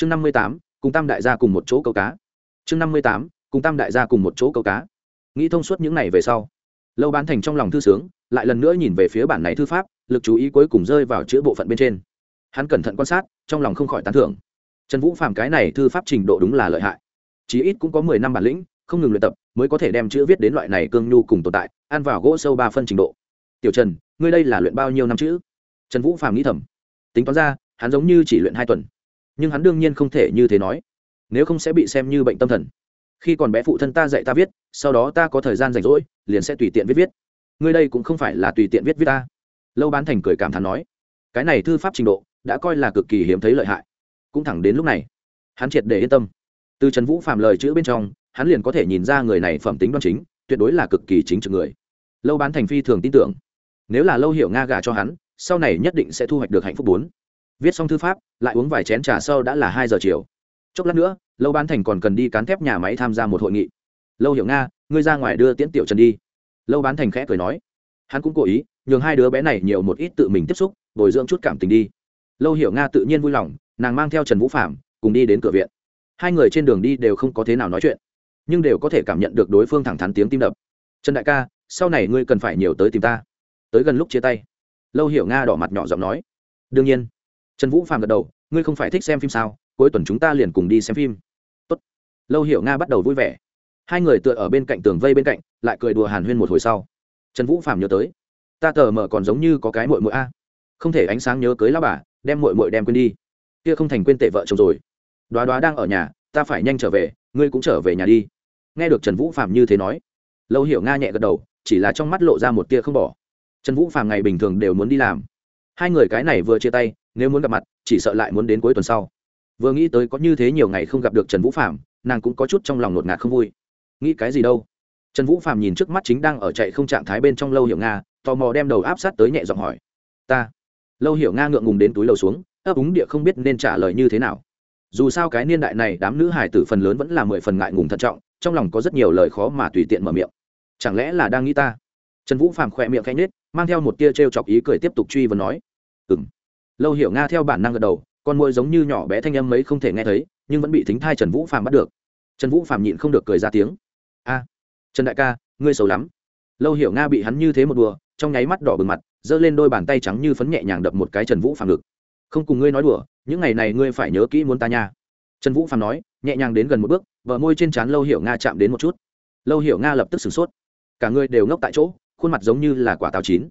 chương năm mươi tám, cùng tam đại gia cùng một chỗ câu cá. Chương năm mươi tám, cùng tam đại gia cùng một chỗ câu cá. Nghĩ thông suốt những ngày về sau, lâu bán thành trong lòng thư sướng, lại lần nữa nhìn về phía bản này thư pháp, lực chú ý cuối cùng rơi vào chữ bộ phận bên trên. Hắn cẩn thận quan sát, trong lòng không khỏi tán thưởng. Trần vũ phạm cái này thư pháp trình độ đúng là lợi hại. Chí ít cũng có mười năm bản lĩnh, không ngừng luyện tập, mới có thể đem chữ viết đến loại này cương nhu cùng tồn tại, ăn vào gỗ sâu ba phân trình độ. Tiểu trần, ngươi đây là luyện bao nhiêu năm chữ? Trần vũ phạm nghĩ thầm. Tính toán ra, hắn giống như chỉ luyện hai tuần nhưng hắn đương nhiên không thể như thế nói. Nếu không sẽ bị xem như bệnh tâm thần. Khi còn bé phụ thân ta dạy ta viết, sau đó ta có thời gian rảnh rỗi, liền sẽ tùy tiện viết viết. Ngươi đây cũng không phải là tùy tiện viết viết ta. Lâu bán thành cười cảm thán nói, cái này thư pháp trình độ đã coi là cực kỳ hiếm thấy lợi hại. Cũng thẳng đến lúc này, hắn triệt để yên tâm. Từ trần vũ phạm lời chữ bên trong, hắn liền có thể nhìn ra người này phẩm tính đoan chính, tuyệt đối là cực kỳ chính trực người. Lâu bán thành phi thường tin tưởng. Nếu là lâu hiểu nga gà cho hắn, sau này nhất định sẽ thu hoạch được hạnh phúc bốn viết xong thư pháp, lại uống vài chén trà sau đã là hai giờ chiều. Chốc lát nữa, lâu bán thành còn cần đi cán thép nhà máy tham gia một hội nghị. Lâu hiểu nga, ngươi ra ngoài đưa tiễn tiểu trần đi. Lâu bán thành khẽ cười nói. Hắn cũng cố ý, nhường hai đứa bé này nhiều một ít tự mình tiếp xúc, bồi dưỡng chút cảm tình đi. Lâu hiểu nga tự nhiên vui lòng, nàng mang theo trần vũ phạm cùng đi đến cửa viện. Hai người trên đường đi đều không có thế nào nói chuyện, nhưng đều có thể cảm nhận được đối phương thẳng thắn tiếng tim đập. Trần đại ca, sau này ngươi cần phải nhiều tới tìm ta. Tới gần lúc chia tay, lâu hiểu nga đỏ mặt nhỏ giọng nói. Đương nhiên trần vũ phạm gật đầu, ngươi không phải thích xem phim sao? Cuối tuần chúng ta liền cùng đi xem phim. Tốt. lâu hiểu nga bắt đầu vui vẻ. Hai người tựa ở bên cạnh tường vây bên cạnh, lại cười đùa hàn huyên một hồi sau. Trần vũ phạm nhớ tới, ta tờ mờ còn giống như có cái mội mội a. Không thể ánh sáng nhớ cưới lao bà, đem mội mội đem quên đi. Kia không thành quên tệ vợ chồng rồi. Đoá đoá đang ở nhà, ta phải nhanh trở về, ngươi cũng trở về nhà đi. Nghe được trần vũ phạm như thế nói, lâu hiểu nga nhẹ gật đầu, chỉ là trong mắt lộ ra một tia không bỏ. Trần vũ phạm ngày bình thường đều muốn đi làm. Hai người cái này vừa chia tay nếu muốn gặp mặt, chỉ sợ lại muốn đến cuối tuần sau. Vừa nghĩ tới có như thế nhiều ngày không gặp được trần vũ phạm nàng cũng có chút trong lòng ngột ngạt không vui. Nghĩ cái gì đâu? Trần vũ phạm nhìn trước mắt chính đang ở chạy không trạng thái bên trong lâu hiểu nga, tò mò đem đầu áp sát tới nhẹ giọng hỏi. Ta. Lâu hiểu nga ngượng ngùng đến túi lầu xuống, ấp úng địa không biết nên trả lời như thế nào. Dù sao cái niên đại này đám nữ hải tử phần lớn vẫn là mười phần ngại ngùng thận trọng, trong lòng có rất nhiều lời khó mà tùy tiện mở miệng. Chẳng lẽ là đang nghĩ ta? Trần vũ phàm khỏe miệng khanh nết mang theo một tia t r e o chọc ý cười tiếp tục truy vấn nói. Ừng lâu hiểu nga theo bản năng gật đầu, con môi giống như nhỏ bé thanh âm mấy không thể nghe thấy, nhưng vẫn bị thính thai trần vũ phàm bắt được. Trần vũ phàm nhịn không được cười ra tiếng. A, trần đại ca, ngươi xấu lắm. Lâu hiểu nga bị hắn như thế một đùa, trong nháy mắt đỏ bừng mặt, giơ lên đôi bàn tay trắng như phấn nhẹ nhàng đập một cái trần vũ phàm ngực. Không cùng ngươi nói đùa, những ngày này ngươi phải nhớ kỹ muốn ta nha. Trần vũ phàm nói, nhẹ nhàng đến gần một bước vợ môi trên trán lâu hiểu nga chạm đến một chút. Lâu hiểu nga lập tức sửng sốt. Cả người đều ngốc tại chỗ, khuôn mặt giống như là quả táo chín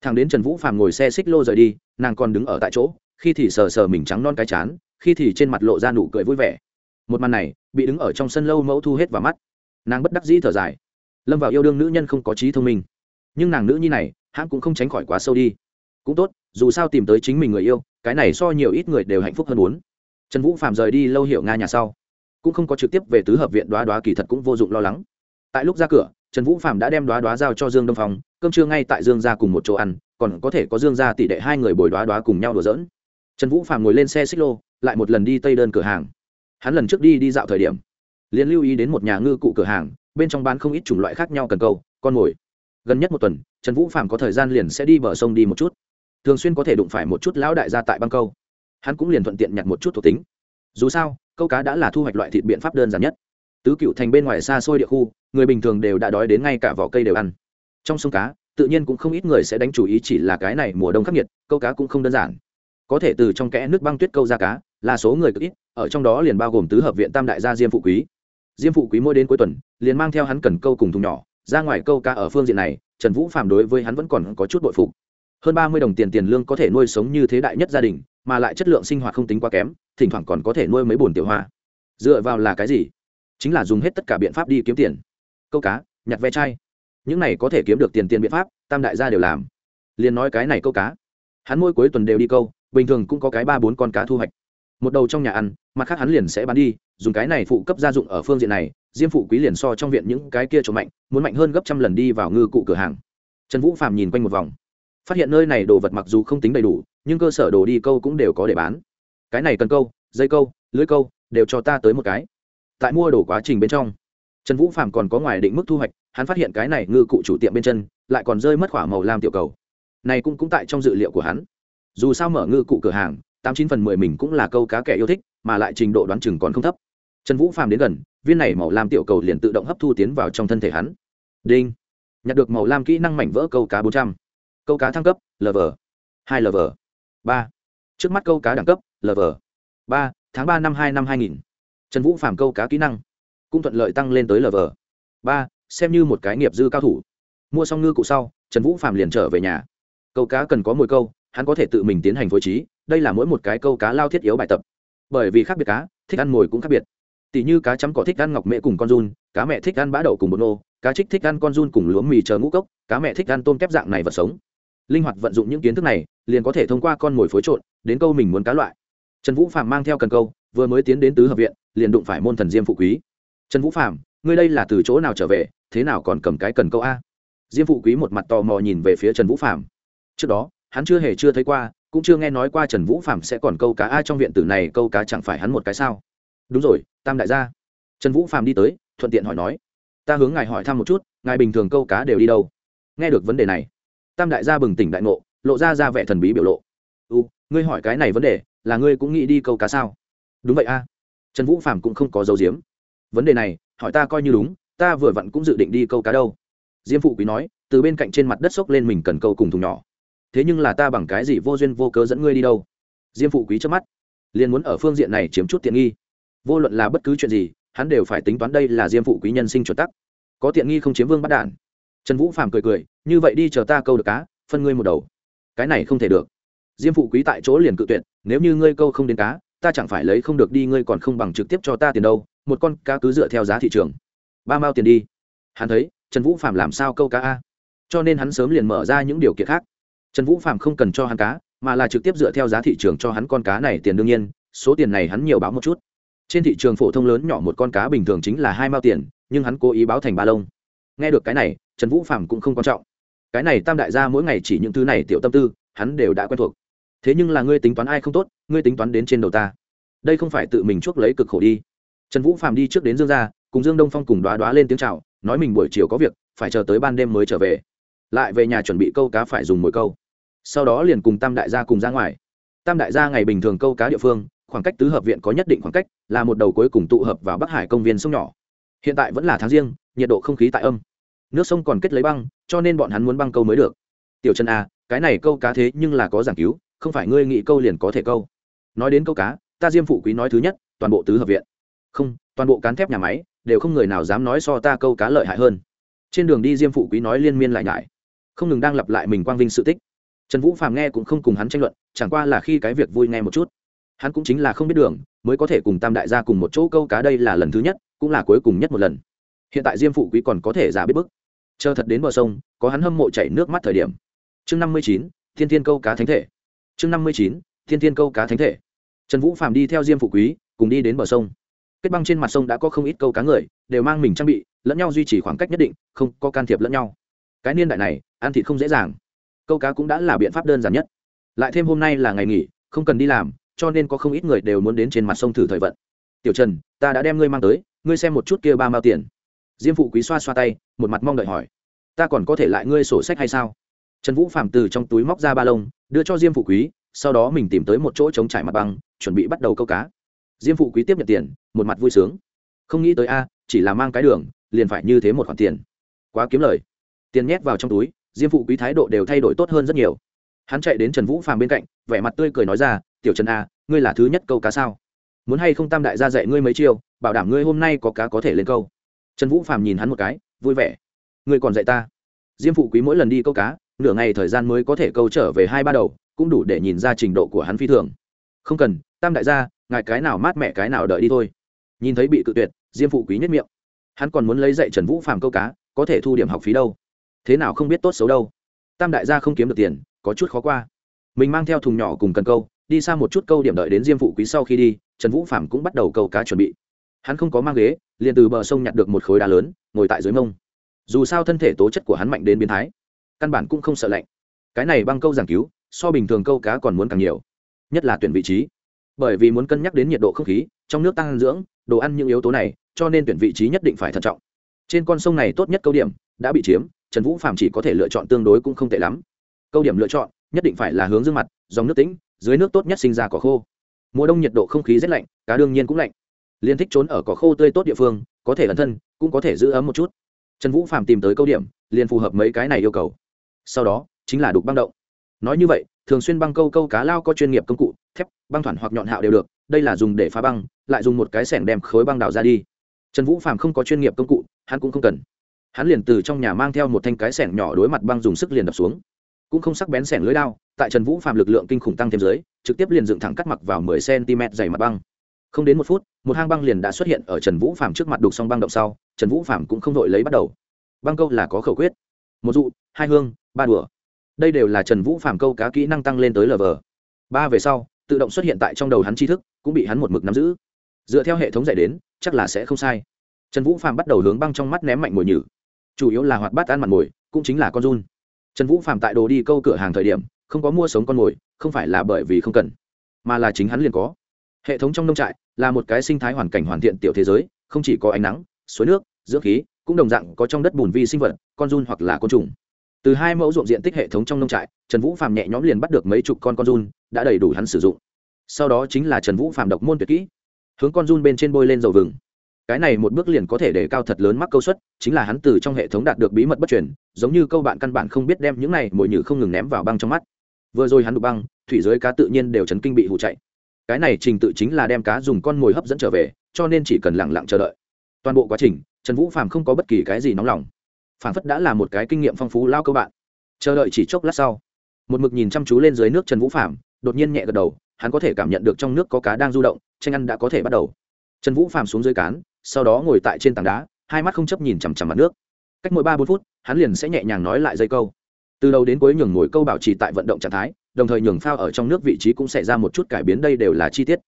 thằng đến trần vũ phàm ngồi xe xích lô rời đi, nàng còn đứng ở tại chỗ, khi thì sờ sờ mình trắng non cái chán, khi thì trên mặt lộ ra nụ cười vui vẻ. Một màn này, bị đứng ở trong sân lâu mẫu thu hết vào mắt. Nàng bất đắc dĩ thở dài. Lâm vào yêu đương nữ nhân không có trí thông minh. Nhưng nàng nữ nhi này hãng cũng không tránh khỏi quá sâu đi. Cũng tốt, dù sao tìm tới chính mình người yêu, cái này so nhiều ít người đều hạnh phúc hơn muốn. Trần vũ phạm rời đi lâu hiệu nga nhà sau. Cũng không có trực tiếp về tứ hợp viện đoá đoá kỳ thật cũng vô dụng lo lắng tại lúc ra cửa, trần vũ phạm đã đem đoá đoá giao cho dương đông phong, cơm trưa ngay tại dương ra cùng một chỗ ăn, còn có thể có dương ra tỷ đệ hai người bồi đoá đoá cùng nhau đùa giỡn. Trần vũ phạm ngồi lên xe xích lô, lại một lần đi tây đơn cửa hàng. Hắn lần trước đi đi dạo thời điểm, liền lưu ý đến một nhà ngư cụ cửa hàng, bên trong bán không ít chủng loại khác nhau cần câu, con mồi. Gần nhất một tuần, trần vũ phạm có thời gian liền sẽ đi bờ sông đi một chút. Thường xuyên có thể đụng phải một chút lão đại gia tại băng câu. Hắn cũng liền thuận tiện nhặt một chút thuộc tính. Dù sao, câu cá đã là thu hoạch loại thịt biện pháp đơn giản nhất tứ cựu thành bên ngoài xa xôi địa khu, người bình thường đều đã đói đến ngay cả vỏ cây đều ăn. Trong sông cá, tự nhiên cũng không ít người sẽ đánh chủ ý chỉ là cái này mùa đông khắc nghiệt, câu cá cũng không đơn giản. Có thể từ trong kẽ nước băng tuyết câu ra cá, là số người cực ít, ở trong đó liền bao gồm tứ hợp viện tam đại gia diêm phụ quý. Diêm phụ quý mỗi đến cuối tuần, liền mang theo hắn cần câu cùng thùng nhỏ, ra ngoài câu cá ở phương diện này, trần vũ phạm đối với hắn vẫn còn có chút bội phục. Hơn ba mươi đồng tiền tiền lương có thể nuôi sống như thế đại nhất gia đình, mà lại chất lượng sinh hoạt không tính quá kém, thỉnh thoảng còn có thể nuôi mấy bồn tiểu hoa. Dựa vào là cái gì? Chính là dùng hết tất cả biện pháp đi kiếm tiền. Câu cá, nhặt ve chai. Những này có thể kiếm được tiền tiền biện pháp, tam đại gia đều làm. Liền nói cái này câu cá. Hắn mỗi cuối tuần đều đi câu, bình thường cũng có cái ba bốn con cá thu hoạch. Một đầu trong nhà ăn, mặt khác hắn liền sẽ bán đi, dùng cái này phụ cấp gia dụng ở phương diện này, diêm phụ quý liền so trong viện những cái kia trộm mạnh, muốn mạnh hơn gấp trăm lần đi vào ngư cụ cửa hàng. Trần vũ phạm nhìn quanh một vòng, phát hiện nơi này đồ vật mặc dù không tính đầy đủ, nhưng cơ sở đồ đi câu cũng đều có để bán. Cái này cần câu, dây câu, lưới câu, đều cho ta tới một cái tại mua đồ quá trình bên trong. Trần vũ phạm còn có ngoài định mức thu hoạch, hắn phát hiện cái này ngư cụ chủ tiệm bên chân, lại còn rơi mất khỏa màu lam tiểu cầu. Này cũng cũng tại trong dự liệu của hắn. Dù sao mở ngư cụ cửa hàng, tám chín phần mười mình cũng là câu cá kẻ yêu thích, mà lại trình độ đoán chừng còn không thấp. Trần vũ Phạm đến gần, viên này màu lam tiểu cầu liền tự động hấp thu tiến vào trong thân thể hắn. Đinh. Nhặt được màu lam kỹ năng mảnh vỡ câu cá bốn trăm. Câu cá thăng cấp lv hai lv ba. Trước mắt câu cá đẳng cấp lv ba. Tháng ba năm hai năm hai nghìn trần vũ phàm câu cá kỹ năng, cũng thuận lợi tăng lên tới lv ba, xem như một cái nghiệp dư cao thủ. Mua xong ngư cụ sau, trần vũ phàm liền trở về nhà. Câu cá cần có mồi câu, hắn có thể tự mình tiến hành phối trí, đây là mỗi một cái câu cá lao thiết yếu bài tập. Bởi vì khác biệt cá, thích ăn mồi cũng khác biệt. Tỷ như cá chấm cỏ thích ăn ngọc mẹ cùng con run, cá mẹ thích ăn bã đậu cùng bột nô, cá trích thích ăn con run cùng lúa mì chờ ngũ cốc, cá mẹ thích ăn tôm kép dạng này vật sống. Linh hoạt vận dụng những kiến thức này, liền có thể thông qua con mồi phối trộn, đến câu mình muốn cá loại. Trần vũ phạm mang theo cần câu, vừa mới tiến đến tứ hợp viện liền đụng phải môn thần diêm phụ quý. Trần vũ phạm ngươi đây là từ chỗ nào trở về, thế nào còn cầm cái cần câu a? Diêm phụ quý một mặt tò mò nhìn về phía trần vũ phạm trước đó, hắn chưa hề chưa thấy qua, cũng chưa nghe nói qua trần vũ phạm sẽ còn câu cá a trong viện tử này, câu cá chẳng phải hắn một cái sao? Đúng rồi, tam đại gia. Trần vũ phạm đi tới, thuận tiện hỏi nói, ta hướng ngài hỏi thăm một chút, ngài bình thường câu cá đều đi đâu? Nghe được vấn đề này, tam đại gia bừng tỉnh đại ngộ, lộ ra ra vẻ thần bí biểu lộ. U ngươi hỏi cái này vấn đề, là ngươi cũng nghĩ đi câu cá sao? Đúng vậy a trần vũ phạm cũng không có dấu diếm vấn đề này, hỏi ta coi như đúng, ta vừa vặn cũng dự định đi câu cá đâu. Diêm phụ quý nói, từ bên cạnh trên mặt đất xốc lên mình cần câu cùng thùng nhỏ. Thế nhưng là ta bằng cái gì vô duyên vô cớ dẫn ngươi đi đâu? Diêm phụ quý trước mắt. Liền muốn ở phương diện này chiếm chút tiện nghi. Vô luận là bất cứ chuyện gì, hắn đều phải tính toán đây là diêm phụ quý nhân sinh chuẩn tắc. Có tiện nghi không chiếm vương bắt đản trần vũ phàm cười cười, như vậy đi chờ ta câu được cá, phân ngươi một đầu. Cái này không thể được. Diêm phụ quý tại chỗ liền cự tuyệt, nếu như ngươi câu không đến cá ta chẳng phải lấy không được đi, ngươi còn không bằng trực tiếp cho ta tiền đâu, một con cá cứ dựa theo giá thị trường. Ba mao tiền đi. Hắn thấy, trần vũ phạm làm sao câu cá a? Cho nên hắn sớm liền mở ra những điều kiện khác. Trần vũ phạm không cần cho hắn cá, mà là trực tiếp dựa theo giá thị trường cho hắn con cá này tiền đương nhiên, số tiền này hắn nhiều báo một chút. Trên thị trường phổ thông lớn nhỏ một con cá bình thường chính là hai mao tiền, nhưng hắn cố ý báo thành ba lông. Nghe được cái này, trần vũ phạm cũng không quan trọng. Cái này tam đại gia mỗi ngày chỉ những thứ này tiểu tâm tư, hắn đều đã quen thuộc thế nhưng là ngươi tính toán ai không tốt, ngươi tính toán đến trên đầu ta. Đây không phải tự mình chuốc lấy cực khổ đi. Trần vũ phạm đi trước đến dương gia, cùng dương đông phong cùng đoá đoá lên tiếng c h à o nói mình buổi chiều có việc, phải chờ tới ban đêm mới trở về. Lại về nhà chuẩn bị câu cá phải dùng mồi câu. Sau đó liền cùng tam đại gia cùng ra ngoài. Tam đại gia ngày bình thường câu cá địa phương, khoảng cách tứ hợp viện có nhất định khoảng cách, là một đầu cuối cùng tụ hợp vào bắc hải công viên sông nhỏ. Hiện tại vẫn là tháng riêng, nhiệt độ không khí tại âm. Nước sông còn kết lấy băng, cho nên bọn hắn muốn băng câu mới được. Tiểu Trần a cái này câu cá thế nhưng là có giảng cứu không phải ngươi nghĩ câu liền có thể câu. Nói đến câu cá, ta diêm phụ quý nói thứ nhất, toàn bộ tứ hợp viện. Không, toàn bộ cán thép nhà máy, đều không người nào dám nói so ta câu cá lợi hại hơn. Trên đường đi diêm phụ quý nói liên miên lại nhải. Không ngừng đang lặp lại mình quang vinh sự tích. Trần vũ phàm nghe cũng không cùng hắn tranh luận, chẳng qua là khi cái việc vui nghe một chút. Hắn cũng chính là không biết đường, mới có thể cùng tam đại gia cùng một chỗ câu cá đây là lần thứ nhất, cũng là cuối cùng nhất một lần. Hiện tại diêm phụ quý còn có thể giả biết bức. Chờ thật đến bờ sông, có hắn hâm mộ chảy nước mắt thời điểm. Chương năm mươi chín, thiên thiên câu cá thánh thể chương năm mươi chín, thiên thiên câu cá thánh thể. Trần vũ phàm đi theo diêm phụ quý, cùng đi đến bờ sông. Kết băng trên mặt sông đã có không ít câu cá người, đều mang mình trang bị, lẫn nhau duy trì khoảng cách nhất định, không có can thiệp lẫn nhau. Cái niên đại này, ăn thịt không dễ dàng. Câu cá cũng đã là biện pháp đơn giản nhất. Lại thêm hôm nay là ngày nghỉ, không cần đi làm, cho nên có không ít người đều muốn đến trên mặt sông thử thời vận. Tiểu trần, ta đã đem ngươi mang tới, ngươi xem một chút kia ba mao tiền. Diêm phụ quý xoa xoa tay, một mặt mong đợi hỏi. Ta còn có thể lại ngươi sổ sách hay sao? Trần vũ phạm từ trong túi móc ra ba lông đưa cho diêm phụ quý sau đó mình tìm tới một chỗ chống trải mặt bằng, chuẩn bị bắt đầu câu cá. Diêm phụ quý tiếp nhận tiền một mặt vui sướng. Không nghĩ tới a chỉ là mang cái đường liền phải như thế một khoản tiền. Quá kiếm lời. Tiền nhét vào trong túi diêm phụ quý thái độ đều thay đổi tốt hơn rất nhiều. Hắn chạy đến trần vũ phàm bên cạnh vẻ mặt tươi cười nói ra tiểu trần a ngươi là thứ nhất câu cá sao? Muốn hay không tam đại gia dạy ngươi mấy chiêu bảo đảm ngươi hôm nay có cá có thể lên câu? Trần vũ phàm nhìn hắn một cái vui vẻ. Ngươi còn dạy ta? Diêm phụ quý mỗi lần đi câu cá nửa ngày thời gian mới có thể câu trở về hai ba đầu, cũng đủ để nhìn ra trình độ của hắn phi thường. Không cần, tam đại gia, ngài cái nào mát mẹ cái nào đợi đi thôi. Nhìn thấy bị cự tuyệt, diêm phụ quý nhất miệng. Hắn còn muốn lấy dạy trần vũ phàm câu cá, có thể thu điểm học phí đâu. Thế nào không biết tốt xấu đâu. Tam đại gia không kiếm được tiền, có chút khó qua. Mình mang theo thùng nhỏ cùng cần câu, đi xa một chút câu điểm đợi đến diêm phụ quý sau khi đi, trần vũ phạm cũng bắt đầu câu cá chuẩn bị. Hắn không có mang ghế, liền từ bờ sông nhặt được một khối đá lớn, ngồi tại dưới mông. Dù sao thân thể tố chất của hắn mạnh đến biến thái căn bản cũng không sợ lạnh. Cái này băng câu giảng cứu, so bình thường câu cá còn muốn càng nhiều. Nhất là tuyển vị trí. Bởi vì muốn cân nhắc đến nhiệt độ không khí, trong nước tăng dưỡng, đồ ăn những yếu tố này, cho nên tuyển vị trí nhất định phải thận trọng. Trên con sông này tốt nhất câu điểm, đã bị chiếm, trần vũ phạm chỉ có thể lựa chọn tương đối cũng không tệ lắm. Câu điểm lựa chọn, nhất định phải là hướng dương mặt, dòng nước tĩnh, dưới nước tốt nhất sinh ra cỏ khô. Mùa đông nhiệt độ không khí rất lạnh, cá đương nhiên cũng lạnh. Liên thích trốn ở cỏ khô tươi tốt địa phương, có thể ẩn thân, cũng có thể giữ ấm một chút. Trần vũ phạm tìm tới câu điểm, liền phù hợp mấy cái này yêu cầu sau đó chính là đục băng động. Nói như vậy, thường xuyên băng câu câu cá lao có chuyên nghiệp công cụ, thép, băng thoản hoặc nhọn hạo đều được, đây là dùng để phá băng, lại dùng một cái sẻng đem khối băng đào ra đi. Trần vũ phạm không có chuyên nghiệp công cụ, hắn cũng không cần. Hắn liền từ trong nhà mang theo một thanh cái sẻng nhỏ đối mặt băng dùng sức liền đập xuống. Cũng không sắc bén sẻng lưới đao, tại trần vũ phạm lực lượng kinh khủng tăng thêm dưới, trực tiếp liền dựng thẳng cắt mặc vào mười cm dày mặt băng. Không đến một phút, một hang băng liền đã xuất hiện ở trần vũ phạm trước mặt đục xong băng động sau, trần vũ phạm cũng không đội lấy bắt đầu. Băng câu là có khẩu quyết. Một dụ hai hương, ba đùa. Đây đều là trần vũ phạm câu cá kỹ năng tăng lên tới lv ba về sau, tự động xuất hiện tại trong đầu hắn tri thức, cũng bị hắn một mực nắm giữ. Dựa theo hệ thống dạy đến, chắc là sẽ không sai. Trần vũ phạm bắt đầu hướng băng trong mắt ném mạnh mồi nhử. Chủ yếu là hoạt bát ăn mặn mồi cũng chính là con run. Trần vũ phạm tại đồ đi câu cửa hàng thời điểm, không có mua sống con mồi, không phải là bởi vì không cần, mà là chính hắn liền có. Hệ thống trong nông trại là một cái sinh thái hoàn cảnh hoàn thiện tiểu thế giới, không chỉ có ánh nắng, suối nước, dưỡng khí, cũng đồng dạng có trong đất bùn vi sinh vật, con run hoặc là côn trùng từ hai mẫu ruộng diện tích hệ thống trong nông trại, trần vũ phạm nhẹ nhõm liền bắt được mấy chục con con run, đã đầy đủ hắn sử dụng. Sau đó chính là trần vũ phạm độc môn tuyệt kỹ, hướng con run bên trên bôi lên dầu vừng. Cái này một bước liền có thể để cao thật lớn mắc câu suất, chính là hắn từ trong hệ thống đạt được bí mật bất truyền, giống như câu bạn căn bản không biết đem những này mồi nhử không ngừng ném vào băng trong mắt. Vừa rồi hắn đục băng, thủy giới cá tự nhiên đều chấn kinh bị hụ chạy. Cái này trình tự chính là đem cá dùng con mồi hấp dẫn trở về, cho nên chỉ cần lặng lặng chờ đợi. Toàn bộ quá trình, trần vũ Phạm không có bất kỳ cái gì nóng lòng phản phất đã là một cái kinh nghiệm phong phú lao câu bạn. Chờ đợi chỉ chốc lát sau một mực nhìn chăm chú lên dưới nước trần vũ Phạm, đột nhiên nhẹ gật đầu hắn có thể cảm nhận được trong nước có cá đang du động tranh ăn đã có thể bắt đầu. Trần vũ Phạm xuống dưới cán sau đó ngồi tại trên tảng đá hai mắt không chấp nhìn chằm chằm mặt nước. Cách mỗi ba bốn phút hắn liền sẽ nhẹ nhàng nói lại dây câu. Từ đầu đến cuối nhường ngồi câu bảo trì tại vận động trạng thái đồng thời nhường phao ở trong nước vị trí cũng xảy ra một chút cải biến đây đều là chi tiết.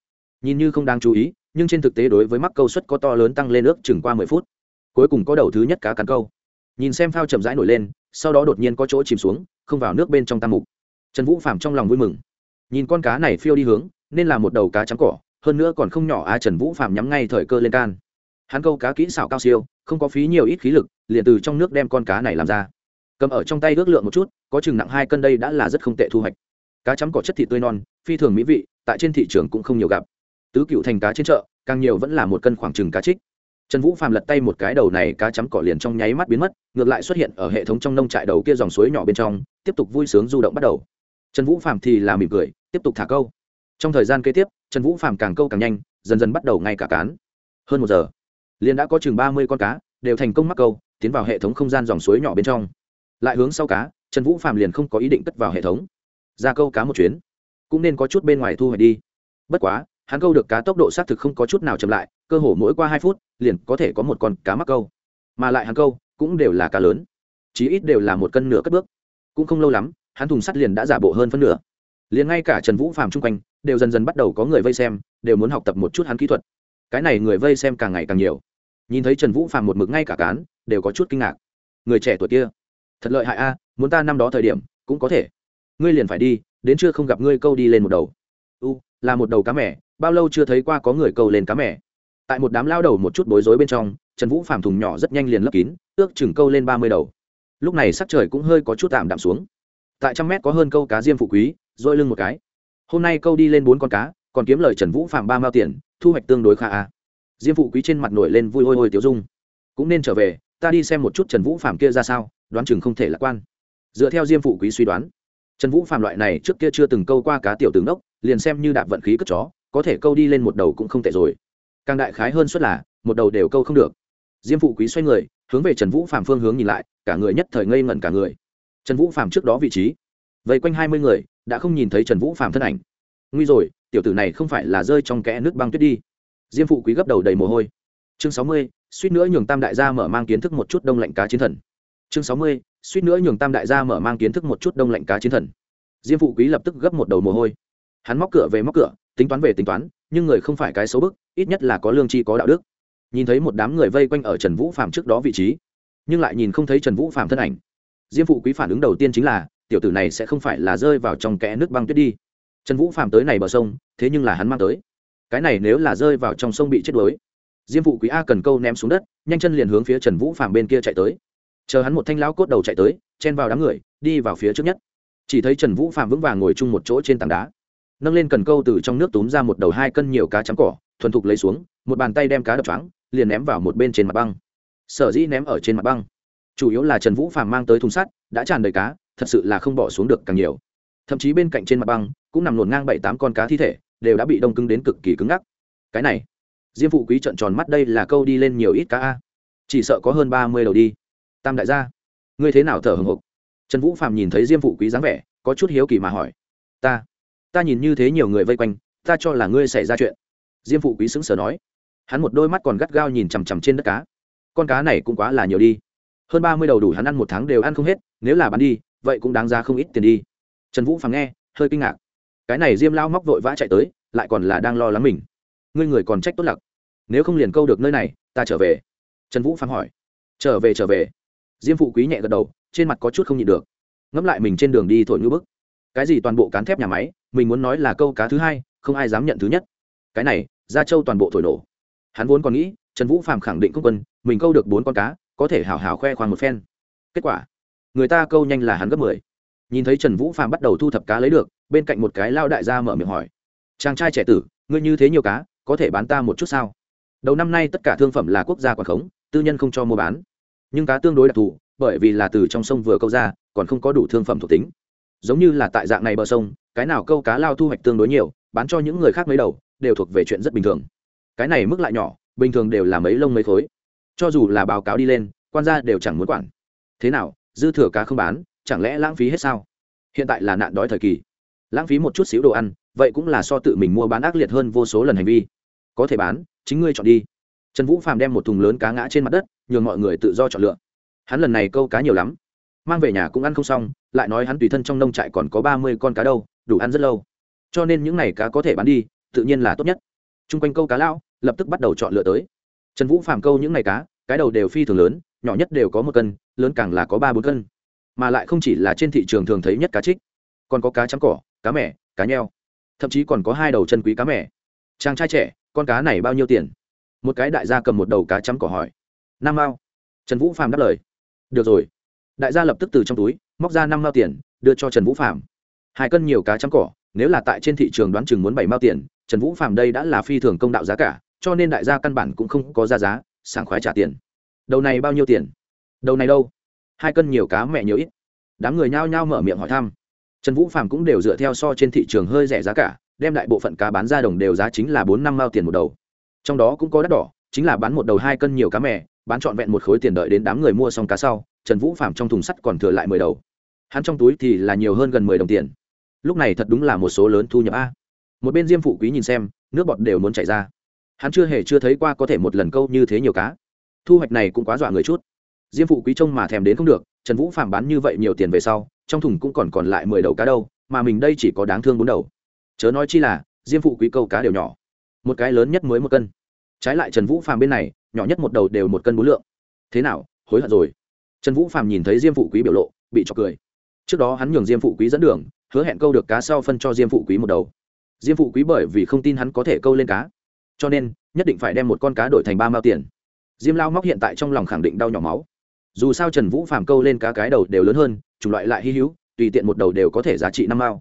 Nhìn như không đáng chú ý nhưng trên thực tế đối với mắc câu suất có to lớn tăng lên ước chừng qua mười phút. Cuối cùng có đầu thứ nhất cá cắn câu nhìn xem phao chậm rãi nổi lên, sau đó đột nhiên có chỗ chìm xuống, không vào nước bên trong tam mục. Trần vũ phạm trong lòng vui mừng. Nhìn con cá này phiêu đi hướng, nên là một đầu cá trắng cỏ, hơn nữa còn không nhỏ a trần vũ phạm nhắm ngay thời cơ lên can. Hắn câu cá kỹ xảo cao siêu, không có phí nhiều ít khí lực, liền từ trong nước đem con cá này làm ra. Cầm ở trong tay ước lượng một chút, có chừng nặng hai cân đây đã là rất không tệ thu hoạch. Cá chấm cỏ chất thịt tươi non, phi thường mỹ vị, tại trên thị trường cũng không nhiều gặp. Tứ cựu thành cá trên chợ, càng nhiều vẫn là một cân khoảng chừng cá trích trần vũ phàm lật tay một cái đầu này cá chấm cỏ liền trong nháy mắt biến mất, ngược lại xuất hiện ở hệ thống trong nông trại đầu kia dòng suối nhỏ bên trong, tiếp tục vui sướng du động bắt đầu. Trần vũ phàm thì là mỉm cười, tiếp tục thả câu. Trong thời gian kế tiếp, trần vũ phàm càng câu càng nhanh, dần dần bắt đầu ngay cả cán. Hơn một giờ, liền đã có chừng ba mươi con cá, đều thành công mắc câu, tiến vào hệ thống không gian dòng suối nhỏ bên trong. Lại hướng sau cá, trần vũ Phàm liền không có ý định cất vào hệ thống. Ra câu cá một chuyến, cũng nên có chút bên ngoài thu hoạch đi. Bất quá, hắn câu được cá tốc độ xác thực không có chút nào chậm lại cơ hồ mỗi qua hai phút, liền có thể có một con cá mắc câu. Mà lại hắn câu cũng đều là cá lớn, chí ít đều là một cân nửa cất bước. Cũng không lâu lắm, hắn thùng sắt liền đã giả bộ hơn phân nửa. Liền ngay cả trần vũ phạm chung quanh đều dần dần bắt đầu có người vây xem, đều muốn học tập một chút hắn kỹ thuật. Cái này người vây xem càng ngày càng nhiều. Nhìn thấy trần vũ phạm một mực ngay cả cán, đều có chút kinh ngạc. Người trẻ tuổi kia, thật lợi hại a, muốn ta năm đó thời điểm cũng có thể. Ngươi liền phải đi, đến chưa không gặp ngươi câu đi lên một đầu. U, là một đầu cá mẻ bao lâu chưa thấy qua có người câu lên cá mẻ tại một đám lao đầu một chút bối rối bên trong, trần vũ phàm thùng nhỏ rất nhanh liền lấp kín, ước chừng câu lên ba mươi đầu. Lúc này sắc trời cũng hơi có chút tạm đạm xuống. Tại trăm mét có hơn câu cá diêm phụ quý, dội lưng một cái. Hôm nay câu đi lên bốn con cá, còn kiếm lời trần vũ phạm ba mao tiền, thu hoạch tương đối khá a. Diêm phụ quý trên mặt nổi lên vui hôi hôi tiêu dung. Cũng nên trở về, ta đi xem một chút trần vũ phạm kia ra sao, đoán chừng không thể lạc quan. Dựa theo diêm phụ quý suy đoán, trần vũ phạm loại này trước kia chưa từng câu qua cá tiểu tướng đốc, liền xem như đạp vận khí cất chó, có thể câu đi lên một đầu cũng không tệ rồi càng đại khái hơn suất là, một đầu đều câu không được. Diêm phụ quý xoay người, hướng về trần vũ phạm phương hướng nhìn lại, cả người nhất thời ngây ngẩn cả người. Trần vũ phạm trước đó vị trí, vây quanh hai mươi người, đã không nhìn thấy trần vũ phạm thân ảnh. Nguy rồi, tiểu tử này không phải là rơi trong kẽ nước băng tuyết đi. Diêm phụ quý gấp đầu đầy mồ hôi. Chương sáu mươi, suýt nữa nhường tam đại gia mở mang kiến thức một chút đông lạnh cá chiến thần. Chương sáu mươi, suýt nữa nhường tam đại gia mở mang kiến thức một chút đông lạnh cá chiến thần. Diêm phụ quý lập tức gấp một đầu mồ hôi. Hắn móc cửa về móc cửa, tính toán về tính toán nhưng người không phải cái xấu bức, ít nhất là có lương tri có đạo đức. Nhìn thấy một đám người vây quanh ở trần vũ phạm trước đó vị trí, nhưng lại nhìn không thấy trần vũ phạm thân ảnh. Diêm phụ quý phản ứng đầu tiên chính là, tiểu tử này sẽ không phải là rơi vào trong kẽ nước băng tuyết đi. Trần vũ phạm tới này bờ sông, thế nhưng là hắn mang tới. Cái này nếu là rơi vào trong sông bị chết đuối. Diêm phụ quý a cần câu ném xuống đất, nhanh chân liền hướng phía trần vũ phạm bên kia chạy tới. Chờ hắn một thanh lão cốt đầu chạy tới, chen vào đám người, đi vào phía trước nhất. Chỉ thấy trần vũ phạm vững vàng ngồi chung một chỗ trên tảng đá nâng lên cần câu từ trong nước túm ra một đầu hai cân nhiều cá trắng cỏ, thuần thục lấy xuống, một bàn tay đem cá đập trắng liền ném vào một bên trên mặt băng. Sở dĩ ném ở trên mặt băng, chủ yếu là trần vũ phàm mang tới thùng sắt, đã tràn đầy cá, thật sự là không bỏ xuống được càng nhiều. Thậm chí bên cạnh trên mặt băng, cũng nằm lộn ngang bảy tám con cá thi thể, đều đã bị đông cứng đến cực kỳ cứng ngắc. Cái này, diêm phụ quý trận tròn mắt, đây là câu đi lên nhiều ít cá a. Chỉ sợ có hơn ba mươi đầu đi. Tam đại gia, ngươi thế nào thở hồng hộc? Trần vũ phàm nhìn thấy diêm phụ quý dáng vẻ, có chút hiếu kỳ mà hỏi. Ta ta nhìn như thế nhiều người vây quanh, ta cho là ngươi xảy ra chuyện. Diêm phụ quý sững sờ nói. Hắn một đôi mắt còn gắt gao nhìn chằm chằm trên đất cá. Con cá này cũng quá là nhiều đi. Hơn ba mươi đầu đủ hắn ăn một tháng đều ăn không hết, nếu là bán đi, vậy cũng đáng ra không ít tiền đi. Trần vũ phàng nghe, hơi kinh ngạc. Cái này diêm lao móc vội vã chạy tới, lại còn là đang lo lắng mình. Ngươi người còn trách tốt lặc. Nếu không liền câu được nơi này, ta trở về. Trần vũ phàng hỏi. Trở về trở về. Diêm phụ quý nhẹ gật đầu, trên mặt có chút không nhịn được. Ngẫm lại mình trên đường đi thổi ngư bức cái gì toàn bộ cán thép nhà máy, mình muốn nói là câu cá thứ hai, không ai dám nhận thứ nhất. Cái này, gia châu toàn bộ thổi nổ. Hắn vốn còn nghĩ, trần vũ phàm khẳng định không quân, mình câu được bốn con cá, có thể hào hào khoe khoang một phen. Kết quả, người ta câu nhanh là hắn gấp mười. Nhìn thấy trần vũ phàm bắt đầu thu thập cá lấy được, bên cạnh một cái lao đại gia mở miệng hỏi, chàng trai trẻ tử, ngươi như thế nhiều cá, có thể bán ta một chút sao? Đầu năm nay tất cả thương phẩm là quốc gia quản khống, tư nhân không cho mua bán. Nhưng cá tương đối đặc thù, bởi vì là từ trong sông vừa câu ra, còn không có đủ thương phẩm thuộc tính giống như là tại dạng này bờ sông, cái nào câu cá lao thu hoạch tương đối nhiều, bán cho những người khác mấy đầu, đều thuộc về chuyện rất bình thường. Cái này mức lại nhỏ, bình thường đều là mấy lông mấy khối. Cho dù là báo cáo đi lên, quan gia đều chẳng muốn quản. Thế nào, dư thừa cá không bán, chẳng lẽ lãng phí hết sao? Hiện tại là nạn đói thời kỳ. Lãng phí một chút xíu đồ ăn, vậy cũng là so tự mình mua bán ác liệt hơn vô số lần hành vi. Có thể bán, chính ngươi chọn đi. Trần vũ phàm đem một thùng lớn cá ngã trên mặt đất, nhường mọi người tự do chọn lựa. Hắn lần này câu cá nhiều lắm. Mang về nhà cũng ăn không xong lại nói hắn tùy thân trong nông trại còn có ba mươi con cá đâu, đủ ăn rất lâu. Cho nên những n à y cá có thể bán đi, tự nhiên là tốt nhất. T r u n g quanh câu cá lão, lập tức bắt đầu chọn lựa tới. Trần vũ phàm câu những n à y cá, cái đầu đều phi thường lớn, nhỏ nhất đều có một cân, lớn càng là có ba bốn cân. Mà lại không chỉ là trên thị trường thường thấy nhất cá trích. Còn có cá trắng cỏ, cá mẻ, cá nheo. Thậm chí còn có hai đầu chân quý cá mẻ. Chàng trai trẻ, con cá này bao nhiêu tiền? Một cái đại gia cầm một đầu cá chấm cỏ hỏi. Năm mao. Trần vũ phàm đáp lời. Được rồi đại gia lập tức từ trong túi, móc ra năm mao tiền, đưa cho trần vũ phạm hai cân nhiều cá trắng cỏ, nếu là tại trên thị trường đoán chừng muốn bảy mao tiền, trần vũ phạm đây đã là phi thường công đạo giá cả, cho nên đại gia căn bản cũng không có ra giá, sảng khoái trả tiền. Đầu này bao nhiêu tiền? Đầu này đâu? Hai cân nhiều cá mẹ nhiều ít. Đám người nhao nhao mở miệng hỏi thăm. Trần vũ phạm cũng đều dựa theo so trên thị trường hơi rẻ giá cả, đem đại bộ phận cá bán ra đồng đều giá chính là bốn năm mao tiền một đầu. Trong đó cũng có đắt đỏ, chính là bán một đầu hai cân nhiều cá mẹ, bán trọn vẹn một khối tiền đợi đến đám người mua xong cá sau trần vũ phạm trong thùng sắt còn thừa lại mười đầu. Hắn trong túi thì là nhiều hơn gần mười đồng tiền. Lúc này thật đúng là một số lớn thu nhập a. Một bên diêm phụ quý nhìn xem, nước bọt đều muốn chảy ra. Hắn chưa hề chưa thấy qua có thể một lần câu như thế nhiều cá. Thu hoạch này cũng quá dọa người chút. Diêm phụ quý trông mà thèm đến không được, trần vũ phạm bán như vậy nhiều tiền về sau, trong thùng cũng còn còn lại mười đầu cá đâu, mà mình đây chỉ có đáng thương bốn đầu. Chớ nói chi là, diêm phụ quý câu cá đều nhỏ. Một cái lớn nhất mới một cân. Trái lại trần vũ phạm bên này, nhỏ nhất một đầu đều một cân bốn lượng. Thế nào, hối hận rồi trần vũ phạm nhìn thấy diêm phụ quý biểu lộ, bị trọc cười. Trước đó hắn nhường diêm phụ quý dẫn đường, hứa hẹn câu được cá sau phân cho diêm phụ quý một đầu. Diêm phụ quý bởi vì không tin hắn có thể câu lên cá, cho nên nhất định phải đem một con cá đổi thành ba mao tiền. Diêm lao móc hiện tại trong lòng khẳng định đau nhỏ máu. Dù sao trần vũ phạm câu lên cá cái đầu đều lớn hơn, chủng loại lại hy hữu, tùy tiện một đầu đều có thể giá trị năm mao.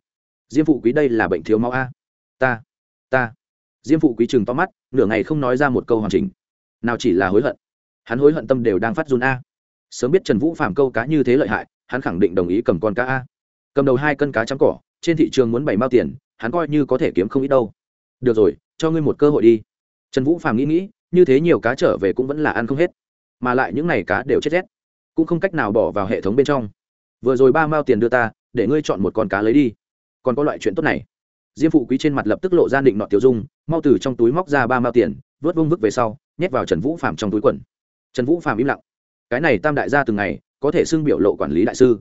Diêm phụ quý đây là bệnh thiếu máu a. Ta ta. Diêm phụ quý chừng to mắt, nửa ngày không nói ra một câu hoàn chỉnh. Nào chỉ là hối hận. Hắn hối hận tâm đều đang phát run a sớm biết trần vũ phạm câu cá như thế lợi hại, hắn khẳng định đồng ý cầm con cá a. Cầm đầu hai cân cá trắng cỏ, trên thị trường muốn bảy mao tiền, hắn coi như có thể kiếm không ít đâu. Được rồi, cho ngươi một cơ hội đi. Trần vũ phạm nghĩ nghĩ, như thế nhiều cá trở về cũng vẫn là ăn không hết. Mà lại những n à y cá đều chết rét. Cũng không cách nào bỏ vào hệ thống bên trong. Vừa rồi ba mao tiền đưa ta, để ngươi chọn một con cá lấy đi. Còn có loại chuyện tốt này. Diêm phụ quý trên mặt lập tức lộ ra định nọ tiêu dung, mau từ trong túi móc ra ba mao tiền, vớt vông vức về sau, nhét vào trần vũ phạm trong túi quần. Trần vũ phạm im lặng cái này tam đại gia từng ngày có thể xưng biểu lộ quản lý đại sư.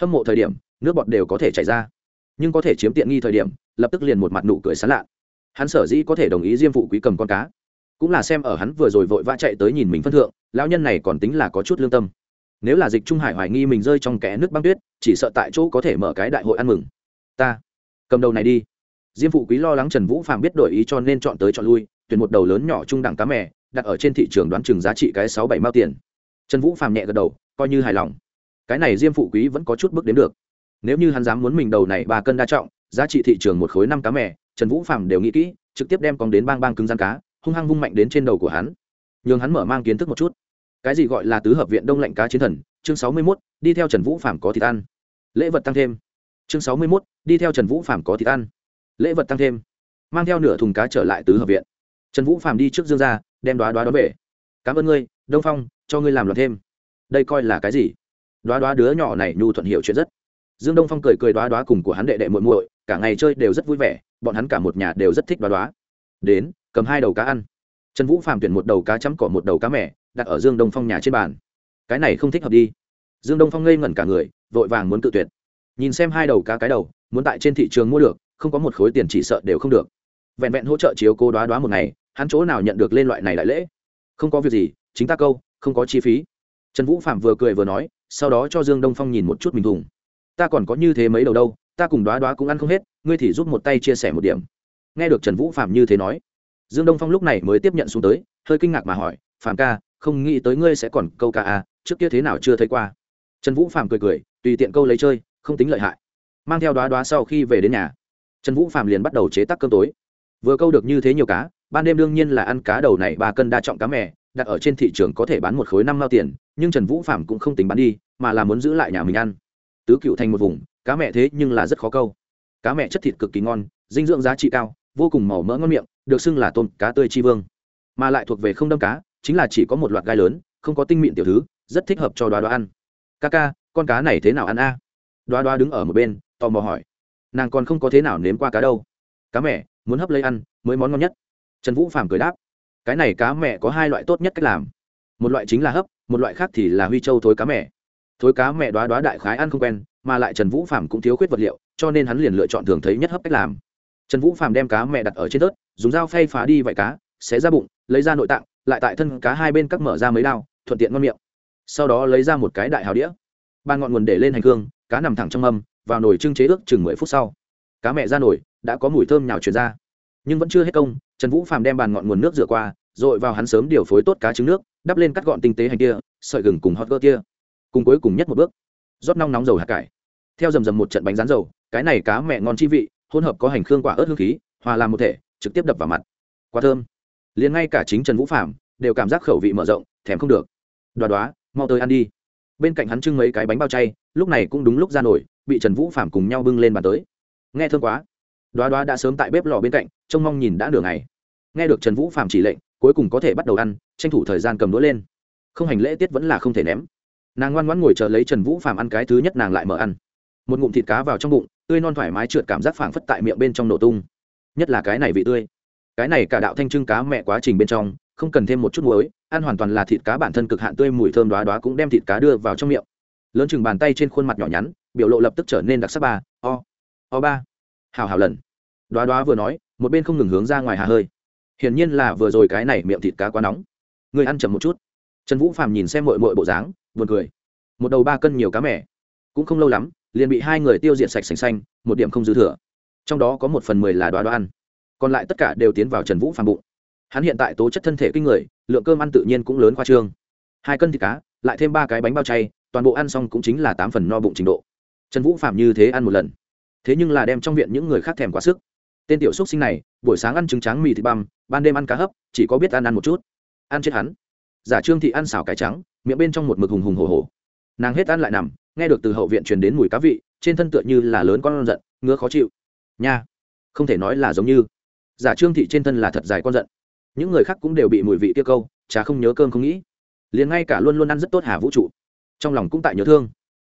Hâm mộ thời điểm, nước bọt đều có thể chảy ra. Nhưng có thể chiếm tiện nghi thời điểm, lập tức liền một mặt nụ cười sán lạ. Hắn sở dĩ có thể đồng ý diêm phụ quý cầm con cá, cũng là xem ở hắn vừa rồi vội vã chạy tới nhìn mình phân thượng, lão nhân này còn tính là có chút lương tâm. Nếu là dịch trung hải hoài nghi mình rơi trong kẽ nước băng tuyết, chỉ sợ tại chỗ có thể mở cái đại hội ăn mừng. Ta, cầm đầu này đi. Diêm phụ quý lo lắng trần vũ phạm biết đổi ý cho nên chọn tới chọn lui, tuyển một đầu lớn nhỏ trung đẳng cá mè, đặt ở trên thị trường đoán chừng giá trị cái sáu bảy mao tiền trần vũ phàm nhẹ gật đầu, coi như hài lòng. Cái này diêm phụ quý vẫn có chút bước đến được. Nếu như hắn dám muốn mình đầu này ba cân đa trọng, giá trị thị trường một khối năm cá mè, trần vũ Phàm đều nghĩ kỹ, trực tiếp đem con đến bang bang cứng rắn cá, hung hăng vung mạnh đến trên đầu của hắn. Nhường hắn mở mang kiến thức một chút. Cái gì gọi là tứ hợp viện đông lạnh cá chiến thần? Chương sáu mươi mốt, đi theo trần vũ Phàm có thịt ăn. Lễ vật tăng thêm. Chương sáu mươi mốt, đi theo trần vũ Phàm có thịt ăn. Lễ vật tăng thêm. Mang theo nửa thùng cá trở lại tứ hợp viện. Trần vũ Phàm đi trước dương ra đem đoá đoá đón về. Cảm ơn ngươi đông phong, cho ngươi làm loạt thêm. Đây coi là cái gì? Đoá đoá đứa nhỏ này nhu thuận hiểu chuyện rất. Dương đông phong cười cười đoá đoá cùng của hắn đệ đệ muội muội, cả ngày chơi đều rất vui vẻ, bọn hắn cả một nhà đều rất thích đoá đoá. Đến, cầm hai đầu cá ăn. Trần vũ phạm tuyển một đầu cá chấm cỏ một đầu cá mẻ đặt ở dương đông phong nhà trên bàn. Cái này không thích hợp đi. Dương đông phong ngây ngẩn cả người, vội vàng muốn cự tuyệt. Nhìn xem hai đầu cá cái đầu, muốn tại trên thị trường mua được, không có một khối tiền chỉ sợ đều không được. Vẹn vẹn hỗ trợ chiếu cố đoá đoá một ngày, hắn chỗ nào nhận được lên loại này đại lễ? Không có việc gì chính ta câu, không có chi phí. Trần vũ phạm vừa cười vừa nói, sau đó cho dương đông phong nhìn một chút mình thùng. Ta còn có như thế mấy đầu đâu, ta cùng đoá đoá cũng ăn không hết, ngươi thì giúp một tay chia sẻ một điểm. Nghe được trần vũ phạm như thế nói, dương đông phong lúc này mới tiếp nhận xuống tới, hơi kinh ngạc mà hỏi phạm ca, không nghĩ tới ngươi sẽ còn câu ca à trước kia thế nào chưa thấy qua? Trần vũ phạm cười cười, tùy tiện câu lấy chơi, không tính lợi hại. Mang theo đoá đoá sau khi về đến nhà, trần vũ phạm liền bắt đầu chế tác cơm tối. Vừa câu được như thế nhiều cá, ban đêm đương nhiên là ăn cá đầu này ba cân đa trọng cá mè đặt ở trên thị trường có thể bán một khối năm mao tiền, nhưng trần vũ phạm cũng không tính bán đi, mà là muốn giữ lại nhà mình ăn. Tứ cựu thành một vùng, cá mẹ thế nhưng là rất khó câu. Cá mẹ chất thịt cực kỳ ngon, dinh dưỡng giá trị cao, vô cùng màu mỡ ngon miệng, được xưng là tôm cá tươi chi vương. Mà lại thuộc về không đâm cá, chính là chỉ có một loạt gai lớn, không có tinh mịn tiểu thứ, rất thích hợp cho đoá đoá ăn. Ca ca, con cá này thế nào ăn a? À? đoá đoá đứng ở một bên, tò mò hỏi. Nàng còn không có thế nào nếm qua cá đâu. Cá mẹ, muốn hấp lấy ăn, mới món ngon nhất. Trần vũ phàm cười đáp cái này cá mẹ có hai loại tốt nhất cách làm. Một loại chính là hấp, một loại khác thì là huy châu thối cá mẹ. Thối cá mẹ đoá đoá đại khái ăn không quen, mà lại trần vũ phàm cũng thiếu khuyết vật liệu, cho nên hắn liền lựa chọn thường thấy nhất hấp cách làm. Trần vũ phàm đem cá mẹ đặt ở trên tớt dùng dao phay phá đi vải cá, xé ra bụng, lấy ra nội tạng, lại tại thân cá hai bên cắt mở ra mấy đao, thuận tiện ngon miệng. Sau đó lấy ra một cái đại hào đĩa. Ba ngọn nguồn để lên hành hương, cá nằm thẳng trong mâm, vào nồi trưng chế ước chừng mười phút sau. Cá mẹ ra nồi, đã có mùi thơm nhào chuyển ra. Nhưng vẫn chưa hết công trần vũ phàm đem bàn ngọn nguồn nước rửa qua, rồi vào hắn sớm điều phối tốt cá trứng nước, đắp lên cắt gọn tinh tế hành kia, sợi gừng cùng hot gơ kia. Cùng cuối cùng nhất một bước, rót nóng nóng dầu hạt cải. Theo dầm dầm một trận bánh rán dầu, cái này cá mẹ ngon chi vị, hỗn hợp có hành khương quả ớt hương khí, hòa làm một thể, trực tiếp đập vào mặt. Quá thơm. Liền ngay cả chính trần vũ phạm đều cảm giác khẩu vị mở rộng, thèm không được. Đoá đoá, mau tới ăn đi. Bên cạnh hắn trưng mấy cái bánh bao chay, lúc này cũng đúng lúc ra nổi, bị trần vũ phạm cùng nhau bưng lên bàn tới. Nghe thương quá. Đoá đoá đã sớm tại bếp lò bên cạnh trông mong nhìn đã nửa ngày. Nghe được trần vũ phạm chỉ lệnh, cuối cùng có thể bắt đầu ăn, tranh thủ thời gian cầm đũa lên. Không hành lễ tiết vẫn là không thể ném. Nàng ngoan ngoãn ngồi chờ lấy trần vũ phạm ăn cái thứ nhất nàng lại mở ăn. Một ngụm thịt cá vào trong bụng, tươi non thoải mái trượt cảm giác phảng phất tại miệng bên trong nổ tung. Nhất là cái này vị tươi. Cái này cả đạo thanh trưng cá mẹ quá trình bên trong, không cần thêm một chút muối, ăn hoàn toàn là thịt cá bản thân cực hạn tươi mùi thơm đoá đoá cũng đem thịt cá đưa vào trong miệng. Lớn chừng bàn tay trên khuôn mặt nhỏ nhắn, biểu lộ lập tức trở nên đặc sắc ba, o o ba. Hào hào lần. Đoá đoá vừa nói một bên không ngừng hướng ra ngoài hà hơi. Hiển nhiên là vừa rồi cái này miệng thịt cá quá nóng. Người ăn chậm một chút. Trần vũ phàm nhìn xem mội mội bộ dáng, buồn cười. Một đầu ba cân nhiều cá mẻ cũng không lâu lắm, liền bị hai người tiêu diệt sạch sành xanh, một điểm không dư thừa. Trong đó có một phần mười là đoá đoá ăn. Còn lại tất cả đều tiến vào trần vũ phàm bụng. Hắn hiện tại tố chất thân thể kinh người, lượng cơm ăn tự nhiên cũng lớn khoa trương. Hai cân thịt cá, lại thêm ba cái bánh bao chay, toàn bộ ăn xong cũng chính là tám phần no bụng trình độ. Trần vũ phạm như thế ăn một lần. Thế nhưng là đem trong viện những người khác thèm quá sức tên tiểu xúc sinh này, buổi sáng ăn trứng trắng mì thịt băm, ban đêm ăn cá hấp, chỉ có biết ăn ăn một chút. Ăn chết hắn. Giả trương thị ăn xào cải trắng, miệng bên trong một mực hùng hùng hồ hồ nàng hết ăn lại nằm, nghe được từ hậu viện truyền đến mùi cá vị, trên thân tựa như là lớn con giận, ngứa khó chịu. Nha, không thể nói là giống như. Giả trương thị trên thân là thật dài con giận. Những người khác cũng đều bị mùi vị tiêu câu, chả không nhớ cơm không nghĩ. Liền ngay cả luôn luôn ăn rất tốt hà vũ trụ. Trong lòng cũng tại nhớ thương.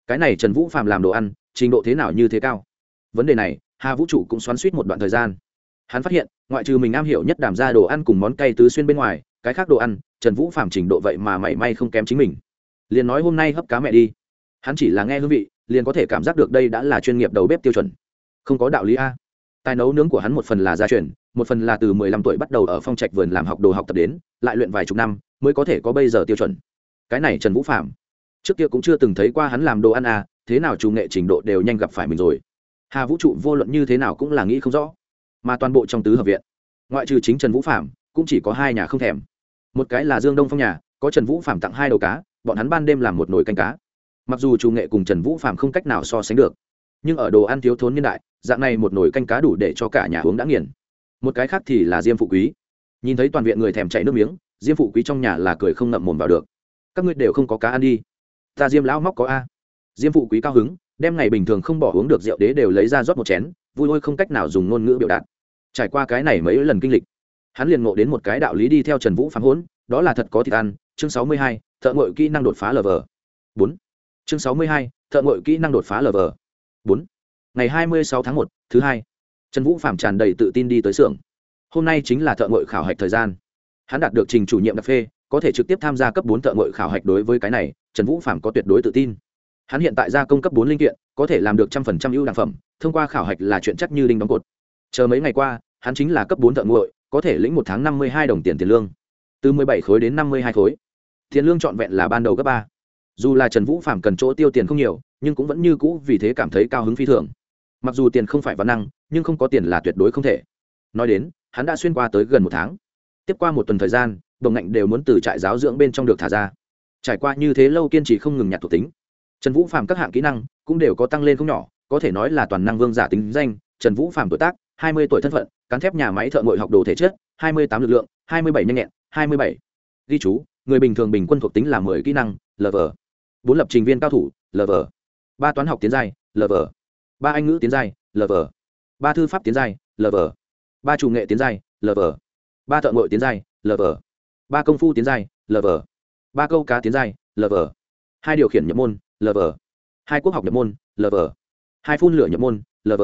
Cái này trần vũ phạm làm đồ ăn, trình độ thế nào như thế cao? Vấn đề này hà vũ trụ cũng xoắn suýt một đoạn thời gian. Hắn phát hiện, ngoại trừ mình am hiểu nhất đảm ra đồ ăn cùng món cay tứ xuyên bên ngoài, cái khác đồ ăn, trần vũ phạm trình độ vậy mà mảy may không kém chính mình. Liền nói hôm nay hấp cá mẹ đi. Hắn chỉ là nghe hương vị, liền có thể cảm giác được đây đã là chuyên nghiệp đầu bếp tiêu chuẩn. Không có đạo lý a. Tài nấu nướng của hắn một phần là gia truyền, một phần là từ mười lăm tuổi bắt đầu ở phong trạch vườn làm học đồ học tập đến, lại luyện vài chục năm, mới có thể có bây giờ tiêu chuẩn. Cái này trần vũ phạm trước kia cũng chưa từng thấy qua hắn làm đồ ăn à thế nào chủ nghệ trình độ đều nhanh gặp phải mình rồi hà vũ trụ vô luận như thế nào cũng là nghĩ không rõ, mà toàn bộ trong tứ hợp viện, ngoại trừ chính trần vũ phạm cũng chỉ có hai nhà không thèm. Một cái là dương đông phong nhà, có trần vũ phạm tặng hai đầu cá, bọn hắn ban đêm làm một nồi canh cá. Mặc dù chủ nghệ cùng trần vũ phạm không cách nào so sánh được, nhưng ở đồ ăn thiếu thốn niên đại, dạng này một nồi canh cá đủ để cho cả nhà uống đã nghiền. Một cái khác thì là diêm phụ quý. Nhìn thấy toàn viện người thèm chạy nước miếng, diêm phụ quý trong nhà là cười không ngậm mồm vào được. Các ngươi đều không có cá ăn đi. Ta diêm lão móc có a diêm phụ quý cao hứng, đem ngày bình thường không bỏ uống được rượu đế đều lấy ra rót một chén, vui ôi không cách nào dùng ngôn ngữ biểu đạt. Trải qua cái này mấy lần kinh lịch, hắn liền ngộ đến một cái đạo lý đi theo trần vũ phán hỗn đó là thật có thịt ăn. Chương sáu mươi hai, thợ ngội kỹ năng đột phá lờ vờ. Bốn. Chương sáu mươi hai, thợ ngội kỹ năng đột phá lờ vờ. Bốn. Ngày hai mươi sáu tháng một, thứ hai. Trần vũ phạm tràn đầy tự tin đi tới xưởng. Hôm nay chính là thợ ngội khảo hạch thời gian. Hắn đạt được trình chủ nhiệm đặc phê, có thể trực tiếp tham gia cấp bốn thợ ngội khảo hạch đối với cái này, trần vũ phạm có tuyệt đối tự tin hắn hiện tại gia công cấp bốn linh kiện có thể làm được trăm phần trăm ưu đẳng phẩm thông qua khảo hạch là chuyện chắc như đinh đóng cột. Chờ mấy ngày qua hắn chính là cấp bốn thợ nguội, có thể lĩnh một tháng năm mươi hai đồng tiền tiền lương. Từ mười bảy khối đến năm mươi hai khối. Tiền lương trọn vẹn là ban đầu cấp ba. Dù là trần vũ phạm cần chỗ tiêu tiền không nhiều nhưng cũng vẫn như cũ vì thế cảm thấy cao hứng phi thường. Mặc dù tiền không phải văn năng nhưng không có tiền là tuyệt đối không thể. Nói đến hắn đã xuyên qua tới gần một tháng. Tiếp qua một tuần thời gian đồng ngạnh đều muốn từ trại giáo dưỡng bên trong được thả ra. Trải qua như thế lâu kiên trì không ngừng nhặt thuộc tính trần vũ phạm các hạng kỹ năng cũng đều có tăng lên không nhỏ, có thể nói là toàn năng vương giả tính danh, trần vũ phạm tuổi tác, hai mươi tuổi thân phận, cán thép nhà máy thợ ngội học đồ thể chất, hai mươi tám lực lượng, hai mươi bảy nhanh nhẹn, hai mươi bảy. Ghi chú, người bình thường bình quân thuộc tính là mười kỹ năng lv bốn lập trình viên cao thủ lv ba toán học tiến giai lv ba anh ngữ tiến giai lv ba thư pháp tiến giai lv ba chủ nghệ tiến giai lv ba thợ ngội tiến giai lv ba công phu tiến giai lv ba câu cá tiến giai lv hai điều khiển nhập môn lv hai quốc học nhập môn lv hai phun lửa nhập môn lv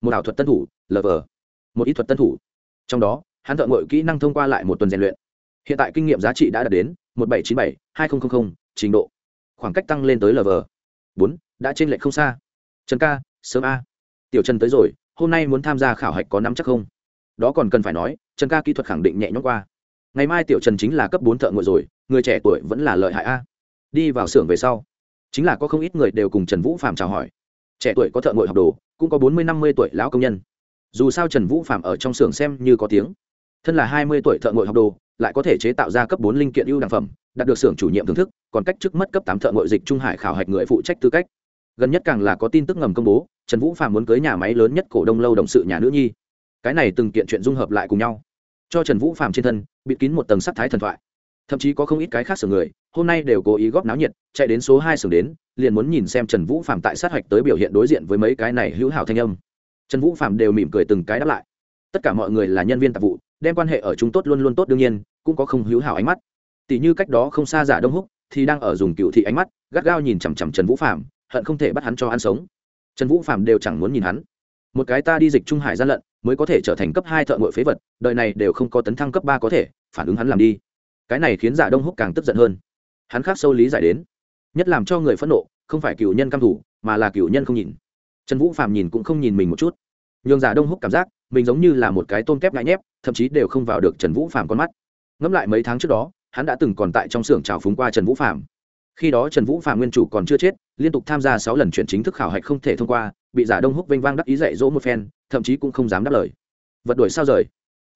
một ảo thuật tân thủ lv một ý thuật tân thủ. Trong đó, hắn thợ ngội kỹ năng thông qua lại một tuần rèn luyện. Hiện tại kinh nghiệm giá trị đã đạt đến một bảy chín bảy, hai nghìn trình độ. Khoảng cách tăng lên tới lv bốn, đã trên lệch không xa. Trần ca, sớm a. Tiểu trần tới rồi, hôm nay muốn tham gia khảo hạch có nắm chắc không? Đó còn cần phải nói, trần ca kỹ thuật khẳng định nhẹ nhõm qua. Ngày mai tiểu trần chính là cấp bốn thợ ngội rồi, người trẻ tuổi vẫn là lợi hại a đi vào xưởng về sau, chính là có không ít người đều cùng trần vũ phạm chào hỏi. Trẻ tuổi có thợ ngội học đồ, cũng có bốn mươi năm mươi tuổi lão công nhân. Dù sao trần vũ phạm ở trong xưởng xem như có tiếng. Thân là hai mươi tuổi thợ ngội học đồ, lại có thể chế tạo ra cấp bốn linh kiện ưu đẳng phẩm, đạt được xưởng chủ nhiệm thưởng thức, còn cách chức mất cấp tám thợ ngội dịch trung hải khảo hạch người phụ trách tư cách. Gần nhất càng là có tin tức ngầm công bố, trần vũ phạm muốn cưới nhà máy lớn nhất cổ đông lâu đồng sự nhà nữ nhi. Cái này từng kiện chuyện dung hợp lại cùng nhau. Cho trần vũ phạm trên thân, bịt kín một tầng sắc thái thần thoại thậm chí có không ít cái khác sưởng người, hôm nay đều cố ý góp náo nhiệt, chạy đến số hai sưởng đến, liền muốn nhìn xem trần vũ phạm tại sát hạch tới biểu hiện đối diện với mấy cái này hữu hảo thanh âm. Trần vũ phạm đều mỉm cười từng cái đáp lại. Tất cả mọi người là nhân viên tạp vụ, đem quan hệ ở chúng tốt luôn luôn tốt đương nhiên, cũng có không hữu hảo ánh mắt. Tỷ như cách đó không xa giả đông húc, thì đang ở dùng cựu thị ánh mắt, gắt gao nhìn chằm chằm trần vũ phạm hận không thể bắt hắn cho ăn sống. Trần vũ phạm đều chẳng muốn nhìn hắn. Một cái ta đi dịch trung hải gian lận, mới có thể trở thành cấp hai thợ ngội phế vật, đời này đều không có tấn thăng cấp ba có thể, phản ứng hắn làm đi cái này khiến giả đông húc càng tức giận hơn. Hắn khác sâu lý giải đến, nhất làm cho người phẫn nộ, không phải cựu nhân căm thủ mà là cựu nhân không nhìn. Trần vũ phạm nhìn cũng không nhìn mình một chút. Nhường giả đông húc cảm giác, mình giống như là một cái tôm kép ngại nhép, thậm chí đều không vào được trần vũ phạm con mắt. Ngẫm lại mấy tháng trước đó, hắn đã từng còn tại trong xưởng trào phúng qua trần vũ phạm khi đó trần vũ phạm nguyên chủ còn chưa chết, liên tục tham gia sáu lần chuyển chính thức khảo hạch không thể thông qua, bị giả đông húc vênh vang đắc ý dạy dỗ một phen, thậm chí cũng không dám đáp lời. Vật đuổi sao rời?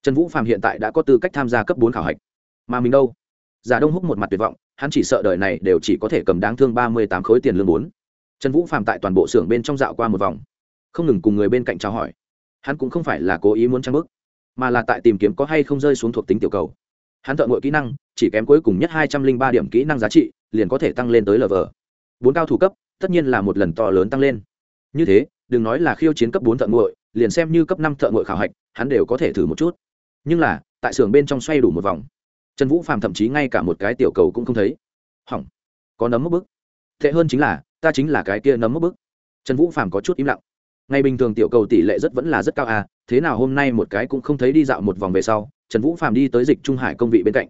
Trần vũ phạm hiện tại đã có tư cách tham gia cấp bốn khảo hạch mà mình đâu? Giả đông húc một mặt tuyệt vọng, hắn chỉ sợ đời này đều chỉ có thể cầm đáng thương ba mươi tám khối tiền lương bốn. Trần vũ phạm tại toàn bộ xưởng bên trong dạo qua một vòng, không ngừng cùng người bên cạnh trao hỏi. Hắn cũng không phải là cố ý muốn trang bức mà là tại tìm kiếm có hay không rơi xuống thuộc tính tiểu cầu. Hắn thợ ngội kỹ năng, chỉ kém cuối cùng nhất hai trăm linh ba điểm kỹ năng giá trị, liền có thể tăng lên tới lv bốn cao thủ cấp, tất nhiên là một lần to lớn tăng lên. Như thế, đừng nói là khiêu chiến cấp bốn thợ ngội liền xem như cấp năm thợ ngội khảo hạch, hắn đều có thể thử một chút. Nhưng là, tại xưởng bên trong xoay đủ một vòng trần vũ phàm thậm chí ngay cả một cái tiểu cầu cũng không thấy. Hỏng. Có nấm mốc bức. Tệ hơn chính là, ta chính là cái kia nấm mốc bức. Trần vũ phàm có chút im lặng. Ngày bình thường tiểu cầu tỷ lệ rất vẫn là rất cao à thế nào hôm nay một cái cũng không thấy đi dạo một vòng về sau, trần vũ phàm đi tới dịch trung hải công vị bên cạnh.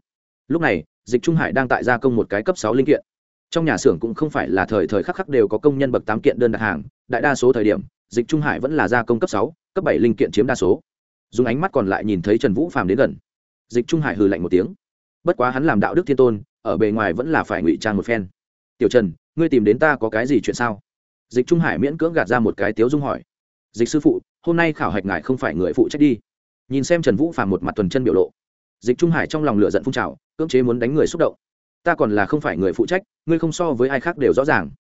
Lúc này, dịch trung hải đang tại gia công một cái cấp sáu linh kiện. Trong nhà xưởng cũng không phải là thời thời khắc khắc đều có công nhân bậc tám kiện đơn đặt hàng, đại đa số thời điểm, dịch trung hải vẫn là gia công cấp sáu, cấp bảy linh kiện chiếm đa số. Dùng ánh mắt còn lại nhìn thấy trần vũ phàm đến gần. Dịch trung hải hừ lạnh một tiếng bất quá hắn làm đạo đức thiên tôn, ở bề ngoài vẫn là phải ngụy trang một phen. Tiểu trần, ngươi tìm đến ta có cái gì chuyện sao? Dịch trung hải miễn cưỡng gạt ra một cái tiếu dung hỏi. Dịch sư phụ, hôm nay khảo hạch ngài không phải người phụ trách đi. Nhìn xem trần vũ phàm một mặt tuần chân biểu lộ. Dịch trung hải trong lòng lửa giận phun trào, cưỡng chế muốn đánh người xúc động. Ta còn là không phải người phụ trách, ngươi không so với ai khác đều rõ ràng.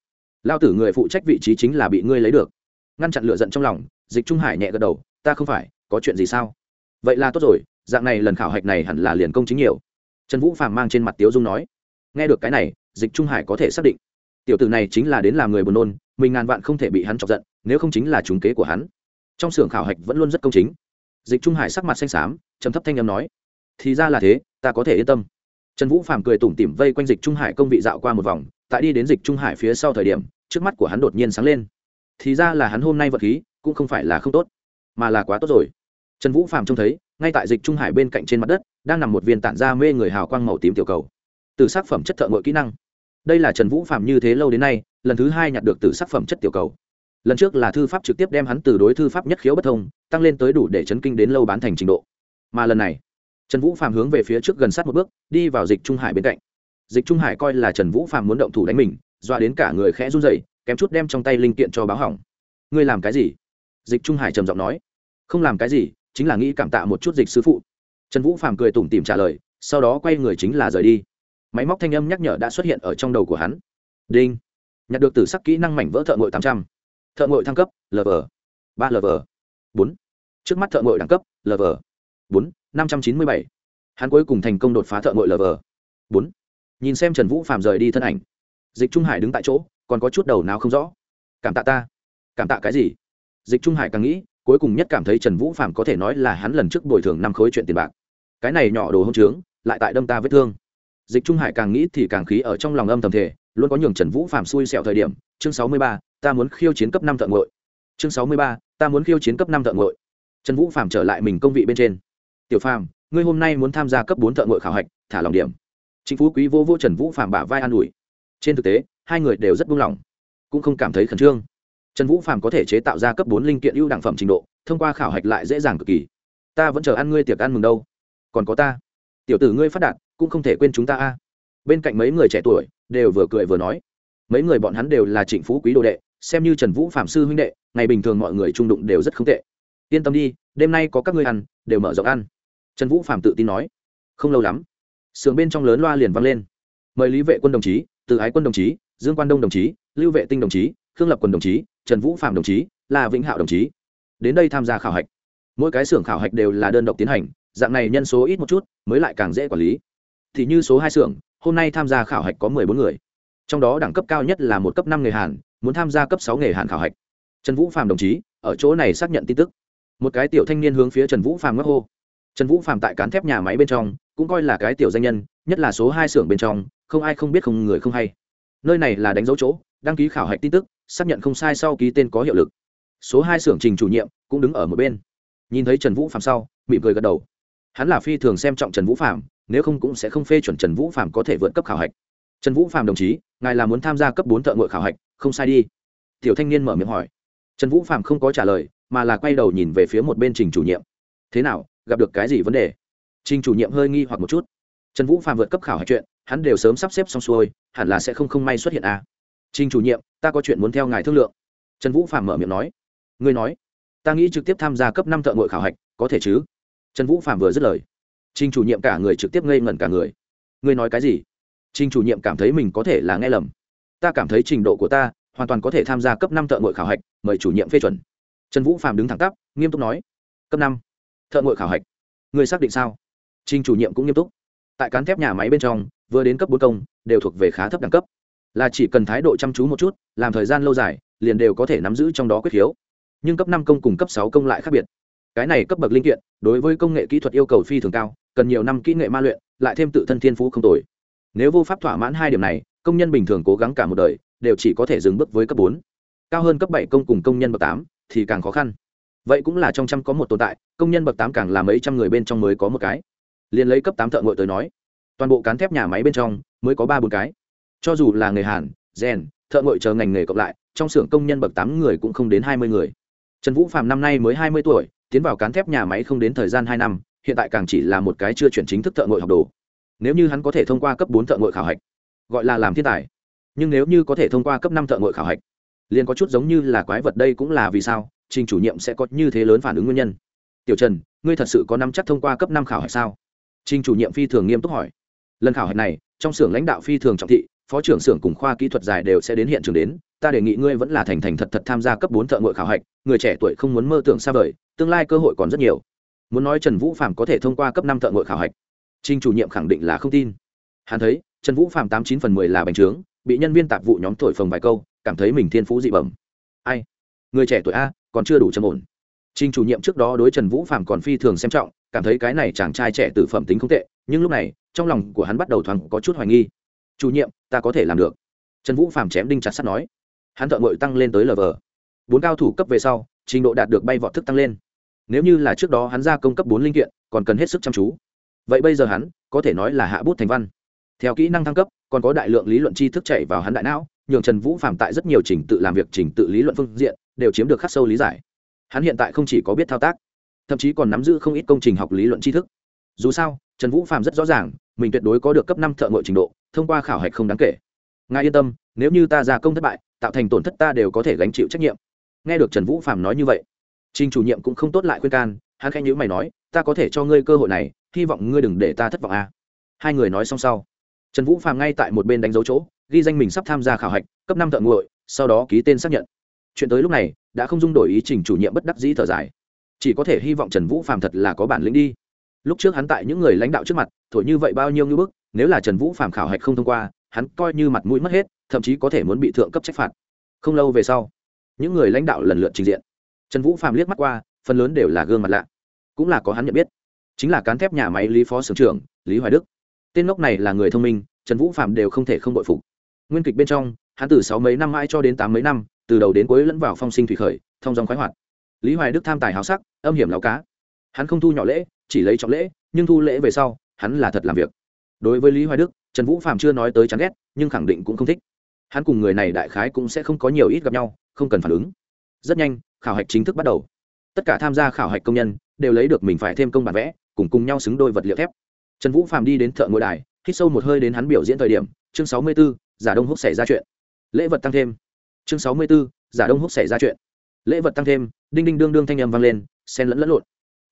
Lao tử người phụ trách vị trí chính là bị ngươi lấy được. Ngăn chặn lửa giận trong lòng, dịch trung hải nhẹ gật đầu, ta không phải, có chuyện gì sao? Vậy là tốt rồi, dạng này lần khảo hạch này hẳn là liền công chính nhiều trần vũ phàm mang trên mặt tiếu dung nói, nghe được cái này, dịch trung hải có thể xác định. Tiểu tử này chính là đến làm người buồn nôn, mình ngàn vạn không thể bị hắn chọc giận, nếu không chính là trúng kế của hắn. Trong xưởng khảo hạch vẫn luôn rất công chính. Dịch trung hải sắc mặt xanh xám, trầm thấp thanh â m nói, thì ra là thế, ta có thể yên tâm. Trần vũ phàm cười tủm tỉm vây quanh dịch trung hải công vị dạo qua một vòng, tại đi đến dịch trung hải phía sau thời điểm, trước mắt của hắn đột nhiên sáng lên. Thì ra là hắn hôm nay vật khí, cũng không phải là không tốt, mà là quá tốt rồi. Trần vũ phàm trông thấy ngay tại dịch trung hải bên cạnh trên mặt đất, đang nằm một viên tản ra mê người hào quang màu tím tiểu cầu. Từ sắc phẩm chất thợ ngội kỹ năng. Đây là trần vũ phạm như thế lâu đến nay, lần thứ hai nhặt được từ sắc phẩm chất tiểu cầu. Lần trước là thư pháp trực tiếp đem hắn từ đối thư pháp nhất khiếu bất thông, tăng lên tới đủ để chấn kinh đến lâu bán thành trình độ. Mà lần này, trần vũ phạm hướng về phía trước gần sát một bước, đi vào dịch trung hải bên cạnh. Dịch trung hải coi là trần vũ phạm muốn động thủ đánh mình, dọa đến cả người khẽ run dậy kém chút đem trong tay linh kiện cho báo hỏng. Ngươi làm cái gì? Dịch trung hải trầm giọng nói. Không làm cái gì chính là nghĩ cảm tạ một chút dịch sư phụ. Trần vũ phạm cười tủm tìm trả lời, sau đó quay người chính là rời đi. Máy móc thanh âm nhắc nhở đã xuất hiện ở trong đầu của hắn. Đinh. Nhặt được từ sắc kỹ năng mảnh vỡ thợ ngội tám trăm. Thợ ngội thăng cấp lv ba lv bốn. Trước mắt thợ ngội đẳng cấp lv bốn, năm trăm chín mươi bảy. Hắn cuối cùng thành công đột phá thợ ngội lv bốn. Nhìn xem trần vũ phạm rời đi thân ảnh. Dịch trung hải đứng tại chỗ, còn có chút đầu nào không rõ. Cảm tạ ta. Cảm tạ cái gì? Dịch trung hải càng nghĩ cuối cùng nhất cảm thấy trần vũ phạm có thể nói là hắn lần trước bồi thường năm khối chuyện tiền bạc. Cái này nhỏ đồ hông trướng, lại tại đâm ta vết thương. Dịch trung hải càng nghĩ thì càng khí ở trong lòng âm thầm thể luôn có nhường trần vũ phạm xui xẹo thời điểm. Chương sáu mươi ba, ta muốn khiêu chiến cấp năm thợ ngội chương sáu mươi ba, ta muốn khiêu chiến cấp năm thợ ngội trần vũ phạm trở lại mình công vị bên trên. Tiểu phàm, ngươi hôm nay muốn tham gia cấp bốn thợ ngội khảo hạch, thả lòng điểm. Chính phú quý vô vô trần vũ phạm bả vai an ủi. Trên thực tế, hai người đều rất buông lỏng, cũng không cảm thấy khẩn trương trần vũ phạm có thể chế tạo ra cấp bốn linh kiện ưu đẳng phẩm trình độ, thông qua khảo hạch lại dễ dàng cực kỳ. Ta vẫn chờ ăn ngươi tiệc ăn mừng đâu. Còn có ta. Tiểu tử ngươi phát đạt, cũng không thể quên chúng ta a. Bên cạnh mấy người trẻ tuổi, đều vừa cười vừa nói. Mấy người bọn hắn đều là trịnh phú quý đồ đệ, xem như trần vũ phạm sư huynh đệ, ngày bình thường mọi người trung đụng đều rất không tệ. Yên tâm đi, đêm nay có các ngươi ăn, đều mở rộng ăn. Trần vũ phạm tự tin nói. Không lâu lắm, sườn bên trong lớn loa liền vang lên. Mời lý vệ quân đồng chí, từ ái quân đồng chí, dương quan đông đồng chí, lưu vệ tinh đồng chí khương lập quần đồng chí, trần vũ phạm đồng chí là vĩnh hạo đồng chí. Đến đây tham gia khảo hạch. Mỗi cái xưởng khảo hạch đều là đơn độc tiến hành, dạng này nhân số ít một chút, mới lại càng dễ quản lý. Thì như số hai xưởng, hôm nay tham gia khảo hạch có mười bốn người. Trong đó đẳng cấp cao nhất là một cấp năm nghề hàn, muốn tham gia cấp sáu nghề hàn khảo hạch. Trần vũ phạm đồng chí, ở chỗ này xác nhận tin tức. Một cái tiểu thanh niên hướng phía trần vũ phạm ngắc hô. Trần vũ phạm tại cán thép nhà máy bên trong, cũng coi là cái tiểu danh nhân, nhất là số hai xưởng bên trong, không ai không biết không người không hay. Nơi này là đánh dấu chỗ, đăng ký khảo hạch tin tức xác nhận không sai sau ký tên có hiệu lực. Số hai xưởng trình chủ nhiệm cũng đứng ở một bên. Nhìn thấy trần vũ phạm sau, mỉm cười gật đầu. Hắn là phi thường xem trọng trần vũ phạm nếu không cũng sẽ không phê chuẩn trần vũ phạm có thể vượt cấp khảo hạch. Trần vũ phạm đồng chí, ngài là muốn tham gia cấp bốn thợ ngội khảo hạch, không sai đi. Tiểu thanh niên mở miệng hỏi. Trần vũ phạm không có trả lời, mà là quay đầu nhìn về phía một bên trình chủ nhiệm. Thế nào, gặp được cái gì vấn đề? Trình chủ nhiệm hơi nghi hoặc một chút. Trần vũ phạm vượt cấp khảo hạch chuyện, hắn đều sớm sắp xếp xong xuôi, hẳn là sẽ không không may xuất hiện à trình chủ nhiệm, ta có chuyện muốn theo ngài thương lượng. Trần vũ phạm mở miệng nói. Ngươi nói. Ta nghĩ trực tiếp tham gia cấp năm thợ ngội khảo hạch, có thể chứ? Trần vũ phạm vừa dứt lời. Trình chủ nhiệm cả người trực tiếp ngây ngẩn cả người. Ngươi nói cái gì? Trình chủ nhiệm cảm thấy mình có thể là nghe lầm. Ta cảm thấy trình độ của ta hoàn toàn có thể tham gia cấp năm thợ ngội khảo hạch, mời chủ nhiệm phê chuẩn. Trần vũ phạm đứng thẳng tắp, nghiêm túc nói. Cấp năm thợ ngội khảo hạch. Người xác định sao? Trình chủ nhiệm cũng nghiêm túc. Tại cán thép nhà máy bên trong, vừa đến cấp bốn công, đều thuộc về khá thấp đẳng cấp là chỉ cần thái độ chăm chú một chút, làm thời gian lâu dài, liền đều có thể nắm giữ trong đó quyết khiếu. Nhưng cấp năm công cùng cấp sáu công lại khác biệt. Cái này cấp bậc linh kiện, đối với công nghệ kỹ thuật yêu cầu phi thường cao, cần nhiều năm kỹ nghệ ma luyện, lại thêm tự thân thiên phú không tồi. Nếu vô pháp thỏa mãn hai điểm này, công nhân bình thường cố gắng cả một đời, đều chỉ có thể dừng bước với cấp bốn. Cao hơn cấp bảy công cùng công nhân bậc tám thì càng khó khăn. Vậy cũng là trong trăm có một tồn tại, công nhân bậc tám càng là mấy trăm người bên trong mới có một cái. Liền lấy cấp tám thợ ngội tới nói, toàn bộ cán thép nhà máy bên trong mới có ba bốn cái cho dù là nghề hàn rèn thợ ngội chờ ngành nghề cộng lại, trong xưởng công nhân bậc tám người cũng không đến hai mươi người. Trần vũ phạm năm nay mới hai mươi tuổi, tiến vào cán thép nhà máy không đến thời gian hai năm, hiện tại càng chỉ là một cái chưa chuyển chính thức thợ ngội học đồ. Nếu như hắn có thể thông qua cấp bốn thợ ngội khảo hạch, gọi là làm thiên tài. Nhưng nếu như có thể thông qua cấp năm thợ ngội khảo hạch, liền có chút giống như là quái vật đây cũng là vì sao, trình chủ nhiệm sẽ có như thế lớn phản ứng nguyên nhân. Tiểu trần, ngươi thật sự có năm chắc thông qua cấp năm khảo hạch sao? Trình chủ nhiệm phi thường nghiêm túc hỏi. Lần khảo hạch này, trong xưởng lãnh đạo phi thường trọng thị phó trưởng xưởng cùng khoa kỹ thuật dài đều sẽ đến hiện trường đến, ta đề nghị ngươi vẫn là thành thành thật thật tham gia cấp bốn thợ ngội khảo hạch, người trẻ tuổi không muốn mơ tưởng xa vời, tương lai cơ hội còn rất nhiều. Muốn nói trần vũ phạm có thể thông qua cấp năm thợ ngội khảo hạch trinh chủ nhiệm khẳng định là không tin. Hắn thấy, trần vũ phạm tám chín phần mười là bành trướng, bị nhân viên tạp vụ nhóm thổi phồng vài câu, cảm thấy mình thiên phú dị bẩm. Ai? Người trẻ tuổi a, còn chưa đủ trầm ổn. Trinh chủ nhiệm trước đó đối trần vũ phạm còn phi thường xem trọng, cảm thấy cái này chàng trai trẻ từ phẩm tính không tệ, nhưng lúc này, trong lòng của hắn bắt đầu thoáng có chút hoài nghi chủ nhiệm, ta có thể làm được. Trần vũ phạm chém đinh chặt sắt nói. Hắn thợ ngội tăng lên tới lv bốn cao thủ cấp về sau, trình độ đạt được bay vọt thức tăng lên. Nếu như là trước đó hắn ra công cấp bốn linh kiện, còn cần hết sức chăm chú. Vậy bây giờ hắn, có thể nói là hạ bút thành văn. Theo kỹ năng thăng cấp, còn có đại lượng lý luận tri thức chạy vào hắn đại não, nhường trần vũ phạm tại rất nhiều trình tự làm việc, trình tự lý luận phương diện, đều chiếm được khắc sâu lý giải. Hắn hiện tại không chỉ có biết thao tác, thậm chí còn nắm giữ không ít công trình học lý luận tri thức dù sao, trần vũ phạm rất rõ ràng, mình tuyệt đối có được cấp năm thợ ngội trình độ, thông qua khảo hạch không đáng kể. Ngài yên tâm, nếu như ta ra công thất bại, tạo thành tổn thất ta đều có thể gánh chịu trách nhiệm. Nghe được trần vũ phạm nói như vậy, trình chủ nhiệm cũng không tốt lại khuyên can, hắn khanh nhữ mày nói, ta có thể cho ngươi cơ hội này, hy vọng ngươi đừng để ta thất vọng a. À. hai người nói xong sau, trần vũ phạm ngay tại một bên đánh dấu chỗ, ghi danh mình sắp tham gia khảo hạch, cấp năm thợ nguội sau đó ký tên xác nhận. Chuyện tới lúc này, đã không dung đổi ý trình chủ nhiệm bất đắc dĩ thở dài. Chỉ có thể hy vọng trần vũ phạm thật là có bản lĩnh đi lúc trước hắn tại những người lãnh đạo trước mặt, thổi như vậy bao nhiêu ngưỡng bức, nếu là trần vũ phạm khảo hạch không thông qua, hắn coi như mặt mũi mất hết, thậm chí có thể muốn bị thượng cấp trách phạt. Không lâu về sau, những người lãnh đạo lần lượt trình diện. Trần vũ phạm liếc mắt qua, phần lớn đều là gương mặt lạ. Cũng là có hắn nhận biết. Chính là cán thép nhà máy lý phó sưởng trưởng, lý hoài đức. Tên ngốc này là người thông minh, trần vũ phạm đều không thể không bội phục. Nguyên kịch bên trong, hắn từ sáu mấy năm mãi cho đến tám mấy năm, từ đầu đến cuối lẫn vào phong sinh thủy khởi, thông dòng khoái hoạt. Lý hoài đức tham tài háo sắc, âm hiểm lao cá hắn không thu nhỏ lễ, chỉ lấy trọng lễ, nhưng thu lễ về sau, hắn là thật làm việc. Đối với lý hoài đức, trần vũ phạm chưa nói tới chán ghét, nhưng khẳng định cũng không thích. Hắn cùng người này đại khái cũng sẽ không có nhiều ít gặp nhau, không cần phản ứng. Rất nhanh, khảo hạch chính thức bắt đầu. Tất cả tham gia khảo hạch công nhân đều lấy được mình phải thêm công bản vẽ, cùng cùng nhau xứng đôi vật liệu thép. Trần vũ phạm đi đến thợ ngôi đài, hít sâu một hơi đến hắn biểu diễn thời điểm, chương sáu mươi b ố giả đông húc xảy ra chuyện. Lễ vật tăng thêm. Chương sáu mươi b ố giả đông húc xảy ra chuyện. Lễ vật tăng thêm, đinh đinh đương đương thanh âm vang lên, sen lẫn lẫn lộn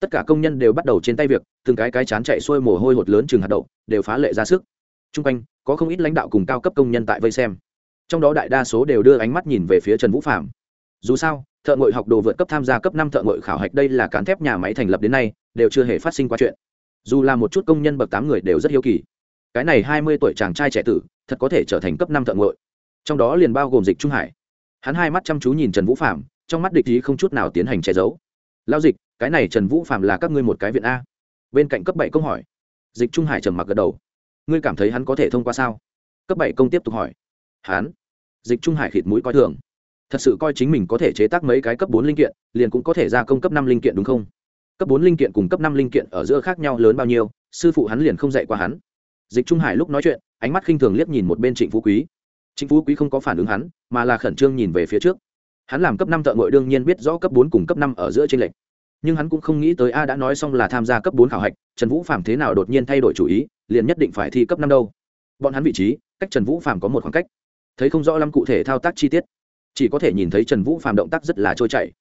tất cả công nhân đều bắt đầu trên tay việc, từng cái cái chán chạy xuôi mồ hôi hột lớn chừng hạt đậu, đều phá lệ ra sức. T r u n g quanh, có không ít lãnh đạo cùng cao cấp công nhân tại vây xem. Trong đó đại đa số đều đưa ánh mắt nhìn về phía trần vũ phạm dù sao, thợ ngội học đồ vượt cấp tham gia cấp năm thợ ngội khảo hạch đây là cán thép nhà máy thành lập đến nay, đều chưa hề phát sinh qua chuyện. Dù là một chút công nhân bậc tám người đều rất hiếu kỳ. Cái này hai mươi tuổi chàng trai trẻ tử, thật có thể trở thành cấp năm thợ ngội trong đó liền bao gồm dịch trung hải. Hắn hai mắt chăm chú nhìn trần vũ phạm trong mắt địch ý không chút nào tiến hành che giấu. Lao dịch cái này trần vũ phạm là các ngươi một cái viện a. Bên cạnh cấp bảy công hỏi. Dịch trung hải trầm mặc gật đầu. Ngươi cảm thấy hắn có thể thông qua sao? Cấp bảy công tiếp tục hỏi. Hắn? Dịch trung hải khịt mũi coi thường. Thật sự coi chính mình có thể chế tác mấy cái cấp bốn linh kiện, liền cũng có thể ra công cấp năm linh kiện đúng không? Cấp bốn linh kiện cùng cấp năm linh kiện ở giữa khác nhau lớn bao nhiêu, sư phụ hắn liền không dạy qua hắn. Dịch trung hải lúc nói chuyện, ánh mắt khinh thường liếc nhìn một bên trịnh phú quý. Trịnh phú quý không có phản ứng hắn, mà là khẩn trương nhìn về phía trước. Hắn làm cấp năm thợ ngội đương nhiên biết rõ cấp bốn cùng cấp năm ở giữa trên lệch nhưng hắn cũng không nghĩ tới a đã nói xong là tham gia cấp bốn khảo hạch, trần vũ phạm thế nào đột nhiên thay đổi chủ ý, liền nhất định phải thi cấp năm đâu. Bọn hắn vị trí, cách trần vũ phạm có một khoảng cách. Thấy không rõ lắm cụ thể thao tác chi tiết, chỉ có thể nhìn thấy trần vũ phạm động tác rất là trôi chảy.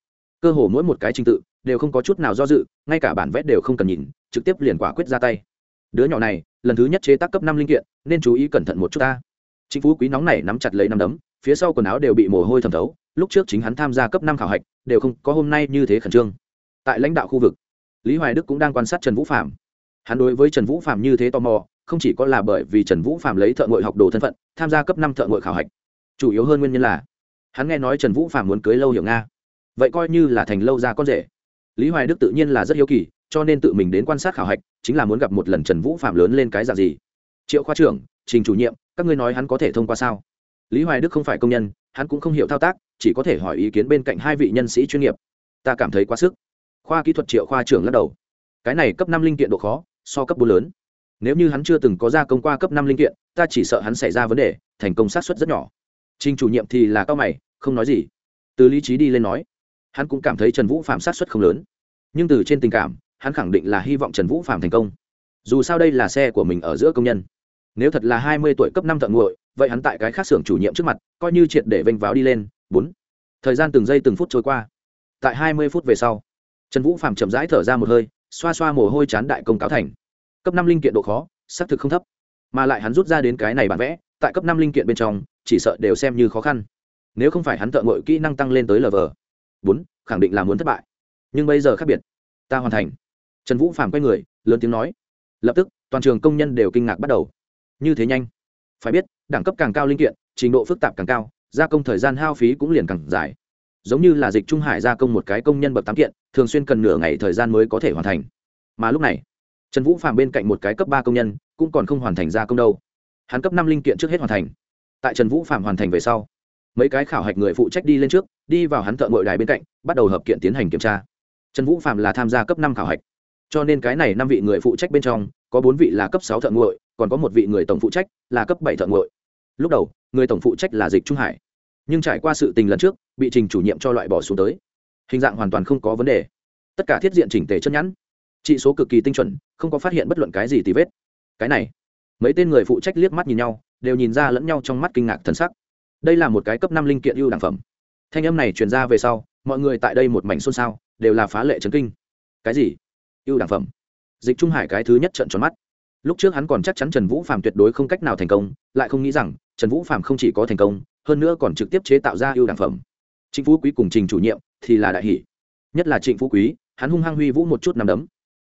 Cơ hồ mỗi một cái trình tự đều không có chút nào do dự, ngay cả bản vẽ đều không cần nhìn, trực tiếp liền quả quyết ra tay. Đứa nhỏ này, lần thứ nhất chế tác cấp năm linh kiện, nên chú ý cẩn thận một chút ta. Chính phú quý nóng này nắm chặt lấy nắm đấm, phía sau quần áo đều bị mồ hôi thẩm thấu, lúc trước chính hắn tham gia cấp năm khảo hạch, đều không có hôm nay như thế khẩn trương tại lãnh đạo khu vực. Lý hoài đức cũng đang quan sát trần vũ phạm hắn đối với trần vũ phạm như thế tò mò, không chỉ có là bởi vì trần vũ phạm lấy thợ ngội học đồ thân phận, tham gia cấp năm thợ ngội khảo hạch. Chủ yếu hơn nguyên nhân là, hắn nghe nói trần vũ phạm muốn cưới lâu hiểu nga. Vậy coi như là thành lâu ra con rể. Lý hoài đức tự nhiên là rất hiếu kỳ, cho nên tự mình đến quan sát khảo hạch, chính là muốn gặp một lần trần vũ phạm lớn lên cái dạng gì. Triệu khoa trưởng, trình chủ nhiệm, các ngươi nói hắn có thể thông qua sao? Lý hoài đức không phải công nhân, hắn cũng không hiểu thao tác, chỉ có thể hỏi ý kiến bên cạnh hai vị nhân sĩ chuyên nghiệp. Ta cảm thấy quá sức khoa kỹ thuật triệu khoa trưởng lắc đầu. Cái này cấp năm linh kiện độ khó, so cấp bốn lớn. Nếu như hắn chưa từng có gia công qua cấp năm linh kiện, ta chỉ sợ hắn xảy ra vấn đề, thành công sát xuất rất nhỏ. Trình chủ nhiệm thì là cao mày, không nói gì. Từ lý trí đi lên nói, hắn cũng cảm thấy trần vũ phạm sát xuất không lớn. Nhưng từ trên tình cảm, hắn khẳng định là hy vọng trần vũ phạm thành công. Dù sao đây là xe của mình ở giữa công nhân. Nếu thật là hai mươi tuổi cấp năm thợ nguội vậy hắn tại cái khác xưởng chủ nhiệm trước mặt, coi như triệt để vênh váo đi lên. Bốn. Thời gian từng giây từng phút trôi qua. Tại hai mươi phút về sau trần vũ phạm chậm rãi thở ra một hơi, xoa xoa mồ hôi chán đại công cáo thành. Cấp năm linh kiện độ khó, xác thực không thấp. Mà lại hắn rút ra đến cái này bản vẽ, tại cấp năm linh kiện bên trong, chỉ sợ đều xem như khó khăn. Nếu không phải hắn thợ ngội kỹ năng tăng lên tới lv bốn, khẳng định là muốn thất bại. Nhưng bây giờ khác biệt. Ta hoàn thành. Trần vũ phàm quay người, lớn tiếng nói. Lập tức, toàn trường công nhân đều kinh ngạc bắt đầu. Như thế nhanh. Phải biết, đẳng cấp càng cao linh kiện, trình độ phức tạp càng cao, gia công thời gian hao phí cũng liền càng dài giống như là dịch trung hải gia công một cái công nhân bậc tám kiện, thường xuyên cần nửa ngày thời gian mới có thể hoàn thành. Mà lúc này, trần vũ phàm bên cạnh một cái cấp ba công nhân, cũng còn không hoàn thành gia công đâu. Hắn cấp năm linh kiện trước hết hoàn thành. Tại trần vũ phàm hoàn thành về sau, mấy cái khảo hạch người phụ trách đi lên trước, đi vào hắn thợ ngội đài bên cạnh, bắt đầu hợp kiện tiến hành kiểm tra. Trần vũ phạm là tham gia cấp năm khảo hạch. Cho nên cái này năm vị người phụ trách bên trong, có bốn vị là cấp sáu thợ ngội còn có một vị người tổng phụ trách là cấp bảy thợ ngội lúc đầu, người tổng phụ trách là dịch trung hải nhưng trải qua sự tình lần trước, bị trình chủ nhiệm cho loại bỏ xuống tới. Hình dạng hoàn toàn không có vấn đề. Tất cả thiết diện chỉnh tề chân nhẵn trị số cực kỳ tinh chuẩn, không có phát hiện bất luận cái gì tì vết. Cái này, mấy tên người phụ trách liếc mắt nhìn nhau, đều nhìn ra lẫn nhau trong mắt kinh ngạc thân sắc. Đây là một cái cấp năm linh kiện ưu đẳng phẩm. Thanh âm này truyền ra về sau, mọi người tại đây một mảnh xôn xao, đều là phá lệ trấn kinh. Cái gì? Ưu đẳng phẩm. Dịch trung hải cái thứ nhất trận tròn mắt. Lúc trước hắn còn chắc chắn trần vũ phạm tuyệt đối không cách nào thành công, lại không nghĩ rằng trần vũ phạm không chỉ có thành công hơn nữa còn trực tiếp chế tạo ra ưu đẳng phẩm. Trịnh phú quý cùng trình chủ nhiệm thì là đại hỷ. Nhất là trịnh phú quý, hắn hung hăng huy vũ một chút nằm đấm.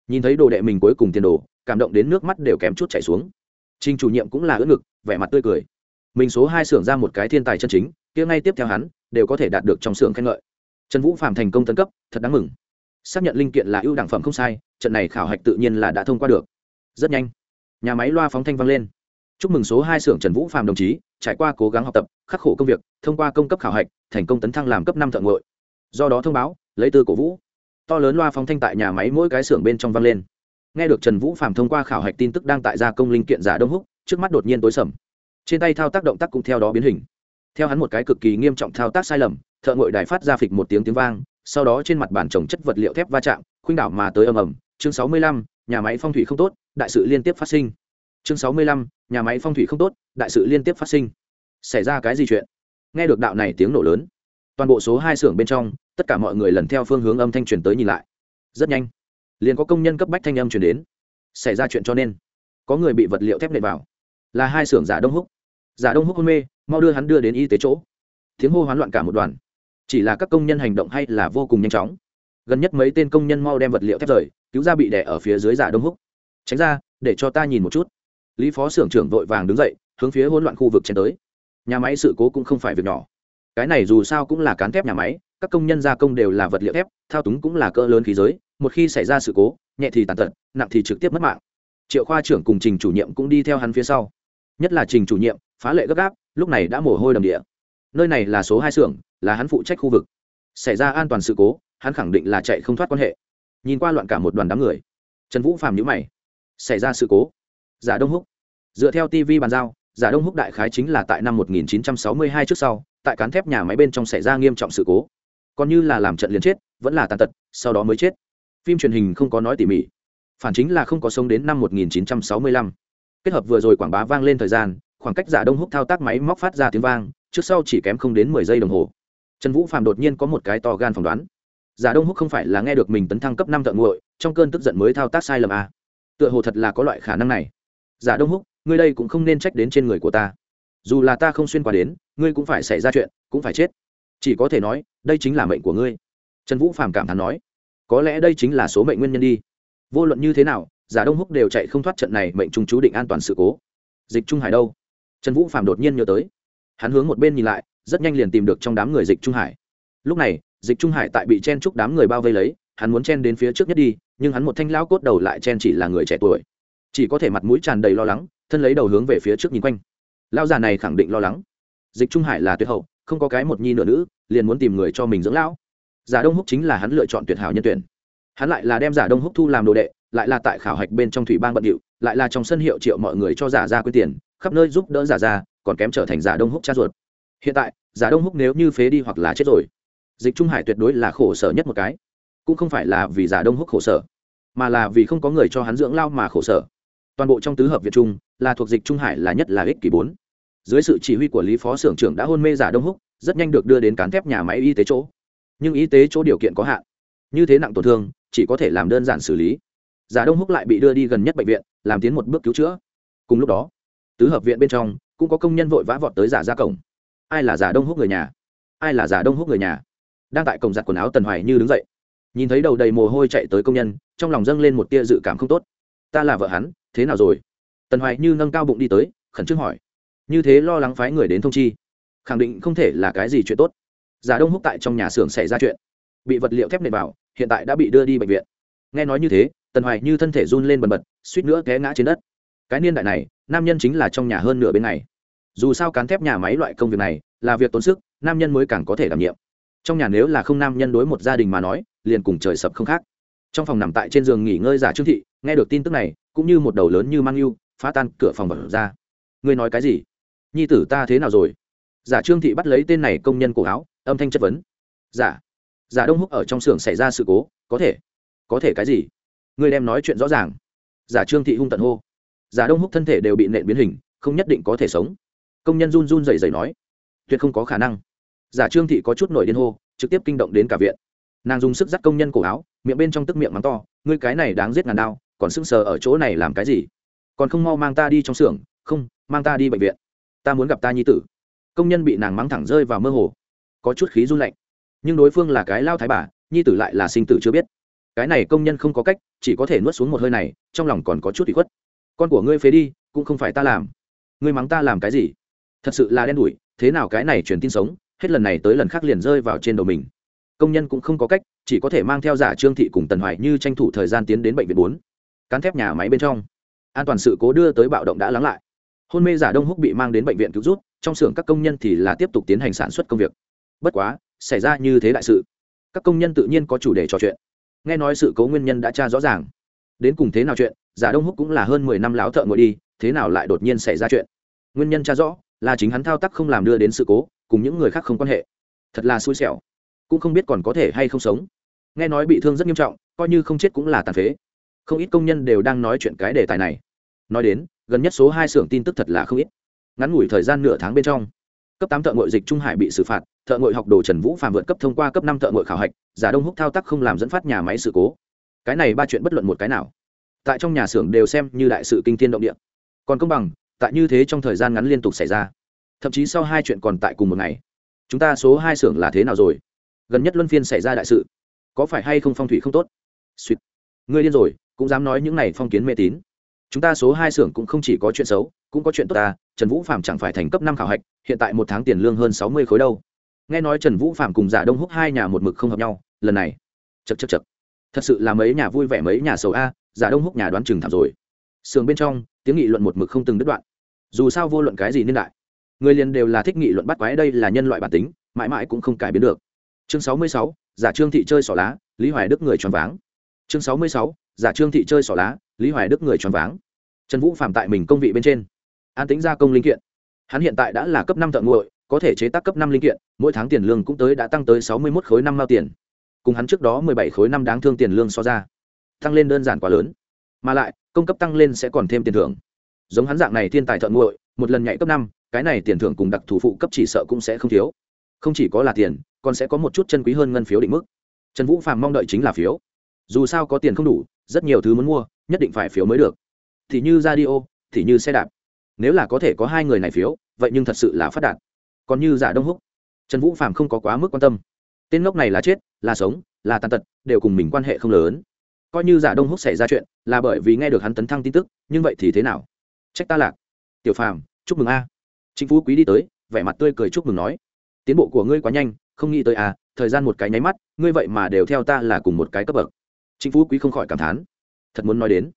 Nhìn thấy đồ đệ mình cuối cùng tiền đồ, cảm động đến nước mắt đều kém chút chảy xuống. Trình chủ nhiệm cũng là ưỡn ngực, vẻ mặt tươi cười. Mình số hai xưởng ra một cái thiên tài chân chính, kia ngay tiếp theo hắn, đều có thể đạt được trong xưởng khen ngợi. Trần vũ phạm thành công tấn cấp, thật đáng mừng. Xác nhận linh kiện là ưu đẳng phẩm không sai, trận này khảo hạch tự nhiên là đã thông qua được. Rất nhanh. Nhà máy loa phóng thanh vang lên. Chúc mừng số hai xưởng trần vũ phạm đồng chí trải qua cố gắng học tập, khắc khổ công việc, thông qua công cấp khảo hạch, thành công tấn thăng làm cấp năm thợ ngội do đó thông báo, lấy tư cổ vũ. To lớn loa phóng thanh tại nhà máy mỗi cái xưởng bên trong vang lên. Nghe được trần vũ phạm thông qua khảo hạch tin tức đang tại gia công linh kiện giả đông húc, trước mắt đột nhiên tối sầm. Trên tay thao tác động tác cũng theo đó biến hình. Theo hắn một cái cực kỳ nghiêm trọng thao tác sai lầm thợ ngội đài phát ra phịch một tiếng tiếng vang, sau đó trên mặt bàn trồng chất vật liệu thép va chạm, khuynh đảo mà tới ầm ầm. Chương sáu mươi lăm, nhà máy phong thủy không tốt, đại sự liên tiếp phát sinh chương sáu mươi lăm, nhà máy phong thủy không tốt, đại sự liên tiếp phát sinh. Xảy ra cái gì chuyện? Nghe được đạo này tiếng nổ lớn, toàn bộ số hai xưởng bên trong, tất cả mọi người lần theo phương hướng âm thanh truyền tới nhìn lại. Rất nhanh, liền có công nhân cấp bách thanh âm truyền đến. Xảy ra chuyện cho nên, có người bị vật liệu thép nệ vào. Là hai xưởng giả đông húc. Giả đông húc hôn mê, mau đưa hắn đưa đến y tế chỗ. Tiếng hô hoán loạn cả một đoàn. Chỉ là các công nhân hành động hay là vô cùng nhanh chóng. Gần nhất mấy tên công nhân mau đem vật liệu thép rời, cứu ra bị đẻ ở phía dưới giả đông húc. Tránh ra, để cho ta nhìn một chút lý phó xưởng trưởng vội vàng đứng dậy, hướng phía hỗn loạn khu vực chen tới. Nhà máy sự cố cũng không phải việc nhỏ. Cái này dù sao cũng là cán thép nhà máy, các công nhân gia công đều là vật liệu thép, thao túng cũng là cỡ lớn khí giới, một khi xảy ra sự cố, nhẹ thì tàn tật, nặng thì trực tiếp mất mạng. Triệu khoa trưởng cùng trình chủ nhiệm cũng đi theo hắn phía sau. Nhất là trình chủ nhiệm, phá lệ gấp gáp, lúc này đã mồ hôi đầm địa. Nơi này là số hai xưởng, là hắn phụ trách khu vực. Xảy ra an toàn sự cố, hắn khẳng định là chạy không thoát quan hệ. Nhìn qua loạn cả một đoàn đám người, trần vũ phàm nhữ mày. Xảy ra sự cố? Giả đông húc. Dựa theo tv bàn giao, giả đông húc đại khái chính là tại năm 1962 trước sau, tại cán thép nhà máy bên trong xảy ra nghiêm trọng sự cố. Còn như là làm trận liền chết, vẫn là tàn tật, sau đó mới chết. Phim truyền hình không có nói tỉ mỉ. Phản chính là không có sống đến năm 1965 kết hợp vừa rồi quảng bá vang lên thời gian, khoảng cách giả đông húc thao tác máy móc phát ra tiếng vang, trước sau chỉ kém không đến mười giây đồng hồ. Trần vũ phạm đột nhiên có một cái to gan phỏng đoán. Giả đông húc không phải là nghe được mình tấn thăng cấp năm thợ nguội, trong cơn tức giận mới thao tác sai lầm à. tựa hồ thật là có loại khả năng này giả đông húc, ngươi đây cũng không nên trách đến trên người của ta. Dù là ta không xuyên qua đến, ngươi cũng phải xảy ra chuyện, cũng phải chết. Chỉ có thể nói, đây chính là mệnh của ngươi. Trần vũ phàm cảm thán nói. Có lẽ đây chính là số mệnh nguyên nhân đi. Vô luận như thế nào, giả đông húc đều chạy không thoát trận này mệnh trung chú định an toàn sự cố. Dịch trung hải đâu? Trần vũ phạm đột nhiên nhớ tới. Hắn hướng một bên nhìn lại, rất nhanh liền tìm được trong đám người dịch trung hải. Lúc này, dịch trung hải tại bị chen chúc đám người bao vây lấy, hắn muốn chen đến phía trước nhất đi, nhưng hắn một thanh lão cốt đầu lại chen chỉ là người trẻ tuổi chỉ có thể mặt mũi tràn đầy lo lắng, thân lấy đầu hướng về phía trước nhìn quanh. Lão già này khẳng định lo lắng. Dịch trung hải là tuyệt hậu, không có cái một nhi nửa nữ, liền muốn tìm người cho mình dưỡng lão. Giả đông húc chính là hắn lựa chọn tuyệt hảo nhân tuyển. Hắn lại là đem giả đông húc thu làm đồ đệ, lại là tại khảo hạch bên trong thủy bang bận điệu, lại là trong sân hiệu triệu mọi người cho giả ra quyên tiền, khắp nơi giúp đỡ giả ra còn kém trở thành giả đông húc cha ruột. Hiện tại, giả đông húc nếu như phế đi hoặc là chết rồi, dịch trung hải tuyệt đối là khổ sở nhất một cái. Cũng không phải là vì giả đông húc khổ sở, mà là vì không có người cho hắn dưỡng lao mà khổ sở toàn bộ trong tứ hợp việt trung, là thuộc dịch trung hải là nhất là ích kỷ bốn. Dưới sự chỉ huy của lý phó xưởng trưởng đã hôn mê giả đông húc, rất nhanh được đưa đến cán thép nhà máy y tế chỗ. Nhưng y tế chỗ điều kiện có hạn. Như thế nặng tổn thương, chỉ có thể làm đơn giản xử lý. Giả đông húc lại bị đưa đi gần nhất bệnh viện, làm tiến một bước cứu chữa. Cùng lúc đó, tứ hợp viện bên trong, cũng có công nhân vội vã vọt tới giả ra cổng. Ai là giả đông húc người nhà? Ai là giả đông húc người nhà? Đang tại cổng giặt quần áo tần hoài như đứng dậy. Nhìn thấy đầu đầy mồ hôi chạy tới công nhân, trong lòng dâng lên một tia dự cảm không tốt. Ta là vợ hắn thế nào rồi? Tần hoài như nâng cao bụng đi tới, khẩn trương hỏi. Như thế lo lắng phái người đến thông chi, khẳng định không thể là cái gì chuyện tốt. Giả đông húc tại trong nhà xưởng xảy ra chuyện, bị vật liệu thép nệ vào, hiện tại đã bị đưa đi bệnh viện. Nghe nói như thế, tần hoài như thân thể run lên bần bật, suýt nữa té ngã trên đất. Cái niên đại này, nam nhân chính là trong nhà hơn nửa bên này. Dù sao cán thép nhà máy loại công việc này là việc tốn sức, nam nhân mới càng có thể đảm nhiệm. Trong nhà nếu là không nam nhân đối một gia đình mà nói, liền cùng trời sập không khác. Trong phòng nằm tại trên giường nghỉ ngơi giả trương thị, nghe được tin tức này cũng như một đầu lớn như mang yêu, phá tan cửa phòng vật ra. Ngươi nói cái gì? Nhi tử ta thế nào rồi? Giả trương thị bắt lấy tên này công nhân cổ áo, âm thanh chất vấn. Giả giả đông húc ở trong xưởng xảy ra sự cố, có thể có thể cái gì? Ngươi đem nói chuyện rõ ràng. Giả trương thị hung tận hô. Giả đông húc thân thể đều bị nện biến hình, không nhất định có thể sống. Công nhân run run rẩy rẩy nói. Tuyệt không có khả năng. Giả trương thị có chút nổi điên hô, trực tiếp kinh động đến cả viện. Nàng dùng sức dắt công nhân cổ áo, miệng bên trong tức miệng mắng to, ngươi cái này đáng giết ngàn đao còn sững sờ ở chỗ này làm cái gì? Còn không mau mang ta đi trong xưởng, không, mang ta đi bệnh viện. Ta muốn gặp ta nhi tử. Công nhân bị nàng mắng thẳng rơi vào mơ hồ. Có chút khí run lạnh. Nhưng đối phương là cái lao thái bà, nhi tử lại là sinh tử chưa biết. Cái này công nhân không có cách, chỉ có thể nuốt xuống một hơi này, trong lòng còn có chút bị khuất. Con của ngươi phế đi, cũng không phải ta làm. Ngươi mắng ta làm cái gì? Thật sự là đen đủi, thế nào cái này truyền tin sống, hết lần này tới lần khác liền rơi vào trên đầu mình. Công nhân cũng không có cách, chỉ có thể mang theo giả trương thị cùng tần hoài như tranh thủ thời gian tiến đến bệnh viện bốn cán thép nhà máy bên trong. An toàn sự cố đưa tới bạo động đã lắng lại. Hôn mê giả đông húc bị mang đến bệnh viện cứu rút trong xưởng các công nhân thì là tiếp tục tiến hành sản xuất công việc. Bất quá, xảy ra như thế đại sự. Các công nhân tự nhiên có chủ đề trò chuyện. Nghe nói sự cố nguyên nhân đã tra rõ ràng. Đến cùng thế nào chuyện, giả đông húc cũng là hơn mười năm láo thợ ngồi đi, thế nào lại đột nhiên xảy ra chuyện? Nguyên nhân tra rõ, là chính hắn thao tác không làm đưa đến sự cố, cùng những người khác không quan hệ. Thật là xui xẻo. Cũng không biết còn có thể hay không sống. Nghe nói bị thương rất nghiêm trọng, coi như không chết cũng là tàn phế không ít công nhân đều đang nói chuyện cái đề tài này. Nói đến, gần nhất số hai xưởng tin tức thật là không ít. Ngắn ngủi thời gian nửa tháng bên trong, cấp tám thợ ngội dịch trung hải bị xử phạt, thợ ngội học đồ trần vũ phạm vượt cấp thông qua cấp năm thợ ngội khảo hạch, giả đông húc thao tác không làm dẫn phát nhà máy sự cố. Cái này ba chuyện bất luận một cái nào. Tại trong nhà xưởng đều xem như đại sự kinh thiên động địa. Còn công bằng, tại như thế trong thời gian ngắn liên tục xảy ra. Thậm chí sau hai chuyện còn tại cùng một ngày. Chúng ta số hai xưởng là thế nào rồi? Gần nhất luân phiên xảy ra đại sự. Có phải hay không phong thủy không tốt? Suýt. Ngươi điên rồi cũng dám nói những này phong kiến mê tín. Chúng ta số hai xưởng cũng không chỉ có chuyện xấu, cũng có chuyện tốt ta, trần vũ phạm chẳng phải thành cấp năm khảo hạch, hiện tại một tháng tiền lương hơn sáu mươi khối đâu. Nghe nói trần vũ phạm cùng giả đông húc hai nhà một mực không hợp nhau, lần này chật chật chật thật sự là mấy nhà vui vẻ mấy nhà sầu a, giả đông húc nhà đoán chừng thảm rồi. Sườn bên trong, tiếng nghị luận một mực không từng đứt đoạn. Dù sao vô luận cái gì niên đại, người liền đều là thích nghị luận bắt quái đây là nhân loại bản tính, mãi mãi cũng không cải biến được. Chương sáu mươi sáu, giả trương thị chơi xỏ lá, lý hoài đức người choáng váng chương sáu mươi sáu, giả trương thị chơi xỏ lá, lý hoài đức người tròn váng. Trần vũ phạm tại mình công vị bên trên. An tính gia công linh kiện. Hắn hiện tại đã là cấp năm thợ nguội có thể chế tác cấp năm linh kiện, mỗi tháng tiền lương cũng tới đã tăng tới sáu mươi một khối năm mao tiền. Cùng hắn trước đó mười bảy khối năm đáng thương tiền lương so ra, tăng lên đơn giản quá lớn. Mà lại, công cấp tăng lên sẽ còn thêm tiền thưởng. Giống hắn dạng này thiên tài thợ nguội một lần nhảy cấp năm, cái này tiền thưởng cùng đặc thù phụ cấp chỉ sợ cũng sẽ không thiếu. Không chỉ có là tiền, còn sẽ có một chút chân quý hơn ngân phiếu định mức. Trần vũ Phạm mong đợi chính là phiếu dù sao có tiền không đủ, rất nhiều thứ muốn mua, nhất định phải phiếu mới được. Thì như radio, thì như xe đạp. Nếu là có thể có hai người này phiếu, vậy nhưng thật sự là phát đạt. Còn như giả đông húc, trần vũ Phạm không có quá mức quan tâm. Tên ngốc này là chết, là sống, là tàn tật, đều cùng mình quan hệ không lớn. Coi như giả đông húc xảy ra chuyện, là bởi vì nghe được hắn tấn thăng tin tức, nhưng vậy thì thế nào? Trách ta lạc. Tiểu phàm, chúc mừng a. À. chính phú quý đi tới, vẻ mặt tươi cười chúc mừng nói. Tiến bộ của ngươi quá nhanh, không nghĩ tới à thời gian một cái nháy mắt, ngươi vậy mà đều theo ta là cùng một cái cấp bậc chính phú quý không khỏi cảm thán. Thật muốn nói đến,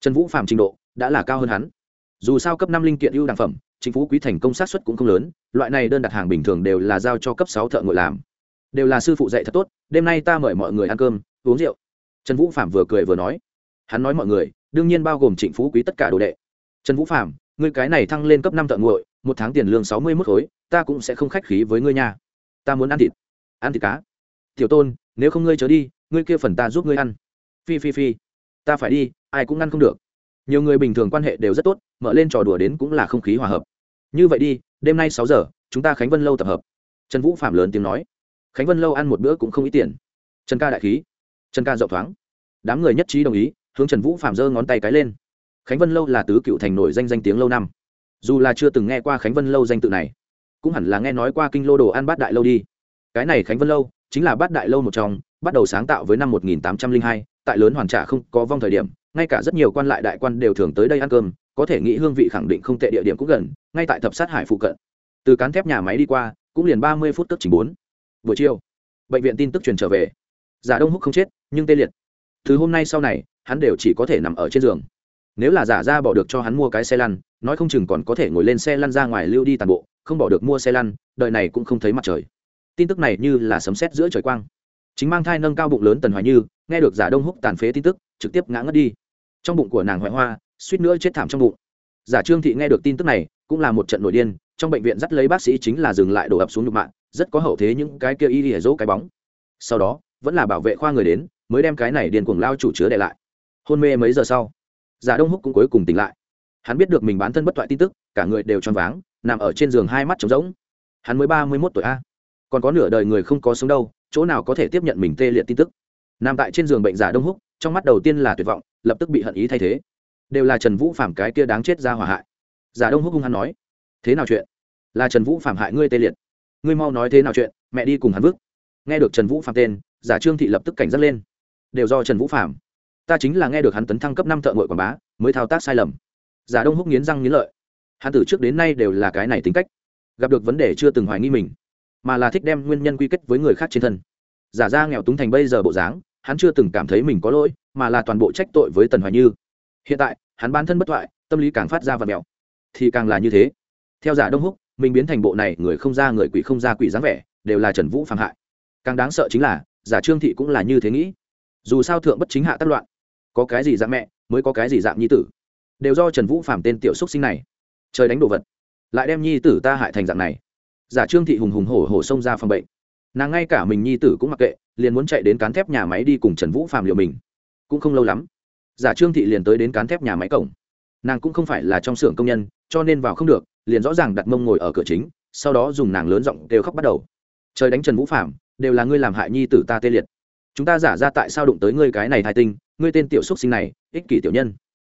trần vũ phạm trình độ đã là cao hơn hắn. Dù sao cấp năm linh kiện ưu đẳng phẩm chính phú quý thành công sát xuất cũng không lớn, loại này đơn đặt hàng bình thường đều là giao cho cấp sáu thợ ngồi làm. Đều là sư phụ dạy thật tốt, đêm nay ta mời mọi người ăn cơm, uống rượu. Trần vũ phạm vừa cười vừa nói. Hắn nói mọi người, đương nhiên bao gồm trịnh phú quý tất cả đồ đệ. Trần vũ phạm ngươi cái này thăng lên cấp năm thợ nguội một tháng tiền lương sáu mươi mức khối, ta cũng sẽ không khách khí với ngươi nha. Ta muốn ăn thịt. Ăn thịt cá. Tiểu tôn, nếu không ngươi trở đi, ngươi kia phần ta giúp ngươi ăn phi phi phi. Ta phải đi ai cũng ngăn không được. Nhiều người bình thường quan hệ đều rất tốt mở lên trò đùa đến cũng là không khí hòa hợp. Như vậy đi đêm nay sáu giờ chúng ta khánh vân lâu tập hợp. Trần vũ phạm lớn tiếng nói. Khánh vân lâu ăn một bữa cũng không ít tiền. Trần ca đại khí. Trần ca rộng thoáng. Đám người nhất trí đồng ý hướng trần vũ phạm giơ ngón tay cái lên. Khánh vân lâu là tứ cựu thành nổi danh danh tiếng lâu năm. Dù là chưa từng nghe qua khánh vân lâu danh tự này cũng hẳn là nghe nói qua kinh lô đồ ăn bát đại lâu đi. Cái này khánh vân lâu chính là bát đại lâu một trong bắt đầu sáng tạo với năm 1802, tại lớn hoàn trả không có vong thời điểm, ngay cả rất nhiều quan lại đại quan đều thường tới đây ăn cơm, có thể nghĩ hương vị khẳng định không tệ địa điểm cũng gần, ngay tại thập sát hải phụ cận. Từ cán thép nhà máy đi qua, cũng liền ba mươi phút tức chỉnh bốn. Buổi chiều, bệnh viện tin tức truyền trở về. Giả đông húc không chết, nhưng tê liệt. Từ hôm nay sau này, hắn đều chỉ có thể nằm ở trên giường. Nếu là giả ra bỏ được cho hắn mua cái xe lăn, nói không chừng còn có thể ngồi lên xe lăn ra ngoài lưu đi toàn bộ, không bỏ được mua xe lăn đợi này cũng không thấy mặt trời. Tin tức này như là sấm sét giữa trời quang. Chính mang thai nâng cao bụng lớn tần hoài như nghe được giả đông húc tàn phế tin tức, trực tiếp ngã ngất đi. Trong bụng của nàng hoại hoa, suýt nữa chết thảm trong bụng. Giả trương thị nghe được tin tức này, cũng là một trận nổi điên, trong bệnh viện dắt lấy bác sĩ chính là dừng lại đổ ập xuống nhục mạng rất có hậu thế những cái kia y hỉa dỗ cái bóng. Sau đó, vẫn là bảo vệ khoa người đến, mới đem cái này điền cuồng lao chủ chứa để lại. Hôn mê mấy giờ sau, giả đông húc cũng cuối cùng tỉnh lại. Hắn biết được mình bán thân bất thoại tin tức, cả người đều tròn váng, nằm ở trên giường hai mắt trống rỗng. Hắn mới ba mươi mốt tuổi a. Còn có nửa đời người không có sống đâu, chỗ nào có thể tiếp nhận mình tê liệt tin tức? Nằm tại trên giường bệnh giả đông húc, trong mắt đầu tiên là tuyệt vọng, lập tức bị hận ý thay thế. Đều là trần vũ phạm cái kia đáng chết ra hỏa hại. Giả đông húc hung hắn nói, thế nào chuyện? Là trần vũ phạm hại ngươi tê liệt. Ngươi mau nói thế nào chuyện, mẹ đi cùng hắn vứt. Nghe được trần vũ phạm tên, giả trương thị lập tức cảnh giác lên. Đều do trần vũ phạm ta chính là nghe được hắn tấn thăng cấp năm thợ ngội quảng bá, mới thao tác sai lầm. Giả đông húc nghiến răng nghiến lợi. Hắn từ trước đến nay đều là cái này tính cách. Gặp được vấn đề chưa từng hoài nghi mình, mà là thích đem nguyên nhân quy kết với người khác trên thân giả ra nghèo túng thành bây giờ bộ dáng, hắn chưa từng cảm thấy mình có lỗi, mà là toàn bộ trách tội với tần hoài như. Hiện tại, hắn bán thân bất thoại, tâm lý càng phát ra và mèo. Thì càng là như thế. Theo giả đông húc, mình biến thành bộ này, người không ra người quỷ không ra quỷ dáng vẻ, đều là trần vũ phạm hại. Càng đáng sợ chính là, giả trương thị cũng là như thế nghĩ. Dù sao thượng bất chính hạ tác loạn. Có cái gì dạng mẹ, mới có cái gì dạng nhi tử. Đều do trần vũ phạm tên tiểu xúc sinh này. Trời đánh đồ vật. Lại đem nhi tử ta hại thành dạng này. Giả trương thị hùng hùng hổ hổ xông ra phòng bệnh nàng ngay cả mình nhi tử cũng mặc kệ, liền muốn chạy đến cán thép nhà máy đi cùng trần vũ phạm liệu mình. Cũng không lâu lắm, giả trương thị liền tới đến cán thép nhà máy cổng. Nàng cũng không phải là trong xưởng công nhân, cho nên vào không được, liền rõ ràng đặt mông ngồi ở cửa chính, sau đó dùng nàng lớn giọng đều khóc bắt đầu. Trời đánh trần vũ phạm đều là ngươi làm hại nhi tử ta tê liệt. Chúng ta giả ra tại sao đụng tới ngươi cái này thai tinh, ngươi tên tiểu xúc sinh này, ích kỷ tiểu nhân.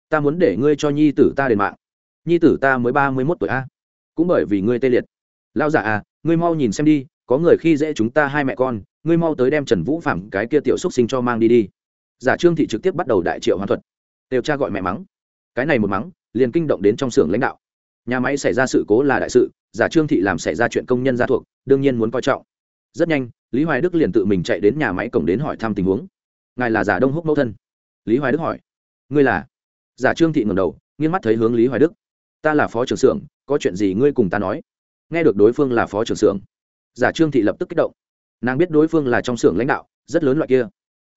Ta muốn để ngươi cho nhi tử ta đền mạng. Nhi tử ta mới ba mươi mốt tuổi a. Cũng bởi vì ngươi tê liệt. Lao giả à ngươi mau nhìn xem đi có người khi dễ chúng ta hai mẹ con, ngươi mau tới đem trần vũ phạm cái kia tiểu xúc sinh cho mang đi đi. Giả trương thị trực tiếp bắt đầu đại triệu hoàn thuật. Đều cha gọi mẹ mắng. Cái này một mắng, liền kinh động đến trong xưởng lãnh đạo. Nhà máy xảy ra sự cố là đại sự, giả trương thị làm xảy ra chuyện công nhân gia thuộc, đương nhiên muốn coi trọng. Rất nhanh, lý hoài đức liền tự mình chạy đến nhà máy cổng đến hỏi thăm tình huống. Ngài là giả đông húc mẫu thân? Lý hoài đức hỏi. Ngươi là? Giả trương thị ngầm đầu, nghiêng mắt thấy hướng lý hoài đức. Ta là phó trưởng xưởng, có chuyện gì ngươi cùng ta nói? Nghe được đối phương là phó trưởng xưởng giả trương thị lập tức kích động. Nàng biết đối phương là trong xưởng lãnh đạo, rất lớn loại kia.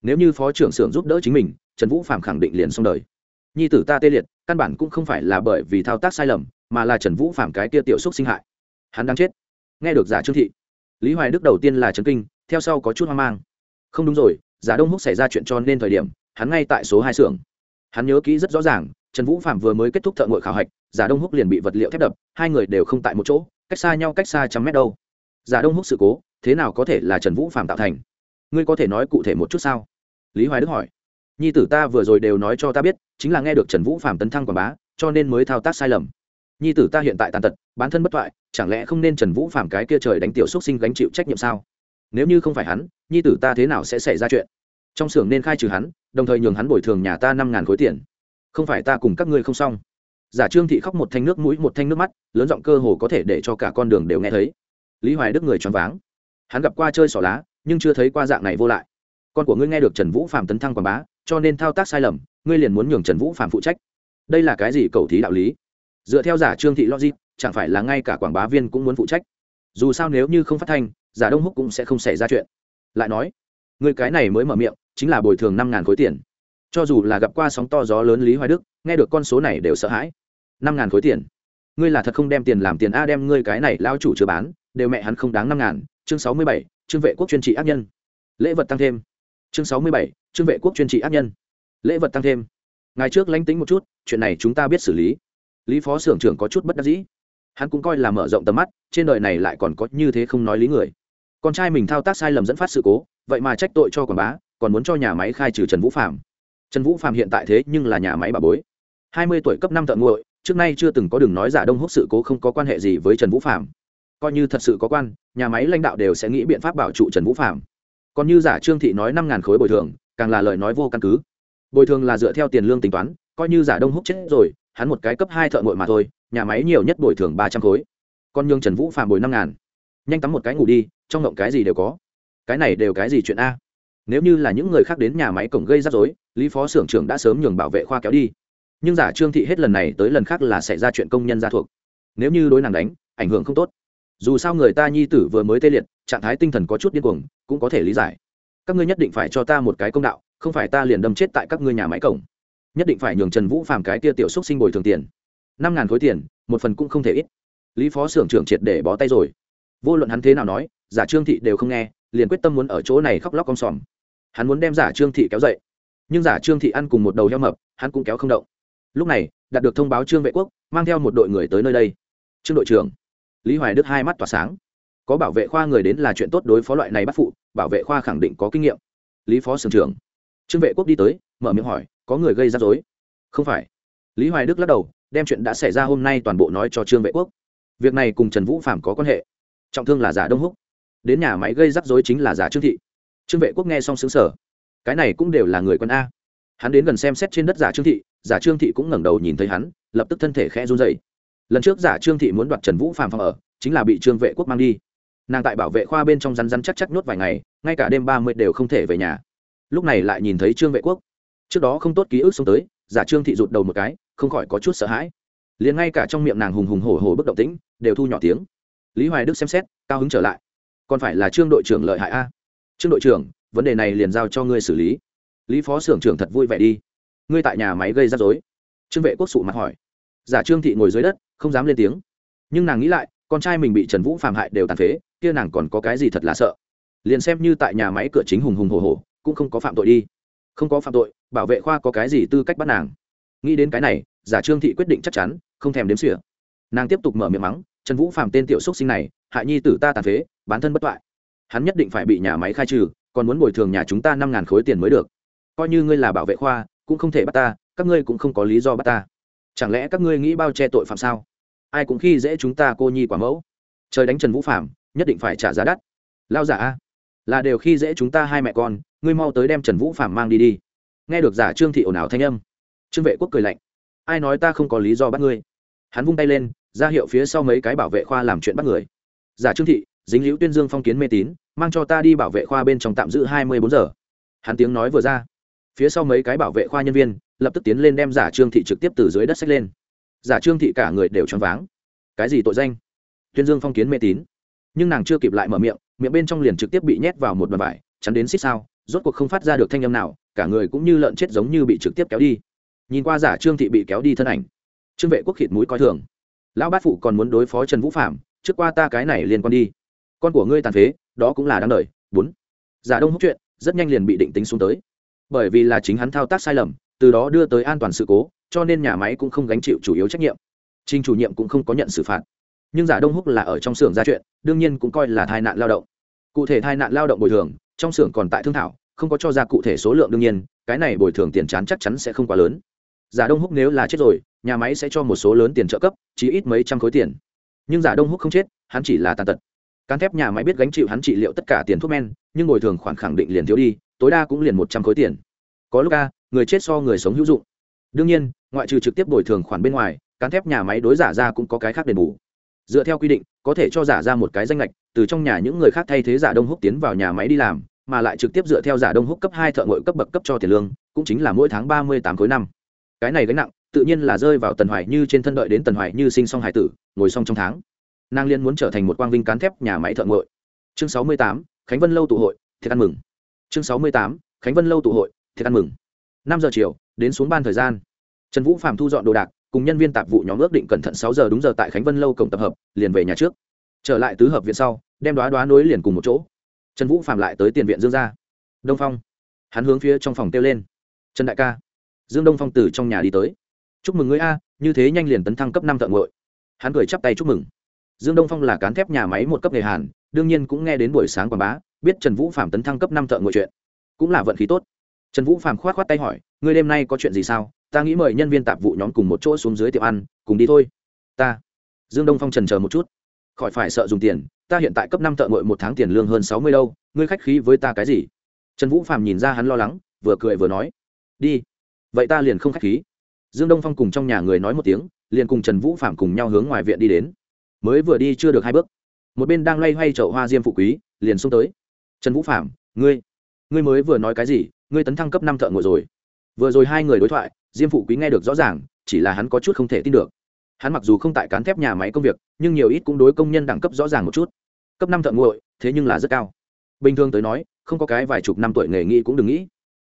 Nếu như phó trưởng xưởng giúp đỡ chính mình, trần vũ phạm khẳng định liền xong đời. Nhi tử ta tê liệt, căn bản cũng không phải là bởi vì thao tác sai lầm, mà là trần vũ phạm cái kia tiểu xúc sinh hại. Hắn đang chết. Nghe được giả trương thị, lý hoài đức đầu tiên là trấn kinh, theo sau có chút hoang mang. Không đúng rồi, giả đông húc xảy ra chuyện cho nên thời điểm, hắn ngay tại số hai xưởng. Hắn nhớ kỹ rất rõ ràng, trần vũ phạm vừa mới kết thúc thợ ngội khảo hạch, giả đông húc liền bị vật liệu thép đập, hai người đều không tại một chỗ, cách xa nhau cách xa trăm mét đâu giả đông húc sự cố, thế nào có thể là trần vũ phạm tạo thành? Ngươi có thể nói cụ thể một chút sao? Lý hoài đức hỏi. Nhi tử ta vừa rồi đều nói cho ta biết, chính là nghe được trần vũ phạm tấn thăng quảng bá, cho nên mới thao tác sai lầm. Nhi tử ta hiện tại tàn tật bán thân bất thoại chẳng lẽ không nên trần vũ phạm cái kia trời đánh tiểu xúc sinh gánh chịu trách nhiệm sao? Nếu như không phải hắn, nhi tử ta thế nào sẽ xảy ra chuyện? Trong xưởng nên khai trừ hắn, đồng thời nhường hắn bồi thường nhà ta năm ngàn khối tiền. Không phải ta cùng các ngươi không xong. Giả trương thị khóc một thanh nước mũi, một thanh nước mắt, lớn giọng cơ hồ có thể để cho cả con đường đều nghe thấy lý hoài đức người choáng váng. Hắn gặp qua chơi xỏ lá, nhưng chưa thấy qua dạng này vô lại. Con của ngươi nghe được trần vũ phạm tấn thăng quảng bá, cho nên thao tác sai lầm, ngươi liền muốn nhường trần vũ phạm phụ trách. Đây là cái gì cầu thí đạo lý? Dựa theo giả trương thị logic, chẳng phải là ngay cả quảng bá viên cũng muốn phụ trách? Dù sao nếu như không phát thanh, giả đông húc cũng sẽ không xảy ra chuyện. Lại nói, người cái này mới mở miệng, chính là bồi thường năm ngàn khối tiền. Cho dù là gặp qua sóng to gió lớn lý hoài đức, nghe được con số này đều sợ hãi. Năm ngàn khối tiền. Ngươi là thật không đem tiền làm tiền a, đem ngươi cái này lao chủ chưa bán đều mẹ hắn không đáng năm ngàn, chương sáu mươi bảy trương vệ quốc chuyên trị ác nhân. Lễ vật tăng thêm. Chương sáu mươi bảy trương vệ quốc chuyên trị ác nhân. Lễ vật tăng thêm. Ngày trước lánh tính một chút, chuyện này chúng ta biết xử lý. Lý phó xưởng trưởng có chút bất đắc dĩ. Hắn cũng coi là mở rộng tầm mắt, trên đời này lại còn có như thế không nói lý người. Con trai mình thao tác sai lầm dẫn phát sự cố, vậy mà trách tội cho quảng bá, còn muốn cho nhà máy khai trừ trần vũ phạm trần vũ phạm hiện tại thế nhưng là nhà máy bà bối. Hai mươi tuổi cấp năm tận nguội, trước nay chưa từng có đường nói giả đông húc sự cố không có quan hệ gì với trần vũ phạm coi như thật sự có quan, nhà máy lãnh đạo đều sẽ nghĩ biện pháp bảo trụ trần vũ phạm còn như giả trương thị nói năm ngàn khối bồi thường, càng là lời nói vô căn cứ. Bồi thường là dựa theo tiền lương tính toán, coi như giả đông húc chết rồi, hắn một cái cấp hai thợ ngội mà thôi, nhà máy nhiều nhất bồi thường ba trăm khối. Con nhương trần vũ phạm bồi năm ngàn. Nhanh tắm một cái ngủ đi, trong ngộng cái gì đều có. Cái này đều cái gì chuyện a? Nếu như là những người khác đến nhà máy cổng gây rắc rối, lý phó xưởng trưởng đã sớm nhường bảo vệ khoa kéo đi. Nhưng giả trương thị hết lần này tới lần khác là xảy ra chuyện công nhân ra thuộc. Nếu như đối nàng đánh, ảnh hưởng không tốt dù sao người ta nhi tử vừa mới tê liệt, trạng thái tinh thần có chút điên cuồng, cũng có thể lý giải. Các ngươi nhất định phải cho ta một cái công đạo, không phải ta liền đâm chết tại các ngươi nhà máy cổng. Nhất định phải nhường trần vũ phàm cái tia tiểu xúc sinh bồi thường tiền. Năm ngàn khối tiền, một phần cũng không thể ít. Lý phó xưởng trưởng triệt để bó tay rồi. Vô luận hắn thế nào nói, giả trương thị đều không nghe, liền quyết tâm muốn ở chỗ này khóc lóc con sòm. Hắn muốn đem giả trương thị kéo dậy. Nhưng giả trương thị ăn cùng một đầu heo mập, hắn cũng kéo không động. Lúc này, đạt được thông báo trương vệ quốc, mang theo một đội người tới nơi đây. Trương đội trưởng lý hoài đức hai mắt tỏa sáng. Có bảo vệ khoa người đến là chuyện tốt đối phó loại này bắt phụ, bảo vệ khoa khẳng định có kinh nghiệm. Lý phó sưởng trưởng. Trương vệ quốc đi tới, mở miệng hỏi, có người gây ra dối không phải. Lý hoài đức lắc đầu, đem chuyện đã xảy ra hôm nay toàn bộ nói cho trương vệ quốc. Việc này cùng trần vũ phạm có quan hệ. Trọng thương là giả đông húc. Đến nhà máy gây rắc rối chính là giả trương thị. Trương vệ quốc nghe xong xứng sở cái này cũng đều là người quân a. Hắn đến gần xem xét trên đất giả trương thị, giả trương thị cũng ngẩng đầu nhìn thấy hắn, lập tức thân thể khẽ run dậy lần trước giả trương thị muốn đoạt trần vũ phàm phòng ở, chính là bị trương vệ quốc mang đi. Nàng tại bảo vệ khoa bên trong rắn rắn chắc chắc nhốt vài ngày, ngay cả đêm ba mươi đều không thể về nhà. Lúc này lại nhìn thấy trương vệ quốc. Trước đó không tốt ký ức xuống tới, giả trương thị rụt đầu một cái, không khỏi có chút sợ hãi. Liền ngay cả trong miệng nàng hùng hùng hổ hổ bất động tĩnh, đều thu nhỏ tiếng. Lý hoài đức xem xét, cao hứng trở lại. Còn phải là trương đội trưởng lợi hại a. Trương đội trưởng, vấn đề này liền giao cho ngươi xử lý. Lý phó xưởng trưởng thật vui vẻ đi. Ngươi tại nhà máy gây ra dối trương vệ quốc sụ mặt hỏi giả trương thị ngồi dưới đất, không dám lên tiếng. Nhưng nàng nghĩ lại, con trai mình bị trần vũ phạm hại đều tàn phế, kia nàng còn có cái gì thật là sợ? Liền xem như tại nhà máy cửa chính hùng hùng hồ hồ cũng không có phạm tội đi. Không có phạm tội, bảo vệ khoa có cái gì tư cách bắt nàng? Nghĩ đến cái này, giả trương thị quyết định chắc chắn, không thèm đếm xỉa. Nàng tiếp tục mở miệng mắng, trần vũ phạm tên tiểu xúc sinh này, hại nhi tử ta tàn phế, bán thân bất toại. Hắn nhất định phải bị nhà máy khai trừ, còn muốn bồi thường nhà chúng ta năm ngàn khối tiền mới được. Coi như ngươi là bảo vệ khoa, cũng không thể bắt ta, các ngươi cũng không có lý do bắt ta chẳng lẽ các ngươi nghĩ bao che tội phạm sao? Ai cũng khi dễ chúng ta cô nhi quả mẫu. Trời đánh trần vũ phạm nhất định phải trả giá đắt. Lao giả a, là đều khi dễ chúng ta hai mẹ con, ngươi mau tới đem trần vũ phạm mang đi đi. Nghe được giả trương thị ồn ào thanh âm, trương vệ quốc cười lạnh. Ai nói ta không có lý do bắt ngươi? Hắn vung tay lên, ra hiệu phía sau mấy cái bảo vệ khoa làm chuyện bắt người. Giả trương thị, dính liễu tuyên dương phong kiến mê tín, mang cho ta đi bảo vệ khoa bên trong tạm giữ hai mươi bốn giờ. Hắn tiếng nói vừa ra. Phía sau mấy cái bảo vệ khoa nhân viên lập tức tiến lên đem giả trương thị trực tiếp từ dưới đất xách lên. Giả trương thị cả người đều choáng váng. Cái gì tội danh? Tuyên dương phong kiến mê tín. Nhưng nàng chưa kịp lại mở miệng miệng bên trong liền trực tiếp bị nhét vào một bàn vải, chắn đến xích sao, rốt cuộc không phát ra được thanh âm nào, cả người cũng như lợn chết giống như bị trực tiếp kéo đi. Nhìn qua giả trương thị bị kéo đi thân ảnh, trương vệ quốc khịt mũi coi thường. Lão bát phụ còn muốn đối phó trần vũ phạm trước qua ta cái này liên quan đi. Con của ngươi tàn phế, đó cũng là đáng đời. Bốn. Giả đông húc chuyện, rất nhanh liền bị định tính xuống tới. Bởi vì là chính hắn thao tác sai lầm từ đó đưa tới an toàn sự cố, cho nên nhà máy cũng không gánh chịu chủ yếu trách nhiệm. Trình chủ nhiệm cũng không có nhận xử phạt. Nhưng giả đông húc là ở trong xưởng ra chuyện, đương nhiên cũng coi là tai nạn lao động. Cụ thể tai nạn lao động bồi thường, trong xưởng còn tại thương thảo, không có cho ra cụ thể số lượng đương nhiên, cái này bồi thường tiền chán chắc chắn sẽ không quá lớn. Giả đông húc nếu là chết rồi, nhà máy sẽ cho một số lớn tiền trợ cấp chỉ ít mấy trăm khối tiền. Nhưng giả đông húc không chết, hắn chỉ là tàn tật. Cán thép nhà máy biết gánh chịu hắn trị liệu tất cả tiền thuốc men, nhưng bồi thường khoản khẳng định liền thiếu đi, tối đa cũng liền một trăm khối tiền. Có lúc a người chết so người sống hữu dụng. Đương nhiên, ngoại trừ trực tiếp bồi thường khoản bên ngoài, cán thép nhà máy đối giả ra cũng có cái khác đền bù. Dựa theo quy định, có thể cho giả ra một cái danh lệch, từ trong nhà những người khác thay thế giả đông húc tiến vào nhà máy đi làm, mà lại trực tiếp dựa theo giả đông húc cấp hai thợ ngội cấp bậc cấp cho tiền lương, cũng chính là mỗi tháng ba mươi tám khối năm. Cái này gánh nặng, tự nhiên là rơi vào tần hoài như trên thân đợi đến tần hoài như sinh xong hải tử, ngồi xong trong tháng. Nàng liên muốn trở thành một quang vinh cán thép nhà máy thợ ngội. Chương sáu mươi tám, khánh vân lâu tụ hội, thiệt ăn mừng. Chương sáu mươi tám, khánh vân lâu tụ hội, thiệt ăn mừng năm giờ chiều, đến xuống ban thời gian. Trần vũ phạm thu dọn đồ đạc, cùng nhân viên tạp vụ nhóm ước định cẩn thận sáu giờ đúng giờ tại khánh vân lâu cổng tập hợp, liền về nhà trước. Trở lại tứ hợp viện sau, đem đoá đoá nối liền cùng một chỗ. Trần vũ phạm lại tới tiền viện dương gia. Đông phong. Hắn hướng phía trong phòng kêu lên. Trần đại ca. Dương đông phong từ trong nhà đi tới. Chúc mừng ngươi a, như thế nhanh liền tấn thăng cấp năm thợ ngội hắn cười chắp tay chúc mừng. Dương đông phong là cán thép nhà máy một cấp nghề hàn, đương nhiên cũng nghe đến buổi sáng quảng bá, biết trần vũ phạm tấn thăng cấp năm thợ ngội chuyện. Cũng là vận khí tốt trần vũ phạm k h o á t k h o á t tay hỏi, ngươi đêm nay có chuyện gì sao? Ta nghĩ mời nhân viên tạp vụ nhóm cùng một chỗ xuống dưới tiệm ăn, cùng đi thôi. Ta. Dương đông phong trần chờ một chút. Khỏi phải sợ dùng tiền, ta hiện tại cấp năm thợ ngội một tháng tiền lương hơn sáu mươi đâu, ngươi khách khí với ta cái gì? Trần vũ phạm nhìn ra hắn lo lắng, vừa cười vừa nói, đi. Vậy ta liền không khách khí. Dương đông phong cùng trong nhà người nói một tiếng, liền cùng trần vũ phạm cùng nhau hướng ngoài viện đi đến. Mới vừa đi chưa được hai bước, một bên đang loay hoay chậu hoa diêm phụ quý, liền xông tới. Trần vũ phạm ngươi ngươi mới vừa nói cái gì? Ngươi tấn thăng cấp năm thợ ngồi rồi. Vừa rồi hai người đối thoại, diêm phụ quý nghe được rõ ràng, chỉ là hắn có chút không thể tin được. Hắn mặc dù không tại cán thép nhà máy công việc, nhưng nhiều ít cũng đối công nhân đẳng cấp rõ ràng một chút. Cấp năm thợ nguội thế nhưng là rất cao. Bình thường tới nói, không có cái vài chục năm tuổi nghề nghĩ cũng đừng nghĩ.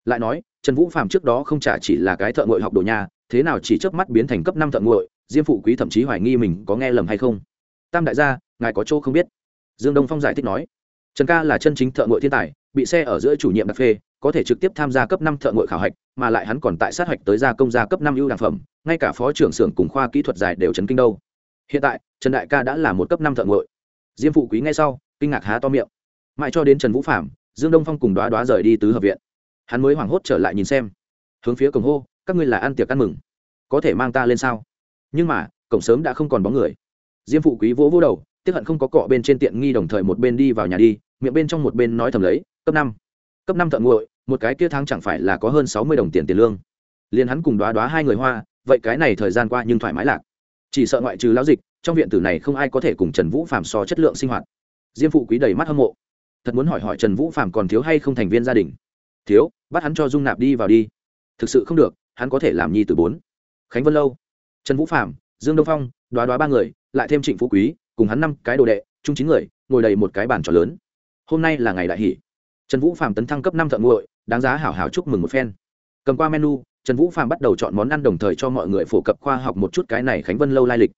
Lại nói, trần vũ phạm trước đó không trả chỉ là cái thợ nguội học đồ nhà, thế nào chỉ chớp mắt biến thành cấp năm thợ nguội diêm phụ quý thậm chí hoài nghi mình có nghe lầm hay không. Tam đại gia, ngài có chỗ không biết? Dương đông phong giải thích nói. Trần ca là chân chính thợ nguội thiên tài, bị xe ở giữa chủ nhiệm đặc phê có thể trực tiếp tham gia cấp năm thợ nguội khảo hạch, mà lại hắn còn tại sát hạch tới gia công gia cấp năm ưu đảng phẩm, ngay cả phó trưởng xưởng cùng khoa kỹ thuật dài đều chấn kinh đâu. Hiện tại, trần đại ca đã là một cấp năm thợ nguội diêm phụ quý ngay sau, kinh ngạc há to miệng. Mãi cho đến trần vũ phạm dương đông phong cùng đoá đoá rời đi tứ hợp viện. Hắn mới hoảng hốt trở lại nhìn xem. Hướng phía cổng hô, các ngươi là ăn tiệc ăn mừng. Có thể mang ta lên sao? Nhưng mà, cổng sớm đã không còn bóng người. Diêm phụ quý vỗ vỗ đầu, tiếc hận không có cọ bên trên tiện nghi đồng thời một bên đi vào nhà đi, miệng bên trong một bên nói thầm lấy, cấp năm cấp năm thợ nguội, một cái kia tháng chẳng phải là có hơn sáu mươi đồng tiền tiền lương. Liền hắn cùng đoá đoá hai người hoa, vậy cái này thời gian qua nhưng thoải mái lạc. Chỉ sợ ngoại trừ lão dịch, trong viện tử này không ai có thể cùng trần vũ phạm so chất lượng sinh hoạt. Diêm phụ quý đầy mắt hâm mộ. Thật muốn hỏi hỏi trần vũ phạm còn thiếu hay không thành viên gia đình? Thiếu, bắt hắn cho dung nạp đi vào đi. Thực sự không được, hắn có thể làm nhi từ bốn. Khánh vân lâu. Trần vũ phạm dương đông phong, đoá đoá ba người, lại thêm trịnh phú quý, cùng hắn năm cái đồ đệ, chung chín người, ngồi đầy một cái bàn trò lớn. Hôm nay là ngày đại hỷ trần vũ phạm tấn thăng cấp năm thợ nguội, đáng giá hảo hảo chúc mừng một phen. Cầm qua menu, trần vũ phạm bắt đầu chọn món ăn đồng thời cho mọi người phổ cập khoa học một chút cái này khánh vân lâu lai lịch.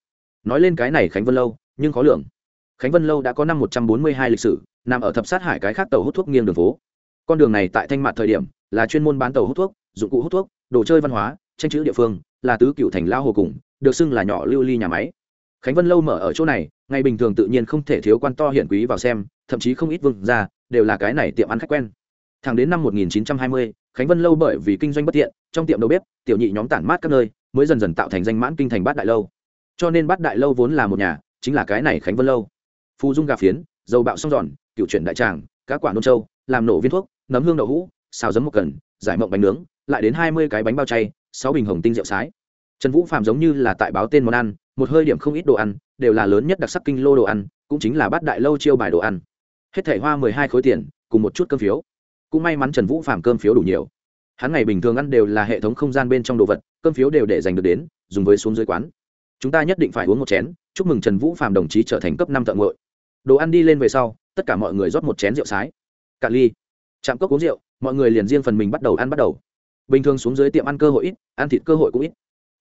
Nói lên cái này khánh vân lâu, nhưng khó lường. Khánh vân lâu đã có năm một trăm bốn mươi hai lịch sử, nằm ở thập sát hải cái khác tàu hút thuốc nghiêng đường phố. Con đường này tại thanh mạt thời điểm, là chuyên môn bán tàu hút thuốc, dụng cụ hút thuốc, đồ chơi văn hóa, tranh chữ địa phương, là tứ cựu thành lao hồ cùng, được xưng là nhỏ lưu ly nhà máy khánh vân lâu mở ở chỗ này ngày bình thường tự nhiên không thể thiếu quan to hiển quý vào xem thậm chí không ít vương ra đều là cái này tiệm ăn khách quen. Thẳng đến năm 1920, khánh vân lâu bởi vì kinh doanh bất tiện trong tiệm đầu bếp tiểu nhị nhóm tản mát các nơi mới dần dần tạo thành danh mãn kinh thành bát đại lâu. Cho nên bát đại lâu vốn là một nhà chính là cái này khánh vân lâu. Phù dung gà phiến dầu bạo song giòn cựu chuyển đại tràng cá quả nôn trâu làm nổ viên thuốc nấm hương đậu hũ xào giấm một cần giải mộng bánh nướng lại đến hai mươi cái bánh bao chay sáu bình hồng tinh rượu sái. Trần vũ phạm giống như là tại báo tên món ăn một hơi điểm không ít đồ ăn, đều là lớn nhất đặc sắc kinh lô đồ ăn, cũng chính là bát đại lâu chiêu bài đồ ăn. Hết thẻ hoa mười hai khối tiền, cùng một chút cơm phiếu. Cũng may mắn trần vũ phạm cơm phiếu đủ nhiều. Hắn ngày bình thường ăn đều là hệ thống không gian bên trong đồ vật, cơm phiếu đều để dành được đến, dùng với xuống dưới quán. Chúng ta nhất định phải uống một chén, chúc mừng trần vũ phạm đồng chí trở thành cấp năm tận ngội. Đồ ăn đi lên về sau, tất cả mọi người rót một chén rượu sái. Cạn ly. Chạm cốc uống rượu, mọi người liền riêng phần mình bắt đầu ăn bắt đầu. Bình thường xuống dưới tiệm ăn cơ hội ít, ăn thịt cơ hội cũng ít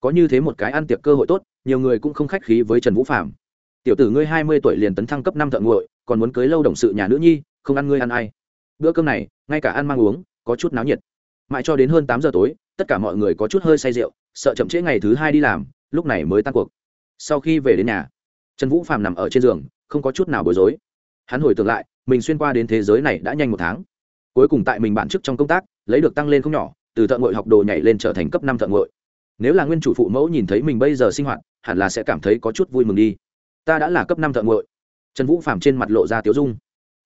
có như thế một cái ăn tiệc cơ hội tốt, nhiều người cũng không khách khí với trần vũ phạm tiểu tử ngươi hai mươi tuổi liền tấn thăng cấp năm thợ nguội còn muốn cưới lâu đồng sự nhà nữ nhi, không ăn ngươi ăn ai. Bữa cơm này, ngay cả ăn mang uống, có chút náo nhiệt. Mãi cho đến hơn tám giờ tối, tất cả mọi người có chút hơi say rượu, sợ chậm trễ ngày thứ hai đi làm, lúc này mới tan cuộc. Sau khi về đến nhà, trần vũ phạm nằm ở trên giường, không có chút nào bối rối. Hắn hồi tưởng lại, mình xuyên qua đến thế giới này đã nhanh một tháng. Cuối cùng tại mình bản chức trong công tác, lấy được tăng lên không nhỏ, từ thợ ngội học đồ nhảy lên trở thành cấp năm thợ ngội nếu là nguyên chủ phụ mẫu nhìn thấy mình bây giờ sinh hoạt, hẳn là sẽ cảm thấy có chút vui mừng đi. Ta đã là cấp năm thợ ngội trần vũ phạm trên mặt lộ ra tiếu dung.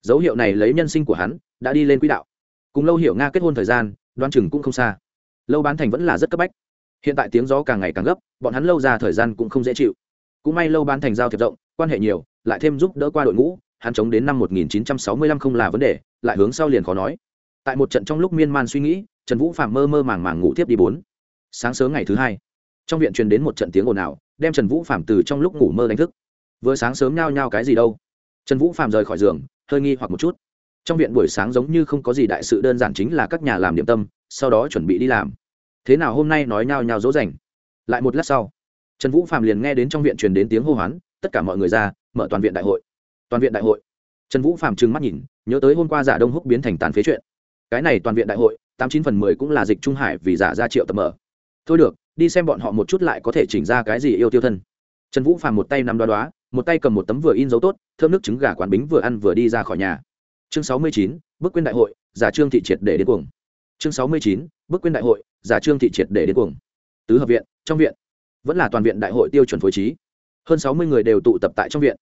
Dấu hiệu này lấy nhân sinh của hắn, đã đi lên quỹ đạo. Cùng lâu hiểu nga kết hôn thời gian đoan chừng cũng không xa. Lâu bán thành vẫn là rất cấp bách. Hiện tại tiếng gió càng ngày càng gấp, bọn hắn lâu ra thời gian cũng không dễ chịu. Cũng may lâu bán thành giao thiệp rộng, quan hệ nhiều, lại thêm giúp đỡ qua đội ngũ, hắn chống đến năm 1965 không là vấn đề, lại hướng sau liền khó nói. Tại một trận trong lúc miên man suy nghĩ, trần vũ phạm mơ mơ màng màng ngủ tiếp đi bốn sáng sớm ngày thứ hai, trong viện truyền đến một trận tiếng ồn ào, đem trần vũ phạm từ trong lúc ngủ mơ đánh thức. Vừa sáng sớm nhao nhao cái gì đâu? Trần vũ phạm rời khỏi giường, hơi nghi hoặc một chút. Trong viện buổi sáng giống như không có gì đại sự đơn giản chính là các nhà làm điểm tâm, sau đó chuẩn bị đi làm. Thế nào hôm nay nói nhao nhao dỗ dành? Lại một lát sau, trần vũ phạm liền nghe đến trong viện truyền đến tiếng hô hoán, tất cả mọi người ra, mở toàn viện đại hội. Toàn viện đại hội. Trần vũ phạm trừng mắt nhìn, nhớ tới hôm qua giả đông húc biến thành tàn phế chuyện. Cái này toàn viện đại hội, tám chín phần mười cũng là dịch trung hải vì giả ra triệu tập mở thôi được, đi xem bọn họ một chút lại có thể chỉnh ra cái gì yêu tiêu thân. Trần vũ phàm một tay nắm đoá đoá, một tay cầm một tấm vừa in dấu tốt, thơm nước trứng gà quán bính vừa ăn vừa đi ra khỏi nhà. Chương sáu mươi chín, bước quyên đại hội, giả trương thị triệt để đến cuồng. Chương sáu mươi chín, bước quyên đại hội, giả trương thị triệt để đến cuồng. Tứ hợp viện, trong viện. Vẫn là toàn viện đại hội tiêu chuẩn phối trí. Hơn sáu mươi người đều tụ tập tại trong viện.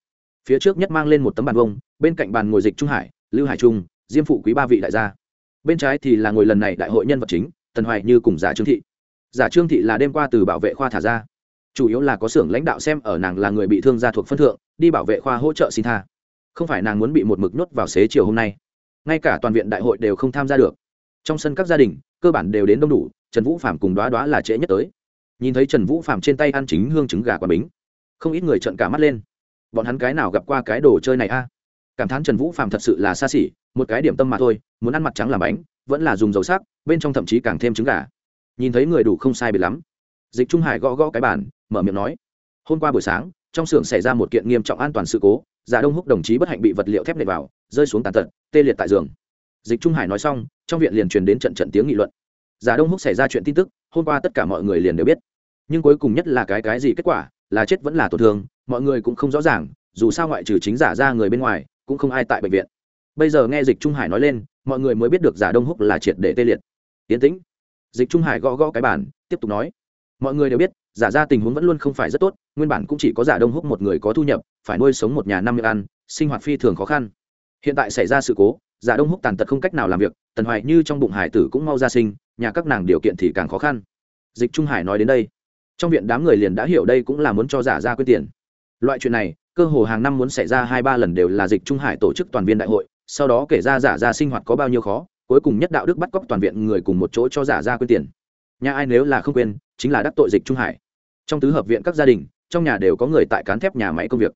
Phía trước nhất mang lên một tấm bàn vông, bên cạnh bàn ngồi dịch trung hải, lưu hải trung, diêm phụ quý ba vị đại gia. Bên trái thì là ngồi lần này đại hội nhân vật chính, tần hoài như cùng giả trương thị giả trương thị là đêm qua từ bảo vệ khoa thả ra. Chủ yếu là có xưởng lãnh đạo xem ở nàng là người bị thương gia thuộc phân thượng, đi bảo vệ khoa hỗ trợ xin tha. Không phải nàng muốn bị một mực nhốt vào xế chiều hôm nay. Ngay cả toàn viện đại hội đều không tham gia được. Trong sân các gia đình, cơ bản đều đến đông đủ, trần vũ phạm cùng đoá đoá là trễ nhất tới. Nhìn thấy trần vũ phạm trên tay ăn chính hương trứng gà quả bính, không ít người trợn cả mắt lên. Bọn hắn cái nào gặp qua cái đồ chơi này a? Cảm thán trần vũ phạm thật sự là xa xỉ, một cái điểm tâm mà thôi, muốn ăn mặt trắng làm bánh, vẫn là dùng dầu sắc, bên trong thậm chí càng thêm trứng gà nhìn thấy người đủ không sai biệt lắm. Dịch trung hải gõ gõ cái bàn, mở miệng nói, hôm qua buổi sáng, trong xưởng xảy ra một kiện nghiêm trọng an toàn sự cố giả đông húc đồng chí bất hạnh bị vật liệu thép nệ vào, rơi xuống tàn tật, tê liệt tại giường. Dịch trung hải nói xong, trong viện liền truyền đến trận trận tiếng nghị luận. Giả đông húc xảy ra chuyện tin tức, hôm qua tất cả mọi người liền đều biết. Nhưng cuối cùng nhất là cái cái gì kết quả, là chết vẫn là tổn thương, mọi người cũng không rõ ràng, dù sao ngoại trừ chính giả ra người bên ngoài, cũng không ai tại bệnh viện. Bây giờ nghe dịch trung hải nói lên, mọi người mới biết được giả đông húc là triệt để tê liệt. Tiến tĩnh dịch trung hải gõ gõ cái bản tiếp tục nói. Mọi người đều biết, giả ra tình huống vẫn luôn không phải rất tốt, nguyên bản cũng chỉ có giả đông húc một người có thu nhập, phải nuôi sống một nhà năm miệng ăn, sinh hoạt phi thường khó khăn. Hiện tại xảy ra sự cố, giả đông húc tàn tật không cách nào làm việc, tần hoài như trong bụng hải tử cũng mau ra sinh, nhà các nàng điều kiện thì càng khó khăn. Dịch trung hải nói đến đây, trong viện đám người liền đã hiểu đây cũng là muốn cho giả ra quyết tiền. Loại chuyện này, cơ hồ hàng năm muốn xảy ra hai ba lần đều là dịch trung hải tổ chức toàn viên đại hội, sau đó kể ra giả ra sinh hoạt có bao nhiêu khó cuối cùng nhất đạo đức bắt cóc toàn viện người cùng một chỗ cho giả ra quyên tiền. Nhà ai nếu là không quên, chính là đắc tội dịch trung hải. Trong tứ hợp viện các gia đình, trong nhà đều có người tại cán thép nhà máy công việc.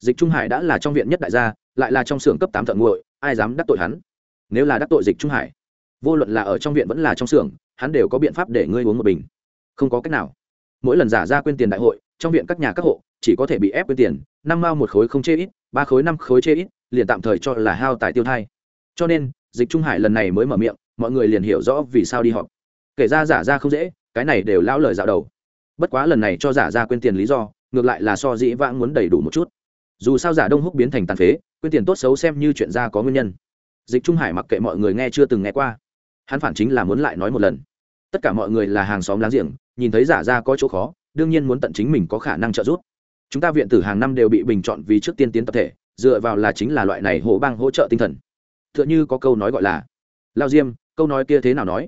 Dịch trung hải đã là trong viện nhất đại gia, lại là trong xưởng cấp tám thợ nguội, ai dám đắc tội hắn? Nếu là đắc tội dịch trung hải, vô luận là ở trong viện vẫn là trong xưởng, hắn đều có biện pháp để ngươi uống một bình. Không có cách nào. Mỗi lần giả ra quên tiền đại hội, trong viện các nhà các hộ, chỉ có thể bị ép quên tiền, năm mao một khối không chê ít, ba khối năm khối chê ít, liền tạm thời cho là hao tài tiêu thai. Cho nên dịch trung hải lần này mới mở miệng, mọi người liền hiểu rõ vì sao đi họp. Kể ra giả ra không dễ, cái này đều lao lời dạo đầu. Bất quá lần này cho giả ra quên tiền lý do, ngược lại là so dĩ vãng muốn đầy đủ một chút. Dù sao giả đông húc biến thành tàn phế, quên tiền tốt xấu xem như chuyện ra có nguyên nhân. Dịch trung hải mặc kệ mọi người nghe chưa từng nghe qua. Hắn phản chính là muốn lại nói một lần. Tất cả mọi người là hàng xóm láng giềng, nhìn thấy giả ra có chỗ khó, đương nhiên muốn tận chính mình có khả năng trợ giúp. Chúng ta viện tử hàng năm đều bị bình chọn vì trước tiên tiến tập thể, dựa vào là chính là loại này hỗ bang hỗ trợ tinh thần t h ư ợ n h ư có câu nói gọi là, lao diêm, câu nói kia thế nào nói?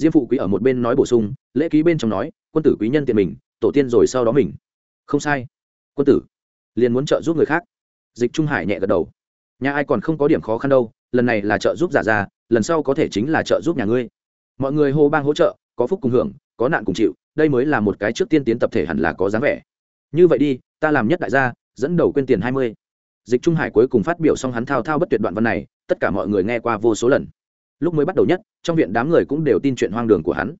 Diêm phụ quý ở một bên nói bổ sung, lễ ký bên trong nói, quân tử quý nhân tiện mình, tổ tiên rồi sau đó mình. Không sai. Quân tử, liền muốn trợ giúp người khác. Dịch trung hải nhẹ gật đầu. Nhà ai còn không có điểm khó khăn đâu, lần này là trợ giúp giả ra lần sau có thể chính là trợ giúp nhà ngươi. Mọi người hô bang hỗ trợ, có phúc cùng hưởng, có nạn cùng chịu, đây mới là một cái trước tiên tiến tập thể hẳn là có dáng vẻ. Như vậy đi, ta làm nhất đại gia, dẫn đầu quên tiền hai mươi dịch trung hải cuối cùng phát biểu xong hắn thao thao bất tuyệt đoạn văn này, tất cả mọi người nghe qua vô số lần. Lúc mới bắt đầu nhất, trong viện đám người cũng đều tin chuyện hoang đường của hắn.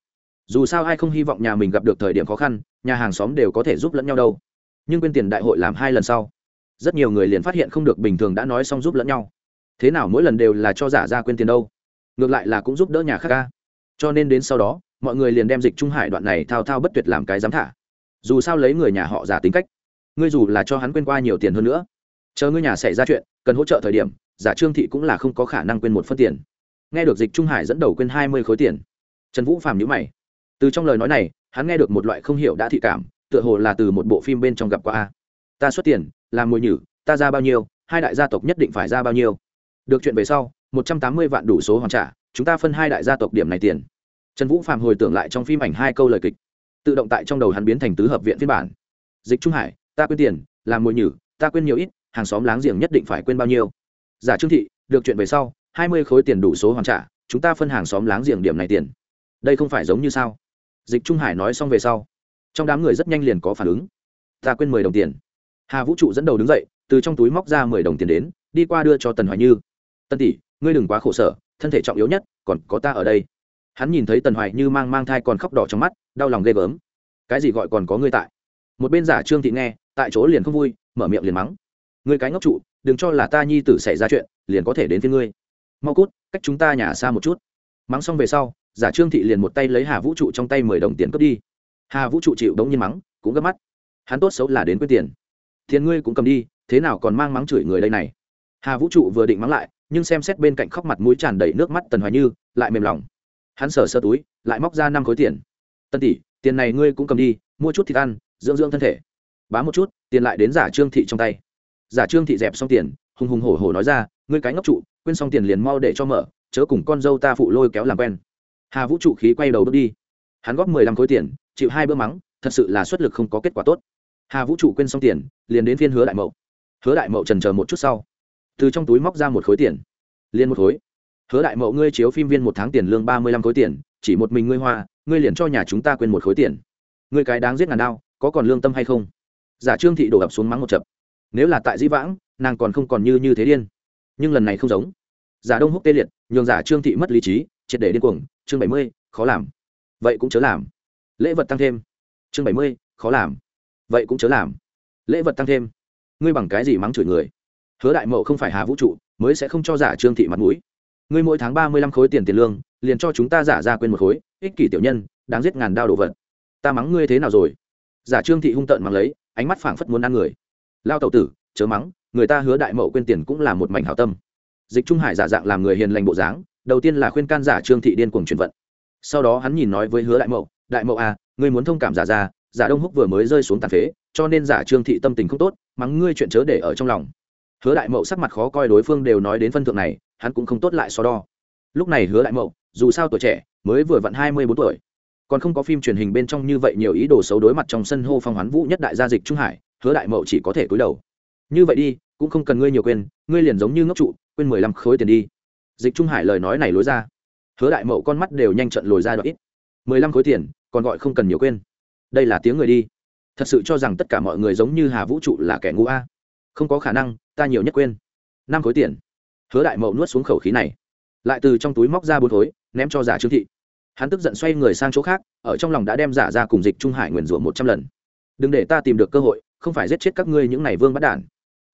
Dù sao ai không hy vọng nhà mình gặp được thời điểm khó khăn, nhà hàng xóm đều có thể giúp lẫn nhau đâu. Nhưng quên tiền đại hội làm hai lần sau, rất nhiều người liền phát hiện không được bình thường đã nói xong giúp lẫn nhau. Thế nào mỗi lần đều là cho giả ra quên tiền đâu? Ngược lại là cũng giúp đỡ nhà khác ca. Cho nên đến sau đó, mọi người liền đem dịch trung hải đoạn này thao thao bất tuyệt làm cái dám thả. Dù sao lấy người nhà họ giả tính cách, ngươi dù là cho hắn quên qua nhiều tiền hơn nữa chờ ngươi nhà xảy ra chuyện, cần hỗ trợ thời điểm, giả trương thị cũng là không có khả năng quên một phân tiền. Nghe được dịch trung hải dẫn đầu quên hai mươi khối tiền. Trần vũ phàm nhữ mày. Từ trong lời nói này, hắn nghe được một loại không hiểu đã thị cảm, tựa hồ là từ một bộ phim bên trong gặp qua a. Ta xuất tiền làm mồi nhử, ta ra bao nhiêu, hai đại gia tộc nhất định phải ra bao nhiêu. Được chuyện về sau, một trăm tám mươi vạn đủ số hoàn trả, chúng ta phân hai đại gia tộc điểm này tiền. Trần vũ phạm hồi tưởng lại trong phim ảnh hai câu lời kịch. Tự động tại trong đầu hắn biến thành tứ hợp viện phiên bản. Dịch trung hải, ta quên tiền làm mồi nhử, ta quên nhiều ít hàng xóm láng giềng nhất định phải quên bao nhiêu. Giả trương thị, được chuyện về sau, hai mươi khối tiền đủ số hoàn trả, chúng ta phân hàng xóm láng giềng điểm này tiền. Đây không phải giống như sao? Dịch trung hải nói xong về sau, trong đám người rất nhanh liền có phản ứng. Ta quên mười đồng tiền. Hà vũ trụ dẫn đầu đứng dậy, từ trong túi móc ra mười đồng tiền đến, đi qua đưa cho tần hoài như. Tân tỷ, ngươi đừng quá khổ sở, thân thể trọng yếu nhất, còn có ta ở đây. Hắn nhìn thấy tần hoài như mang mang thai còn khóc đỏ trong mắt, đau lòng ghê gớm. Cái gì gọi còn có ngươi tại? Một bên giả trương thị nghe, tại chỗ liền không vui, mở miệng liền mắng ngươi cái ngốc trụ, đừng cho là ta nhi tử xảy ra chuyện, liền có thể đến với ngươi. Mau cút, cách chúng ta nhà xa một chút. Mắng xong về sau, giả trương thị liền một tay lấy hà vũ trụ trong tay mười đồng tiền cướp đi. Hà vũ trụ chịu đống nhiên mắng, cũng gấp mắt. Hắn tốt xấu là đến quyết tiền. Tiền ngươi cũng cầm đi, thế nào còn mang mắng chửi người đây này? Hà vũ trụ vừa định mắng lại, nhưng xem xét bên cạnh khóc mặt mũi tràn đầy nước mắt tần hoài như, lại mềm lòng. Hắn sờ sơ túi, lại móc ra năm khối tiền. Tân tỷ, tiền này ngươi cũng cầm đi, mua chút thịt ăn, dưỡng dưỡng thân thể. Bá một chút, tiền lại đến giả trương thị trong tay giả trương thị dẹp xong tiền, hùng hùng hổ hổ nói ra, ngươi cái ngốc trụ, quên xong tiền liền mau để cho mở, chớ cùng con dâu ta phụ lôi kéo làm quen. Hà vũ trụ khí quay đầu bước đi. Hắn góp mười lăm khối tiền, chịu hai bữa mắng, thật sự là xuất lực không có kết quả tốt. Hà vũ trụ quên xong tiền, liền đến phiên hứa đại mậu. Hứa đại mậu trần chờ một chút sau. Từ trong túi móc ra một khối tiền. Liền một khối. Hứa đại mậu, ngươi chiếu phim viên một tháng tiền lương ba mươi lăm khối tiền, chỉ một mình ngươi hoa, ngươi liền cho nhà chúng ta quên một khối tiền. Ngươi cái đáng giết ngàn đao, có còn lương tâm hay không? Giả trương thị đổ ập xuống mắng một chập nếu là tại dĩ vãng, nàng còn không còn như như thế điên. Nhưng lần này không giống. Giả đông húc tê liệt, nhường giả trương thị mất lý trí, triệt để điên cuồng, chương bảy mươi, khó làm. Vậy cũng chớ làm. Lễ vật tăng thêm. Chương bảy mươi, khó làm. Vậy cũng chớ làm. Lễ vật tăng thêm. Ngươi bằng cái gì mắng chửi người? Hứa đại mậu không phải hà vũ trụ, mới sẽ không cho giả trương thị mặt mũi. Ngươi mỗi tháng ba mươi lăm khối tiền tiền lương, liền cho chúng ta giả ra quên một khối, ích kỷ tiểu nhân, đáng giết ngàn đao đồ vật. Ta mắng ngươi thế nào rồi? Giả trương thị hung tợn mắng lấy, ánh mắt phảng phất muốn ăn người lao tẩu tử, chớ mắng, người ta hứa đại mậu quên tiền cũng là một mảnh hảo tâm. Dịch trung hải giả dạng làm người hiền lành bộ dáng, đầu tiên là khuyên can giả trương thị điên cuồng truyền vận. Sau đó hắn nhìn nói với hứa đại mậu đại mậu à ngươi muốn thông cảm giả ra, giả đông húc vừa mới rơi xuống tàn phế, cho nên giả trương thị tâm tình không tốt, mắng ngươi chuyện chớ để ở trong lòng. Hứa đại mậu sắc mặt khó coi đối phương đều nói đến phân thượng này, hắn cũng không tốt lại so đo. Lúc này hứa đại mậu, dù sao tuổi trẻ, mới vừa vặn hai mươi bốn tuổi, còn không có phim truyền hình bên trong như vậy nhiều ý đồ xấu đối mặt trong sân hô phong hoán vũ nhất đại gia dịch trung hải hứa đại mậu chỉ có thể cúi đầu. Như vậy đi, cũng không cần ngươi nhiều quên, ngươi liền giống như ngốc trụ, quên mười lăm khối tiền đi. Dịch trung hải lời nói này lối ra. Hứa đại mậu con mắt đều nhanh trận lồi ra đoạn ít. Mười lăm khối tiền, còn gọi không cần nhiều quên. Đây là tiếng người đi. Thật sự cho rằng tất cả mọi người giống như hà vũ trụ là kẻ ngu a. Không có khả năng, ta nhiều nhất quên. Năm khối tiền. Hứa đại mậu nuốt xuống khẩu khí này. Lại từ trong túi móc ra bốn khối, ném cho giả trương thị. Hắn tức giận xoay người sang chỗ khác, ở trong lòng đã đem giả ra cùng dịch trung hải nguyền rủa một trăm lần. Đừng để ta tìm được cơ hội không phải giết chết các ngươi những này vương bắt đản.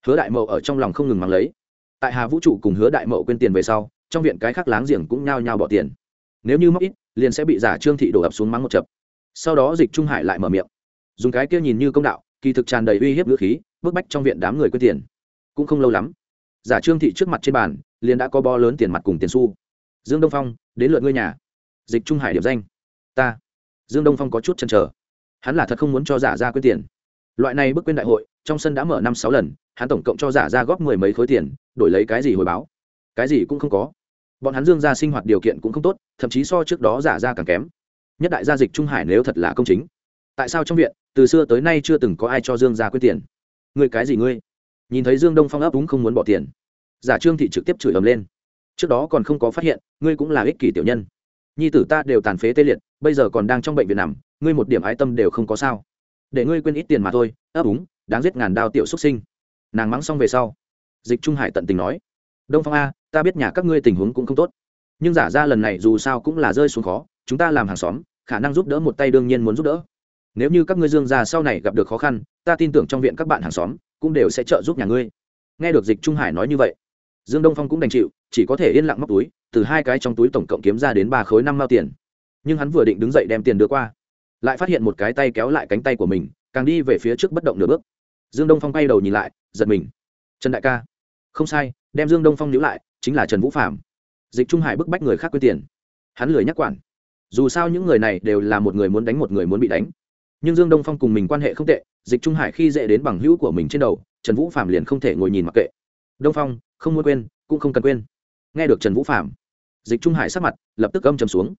Hứa đại mậu ở trong lòng không ngừng mắng lấy. Tại hà vũ trụ cùng hứa đại mậu quên tiền về sau, trong viện cái khác láng giềng cũng nhao nhao bỏ tiền. Nếu như móc ít, liền sẽ bị giả trương thị đổ ập xuống mắng một chập. Sau đó dịch trung hải lại mở miệng. Dùng cái kia nhìn như công đạo, kỳ thực tràn đầy uy hiếp ngữ khí, bức bách trong viện đám người quên tiền. Cũng không lâu lắm, giả trương thị trước mặt trên bàn, liền đã có bo lớn tiền mặt cùng tiền xu. Dương đông phong, đến lượt ngươi nhà. Dịch trung hải điểm danh. Ta. Dương đông phong có chút chăn trở hắn là thật không muốn cho giả ra quên tiền loại này bức quên đại hội, trong sân đã mở năm sáu lần, hắn tổng cộng cho giả ra góp mười mấy khối tiền, đổi lấy cái gì hồi báo? Cái gì cũng không có. Bọn hắn dương ra sinh hoạt điều kiện cũng không tốt, thậm chí so trước đó giả ra càng kém. Nhất đại gia dịch trung hải nếu thật là công chính, tại sao trong viện, từ xưa tới nay chưa từng có ai cho dương ra quyết tiền? Ngươi cái gì ngươi? Nhìn thấy dương đông phong ấp úng không muốn bỏ tiền. Giả trương thị trực tiếp chửi ầm lên. Trước đó còn không có phát hiện, ngươi cũng là ích kỷ tiểu nhân. Nhi tử ta đều tàn phế tê liệt, bây giờ còn đang trong bệnh viện nằm, ngươi một điểm ái tâm đều không có sao để ngươi quên ít tiền mà thôi, ấp úng, đáng giết ngàn đao tiểu xuất sinh. Nàng mắng xong về sau, dịch trung hải tận tình nói, đông phong a, ta biết nhà các ngươi tình huống cũng không tốt, nhưng giả ra lần này dù sao cũng là rơi xuống khó, chúng ta làm hàng xóm, khả năng giúp đỡ một tay đương nhiên muốn giúp đỡ. Nếu như các ngươi dương gia sau này gặp được khó khăn, ta tin tưởng trong viện các bạn hàng xóm cũng đều sẽ trợ giúp nhà ngươi. Nghe được dịch trung hải nói như vậy, dương đông phong cũng đành chịu, chỉ có thể yên lặng móc túi, từ hai cái trong túi tổng cộng kiếm ra đến ba khối năm mao tiền. Nhưng hắn vừa định đứng dậy đem tiền đưa qua lại phát hiện một cái tay kéo lại cánh tay của mình, càng đi về phía trước bất động nửa bước. Dương đông phong quay đầu nhìn lại, giật mình. Trần đại ca. Không sai, đem dương đông phong nhíu lại, chính là trần vũ phạm dịch trung hải bức bách người khác quyên tiền. Hắn lười nhắc quản. Dù sao những người này đều là một người muốn đánh một người muốn bị đánh. Nhưng dương đông phong cùng mình quan hệ không tệ, dịch trung hải khi dễ đến bằng hữu của mình trên đầu, trần vũ phạm liền không thể ngồi nhìn mặc kệ. Đông phong, không muốn quên, cũng không cần quên. Nghe được trần vũ phạm dịch trung hải sắc mặt lập tức âm trầm xuống.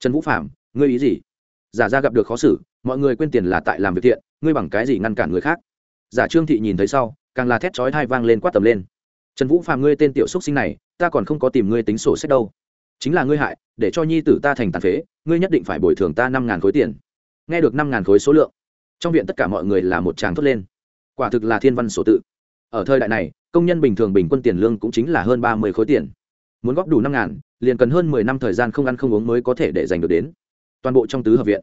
Trần vũ phạm ngươi ý gì? Giả ra gặp được khó xử, mọi người quên tiền là tại làm việc thiện, ngươi bằng cái gì ngăn cản người khác? Giả trương thị nhìn thấy sau, càng là thét chói thai vang lên quát tầm lên. Trần vũ phàm, ngươi tên tiểu xúc sinh này, ta còn không có tìm ngươi tính sổ sách đâu. Chính là ngươi hại, để cho nhi tử ta thành tàn phế, ngươi nhất định phải bồi thường ta năm ngàn khối tiền. Nghe được năm ngàn khối số lượng, trong viện tất cả mọi người là một tràng thốt lên. Quả thực là thiên văn sổ tự. Ở thời đại này, công nhân bình thường bình quân tiền lương cũng chính là hơn ba mươi khối tiền. Muốn góp đủ năm ngàn, liền cần hơn mười năm thời gian không ăn không uống mới có thể để giành được đến toàn bộ trong tứ hợp viện.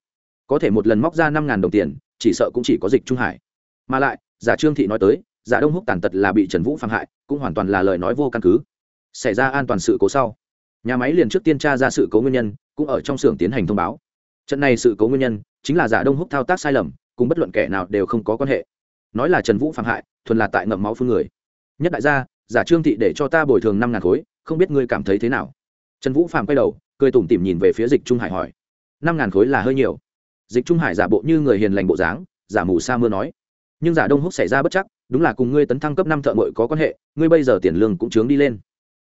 Có thể một lần móc ra năm ngàn đồng tiền, chỉ sợ cũng chỉ có dịch trung hải. Mà lại, giả trương thị nói tới, giả đông húc tàn tật là bị trần vũ phạm hại, cũng hoàn toàn là lời nói vô căn cứ. Xảy ra an toàn sự cố sau, nhà máy liền trước tiên tra ra sự cố nguyên nhân, cũng ở trong xưởng tiến hành thông báo. Trận này sự cố nguyên nhân, chính là giả đông húc thao tác sai lầm, cùng bất luận kẻ nào đều không có quan hệ. Nói là trần vũ phạm hại, thuần là tại ngậm máu phương người. Nhất đại gia, giả trương thị để cho ta bồi thường năm ngàn khối, không biết ngươi cảm thấy thế nào? Trần vũ phạm quay đầu, cười tủm tỉm nhìn về phía dịch trung hải hỏi năm ngàn khối là hơi nhiều. Dịch trung hải giả bộ như người hiền lành bộ dáng, giả mù sa mưa nói. Nhưng giả đông húc xảy ra bất chắc, đúng là cùng ngươi tấn thăng cấp năm thợ ngội có quan hệ, ngươi bây giờ tiền lương cũng trướng đi lên.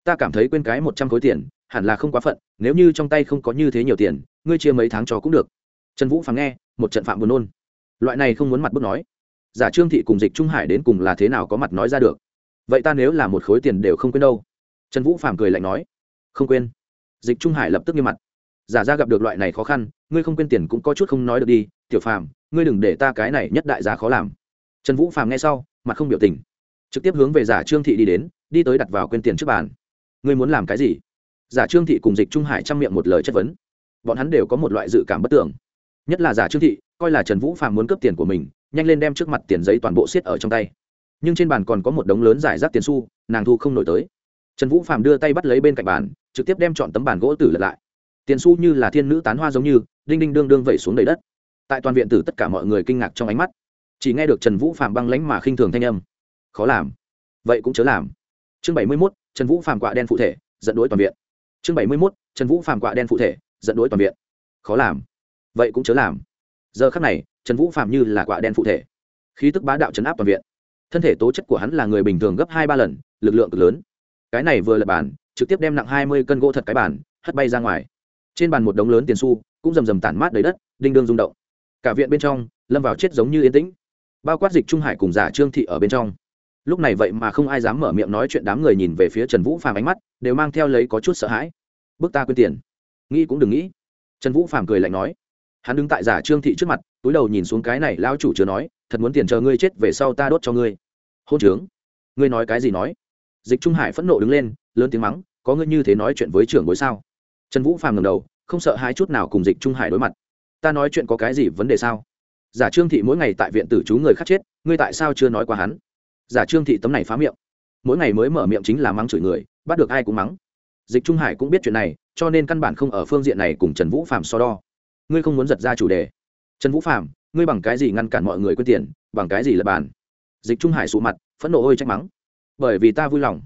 Ta cảm thấy quên cái một trăm khối tiền, hẳn là không quá phận, nếu như trong tay không có như thế nhiều tiền, ngươi chia mấy tháng cho cũng được. Trần vũ phán nghe, một trận phạm buồn nôn. Loại này không muốn mặt bước nói. Giả trương thị cùng dịch trung hải đến cùng là thế nào có mặt nói ra được. Vậy ta nếu là một khối tiền đều không quên đâu. Trần vũ phàm cười lạnh nói. Không quên. Dịch trung hải lập tức nghiêm mặt giả ra gặp được loại này khó khăn, ngươi không quên tiền cũng có chút không nói được đi, tiểu phàm, ngươi đừng để ta cái này nhất đại gia khó làm. Trần vũ phàm nghe sau, mặt không biểu tình. Trực tiếp hướng về giả trương thị đi đến, đi tới đặt vào quên tiền trước bàn. Ngươi muốn làm cái gì? Giả trương thị cùng dịch trung hải chăm miệng một lời chất vấn. Bọn hắn đều có một loại dự cảm bất tưởng nhất là giả trương thị, coi là trần vũ phàm muốn cướp tiền của mình, nhanh lên đem trước mặt tiền giấy toàn bộ xiết ở trong tay. Nhưng trên bàn còn có một đống lớn giải rác tiền xu, nàng thu không nổi tới. Trần vũ phàm đưa tay bắt lấy bên cạnh bàn, trực tiếp đem chọn tấm bàn gỗ tử lật lại tiền xu như là thiên nữ tán hoa giống như, đinh đinh đương đương vẩy xuống đầy đất. Tại toàn viện tử tất cả mọi người kinh ngạc trong ánh mắt, chỉ nghe được trần vũ Phạm băng lánh mà khinh thường thanh âm. Khó làm. Vậy cũng chớ làm. Chương bảy mươi mốt, trần vũ Phạm quạ đen phụ thể, dẫn đối toàn viện. Chương bảy mươi mốt, trần vũ Phạm quạ đen phụ thể, dẫn đối toàn viện. Khó làm. Vậy cũng chớ làm. Giờ khắc này, trần vũ Phạm như là quạ đen phụ thể. Khí tức bá đạo chấn áp toàn viện. Thân thể tố chất của hắn là người bình thường gấp hai ba lần, lực lượng cực lớn. Cái này vừa lập bàn trực tiếp đem nặng hai mươi cân gỗ thật cái bàn hất bay ra ngoài trên bàn một đống lớn tiền xu cũng rầm rầm tản mát đầy đất, đinh đương rung động. Cả viện bên trong, lâm vào chết giống như yên tĩnh. Bao quát dịch trung hải cùng giả trương thị ở bên trong. Lúc này vậy mà không ai dám mở miệng nói chuyện đám người nhìn về phía trần vũ phàm ánh mắt, đều mang theo lấy có chút sợ hãi. Bước ta quên tiền. Nghĩ cũng đừng nghĩ. Trần vũ phàm cười lạnh nói. Hắn đứng tại giả trương thị trước mặt, túi đầu nhìn xuống cái này lao chủ chưa nói, thật muốn tiền chờ ngươi chết về sau ta đốt cho ngươi. Hôn trướng. Ngươi nói cái gì nói? Dịch trung hải phẫn nộ đứng lên, lớn tiếng mắng, có ngươi như thế nói chuyện với trưởng bối sao? Trần vũ phàm ngầm đầu, không sợ hai chút nào cùng dịch trung hải đối mặt. Ta nói chuyện có cái gì vấn đề sao? Giả trương thị mỗi ngày tại viện tử chú người khác chết, ngươi tại sao chưa nói qua hắn? Giả trương thị tấm này phá miệng. Mỗi ngày mới mở miệng chính là mắng chửi người, bắt được ai cũng mắng. Dịch trung hải cũng biết chuyện này, cho nên căn bản không ở phương diện này cùng trần vũ phạm so đo. Ngươi không muốn giật ra chủ đề. Trần vũ phạm ngươi bằng cái gì ngăn cản mọi người quên tiền, bằng cái gì lập bàn? Dịch trung hải sụ mặt, phẫn nộ ôi trách mắng. Bởi vì ta vui lòng.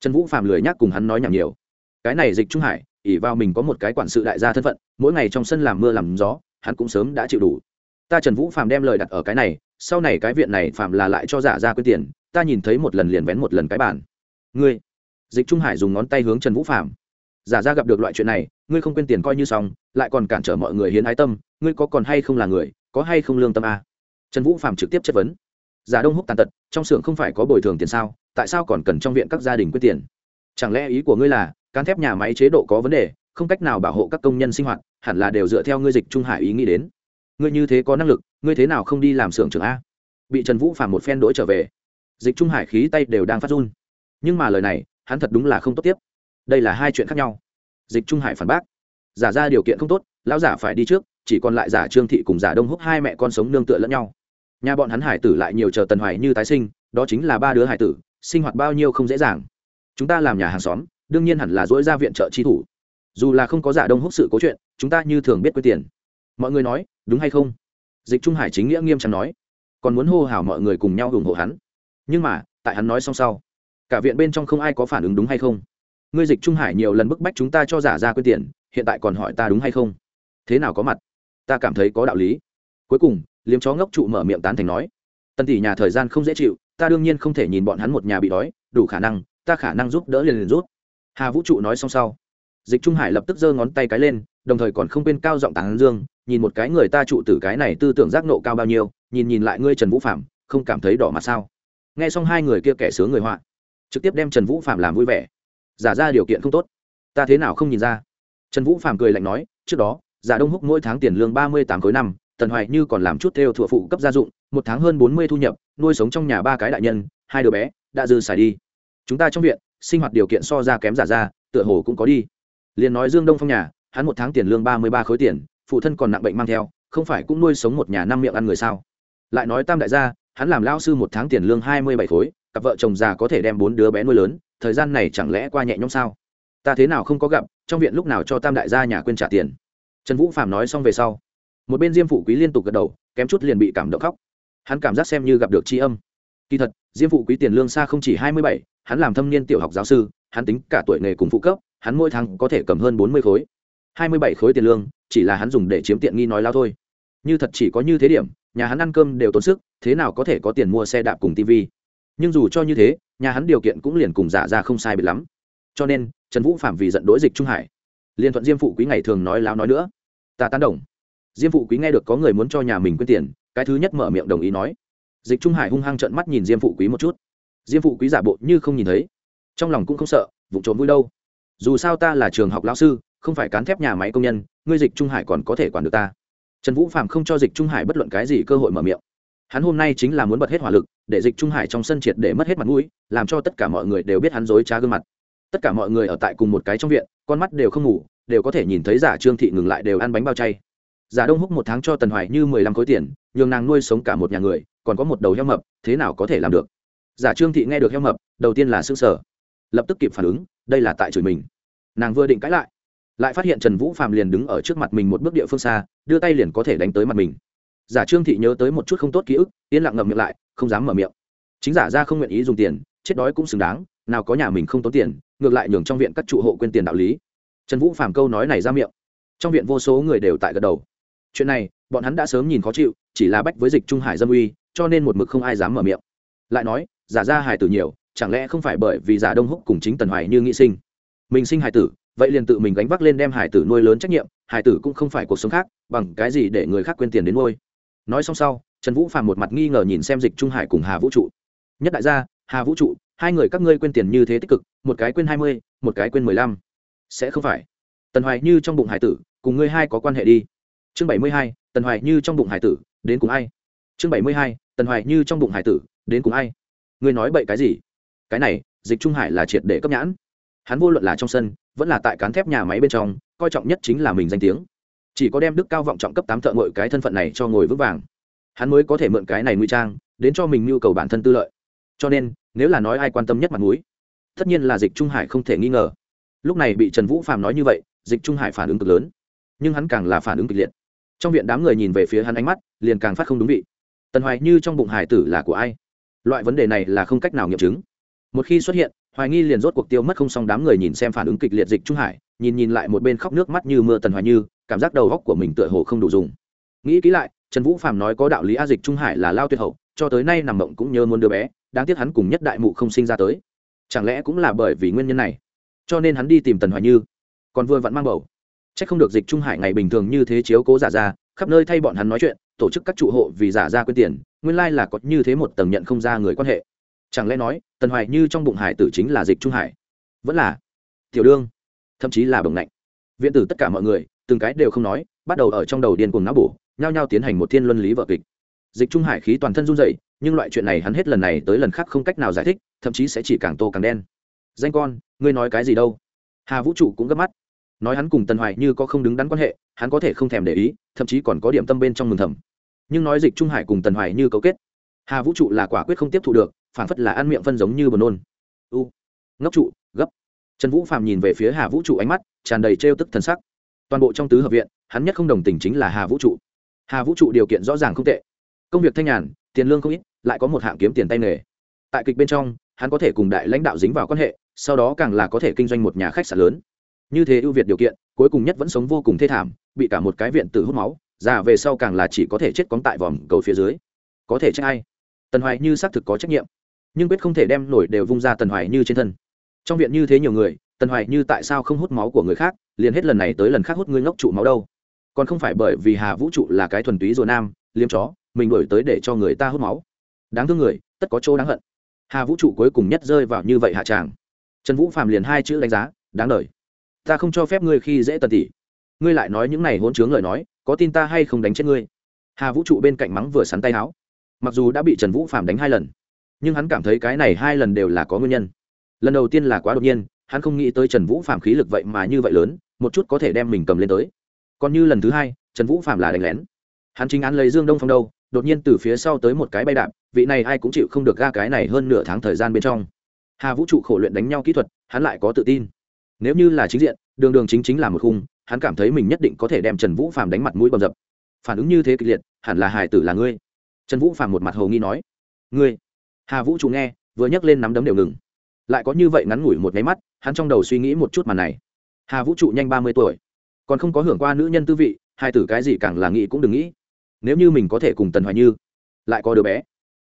Trần vũ phạm lười nhắc cùng hắn nói nhảm nhiều. Cái này dịch trung hải ỉ vào mình có một cái quản sự đại gia thân phận, mỗi ngày trong sân làm mưa làm gió, hắn cũng sớm đã chịu đủ. Ta trần vũ phạm đem lời đặt ở cái này, sau này cái viện này phạm là lại cho giả ra quyết tiền, ta nhìn thấy một lần liền vén một lần cái bản ngươi, dịch trung hải dùng ngón tay hướng trần vũ phạm giả ra gặp được loại chuyện này, ngươi không quên tiền coi như xong, lại còn cản trở mọi người hiến ái tâm, ngươi có còn hay không là người, có hay không lương tâm a trần vũ phạm trực tiếp chất vấn. Giả đông húc tàn tật, trong xưởng không phải có bồi thường tiền sao, tại sao còn cần trong viện các gia đình quyết tiền? Chẳng lẽ ý của ngươi là cán thép nhà máy chế độ có vấn đề, không cách nào bảo hộ các công nhân sinh hoạt, hẳn là đều dựa theo ngươi dịch trung hải ý nghĩ đến. Ngươi như thế có năng lực, ngươi thế nào không đi làm xưởng trưởng a? Bị trần vũ phản một phen đỗi trở về. Dịch trung hải khí tay đều đang phát run. Nhưng mà lời này, hắn thật đúng là không tốt tiếp. Đây là hai chuyện khác nhau. Dịch trung hải phản bác. Giả ra điều kiện không tốt, lão giả phải đi trước, chỉ còn lại giả trương thị cùng giả đông húc hai mẹ con sống nương tựa lẫn nhau. Nhà bọn hắn hải tử lại nhiều chờ tần hoài như tái sinh, đó chính là ba đứa hải tử, sinh hoạt bao nhiêu không dễ dàng. Chúng ta làm nhà hàng xóm đương nhiên hẳn là dỗi ra viện trợ chi thủ. Dù là không có giả đông húc sự cố chuyện, chúng ta như thường biết quyết tiền. Mọi người nói, đúng hay không? Dịch trung hải chính nghĩa nghiêm trọng nói. Còn muốn hô hào mọi người cùng nhau ủng hộ hắn. Nhưng mà, tại hắn nói xong sau, cả viện bên trong không ai có phản ứng đúng hay không? Ngươi dịch trung hải nhiều lần bức bách chúng ta cho giả ra quyết tiền, hiện tại còn hỏi ta đúng hay không? Thế nào có mặt? Ta cảm thấy có đạo lý. Cuối cùng, liếm chó ngốc trụ mở miệng tán thành nói. Tần tỷ nhà thời gian không dễ chịu, ta đương nhiên không thể nhìn bọn hắn một nhà bị đói, đủ khả năng, ta khả năng giúp đỡ liền liền rút hà vũ trụ nói xong sau, dịch trung hải lập tức giơ ngón tay cái lên, đồng thời còn không quên cao giọng tán dương, nhìn một cái người ta trụ tử cái này tư tưởng giác nộ cao bao nhiêu, nhìn nhìn lại ngươi trần vũ phạm không cảm thấy đỏ mặt sao? Nghe xong hai người kia kẻ sướng người họa, trực tiếp đem trần vũ phạm làm vui vẻ. Giả ra điều kiện không tốt, ta thế nào không nhìn ra? Trần vũ phạm cười lạnh nói, trước đó, giả đông húc mỗi tháng tiền lương ba mươi tám khối năm, tần hoài như còn làm chút theo thụa phụ cấp gia dụng, một tháng hơn bốn mươi thu nhập, nuôi sống trong nhà ba cái đại nhân, hai đứa bé, đã dư xài đi. Chúng ta trong viện sinh hoạt điều kiện so ra kém giả ra, tựa hồ cũng có đi. Liền nói dương đông phong nhà, hắn một tháng tiền lương ba mươi ba khối tiền, phụ thân còn nặng bệnh mang theo, không phải cũng nuôi sống một nhà năm miệng ăn người sao? Lại nói tam đại gia, hắn làm lao sư một tháng tiền lương hai mươi bảy khối, cặp vợ chồng già có thể đem bốn đứa bé nuôi lớn, thời gian này chẳng lẽ qua nhẹ nhõm sao? Ta thế nào không có gặp, trong viện lúc nào cho tam đại gia nhà quên trả tiền? Trần vũ phạm nói xong về sau, một bên diêm phụ quý liên tục gật đầu, kém chút liền bị cảm động khóc. Hắn cảm giác xem như gặp được tri âm. Kỳ thật, diêm phụ quý tiền lương xa không chỉ hai mươi bảy hắn làm thâm niên tiểu học giáo sư, hắn tính cả tuổi nghề cùng phụ cấp, hắn mỗi tháng có thể cầm hơn bốn mươi khối. hai mươi bảy khối tiền lương, chỉ là hắn dùng để chiếm tiện nghi nói lao thôi. Như thật chỉ có như thế điểm, nhà hắn ăn cơm đều tốn sức, thế nào có thể có tiền mua xe đạp cùng tv nhưng dù cho như thế, nhà hắn điều kiện cũng liền cùng giả ra không sai biệt lắm. Cho nên, trần vũ phạm vì giận đối dịch trung hải. Liên thuận diêm phụ quý ngày thường nói láo nói nữa. Ta tán đồng. Diêm phụ quý nghe được có người muốn cho nhà mình quyên tiền, cái thứ nhất mở miệng đồng ý nói. Dịch trung hải hung hăng trợn mắt nhìn diêm phụ quý một chút diêm phụ quý giả bộ như không nhìn thấy. Trong lòng cũng không sợ vụ trộm vui đâu. Dù sao ta là trường học lao sư, không phải cán thép nhà máy công nhân, ngươi dịch trung hải còn có thể quản được ta. Trần vũ phạm không cho dịch trung hải bất luận cái gì cơ hội mở miệng. Hắn hôm nay chính là muốn bật hết hỏa lực, để dịch trung hải trong sân triệt để mất hết mặt mũi, làm cho tất cả mọi người đều biết hắn dối trá gương mặt. Tất cả mọi người ở tại cùng một cái trong viện, con mắt đều không ngủ, đều có thể nhìn thấy giả trương thị ngừng lại đều ăn bánh bao chay. Giả đông húc một tháng cho tần hoài như mười lăm khối tiền, nhường nàng nuôi sống cả một nhà người, còn có một đầu heo mập, thế nào có thể làm được? Giả trương thị nghe được heo mập, đầu tiên là s ư ơ n g sở lập tức kịp phản ứng, đây là tại chửi mình. Nàng vừa định cãi lại lại phát hiện trần vũ phạm liền đứng ở trước mặt mình một bước địa phương xa, đưa tay liền có thể đánh tới mặt mình. Giả trương thị nhớ tới một chút không tốt ký ức, yên lặng ngậm miệng lại, không dám mở miệng. Chính giả ra không nguyện ý dùng tiền, chết đói cũng xứng đáng, nào có nhà mình không tốn tiền, ngược lại nhường trong viện các trụ hộ quên tiền đạo lý. Trần vũ Phạm câu nói này ra miệng. Trong viện vô số người đều tại gật đầu. Chuyện này, bọn hắn đã sớm nhìn khó chịu, chỉ là bách với dịch trung hải dâm uy, cho nên một mực không ai dám mở miệng. Lại nói giả ra hài tử nhiều, chẳng lẽ không phải bởi vì giả đông húc cùng chính tần hoài như nghĩ sinh? Mình sinh hài tử, vậy liền tự mình gánh vác lên đem hải tử nuôi lớn trách nhiệm hải tử cũng không phải cuộc sống khác, bằng cái gì để người khác quên tiền đến nuôi? Nói xong sau, trần vũ phàm một mặt nghi ngờ nhìn xem dịch trung hải cùng hà vũ trụ. Nhất đại gia, hà vũ trụ, hai người các ngươi quên tiền như thế tích cực, một cái quên hai mươi, một cái quên mười lăm. Sẽ không phải. Tần hoài như trong bụng hải tử, cùng ngươi hai có quan hệ đi. Chương bảy mươi hai, tần hoài như trong bụng hải tử, đến cùng ai? Chương bảy mươi hai, tần hoài như trong bụng hải tử, đến cùng ai? Ngươi nói bậy cái gì? Cái này, dịch trung hải là triệt để cấp nhãn. Hắn vô luận là trong sân, vẫn là tại cán thép nhà máy bên trong, coi trọng nhất chính là mình danh tiếng. Chỉ có đem đức cao vọng trọng cấp tám thợ ngội cái thân phận này cho ngồi vững vàng. Hắn mới có thể mượn cái này nguy trang, đến cho mình nhu cầu bản thân tư lợi. Cho nên, nếu là nói ai quan tâm nhất mặt mũi, tất nhiên là dịch trung hải không thể nghi ngờ. Lúc này bị trần vũ phàm nói như vậy, dịch trung hải phản ứng cực lớn. Nhưng hắn càng là phản ứng kịch liệt. Trong viện đám người nhìn về phía hắn ánh mắt, liền càng phát không đúng vị. Tần hoài như trong bụng hải tử là của ai? Loại vấn đề này là không cách nào nghiệm chứng. Một khi xuất hiện, hoài nghi liền rốt cuộc tiêu mất không xong đám người nhìn xem phản ứng kịch liệt dịch trung hải, nhìn nhìn lại một bên khóc nước mắt như mưa tần hoài như, cảm giác đầu góc của mình tựa hồ không đủ dùng. Nghĩ kỹ lại, trần vũ phạm nói có đạo lý a dịch trung hải là lao tuyệt hậu, cho tới nay nằm mộng cũng nhớ muốn đứa bé, đáng tiếc hắn cùng nhất đại mụ không sinh ra tới. Chẳng lẽ cũng là bởi vì nguyên nhân này? Cho nên hắn đi tìm tần hoài như. Còn vừa vặn mang bầu. C h ắ c không được dịch trung hải ngày bình thường như thế chiếu cố giả ra, khắp nơi thay bọn hắn nói chuyện tổ chức các trụ hộ vì giả ra quyên tiền, nguyên lai là có như thế một tầng nhận không ra người quan hệ. Chẳng lẽ nói, tần hoài như trong bụng hải tử chính là dịch trung hải? Vẫn là tiểu đương, thậm chí là bồng lạnh viện tử tất cả mọi người, từng cái đều không nói, bắt đầu ở trong đầu điên cuồng não bổ, nhao nhao tiến hành một thiên luân lý vợ kịch. Dịch trung hải khí toàn thân run dậy nhưng loại chuyện này hắn hết lần này tới lần khác không cách nào giải thích, thậm chí sẽ chỉ càng tô càng đen. Danh con, ngươi nói cái gì đâu? Hà vũ trụ cũng gấp mắt. Nói hắn cùng tần hoài như có không đứng đắn quan hệ, hắn có thể không thèm để ý, thậm chí còn có điểm tâm bên trong mừng thầm nhưng nói dịch trung hải cùng tần hoài như cấu kết. Hà vũ trụ là quả quyết không tiếp thu được phản phất là ăn miệng phân giống như buồn nôn. U, ngốc trụ, gấp. Trần vũ phạm nhìn về phía hà vũ trụ ánh mắt, tràn đầy trêu tức thần sắc. Toàn bộ trong tứ hợp viện, hắn nhất không đồng tình chính là hà vũ trụ. Hà vũ trụ điều kiện rõ ràng không tệ. Công việc thanh nhàn, tiền lương không ít, lại có một hạng kiếm tiền tay nghề. Tại kịch bên trong, hắn có thể cùng đại lãnh đạo dính vào quan hệ, sau đó càng là có thể kinh doanh một nhà khách sạn lớn. Như thế ưu việt điều kiện, cuối cùng nhất vẫn sống vô cùng thê thảm, bị cả một cái viện tử hút máu già về sau càng là chỉ có thể chết cóng tại vòm cầu phía dưới. Có thể trách ai? Tần hoài như xác thực có trách nhiệm, nhưng quyết không thể đem nổi đều vung ra tần hoài như trên thân. Trong viện như thế nhiều người, tần hoài như tại sao không hút máu của người khác, liền hết lần này tới lần khác hút ngươi ngốc trụ máu đâu? Còn không phải bởi vì hà vũ trụ là cái thuần túy rùa nam, liêm chó, mình đổi tới để cho người ta hút máu. Đáng thương người, tất có chỗ đáng hận. Hà vũ trụ cuối cùng nhất rơi vào như vậy hạ tràng. Trần vũ phạm liền hai chữ đánh giá, đáng lời ta không cho phép ngươi khi dễ tần tỷ ngươi lại nói những này hỗn chướng lời nói, có tin ta hay không đánh chết ngươi? Hà vũ trụ bên cạnh mắng vừa sắn tay áo. Mặc dù đã bị trần vũ phạm đánh hai lần, nhưng hắn cảm thấy cái này hai lần đều là có nguyên nhân. Lần đầu tiên là quá đột nhiên, hắn không nghĩ tới trần vũ phạm khí lực vậy mà như vậy lớn, một chút có thể đem mình cầm lên tới. Còn như lần thứ hai, trần vũ phạm là đánh lén. Hắn chính án lấy dương đông phong đâu, đột nhiên từ phía sau tới một cái bay đạp, vị này ai cũng chịu không được ga cái này hơn nửa tháng thời gian bên trong. Hà vũ trụ khổ luyện đánh nhau kỹ thuật, hắn lại có tự tin. Nếu như là chính diện đường đường chính chính là một khung, hắn cảm thấy mình nhất định có thể đem trần vũ phạm đánh mặt mũi bầm dập. Phản ứng như thế kịch liệt, hẳn là Hải tử là ngươi. Trần vũ phạm một mặt hầu nghi nói. Ngươi? Hà vũ trụ nghe, vừa nhấc lên nắm đấm đều ngừng. Lại có như vậy ngắn ngủi một nháy mắt, hắn trong đầu suy nghĩ một chút màn này. Hà vũ trụ nhanh ba mươi tuổi. Còn không có hưởng qua nữ nhân tư vị, hai tử cái gì càng là nghĩ cũng đừng nghĩ. Nếu như mình có thể cùng tần hoài như, lại có đứa bé.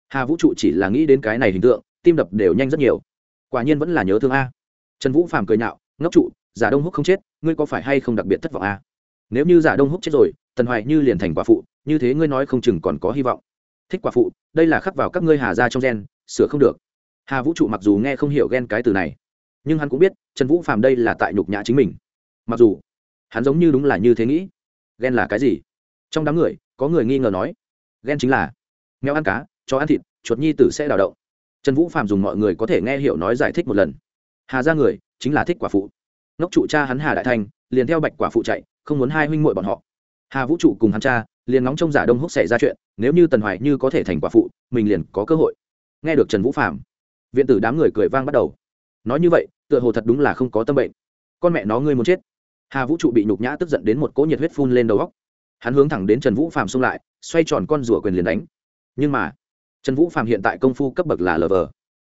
Hà vũ trụ chỉ là nghĩ đến cái này hình tượng, tim đập đều nhanh rất nhiều. Quả nhiên vẫn là nhớ thương a. Trần vũ phàm cười nhạo, ngốc trụ giả đông húc không chết, ngươi có phải hay không đặc biệt thất vọng a nếu như giả đông húc chết rồi, tần hoài như liền thành quả phụ, như thế ngươi nói không chừng còn có hy vọng. Thích quả phụ, đây là khắc vào các ngươi hà ra trong gen, sửa không được. Hà vũ trụ mặc dù nghe không hiểu ghen cái từ này, nhưng hắn cũng biết, trần vũ phàm đây là tại nhục nhã chính mình. Mặc dù, hắn giống như đúng là như thế nghĩ. Ghen là cái gì? Trong đám người, có người nghi ngờ nói ghen chính là nghèo ăn cá, chó ăn thịt, chuột nhi tử sẽ đào động. Trần vũ phạm dùng mọi người có thể nghe hiểu nói giải thích một lần. Hà ra người chính là thích quả phụ ngốc trụ cha hắn hà đại thanh liền theo bạch quả phụ chạy, không muốn hai huynh muội bọn họ. Hà vũ trụ cùng hắn cha, liền nóng trong giả đông húc xảy ra chuyện, nếu như tần hoài như có thể thành quả phụ, mình liền có cơ hội. Nghe được trần vũ phạm viện tử đám người cười vang bắt đầu. Nói như vậy, tựa hồ thật đúng là không có tâm bệnh. Con mẹ nó ngươi muốn chết. Hà vũ trụ bị nhục nhã tức giận đến một cỗ nhiệt huyết phun lên đầu góc hắn hướng thẳng đến trần vũ phạm xông lại, xoay tròn con rùa quyền liền đánh. Nhưng mà, trần vũ phạm hiện tại công phu cấp bậc là lv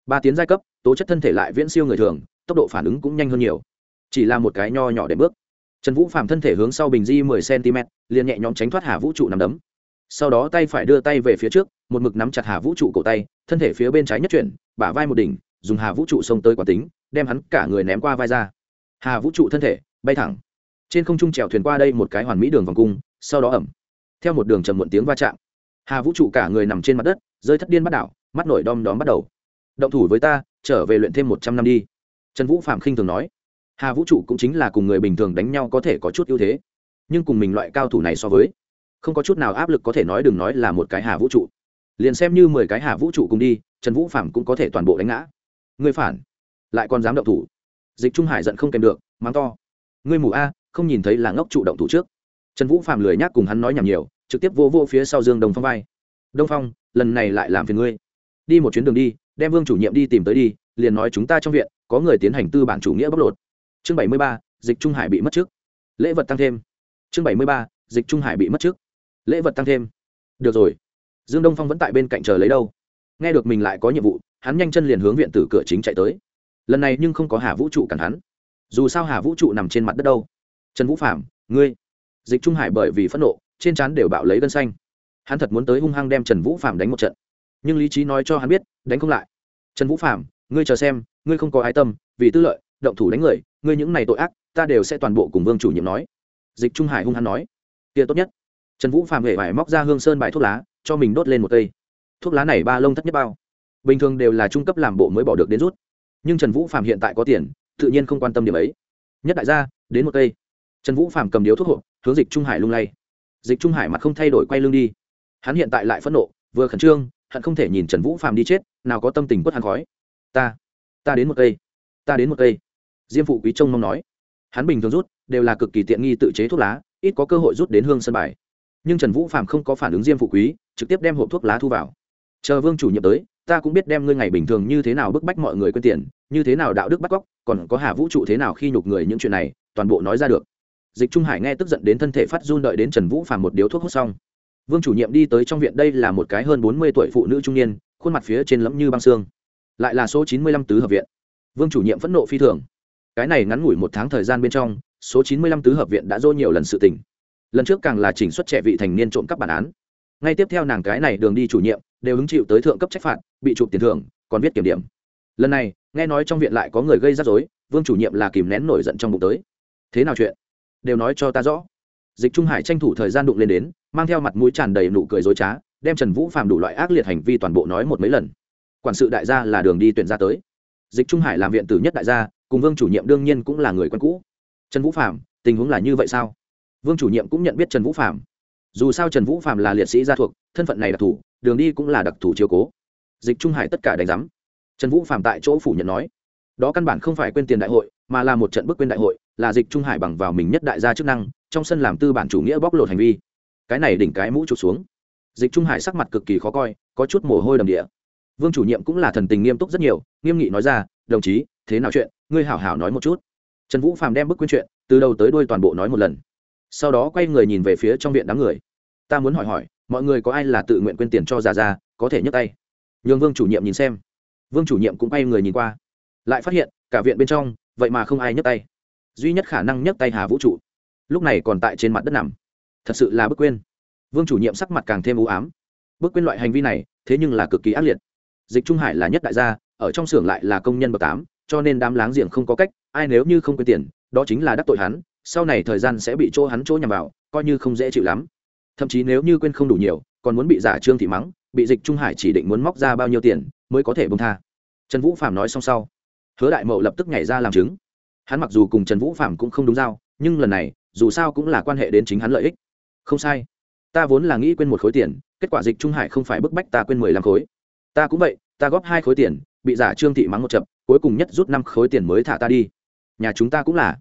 ba tiến giai cấp, tố chất thân thể lại viễn siêu người thường, tốc độ phản ứng cũng nhanh hơn nhiều chỉ là một cái nho nhỏ để bước. Trần vũ phạm thân thể hướng sau bình di mười cm, liền nhẹ nhõm tránh thoát hà vũ trụ nằm đấm. Sau đó tay phải đưa tay về phía trước, một mực nắm chặt hà vũ trụ cổ tay, thân thể phía bên trái nhất chuyển, bả vai một đỉnh, dùng hà vũ trụ xông tới quả tính, đem hắn cả người ném qua vai ra. Hà vũ trụ thân thể, bay thẳng. Trên không trung trèo thuyền qua đây một cái hoàn mỹ đường vòng cung, sau đó ẩm. Theo một đường trầm muộn tiếng va chạm, hà vũ trụ cả người nằm trên mặt đất, rơi thất điên bắt đảo, mắt nổi đom đóm bắt đầu. Động thủ với ta, trở về luyện thêm một trăm năm đi. Trần vũ phạm khinh thường nói hà vũ trụ cũng chính là cùng người bình thường đánh nhau có thể có chút ưu thế. Nhưng cùng mình loại cao thủ này so với, không có chút nào áp lực có thể nói đừng nói là một cái hà vũ trụ. Liền xem như mười cái hà vũ trụ cùng đi, trần vũ phạm cũng có thể toàn bộ đánh ngã. Ngươi phản, lại còn dám động thủ. Dịch trung hải giận không kèm được, mắng to. Ngươi mù a, không nhìn thấy là ngốc trụ động thủ trước. Trần vũ phạm lười nhác cùng hắn nói nhảm nhiều, trực tiếp vô vô phía sau dương đông phong vai. Đông phong, lần này lại làm phiền ngươi. Đi một chuyến đường đi, đem vương chủ nhiệm đi tìm tới đi, liền nói chúng ta trong viện, có người tiến hành tư bản chủ nghĩa bóc lột chương bảy mươi ba, dịch trung hải bị mất trước. Lễ vật tăng thêm. Chương bảy mươi ba, dịch trung hải bị mất trước. Lễ vật tăng thêm. Được rồi. Dương đông phong vẫn tại bên cạnh chờ lấy đâu. Nghe được mình lại có nhiệm vụ, hắn nhanh chân liền hướng viện tử cửa chính chạy tới. Lần này nhưng không có hà vũ trụ cản hắn. Dù sao hà vũ trụ nằm trên mặt đất đâu. Trần vũ phạm ngươi. Dịch trung hải bởi vì phẫn nộ, trên trán đều bạo lấy gân xanh. Hắn thật muốn tới hung hăng đem trần vũ phạm đánh một trận. Nhưng lý trí nói cho hắn biết, đánh không lại. Trần vũ phạm ngươi chờ xem, ngươi không có ái tâm, vì tư lợi động thủ đánh người, ngươi những này tội ác, ta đều sẽ toàn bộ cùng vương chủ nhiệm nói. Dịch trung hải hung hăng nói. Kia tốt nhất. Trần vũ phạm hề phải móc ra hương sơn bài thuốc lá, cho mình đốt lên một cây. Thuốc lá này ba lông thất nhất bao. Bình thường đều là trung cấp làm bộ mới bỏ được đến rút. Nhưng trần vũ phạm hiện tại có tiền, tự nhiên không quan tâm điểm ấy. Nhất đại gia, đến một cây. Trần vũ phạm cầm điếu thuốc hộp hướng dịch trung hải lung lay. Dịch trung hải mặt không thay đổi quay lưng đi. Hắn hiện tại lại phẫn nộ, vừa khẩn trương hận không thể nhìn trần vũ phạm đi chết, nào có tâm tình quất hắn khói. Ta ta đến một cây. Ta đến một cây diêm phụ quý trông mong nói. Hắn bình thường rút, đều là cực kỳ tiện nghi tự chế thuốc lá, ít có cơ hội rút đến hương sân bài. Nhưng trần vũ phạm không có phản ứng diêm phụ quý, trực tiếp đem hộp thuốc lá thu vào. Chờ vương chủ nhiệm tới, ta cũng biết đem ngươi ngày bình thường như thế nào bức bách mọi người quên tiền, như thế nào đạo đức bắt cóc, còn có hà vũ trụ thế nào khi nhục người những chuyện này, toàn bộ nói ra được. Dịch trung hải nghe tức giận đến thân thể phát run đợi đến trần vũ Phạm một điếu thuốc hút xong. Vương chủ nhiệm đi tới trong viện, đây là một cái hơn bốn mươi tuổi phụ nữ trung niên, khuôn mặt phía trên lẫm như băng xương. Lại là số chín mươi lăm tứ hợp viện. Vương chủ nhiệm phẫn nộ phi thường cái này ngắn ngủi một tháng thời gian bên trong, số chín mươi lăm tứ hợp viện đã dỗ nhiều lần sự tình. Lần trước càng là chỉnh xuất trẻ vị thành niên trộm cắp bản án. Ngay tiếp theo nàng cái này đường đi chủ nhiệm, đều hứng chịu tới thượng cấp trách phạt, bị chụp tiền thưởng, còn viết kiểm điểm. Lần này, nghe nói trong viện lại có người gây rắc rối, vương chủ nhiệm là kìm nén nổi giận trong bụng tới. Thế nào chuyện? Đều nói cho ta rõ. Dịch trung hải tranh thủ thời gian đụng lên đến, mang theo mặt mũi tràn đầy nụ cười dối trá, đem trần vũ phạm đủ loại ác liệt hành vi toàn bộ nói một mấy lần. Quản sự đại gia là đường đi tuyển ra tới. Dịch trung hải làm viện tử nhất đại gia cùng vương chủ nhiệm đương nhiên cũng là người quen cũ. Trần vũ phạm tình huống là như vậy sao? Vương chủ nhiệm cũng nhận biết trần vũ phạm dù sao trần vũ phạm là liệt sĩ gia thuộc, thân phận này đặc thù, đường đi cũng là đặc thù chiếu cố. Dịch trung hải tất cả đánh giám. Trần vũ phạm tại chỗ phủ nhận nói, đó căn bản không phải quên tiền đại hội, mà là một trận bức quên đại hội, là dịch trung hải bằng vào mình nhất đại gia chức năng, trong sân làm tư bản chủ nghĩa bóc lột hành vi. Cái này đỉnh cái mũ trụt xuống. Dịch trung hải sắc mặt cực kỳ khó coi, có chút mồ hôi đầm địa. Vương chủ nhiệm cũng là thần tình nghiêm túc rất nhiều, nghiêm nghị nói ra, đồng chí, thế nào chuyện? Ngươi hảo hảo nói một chút. Trần vũ phàm đem bức quyên chuyện từ đầu tới đuôi toàn bộ nói một lần. Sau đó quay người nhìn về phía trong viện đám người. Ta muốn hỏi hỏi, mọi người có ai là tự nguyện quên tiền cho già già, có thể nhấc tay? Nhường vương chủ nhiệm nhìn xem. Vương chủ nhiệm cũng quay người nhìn qua. Lại phát hiện, cả viện bên trong, vậy mà không ai nhấc tay. Duy nhất khả năng nhấc tay hà vũ trụ. Lúc này còn tại trên mặt đất nằm. Thật sự là bức quên vương chủ nhiệm sắc mặt càng thêm u ám. Bức quên loại hành vi này, thế nhưng là cực kỳ ác liệt. Dịch trung hải là nhất đại gia, ở trong xưởng lại là công nhân bậc tám cho nên đám láng giềng không có cách, ai nếu như không quên tiền, đó chính là đắc tội hắn, sau này thời gian sẽ bị chỗ hắn chỗ nhằm vào, coi như không dễ chịu lắm. Thậm chí nếu như quên không đủ nhiều, còn muốn bị giả trương thị mắng, bị dịch trung hải chỉ định muốn móc ra bao nhiêu tiền, mới có thể bông tha. Trần vũ phạm nói xong sau, hứa đại mậu lập tức nhảy ra làm chứng. Hắn mặc dù cùng trần vũ phạm cũng không đúng giao, nhưng lần này, dù sao cũng là quan hệ đến chính hắn lợi ích. Không sai. Ta vốn là nghĩ quên một khối tiền, kết quả dịch trung hải không phải bức bách ta quên mười lăm khối. Ta cũng vậy, ta góp hai khối tiền, bị giả trương thị mắng một chập cuối cùng nhất rút năm khối tiền mới thả ta đi. Nhà chúng ta cũng là.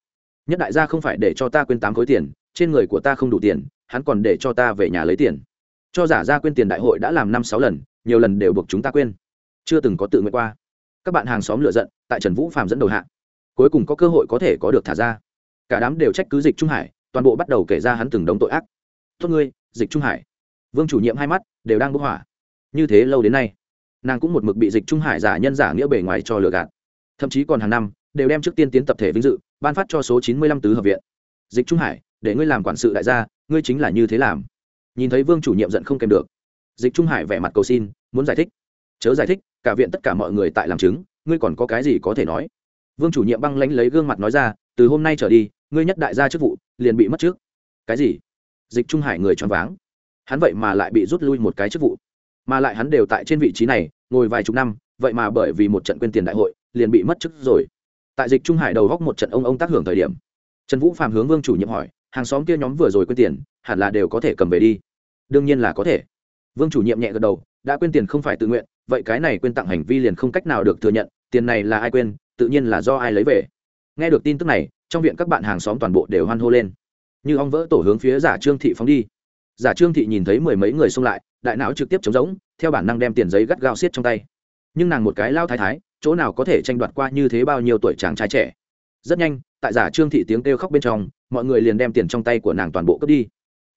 Nhất đại gia không phải để cho ta quên tám khối tiền, trên người của ta không đủ tiền, hắn còn để cho ta về nhà lấy tiền. Cho giả ra quên tiền đại hội đã làm năm sáu lần, nhiều lần đều buộc chúng ta quên. Chưa từng có tự nguyện qua. Các bạn hàng xóm lựa giận, tại trần vũ phạm dẫn đầu hạ. Cuối cùng có cơ hội có thể có được thả ra. Cả đám đều trách cứ dịch trung hải, toàn bộ bắt đầu kể ra hắn từng đống tội ác. Tốt ngươi, dịch trung hải. Vương chủ nhiệm hai mắt đều đang bốc hỏa. Như thế lâu đến nay nàng cũng một mực bị dịch trung hải giả nhân giả nghĩa bề ngoài cho lừa gạt. Thậm chí còn hàng năm, đều đem trước tiên tiến tập thể vinh dự, ban phát cho số chín mươi lăm tứ hợp viện. Dịch trung hải, để ngươi làm quản sự đại gia, ngươi chính là như thế làm. Nhìn thấy vương chủ nhiệm giận không kèm được. Dịch trung hải vẻ mặt cầu xin, muốn giải thích. Chớ giải thích, cả viện tất cả mọi người tại làm chứng, ngươi còn có cái gì có thể nói? Vương chủ nhiệm băng lánh lấy gương mặt nói ra, từ hôm nay trở đi, ngươi nhất đại gia chức vụ, liền bị mất trước. Cái gì? Dịch trung hải người choáng váng. Hắn vậy mà lại bị rút lui một cái chức vụ mà lại hắn đều tại trên vị trí này, ngồi vài chục năm, vậy mà bởi vì một trận quên tiền đại hội, liền bị mất chức rồi. Tại dịch trung hải đầu góc một trận ông ông tác hưởng thời điểm, trần vũ phạm hướng vương chủ nhiệm hỏi, hàng xóm kia nhóm vừa rồi quên tiền, hẳn là đều có thể cầm về đi. Đương nhiên là có thể. Vương chủ nhiệm nhẹ gật đầu, đã quên tiền không phải tự nguyện, vậy cái này quên tặng hành vi liền không cách nào được thừa nhận, tiền này là ai quên, tự nhiên là do ai lấy về. Nghe được tin tức này, trong viện các bạn hàng xóm toàn bộ đều hoan hô lên. Như ong vỡ tổ hướng phía giả trương thị phóng đi. Giả trương thị nhìn thấy mười mấy người xông lại đại não trực tiếp chống giống theo bản năng đem tiền giấy gắt gao xiết trong tay. Nhưng nàng một cái lao thái thái, chỗ nào có thể tranh đoạt qua như thế bao nhiêu tuổi chàng trai trẻ. Rất nhanh, tại giả trương thị tiếng kêu khóc bên trong, mọi người liền đem tiền trong tay của nàng toàn bộ cướp đi.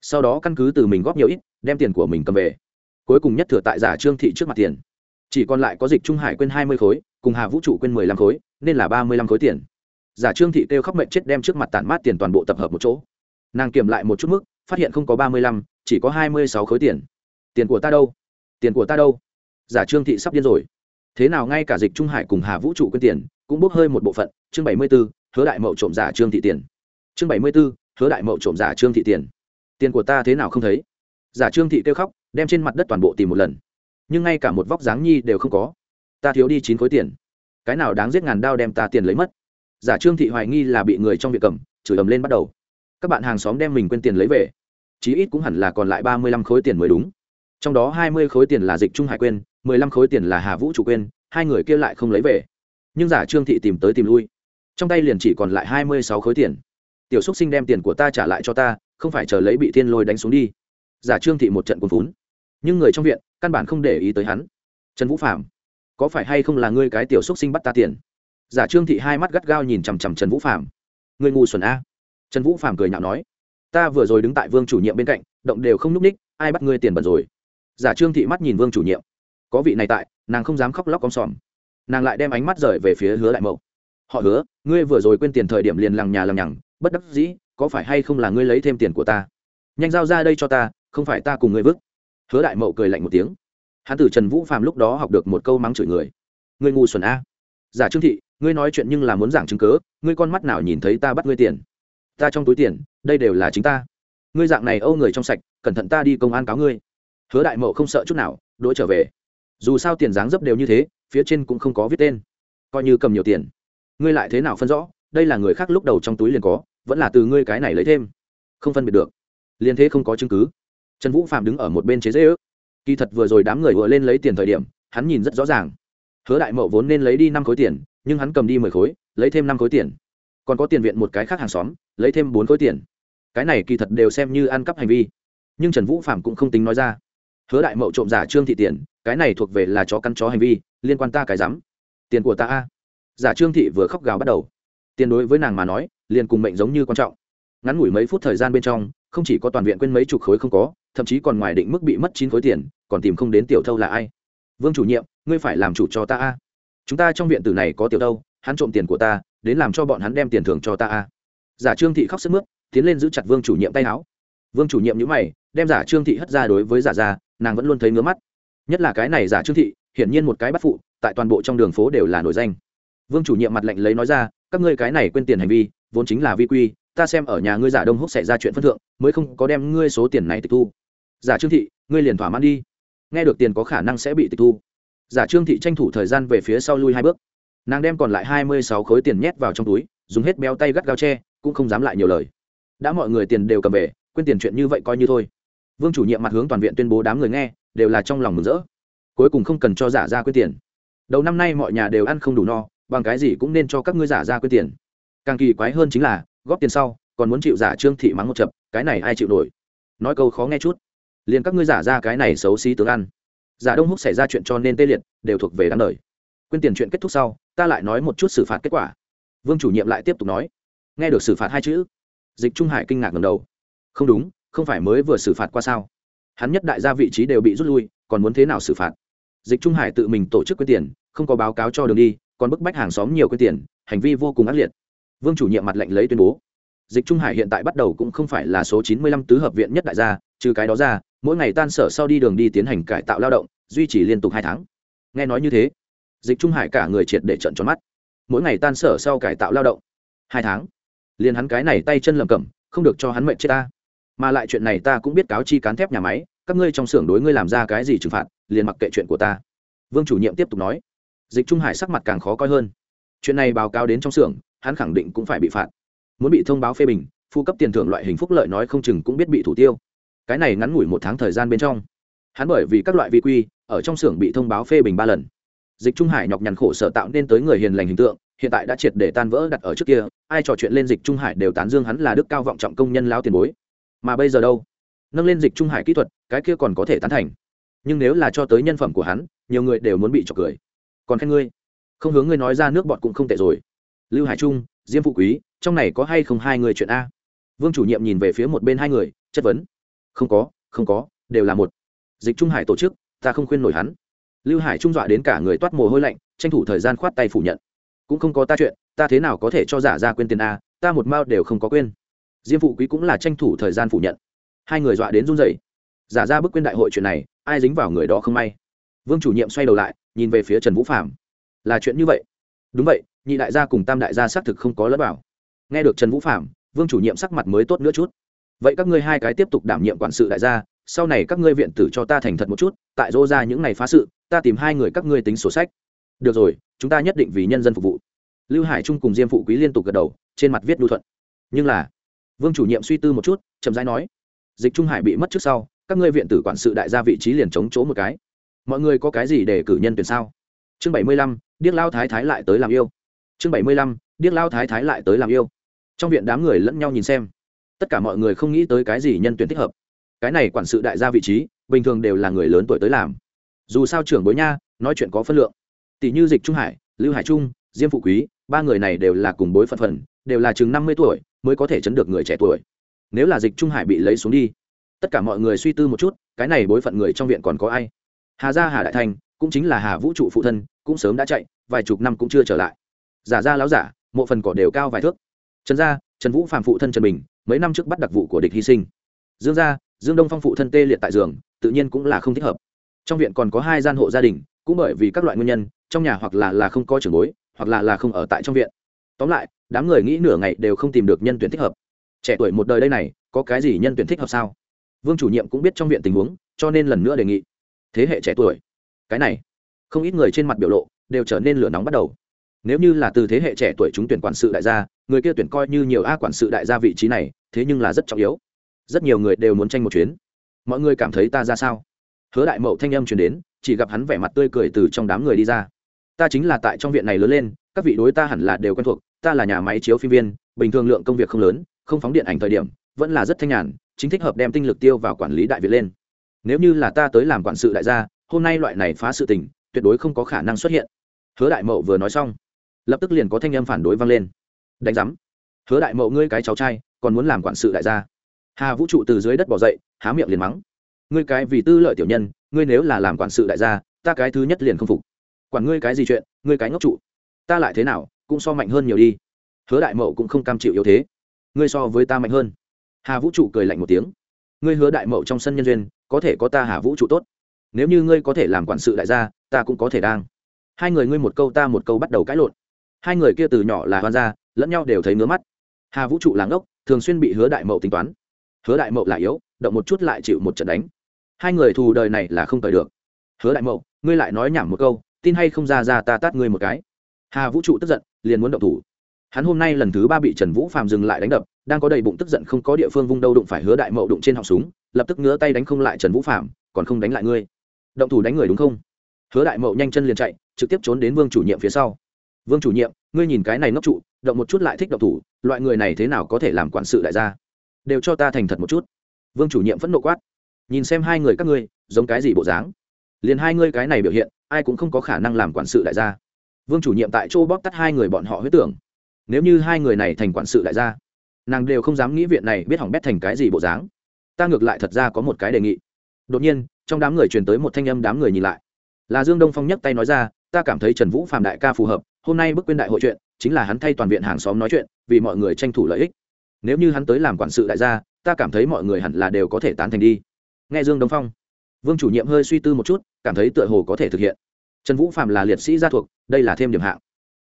Sau đó căn cứ từ mình góp nhiều ít, đem tiền của mình cầm về. Cuối cùng nhất thừa tại giả trương thị trước mặt tiền. Chỉ còn lại có dịch trung hải quên hai mươi khối, cùng hà vũ trụ quên mười lăm khối, nên là ba mươi lăm khối tiền. Giả trương thị kêu khóc mệnh chết đem trước mặt tản mát tiền toàn bộ tập hợp một chỗ. Nàng kiểm lại một chút mức, phát hiện không có ba mươi lăm, chỉ có hai mươi sáu khối tiền tiền của ta đâu? Tiền của ta đâu? Giả trương thị sắp điên rồi. Thế nào ngay cả dịch trung hải cùng hà vũ trụ quyên tiền, cũng bốc hơi một bộ phận. Chương bảy mươi b ố hứa đại mậu trộm giả trương thị tiền. Chương bảy mươi b ố hứa đại mậu trộm giả trương thị tiền. Tiền của ta thế nào không thấy? Giả trương thị kêu khóc, đem trên mặt đất toàn bộ tìm một lần. Nhưng ngay cả một vóc dáng nhi đều không có. Ta thiếu đi chín khối tiền. Cái nào đáng giết ngàn đao đem ta tiền lấy mất? Giả trương thị hoài nghi là bị người trong việc cầm, chửi ầm lên bắt đầu. Các bạn hàng xóm đem mình quên tiền lấy về. Chí ít cũng hẳn là còn lại ba mươi lăm khối tiền mới đúng trong đó hai mươi khối tiền là dịch trung hải quên mười lăm khối tiền là hà vũ chủ quên hai người kia lại không lấy về. Nhưng giả trương thị tìm tới tìm lui. Trong tay liền chỉ còn lại hai mươi sáu khối tiền. Tiểu xúc sinh đem tiền của ta trả lại cho ta, không phải chờ lấy bị thiên lôi đánh xuống đi. Giả trương thị một trận cuốn vốn nhưng người trong viện, căn bản không để ý tới hắn. Trần vũ phạm có phải hay không là ngươi cái tiểu xúc sinh bắt ta tiền? Giả trương thị hai mắt gắt gao nhìn chằm chằm trần vũ phạm người ngu xuẩn a. Trần vũ phạm cười nhạo nói. Ta vừa rồi đứng tại vương chủ nhiệm bên cạnh, động đều không n ú c ních ai bắt ngươi tiền bẩn rồi? Giả trương thị mắt nhìn vương chủ nhiệm. Có vị này tại, nàng không dám khóc lóc con sòm. Nàng lại đem ánh mắt rời về phía hứa đại mậu. Họ hứa, ngươi vừa rồi quên tiền thời điểm liền lằng nhà lằng nhằng, bất đắc dĩ, có phải hay không là ngươi lấy thêm tiền của ta? Nhanh giao ra đây cho ta, không phải ta cùng ngươi vứt. Hứa đại mậu cười lạnh một tiếng. Hắn tử trần vũ phạm lúc đó học được một câu mắng chửi người. Ngươi ngu xuẩn a. Giả trương thị, ngươi nói chuyện nhưng là muốn giảng chứng cớ, ngươi con mắt nào nhìn thấy ta bắt ngươi tiền? Ta trong túi tiền, đây đều là chính ta. Ngươi dạng này âu người trong sạch, cẩn thận ta đi công an cáo ngươi hứa đại mậu không sợ chút nào đỗi trở về. Dù sao tiền dáng dấp đều như thế, phía trên cũng không có viết tên. Coi như cầm nhiều tiền. Ngươi lại thế nào phân rõ, đây là người khác lúc đầu trong túi liền có, vẫn là từ ngươi cái này lấy thêm. Không phân biệt được. Liền thế không có chứng cứ. Trần vũ phạm đứng ở một bên chế dễ ước kỳ thật vừa rồi đám người vừa lên lấy tiền thời điểm, hắn nhìn rất rõ ràng. Hứa đại mậu vốn nên lấy đi năm khối tiền, nhưng hắn cầm đi mười khối, lấy thêm năm khối tiền. Còn có tiền viện một cái khác hàng xóm, lấy thêm bốn khối tiền. Cái này kỳ thật đều xem như ăn cắp hành vi. Nhưng trần vũ phạm cũng không tính nói ra hứa đại mậu trộm giả trương thị tiền, cái này thuộc về là chó căn chó hành vi, liên quan ta cái rắm. Tiền của ta a. Giả trương thị vừa khóc gào bắt đầu. Tiền đối với nàng mà nói, liền cùng mệnh giống như quan trọng. Ngắn ngủi mấy phút thời gian bên trong, không chỉ có toàn viện quên mấy chục khối không có, thậm chí còn ngoài định mức bị mất chín khối tiền, còn tìm không đến tiểu thâu là ai. Vương chủ nhiệm, ngươi phải làm chủ cho ta a. Chúng ta trong viện tử này có tiểu thâu, hắn trộm tiền của ta, đến làm cho bọn hắn đem tiền thưởng cho ta a. Giả trương thị khóc sức mướt, tiến lên giữ chặt vương chủ nhiệm tay áo vương chủ nhiệm nhữ mày, đem giả trương thị hất ra đối với giả ra nàng vẫn luôn thấy ngứa mắt. Nhất là cái này giả trương thị, hiển nhiên một cái bắt phụ, tại toàn bộ trong đường phố đều là nổi danh. Vương chủ nhiệm mặt lệnh lấy nói ra, các ngươi cái này quên tiền hành vi, vốn chính là vi quy, ta xem ở nhà ngươi giả đông húc xảy ra chuyện phân thượng, mới không có đem ngươi số tiền này tịch thu. Giả trương thị, ngươi liền thỏa mãn đi. Nghe được tiền có khả năng sẽ bị tịch thu. Giả trương thị tranh thủ thời gian về phía sau lui hai bước. Nàng đem còn lại hai mươi sáu khối tiền nhét vào trong túi, dùng hết béo tay gắt gao tre cũng không dám lại nhiều lời. Đã mọi người tiền đều cầm về quên tiền chuyện như vậy coi như thôi. Vương chủ nhiệm mặt hướng toàn viện tuyên bố đám người nghe, đều là trong lòng mừng rỡ. Cuối cùng không cần cho giả ra quên tiền. Đầu năm nay mọi nhà đều ăn không đủ no, bằng cái gì cũng nên cho các ngươi giả ra quên tiền. Càng kỳ quái hơn chính là, góp tiền sau, còn muốn chịu giả trương thị mắng một chập, cái này ai chịu nổi? Nói câu khó nghe chút. Liền các ngươi giả ra cái này xấu xí tướng ăn. Giả đông húc xảy ra chuyện cho nên tê liệt, đều thuộc về đáng đời. Quên tiền chuyện kết thúc sau, ta lại nói một chút xử phạt kết quả. Vương chủ nhiệm lại tiếp tục nói. Nghe được xử phạt hai chữ, dịch trung hải kinh ngạc ngầm đầu không đúng, không phải mới vừa xử phạt qua sao? Hắn nhất đại gia vị trí đều bị rút lui, còn muốn thế nào xử phạt? Dịch trung hải tự mình tổ chức quyên tiền, không có báo cáo cho đường đi, còn bức bách hàng xóm nhiều quyên tiền, hành vi vô cùng ác liệt. Vương chủ nhiệm mặt lệnh lấy tuyên bố. Dịch trung hải hiện tại bắt đầu cũng không phải là số chín mươi lăm tứ hợp viện nhất đại gia, trừ cái đó ra, mỗi ngày tan sở sau đi đường đi tiến hành cải tạo lao động, duy trì liên tục hai tháng. Nghe nói như thế, dịch trung hải cả người triệt để trận tròn mắt. Mỗi ngày tan sở sau cải tạo lao động, hai tháng. Liền hắn cái này tay chân lầm cầm không được cho hắn mệnh chết ta mà lại chuyện này ta cũng biết cáo chi cán thép nhà máy, các ngươi trong xưởng đối ngươi làm ra cái gì trừng phạt, liền mặc kệ chuyện của ta. Vương chủ nhiệm tiếp tục nói. Dịch trung hải sắc mặt càng khó coi hơn. Chuyện này báo cáo đến trong xưởng, hắn khẳng định cũng phải bị phạt. Muốn bị thông báo phê bình, phu cấp tiền thưởng loại hình phúc lợi nói không chừng cũng biết bị thủ tiêu. Cái này ngắn ngủi một tháng thời gian bên trong. Hắn bởi vì các loại vi quy, ở trong xưởng bị thông báo phê bình ba lần. Dịch trung hải nhọc nhằn khổ sở tạo nên tới người hiền lành hình tượng, hiện tại đã triệt để tan vỡ đặt ở trước kia, ai trò chuyện lên dịch trung hải đều tán dương hắn là đức cao vọng trọng công nhân lao tiền bối mà bây giờ đâu? Nâng lên dịch trung hải kỹ thuật, cái kia còn có thể tán thành. Nhưng nếu là cho tới nhân phẩm của hắn, nhiều người đều muốn bị trọc cười. Còn khen ngươi? Không hướng ngươi nói ra nước bọt cũng không tệ rồi. Lưu hải trung, diêm phụ quý, trong này có hay không hai người chuyện a? Vương chủ nhiệm nhìn về phía một bên hai người, chất vấn. Không có không có, đều là một. Dịch trung hải tổ chức, ta không khuyên nổi hắn. Lưu hải trung dọa đến cả người toát mồ hôi lạnh, tranh thủ thời gian khoát tay phủ nhận. Cũng không có ta chuyện, ta thế nào có thể cho giả ra quên tiền a, ta một mao đều không có quên diêm phụ quý cũng là tranh thủ thời gian phủ nhận. Hai người dọa đến run rẩy. Giả ra bức quên đại hội chuyện này, ai dính vào người đó không may. Vương chủ nhiệm xoay đầu lại, nhìn về phía trần vũ phạm là chuyện như vậy. Đúng vậy, nhị đại gia cùng tam đại gia xác thực không có lẫn bảo. nghe được trần vũ phạm vương chủ nhiệm sắc mặt mới tốt nữa chút. Vậy các ngươi hai cái tiếp tục đảm nhiệm quản sự đại gia, sau này các ngươi viện tử cho ta thành thật một chút, tại dô ra những ngày phá sự, ta tìm hai người các ngươi tính sổ sách. Được rồi, chúng ta nhất định vì nhân dân phục vụ. Lưu hải trung cùng diêm phụ quý liên tục gật đầu, trên mặt viết đu thuận. Nhưng là vương chủ nhiệm suy tư một chút, chậm rãi nói, dịch trung hải bị mất trước sau, các ngươi viện tử quản sự đại gia vị trí liền chống chỗ một cái. Mọi người có cái gì để cử nhân tuyển sao? Chương bảy mươi lăm, điếc lao thái thái lại tới làm yêu. Chương bảy mươi lăm, điếc lao thái thái lại tới làm yêu. Trong viện đám người lẫn nhau nhìn xem. Tất cả mọi người không nghĩ tới cái gì nhân tuyển thích hợp. Cái này quản sự đại gia vị trí, bình thường đều là người lớn tuổi tới làm. Dù sao trưởng bối nha, nói chuyện có phân lượng. Tỷ như dịch trung hải, lưu hải trung, diêm phụ quý, ba người này đều là cùng bối phận phần, đều là chừng năm mươi tuổi mới có thể chấn được người trẻ tuổi. Nếu là dịch trung hải bị lấy xuống đi, tất cả mọi người suy tư một chút, cái này bối phận người trong viện còn có ai? Hà gia hà đại thành, cũng chính là hà vũ trụ phụ thân, cũng sớm đã chạy, vài chục năm cũng chưa trở lại. Giả ra láo giả, mộ phần cỏ đều cao vài thước. Trần gia, trần vũ phạm phụ thân trần bình, mấy năm trước bắt đặc vụ của địch hy sinh. Dương gia, dương đông phong phụ thân tê liệt tại giường, tự nhiên cũng là không thích hợp. Trong viện còn có hai gian hộ gia đình, cũng bởi vì các loại nguyên nhân, trong nhà hoặc là là không có trưởng bối, hoặc là là không ở tại trong viện tóm lại, đám người nghĩ nửa ngày đều không tìm được nhân tuyển thích hợp. Trẻ tuổi một đời đây này, có cái gì nhân tuyển thích hợp sao? Vương chủ nhiệm cũng biết trong viện tình huống, cho nên lần nữa đề nghị. Thế hệ trẻ tuổi. Cái này, không ít người trên mặt biểu lộ đều trở nên lửa nóng bắt đầu. Nếu như là từ thế hệ trẻ tuổi chúng tuyển quản sự đại gia, người kia tuyển coi như nhiều a quản sự đại gia vị trí này, thế nhưng là rất trọng yếu. Rất nhiều người đều muốn tranh một chuyến. Mọi người cảm thấy ta ra sao? Hứa đại mậu thanh âm chuyển đến, chỉ gặp hắn vẻ mặt tươi cười từ trong đám người đi ra. Ta chính là tại trong viện này lớn lên, các vị đối ta hẳn là đều quen thuộc ta là nhà máy chiếu phim viên, bình thường lượng công việc không lớn, không phóng điện ảnh thời điểm, vẫn là rất thanh nhàn, chính thích hợp đem tinh lực tiêu vào quản lý đại việt lên. Nếu như là ta tới làm quản sự đại gia, hôm nay loại này phá sự tình, tuyệt đối không có khả năng xuất hiện. Hứa đại mậu vừa nói xong, lập tức liền có thanh âm phản đối vang lên. Đánh giám. Hứa đại mậu ngươi cái cháu trai, còn muốn làm quản sự đại gia. Hà vũ trụ từ dưới đất bỏ dậy, há miệng liền mắng. Ngươi cái vì tư lợi tiểu nhân, ngươi nếu là làm quản sự đại gia, ta cái thứ nhất liền không phục. Quản ngươi cái gì chuyện, ngươi cái ngốc trụ. Ta lại thế nào cũng so mạnh hơn nhiều đi. Hứa đại mậu cũng không cam chịu yếu thế. Ngươi so với ta mạnh hơn. Hà vũ trụ cười lạnh một tiếng. Ngươi hứa đại mậu trong sân nhân duyên, có thể có ta hà vũ trụ tốt. Nếu như ngươi có thể làm quản sự đại gia, ta cũng có thể đang. Hai người ngươi một câu ta một câu bắt đầu cãi lộn. Hai người kia từ nhỏ là hoan gia, lẫn nhau đều thấy ngứa mắt. Hà vũ trụ làng ốc thường xuyên bị hứa đại mậu tính toán. Hứa đại mậu lại yếu, động một chút lại chịu một trận đánh. Hai người thù đời này là không cởi được. Hứa đại mậu, ngươi lại nói nhảm một câu, tin hay không ra ra ta tát ngươi một cái. Hà vũ trụ tức giận liền muốn động thủ. Hắn hôm nay lần thứ ba bị trần vũ phàm dừng lại đánh đập, đang có đầy bụng tức giận không có địa phương vung đâu đụng phải hứa đại mậu đụng trên họng súng, lập tức ngứa tay đánh không lại trần vũ phàm, còn không đánh lại ngươi. Động thủ đánh người đúng không? Hứa đại mậu nhanh chân liền chạy, trực tiếp trốn đến vương chủ nhiệm phía sau. Vương chủ nhiệm, ngươi nhìn cái này ngốc trụ, động một chút lại thích động thủ, loại người này thế nào có thể làm quản sự đại gia? Đều cho ta thành thật một chút. Vương chủ nhiệm phẫn nộ quát. Nhìn xem hai người các ngươi, giống cái gì bộ dáng? Liền hai ngươi cái này biểu hiện, ai cũng không có khả năng làm quản sự đại gia vương chủ nhiệm tại chỗ bóp tắt hai người bọn họ huyết tưởng. Nếu như hai người này thành quản sự đại gia, nàng đều không dám nghĩ viện này biết hỏng bét thành cái gì bộ dáng. Ta ngược lại thật ra có một cái đề nghị. Đột nhiên, trong đám người truyền tới một thanh âm đám người nhìn lại. Là dương đông phong nhấc tay nói ra, ta cảm thấy trần vũ phạm đại ca phù hợp, hôm nay bức quyên đại hội chuyện, chính là hắn thay toàn viện hàng xóm nói chuyện, vì mọi người tranh thủ lợi ích. Nếu như hắn tới làm quản sự đại gia, ta cảm thấy mọi người hẳn là đều có thể tán thành đi. Nghe dương đông phong, vương chủ nhiệm hơi suy tư một chút, cảm thấy tựa hồ có thể thực hiện trần vũ phạm là liệt sĩ gia thuộc, đây là thêm điểm hạng.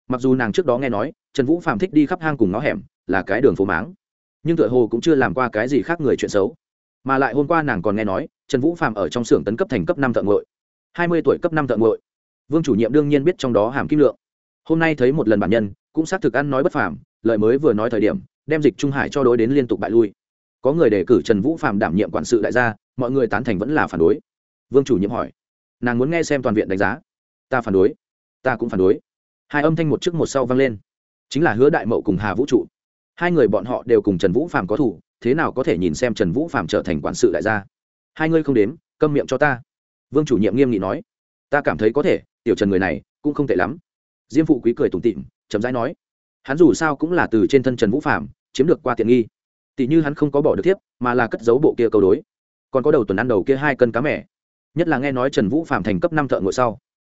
Mặc dù nàng trước đó nghe nói, trần vũ phạm thích đi khắp hang cùng ngõ hẻm, là cái đường phố máng. Nhưng tựa hồ cũng chưa làm qua cái gì khác người chuyện xấu. Mà lại hôm qua nàng còn nghe nói, trần vũ phạm ở trong xưởng tấn cấp thành cấp năm thợ ngội. Hai mươi tuổi cấp năm thợ ngội. Vương chủ nhiệm đương nhiên biết trong đó hàm kim lượng. Hôm nay thấy một lần bản nhân, cũng xác thực ăn nói bất phàm lợi mới vừa nói thời điểm, đem dịch trung hải cho đối đến liên tục bại lui. Có người đề cử trần vũ phạm đảm nhiệm quản sự đại gia, mọi người tán thành vẫn là phản đối. Vương chủ nhiệm hỏi, nàng muốn nghe xem toàn viện đánh giá ta phản đối. Ta cũng phản đối. Hai âm thanh một trước một sau vang lên. Chính là hứa đại mậu cùng hà vũ trụ. Hai người bọn họ đều cùng trần vũ phạm có thủ, thế nào có thể nhìn xem trần vũ phạm trở thành quản sự đại gia? Hai ngươi không đếm, câm miệng cho ta. Vương chủ nhiệm nghiêm nghị nói. Ta cảm thấy có thể, tiểu trần người này, cũng không tệ lắm. Diêm phụ quý cười tủm tịm chấm dãi nói. Hắn dù sao cũng là từ trên thân trần vũ phạm chiếm được qua tiện nghi. Tỷ như hắn không có bỏ được thiếp, mà là cất giấu bộ kia câu đối. Còn có đầu tuần ăn đầu kia hai cân cá mẻ. Nhất là nghe nói trần vũ phạm thành cấp năm thợ ngồi sau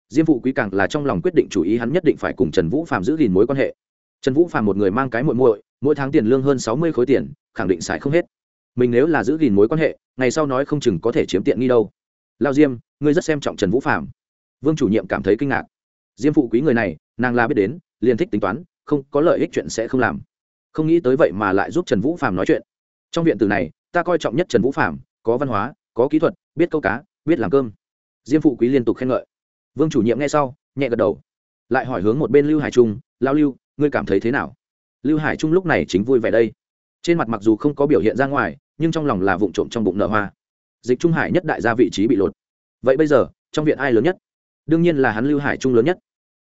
diêm phụ quý càng là trong lòng quyết định chủ ý hắn nhất định phải cùng trần vũ phạm giữ gìn mối quan hệ. Trần vũ phạm một người mang cái muội muội, mỗi tháng tiền lương hơn sáu mươi khối tiền, khẳng định xài không hết. Mình nếu là giữ gìn mối quan hệ, ngày sau nói không chừng có thể chiếm tiện nghi đâu. Lao diêm, ngươi rất xem trọng trần vũ phạm vương chủ nhiệm cảm thấy kinh ngạc. Diêm phụ quý người này, nàng la biết đến, liền thích tính toán, không có lợi ích chuyện sẽ không làm. Không nghĩ tới vậy mà lại giúp trần vũ phạm nói chuyện. Trong viện từ này, ta coi trọng nhất trần vũ phạm có văn hóa, có kỹ thuật, biết câu cá, biết làm cơm. Diêm phụ quý liên tục khen ngợi vương chủ nhiệm nghe sau, nhẹ gật đầu. Lại hỏi hướng một bên lưu hải trung lao lưu, ngươi cảm thấy thế nào? Lưu hải trung lúc này chính vui vẻ đây. Trên mặt mặc dù không có biểu hiện ra ngoài, nhưng trong lòng là vụng trộm trong bụng nở hoa. Dịch trung hải nhất đại gia vị trí bị lột. Vậy bây giờ, trong viện ai lớn nhất? Đương nhiên là hắn lưu hải trung lớn nhất.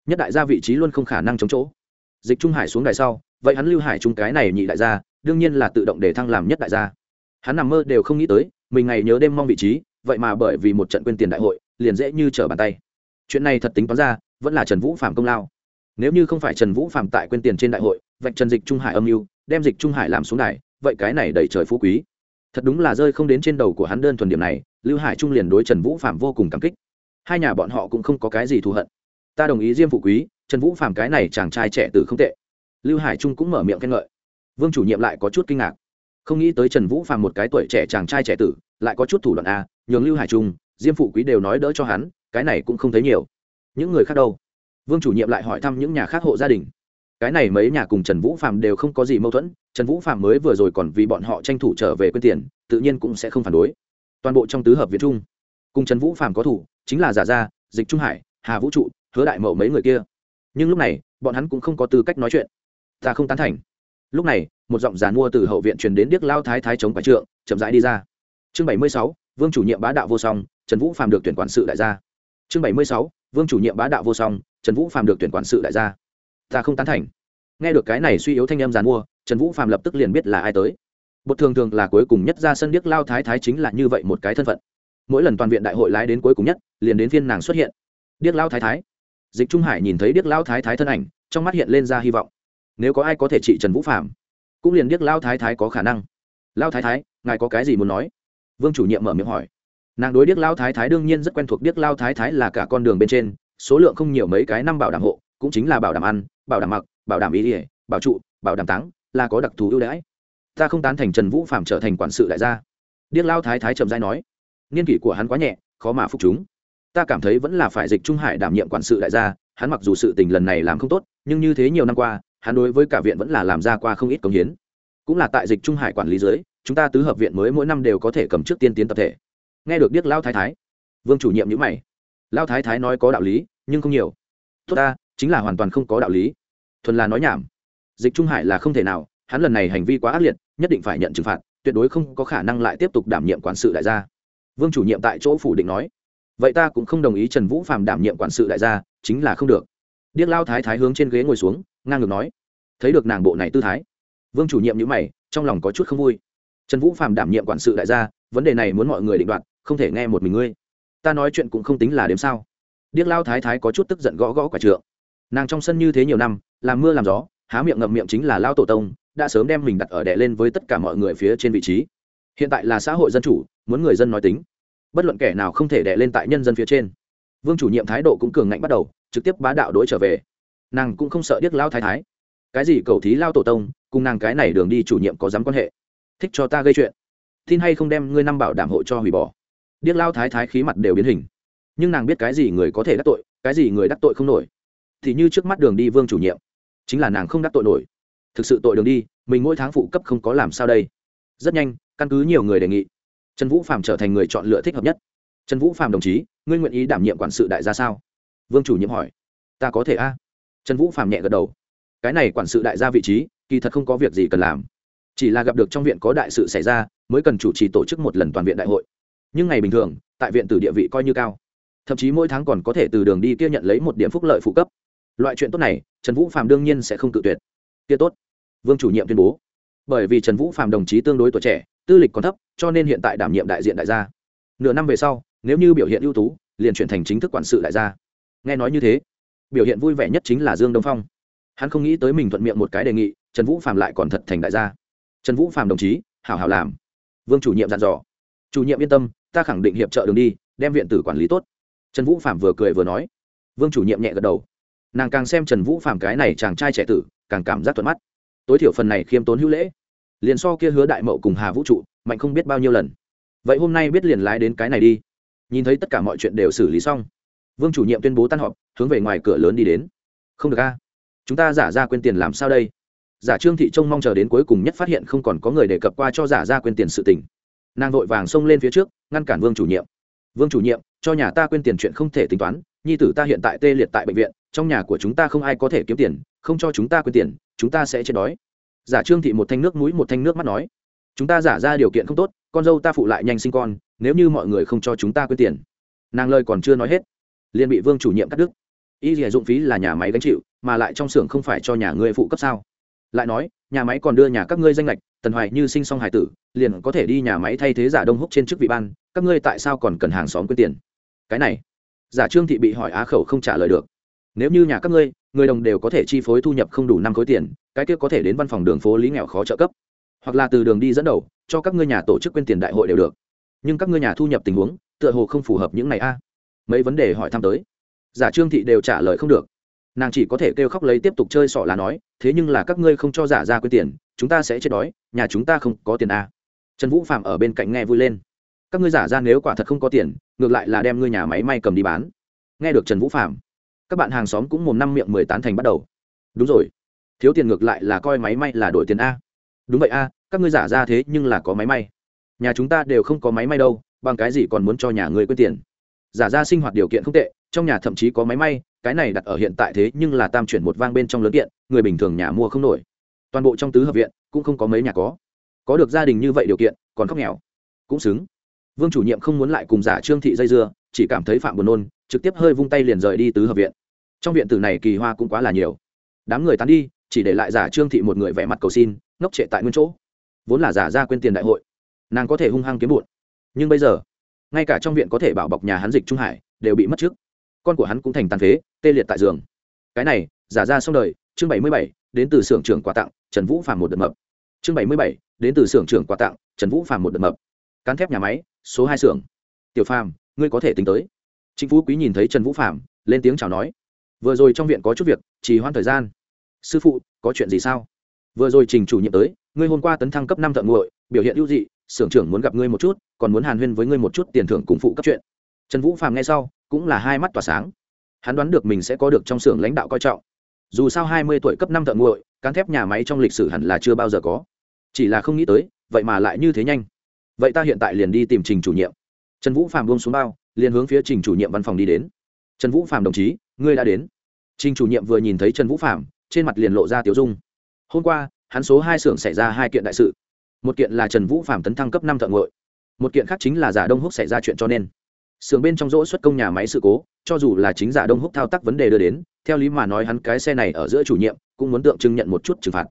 Nhất đại gia vị trí luôn không khả năng chống chỗ. Dịch trung hải xuống đài sau, vậy hắn lưu hải trung cái này nhị đại gia, đương nhiên là tự động để thăng làm nhất đại gia. Hắn nằm mơ đều không nghĩ tới, mình ngày nhớ đêm mong vị trí, vậy mà bởi vì một trận quên tiền đại hội, liền dễ như trở bàn tay chuyện này thật tính toán ra, vẫn là trần vũ phạm công lao. Nếu như không phải trần vũ phạm tại quên tiền trên đại hội, vạch trần dịch trung hải âm mưu, đem dịch trung hải làm xuống đài, vậy cái này đầy trời phú quý. Thật đúng là rơi không đến trên đầu của hắn đơn thuần điểm này, lưu hải trung liền đối trần vũ phạm vô cùng cảm kích. Hai nhà bọn họ cũng không có cái gì thù hận. Ta đồng ý diêm phụ quý, trần vũ phạm cái này chàng trai trẻ tử không tệ. Lưu hải trung cũng mở miệng khen ngợi. Vương chủ nhiệm lại có chút kinh ngạc. Không nghĩ tới trần vũ phạm một cái tuổi trẻ chàng trai trẻ tử, lại có chút thủ đoạn a, nhường lưu hải trung, diêm phụ quý đều nói đỡ cho hắn cái này cũng không thấy nhiều. Những người khác đâu? Vương chủ nhiệm lại hỏi thăm những nhà khác hộ gia đình. Cái này mấy nhà cùng trần vũ phạm đều không có gì mâu thuẫn, trần vũ phạm mới vừa rồi còn vì bọn họ tranh thủ trở về quyên tiền, tự nhiên cũng sẽ không phản đối. Toàn bộ trong tứ hợp việt trung cùng trần vũ phạm có thủ, chính là giả gia, dịch trung hải, hà vũ trụ, hứa đại mậu mấy người kia. Nhưng lúc này, bọn hắn cũng không có tư cách nói chuyện. Ta không tán thành. Lúc này, một giọng giàn mua từ hậu viện truyền đến điếc lao thái thái chống quái trượng, chậm rãi đi ra. Chương bảy mươi sáu, vương chủ nhiệm bá đạo vô song, trần vũ phạm được tuyển quản sự đại gia chương bảy mươi sáu, vương chủ nhiệm bá đạo vô song, trần vũ phạm được tuyển quản sự đại gia. Ta không tán thành. Nghe được cái này suy yếu thanh âm giàn mua, trần vũ phạm lập tức liền biết là ai tới. Bột thường thường là cuối cùng nhất ra sân điếc lao thái thái chính là như vậy một cái thân phận. Mỗi lần toàn viện đại hội lái đến cuối cùng nhất, liền đến phiên nàng xuất hiện. Điếc lao thái thái. Dịch trung hải nhìn thấy điếc lao thái thái thân ảnh, trong mắt hiện lên ra hy vọng. Nếu có ai có thể trị trần vũ phạm cũng liền điếc lao thái thái có khả năng. Lao thái thái, ngài có cái gì muốn nói? Vương chủ nhiệm mở miệng hỏi nàng đối điếc lao thái thái đương nhiên rất quen thuộc. Điếc lao thái thái là cả con đường bên trên, số lượng không nhiều mấy cái năm bảo đảm hộ, cũng chính là bảo đảm ăn, bảo đảm mặc, bảo đảm ý ỉa, bảo trụ, bảo đảm táng, là có đặc thù ưu đãi. Ta không tán thành trần vũ phạm trở thành quản sự đại gia. Điếc lao thái thái trầm dai nói, niên kỷ của hắn quá nhẹ, khó mà phục chúng. Ta cảm thấy vẫn là phải dịch trung hải đảm nhiệm quản sự đại gia. Hắn mặc dù sự tình lần này làm không tốt, nhưng như thế nhiều năm qua, hắn đối với cả viện vẫn là làm ra qua không ít công hiến. Cũng là tại dịch trung hải quản lý dưới, chúng ta tứ hợp viện mới mỗi năm đều có thể cầm trước tiên tiến tập thể nghe được điếc lao thái thái, vương chủ nhiệm nhữ mày. Lao thái thái nói có đạo lý, nhưng không nhiều. Tốt ta, chính là hoàn toàn không có đạo lý. Thuần là nói nhảm. Dịch trung hải là không thể nào, hắn lần này hành vi quá ác liệt, nhất định phải nhận trừng phạt, tuyệt đối không có khả năng lại tiếp tục đảm nhiệm quản sự đại gia. Vương chủ nhiệm tại chỗ phủ định nói. Vậy ta cũng không đồng ý trần vũ phạm đảm nhiệm quản sự đại gia, chính là không được. Điếc lao thái thái hướng trên ghế ngồi xuống, ngang ngược nói. Thấy được nàng bộ này tư thái, vương chủ nhiệm nhữ mày, trong lòng có chút không vui. Trần vũ phạm đảm nhiệm quản sự đại gia, vấn đề này muốn mọi người định đoạt không thể nghe một mình ngươi. Ta nói chuyện cũng không tính là đếm sao. Điếc lao thái thái có chút tức giận gõ gõ quả trượng. Nàng trong sân như thế nhiều năm, làm mưa làm gió, há miệng ngậm miệng chính là lao tổ tông, đã sớm đem mình đặt ở đẻ lên với tất cả mọi người phía trên vị trí. Hiện tại là xã hội dân chủ, muốn người dân nói tính. Bất luận kẻ nào không thể đẻ lên tại nhân dân phía trên. Vương chủ nhiệm thái độ cũng cường ngạnh bắt đầu, trực tiếp bá đạo đ i trở về. Nàng cũng không sợ điếc lao thái thái. Cái gì cầu thí lao tổ tông, cùng nàng cái này đường đi chủ nhiệm có dám quan hệ? Thích cho ta gây chuyện. Tin hay không đem ngươi năm bảo đảm hộ cho hủy bỏ điếc lao thái thái khí mặt đều biến hình. Nhưng nàng biết cái gì người có thể đắc tội, cái gì người đắc tội không nổi. Thì như trước mắt đường đi vương chủ nhiệm, chính là nàng không đắc tội nổi. Thực sự tội đường đi, mình mỗi tháng phụ cấp không có làm sao đây. Rất nhanh, căn cứ nhiều người đề nghị, trần vũ phạm trở thành người chọn lựa thích hợp nhất. Trần vũ phạm đồng chí, ngươi nguyện ý đảm nhiệm quản sự đại gia sao? Vương chủ nhiệm hỏi. Ta có thể a. Trần vũ phạm nhẹ gật đầu. Cái này quản sự đại gia vị trí, kỳ thật không có việc gì cần làm. Chỉ là gặp được trong viện có đại sự xảy ra, mới cần chủ trì tổ chức một lần toàn viện đại hội nhưng ngày bình thường, tại viện tử địa vị coi như cao. Thậm chí mỗi tháng còn có thể từ đường đi kia nhận lấy một điểm phúc lợi phụ cấp. Loại chuyện tốt này, trần vũ phạm đương nhiên sẽ không tự tuyệt. Kia tốt. Vương chủ nhiệm tuyên bố. Bởi vì trần vũ phạm đồng chí tương đối tuổi trẻ, tư lịch còn thấp, cho nên hiện tại đảm nhiệm đại diện đại gia. Nửa năm về sau, nếu như biểu hiện ưu tú, liền chuyển thành chính thức quản sự đại gia. Nghe nói như thế, biểu hiện vui vẻ nhất chính là dương đông phong. Hắn không nghĩ tới mình thuận miệng một cái đề nghị, trần vũ phạm lại còn thật thành đại gia. Trần vũ phạm đồng chí, hảo hảo làm. Vương chủ nhiệm dặn dò. Chủ nhiệm yên tâm ta khẳng định hiệp trợ đường đi, đem viện tử quản lý tốt. Trần vũ phạm vừa cười vừa nói. Vương chủ nhiệm nhẹ gật đầu. Nàng càng xem trần vũ phạm cái này chàng trai trẻ tử, càng cảm giác thuận mắt. Tối thiểu phần này khiêm tốn hữu lễ. Liền so kia hứa đại mậu cùng hà vũ trụ, mạnh không biết bao nhiêu lần. Vậy hôm nay biết liền lái đến cái này đi. Nhìn thấy tất cả mọi chuyện đều xử lý xong, vương chủ nhiệm tuyên bố tan họp, hướng về ngoài cửa lớn đi đến. Không được a, chúng ta giả ra quên tiền làm sao đây? Giả trương thị trông mong chờ đến cuối cùng nhất phát hiện không còn có người đề cập qua cho giả ra quên tiền sự tình nàng vội vàng xông lên phía trước, ngăn cản vương chủ nhiệm. Vương chủ nhiệm, cho nhà ta quên tiền chuyện không thể tính toán, nhi tử ta hiện tại tê liệt tại bệnh viện, trong nhà của chúng ta không ai có thể kiếm tiền, không cho chúng ta quên tiền, chúng ta sẽ chết đói. Giả trương thị một thanh nước mũi một thanh nước mắt nói, chúng ta giả ra điều kiện không tốt, con dâu ta phụ lại nhanh sinh con, nếu như mọi người không cho chúng ta quên tiền. Nàng lời còn chưa nói hết, liền bị vương chủ nhiệm cắt đứt. Y dì dụng phí là nhà máy gánh chịu, mà lại trong xưởng không phải cho nhà ngươi phụ cấp sao? Lại nói, nhà máy còn đưa nhà các ngươi danh lệch tần hoài như sinh xong hải tử, liền có thể đi nhà máy thay thế giả đông húc trên chức vị ban, các ngươi tại sao còn cần hàng xóm quyên tiền? Cái này, giả trương thị bị hỏi á khẩu không trả lời được. Nếu như nhà các ngươi, người đồng đều có thể chi phối thu nhập không đủ năm khối tiền, cái kia có thể đến văn phòng đường phố lý nghèo khó trợ cấp. Hoặc là từ đường đi dẫn đầu, cho các ngươi nhà tổ chức quyên tiền đại hội đều được. Nhưng các ngươi nhà thu nhập tình huống, tựa hồ không phù hợp những này a. Mấy vấn đề hỏi thăm tới. Giả trương thị đều trả lời không được nàng chỉ có thể kêu khóc lấy tiếp tục chơi sọ là nói, thế nhưng là các ngươi không cho giả ra quên tiền, chúng ta sẽ chết đói, nhà chúng ta không có tiền à. Trần vũ phạm ở bên cạnh nghe vui lên. Các ngươi giả ra nếu quả thật không có tiền, ngược lại là đem ngươi nhà máy may cầm đi bán. Nghe được trần vũ phạm các bạn hàng xóm cũng mồm năm miệng mười tán thành bắt đầu. Đúng rồi, thiếu tiền ngược lại là coi máy may là đổi tiền a. Đúng vậy a, các ngươi giả ra thế nhưng là có máy may. Nhà chúng ta đều không có máy may đâu, bằng cái gì còn muốn cho nhà ngươi quên tiền? Giả ra sinh hoạt điều kiện không tệ, trong nhà thậm chí có máy may cái này đặt ở hiện tại thế nhưng là tam chuyển một vang bên trong lớn kiện, người bình thường nhà mua không nổi. Toàn bộ trong tứ hợp viện, cũng không có mấy nhà có. Có được gia đình như vậy điều kiện, còn khóc nghèo. Cũng xứng. Vương chủ nhiệm không muốn lại cùng giả trương thị dây dưa, chỉ cảm thấy phạm buồn nôn trực tiếp hơi vung tay liền rời đi tứ hợp viện. Trong viện tử này kỳ hoa cũng quá là nhiều. Đám người tán đi, chỉ để lại giả trương thị một người vẻ mặt cầu xin, ngốc trệ tại nguyên chỗ. Vốn là giả ra quên tiền đại hội, nàng có thể hung hăng kiếm bụn nhưng bây giờ, ngay cả trong viện có thể bảo bọc nhà hắn dịch trung hải, đều bị mất trước con của hắn cũng thành tàn phế, tê liệt tại giường. Cái này, giả ra xong đời, chương bảy mươi bảy, đến từ xưởng trưởng quà tặng, trần vũ phàm một đợt mập. Chương bảy mươi bảy, đến từ xưởng trưởng quà tặng, trần vũ phàm một đợt mập. Cán thép nhà máy, số hai xưởng. Tiểu phàm, ngươi có thể tính tới. Chính phú quý nhìn thấy trần vũ phàm, lên tiếng chào nói. Vừa rồi trong viện có chút việc, trì hoãn thời gian. Sư phụ, có chuyện gì sao? Vừa rồi trình chủ nhiệm tới, ngươi hôm qua tấn thăng cấp năm thợ nguội, biểu hiện ưu dị, xưởng trưởng muốn gặp ngươi một chút, còn muốn hàn huyên với ngươi một chút tiền thưởng cùng phụ cấp chuyện trần vũ phàm nghe sau, cũng là hai mắt tỏa sáng. Hắn đoán được mình sẽ có được trong xưởng lãnh đạo coi trọng. Dù sao hai mươi tuổi cấp năm thợ nguội, cán thép nhà máy trong lịch sử hẳn là chưa bao giờ có. Chỉ là không nghĩ tới, vậy mà lại như thế nhanh. Vậy ta hiện tại liền đi tìm trình chủ nhiệm. Trần vũ phạm buông xuống bao, liền hướng phía trình chủ nhiệm văn phòng đi đến. Trần vũ phạm đồng chí, ngươi đã đến. Trình chủ nhiệm vừa nhìn thấy trần vũ phạm trên mặt liền lộ ra tiểu dung. Hôm qua, hắn số hai xưởng xảy ra hai kiện đại sự. Một kiện là trần vũ phạm tấn thăng cấp năm thợ ngội một kiện khác chính là giả đông húc xảy ra chuyện cho nên xưởng bên trong rỗ xuất công nhà máy sự cố, cho dù là chính giả đông húc thao tác vấn đề đưa đến, theo lý mà nói hắn cái xe này ở giữa chủ nhiệm cũng muốn tượng trưng nhận một chút trừng phạt.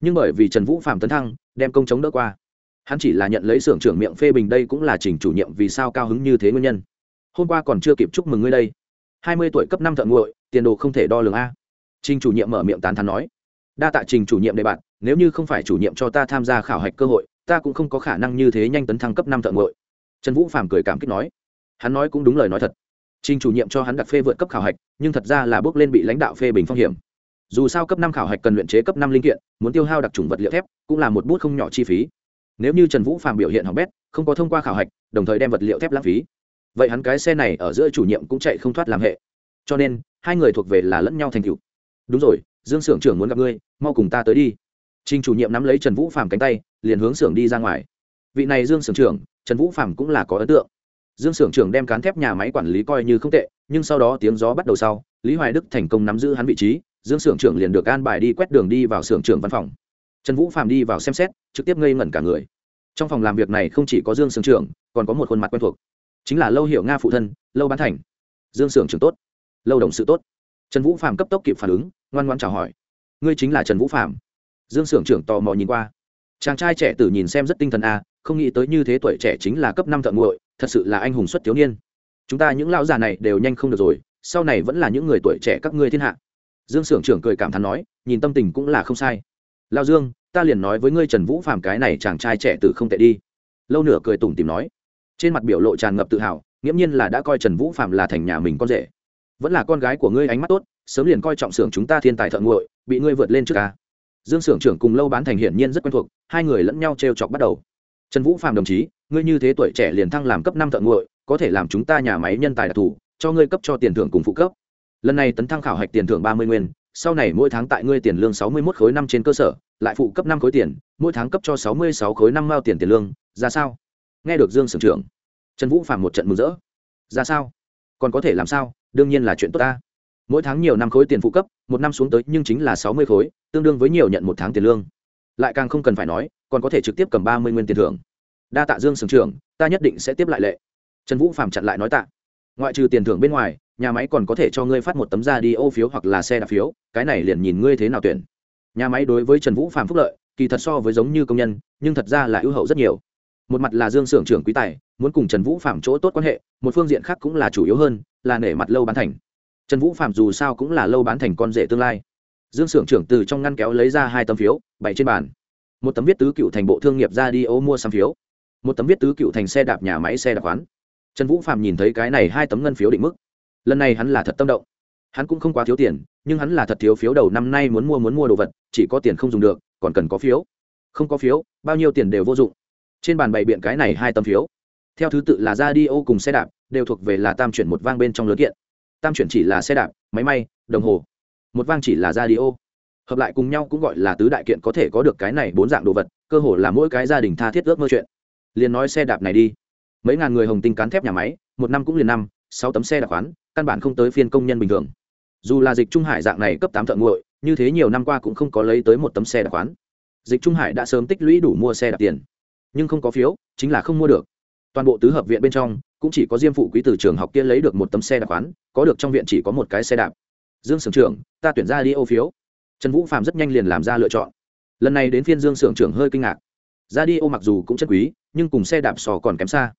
Nhưng bởi vì trần vũ phạm tấn thăng, đem công chống đỡ qua. Hắn chỉ là nhận lấy xưởng trưởng miệng phê bình đây cũng là trình chủ nhiệm vì sao cao hứng như thế nguyên nhân. Hôm qua còn chưa kịp chúc mừng ngươi đây. Hai mươi tuổi cấp năm thợ nguội, tiền đồ không thể đo lường a. Trình chủ nhiệm mở miệng tán thắn nói. Đa tạ trình chủ nhiệm đề bạn nếu như không phải chủ nhiệm cho ta tham gia khảo hạch cơ hội, ta cũng không có khả năng như thế nhanh tấn thăng cấp năm thợ nguội. Trần vũ Phạm cười cảm kích nói hắn nói cũng đúng lời nói thật. Trình chủ nhiệm cho hắn đặt phê vượt cấp khảo hạch nhưng thật ra là bước lên bị lãnh đạo phê bình phong hiểm. Dù sao cấp năm khảo hạch cần luyện chế cấp năm linh kiện muốn tiêu hao đặc trùng vật liệu thép cũng là một bút không nhỏ chi phí. Nếu như trần vũ phàm biểu hiện hỏng bét không có thông qua khảo hạch đồng thời đem vật liệu thép lãng phí vậy hắn cái xe này ở giữa chủ nhiệm cũng chạy không thoát làm hệ. Cho nên hai người thuộc về là lẫn nhau thành cựu đúng rồi dương s ư ở n g trưởng muốn gặp ngươi mau cùng ta tới đi. Trình chủ nhiệm nắm lấy Trần Vũ Phàm cánh tay, liền hướng xưởng đi ra ngoài. Vị này Dương xưởng trưởng, Trần Vũ Phàm cũng là có ấn tượng. Dương xưởng trưởng đem cán thép nhà máy quản lý coi như không tệ, nhưng sau đó tiếng gió bắt đầu sau, Lý Hoài Đức thành công nắm giữ hắn vị trí, Dương xưởng trưởng liền được an bài đi quét đường đi vào xưởng trưởng văn phòng. Trần Vũ Phạm đi vào xem xét, trực tiếp ngây ngẩn cả người. Trong phòng làm việc này không chỉ có Dương xưởng trưởng, còn có một khuôn mặt quen thuộc, chính là Lâu Hiểu Nga phụ thân, Lâu Bán Thành. Dương xưởng trưởng tốt, Lâu đồng sự tốt. Trần Vũ Phạm cấp tốc kịp phản ứng, ngoan ngoãn chào hỏi. Ngươi chính là Trần Vũ Phạm. dương Sưởng trưởng tò mò nhìn qua chàng trai trẻ tử nhìn xem rất tinh thần a không nghĩ tới như thế tuổi trẻ chính là cấp năm thợ nguội thật sự là anh hùng xuất thiếu niên. Chúng ta những lão già này đều nhanh không được rồi, sau này vẫn là những người tuổi trẻ các ngươi thiên hạ. Dương s ư ở n g trưởng cười cảm thán nói, nhìn tâm tình cũng là không sai. Lao dương, ta liền nói với ngươi trần vũ phàm cái này chàng trai trẻ tử không tệ đi. Lâu nửa cười tủm tìm nói. Trên mặt biểu lộ tràn ngập tự hào, nghiễm nhiên là đã coi trần vũ phạm là thành nhà mình con rể. Vẫn là con gái của ngươi ánh mắt tốt, sớm liền coi trọng xưởng chúng ta thiên tài thợ nguội bị ngươi vượt lên trước ca dương s ư ở n g trưởng cùng lâu bán thành hiển nhiên rất quen thuộc, hai người lẫn nhau t r e o chọc bắt đầu. Trần vũ phạm đồng chí ngươi như thế tuổi trẻ liền thăng làm cấp năm thợ nguội có thể làm chúng ta nhà máy nhân tài đặc thù, cho ngươi cấp cho tiền thưởng cùng phụ cấp. Lần này tấn thăng khảo hạch tiền thưởng ba mươi nguyên, sau này mỗi tháng tại ngươi tiền lương sáu mươi một khối năm trên cơ sở, lại phụ cấp năm khối tiền, mỗi tháng cấp cho sáu mươi sáu khối năm mao tiền tiền lương, ra sao? Nghe được dương sưởng trưởng, trần vũ phạm một trận mừng rỡ. Ra sao? Còn có thể làm sao? Đương nhiên là chuyện tốt ta. Mỗi tháng nhiều năm khối tiền phụ cấp, một năm xuống tới nhưng chính là sáu mươi khối, tương đương với nhiều nhận một tháng tiền lương. Lại càng không cần phải nói, còn có thể trực tiếp cầm ba mươi nguyên tiền thưởng đa tạ dương sưởng trưởng, ta nhất định sẽ tiếp lại lệ. Trần vũ phạm chặn lại nói tạ. Ngoại trừ tiền thưởng bên ngoài, nhà máy còn có thể cho ngươi phát một tấm ra đi ô phiếu hoặc là xe đạp phiếu, cái này liền nhìn ngươi thế nào tuyển. Nhà máy đối với trần vũ phạm phúc lợi, kỳ thật so với giống như công nhân, nhưng thật ra là ưu hậu rất nhiều. Một mặt là dương sưởng trưởng quý tài, muốn cùng trần vũ phạm chỗ tốt quan hệ, một phương diện khác cũng là chủ yếu hơn, là nể mặt lâu bán thành. Trần vũ phạm dù sao cũng là lâu bán thành con rể tương lai. Dương sưởng trưởng từ trong ngăn kéo lấy ra hai tấm phiếu bày trên bàn. Một tấm viết tứ cựu thành bộ thương nghiệp ra đi ô mua xăm phiếu một tấm viết tứ cựu thành xe đạp nhà máy xe đạp khoán. Trần vũ phạm nhìn thấy cái này hai tấm ngân phiếu định mức. Lần này hắn là thật tâm động. Hắn cũng không quá thiếu tiền, nhưng hắn là thật thiếu phiếu đầu năm nay muốn mua muốn mua đồ vật, chỉ có tiền không dùng được, còn cần có phiếu. Không có phiếu, bao nhiêu tiền đều vô dụng. Trên bàn bày biện cái này hai tấm phiếu. Theo thứ tự là ra đi ô cùng xe đạp, đều thuộc về là tam chuyển một vang bên trong lớn kiện. Tam chuyển chỉ là xe đạp, máy may, đồng hồ. Một vang chỉ là radio. Hợp lại cùng nhau cũng gọi là tứ đại kiện có thể có được cái này bốn dạng đồ vật, cơ hồ là mỗi cái gia đình tha thiết ước mơ chuyện liền nói xe đạp này đi. Mấy ngàn người hồng tinh cán thép nhà máy, một năm cũng liền năm, sáu tấm xe đạp khoán, căn bản không tới phiên công nhân bình thường. Dù là dịch trung hải dạng này cấp tám thợ nguội, như thế nhiều năm qua cũng không có lấy tới một tấm xe đạp khoán. Dịch trung hải đã sớm tích lũy đủ mua xe đạp tiền, nhưng không có phiếu, chính là không mua được. Toàn bộ tứ hợp viện bên trong, cũng chỉ có diêm phụ quý từ trường học kia lấy được một tấm xe đạp khoán, có được trong viện chỉ có một cái xe đạp. Dương sưởng trưởng, ta tuyển ra đi ô phiếu. Trần vũ phạm rất nhanh liền làm ra lựa chọn. Lần này đến phiên dương sưởng trưởng hơi kinh ngạc. Ra đi ô mặc dù cũng chất quý nhưng cùng xe đạp sò còn kém xa.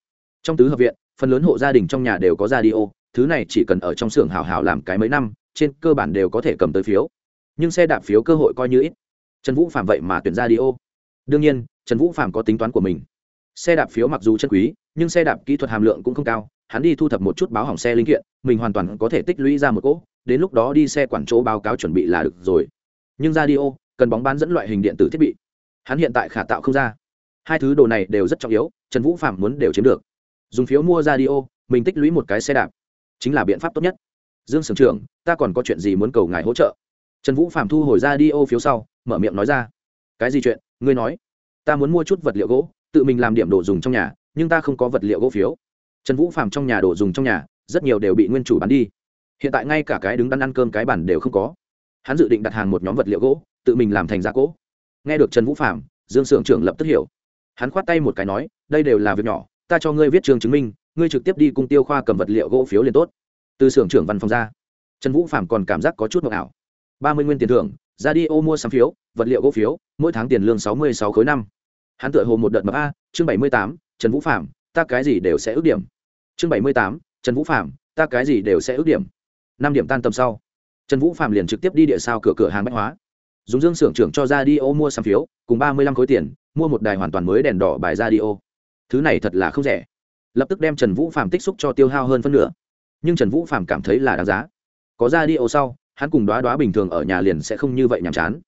Trong tứ hợp viện, phần lớn hộ gia đình trong nhà đều có radio. thứ này chỉ cần ở trong xưởng hào hào làm cái mấy năm, trên cơ bản đều có thể cầm tới phiếu. Nhưng xe đạp phiếu cơ hội coi như ít. Trần vũ phạm vậy mà tuyển radio. đương nhiên, trần vũ phạm có tính toán của mình. Xe đạp phiếu mặc dù chân quý, nhưng xe đạp kỹ thuật hàm lượng cũng không cao, hắn đi thu thập một chút báo hỏng xe linh kiện, mình hoàn toàn có thể tích lũy ra một cỗ, đến lúc đó đi xe quản chỗ báo cáo chuẩn bị là được rồi. Nhưng radio cần bóng bán dẫn loại hình điện tử thiết bị. Hắn hiện tại khả tạo không ra hai thứ đồ này đều rất trọng yếu, trần vũ phạm muốn đều chiếm được. Dùng phiếu mua ra đi ô, mình tích lũy một cái xe đạp. Chính là biện pháp tốt nhất. Dương sưởng trưởng, ta còn có chuyện gì muốn cầu ngài hỗ trợ? Trần vũ phạm thu hồi ra đi ô phiếu sau, mở miệng nói ra. Cái gì chuyện? Ngươi nói. Ta muốn mua chút vật liệu gỗ, tự mình làm điểm đồ dùng trong nhà, nhưng ta không có vật liệu gỗ phiếu. Trần vũ phạm trong nhà đồ dùng trong nhà, rất nhiều đều bị nguyên chủ bán đi. Hiện tại ngay cả cái đứng đắn ăn cơm cái bản đều không có. Hắn dự định đặt hàng một nhóm vật liệu gỗ, tự mình làm thành gia gỗ nghe được trần vũ phạm dương Sưởng trưởng lập tức hiểu hắn khoát tay một cái nói, đây đều là việc nhỏ, ta cho ngươi viết trường chứng minh, ngươi trực tiếp đi cung tiêu khoa cầm vật liệu gỗ phiếu liền tốt. Từ xưởng trưởng văn phòng ra, trần vũ phạm còn cảm giác có chút mộng ảo. ba mươi nguyên tiền thưởng, ra đi ô mua sắm phiếu, vật liệu gỗ phiếu, mỗi tháng tiền lương sáu mươi sáu khối năm. Hắn tự hồ một đợt mập a, chương bảy mươi tám, trần vũ phạm ta cái gì đều sẽ ước điểm. Chương bảy mươi tám, trần vũ phạm ta cái gì đều sẽ ước điểm. Năm điểm tan tầm sau, trần vũ phạm liền trực tiếp đi địa sao cửa cửa hàng bách hóa. Dùng dương xưởng trưởng cho ra đi ô mua sắm phiếu, cùng ba mươi lăm khối tiền mua một đài hoàn toàn mới đèn đỏ bài radio. Thứ này thật là không rẻ. Lập tức đem trần vũ phạm tích xúc cho tiêu hao hơn phân nửa. Nhưng trần vũ phạm cảm thấy là đáng giá. Có radio sau, hắn cùng đoá đoá bình thường ở nhà liền sẽ không như vậy nhàm chán.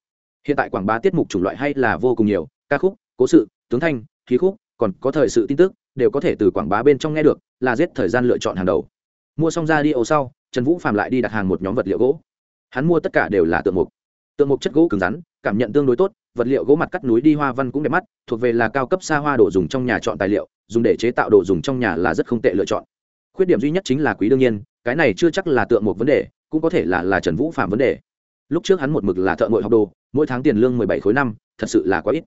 Hiện tại quảng bá tiết mục chủng loại hay là vô cùng nhiều, ca khúc, cố sự, tướng thanh, khí khúc, còn có thời sự tin tức, đều có thể từ quảng bá bên trong nghe được, là giết thời gian lựa chọn hàng đầu. Mua xong ra đi sau, trần vũ phạm lại đi đặt hàng một nhóm vật liệu gỗ. Hắn mua tất cả đều là tượng mục. Tượng mục chất gỗ cứng rắn, cảm nhận tương đối tốt vật liệu gỗ mặt cắt núi đi hoa văn cũng đẹp mắt, thuộc về là cao cấp xa hoa đồ dùng trong nhà chọn tài liệu, dùng để chế tạo đồ dùng trong nhà là rất không tệ lựa chọn. Khuyết điểm duy nhất chính là quý đương nhiên, cái này chưa chắc là tượng một vấn đề, cũng có thể là là trần vũ phạm vấn đề. Lúc trước hắn một mực là thợ ngội học đồ, mỗi tháng tiền lương mười bảy khối năm, thật sự là quá ít.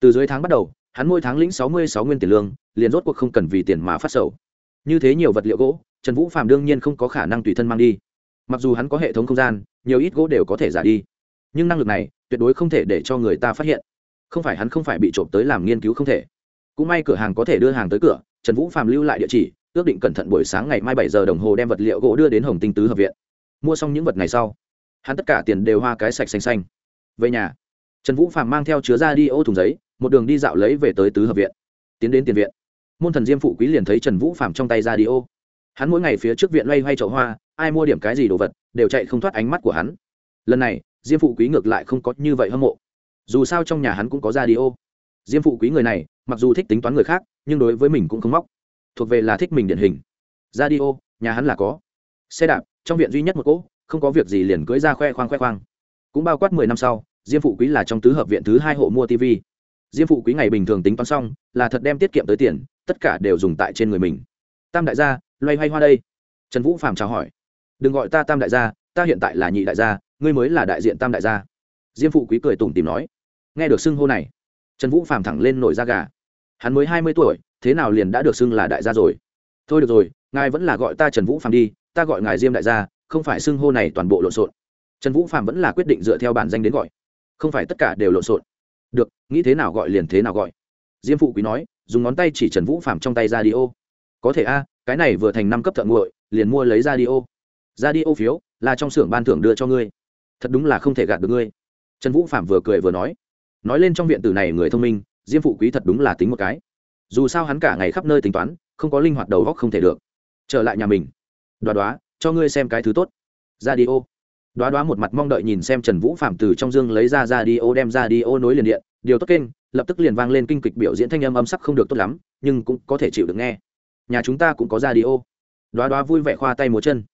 Từ dưới tháng bắt đầu, hắn mỗi tháng lĩnh sáu mươi sáu nguyên tiền lương, liền rốt cuộc không cần vì tiền mà phát sầu. Như thế nhiều vật liệu gỗ, trần vũ phạm đương nhiên không có khả năng tùy thân mang đi. Mặc dù hắn có hệ thống không gian, nhiều ít gỗ đều có thể giả đi. Nhưng năng lực này tuyệt đối không thể để cho người ta phát hiện. Không phải hắn không phải bị trộm tới làm nghiên cứu không thể. Cũng may cửa hàng có thể đưa hàng tới cửa, trần vũ phạm lưu lại địa chỉ, ước định cẩn thận buổi sáng ngày mai bảy giờ đồng hồ đem vật liệu gỗ đưa đến hồng tinh tứ hợp viện. Mua xong những vật này sau, hắn tất cả tiền đều hoa cái sạch xanh xanh. Về nhà, trần vũ phạm mang theo chứa ra đi ô thùng giấy, một đường đi dạo lấy về tới tứ hợp viện. Tiến đến tiền viện, môn thần diêm phụ quý liền thấy trần vũ phạm trong tay ra đi ô. Hắn mỗi ngày phía trước viện loay hoay chậu hoa, ai mua điểm cái gì đồ vật, đều chạy không thoát ánh mắt của hắn. Lần này diêm phụ quý ngược lại không có như vậy hâm mộ. Dù sao trong nhà hắn cũng có ra đi ô. Diêm phụ quý người này, mặc dù thích tính toán người khác, nhưng đối với mình cũng không móc. Thuộc về là thích mình điển hình. Ra đi ô, nhà hắn là có. Xe đạp, trong viện duy nhất một cỗ, không có việc gì liền cưỡi ra khoe khoang khoe khoang. Cũng bao quát mười năm sau, diêm phụ quý là trong tứ hợp viện thứ hai hộ mua tv diêm phụ quý ngày bình thường tính toán xong, là thật đem tiết kiệm tới tiền, tất cả đều dùng tại trên người mình. Tam đại gia, loay hoay hoa đây. Trần vũ phạm chào hỏi. Đừng gọi ta tam đại gia, ta hiện tại là nhị đại gia ngươi mới là đại diện tam đại gia. Diêm phụ quý cười tủm tìm nói. Nghe được xưng hô này, trần vũ phàm thẳng lên nổi da gà. Hắn mới hai mươi tuổi, thế nào liền đã được xưng là đại gia rồi? Thôi được rồi, ngài vẫn là gọi ta trần vũ phàm đi, ta gọi ngài diêm đại gia, không phải xưng hô này toàn bộ lộn xộn. Trần vũ phàm vẫn là quyết định dựa theo bản danh đến gọi. Không phải tất cả đều lộn xộn. Được, nghĩ thế nào gọi liền thế nào gọi. Diêm phụ quý nói, dùng ngón tay chỉ trần vũ phàm trong tay ra đi ô có thể a, cái này vừa thành năm cấp thợ nguội, liền mua lấy ra đi ô ra đi ô phiếu là trong xưởng ban thưởng đưa cho ngươi thật đúng là không thể gạt được ngươi. Trần vũ phạm vừa cười vừa nói nói lên trong viện tử này người thông minh, diêm phụ quý thật đúng là tính một cái. Dù sao hắn cả ngày khắp nơi tính toán, không có linh hoạt đầu góc không thể được. Trở lại nhà mình. Đoá đoá, cho ngươi xem cái thứ tốt. Ra đi ô. Đoá đoá một mặt mong đợi nhìn xem trần vũ phạm từ trong dương lấy ra ra đi ô, đem ra đi ô nối liền điện. Điều tốt kênh, lập tức liền vang lên kinh kịch biểu diễn thanh âm âm sắc không được tốt lắm, nhưng cũng có thể chịu được nghe. Nhà chúng ta cũng có ra đi ô. Đoá đoá vui vẻ khoa tay múa chân.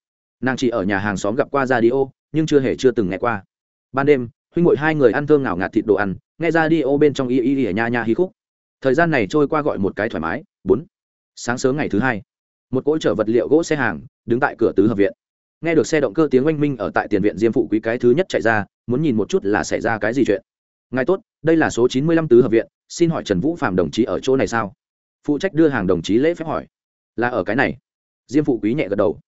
Nàng chỉ ở nhà hàng xóm gặp qua ra đi ô nhưng chưa hề chưa từng nghe qua. Ban đêm, huynh ngội hai người ăn thơm ngào ngạt thịt đồ ăn, nghe ra đi ô bên trong y y y nha nha hí khúc. Thời gian này trôi qua gọi một cái thoải mái, bốn. Sáng sớm ngày thứ hai, một cỗ chở vật liệu gỗ xe hàng đứng tại cửa tứ hợp viện. Nghe được xe động cơ tiếng oanh minh ở tại tiền viện diêm phụ quý cái thứ nhất chạy ra, muốn nhìn một chút là xảy ra cái gì chuyện. Ngài tốt, đây là số chín mươi lăm tứ hợp viện, xin hỏi trần vũ phạm đồng chí ở chỗ này sao? Phụ trách đưa hàng đồng chí lễ phép hỏi. Là ở cái này. Diêm phụ quý nhẹ gật đầu.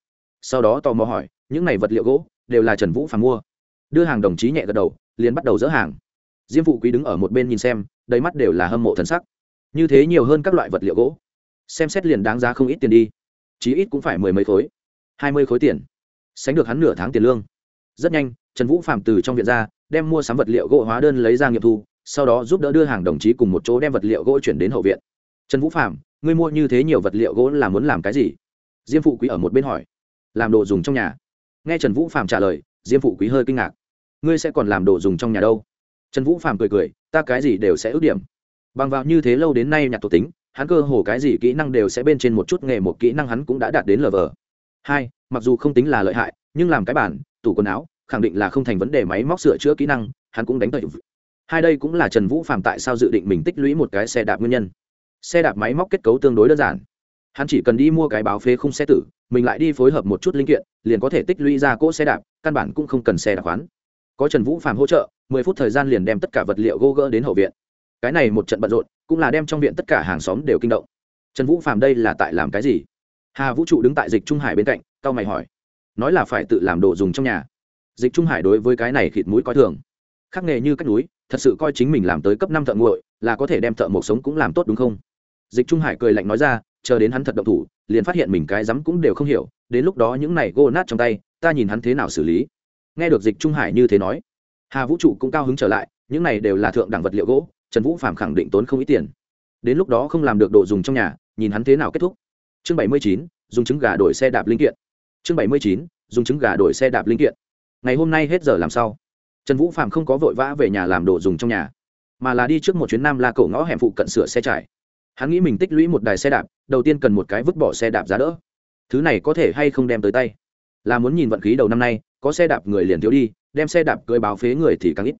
Sau đó tò mò hỏi, những này vật liệu gỗ đều là trần vũ phàm mua. Đưa hàng đồng chí nhẹ gật đầu, liền bắt đầu dỡ hàng. Diêm phụ quý đứng ở một bên nhìn xem, đầy mắt đều là hâm mộ thần sắc. Như thế nhiều hơn các loại vật liệu gỗ. Xem xét liền đáng giá không ít tiền đi. Chí ít cũng phải mười mấy khối. Hai mươi khối tiền. Sánh được hắn nửa tháng tiền lương. Rất nhanh, trần vũ phạm từ trong viện ra, đem mua sắm vật liệu gỗ hóa đơn lấy ra nghiệm thu, sau đó giúp đỡ đưa hàng đồng chí cùng một chỗ đem vật liệu gỗ chuyển đến hậu viện. Trần vũ phạm ngươi mua như thế nhiều vật liệu gỗ là muốn làm cái gì? Diêm phụ quý ở một bên hỏi. Làm đồ dùng trong nhà nghe trần vũ phạm trả lời, diêm phụ quý hơi kinh ngạc. Ngươi sẽ còn làm đồ dùng trong nhà đâu? Trần vũ phạm cười cười, ta cái gì đều sẽ ước điểm. Bằng vào như thế lâu đến nay nhặt tổ tính, hắn cơ hồ cái gì kỹ năng đều sẽ bên trên một chút nghề một kỹ năng hắn cũng đã đạt đến lv hai, mặc dù không tính là lợi hại, nhưng làm cái bản, tủ quần áo, khẳng định là không thành vấn đề máy móc sửa chữa kỹ năng, hắn cũng đánh tẩy hai đây cũng là trần vũ phạm tại sao dự định mình tích lũy một cái xe đạp nguyên nhân. Xe đạp máy móc kết cấu tương đối đơn giản hắn chỉ cần đi mua cái báo phế khung xe tử, mình lại đi phối hợp một chút linh kiện, liền có thể tích lũy ra cỗ xe đạp, căn bản cũng không cần xe đạp khoán. Có trần vũ phạm hỗ trợ, mười phút thời gian liền đem tất cả vật liệu gô gỡ đến hậu viện. Cái này một trận bận rộn, cũng là đem trong viện tất cả hàng xóm đều kinh động. Trần vũ phạm đây là tại làm cái gì? Hà vũ trụ đứng tại dịch trung hải bên cạnh cao mày hỏi. Nói là phải tự làm đồ dùng trong nhà. Dịch trung hải đối với cái này khịt mũi coi thường. Khắc nghề như cách núi, thật sự coi chính mình làm tới cấp năm thợ nguội, là có thể đem thợ một sống cũng làm tốt đúng không? Dịch trung hải cười lạnh nói ra chờ đến hắn thật động thủ, liền phát hiện mình cái rắm cũng đều không hiểu, đến lúc đó những này gô nát trong tay, ta nhìn hắn thế nào xử lý. Nghe được dịch trung hải như thế nói, hà vũ trụ cũng cao hứng trở lại, những này đều là thượng đẳng vật liệu gỗ, trần vũ phạm khẳng định tốn không ít tiền. Đến lúc đó không làm được đồ dùng trong nhà, nhìn hắn thế nào kết thúc. Chương bảy mươi chín, dùng trứng gà đổi xe đạp linh kiện. Chương bảy mươi chín, dùng trứng gà đổi xe đạp linh kiện. Ngày hôm nay hết giờ làm sao? Trần vũ phạm không có vội vã về nhà làm đồ dùng trong nhà, mà là đi trước một chuyến nam la cổ ngõ hẻm phụ cận sửa xe trải hắn nghĩ mình tích lũy một đài xe đạp, đầu tiên cần một cái vứt bỏ xe đạp giá đỡ. Thứ này có thể hay không đem tới tay? Là muốn nhìn vận khí đầu năm nay, có xe đạp người liền thiếu đi, đem xe đạp cưới báo phế người thì càng ít.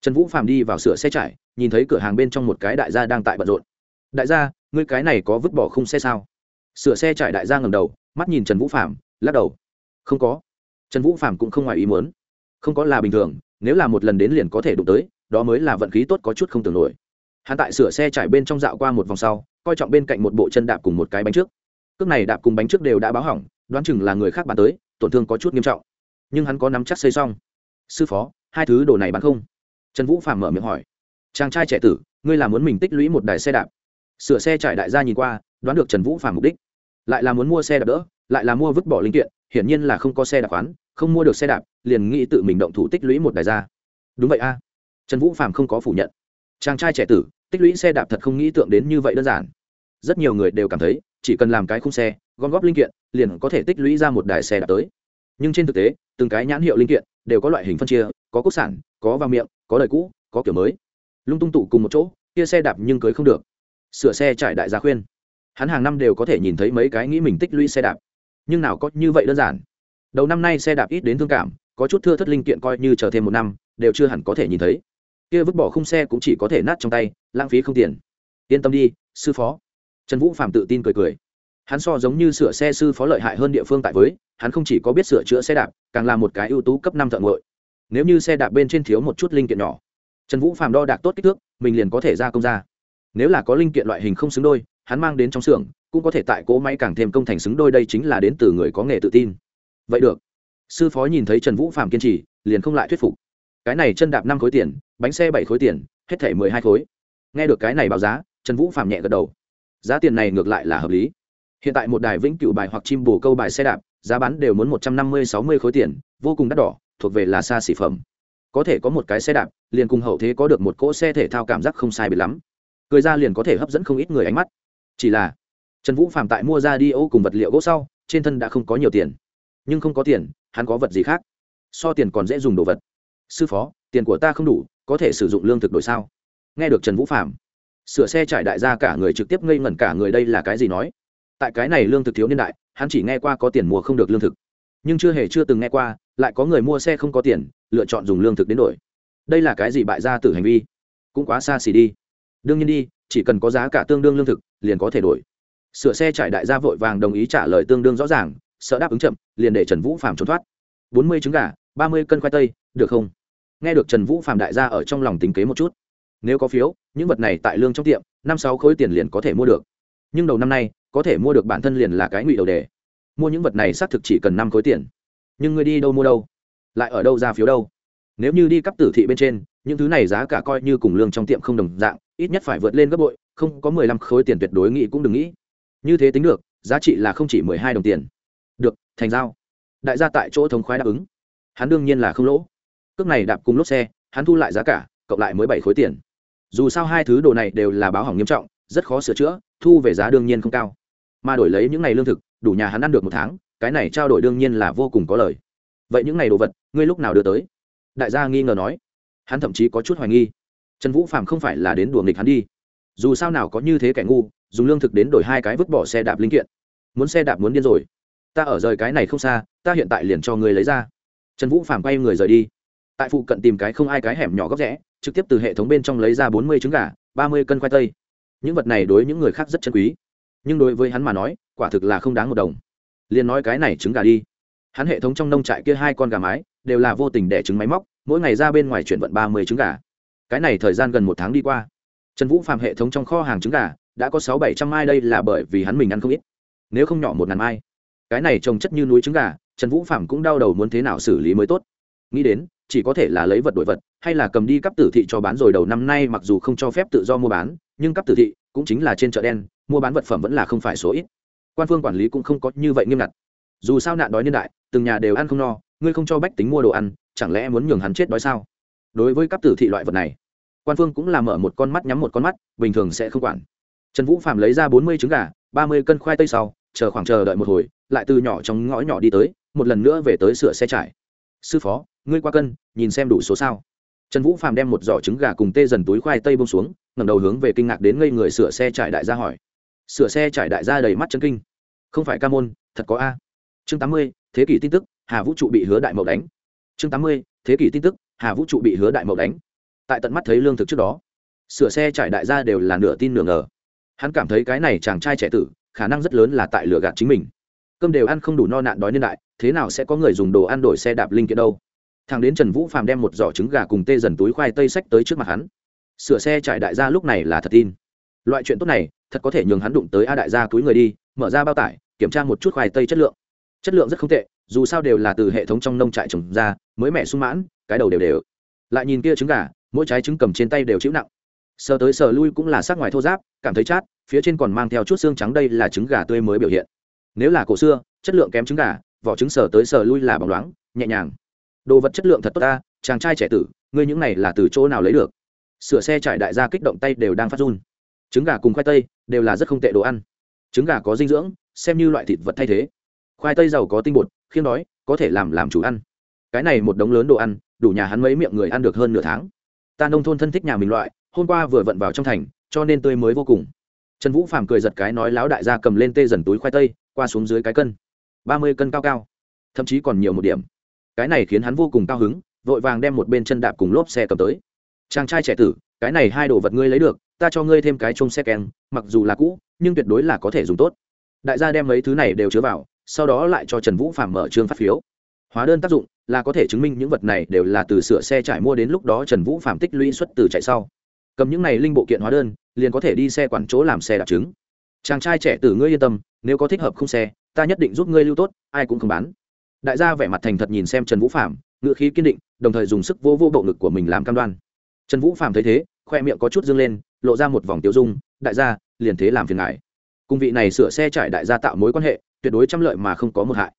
Trần vũ phạm đi vào sửa xe trải, nhìn thấy cửa hàng bên trong một cái đại gia đang tại bận rộn. Đại gia, ngươi cái này có vứt bỏ khung xe sao? Sửa xe trải đại gia ngầm đầu, mắt nhìn trần vũ phạm lắc đầu. Không có. Trần vũ phạm cũng không ngoài ý muốn. Không có là bình thường, nếu là một lần đến liền có thể đụng tới, đó mới là vận khí tốt có chút không tưởng nổi hắn tại sửa xe trải bên trong dạo qua một vòng sau, coi trọng bên cạnh một bộ chân đạp cùng một cái bánh trước. Cước này đạp cùng bánh trước đều đã báo hỏng, đoán chừng là người khác bán tới, tổn thương có chút nghiêm trọng. Nhưng hắn có nắm chắc xây xong. Sư phó, hai thứ đồ này bán không? Trần vũ phạm mở miệng hỏi. Chàng trai trẻ tử, ngươi là muốn mình tích lũy một đài xe đạp? Sửa xe trải đại gia nhìn qua, đoán được trần vũ phạm mục đích. Lại là muốn mua xe đạp đỡ, lại là mua vứt bỏ linh kiện, hiển nhiên là không có xe đạp khoán, không mua được xe đạp, liền nghĩ tự mình động thủ tích lũy một đài ra. Đúng vậy a. Trần vũ phạm không có phủ nhận chàng trai trẻ tử, tích lũy xe đạp thật không nghĩ tượng đến như vậy đơn giản. Rất nhiều người đều cảm thấy, chỉ cần làm cái khung xe, gom góp linh kiện, liền có thể tích lũy ra một đài xe đạp tới. Nhưng trên thực tế, từng cái nhãn hiệu linh kiện đều có loại hình phân chia, có quốc sản, có vào miệng, có đời cũ, có kiểu mới. Lung tung tụ cùng một chỗ, kia xe đạp nhưng cưới không được. Sửa xe trải đại gia khuyên. Hắn hàng năm đều có thể nhìn thấy mấy cái nghĩ mình tích lũy xe đạp. Nhưng nào có như vậy đơn giản. Đầu năm nay xe đạp ít đến thương cảm, có chút thưa thất linh kiện coi như chờ thêm một năm, đều chưa hẳn có thể nhìn thấy kia vứt bỏ khung xe cũng chỉ có thể nát trong tay, lãng phí không tiền. Yên tâm đi, sư phó. Trần vũ phạm tự tin cười cười. Hắn so giống như sửa xe sư phó lợi hại hơn địa phương tại với, hắn không chỉ có biết sửa chữa xe đạp, càng là một cái ưu tú cấp năm thợ ngội nếu như xe đạp bên trên thiếu một chút linh kiện nhỏ, trần vũ phạm đo đạc tốt kích thước, mình liền có thể ra công ra. Nếu là có linh kiện loại hình không xứng đôi, hắn mang đến trong xưởng, cũng có thể tại cỗ máy càng thêm công thành xứng đôi đây chính là đến từ người có nghề tự tin. Vậy được. Sư phó nhìn thấy trần vũ phạm kiên trì, liền không lại thuyết phục cái này chân đạp năm khối tiền, bánh xe bảy khối tiền, hết thể mười hai khối. Nghe được cái này báo giá, trần vũ phạm nhẹ gật đầu. Giá tiền này ngược lại là hợp lý. Hiện tại một đài vĩnh cựu bài hoặc chim bồ câu bài xe đạp, giá bán đều muốn một trăm năm mươi, sáu mươi khối tiền, vô cùng đắt đỏ, thuộc về là xa xỉ phẩm. Có thể có một cái xe đạp, liền cùng hậu thế có được một cỗ xe thể thao cảm giác không sai bị lắm. Cười ra liền có thể hấp dẫn không ít người ánh mắt. Chỉ là, trần vũ phạm tại mua ra đi ô cùng vật liệu gỗ sau, trên thân đã không có nhiều tiền. Nhưng không có tiền, hắn có vật gì khác? So tiền còn dễ dùng đồ vật sư phó, tiền của ta không đủ, có thể sử dụng lương thực đổi sao? Nghe được trần vũ phạm sửa xe trải đại gia cả người trực tiếp ngây ngẩn cả người đây là cái gì nói? Tại cái này lương thực thiếu niên đại, hắn chỉ nghe qua có tiền mua không được lương thực. Nhưng chưa hề chưa từng nghe qua, lại có người mua xe không có tiền, lựa chọn dùng lương thực đến đổi. Đây là cái gì bại gia tử hành vi? Cũng quá xa xỉ đi. Đương nhiên đi, chỉ cần có giá cả tương đương lương thực, liền có thể đổi. Sửa xe trải đại gia vội vàng đồng ý trả lời tương đương rõ ràng, sợ đáp ứng chậm, liền để trần vũ phạm trốn thoát. Bốn mươi trứng gà, ba mươi cân khoai tây, được không? Nghe được trần vũ phạm đại gia ở trong lòng tính kế một chút, nếu có phiếu, những vật này tại lương trong tiệm, năm sáu khối tiền liền có thể mua được. Nhưng đầu năm nay, có thể mua được bản thân liền là cái ngụy đầu đề. Mua những vật này xác thực chỉ cần năm khối tiền. Nhưng người đi đâu mua đâu? Lại ở đâu ra phiếu đâu? Nếu như đi cấp tử thị bên trên, những thứ này giá cả coi như cùng lương trong tiệm không đồng dạng, ít nhất phải vượt lên gấp bội, không có mười lăm khối tiền tuyệt đối nghĩ cũng đừng nghĩ. Như thế tính được, giá trị là không chỉ mười hai đồng tiền. Được, thành giao. Đại gia tại chỗ thống khoái đáp ứng. Hắn đương nhiên là không lỗ cước này đạp cùng lốp xe, hắn thu lại giá cả, cộng lại mới bảy khối tiền. Dù sao hai thứ đồ này đều là báo hỏng nghiêm trọng, rất khó sửa chữa, thu về giá đương nhiên không cao. Mà đổi lấy những ngày lương thực, đủ nhà hắn ăn được một tháng, cái này trao đổi đương nhiên là vô cùng có lời vậy những ngày đồ vật, ngươi lúc nào đưa tới? Đại gia nghi ngờ nói. Hắn thậm chí có chút hoài nghi. Trần vũ phạm không phải là đến đùa nghịch hắn đi. Dù sao nào có như thế kẻ ngu, dùng lương thực đến đổi hai cái vứt bỏ xe đạp linh kiện. Muốn xe đạp muốn điên rồi. Ta ở rời cái này không xa, ta hiện tại liền cho ngươi lấy ra. Trần vũ phàm quay người rời đi tại phụ cận tìm cái không ai cái hẻm nhỏ góc rẽ, trực tiếp từ hệ thống bên trong lấy ra bốn mươi trứng gà, ba mươi cân khoai tây. Những vật này đối những người khác rất chân quý. Nhưng đối với hắn mà nói, quả thực là không đáng một đồng. Liền nói cái này trứng gà đi. Hắn hệ thống trong nông trại kia hai con gà mái, đều là vô tình đẻ trứng máy móc, mỗi ngày ra bên ngoài chuyển vận ba mươi trứng gà. Cái này thời gian gần một tháng đi qua. Trần vũ phạm hệ thống trong kho hàng trứng gà đã có sáu bảy trăm mai đây là bởi vì hắn mình ăn không ít. Nếu không nhỏ một ngàn mai. Cái này trồng chất như núi trứng gà, trần vũ phạm cũng đau đầu muốn thế nào xử lý mới tốt nghĩ đến, chỉ có thể là lấy vật đổi vật, hay là cầm đi cấp tử thị cho bán rồi đầu năm nay mặc dù không cho phép tự do mua bán, nhưng cấp tử thị cũng chính là trên chợ đen, mua bán vật phẩm vẫn là không phải số ít. Quan phương quản lý cũng không có như vậy nghiêm ngặt. Dù sao nạn đói niên đại, từng nhà đều ăn không no, ngươi không cho bách tính mua đồ ăn, chẳng lẽ muốn nhường hắn chết đói sao? Đối với cấp tử thị loại vật này, quan phương cũng là mở một con mắt nhắm một con mắt, bình thường sẽ không quản. Trần vũ phạm lấy ra bốn mươi trứng gà, ba mươi cân khoai tây sau, chờ khoảng chờ đợi một hồi, lại từ nhỏ trong ngõ nhỏ đi tới, một lần nữa về tới sửa xe trải. Sư phó ngươi qua cân, nhìn xem đủ số sao. Trần vũ Phàm đem một giỏ trứng gà cùng tê dần túi khoai tây bông xuống, ngẩng đầu hướng về kinh ngạc đến ngây người sửa xe trải đại gia hỏi. Sửa xe trải đại gia đầy mắt chân kinh. Không phải ca môn, thật có a. Chương tám mươi, thế kỷ tin tức, hà vũ trụ bị hứa đại mậu đánh. Chương tám mươi, thế kỷ tin tức, hà vũ trụ bị hứa đại mậu đánh. Tại tận mắt thấy lương thực trước đó, sửa xe trải đại gia đều là nửa tin nửa ngờ. Hắn cảm thấy cái này chàng trai trẻ tử, khả năng rất lớn là tại lừa gạt chính mình. Cơm đều ăn không đủ no nạn đói niên đại, thế nào sẽ có người dùng đồ ăn đổi xe đạp linh kiện đâu? Thằng đến trần vũ phàm đem một giỏ trứng gà cùng tê dần túi khoai tây sách tới trước mặt hắn. Sửa xe trải đại gia lúc này là thật tin. Loại chuyện tốt này, thật có thể nhường hắn đụng tới a đại gia túi người đi, mở ra bao tải, kiểm tra một chút khoai tây chất lượng. Chất lượng rất không tệ, dù sao đều là từ hệ thống trong nông trại trồng ra, mới mẻ sung mãn, cái đầu đều đều. Lại nhìn kia trứng gà, mỗi trái trứng cầm trên tay đều chịu nặng. Sờ tới sờ lui cũng là sắc ngoài thô giáp cảm thấy chát, phía trên còn mang theo chút xương trắng đây là trứng gà tươi mới biểu hiện. Nếu là cổ xưa, chất lượng kém trứng gà, vỏ trứng sờ tới sờ lui là bóng loáng, nhẹ nhàng đồ vật chất lượng thật tốt ta, chàng trai trẻ tử, ngươi những này là từ chỗ nào lấy được? Sửa xe trải đại gia kích động tay đều đang phát run. Trứng gà cùng khoai tây đều là rất không tệ đồ ăn. Trứng gà có dinh dưỡng, xem như loại thịt vật thay thế. Khoai tây giàu có tinh bột, khiêm đói, có thể làm làm chủ ăn. Cái này một đống lớn đồ ăn, đủ nhà hắn mấy miệng người ăn được hơn nửa tháng. Ta nông thôn thân thích nhà mình loại, hôm qua vừa vận vào trong thành, cho nên tươi mới vô cùng. Trần vũ phàm cười giật cái nói láo đại gia cầm lên tê dần túi khoai tây, qua xuống dưới cái cân. Ba mươi cân cao cao. Thậm chí còn nhiều một điểm cái này khiến hắn vô cùng cao hứng, vội vàng đem một bên chân đạp cùng lốp xe cầm tới. Chàng trai trẻ tử, cái này hai đồ vật ngươi lấy được, ta cho ngươi thêm cái chung xe keng, mặc dù là cũ, nhưng tuyệt đối là có thể dùng tốt. Đại gia đem mấy thứ này đều chứa vào, sau đó lại cho trần vũ phạm mở trương phát phiếu. Hóa đơn tác dụng là có thể chứng minh những vật này đều là từ sửa xe trải mua đến lúc đó trần vũ phạm tích lũy xuất từ chạy sau. Cầm những này linh bộ kiện hóa đơn, liền có thể đi xe quản chỗ làm xe đạp trứng chàng trai trẻ tử, ngươi yên tâm, nếu có thích hợp không xe, ta nhất định giúp ngươi lưu tốt, ai cũng không bán đại gia vẻ mặt thành thật nhìn xem trần vũ phạm ngựa khí kiên định, đồng thời dùng sức vô vô bộ ngực của mình làm cam đoan. Trần vũ phạm thấy thế, khoe miệng có chút dâng lên, lộ ra một vòng tiêu dung, đại gia, liền thế làm phiền ngại cùng vị này sửa xe trải đại gia tạo mối quan hệ, tuyệt đối trăm lợi mà không có một hại.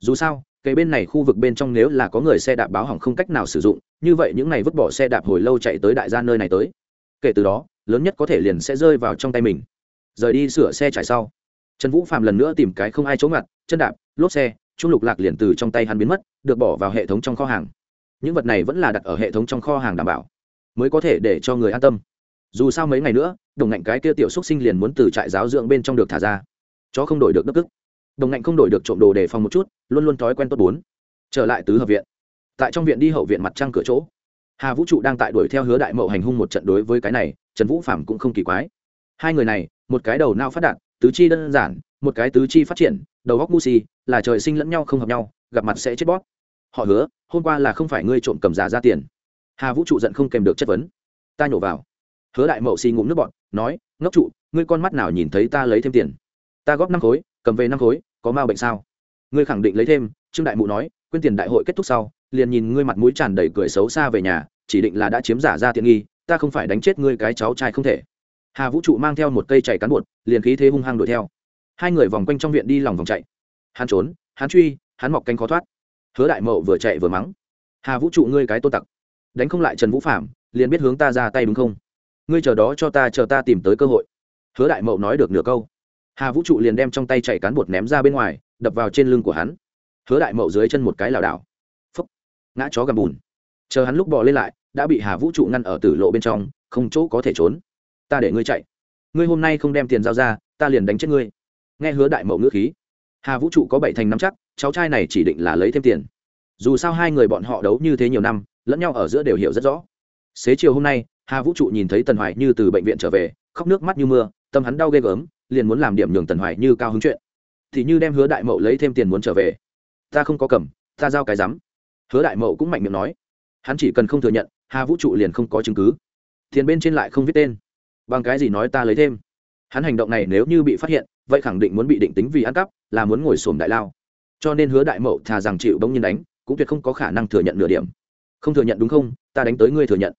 Dù sao cây bên này khu vực bên trong nếu là có người xe đạp báo hỏng không cách nào sử dụng, như vậy những ngày vứt bỏ xe đạp hồi lâu chạy tới đại gia nơi này tới. Kể từ đó, lớn nhất có thể liền sẽ rơi vào trong tay mình. Rời đi sửa xe trải sau. Trần vũ phạm lần nữa tìm cái không ai chống ngặt, chân đạp, lốp xe trung lục lạc liền từ trong tay hắn biến mất, được bỏ vào hệ thống trong kho hàng. Những vật này vẫn là đặt ở hệ thống trong kho hàng đảm bảo, mới có thể để cho người an tâm. Dù sao mấy ngày nữa, đồng ngạnh cái kia tiểu xúc sinh liền muốn từ trại giáo dưỡng bên trong được thả ra. Chó không đổi được đất tức. Đồng ngạnh không đổi được trộm đồ để phòng một chút, luôn luôn thói quen tốt bốn. Trở lại tứ hợp viện. Tại trong viện đi hậu viện mặt trăng cửa chỗ. Hà vũ trụ đang tại đuổi theo hứa đại mậu hành hung một trận đối với cái này, trần vũ phạm cũng không kỳ quái. Hai người này, một cái đầu nao phát đạt, tứ chi đơn giản một cái tứ chi phát triển, đầu góc mu si, là trời sinh lẫn nhau không hợp nhau, gặp mặt sẽ chết bót họ hứa, hôm qua là không phải ngươi trộm cầm giả ra tiền. Hà vũ trụ giận không kèm được chất vấn. Ta nhổ vào. Hứa đại mậu xì ngụm nước bọn nói, ngốc trụ, ngươi con mắt nào nhìn thấy ta lấy thêm tiền? Ta góp năm khối, cầm về năm khối, có ma bệnh sao? Ngươi khẳng định lấy thêm, trương đại mụ nói quyên tiền đại hội kết thúc sau, liền nhìn ngươi mặt mũi tràn đầy cười xấu xa về nhà, chỉ định là đã chiếm giả ra tiện nghi, ta không phải đánh chết ngươi cái cháu trai không thể. Hà vũ trụ mang theo một cây chảy cán bột, liền khí thế hung hăng đuổi theo hai người vòng quanh trong viện đi lòng vòng chạy. Hắn trốn, hắn truy, hắn mọc cánh khó thoát. Hứa đại mậu vừa chạy vừa mắng. Hà vũ trụ ngươi cái tôn tặc. Đánh không lại trần vũ phạm liền biết hướng ta ra tay đúng không? Ngươi chờ đó cho ta, chờ ta tìm tới cơ hội. Hứa đại mậu nói được nửa câu. Hà vũ trụ liền đem trong tay chạy cán bột ném ra bên ngoài, đập vào trên lưng của hắn. Hứa đại mậu dưới chân một cái lảo đảo. Phấp ngã chó gầm bùn. Chờ hắn lúc bò lên lại, đã bị hà vũ trụ ngăn ở tử lộ bên trong, không chỗ có thể trốn. Ta để ngươi chạy. Ngươi hôm nay không đem tiền giao ra, ta liền đánh chết ngươi nghe hứa đại mậu ngữ khí. Hà vũ trụ có bảy thành nắm chắc, cháu trai này chỉ định là lấy thêm tiền. Dù sao hai người bọn họ đấu như thế nhiều năm, lẫn nhau ở giữa đều hiểu rất rõ. Xế chiều hôm nay, hà vũ trụ nhìn thấy tần hoài như từ bệnh viện trở về, khóc nước mắt như mưa, tâm hắn đau ghê gớm, liền muốn làm điểm nhường tần hoài như cao hứng chuyện. Thì như đem hứa đại mậu lấy thêm tiền muốn trở về. Ta không có cầm, ta giao cái rắm. Hứa đại mậu cũng mạnh miệng nói. Hắn chỉ cần không thừa nhận, hà vũ trụ liền không có chứng cứ. Tiền bên trên lại không viết tên. Bằng cái gì nói ta lấy thêm? Hắn hành động này nếu như bị phát hiện vậy khẳng định muốn bị định tính vì ăn cắp, là muốn ngồi sổm đại lao. Cho nên hứa đại mậu thà rằng chịu bỗng nhiên đánh, cũng tuyệt không có khả năng thừa nhận nửa điểm. Không thừa nhận đúng không? Ta đánh tới ngươi thừa nhận.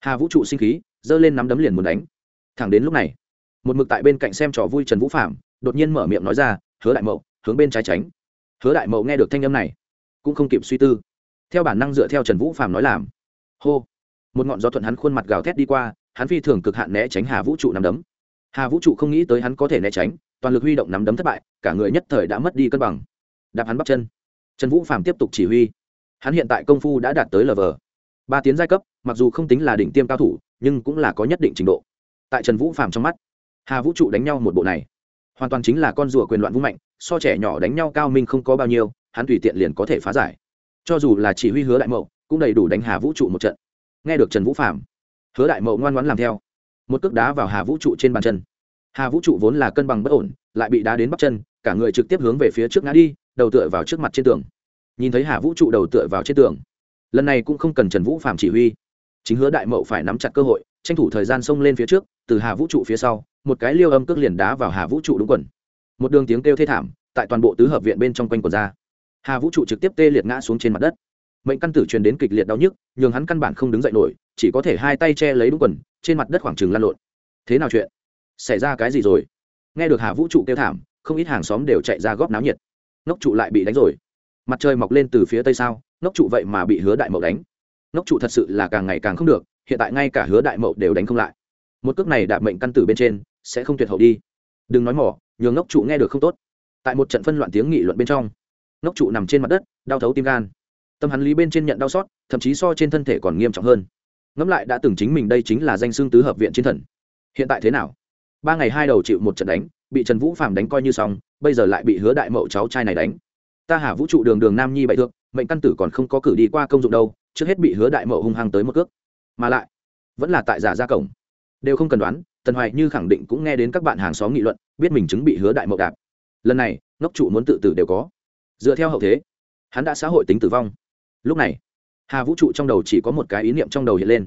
Hà vũ trụ sinh khí, giơ lên nắm đấm liền muốn đánh. Thẳng đến lúc này, một mực tại bên cạnh xem trò vui trần vũ phạm đột nhiên mở miệng nói ra, hứa đại mậu, hướng bên trái tránh. Hứa đại mậu nghe được thanh âm này, cũng không kịp suy tư. Theo bản năng dựa theo trần vũ phạm nói làm. Hô. Một ngọn gió thuận hắn khuôn mặt gào thét đi qua, hắn phi thường cực hạn né tránh hà vũ trụ nắm đấm. Hà vũ trụ không nghĩ tới hắn có thể né tránh toàn lực huy động nắm đấm thất bại, cả người nhất thời đã mất đi cân bằng. Đạp hắn bắt chân. Trần vũ phạm tiếp tục chỉ huy. Hắn hiện tại công phu đã đạt tới lv ba tiến giai cấp, mặc dù không tính là đỉnh tiêm cao thủ, nhưng cũng là có nhất định trình độ. Tại trần vũ phạm trong mắt, hà vũ trụ đánh nhau một bộ này, hoàn toàn chính là con rùa quyền loạn vũ mạnh, so trẻ nhỏ đánh nhau cao minh không có bao nhiêu, hắn tùy tiện liền có thể phá giải. Cho dù là chỉ huy hứa đại mậu, cũng đầy đủ đánh hà vũ trụ một trận. Nghe được trần vũ phạm hứa đại mậu ngoan ngoãn làm theo. Một cước đá vào hà vũ trụ trên bàn chân hà vũ trụ vốn là cân bằng bất ổn, lại bị đá đến bắp chân, cả người trực tiếp hướng về phía trước ngã đi, đầu tựa vào trước mặt trên tường. Nhìn thấy hà vũ trụ đầu tựa vào trên tường, lần này cũng không cần trần vũ phạm chỉ huy. Chính hứa đại mậu phải nắm chặt cơ hội, tranh thủ thời gian xông lên phía trước, từ hà vũ trụ phía sau, một cái liêu âm cước liền đá vào hà vũ trụ đúng quần. Một đường tiếng kêu thê thảm, tại toàn bộ tứ hợp viện bên trong quanh quần ra. Hà vũ trụ trực tiếp tê liệt ngã xuống trên mặt đất. Mệnh căn tử truyền đến kịch liệt đau nhức, nhường hắn căn bản không đứng dậy nổi, chỉ có thể hai tay che lấy đúng quần, trên mặt đất khoảng trừng lăn lộn. Thế nào chuyện? Xảy ra cái gì rồi? Nghe được hà vũ trụ kêu thảm, không ít hàng xóm đều chạy ra góp náo nhiệt. Ngốc trụ lại bị đánh rồi. Mặt trời mọc lên từ phía tây sao, ngốc trụ vậy mà bị hứa đại mậu đánh. Ngốc trụ thật sự là càng ngày càng không được, hiện tại ngay cả hứa đại mậu đều đánh không lại. Một cước này đạp mệnh căn tử bên trên, sẽ không tuyệt hậu đi. Đừng nói mỏ, nhường ngốc trụ nghe được không tốt. Tại một trận phân loạn tiếng nghị luận bên trong, ngốc trụ nằm trên mặt đất, đau thấu tim gan. Tâm hắn lý bên trên nhận đau xót, thậm chí so trên thân thể còn nghiêm trọng hơn. Ngẫm lại đã từng chính mình đây chính là danh xương tứ hợp viện chiến thần. Hiện tại thế nào? Ba ngày hai đầu chịu một trận đánh, bị trần vũ phạm đánh coi như xong, bây giờ lại bị hứa đại mậu cháu trai này đánh. Ta hà vũ trụ đường đường nam nhi bậy thượng mệnh căn tử còn không có cử đi qua công dụng đâu, trước hết bị hứa đại mậu hung hăng tới một cước. Mà lại, vẫn là tại giả ra cổng. Đều không cần đoán, tần hoài như khẳng định cũng nghe đến các bạn hàng xóm nghị luận, biết mình chứng bị hứa đại mậu đạp. Lần này, ngốc trụ muốn tự tử đều có. Dựa theo hậu thế, hắn đã xã hội tính tử vong. Lúc này, hà vũ trụ trong đầu chỉ có một cái ý niệm trong đầu hiện lên.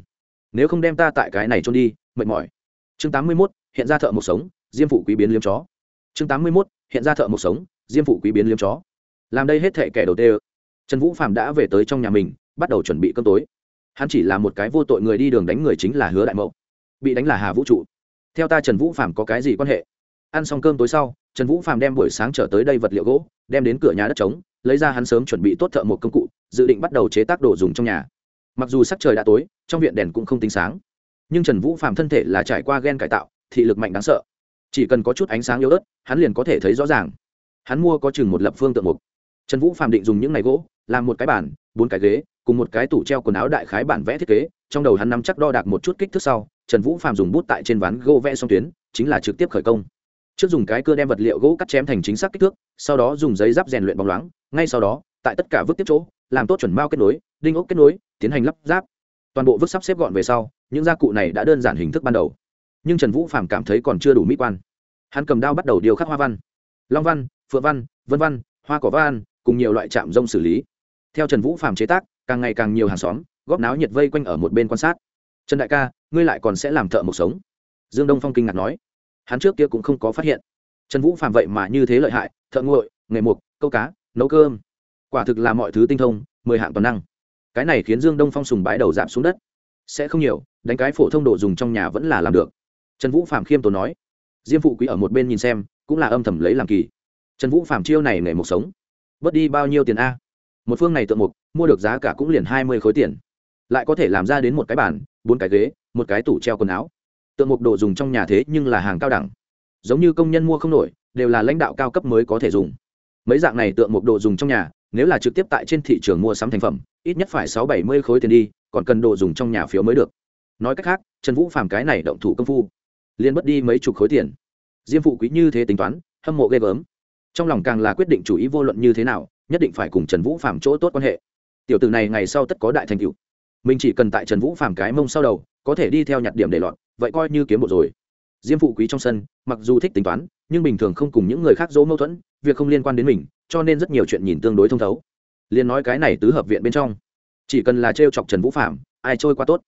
Nếu không đem ta tại cái này trôn đi, mệt mỏi. Chương tám mươi mốt hiện ra thợ một sống, diêm phụ quý biến liếm chó. Chương tám mươi mốt, hiện ra thợ một sống, diêm phụ quý biến liếm chó. Làm đây hết thệ kẻ đầu tê. trần vũ phạm đã về tới trong nhà mình, bắt đầu chuẩn bị cơm tối. Hắn chỉ là một cái vô tội người đi đường đánh người chính là hứa đại mậu, bị đánh là hà vũ trụ. Theo ta trần vũ phạm có cái gì quan hệ? Ăn xong cơm tối sau, trần vũ phạm đem buổi sáng trở tới đây vật liệu gỗ, đem đến cửa nhà đất trống, lấy ra hắn sớm chuẩn bị tốt thợ một công cụ, dự định bắt đầu chế tác đồ dùng trong nhà. Mặc dù sắc trời đã tối, trong viện đèn cũng không tính sáng. Nhưng trần vũ phạm thân thể là trải qua g e n cải tạo thị lực mạnh đáng sợ. Chỉ cần có chút ánh sáng yếu ớt, hắn liền có thể thấy rõ ràng. Hắn mua có chừng một lập phương tượng mục. Trần vũ phạm định dùng những ngày gỗ, làm một cái bàn, bốn cái ghế, cùng một cái tủ treo quần áo đại khái bản vẽ thiết kế, trong đầu hắn nắm chắc đo đạc một chút kích thước sau, trần vũ phạm dùng bút tại trên ván gỗ vẽ song tuyến, chính là trực tiếp khởi công. Trước dùng cái cưa đem vật liệu gỗ cắt chém thành chính xác kích thước, sau đó dùng giấy giáp rèn luyện bóng loáng, ngay sau đó, tại tất cả vứt tiếp chỗ, làm tốt chuẩn bao kết nối, đinh ốc kết nối, tiến hành lắp ráp. Toàn bộ vứt sắp xếp gọn về sau, những gia cụ này đã đơn giản hình thức ban đầu nhưng trần vũ phạm cảm thấy còn chưa đủ mỹ quan hắn cầm đao bắt đầu điều khắc hoa văn long văn phượng văn vân văn hoa cỏ văn cùng nhiều loại trạm rông xử lý theo trần vũ phạm chế tác càng ngày càng nhiều hàng xóm góp náo nhiệt vây quanh ở một bên quan sát trần đại ca ngươi lại còn sẽ làm thợ một sống dương đông phong kinh ngạc nói hắn trước kia cũng không có phát hiện trần vũ phạm vậy mà như thế lợi hại thợ nguội nghề mục câu cá nấu cơm quả thực là mọi thứ tinh thông mười hạng toàn năng cái này khiến dương đông phong sùng bãi đầu giảm xuống đất sẽ không nhiều đánh cái phổ thông đồ dùng trong nhà vẫn là làm được trần vũ phạm khiêm tốn nói, diêm phụ quý ở một bên nhìn xem, cũng là âm thầm lấy làm kỳ. Trần vũ phạm chiêu này nghề một sống, bớt đi bao nhiêu tiền a? Một phương này tượng mục mua được giá cả cũng liền hai mươi khối tiền. Lại có thể làm ra đến một cái bàn, bốn cái ghế, một cái tủ treo quần áo. Tượng mục đồ dùng trong nhà thế nhưng là hàng cao đẳng. Giống như công nhân mua không nổi, đều là lãnh đạo cao cấp mới có thể dùng. Mấy dạng này tượng mục đồ dùng trong nhà, nếu là trực tiếp tại trên thị trường mua sắm thành phẩm, ít nhất phải sáu bảy mươi khối tiền đi, còn cần đồ dùng trong nhà phiếu mới được. Nói cách khác, trần vũ phàm cái này động thủ công phu liền mất đi mấy chục khối tiền. Diêm phụ quý như thế tính toán, hâm mộ ghê gớm. Trong lòng càng là quyết định chủ ý vô luận như thế nào, nhất định phải cùng trần vũ phạm chỗ tốt quan hệ. Tiểu tử này ngày sau tất có đại thành tựu. Mình chỉ cần tại trần vũ phạm cái mông sau đầu, có thể đi theo nhặt điểm để lọt, vậy coi như kiếm bộ rồi. Diêm phụ quý trong sân, mặc dù thích tính toán, nhưng bình thường không cùng những người khác dỗ mâu thuẫn, việc không liên quan đến mình, cho nên rất nhiều chuyện nhìn tương đối thông thấu. Liền nói cái này tứ hợp viện bên trong, chỉ cần là t chọc trần vũ phạm ai trôi qua tốt.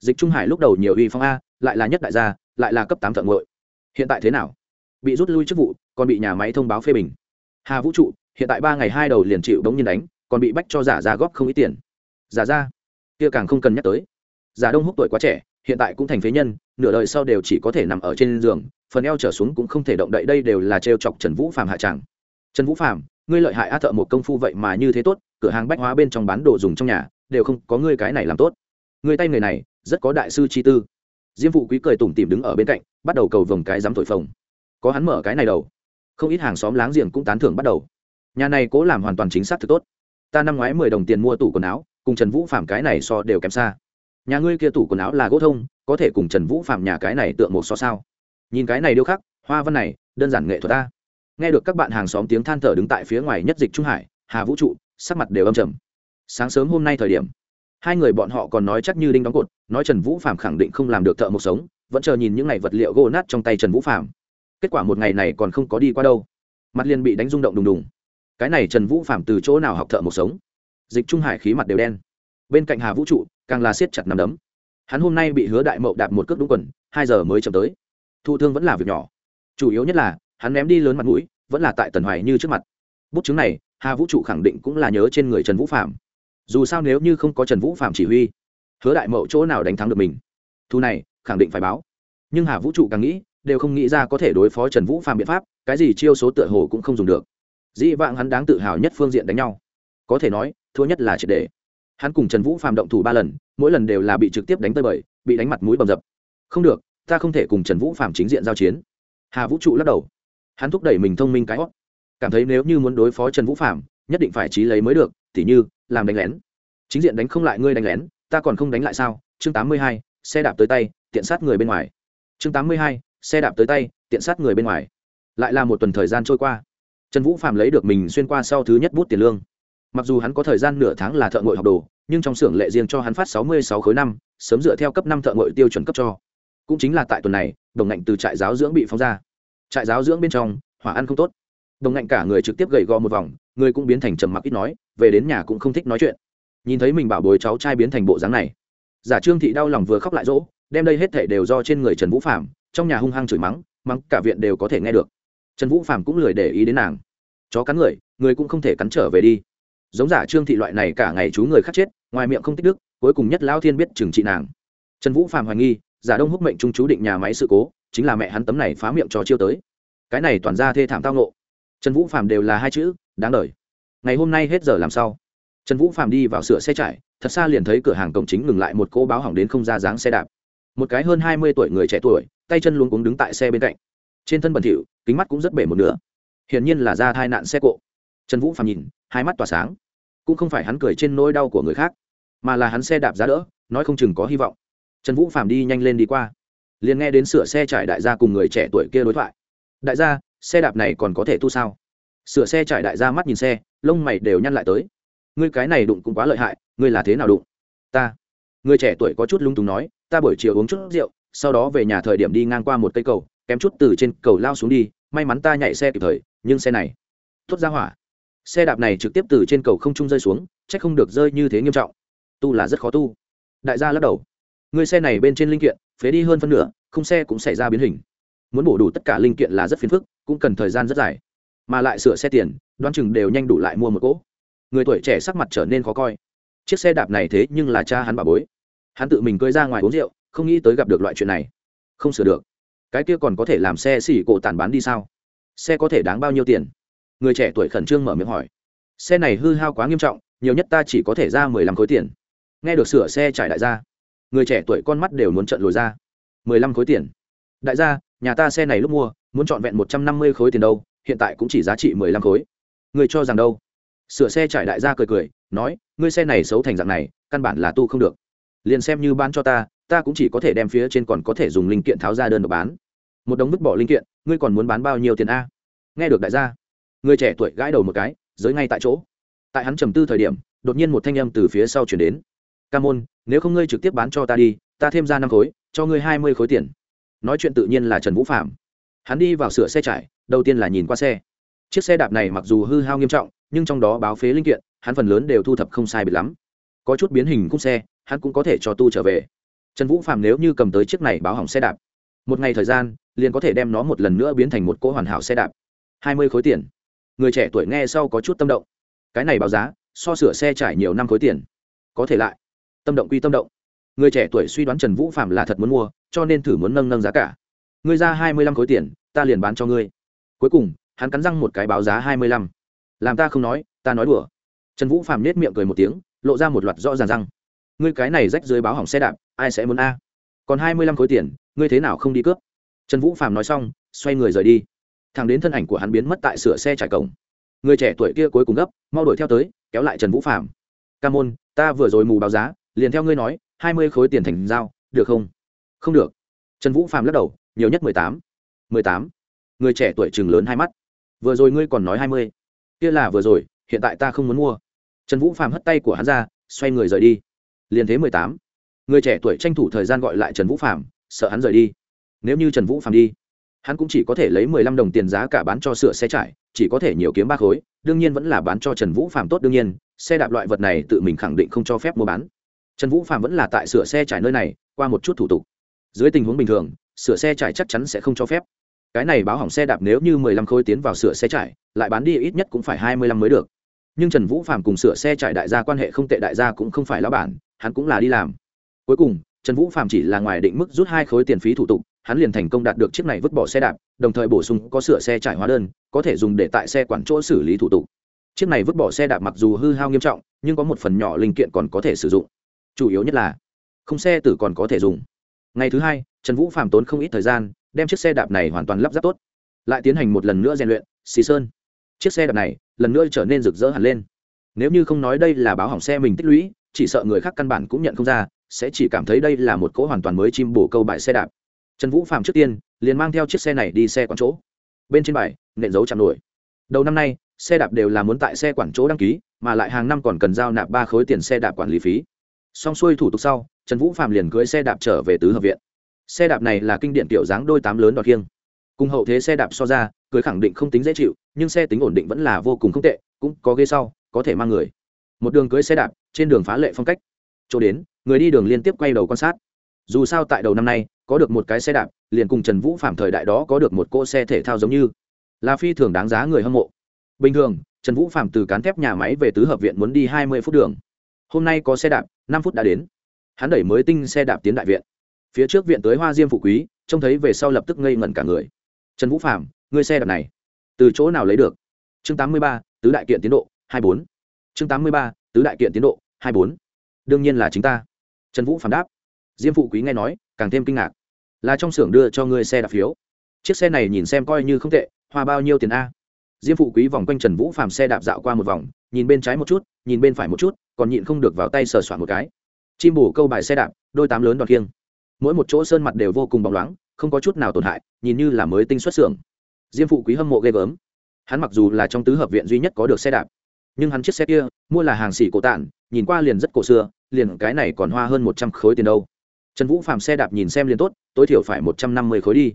Dịch trung hải lúc đầu nhiều uy phong a, lại là nhất đại gia lại là cấp tám thợ ngội. Hiện tại thế nào? Bị rút lui chức vụ, còn bị nhà máy thông báo phê bình. Hà vũ trụ, hiện tại ba ngày hai đầu liền chịu đống nhiên đánh, còn bị bách cho giả ra góp không ít tiền. Giả ra? Kia càng không cần nhắc tới. Giả đông húc tuổi quá trẻ, hiện tại cũng thành phế nhân, nửa đời sau đều chỉ có thể nằm ở trên giường, phần eo trở xuống cũng không thể động đậy, đây đều là trêu chọc trần vũ phạm hạ tràng trần vũ phạm ngươi lợi hại a thợ một công phu vậy mà như thế tốt, cửa hàng bách hóa bên trong bán đồ dùng trong nhà, đều không có ngươi cái này làm tốt. Người tay người này, rất có đại sư chi tư diêm phụ quý cười tủm tìm đứng ở bên cạnh, bắt đầu cầu vồng cái dám thổi phồng. Có hắn mở cái này đầu. Không ít hàng xóm láng giềng cũng tán thưởng bắt đầu. Nhà này cố làm hoàn toàn chính xác thực tốt. Ta năm ngoái mười đồng tiền mua tủ quần áo, cùng trần vũ phạm cái này so đều kém xa. Nhà ngươi kia tủ quần áo là gỗ thông, có thể cùng trần vũ phạm nhà cái này tượng một so sao? Nhìn cái này điêu khắc, hoa văn này, đơn giản nghệ thuật ta. Nghe được các bạn hàng xóm tiếng than thở đứng tại phía ngoài nhất dịch trung hải, hà vũ trụ, sắc mặt đều âm trầm. Sáng sớm hôm nay thời điểm hai người bọn họ còn nói chắc như đinh đóng cột, nói trần vũ phạm khẳng định không làm được thợ một sống, vẫn chờ nhìn những ngày vật liệu gỗ nát trong tay trần vũ phạm kết quả một ngày này còn không có đi qua đâu. Mặt liền bị đánh rung động đùng đùng. Cái này trần vũ phạm từ chỗ nào học thợ một sống? Dịch trung hải khí mặt đều đen. Bên cạnh hà vũ trụ, càng là siết chặt nằm đấm. Hắn hôm nay bị hứa đại mậu đạp một cước đúng quần, hai giờ mới chậm tới. Thụ thương vẫn là việc nhỏ. Chủ yếu nhất là, hắn ném đi lớn mặt mũi, vẫn là tại tần hoài như trước mặt. Bút chứng này, hà vũ trụ khẳng định cũng là nhớ trên người trần vũ phạm dù sao nếu như không có trần vũ phạm chỉ huy, hứa đại mậu chỗ nào đánh thắng được mình? Thu này, khẳng định phải báo. Nhưng hà vũ trụ càng nghĩ, đều không nghĩ ra có thể đối phó trần vũ phạm biện pháp, cái gì chiêu số tựa hồ cũng không dùng được. Dĩ vãng hắn đáng tự hào nhất phương diện đánh nhau. Có thể nói, thua nhất là triệt đề. Hắn cùng trần vũ phạm động thủ ba lần, mỗi lần đều là bị trực tiếp đánh tơi bời, bị đánh mặt mũi bầm dập. Không được, ta không thể cùng trần vũ phạm chính diện giao chiến. Hà vũ trụ lắc đầu. Hắn thúc đẩy mình thông minh cái hót cảm thấy nếu như muốn đối phó trần vũ phạm nhất định phải trí lấy mới được, tỉ như, làm đánh lén chính diện đánh không lại ngươi đánh lén, ta còn không đánh lại sao? Chương tám mươi hai, xe đạp tới tay, tiện sát người bên ngoài. Chương tám mươi hai, xe đạp tới tay, tiện sát người bên ngoài. Lại là một tuần thời gian trôi qua. Trần vũ phạm lấy được mình xuyên qua sau thứ nhất bút tiền lương. Mặc dù hắn có thời gian nửa tháng là thợ ngội học đồ, nhưng trong xưởng lệ riêng cho hắn phát sáu mươi sáu khối năm, sớm dựa theo cấp năm thợ ngội tiêu chuẩn cấp cho. Cũng chính là tại tuần này, đồng ngạnh từ trại giáo dưỡng bị phóng ra. Trại giáo dưỡng bên trong, hỏa ăn không tốt. Đồng ngạnh cả người trực tiếp gầy gò một vòng, người cũng biến thành trầm mặc ít nói, về đến nhà cũng không thích nói chuyện nhìn thấy mình bảo bồi cháu trai biến thành bộ dáng này. Giả trương thị đau lòng vừa khóc lại dỗ, đem đây hết thể đều do trên người trần vũ phạm trong nhà hung hăng chửi mắng mắng cả viện đều có thể nghe được. Trần vũ phạm cũng lười để ý đến nàng. Chó cắn người người cũng không thể cắn trở về đi. Giống giả trương thị loại này cả ngày chú người khác chết, ngoài miệng không tích đức, cuối cùng nhất lão thiên biết trừng trị nàng. Trần vũ phạm hoài nghi, giả đông húc mệnh trung chú định nhà máy sự cố, chính là mẹ hắn tấm này phá miệng cho chiêu tới. Cái này toàn ra thê thảm tao nộ trần vũ phạm đều là hai chữ, đáng đời. Ngày hôm nay hết giờ làm sao? Trần vũ phạm đi vào sửa xe chạy thật xa liền thấy cửa hàng cổng chính ngừng lại một cô báo hỏng đến không ra dáng xe đạp. Một cái hơn hai mươi tuổi người trẻ tuổi, tay chân luôn cuống đứng tại xe bên cạnh. Trên thân bẩn thỉu, kính mắt cũng rất bể một nửa. Hiển nhiên là ra tai nạn xe cộ. Trần vũ phạm nhìn, hai mắt tỏa sáng. Cũng không phải hắn cười trên nỗi đau của người khác, mà là hắn xe đạp giá đỡ, nói không chừng có hy vọng. Trần vũ phạm đi nhanh lên đi qua, liền nghe đến sửa xe trải đại gia cùng người trẻ tuổi kia đối thoại. Đại gia, xe đạp này còn có thể tu sao? Sửa xe trải đại gia mắt nhìn xe, lông mày đều nhăn lại tới ngươi cái này đụng cũng quá lợi hại, ngươi là thế nào đụng? Ta. Người trẻ tuổi có chút lung túng nói, ta buổi chiều uống chút rượu, sau đó về nhà thời điểm đi ngang qua một cây cầu, kém chút từ trên cầu lao xuống đi, may mắn ta nhảy xe kịp thời, nhưng xe này, thốt ra hỏa. Xe đạp này trực tiếp từ trên cầu không trung rơi xuống c h ắ c không được rơi như thế nghiêm trọng. Tu là rất khó tu. Đại gia lắc đầu. Người xe này bên trên linh kiện, phế đi hơn phân nửa không xe cũng xảy ra biến hình. Muốn bổ đủ tất cả linh kiện là rất phiền phức, cũng cần thời gian rất dài. Mà lại sửa xe tiền đoan chừng đều nhanh đủ lại mua một cỗ người tuổi trẻ sắc mặt trở nên khó coi. Chiếc xe đạp này thế nhưng là cha hắn bà bối. Hắn tự mình cưới ra ngoài uống rượu, không nghĩ tới gặp được loại chuyện này. Không sửa được. Cái kia còn có thể làm xe xỉ cổ tàn bán đi sao? Xe có thể đáng bao nhiêu tiền? Người trẻ tuổi khẩn trương mở miệng hỏi. Xe này hư hao quá nghiêm trọng, nhiều nhất ta chỉ có thể ra mười lăm khối tiền. Nghe được sửa xe trải đại gia, người trẻ tuổi con mắt đều muốn trận lồi ra. mười lăm khối tiền. Đại gia, nhà ta xe này lúc mua, muốn trọn vẹn một trăm năm mươi khối tiền đâu, hiện tại cũng chỉ giá trị mười lăm khối. Người cho rằng đâu? Sửa xe trải đại gia cười cười, nói, ngươi xe này xấu thành dạng này, căn bản là tu không được. Liền xem như bán cho ta ta cũng chỉ có thể đem phía trên còn có thể dùng linh kiện tháo ra đơn độc bán. Một đống vứt bỏ linh kiện, ngươi còn muốn bán bao nhiêu tiền a? Nghe được đại gia, người trẻ tuổi gãi đầu một cái, giới ngay tại chỗ. Tại hắn trầm tư thời điểm, đột nhiên một thanh âm từ phía sau chuyển đến. Ca môn, nếu không ngươi trực tiếp bán cho ta đi, ta thêm ra năm khối, cho ngươi hai mươi khối tiền. Nói chuyện tự nhiên là trần vũ phạm hắn đi vào sửa xe trải, đầu tiên là nhìn qua xe chiếc xe đạp này mặc dù hư hao nghiêm trọng, nhưng trong đó báo phế linh kiện, hắn phần lớn đều thu thập không sai biệt lắm. Có chút biến hình khung xe, hắn cũng có thể cho tu trở về. Trần vũ phạm nếu như cầm tới chiếc này báo hỏng xe đạp, một ngày thời gian, liền có thể đem nó một lần nữa biến thành một cỗ hoàn hảo xe đạp. Hai mươi khối tiền. Người trẻ tuổi nghe sau có chút tâm động. Cái này báo giá, so sửa xe trải nhiều năm khối tiền. Có thể lại. Tâm động quy tâm động. Người trẻ tuổi suy đoán trần vũ phạm là thật muốn mua, cho nên thử muốn nâng nâng giá cả. Ngươi ra hai mươi lăm khối tiền, ta liền bán cho ngươi. Cuối cùng hắn cắn răng một cái báo giá hai mươi lăm. Làm ta không nói, ta nói đùa. Trần vũ phạm nết miệng cười một tiếng, lộ ra một loạt rõ ràng răng. Ngươi cái này rách dưới báo hỏng xe đạp, ai sẽ muốn a? Còn hai mươi lăm khối tiền, ngươi thế nào không đi cướp? Trần vũ phạm nói xong, xoay người rời đi. Thằng đến thân ảnh của hắn biến mất tại sửa xe trải cổng. Người trẻ tuổi kia cuối cùng gấp, mau đuổi theo tới, kéo lại trần vũ phạm ca môn, ta vừa rồi mù báo giá, liền theo ngươi nói, hai mươi khối tiền thành giao, được không? Không được. Trần vũ phạm lắc đầu, nhiều nhất mười tám. Mười tám. Người trẻ tuổi chừng lớn hai mắt vừa rồi ngươi còn nói hai mươi. Kia là vừa rồi, hiện tại ta không muốn mua. Trần vũ phạm hất tay của hắn ra, xoay người rời đi. Liền thế mười tám. Người trẻ tuổi tranh thủ thời gian gọi lại trần vũ phạm sợ hắn rời đi. Nếu như trần vũ phạm đi, hắn cũng chỉ có thể lấy mười lăm đồng tiền giá cả bán cho sửa xe trải, chỉ có thể nhiều kiếm ba khối, đương nhiên vẫn là bán cho trần vũ phạm tốt đương nhiên, xe đạp loại vật này tự mình khẳng định không cho phép mua bán. Trần vũ phạm vẫn là tại sửa xe trải nơi này, qua một chút thủ tục. Dưới tình huống bình thường, sửa xe trải chắc chắn sẽ không cho phép cái này báo hỏng xe đạp nếu như mười lăm khối tiến vào sửa xe trải, lại bán đi ít nhất cũng phải hai mươi lăm mới được. Nhưng trần vũ phạm cùng sửa xe trải đại gia quan hệ không tệ, đại gia cũng không phải lão bản, hắn cũng là đi làm. Cuối cùng, trần vũ phạm chỉ là ngoài định mức rút hai khối tiền phí thủ tục, hắn liền thành công đạt được chiếc này vứt bỏ xe đạp, đồng thời bổ sung có sửa xe trải hóa đơn, có thể dùng để tại xe quản chỗ xử lý thủ tục. Chiếc này vứt bỏ xe đạp mặc dù hư hao nghiêm trọng, nhưng có một phần nhỏ linh kiện còn có thể sử dụng. Chủ yếu nhất là không xe tử còn có thể dùng. Ngày thứ hai, trần vũ phạm tốn không ít thời gian đem chiếc xe đạp này hoàn toàn lắp ráp tốt. Lại tiến hành một lần nữa rèn luyện, xì sơn. Chiếc xe đạp này lần nữa trở nên rực rỡ hẳn lên. Nếu như không nói đây là báo hỏng xe mình tích lũy, chỉ sợ người khác căn bản cũng nhận không ra, sẽ chỉ cảm thấy đây là một cỗ hoàn toàn mới chim bổ câu bại xe đạp. Trần vũ phạm trước tiên liền mang theo chiếc xe này đi xe quản chỗ. Bên trên bài, nện dấu chạm nổi. Đầu năm nay, xe đạp đều là muốn tại xe quản chỗ đăng ký, mà lại hàng năm còn cần giao nạp ba khối tiền xe đạp quản lý phí. Xong xuôi thủ tục sau, trần vũ phạm liền cưới xe đạp trở về tứ hợp viện xe đạp này là kinh điện tiểu dáng đôi tám lớn đọt kiêng cùng hậu thế xe đạp so ra, cưới khẳng định không tính dễ chịu, nhưng xe tính ổn định vẫn là vô cùng không tệ, cũng có ghế sau, có thể mang người. Một đường cưới xe đạp, trên đường phá lệ phong cách. Chỗ đến, người đi đường liên tiếp quay đầu quan sát. Dù sao tại đầu năm nay, có được một cái xe đạp, liền cùng trần vũ phạm thời đại đó có được một cỗ xe thể thao giống như. Là phi thường đáng giá người hâm mộ. Bình thường, trần vũ phạm từ cán thép nhà máy về tứ hợp viện muốn đi hai mươi phút đường. Hôm nay có xe đạp, năm phút đã đến. Hắn đẩy mới tinh xe đạp tiến đại viện phía trước viện tới hoa diêm phụ quý, trông thấy về sau lập tức ngây ngẩn cả người. Trần vũ phạm ngươi xe đạp này, từ chỗ nào lấy được? Chương tám mươi ba, tứ đại kiện tiến độ, hai bốn. Chương tám mươi ba, tứ đại kiện tiến độ, hai bốn. Đương nhiên là chính ta. Trần vũ phạm đáp. Diêm phụ quý nghe nói, càng thêm kinh ngạc. Là trong xưởng đưa cho ngươi xe đạp phiếu. Chiếc xe này nhìn xem coi như không tệ, hoa bao nhiêu tiền a? Diêm phụ quý vòng quanh trần vũ phạm xe đạp dạo qua một vòng, nhìn bên trái một chút, nhìn bên phải một chút, còn nhịn không được vào tay sờ soạn một cái. Chim bổ câu bài xe đạp, đôi tám lớn đoạt kiêng mỗi một chỗ sơn mặt đều vô cùng bóng loáng, không có chút nào tổn hại, nhìn như là mới tinh xuất xưởng. Diêm phụ quý hâm mộ ghê gớm. Hắn mặc dù là trong tứ hợp viện duy nhất có được xe đạp, nhưng hắn chiếc xe kia, mua là hàng xỉ cổ tản, nhìn qua liền rất cổ xưa, liền cái này còn hoa hơn một trăm khối tiền đâu. Trần vũ phạm xe đạp nhìn xem liền tốt, tối thiểu phải một trăm năm mươi khối đi.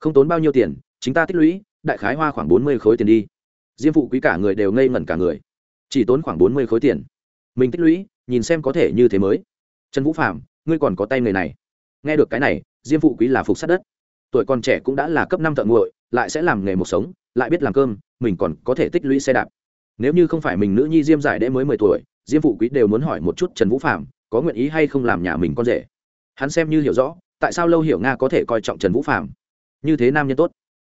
Không tốn bao nhiêu tiền, chính ta tích lũy, đại khái hoa khoảng bốn mươi khối tiền đi. Diêm phụ quý cả người đều ngây ngẩn cả người. Chỉ tốn khoảng bốn mươi khối tiền. Mình tích lũy, nhìn xem có thể như thế mới. Trần vũ phạm ngươi còn có tay người này nghe được cái này, diêm phụ quý là phục sát đất. Tuổi còn trẻ cũng đã là cấp năm thợ nguội, lại sẽ làm nghề một sống, lại biết làm cơm, mình còn có thể tích lũy xe đạp. Nếu như không phải mình nữ nhi diêm giải đễ mới mười tuổi, diêm phụ quý đều muốn hỏi một chút trần vũ phạm có nguyện ý hay không làm nhà mình con rể. Hắn xem như hiểu rõ, tại sao lâu hiểu nga có thể coi trọng trần vũ phạm như thế nam nhân tốt.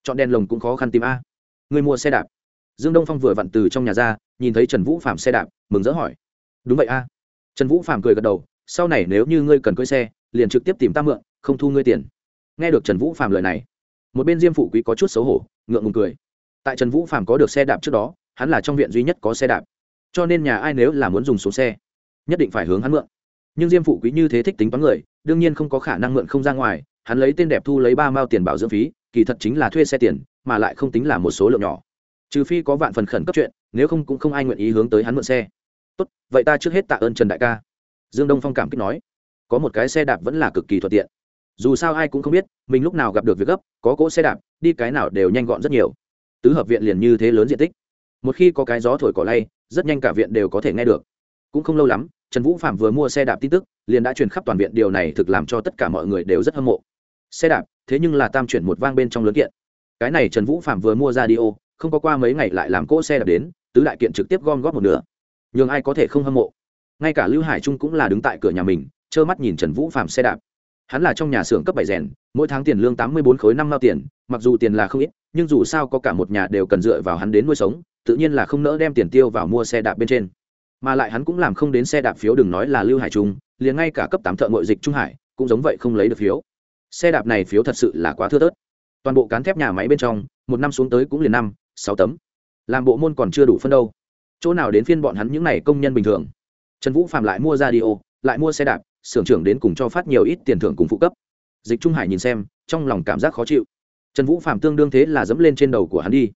Chọn đèn lồng cũng khó khăn tìm a. Người mua xe đạp. Dương đông phong vừa vặn từ trong nhà ra, nhìn thấy trần vũ phạm xe đạp, mừng rỡ hỏi. Đúng vậy a. Trần vũ phạm cười gật đầu, sau này nếu như ngươi cần cưới xe liền trực tiếp tìm ta mượn, không thu ngươi tiền. Nghe được trần vũ phạm lời này, một bên diêm phụ quý có chút xấu hổ, ngượng ngùng cười. Tại trần vũ phạm có được xe đạp trước đó, hắn là trong viện duy nhất có xe đạp. Cho nên nhà ai nếu là muốn dùng số xe, nhất định phải hướng hắn mượn. Nhưng diêm phụ quý như thế thích tính toán người, đương nhiên không có khả năng mượn không ra ngoài, hắn lấy tên đẹp thu lấy ba mao tiền bảo dưỡng phí, kỳ thật chính là thuê xe tiền, mà lại không tính là một số lượng nhỏ. Trừ phi có vạn phần khẩn cấp chuyện, nếu không cũng không ai nguyện ý hướng tới hắn mượn xe. Tốt, vậy ta trước hết tạ ơn trần đại ca. Dương đông phong cảm kích nói có một cái xe đạp vẫn là cực kỳ thuận tiện. Dù sao ai cũng không biết, mình lúc nào gặp được việc gấp, có cỗ xe đạp, đi cái nào đều nhanh gọn rất nhiều. Tứ hợp viện liền như thế lớn diện tích. Một khi có cái gió thổi cỏ lay, rất nhanh cả viện đều có thể nghe được. Cũng không lâu lắm, trần vũ phạm vừa mua xe đạp tin tức, liền đã truyền khắp toàn viện, điều này thực làm cho tất cả mọi người đều rất hâm mộ. Xe đạp, thế nhưng là tam chuyển một vang bên trong lớn kiện. Cái này trần vũ phạm vừa mua ra đi ô, không có qua mấy ngày lại làm cỗ xe đạp đến, tứ đại kiện trực tiếp gom góp một nửa. Nhường ai có thể không hâm mộ. Ngay cả lưu hải trung cũng là đứng tại cửa nhà mình trơ mắt nhìn trần vũ phạm xe đạp. Hắn là trong nhà xưởng cấp bảy rèn, mỗi tháng tiền lương tám mươi bốn khối năm mao tiền, mặc dù tiền là không ít, nhưng dù sao có cả một nhà đều cần dựa vào hắn đến nuôi sống, tự nhiên là không nỡ đem tiền tiêu vào mua xe đạp bên trên. Mà lại hắn cũng làm không đến xe đạp phiếu đừng nói là lưu hải trung, liền ngay cả cấp tám thợ ngội dịch trung hải, cũng giống vậy không lấy được phiếu. Xe đạp này phiếu thật sự là quá thưa thớt. Toàn bộ cán thép nhà máy bên trong, một năm xuống tới cũng liền năm, sáu tấm. Làm bộ môn còn chưa đủ phân đâu. Chỗ nào đến phiên bọn hắn những n à y công nhân bình thường. Trần vũ phạm lại mua ra đi ô, lại mua xe đạp xưởng trưởng đến cùng cho phát nhiều ít tiền thưởng cùng phụ cấp. Dịch trung hải nhìn xem, trong lòng cảm giác khó chịu. Trần vũ phạm tương đương thế là dẫm lên trên đầu của hắn đi.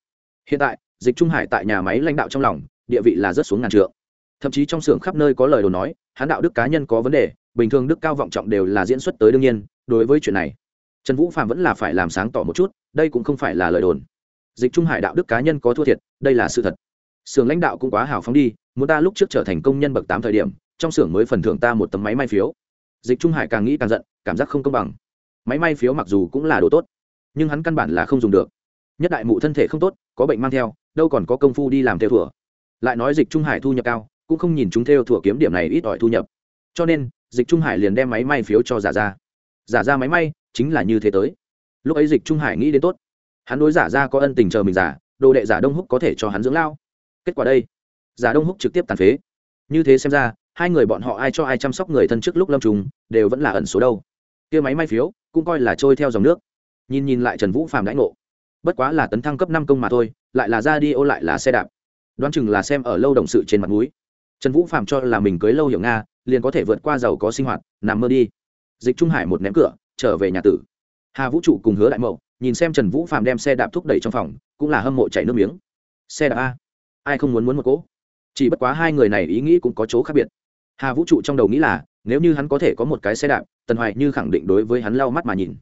Hiện tại, dịch trung hải tại nhà máy lãnh đạo trong lòng, địa vị là rất xuống ngàn trượng. Thậm chí trong xưởng khắp nơi có lời đồn nói, hắn đạo đức cá nhân có vấn đề, bình thường đức cao vọng trọng đều là diễn xuất tới đương nhiên, đối với chuyện này, trần vũ phạm vẫn là phải làm sáng tỏ một chút, đây cũng không phải là lời đồn. Dịch trung hải đạo đức cá nhân có thua thiệt, đây là sự thật. Xưởng lãnh đạo cũng quá hào phóng đi, muốn ta lúc trước trở thành công nhân bậc tám thời điểm, trong xưởng mới phần thưởng ta một tấm máy may phiếu dịch trung hải càng nghĩ càng giận, cảm giác không công bằng. Máy may phiếu mặc dù cũng là đồ tốt, nhưng hắn căn bản là không dùng được. Nhất đại mụ thân thể không tốt, có bệnh mang theo, đâu còn có công phu đi làm theo thủa lại nói dịch trung hải thu nhập cao, cũng không nhìn chúng theo thủa kiếm điểm này ít ỏi thu nhập. Cho nên, dịch trung hải liền đem máy may phiếu cho giả ra. Giả ra máy may, chính là như thế tới. Lúc ấy dịch trung hải nghĩ đến tốt. Hắn đối giả ra có ân tình chờ mình giả, đồ đệ giả đông húc có thể cho hắn dưỡng lao. Kết quả đây, giả đông húc trực tiếp tàn phế. Như thế xem ra hai người bọn họ ai cho ai chăm sóc người thân trước lúc lâm trùng, đều vẫn là ẩn số đâu. Kia máy may phiếu, cũng coi là trôi theo dòng nước. Nhìn nhìn lại trần vũ phàm đãi ngộ. Bất quá là tấn thăng cấp năm công mà thôi, lại là ra đi ô lại là xe đạp. Đoán chừng là xem ở lâu đồng sự trên mặt núi trần vũ phàm cho là mình cưới lâu hiểu nga, liền có thể vượt qua giàu có sinh hoạt, nằm mơ đi. Dịch trung hải một ném cửa, trở về nhà tử. Hà vũ trụ cùng hứa đại mậu, nhìn xem trần vũ phàm đem xe đạp thúc đẩy trong phòng, cũng là hâm mộ chảy nước miếng. Xe đạp a. Ai không muốn muốn một cỗ? Chỉ bất quá hai người này ý nghĩ cũng có chỗ khác biệt hà vũ trụ trong đầu nghĩ là, nếu như hắn có thể có một cái xe đạp, tần hoài như khẳng định đối với hắn lau mắt mà nhìn.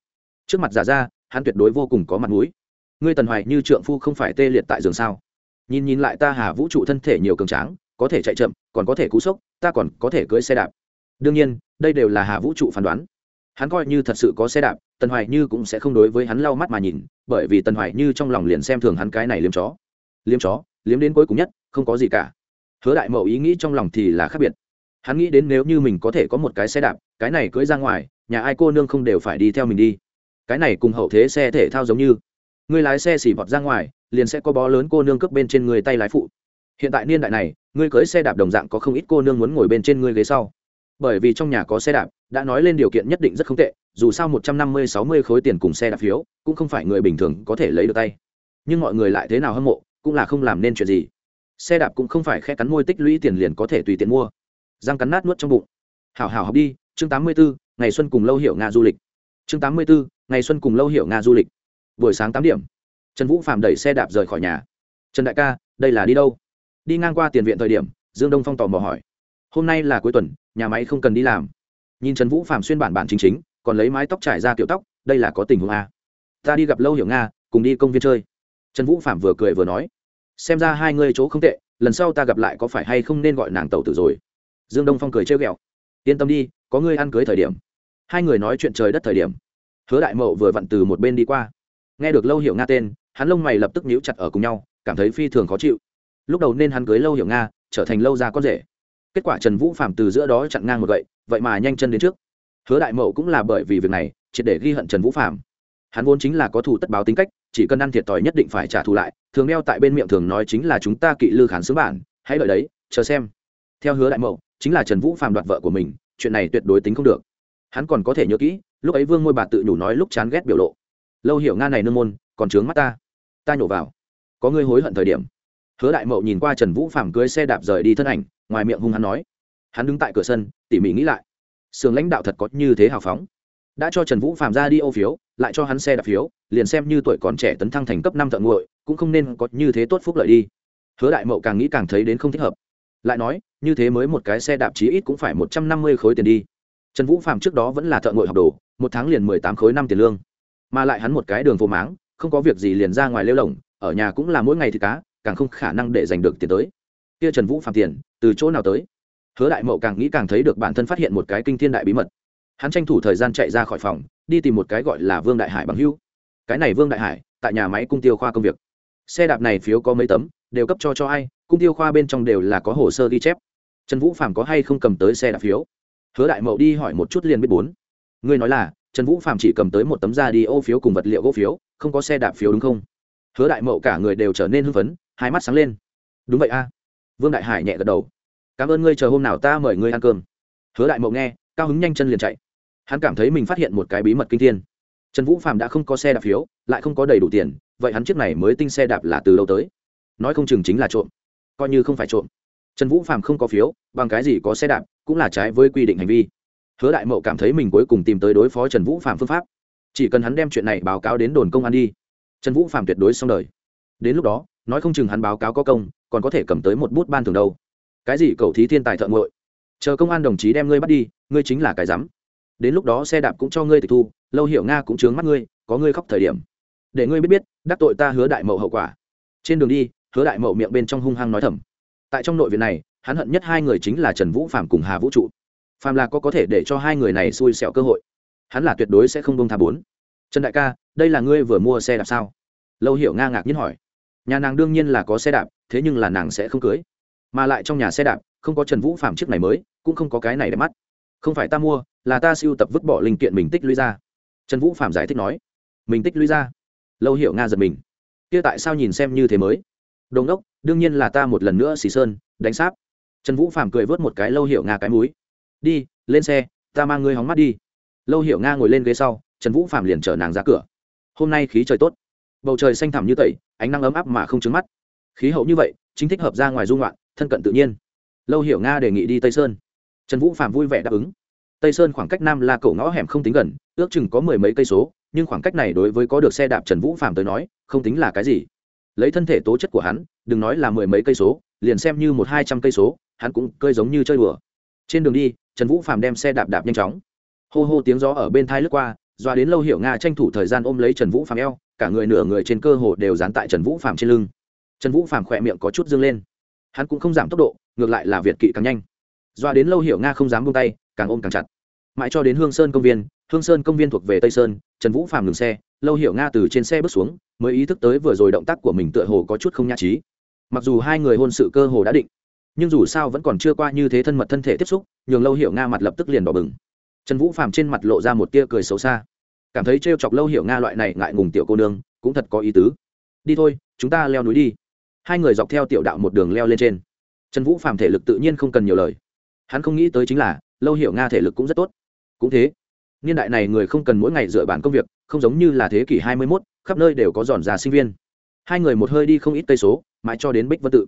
Trước mặt giả ra, hắn tuyệt đối vô cùng có mặt mũi. Ngươi tần hoài như trượng phu không phải tê liệt tại giường sao? Nhìn nhìn lại ta hà vũ trụ thân thể nhiều cường tráng, có thể chạy chậm, còn có thể cú sốc, ta còn có thể cưỡi xe đạp. Đương nhiên, đây đều là hà vũ trụ phán đoán. Hắn coi như thật sự có xe đạp, tần hoài như cũng sẽ không đối với hắn lau mắt mà nhìn, bởi vì tần hoài như trong lòng liền xem thường hắn cái này liếm chó. Liếm chó, liếm đến cuối cùng nhất, không có gì cả. Hứa đại mậu ý nghĩ trong lòng thì là khác biệt hắn nghĩ đến nếu như mình có thể có một cái xe đạp, cái này cưỡi ra ngoài, nhà ai cô nương không đều phải đi theo mình đi. Cái này cùng hậu thế xe thể thao giống như. Người lái xe xỉ vọt ra ngoài, liền sẽ có bó lớn cô nương cướp bên trên người tay lái phụ. Hiện tại niên đại này ngươi cưới xe đạp đồng dạng có không ít cô nương muốn ngồi bên trên ngươi ghế sau. Bởi vì trong nhà có xe đạp, đã nói lên điều kiện nhất định rất không tệ, dù sao một trăm năm mươi, sáu mươi khối tiền cùng xe đạp phiếu, cũng không phải người bình thường có thể lấy được tay. Nhưng mọi người lại thế nào hâm mộ, cũng là không làm nên chuyện gì. Xe đạp cũng không phải khe cắn môi tích lũy tiền liền có thể tùy tiện mua răng cắn nát nuốt trong bụng. Hảo hảo học đi, chương tám mươi bốn ngày xuân cùng lâu hiểu nga du lịch. Chương tám mươi bốn ngày xuân cùng lâu hiểu nga du lịch. Buổi sáng tám điểm. Trần vũ phạm đẩy xe đạp rời khỏi nhà. Trần đại ca, đây là đi đâu? Đi ngang qua tiền viện thời điểm, dương đông phong tò mò hỏi. Hôm nay là cuối tuần, nhà máy không cần đi làm. Nhìn trần vũ phạm xuyên bản bản chính chính, còn lấy mái tóc trải ra kiểu tóc, đây là có tình huống a ta đi gặp lâu hiểu nga, cùng đi công viên chơi. Trần vũ phạm vừa cười vừa nói. Xem ra hai ngươi chỗ không tệ, lần sau ta gặp lại có phải hay không nên gọi nàng tàu tử rồi dương đông phong cười trêu ghẹo. Yên tâm đi, có ngươi ăn cưới thời điểm, hai người nói chuyện trời đất thời điểm, hứa đại mậu vừa vặn từ một bên đi qua. Nghe được lâu hiểu nga tên, hắn lông mày lập tức nhíu chặt ở cùng nhau, cảm thấy phi thường khó chịu. Lúc đầu nên hắn cưới lâu hiểu nga, trở thành lâu ra con rể. Kết quả trần vũ phạm từ giữa đó chặn ngang một gậy, vậy mà nhanh chân đến trước. Hứa đại mậu cũng là bởi vì việc này, triệt để ghi hận trần vũ phạm hắn vốn chính là có thù tất báo tính cách, chỉ cần ăn thiệt thòi nhất định phải trả thù lại, thường đeo tại bên miệng thường nói chính là chúng ta kỵ lư khán xứ bản, hãy đợi đấy, chờ xem. Theo hứa đại mậu chính là trần vũ phạm đoạt vợ của mình, chuyện này tuyệt đối tính không được. Hắn còn có thể nhớ kỹ, lúc ấy vương ngôi bà tự nhủ nói lúc chán ghét biểu lộ. Lâu hiểu nga này nương môn, còn trướng mắt ta. Ta nhổ vào. Có ngươi hối hận thời điểm. Hứa đại mậu nhìn qua trần vũ phạm cưới xe đạp rời đi thân ảnh, ngoài miệng hung hắn nói. Hắn đứng tại cửa sân, tỉ mỉ nghĩ lại. Sưởng lãnh đạo thật có như thế hào phóng. Đã cho trần vũ phạm ra đi ô phiếu, lại cho hắn xe đạp phiếu, liền xem như tuổi còn trẻ tấn thăng thành cấp năm thợ nguội, cũng không nên có như thế tốt phúc lợi đi. Hứa đại mậu càng nghĩ càng thấy đến không thích hợp lại nói, như thế mới một cái xe đạp chí ít cũng phải một trăm năm mươi khối tiền đi. Trần vũ phạm trước đó vẫn là thợ ngội học đồ, một tháng liền mười tám khối năm tiền lương. Mà lại hắn một cái đường vô máng, không có việc gì liền ra ngoài lêu lồng, ở nhà cũng là mỗi ngày thì cá, càng không khả năng để giành được tiền tới. Kia trần vũ phạm tiền, từ chỗ nào tới? Hứa đại mậu càng nghĩ càng thấy được bản thân phát hiện một cái kinh thiên đại bí mật. Hắn tranh thủ thời gian chạy ra khỏi phòng, đi tìm một cái gọi là vương đại hải bằng hưu. Cái này vương đại hải, tại nhà máy cung tiêu khoa công việc. Xe đạp này phiếu có mấy tấm? Đều cấp cho cho ai, cung tiêu khoa bên trong đều là có hồ sơ ghi chép. Trần vũ phạm có hay không cầm tới xe đạp phiếu? Hứa đại mậu đi hỏi một chút liền biết bốn. Ngươi nói là, trần vũ phạm chỉ cầm tới một tấm da đi ô phiếu cùng vật liệu gỗ phiếu, không có xe đạp phiếu đúng không? Hứa đại mậu cả người đều trở nên hưng phấn, hai mắt sáng lên. Đúng vậy a. Vương đại hải nhẹ gật đầu. Cảm ơn ngươi chờ hôm nào ta mời ngươi ăn cơm. Hứa đại mậu nghe, cao hứng nhanh chân liền chạy. Hắn cảm thấy mình phát hiện một cái bí mật kinh thiên. Trần vũ phạm đã không có xe đạp phiếu, lại không có đầy đủ tiền, vậy hắn chiếc này mới tinh xe đạp là từ lâu tới? Nói không chừng chính là trộm. Coi như không phải trộm. Trần vũ phạm không có phiếu, bằng cái gì có xe đạp, cũng là trái với quy định hành vi. Hứa đại mậu cảm thấy mình cuối cùng tìm tới đối phó trần vũ phạm phương pháp. Chỉ cần hắn đem chuyện này báo cáo đến đồn công an đi. Trần vũ phạm tuyệt đối xong đời. Đến lúc đó, nói không chừng hắn báo cáo có công, còn có thể cầm tới một bút ban thường đâu. Cái gì cầu thí thiên tài thợ ngội? Chờ công an đồng chí đem ngươi bắt đi, ngươi chính là cái rắm. Đến lúc đó xe đạp cũng cho ngươi tịch thu, lâu hiểu nga cũng chướng mắt ngươi, có ngươi khóc thời điểm. Để ngươi biết biết, đắc tội ta hứa đại mậu hậu quả. Trên đường đi hứa đại mậu miệng bên trong hung hăng nói thầm. Tại trong nội viện này, hắn hận nhất hai người chính là trần vũ phạm cùng hà vũ trụ. Phạm là có có thể để cho hai người này xui xẻo cơ hội. Hắn là tuyệt đối sẽ không bông tha bốn. Trần đại ca, đây là ngươi vừa mua xe đạp sao? Lâu hiểu nga ngạc nhiên hỏi. Nhà nàng đương nhiên là có xe đạp, thế nhưng là nàng sẽ không cưới. Mà lại trong nhà xe đạp, không có trần vũ phạm chiếc này mới, cũng không có cái này để mắt. Không phải ta mua, là ta siêu tập vứt bỏ linh kiện mình tích lũy ra. Trần vũ phạm giải thích nói. Mình tích lũy ra. Lâu hiểu nga giật mình. Kia tại sao nhìn xem như thế mới? Đồn đốc đương nhiên là ta một lần nữa xì sơn, đánh sáp. Trần vũ phạm cười vớt một cái lâu hiểu nga cái múi đi, lên xe, ta mang ngươi hóng mắt đi. Lâu hiểu nga ngồi lên ghế sau, trần vũ phạm liền chở nàng ra cửa. Hôm nay khí trời tốt. Bầu trời xanh thẳm như tẩy, ánh nắng ấm áp mà không trứng mắt. Khí hậu như vậy, chính thích hợp ra ngoài dung loạn thân cận tự nhiên. Lâu hiểu nga đề nghị đi tây sơn. Trần vũ phạm vui vẻ đáp ứng. Tây sơn khoảng cách nam la cổ ngõ hẻm không tính gần, ước chừng có mười mấy cây số, nhưng khoảng cách này đối với có được xe đạp trần vũ phạm tới nói, không tính là cái gì lấy thân thể tố chất của hắn, đừng nói là mười mấy cây số, liền xem như một hai trăm cây số, hắn cũng cơi giống như chơi đùa. Trên đường đi, trần vũ phạm đem xe đạp đạp nhanh chóng. Hô hô tiếng gió ở bên thai lướt qua, doa đến lâu hiểu nga tranh thủ thời gian ôm lấy trần vũ phạm eo, cả người nửa người trên cơ hồ đều dán tại trần vũ phạm trên lưng. Trần vũ phạm khỏe miệng có chút dâng lên. Hắn cũng không giảm tốc độ, ngược lại là việt kỵ càng nhanh. Doa đến lâu hiểu nga không dám buông tay, càng ôm càng chặt. Mãi cho đến hương sơn công viên, hương sơn công viên thuộc về tây sơn, trần vũ phạm ngừng xe lâu hiểu nga từ trên xe bước xuống, mới ý thức tới vừa rồi động tác của mình tựa hồ có chút không nhã trí. Mặc dù hai người hôn sự cơ hồ đã định, nhưng dù sao vẫn còn chưa qua như thế thân mật thân thể tiếp xúc, nhường lâu hiểu nga mặt lập tức liền đỏ bừng. Trần vũ phạm trên mặt lộ ra một tia cười xấu xa. Cảm thấy trêu chọc lâu hiểu nga loại này ngại ngùng tiểu cô nương, cũng thật có ý tứ. Đi thôi, chúng ta leo núi đi. Hai người dọc theo tiểu đạo một đường leo lên trên. Trần vũ phạm thể lực tự nhiên không cần nhiều lời. Hắn không nghĩ tới chính là lâu hiểu nga thể lực cũng rất tốt. Cũng thế niên đại này người không cần mỗi ngày dựa bản công việc không giống như là thế kỷ hai mươi 21, khắp nơi đều có giòn già sinh viên. Hai người một hơi đi không ít cây số mãi cho đến bích vân tự.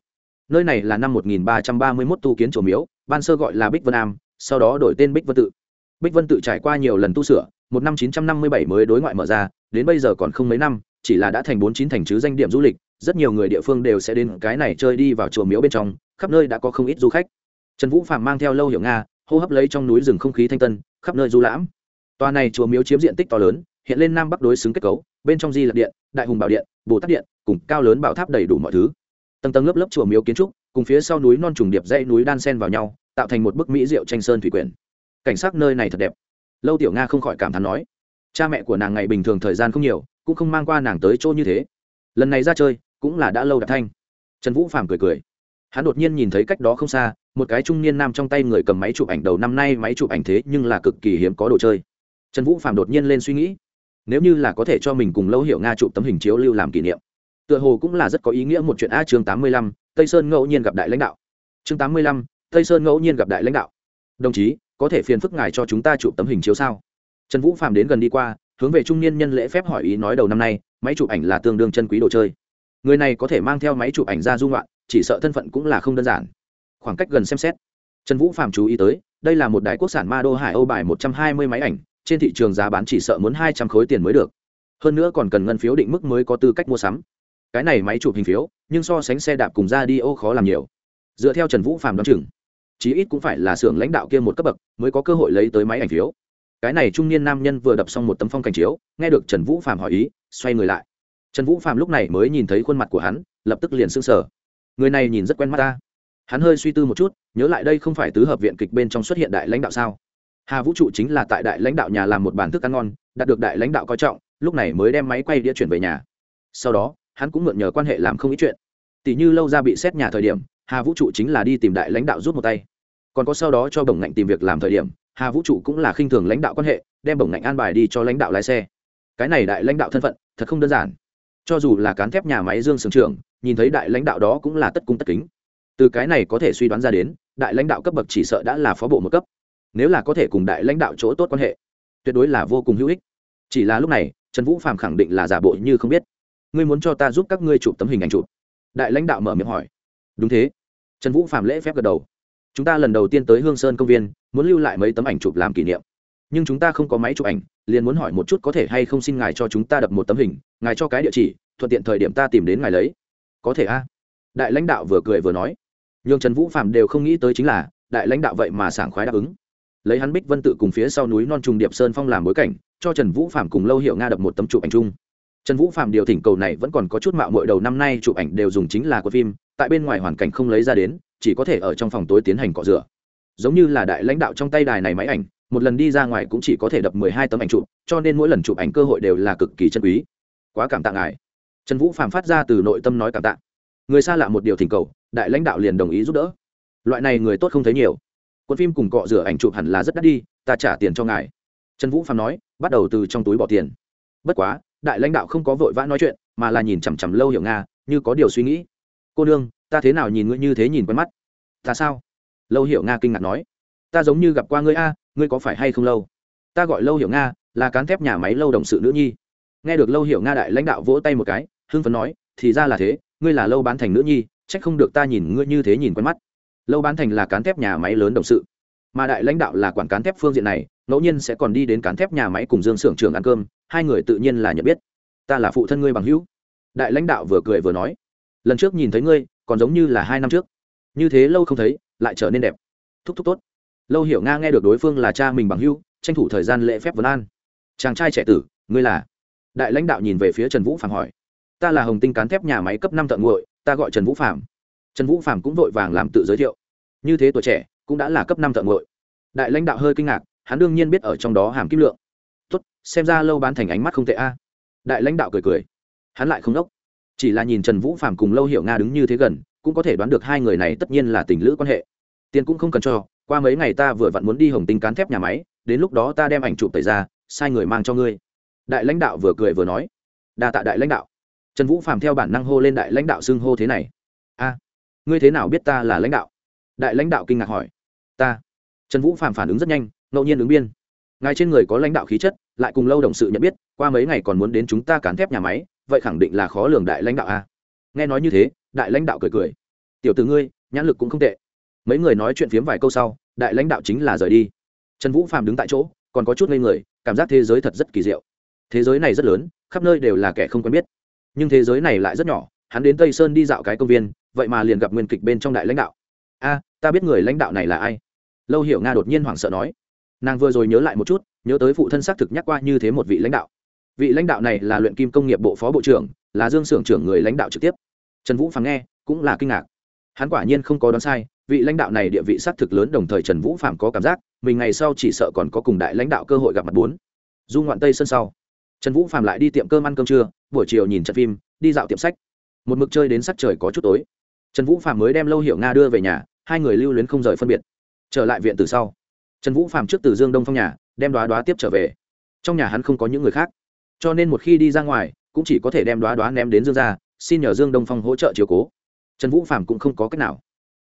Nơi này là năm 1331 tu kiến chùa miếu ban sơ gọi là bích vân am sau đó đổi tên bích vân tự. Bích vân tự trải qua nhiều lần tu sửa một năm 957 mới đối ngoại mở ra đến bây giờ còn không mấy năm chỉ là đã thành bốn chín thành chứ danh điểm du lịch rất nhiều người địa phương đều sẽ đến cái này chơi đi vào chùa miếu bên trong khắp nơi đã có không ít du khách. Trần vũ phạm mang theo lâu hiểu nga hô hấp lấy trong núi rừng không khí thanh tân khắp nơi du lãm tòa này chùa miếu chiếm diện tích to lớn, hiện lên nam bắc đối xứng kết cấu, bên trong di lạc điện, đại hùng bảo điện, bồ tát điện, cùng cao lớn bảo tháp đầy đủ mọi thứ. Tầng tầng lớp lớp chùa miếu kiến trúc, cùng phía sau núi non trùng điệp dãy núi đan sen vào nhau, tạo thành một bức mỹ rượu tranh sơn thủy quyển. Cảnh sắc nơi này thật đẹp. Lâu tiểu nga không khỏi cảm thán nói, cha mẹ của nàng ngày bình thường thời gian không nhiều, cũng không mang qua nàng tới chỗ như thế. Lần này ra chơi, cũng là đã lâu đạt thanh. Trần vũ phàm cười cười. Hắn đột nhiên nhìn thấy cách đó không xa, một cái trung niên nam trong tay người cầm máy chụp ảnh đầu năm nay, máy chụp ảnh thế nhưng là cực kỳ hiếm có đồ chơi trần vũ phạm đột nhiên lên suy nghĩ. Nếu như là có thể cho mình cùng lâu hiểu nga chụp tấm hình chiếu lưu làm kỷ niệm tựa hồ cũng là rất có ý nghĩa một chuyện a chương tám mươi lăm tây sơn ngẫu nhiên gặp đại lãnh đạo. Chương tám mươi lăm tây sơn ngẫu nhiên gặp đại lãnh đạo. Đồng chí có thể phiền phức ngài cho chúng ta chụp tấm hình chiếu sao? Trần vũ phạm đến gần đi qua hướng về trung niên nhân lễ phép hỏi ý nói đầu năm nay máy chụp ảnh là tương đương chân quý đồ chơi. Người này có thể mang theo máy chụp ảnh ra dung ngoạn, chỉ sợ thân phận cũng là không đơn giản. Khoảng cách gần xem xét. Trần vũ phạm chú ý tới đây là một đại quốc sản ma đô hải âu bài một trăm hai mươi máy ảnh trên thị trường giá bán chỉ sợ muốn hai trăm khối tiền mới được. Hơn nữa còn cần ngân phiếu định mức mới có tư cách mua sắm. Cái này máy chụp hình phiếu, nhưng so sánh xe đạp cùng ra đi ô khó làm nhiều. Dựa theo trần vũ phạm đoán chừng, chí ít cũng phải là xưởng lãnh đạo kia một cấp bậc mới có cơ hội lấy tới máy ảnh phiếu. Cái này trung niên nam nhân vừa đập xong một tấm phong cảnh chiếu, nghe được trần vũ phạm hỏi ý, xoay người lại. Trần vũ phạm lúc này mới nhìn thấy khuôn mặt của hắn, lập tức liền s ư n g sở người này nhìn rất quen mắt ta. Hắn hơi suy tư một chút, nhớ lại đây không phải tứ hợp viện kịch bên trong xuất hiện đại lãnh đạo sao? Hà vũ trụ chính là tại đại lãnh đạo nhà làm một bản thức ăn ngon, đạt được đại lãnh đạo coi trọng, lúc này mới đem máy quay đĩa chuyển về nhà. Sau đó, hắn cũng mượn nhờ quan hệ làm không ít chuyện. Tỷ như lâu ra bị xét nhà thời điểm, hà vũ trụ chính là đi tìm đại lãnh đạo rút một tay. Còn có sau đó cho bổng ngạnh tìm việc làm thời điểm, hà vũ trụ cũng là khinh thường lãnh đạo quan hệ, đem bổng ngạnh an bài đi cho lãnh đạo lái xe. Cái này đại lãnh đạo thân phận, thật không đơn giản. Cho dù là cán thép nhà máy dương sưởng trưởng, nhìn thấy đại lãnh đạo đó cũng là tất cung tất kính. Từ cái này có thể suy đoán ra đến, đại lãnh đạo cấp bậc chỉ sợ đã là phó bộ một cấp nếu là có thể cùng đại lãnh đạo chỗ tốt quan hệ, tuyệt đối là vô cùng hữu ích. Chỉ là lúc này, trần vũ phạm khẳng định là giả bộ như không biết. Ngươi muốn cho ta giúp các ngươi chụp tấm hình ảnh chụp? Đại lãnh đạo mở miệng hỏi. Đúng thế. Trần vũ phạm lễ phép gật đầu. Chúng ta lần đầu tiên tới hương sơn công viên, muốn lưu lại mấy tấm ảnh chụp làm kỷ niệm. Nhưng chúng ta không có máy chụp ảnh, liền muốn hỏi một chút có thể hay không xin ngài cho chúng ta đập một tấm hình, ngài cho cái địa chỉ, thuận tiện thời điểm ta tìm đến ngài lấy. Có thể a. Đại lãnh đạo vừa cười vừa nói. Nhưng trần vũ phạm đều không nghĩ tới chính là, đại lãnh đạo vậy mà sảng khoái đáp ứng lấy hắn bích vân tự cùng phía sau núi non trùng điệp sơn phong làm bối cảnh, cho trần vũ phạm cùng lâu hiệu nga đập một tấm chụp ảnh chung. Trần vũ phạm điều thỉnh cầu này vẫn còn có chút mạo mội đầu năm nay chụp ảnh đều dùng chính là của phim, tại bên ngoài hoàn cảnh không lấy ra đến, chỉ có thể ở trong phòng tối tiến hành cọ rửa. Giống như là đại lãnh đạo trong tay đài này máy ảnh, một lần đi ra ngoài cũng chỉ có thể đập mười hai tấm ảnh chụp, cho nên mỗi lần chụp ảnh cơ hội đều là cực kỳ chân quý. Quá cảm tạ ngài. Trần vũ phạm phát ra từ nội tâm nói cảm tạ. Người xa lạ một điều thỉnh cầu, đại lãnh đạo liền đồng ý giúp đỡ. Loại này người tốt không thấy nhiều cuốn phim cùng cọ rửa ảnh chụp hẳn là rất đắt đi, ta trả tiền cho ngài. Trần vũ phạm nói, bắt đầu từ trong túi bỏ tiền. Bất quá, đại lãnh đạo không có vội vã nói chuyện, mà là nhìn chằm chằm lâu hiểu nga, như có điều suy nghĩ. Cô nương, ta thế nào nhìn ngươi như thế nhìn quen mắt? Ta sao? Lâu hiểu nga kinh ngạc nói. Ta giống như gặp qua ngươi a, ngươi có phải hay không lâu? Ta gọi lâu hiểu nga, là cán thép nhà máy lâu đồng sự nữ nhi. Nghe được lâu hiểu nga đại lãnh đạo vỗ tay một cái, hưng phấn nói, thì ra là thế, ngươi là lâu bán thành nữ nhi, trách không được ta nhìn ngươi như thế nhìn quen mắt lâu bán thành là cán thép nhà máy lớn đồng sự. Mà đại lãnh đạo là quản cán thép phương diện này, ngẫu nhiên sẽ còn đi đến cán thép nhà máy cùng dương xưởng trường ăn cơm, hai người tự nhiên là nhận biết. Ta là phụ thân ngươi bằng hữu. Đại lãnh đạo vừa cười vừa nói, lần trước nhìn thấy ngươi, còn giống như là hai năm trước. Như thế lâu không thấy, lại trở nên đẹp. Thúc thúc tốt. Lâu hiểu nga nghe được đối phương là cha mình bằng hữu, tranh thủ thời gian lễ phép vấn an. Chàng trai trẻ tử, ngươi là? Đại lãnh đạo nhìn về phía trần vũ phạm hỏi. Ta là hồng tinh cán thép nhà máy cấp năm tận nguội, ta gọi trần vũ phạm trần vũ phạm cũng vội vàng làm tự giới thiệu. Như thế tuổi trẻ, cũng đã là cấp năm thợ nguội đại lãnh đạo hơi kinh ngạc, hắn đương nhiên biết ở trong đó hàm kim lượng. Tốt, xem ra lâu bán thành ánh mắt không tệ a. Đại lãnh đạo cười cười. Hắn lại không đốc. Chỉ là nhìn trần vũ phạm cùng lâu hiểu nga đứng như thế gần, cũng có thể đoán được hai người này tất nhiên là tình lữ quan hệ. Tiền cũng không cần cho, qua mấy ngày ta vừa vặn muốn đi hồng tinh cán thép nhà máy, đến lúc đó ta đem ảnh chụp tẩy ra, sai người mang cho ngươi. Đại lãnh đạo vừa cười vừa nói. Đa tạ đại lãnh đạo. Trần vũ phạm theo bản năng hô lên đại lãnh đạo xưng hô thế này. A ngươi thế nào biết ta là lãnh đạo? Đại lãnh đạo kinh ngạc hỏi. Ta. Trần vũ phạm phản ứng rất nhanh, ngẫu nhiên ứng biên. Ngài trên người có lãnh đạo khí chất, lại cùng lâu đồng sự nhận biết, qua mấy ngày còn muốn đến chúng ta cán thép nhà máy, vậy khẳng định là khó lường đại lãnh đạo a. Nghe nói như thế, đại lãnh đạo cười cười. Tiểu từ ngươi, nhãn lực cũng không tệ. Mấy người nói chuyện phiếm vài câu sau, đại lãnh đạo chính là rời đi. Trần vũ phạm đứng tại chỗ, còn có chút ngây người, cảm giác thế giới thật rất kỳ diệu. Thế giới này rất lớn, khắp nơi đều là kẻ không quen biết. Nhưng thế giới này lại rất nhỏ, hắn đến tây sơn đi dạo cái công viên vậy mà liền gặp nguyên kịch bên trong đại lãnh đạo. A, ta biết người lãnh đạo này là ai. Lâu hiểu nga đột nhiên hoảng sợ nói. Nàng vừa rồi nhớ lại một chút, nhớ tới phụ thân xác thực nhắc qua như thế một vị lãnh đạo. Vị lãnh đạo này là luyện kim công nghiệp bộ phó bộ trưởng, là dương xưởng trưởng người lãnh đạo trực tiếp. Trần vũ phàm nghe, cũng là kinh ngạc. Hắn quả nhiên không có đoán sai, vị lãnh đạo này địa vị xác thực lớn đồng thời trần vũ phàm có cảm giác, mình ngày sau chỉ sợ còn có cùng đại lãnh đạo cơ hội gặp mặt bốn. Du ngoạn tây sân sau, trần vũ phàm lại đi tiệm cơm ăn cơm trưa, buổi chiều nhìn trận phim, đi dạo tiệm sách. Một mực chơi đến sắc trời có chút tối trần vũ phạm mới đem lâu hiểu nga đưa về nhà, hai người lưu luyến không rời phân biệt. Trở lại viện từ sau, trần vũ phạm trước từ dương đông phong nhà, đem đoá đoá tiếp trở về. Trong nhà hắn không có những người khác, cho nên một khi đi ra ngoài, cũng chỉ có thể đem đoá đoá ném đến dương ra xin nhờ dương đông phong hỗ trợ chiều cố. Trần vũ phạm cũng không có cách nào.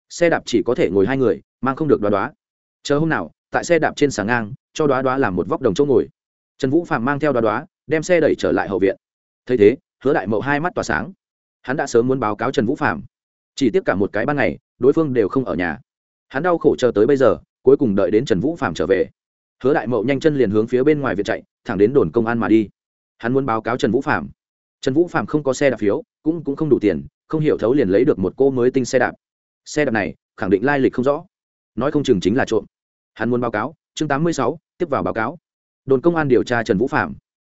Xe đạp chỉ có thể ngồi hai người, mang không được đoá đoá. Chờ hôm nào, tại xe đạp trên sàng ngang, cho đoá đoá làm một vóc đồng chỗ ngồi. Trần vũ phạm mang theo đoá đoá, đem xe đẩy trở lại hậu viện. Thấy thế, hứa đại mậu hai mắt tỏa sáng. Hắn đã sớm muốn báo cáo trần vũ phạm chỉ tiếp cả một cái ban ngày đối phương đều không ở nhà. Hắn đau khổ chờ tới bây giờ cuối cùng đợi đến trần vũ phạm trở về. Hứa đại mậu nhanh chân liền hướng phía bên ngoài viện chạy thẳng đến đồn công an mà đi. Hắn muốn báo cáo trần vũ phạm trần vũ phạm không có xe đạp phiếu cũng cũng không đủ tiền không hiểu thấu liền lấy được một cô mới tinh xe đạp. Xe đạp này khẳng định lai lịch không rõ. Nói không chừng chính là trộm. Hắn muốn báo cáo chương 86, tiếp vào báo cáo. Đồn công an điều tra trần vũ phạm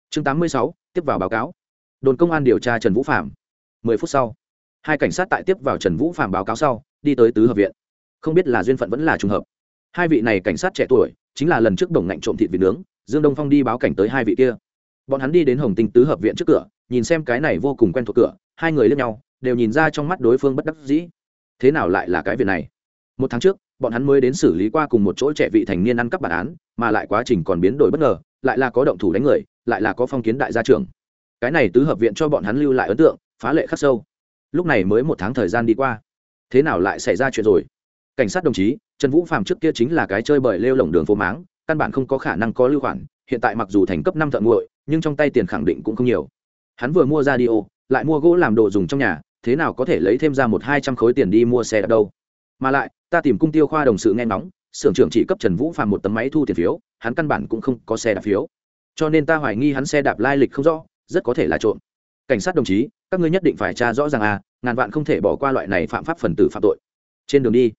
chương 86, tiếp vào báo cáo. Đồn công an điều tra trần vũ phạm mười phút sau hai cảnh sát tại tiếp vào trần vũ phạm báo cáo sau, đi tới tứ hợp viện. Không biết là duyên phận vẫn là trùng hợp. Hai vị này cảnh sát trẻ tuổi, chính là lần trước đồng ngạnh trộm thịt vịt nướng, dương đông phong đi báo cảnh tới hai vị kia. Bọn hắn đi đến hồng tinh tứ hợp viện trước cửa, nhìn xem cái này vô cùng quen thuộc cửa, hai người lên nhau, đều nhìn ra trong mắt đối phương bất đắc dĩ. Thế nào lại là cái việc này? Một tháng trước, bọn hắn mới đến xử lý qua cùng một chỗ trẻ vị thành niên ăn cắp bản án, mà lại quá trình còn biến đổi bất ngờ, lại là có động thủ đánh người, lại là có phong kiến đại gia trưởng. Cái này tứ hợp viện cho bọn hắn lưu lại ấn tượng, phá lệ khắc sâu lúc này mới một tháng thời gian đi qua. Thế nào lại xảy ra chuyện rồi? Cảnh sát đồng chí, trần vũ phạm trước kia chính là cái chơi bời lêu lỏng đường phố máng, căn bản không có khả năng có lưu khoản, hiện tại mặc dù thành cấp năm thợ nguội nhưng trong tay tiền khẳng định cũng không nhiều. Hắn vừa mua ra đi ô, lại mua gỗ làm đồ dùng trong nhà, thế nào có thể lấy thêm ra một hai trăm khối tiền đi mua xe đạp đâu? Mà lại, ta tìm cung tiêu khoa đồng sự nghe nóng xưởng trưởng chỉ cấp trần vũ phạm một tấm máy thu tiền phiếu, hắn căn bản cũng không có xe đạp phiếu. Cho nên ta hoài nghi hắn xe đạp lai lịch không rõ, rất có thể là trộm. Cảnh sát đồng chí các ngươi nhất định phải tra rõ ràng à ngàn vạn không thể bỏ qua loại này phạm pháp phần tử phạm tội. Trên đường đi,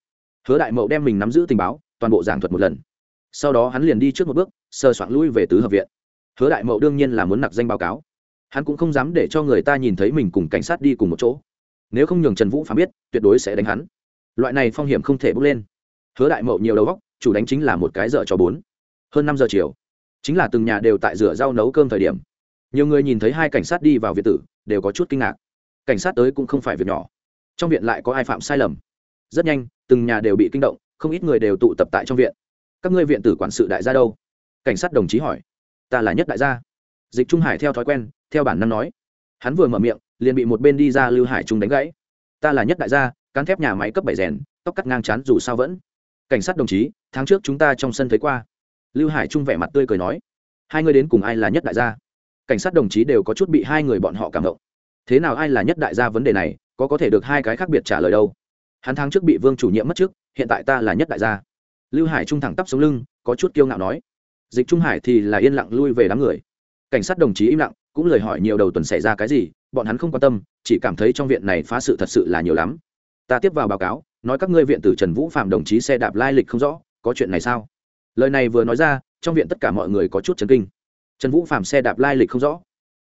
hứa đại mậu đem mình nắm giữ tình báo, toàn bộ giảng thuật một lần. Sau đó hắn liền đi trước một bước sơ soạn lui về tứ hợp viện. Hứa đại mậu đương nhiên là muốn nặc danh báo cáo. Hắn cũng không dám để cho người ta nhìn thấy mình cùng cảnh sát đi cùng một chỗ. Nếu không nhường trần vũ phạm biết, tuyệt đối sẽ đánh hắn. Loại này phong hiểm không thể bước lên. Hứa đại mậu nhiều đầu góc chủ đánh chính là một cái dở cho bốn. Hơn năm giờ chiều, chính là từng nhà đều tại rửa rau nấu cơm thời điểm nhiều người nhìn thấy hai cảnh sát đi vào viện tử, đều có chút kinh ngạc. Cảnh sát tới cũng không phải việc nhỏ. Trong viện lại có ai phạm sai lầm? Rất nhanh, từng nhà đều bị kinh động, không ít người đều tụ tập tại trong viện. Các ngươi viện tử quản sự đại gia đâu? Cảnh sát đồng chí hỏi. Ta là nhất đại gia. Dịch trung hải theo thói quen, theo bản năng nói. Hắn vừa mở miệng, liền bị một bên đi ra lưu hải trung đánh gãy. Ta là nhất đại gia, cán thép nhà máy cấp bảy rèn, tóc cắt ngang chán dù sao vẫn. Cảnh sát đồng chí, tháng trước chúng ta trong sân thấy qua. Lưu hải trung vẻ mặt tươi cười nói. Hai người đến cùng ai là nhất đại gia? Cảnh sát đồng chí đều có chút bị hai người bọn họ cảm động. Thế nào ai là nhất đại gia vấn đề này, có có thể được hai cái khác biệt trả lời đâu? Hắn tháng trước bị vương chủ nhiệm mất trước, hiện tại ta là nhất đại gia. Lưu hải trung thẳng tắp sống lưng, có chút kiêu ngạo nói. Dịch trung hải thì là yên lặng lui về đám người. Cảnh sát đồng chí im lặng, cũng lời hỏi nhiều đầu tuần xảy ra cái gì, bọn hắn không quan tâm, chỉ cảm thấy trong viện này phá sự thật sự là nhiều lắm. Ta tiếp vào báo cáo, nói các ngươi viện tử trần vũ phạm đồng chí xe đạp lai lịch không rõ, có chuyện này sao? Lời này vừa nói ra, trong viện tất cả mọi người có chút chấn kinh trần vũ phạm xe đạp lai lịch không rõ.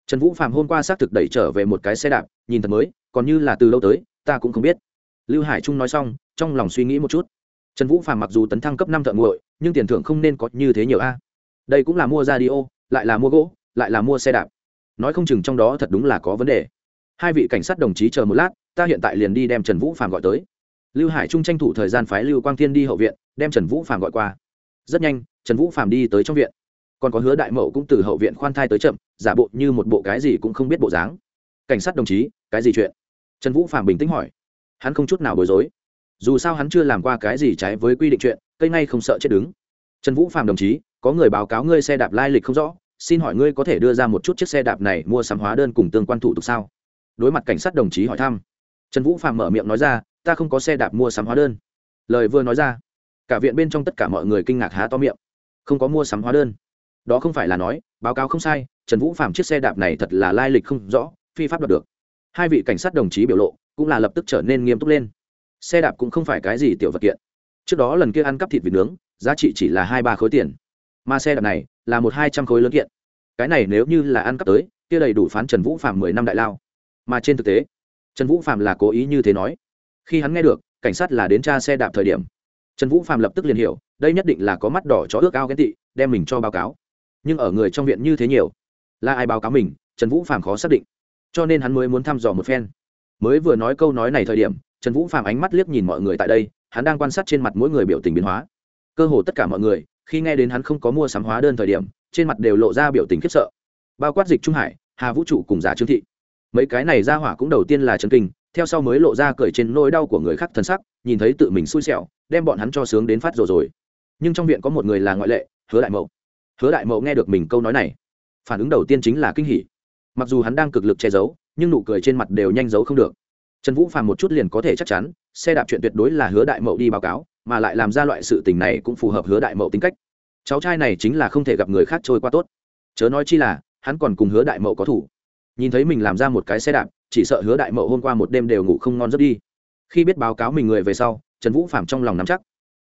Trần vũ phạm hôm qua xác thực đẩy trở về một cái xe đạp, nhìn thật mới, còn như là từ lâu tới, ta cũng không biết. Lưu hải trung nói xong, trong lòng suy nghĩ một chút. Trần vũ phạm mặc dù tấn thăng cấp năm thợ nguội nhưng tiền thưởng không nên có như thế nhiều a. Đây cũng là mua ra đi ô lại là mua gỗ, lại là mua xe đạp. Nói không chừng trong đó thật đúng là có vấn đề. Hai vị cảnh sát đồng chí chờ một lát, ta hiện tại liền đi đem trần vũ phạm gọi tới. Lưu hải trung tranh thủ thời gian phái lưu quang thiên đi hậu viện, đem trần vũ phạm gọi qua. Rất nhanh, trần vũ phạm đi tới trong viện còn có hứa đại mậu cũng từ hậu viện khoan thai tới chậm, giả bộ như một bộ cái gì cũng không biết bộ dáng. Cảnh sát đồng chí, cái gì chuyện? Trần vũ phạm bình tĩnh hỏi. Hắn không chút nào bối rối. Dù sao hắn chưa làm qua cái gì trái với quy định chuyện, cây ngay không sợ chết đứng. Trần vũ phạm đồng chí, có người báo cáo ngươi xe đạp lai lịch không rõ, xin hỏi ngươi có thể đưa ra một chút chiếc xe đạp này mua sắm hóa đơn cùng tương quan thủ tục sao? Đối mặt cảnh sát đồng chí hỏi thăm, trần vũ phạm mở miệng nói ra, ta không có xe đạp mua sắm hóa đơn. Lời vừa nói ra, cả viện bên trong tất cả mọi người kinh ngạc há to miệng. Không có mua sắm hóa đơn đó không phải là nói, báo cáo không sai, trần vũ phạm chiếc xe đạp này thật là lai lịch không rõ, phi pháp đoạt được. Hai vị cảnh sát đồng chí biểu lộ cũng là lập tức trở nên nghiêm túc lên. Xe đạp cũng không phải cái gì tiểu vật kiện. Trước đó lần kia ăn cắp thịt vịt nướng, giá trị chỉ là hai ba khối tiền. Mà xe đạp này là một hai trăm khối lớn kiện. Cái này nếu như là ăn cắp tới, kia đầy đủ phán trần vũ phạm mười năm đại lao. Mà trên thực tế, trần vũ phạm là cố ý như thế nói. Khi hắn nghe được, cảnh sát là đến tra xe đạp thời điểm, trần vũ phạm lập tức liền hiểu, đây nhất định là có mắt đỏ chó ước ao ghen tị, đem mình cho báo cáo nhưng ở người trong viện như thế nhiều, là ai báo cáo mình, trần vũ phạm khó xác định, cho nên hắn mới muốn thăm dò một phen. Mới vừa nói câu nói này thời điểm, trần vũ phạm ánh mắt liếc nhìn mọi người tại đây, hắn đang quan sát trên mặt mỗi người biểu tình biến hóa. Cơ hồ tất cả mọi người, khi nghe đến hắn không có mua sắm hóa đơn thời điểm, trên mặt đều lộ ra biểu tình khiếp sợ. Bao quát dịch trung hải, hà vũ trụ cùng giả trương thị. Mấy cái này ra hỏa cũng đầu tiên là trần kinh, theo sau mới lộ ra cởi trên nỗi đau của người khác thân sắc, nhìn thấy tự mình xui xẻo, đem bọn hắn cho sướng đến phát rồi rồi. Nhưng trong viện có một người là ngoại lệ, hứa đại mậu hứa đại mậu nghe được mình câu nói này, phản ứng đầu tiên chính là kinh hỉ. Mặc dù hắn đang cực lực che giấu, nhưng nụ cười trên mặt đều nhanh giấu không được. Trần vũ phàm một chút liền có thể chắc chắn, xe đạp chuyện tuyệt đối là hứa đại mậu đi báo cáo, mà lại làm ra loại sự tình này cũng phù hợp hứa đại mậu tính cách. Cháu trai này chính là không thể gặp người khác trôi qua tốt. Chớ nói chi là, hắn còn cùng hứa đại mậu có thủ. Nhìn thấy mình làm ra một cái xe đạp, chỉ sợ hứa đại mậu hôm qua một đêm đều ngủ không ngon giấc đi. Khi biết báo cáo mình người về sau, trần vũ phạm trong lòng nắm chắc.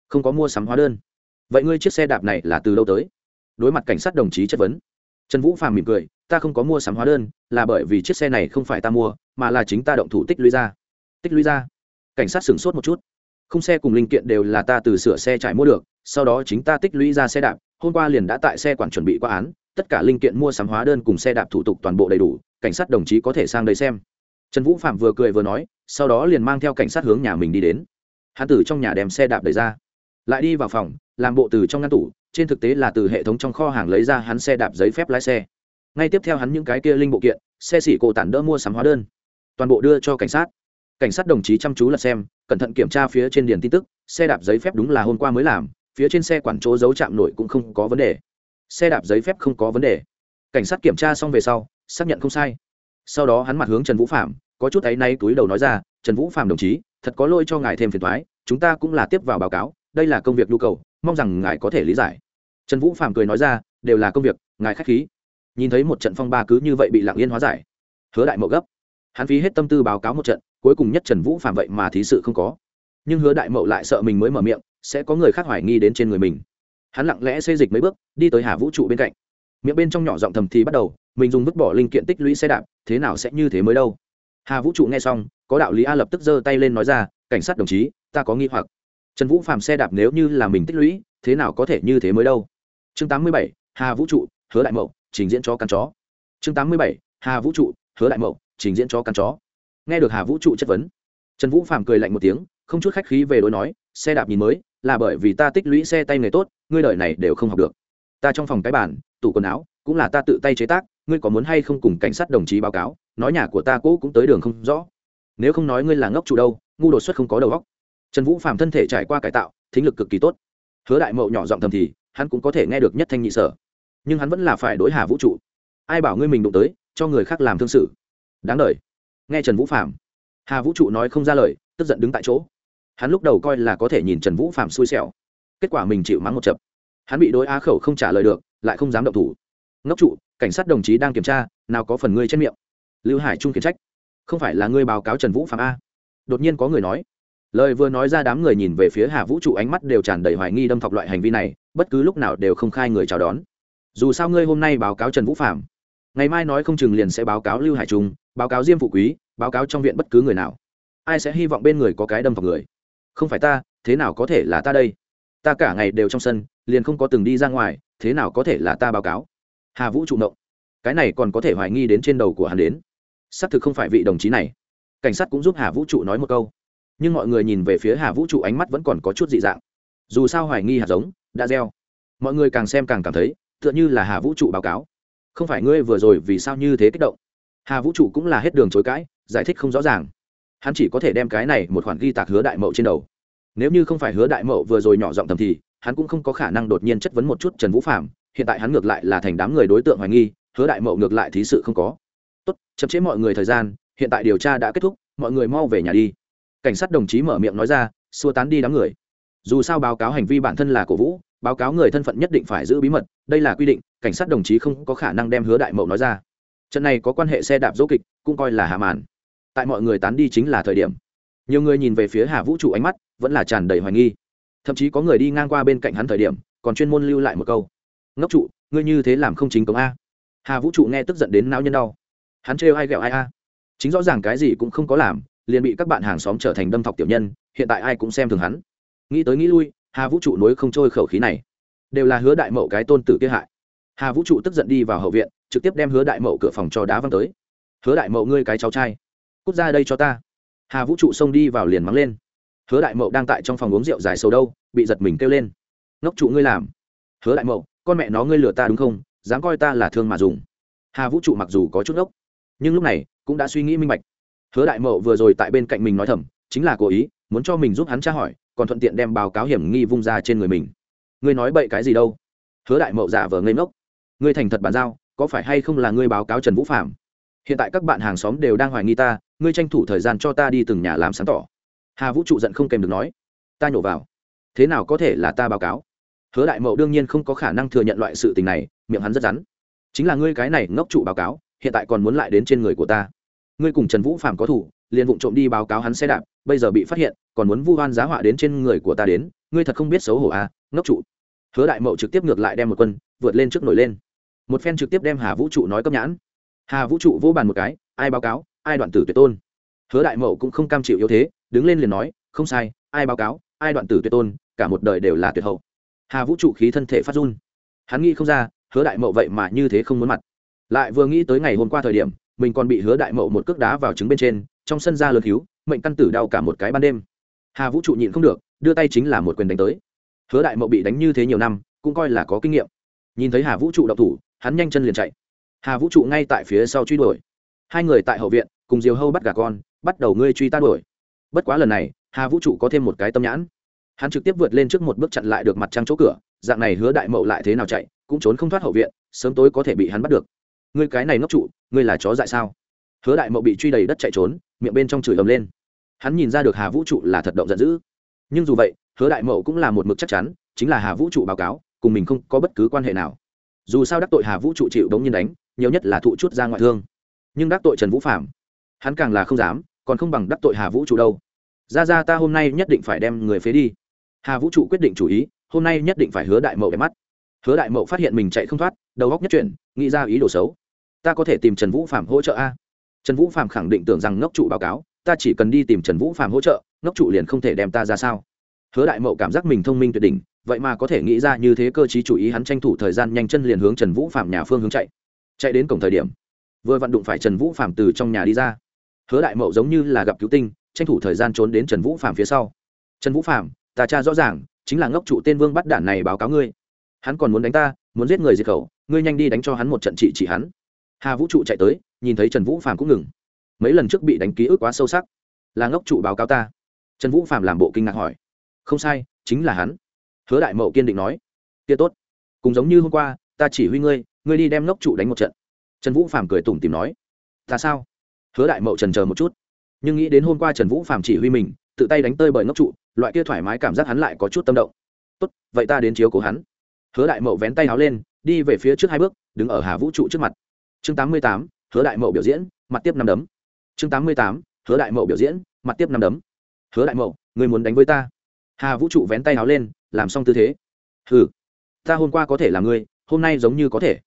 Không có mua sắm hóa đơn. Vậy ngươi chiếc xe đạp này là từ đâu tới? Đối mặt cảnh sát đồng chí chất vấn. Trần vũ phạm mỉm cười, ta không có mua sắm hóa đơn, là bởi vì chiếc xe này không phải ta mua, mà là chính ta động thủ tích lũy ra. Tích lũy ra? Cảnh sát sửng sốt một chút. Không xe cùng linh kiện đều là ta từ sửa xe trải mua được, sau đó chính ta tích lũy ra xe đạp, hôm qua liền đã tại xe quản chuẩn bị qua án, tất cả linh kiện mua sắm hóa đơn cùng xe đạp thủ tục toàn bộ đầy đủ, cảnh sát đồng chí có thể sang đây xem. Trần vũ phạm vừa cười vừa nói, sau đó liền mang theo cảnh sát hướng nhà mình đi đến. Hắn từ trong nhà đem xe đạp đẩy ra. Lại đi vào phòng, làm bộ từ trong ngăn tủ trên thực tế là từ hệ thống trong kho hàng lấy ra hắn xe đạp giấy phép lái xe. Ngay tiếp theo hắn những cái kia linh bộ kiện, xe xỉ cổ tản đỡ mua sắm hóa đơn. Toàn bộ đưa cho cảnh sát. Cảnh sát đồng chí chăm chú là xem, cẩn thận kiểm tra phía trên điền tin tức, xe đạp giấy phép đúng là hôm qua mới làm, phía trên xe quản chỗ giấu chạm nổi cũng không có vấn đề. Xe đạp giấy phép không có vấn đề. Cảnh sát kiểm tra xong về sau, xác nhận không sai. Sau đó hắn mặt hướng trần vũ phạm có chút áy nay túi đầu nói ra, trần vũ phạm đồng chí, thật có lỗi cho ngài thêm phiền thoái chúng ta cũng là tiếp vào báo cáo, đây là công việc nhu cầu, mong rằng ngài có thể lý giải trần vũ phạm cười nói ra, đều là công việc, ngài k h á c h khí. Nhìn thấy một trận phong ba cứ như vậy bị lặng yên hóa giải, hứa đại mậu gấp. Hắn phí hết tâm tư báo cáo một trận, cuối cùng nhất trần vũ phạm vậy mà thí sự không có. Nhưng hứa đại mậu lại sợ mình mới mở miệng, sẽ có người khác hoài nghi đến trên người mình. Hắn lặng lẽ xây dịch mấy bước, đi tới hà vũ trụ bên cạnh. Miệng bên trong nhỏ giọng thầm thì bắt đầu, mình dùng vứt bỏ linh kiện tích lũy xe đạp, thế nào sẽ như thế mới đâu? Hà vũ trụ nghe xong, có đạo lý a lập tức giơ tay lên nói ra, cảnh sát đồng chí, ta có nghi hoặc. Trần vũ phạm xe đạp nếu như là mình tích lũy, thế nào có thể như thế mới đâu? Chương tám mươi bảy, hà vũ trụ, hứa đại mậu, trình diễn chó căn chó. Chương tám mươi bảy, hà vũ trụ, hứa đại mậu, trình diễn chó căn chó. Nghe được hà vũ trụ chất vấn, trần vũ phạm cười lạnh một tiếng, không chút khách khí về đối nói, xe đạp nhìn mới, là bởi vì ta tích lũy xe tay nghề tốt, ngươi đời này đều không học được. Ta trong phòng cái bản tủ quần áo, cũng là ta tự tay chế tác, ngươi có muốn hay không cùng cảnh sát đồng chí báo cáo, nói nhà của ta cũ cũng tới đường không rõ. Nếu không nói ngươi là ngốc chủ đâu, ngu đột xuất không có đầu óc. Trần vũ phạm thân thể trải qua cải tạo, thính lực cực kỳ tốt. Hứa đại mậu nhỏ giọng thầm thì hắn cũng có thể nghe được nhất thanh nhị sở. Nhưng hắn vẫn là phải đối hà vũ trụ. Ai bảo ngươi mình đụng tới, cho người khác làm thương sự. Đáng đ nghe trần vũ phạm hà vũ trụ nói không ra lời, tức giận đứng tại chỗ. Hắn lúc đầu coi là có thể nhìn trần vũ phạm xui xẻo. Kết quả mình chịu mắng một chập. Hắn bị đối á khẩu không trả lời được, lại không dám động thủ. Ngốc trụ, cảnh sát đồng chí đang kiểm tra, nào có phần ngươi trên miệng. Lưu hải trung khiển trách. Không phải là ngươi báo cáo trần vũ phạm a? Đột nhiên có người nói lời vừa nói ra đám người nhìn về phía hà vũ trụ ánh mắt đều tràn đầy hoài nghi đâm thọc loại hành vi này, bất cứ lúc nào đều không khai người chào đón. Dù sao ngươi hôm nay báo cáo trần vũ phạm ngày mai nói không chừng liền sẽ báo cáo lưu hải trung, báo cáo diêm phụ quý, báo cáo trong viện bất cứ người nào. Ai sẽ hy vọng bên người có cái đâm thọc người? Không phải ta, thế nào có thể là ta đây? Ta cả ngày đều trong sân, liền không có từng đi ra ngoài, thế nào có thể là ta báo cáo? Hà vũ trụ động cái này còn có thể hoài nghi đến trên đầu của hắn đến. Xác thực không phải vị đồng chí này. Cảnh sát cũng giúp hà vũ trụ nói một câu nhưng mọi người nhìn về phía hà vũ trụ ánh mắt vẫn còn có chút dị dạng. Dù sao hoài nghi hạt giống, đã gieo. Mọi người càng xem càng cảm thấy, tựa như là hà vũ trụ báo cáo. Không phải ngươi vừa rồi vì sao như thế kích động? Hà vũ trụ cũng là hết đường chối cãi, giải thích không rõ ràng. Hắn chỉ có thể đem cái này một khoản ghi tạc hứa đại mậu trên đầu. Nếu như không phải hứa đại mậu vừa rồi nhỏ giọng thầm thì, hắn cũng không có khả năng đột nhiên chất vấn một chút trần vũ phạm hiện tại hắn ngược lại là thành đám người đối tượng hoài nghi, hứa đại mậu ngược lại thí sự không có. Tốt, chậm chế mọi người thời gian, hiện tại điều tra đã kết thúc, mọi người mau về nhà đi cảnh sát đồng chí mở miệng nói ra, xua tán đi đám người. Dù sao báo cáo hành vi bản thân là cổ vũ, báo cáo người thân phận nhất định phải giữ bí mật, đây là quy định, cảnh sát đồng chí không có khả năng đem hứa đại mậu nói ra. Trận này có quan hệ xe đạp dỗ kịch, cũng coi là hạ màn. Tại mọi người tán đi chính là thời điểm. Nhiều người nhìn về phía hà vũ trụ ánh mắt, vẫn là tràn đầy hoài nghi. Thậm chí có người đi ngang qua bên cạnh hắn thời điểm, còn chuyên môn lưu lại một câu. Ngốc trụ, ngươi như thế làm không chính công a. Hà vũ trụ nghe tức giận đến não nhân đau. Hắn trêu ai ghẹo ai a. Chính rõ ràng cái gì cũng không có làm liền bị các bạn hàng xóm trở thành đâm thọc tiểu nhân, hiện tại ai cũng xem thường hắn. Nghĩ tới nghĩ lui, hà vũ trụ nối không trôi khẩu khí này. Đều là hứa đại mậu cái tôn tử kia hại. Hà vũ trụ tức giận đi vào hậu viện, trực tiếp đem hứa đại mậu cửa phòng cho đá văng tới. Hứa đại mậu ngươi cái cháu trai, cút ra đây cho ta. Hà vũ trụ xông đi vào liền mắng lên. Hứa đại mậu đang tại trong phòng uống rượu dài sầu đâu, bị giật mình kêu lên. Ngốc trụ ngươi làm. Hứa đại mậu, con mẹ nó ngươi lừa ta đúng không? Dám coi ta là thương mà dùng. Hà vũ trụ mặc dù có chút ngốc, nhưng lúc này cũng đã suy nghĩ minh bạch hứa đại mậu vừa rồi tại bên cạnh mình nói thầm, chính là cố ý, muốn cho mình giúp hắn tra hỏi, còn thuận tiện đem báo cáo hiểm nghi vung ra trên người mình. Ngươi nói bậy cái gì đâu? Hứa đại mậu giả vờ ngây ngốc. Ngươi thành thật bàn giao, có phải hay không là ngươi báo cáo trần vũ phạm hiện tại các bạn hàng xóm đều đang hoài nghi ta, ngươi tranh thủ thời gian cho ta đi từng nhà làm sáng tỏ. Hà vũ trụ giận không kèm được nói. Ta nhổ vào. Thế nào có thể là ta báo cáo? Hứa đại mậu đương nhiên không có khả năng thừa nhận loại sự tình này, miệng hắn rất rắn. Chính là ngươi cái này ngốc trụ báo cáo, hiện tại còn muốn lại đến trên người của ta ngươi cùng trần vũ phạm có thủ, liền vụng trộm đi báo cáo hắn xe đạp, bây giờ bị phát hiện, còn muốn vu oan giá họa đến trên người của ta đến, ngươi thật không biết xấu hổ à ngốc trụ. Hứa đại mậu trực tiếp ngược lại đem một quân, vượt lên trước nổi lên. Một phen trực tiếp đem hà vũ trụ nói cấp nhãn. Hà vũ trụ vỗ bàn một cái, ai báo cáo, ai đoạn tử tuyệt tôn. Hứa đại mậu cũng không cam chịu yếu thế, đứng lên liền nói, không sai, ai báo cáo, ai đoạn tử tuyệt tôn, cả một đời đều là tuyệt hậu. Hà vũ trụ khí thân thể phát run. Hắn nghĩ không ra, hứa đại mậu vậy mà như thế không muốn mặt. Lại vừa nghĩ tới ngày hôm qua thời điểm mình còn bị hứa đại mậu một cước đá vào trứng bên trên, trong sân ra lớn cứu, mệnh căn tử đau cả một cái ban đêm. Hà vũ trụ nhịn không được, đưa tay chính là một quyền đánh tới. Hứa đại mậu bị đánh như thế nhiều năm, cũng coi là có kinh nghiệm. Nhìn thấy hà vũ trụ đậu thủ, hắn nhanh chân liền chạy. Hà vũ trụ ngay tại phía sau truy đuổi. Hai người tại hậu viện, cùng diều hâu bắt gà con, bắt đầu ngươi truy ta đuổi. Bất quá lần này, hà vũ trụ có thêm một cái tâm nhãn. Hắn trực tiếp vượt lên trước một bước chặn lại được mặt trăng chỗ cửa, dạng này hứa đại mậu lại thế nào chạy, cũng trốn không thoát hậu viện, sớm tối có thể bị hắn bắt được ngươi cái này ngốc trụ, ngươi là chó dại sao? Hứa đại mậu bị truy đầy đất chạy trốn, miệng bên trong chửi ầm lên. Hắn nhìn ra được hà vũ trụ là thật động giận dữ. Nhưng dù vậy, hứa đại mậu cũng là một mực chắc chắn, chính là hà vũ trụ báo cáo, cùng mình không có bất cứ quan hệ nào. Dù sao đắc tội hà vũ trụ chịu đống nhiên đánh, nhiều nhất là thụ chút ra ngoại thương. Nhưng đắc tội trần vũ phạm hắn càng là không dám, còn không bằng đắc tội hà vũ trụ đâu. Ra ra ta hôm nay nhất định phải đem người phế đi. Hà vũ trụ quyết định chủ ý, hôm nay nhất định phải hứa đại mậu để mắt. Hứa đại mậu phát hiện mình chạy không thoát, đầu góc nhất chuyển, nghĩ ra ý đồ xấu ta có thể tìm trần vũ phạm hỗ trợ a. Trần vũ phạm khẳng định tưởng rằng ngốc trụ báo cáo, ta chỉ cần đi tìm trần vũ phạm hỗ trợ, ngốc trụ liền không thể đem ta ra sao. Hứa đại mậu cảm giác mình thông minh tuyệt đỉnh, vậy mà có thể nghĩ ra như thế cơ chí chủ ý hắn tranh thủ thời gian nhanh chân liền hướng trần vũ phạm nhà phương hướng chạy. Chạy đến cổng thời điểm, vừa vặn đụng phải trần vũ phạm từ trong nhà đi ra. Hứa đại mậu giống như là gặp cứu tinh, tranh thủ thời gian trốn đến trần vũ phạm phía sau. Trần vũ phạm ta cha rõ ràng, chính là ngốc trụ tên vương bắt đản này báo cáo ngươi. Hắn còn muốn đánh ta, muốn giết người diệt khẩu, ngươi nhanh đi đánh cho hắn một trận trị chỉ hắn hà vũ trụ chạy tới, nhìn thấy trần vũ phạm cũng ngừng. Mấy lần trước bị đánh ký ức quá sâu sắc. Là ngốc trụ báo cáo ta. Trần vũ phạm làm bộ kinh ngạc hỏi. Không sai, chính là hắn. Hứa đại mậu kiên định nói. Kia tốt. Cùng giống như hôm qua, ta chỉ huy ngươi ngươi đi đem ngốc trụ đánh một trận. Trần vũ phạm cười tủm tìm nói. Ta sao? Hứa đại mậu trần chờ một chút. Nhưng nghĩ đến hôm qua trần vũ phạm chỉ huy mình, tự tay đánh tơi bởi ngốc trụ, loại kia thoải mái cảm giác hắn lại có chút tâm động. Tốt, vậy ta đến chiếu cố hắn. Hứa đại mậu vén tay áo lên, đi về phía trước hai bước, đứng ở hà vũ trụ trước mặt chương tám mươi tám, hứa đại mậu biểu diễn, mặt tiếp năm đấm. Chương tám mươi tám, hứa đại mậu biểu diễn, mặt tiếp năm đấm. Hứa đại mậu, người muốn đánh với ta? Hà vũ trụ vén tay áo lên, làm xong tư thế. Hừ, ta hôm qua có thể là ngươi hôm nay giống như có thể.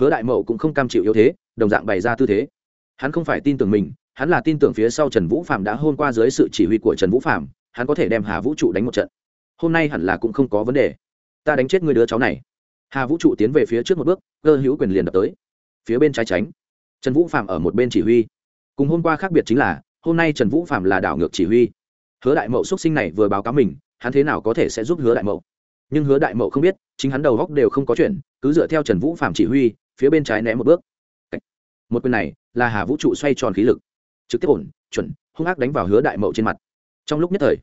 Hứa đại mậu cũng không cam chịu yếu thế, đồng dạng bày ra tư thế. Hắn không phải tin tưởng mình, hắn là tin tưởng phía sau trần vũ phạm đã hôm qua dưới sự chỉ huy của trần vũ phạm hắn có thể đem hà vũ trụ đánh một trận. Hôm nay hẳn là cũng không có vấn đề. Ta đánh chết người đứa cháu này. Hà vũ trụ tiến về phía trước một bước, cơ hữu quyền liền đập tới phía bên trái tránh. Trần vũ phạm ở một bên chỉ huy. Cùng hôm qua khác biệt chính là, hôm nay trần vũ phạm là đảo ngược chỉ huy. Hứa đại mậu x sinh này vừa báo cáo mình, hắn thế nào có thể sẽ giúp hứa đại mậu? Nhưng hứa đại mậu không biết, chính hắn đầu góc đều không có chuyện, cứ dựa theo trần vũ phạm chỉ huy, phía bên trái né một bước. Một quyền này là hà vũ trụ xoay tròn khí lực. Trực tiếp ổn, chuẩn, hung ác đánh vào hứa đại mậu trên mặt. Trong lúc nhất thời,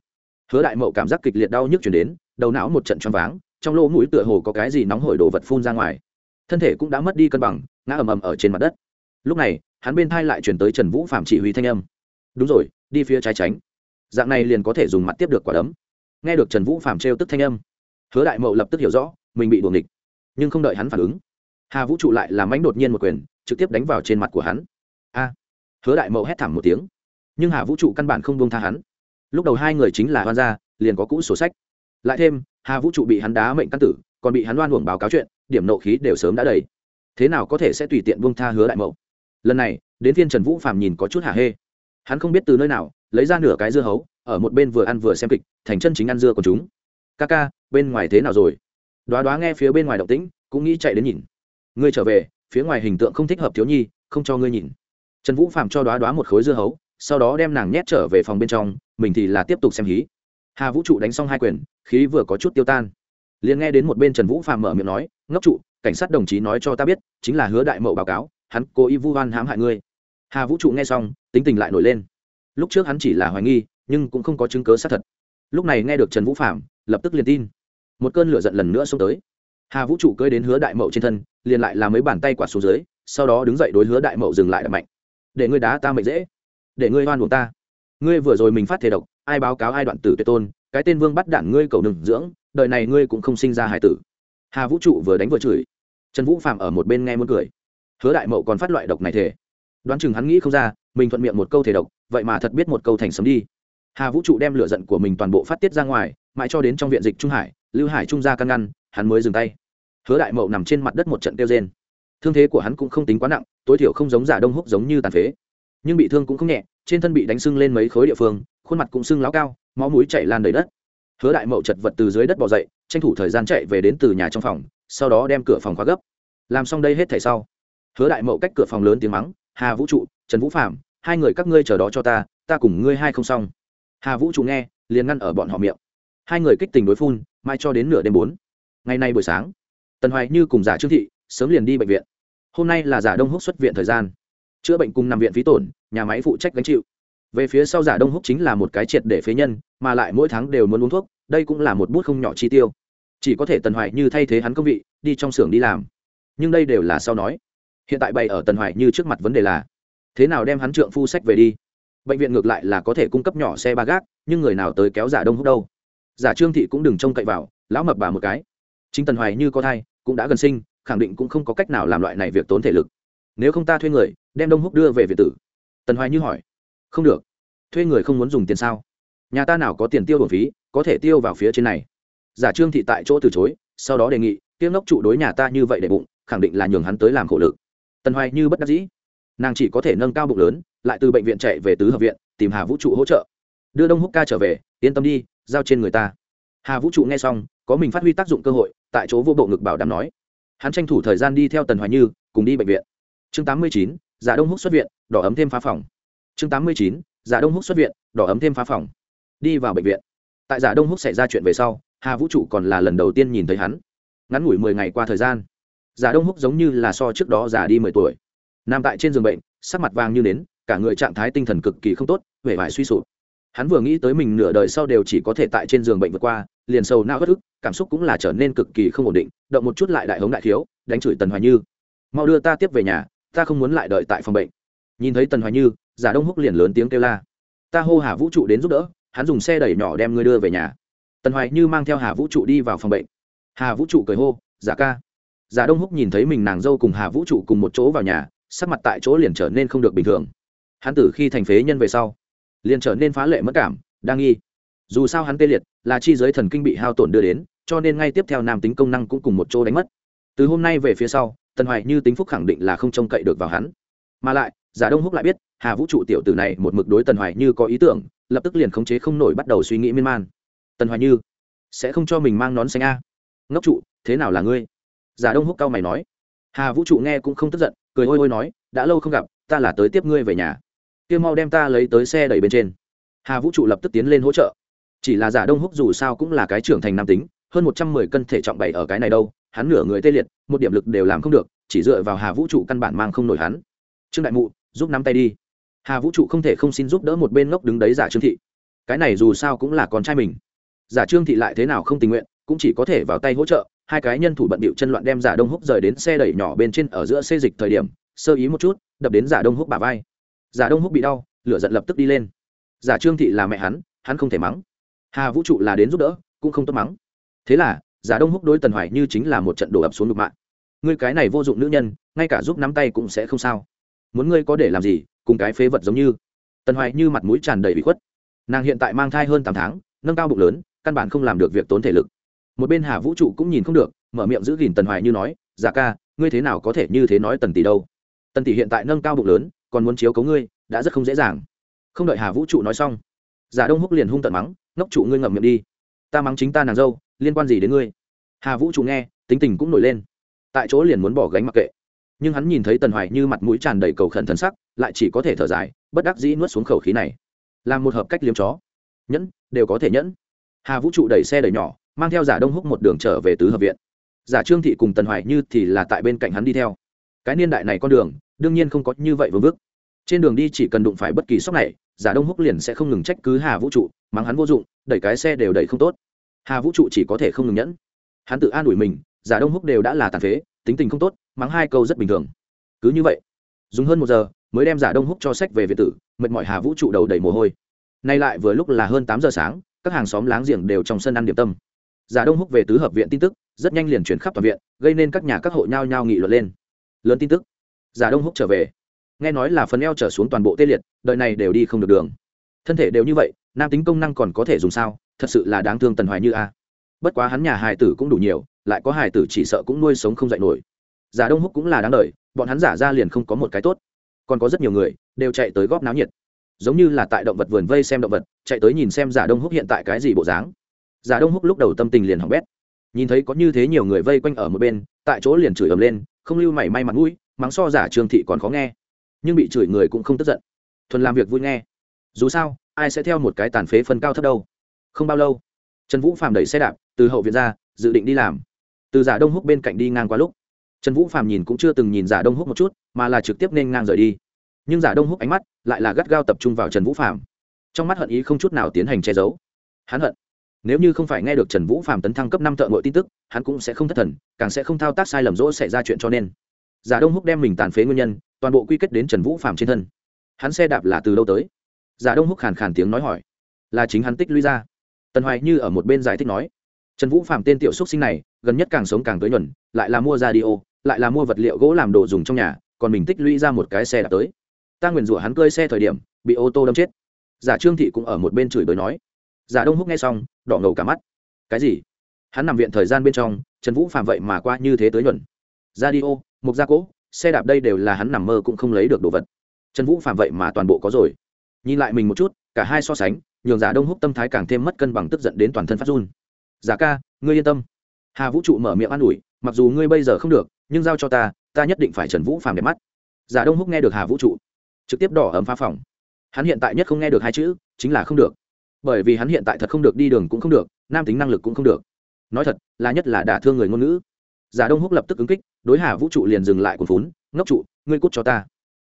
hứa đại mậu cảm giác kịch liệt đau nhức chuyển đến, đầu não một trận choáng váng, trong lỗ mũi tựa hồ có cái gì nóng hổi đồ vật phun ra ngoài thân thể cũng đã mất đi cân bằng, ngã ầm ầm ở trên mặt đất. Lúc này, hắn bên thai lại chuyển tới trần vũ phạm chỉ huy thanh âm. Đúng rồi, đi phía trái tránh. Dạng này liền có thể dùng mặt tiếp được quả đấm. Nghe được trần vũ phạm trêu tức thanh âm, hứa đại mậu lập tức hiểu rõ, mình bị đuồng địch nhưng không đợi hắn phản ứng, hà vũ trụ lại làm ánh đột nhiên một quyền, trực tiếp đánh vào trên mặt của hắn. A! Hứa đại mậu hét thảm một tiếng. Nhưng hà vũ trụ căn bản không buông tha hắn. Lúc đầu hai người chính là hoan gia, liền có cũ sổ sách. Lại thêm, hà vũ trụ bị hắn đá mệnh căn tử, còn bị hắn đoan uổng báo cáo chuyện điểm nộ khí đều sớm đã đầy. Thế nào có thể sẽ tùy tiện buông tha hứa đại mậu? Lần này, đến phiên trần vũ phàm nhìn có chút hả hê. Hắn không biết từ nơi nào, lấy ra nửa cái dưa hấu, ở một bên vừa ăn vừa xem kịch, thành chân chính ăn dưa của chúng. Ca ca, bên ngoài thế nào rồi? Đoá đoá nghe phía bên ngoài động tĩnh, cũng nghĩ chạy đến nhìn. Ngươi trở về, phía ngoài hình tượng không thích hợp thiếu nhi, không cho ngươi nhìn. Trần vũ phạm cho đoá đoá một khối dưa hấu, sau đó đem nàng nhét trở về phòng bên trong, mình thì là tiếp tục xem hí. Hà vũ trụ đánh xong hai quyền, khí vừa có chút tiêu tan liền nghe đến một bên trần vũ phàm mở miệng nói ngốc trụ cảnh sát đồng chí nói cho ta biết chính là hứa đại mậu báo cáo hắn cố ý vu oan hãm hại ngươi hà vũ trụ nghe xong tính tình lại nổi lên lúc trước hắn chỉ là hoài nghi nhưng cũng không có chứng cớ xác thật lúc này nghe được trần vũ phạm lập tức liền tin một cơn lửa giận lần nữa xông tới hà vũ trụ cơi đến hứa đại mậu trên thân liền lại làm mấy bàn tay quạt xuống dưới sau đó đứng dậy đối hứa đại mậu dừng lại đập mạnh để ngươi đá ta mệnh dễ để ngươi oan buộc ta ngươi vừa rồi mình phát thể độc ai báo cáo ai đoạn tử tuyệt tôn cái tên vương bắt đản ngươi cầu đừng dưỡng đời này ngươi cũng không sinh ra hải tử. Hà vũ trụ vừa đánh vừa chửi. Trần vũ phạm ở một bên nghe muốn cười. Hứa đại mậu còn phát loại độc này thể đoán chừng hắn nghĩ không ra, mình thuận miệng một câu thể độc, vậy mà thật biết một câu thành sấm đi. Hà vũ trụ đem lửa giận của mình toàn bộ phát tiết ra ngoài, mãi cho đến trong viện dịch trung hải, lưu hải trung ra căn ngăn, hắn mới dừng tay. Hứa đại mậu nằm trên mặt đất một trận kêu trên thương thế của hắn cũng không tính quá nặng, tối thiểu không giống giả đông húc giống như tàn phế. Nhưng bị thương cũng không nhẹ, trên thân bị đánh sưng lên mấy khối địa phương, khuôn mặt cũng sưng láo cao, máu mũi chảy lan đầy đất hứa đại mậu chật vật từ dưới đất bỏ dậy, tranh thủ thời gian chạy về đến từ nhà trong phòng, sau đó đem cửa phòng khóa gấp. Làm xong đây hết thảy sau, hứa đại mậu cách cửa phòng lớn tiếng mắng, hà vũ trụ, trần vũ phạm hai người các ngươi chờ đó cho ta ta cùng ngươi hai không xong. Hà vũ trụ nghe, liền ngăn ở bọn họ miệng. Hai người kích tình đối phun, mai cho đến nửa đêm bốn. Ngày nay buổi sáng, tần hoài như cùng giả trương thị sớm liền đi bệnh viện. Hôm nay là giả đông húc xuất viện thời gian. Chữa bệnh cùng nằm viện phí tổn, nhà máy phụ trách gánh chịu về phía sau giả đông húc chính là một cái triệt để phế nhân, mà lại mỗi tháng đều muốn uống thuốc, đây cũng là một bút không nhỏ chi tiêu. Chỉ có thể tần hoài như thay thế hắn công vị, đi trong xưởng đi làm. Nhưng đây đều là sau nói. Hiện tại bày ở tần hoài như trước mặt vấn đề là, thế nào đem hắn trượng phu sách về đi? Bệnh viện ngược lại là có thể cung cấp nhỏ xe ba gác, nhưng người nào tới kéo giả đông húc đâu? Giả trương thị cũng đừng trông cậy vào, lão mập bà một cái. Chính tần hoài như có thai, cũng đã gần sinh, khẳng định cũng không có cách nào làm loại này việc tốn thể lực. Nếu không ta thuê người, đem đông húc đưa về việt tử. Tần hoài như hỏi không được. Thuê người không muốn dùng tiền sao? Nhà ta nào có tiền tiêu bổn phí, có thể tiêu vào phía trên này. Giả trương thị tại chỗ từ chối, sau đó đề nghị tiêu ngốc trụ đối nhà ta như vậy để bụng, khẳng định là nhường hắn tới làm khổ lực. Tần hoài như bất đắc dĩ. Nàng chỉ có thể nâng cao bụng lớn, lại từ bệnh viện chạy về tứ hợp viện, tìm hà vũ trụ hỗ trợ. Đưa đông húc ca trở về, yên tâm đi, giao trên người ta. Hà vũ trụ nghe xong, có mình phát huy tác dụng cơ hội, tại chỗ vô bộ ngực bảo đảm nói. Hắn tranh thủ thời gian đi theo tần hoài như, cùng đi bệnh viện. Chương tám mươi chín, giả đông húc xuất viện, đỏ ấm thêm phá phòng chương tám mươi chín, giả đông húc xuất viện, đỏ ấm thêm phá phòng. Đi vào bệnh viện. Tại giả đông húc xảy ra chuyện về sau, hà vũ trụ còn là lần đầu tiên nhìn thấy hắn. Ngắn ngủi mười ngày qua thời gian, giả đông húc giống như là so trước đó già đi mười tuổi. Nằm tại trên giường bệnh, sắc mặt vàng như nến, cả người trạng thái tinh thần cực kỳ không tốt, vẻ vải suy sụp. Hắn vừa nghĩ tới mình nửa đời sau đều chỉ có thể tại trên giường bệnh vượt qua, liền sầu não bất ức, cảm xúc cũng là trở nên cực kỳ không ổn định, động một chút lại đại hống đại thiếu, đánh chửi tần hoài như. Mau đưa ta tiếp về nhà, ta không muốn lại đợi tại phòng bệnh. Nhìn thấy tần hoài như giả đông húc liền lớn tiếng kêu la. Ta hô hà vũ trụ đến giúp đỡ, hắn dùng xe đẩy nhỏ đem ngươi đưa về nhà. Tần hoài như mang theo hà vũ trụ đi vào phòng bệnh. Hà vũ trụ cười hô, giả ca. Giả đông húc nhìn thấy mình nàng dâu cùng hà vũ trụ cùng một chỗ vào nhà, sắc mặt tại chỗ liền trở nên không được bình thường. Hắn từ khi thành phế nhân về sau, liền trở nên phá lệ mất cảm đang nghi. Dù sao hắn tê liệt, là chi giới thần kinh bị hao tổn đưa đến, cho nên ngay tiếp theo nam tính công năng cũng cùng một chỗ đánh mất. Từ hôm nay về phía sau, tần hoài như tính phúc khẳng định là không trông cậy được vào hắn. Mà lại giả đông húc lại biết, hà vũ trụ tiểu tử này một mực đối tần hoài như có ý tưởng, lập tức liền khống chế không nổi bắt đầu suy nghĩ miên man. Tần hoài như, sẽ không cho mình mang nón xanh a. Ngốc trụ, thế nào là ngươi? Giả đông húc cao mày nói. Hà vũ trụ nghe cũng không tức giận, cười ôi ôi nói, đã lâu không gặp, ta là tới tiếp ngươi về nhà. Kia mau đem ta lấy tới xe đẩy bên trên. Hà vũ trụ lập tức tiến lên hỗ trợ. Chỉ là giả đông húc dù sao cũng là cái trưởng thành nam tính, hơn một trăm mười cân thể trọng bày ở cái này đâu, hắn nửa người tê liệt, một điểm lực đều làm không được, chỉ dựa vào hà vũ trụ căn bản mang không nổi hắn. Trương đại mụ giúp nắm tay đi. Hà vũ trụ không thể không xin giúp đỡ một bên ngốc đứng đấy giả trương thị. Cái này dù sao cũng là con trai mình. Giả trương thị lại thế nào không tình nguyện, cũng chỉ có thể vào tay hỗ trợ, hai cái nhân thủ bận bịu chân loạn đem giả đông húc rời đến xe đẩy nhỏ bên trên ở giữa xe dịch thời điểm, sơ ý một chút, đập đến giả đông húc bà vai. Giả đông húc bị đau, lửa giận lập tức đi lên. Giả trương thị là mẹ hắn hắn không thể mắng. Hà vũ trụ là đến giúp đỡ, cũng không tốt mắng. Thế là, giả đông húc đối tần hoài như chính là một trận đổ ập xuống đục mạng. Ngươi cái này vô dụng nữ nhân, ngay cả giúp nắm tay cũng sẽ không sao muốn ngươi có để làm gì, cùng cái phế vật giống như. Tần hoài như mặt mũi tràn đầy bị khuất. Nàng hiện tại mang thai hơn tám tháng, nâng cao bụng lớn, căn bản không làm được việc tốn thể lực. Một bên hà vũ trụ cũng nhìn không được, mở miệng giữ gìn tần hoài như nói giả ca, ngươi thế nào có thể như thế nói tần tỷ đâu? Tần tỷ hiện tại nâng cao bụng lớn, còn muốn chiếu cấu ngươi, đã rất không dễ dàng. Không đợi hà vũ trụ nói xong giả đông húc liền hung tận mắng, ngốc trụ ngươi ngậm miệng đi. Ta mắng chính ta nàng dâu, liên quan gì đến ngươi? Hà vũ trụ nghe, tính tình cũng nổi lên. Tại chỗ liền muốn bỏ gánh mặc kệ nhưng hắn nhìn thấy tần hoài như mặt mũi tràn đầy cầu khẩn thần sắc, lại chỉ có thể thở dài, bất đắc dĩ nuốt xuống khẩu khí này. Làm một hợp cách liếm chó. Nhẫn, đều có thể nhẫn. Hà vũ trụ đẩy xe đẩy nhỏ, mang theo giả đông húc một đường trở về tứ hợp viện. Giả trương thị cùng tần hoài như thì là tại bên cạnh hắn đi theo. Cái niên đại này con đường, đương nhiên không có như vậy vương vức trên đường đi chỉ cần đụng phải bất kỳ sốc này, giả đông húc liền sẽ không ngừng trách cứ hà vũ trụ, mắng hắn vô dụng, đẩy cái xe đều đẩy không tốt. Hà vũ trụ chỉ có thể không ngừng nhẫn. Hắn tự an ủi mình, giả đông húc đều đã là tàn phế tính tình không tốt, mắng hai câu rất bình thường. Cứ như vậy, dùng hơn một giờ mới đem giả đông húc cho sách về việt tử, mệt mỏi hà vũ trụ đầu đầy mồ hôi. Nay lại vừa lúc là hơn tám giờ sáng, các hàng xóm láng giềng đều trong sân ăn điểm tâm. Giả đông húc về tứ hợp viện tin tức, rất nhanh liền chuyển khắp toàn viện, gây nên các nhà các hộ nhao nhao nghị luận lên. Lớn tin tức, giả đông húc trở về. Nghe nói là phần eo trở xuống toàn bộ tê liệt đợi này đều đi không được đường. Thân thể đều như vậy, nam tính công năng còn có thể dùng sao? Thật sự là đáng thương tần hoài như a bất quá hắn nhà hài tử cũng đủ nhiều, lại có hài tử chỉ sợ cũng nuôi sống không dạy nổi. Giả đông húc cũng là đáng đời, bọn hắn giả ra liền không có một cái tốt. Còn có rất nhiều người, đều chạy tới góp náo nhiệt. Giống như là tại động vật vườn vây xem động vật, chạy tới nhìn xem giả đông húc hiện tại cái gì bộ dáng. Giả đông húc lúc đầu tâm tình liền hỏng bét. Nhìn thấy có như thế nhiều người vây quanh ở một bên, tại chỗ liền chửi ầm lên, không lưu mảy may mặt mũi, mắng so giả trương thị còn khó nghe. Nhưng bị chửi người cũng không tức giận. Thuần làm việc vui nghe. Dù sao, ai sẽ theo một cái tàn phế phân cao thấp đâu? Không bao lâu, trần vũ phàm đẩy xe đạp từ hậu viện ra, dự định đi làm. Từ giả đông húc bên cạnh đi ngang qua lúc. Trần vũ phàm nhìn cũng chưa từng nhìn giả đông húc một chút, mà là trực tiếp nên ngang rời đi. Nhưng giả đông húc ánh mắt lại là gắt gao tập trung vào trần vũ phàm. Trong mắt hận ý không chút nào tiến hành che giấu. Hắn hận. Nếu như không phải nghe được trần vũ phàm tấn thăng cấp năm thợ ngội tin tức, hắn cũng sẽ không thất thần, càng sẽ không thao tác sai lầm rỗ xảy ra chuyện cho nên. Giả đông húc đem mình tàn phế nguyên nhân, toàn bộ quy kết đến trần vũ phàm trên thân. Hắn xe đạp là từ đâu tới? Giả đông húc khàn khàn tiếng nói hỏi. Là chính hắn tích lũy ra. Tần hoài như ở một bên giải thích nói trần vũ phạm tên tiểu xúc sinh này, gần nhất càng sống càng tới nhuần, lại là mua ra đi ô, lại là mua vật liệu gỗ làm đồ dùng trong nhà, còn mình tích lũy ra một cái xe đạp tới. Ta nguyền rủa hắn cơi xe thời điểm, bị ô tô đâm chết. Giả trương thị cũng ở một bên chửi bới nói. Giả đông húc nghe xong, đỏ ngầu cả mắt. Cái gì? Hắn nằm viện thời gian bên trong, trần vũ phạm vậy mà qua như thế tới nhuần. Ra đi ô, mục gia cỗ, xe đạp đây đều là hắn nằm mơ cũng không lấy được đồ vật. Trần vũ phạm vậy mà toàn bộ có rồi. Nhìn lại mình một chút, cả hai so sánh, nhường giả đông húc tâm thái càng thêm mất cân bằng, tức giận đến toàn thân phát run giả ca, ngươi yên tâm. Hà vũ trụ mở miệng an ủi, mặc dù ngươi bây giờ không được, nhưng giao cho ta ta nhất định phải trần vũ phàm đẹp mắt. Giả đông húc nghe được hà vũ trụ, trực tiếp đỏ ấm phá phòng. Hắn hiện tại nhất không nghe được hai chữ, chính là không được. Bởi vì hắn hiện tại thật không được đi đường cũng không được, nam tính năng lực cũng không được. Nói thật, là nhất là đả thương người ngôn ngữ. Giả đông húc lập tức ứng kích, đối hà vũ trụ liền dừng lại cuốn phún, ngốc trụ, ngươi cút cho ta.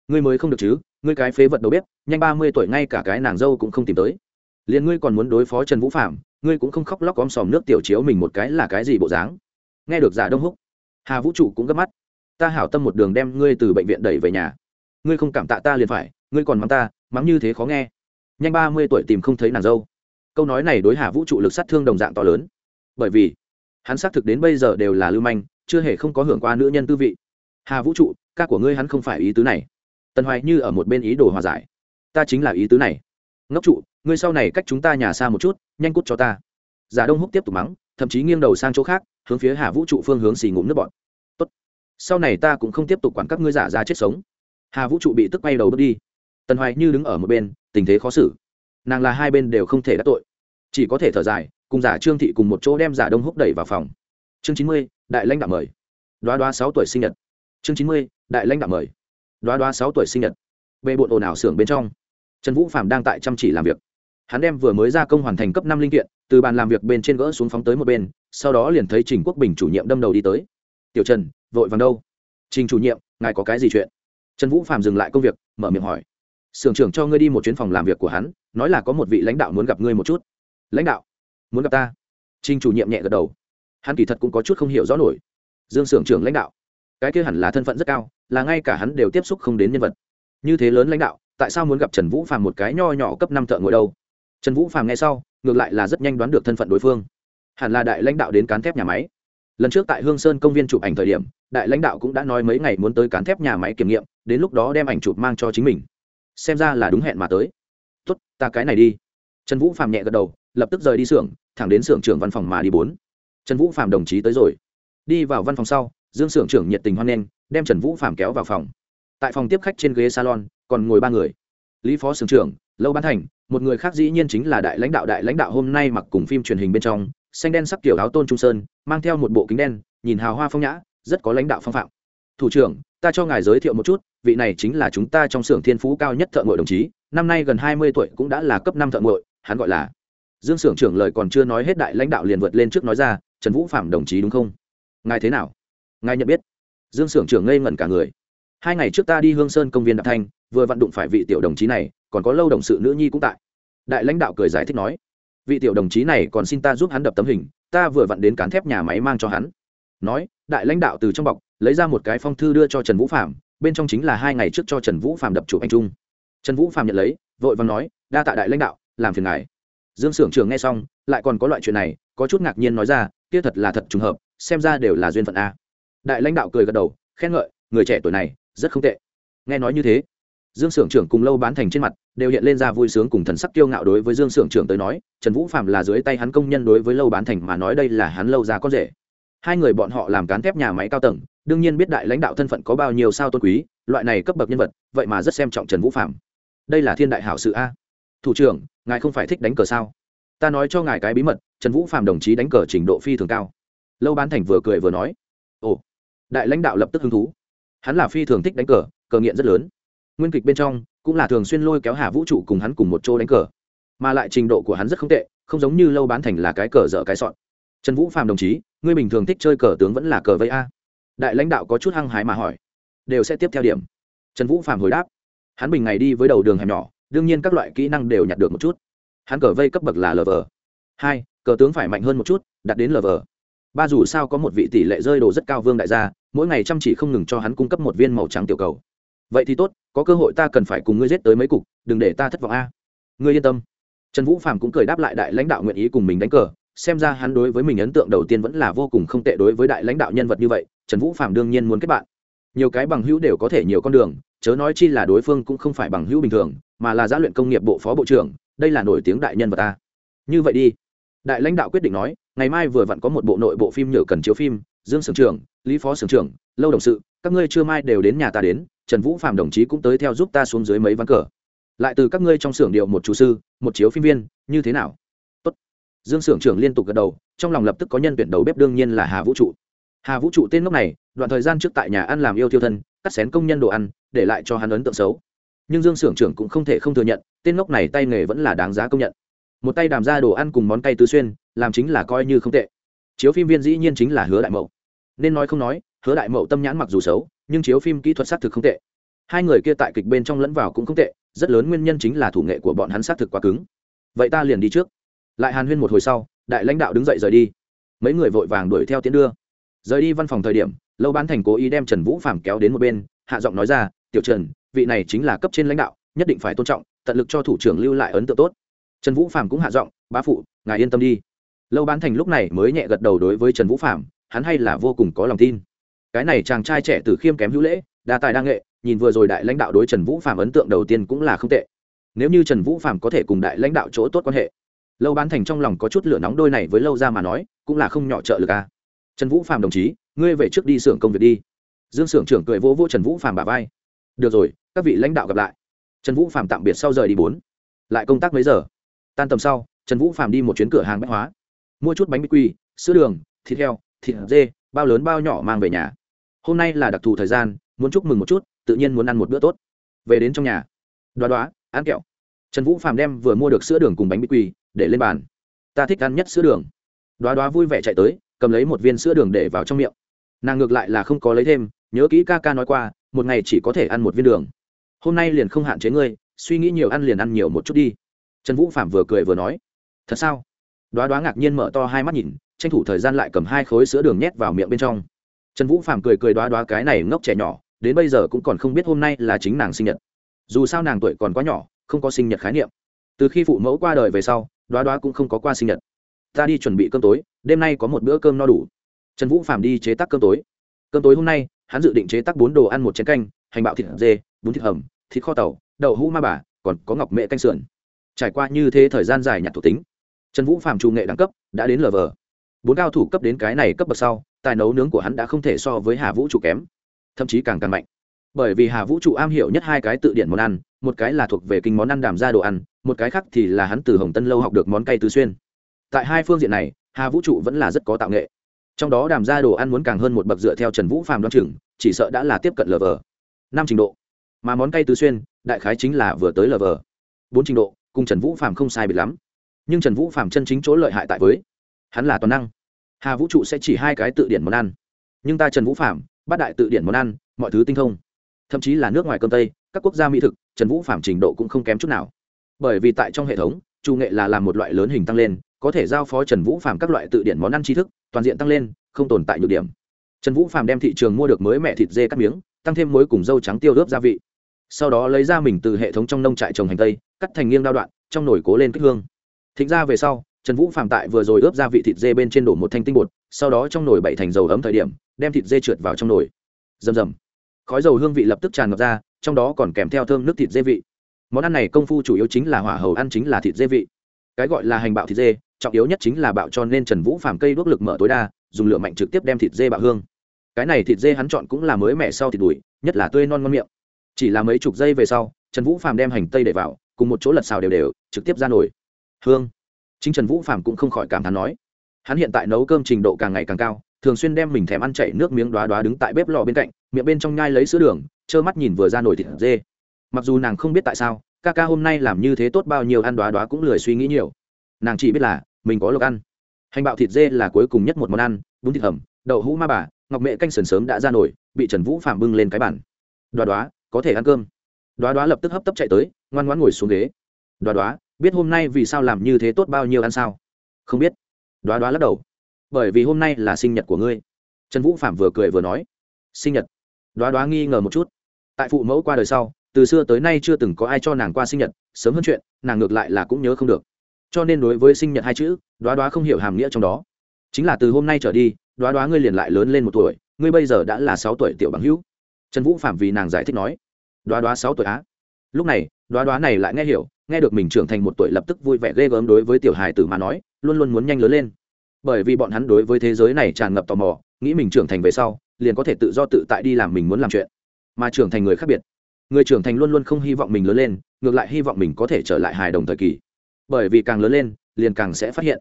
Ngươi mới không được chứ, ngươi cái phế vật đầu bếp, nhanh ba mươi tuổi ngay cả cái nàng dâu cũng không tìm tới liền ngươi còn muốn đối phó trần vũ phạm ngươi cũng không khóc lóc om sòm nước tiểu chiếu mình một cái là cái gì bộ dáng. Nghe được giả đông húc, hà vũ trụ cũng gấp mắt. Ta hảo tâm một đường đem ngươi từ bệnh viện đẩy về nhà. Ngươi không cảm tạ ta liền phải, ngươi còn mắng ta, mắng như thế khó nghe. Nhanh ba mươi tuổi tìm không thấy nàng dâu. Câu nói này đối hà vũ trụ lực sát thương đồng dạng to lớn. Bởi vì, hắn xác thực đến bây giờ đều là lưu manh, chưa hề không có hưởng qua nữ nhân tư vị. Hà vũ trụ, ca của ngươi hắn không phải ý tứ này. Tần hoài như ở một bên ý đồ hòa giải. Ta chính là ý tứ này ngốc trụ, ngươi sau này cách chúng ta nhà xa một chút, nhanh cút cho ta. Giả đông húc tiếp tục mắng, thậm chí nghiêng đầu sang chỗ khác, hướng phía hà vũ trụ phương hướng xì ngụm nước bọn tốt, sau này ta cũng không tiếp tục quản các ngươi giả ra chết sống. Hà vũ trụ bị tức bay đầu bước đi. Tần hoài như đứng ở một bên, tình thế khó xử. Nàng là hai bên đều không thể đắc tội. Chỉ có thể thở dài, cùng giả trương thị cùng một chỗ đem giả đông húc đẩy vào phòng. Chương chín mươi, đại lãnh đạo mời. Đoá đoá sáu tuổi sinh nhật. Chương chín mươi, đại lãnh đạo mời. Đoá đoá sáu tuổi sinh nhật. Bề bộn ồn ào xưởng bên trong trần vũ phạm đang tại chăm chỉ làm việc. Hắn đem vừa mới ra công hoàn thành cấp năm linh kiện, từ bàn làm việc bên trên gỡ xuống phóng tới một bên, sau đó liền thấy trình quốc bình chủ nhiệm đâm đầu đi tới. Tiểu trần, vội vàng đâu? Trình chủ nhiệm, ngài có cái gì chuyện? Trần vũ phạm dừng lại công việc, mở miệng hỏi. Sưởng trưởng cho ngươi đi một chuyến phòng làm việc của hắn, nói là có một vị lãnh đạo muốn gặp ngươi một chút. Lãnh đạo? Muốn gặp ta? Trình chủ nhiệm nhẹ gật đầu. Hắn kỳ thật cũng có chút không hiểu rõ nổi. Dương sưởng trưởng lãnh đạo? Cái kia hẳn là thân phận rất cao, là ngay cả hắn đều tiếp xúc không đến nhân vật. Như thế lớn lãnh đạo tại sao muốn gặp trần vũ phàm một cái nho nhỏ cấp năm thợ ngồi đâu? Trần vũ phàm nghe sau, ngược lại là rất nhanh đoán được thân phận đối phương. Hẳn là đại lãnh đạo đến cán thép nhà máy. Lần trước tại hương sơn công viên chụp ảnh thời điểm, đại lãnh đạo cũng đã nói mấy ngày muốn tới cán thép nhà máy kiểm nghiệm, đến lúc đó đem ảnh chụp mang cho chính mình. Xem ra là đúng hẹn mà tới. Tuất ta cái này đi. Trần vũ phàm nhẹ gật đầu, lập tức rời đi xưởng, thẳng đến xưởng trưởng văn phòng mà đi bốn. Trần vũ phàm đồng chí tới rồi. Đi vào văn phòng sau, dương xưởng trưởng nhiệt tình hoan nghênh, đem trần vũ phàm kéo vào phòng tại phòng tiếp khách trên ghế salon, còn ngồi ba người. Lý phó sưởng trưởng, lâu bán thành, một người khác dĩ nhiên chính là đại lãnh đạo. Đại lãnh đạo hôm nay mặc cùng phim truyền hình bên trong, xanh đen sắc kiểu áo tôn trung sơn, mang theo một bộ kính đen, nhìn hào hoa phong nhã, rất có lãnh đạo phong phạm. Thủ trưởng, ta cho ngài giới thiệu một chút, vị này chính là chúng ta trong xưởng thiên phú cao nhất thợ ngội đồng chí, năm nay gần hai mươi tuổi cũng đã là cấp năm thợ ngội, hắn gọi là dương xưởng trưởng lời còn chưa nói hết đại lãnh đạo liền vượt lên trước nói ra, trần vũ phạm đồng chí đúng không? Ngài thế nào? Ngài nhận biết. Dương xưởng trưởng ngây ngẩn cả người hai ngày trước ta đi hương sơn công viên đạp thanh, vừa vận đụng phải vị tiểu đồng chí này, còn có lâu đồng sự nữ nhi cũng tại. Đại lãnh đạo cười giải thích nói, vị tiểu đồng chí này còn xin ta giúp hắn đập tấm hình, ta vừa vặn đến cán thép nhà máy mang cho hắn. Nói, đại lãnh đạo từ trong bọc, lấy ra một cái phong thư đưa cho trần vũ phạm bên trong chính là hai ngày trước cho trần vũ phạm đập chụp anh trung trần vũ phạm nhận lấy, vội vàng nói, đa tạ đại lãnh đạo, làm phiền ngài. Dương s ư ở n g trường nghe xong, lại còn có loại chuyện này, có chút ngạc nhiên nói ra, kia thật là thật trùng hợp, xem ra đều là duyên phận a. Đại lãnh đạo cười gật đầu, khen ngợi, người trẻ tuổi này rất không tệ. Nghe nói như thế, dương s ư ở n g trưởng cùng lâu bán thành trên mặt đều hiện lên ra vui sướng cùng thần sắc kiêu ngạo đối với dương s ư ở n g trưởng tới nói, trần vũ phạm là dưới tay hắn công nhân đối với lâu bán thành mà nói đây là hắn lâu ra con rể. Hai người bọn họ làm cán thép nhà máy cao tầng, đương nhiên biết đại lãnh đạo thân phận có bao nhiêu sao tôn quý, loại này cấp bậc nhân vật, vậy mà rất xem trọng trần vũ phạm đây là thiên đại hảo sự a. Thủ trưởng, ngài không phải thích đánh cờ sao? Ta nói cho ngài cái bí mật, trần vũ phạm đồng chí đánh cờ trình độ phi thường cao. Lâu bán thành vừa cười vừa nói. Ồ, đại lãnh đạo lập tức hứng thú hắn là phi thường thích đánh cờ cờ nghiện rất lớn. Nguyên kịch bên trong cũng là thường xuyên lôi kéo hà vũ trụ cùng hắn cùng một chỗ đánh cờ, mà lại trình độ của hắn rất không tệ, không giống như lâu bán thành là cái cờ dở cái sọn trần vũ phạm đồng chí, ngươi bình thường thích chơi cờ tướng vẫn là cờ vây a. Đại lãnh đạo có chút hăng hái mà hỏi. Đều sẽ tiếp theo điểm. Trần vũ phạm hồi đáp. Hắn bình ngày đi với đầu đường hẻm nhỏ, đương nhiên các loại kỹ năng đều nhặt được một chút. Hắn cờ vây cấp bậc là lv hai, cờ tướng phải mạnh hơn một chút đặt đến lv ba dù sao có một vị tỷ lệ rơi đồ rất cao vương đại gia mỗi ngày chăm chỉ không ngừng cho hắn cung cấp một viên màu trắng tiểu cầu. Vậy thì tốt, có cơ hội ta cần phải cùng ngươi giết tới mấy cục, đừng để ta thất vọng a. Ngươi yên tâm. Trần vũ phạm cũng cười đáp lại đại lãnh đạo nguyện ý cùng mình đánh cờ, xem ra hắn đối với mình ấn tượng đầu tiên vẫn là vô cùng không tệ đối với đại lãnh đạo nhân vật như vậy, trần vũ phạm đương nhiên muốn kết bạn. Nhiều cái bằng hữu đều có thể nhiều con đường, chớ nói chi là đối phương cũng không phải bằng hữu bình thường, mà là giá luyện công nghiệp bộ phó bộ trưởng, đây là nổi tiếng đại nhân vật ta như vậy đi. Đại lãnh đạo quyết định nói, ngày mai vừa vặn có một bộ nội bộ phim nhựa cần chiếu phim dương sưởng trưởng, lý phó sưởng trưởng, lâu đồng sự, các ngươi chưa mai đều đến nhà ta đến, trần vũ phạm đồng chí cũng tới theo giúp ta xuống dưới mấy ván cờ. Lại từ các ngươi trong xưởng điệu một chủ sư, một chiếu phim viên, như thế nào? Tốt. dương xưởng trưởng liên tục gật đầu, trong lòng lập tức có nhân tuyển đầu bếp đương nhiên là hà vũ trụ. Hà vũ trụ tên lúc này, đoạn thời gian trước tại nhà ăn làm yêu tiêu thân, cắt xén công nhân đồ ăn, để lại cho hắn ấn tượng xấu. Nhưng dương xưởng trưởng cũng không thể không thừa nhận, tên ngốc này tay nghề vẫn là đáng giá công nhận. Một tay đàm ra đồ ăn cùng món cay tứ xuyên, làm chính là coi như không tệ chiếu phim viên dĩ nhiên chính là hứa đại mậu. Nên nói không nói, hứa đại mậu tâm nhãn mặc dù xấu, nhưng chiếu phim kỹ thuật xác thực không tệ. Hai người kia tại kịch bên trong lẫn vào cũng không tệ, rất lớn nguyên nhân chính là thủ nghệ của bọn hắn xác thực quá cứng. Vậy ta liền đi trước. Lại hàn huyên một hồi sau, đại lãnh đạo đứng dậy rời đi. Mấy người vội vàng đuổi theo tiến đưa. Rời đi văn phòng thời điểm, lâu bán thành cố ý đem trần vũ phạm kéo đến một bên, hạ giọng nói ra, tiểu trần, vị này chính là cấp trên lãnh đạo, nhất định phải tôn trọng, tận lực cho thủ trưởng lưu lại ấn tượng tốt. Trần vũ phạm cũng hạ giọng, bá phụ, ngài yên tâm đi lâu bán thành lúc này mới nhẹ gật đầu đối với trần vũ phạm hắn hay là vô cùng có lòng tin. Cái này chàng trai trẻ từ khiêm kém hữu lễ, đa tài đa nghệ, nhìn vừa rồi đại lãnh đạo đối trần vũ phạm ấn tượng đầu tiên cũng là không tệ. Nếu như trần vũ phạm có thể cùng đại lãnh đạo chỗ tốt quan hệ, lâu bán thành trong lòng có chút lửa nóng đôi này với lâu ra mà nói, cũng là không nhỏ trợ lực à. trần vũ phạm đồng chí, ngươi về trước đi xưởng công việc đi. Dương xưởng trưởng cười vô vô trần vũ phạm bà vai. Được rồi, các vị lãnh đạo gặp lại. Trần vũ phạm tạm biệt sau rời đi bốn. Lại công tác mấy giờ? Tan tầm sau, trần vũ phạm đi một chuyến cửa hàng bách hóa mua chút bánh bích quy, sữa đường, thịt heo, thịt dê, bao lớn bao nhỏ mang về nhà. Hôm nay là đặc thù thời gian, muốn chúc mừng một chút, tự nhiên muốn ăn một bữa tốt. Về đến trong nhà. Đoá đoá, ăn kẹo. Trần vũ phạm đem vừa mua được sữa đường cùng bánh bích quy để lên bàn. Ta thích ăn nhất sữa đường. Đoá đoá vui vẻ chạy tới, cầm lấy một viên sữa đường để vào trong miệng. Nàng ngược lại là không có lấy thêm, nhớ kỹ ca ca nói qua, một ngày chỉ có thể ăn một viên đường. Hôm nay liền không hạn chế ngươi, suy nghĩ nhiều ăn liền ăn nhiều một chút đi. Trần vũ phạm vừa cười vừa nói. Thật sao? Đoá đoá ngạc nhiên mở to hai mắt nhìn, tranh thủ thời gian lại cầm hai khối sữa đường nhét vào miệng bên trong. Trần vũ phạm cười cười đoá đoá cái này ngốc trẻ nhỏ, đến bây giờ cũng còn không biết hôm nay là chính nàng sinh nhật. Dù sao nàng tuổi còn quá nhỏ, không có sinh nhật khái niệm. Từ khi phụ mẫu qua đời về sau, đoá đoá cũng không có qua sinh nhật. Ta đi chuẩn bị cơm tối, đêm nay có một bữa cơm no đủ. Trần vũ phạm đi chế tác cơm tối. Cơm tối hôm nay, hắn dự định chế tác bốn đồ ăn một chén canh, hành bạo thịt dê, bún thịt hầm, thịt kho tàu, đậu hũ ma bà, còn có ngọc mễ canh sườn. Trải qua như thế thời gian dài nhặt thuộc tính trần vũ phạm trù nghệ đẳng cấp đã đến lờ vờ, bốn cao thủ cấp đến cái này cấp bậc sau tài nấu nướng của hắn đã không thể so với hà vũ trụ kém thậm chí càng càng mạnh. Bởi vì hà vũ trụ am hiểu nhất hai cái tự điển món ăn một cái là thuộc về kinh món ăn đàm ra đồ ăn một cái khác thì là hắn từ hồng tân lâu học được món cay tứ xuyên. Tại hai phương diện này hà vũ trụ vẫn là rất có tạo nghệ. Trong đó đàm ra đồ ăn muốn càng hơn một bậc dựa theo trần vũ phàm đoan chừng chỉ sợ đã là tiếp cận lờ vờ, năm trình độ. Mà món cay tứ xuyên đại khái chính là vừa tới lờ vờ, bốn trình độ cùng trần vũ phàm không sai biệt lắm nhưng trần vũ Phạm chân chính chỗ lợi hại tại với hắn là toàn năng hà vũ trụ sẽ chỉ hai cái tự điển món ăn nhưng ta trần vũ phạm bát đại tự điển món ăn mọi thứ tinh thông thậm chí là nước ngoài cơm tây các quốc gia mỹ thực trần vũ phạm trình độ cũng không kém chút nào bởi vì tại trong hệ thống chủ nghệ là làm một loại lớn hình tăng lên có thể giao phó trần vũ phạm các loại tự điển món ăn tri thức toàn diện tăng lên không tồn tại nhược điểm trần vũ phạm đem thị trường mua được mới mẹ thịt dê cắt miếng tăng thêm muối cùng dâu trắng tiêu ướp gia vị sau đó lấy ra mình từ hệ thống trong nông trại trồng hành tây cắt thành nghiêng đao đoạn trong nồi cố lên kích hương thịnh ra về sau, trần vũ phạm tại vừa rồi ướp gia vị thịt dê bên trên đổ một thanh tinh bột, sau đó trong nồi bậy thành dầu ấm thời điểm, đem thịt dê trượt vào trong nồi. Rầm rầm. Khói dầu hương vị lập tức tràn ngập ra, trong đó còn kèm theo thơm nước thịt dê vị. Món ăn này công phu chủ yếu chính là hỏa hầu ăn chính là thịt dê vị. Cái gọi là hành bạo thịt dê, trọng yếu nhất chính là bạo cho nên trần vũ phàm cây đuốc lực mở tối đa, dùng lửa mạnh trực tiếp đem thịt dê bạo hương. Cái này thịt dê hắn chọn cũng là mới mẻ sau thịt đùi, nhất là tươi non ngon miệng. Chỉ là mấy chục giây về sau, trần vũ phàm đem hành tây để vào, cùng một chỗ lật xào đều đều, trực tiếp ra nổi hương. Chính trần vũ Phạm cũng không khỏi cảm thán nói, hắn hiện tại nấu cơm trình độ càng ngày càng cao, thường xuyên đem mình thèm ăn chảy nước miếng đoá đoá đứng tại bếp lò bên cạnh, miệng bên trong nhai lấy sữa đường, trơ mắt nhìn vừa ra nổi thịt dê. Mặc dù nàng không biết tại sao, ca ca hôm nay làm như thế tốt bao nhiêu ăn đoá đoá cũng lười suy nghĩ nhiều. Nàng chỉ biết là, mình có lộc ăn. Hành bạo thịt dê là cuối cùng nhất một món ăn, bún thịt hầm, đậu hũ ma bà, ngọc mẹ canh sườn sớm đã ra nổi bị trần vũ phạm bưng lên cái bản đoá đoá, có thể ăn cơm. Đoá đoá lập tức hấp tấp chạy tới, ngoan ngoãn ngồi xuống ghế. Đoá đoá biết hôm nay vì sao làm như thế tốt bao nhiêu ăn sao? Không biết. Đoá đoá lắc đầu. Bởi vì hôm nay là sinh nhật của ngươi. Trần vũ phạm vừa cười vừa nói. Sinh nhật. Đoá đoá nghi ngờ một chút. Tại phụ mẫu qua đời sau, từ xưa tới nay chưa từng có ai cho nàng qua sinh nhật, sớm hơn chuyện, nàng ngược lại là cũng nhớ không được. Cho nên đối với sinh nhật hai chữ, đoá đoá không hiểu hàm nghĩa trong đó. Chính là từ hôm nay trở đi, đoá đoá ngươi liền lại lớn lên một tuổi, ngươi bây giờ đã là sáu tuổi tiểu bằng hữu. Trần vũ phạm vì nàng giải thích nói. Đoá đoá sáu tuổi á. Lúc này, đoá đoá này lại nghe hiểu nghe được mình trưởng thành một tuổi lập tức vui vẻ ghê gớm đối với tiểu hài tử mà nói, luôn luôn muốn nhanh lớn lên. Bởi vì bọn hắn đối với thế giới này tràn ngập tò mò, nghĩ mình trưởng thành về sau, liền có thể tự do tự tại đi làm mình muốn làm chuyện. Mà trưởng thành người khác biệt. Người trưởng thành luôn luôn không hy vọng mình lớn lên, ngược lại hy vọng mình có thể trở lại hài đồng thời kỳ. Bởi vì càng lớn lên, liền càng sẽ phát hiện.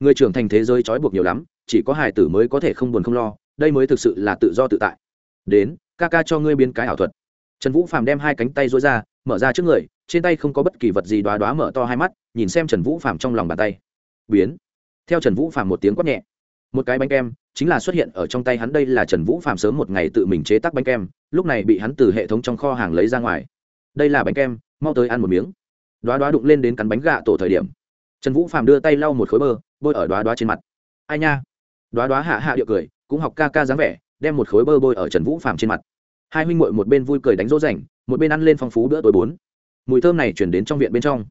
Người trưởng thành thế giới trói buộc nhiều lắm, chỉ có hài tử mới có thể không buồn không lo, đây mới thực sự là tự do tự tại. Đến, ca ca cho ngươi biến cái ảo thuật. Trần vũ phàm đem hai cánh tay dối ra, mở ra trước người trên tay không có bất kỳ vật gì đoá đoá mở to hai mắt, nhìn xem trần vũ phàm trong lòng bàn tay. Biến. Theo trần vũ phàm một tiếng quát nhẹ. Một cái bánh kem chính là xuất hiện ở trong tay hắn, đây là trần vũ phàm sớm một ngày tự mình chế tác bánh kem, lúc này bị hắn từ hệ thống trong kho hàng lấy ra ngoài. Đây là bánh kem, mau tới ăn một miếng. Đoá đoá đụng lên đến cắn bánh gạ tổ thời điểm, trần vũ phàm đưa tay lau một khối bơ, bôi ở đoá đoá trên mặt. Ai nha? Đoá đoá hạ hạ điệu cười, cũng học ca ca dáng vẻ, đem một khối bơ bôi ở trần vũ phàm trên mặt. Hai huynh muội một bên vui cười đánh dỗ rảnh, một bên ăn lên phong phú bữa tối bốn mùi thơm này chuyển đến trong viện bên trong.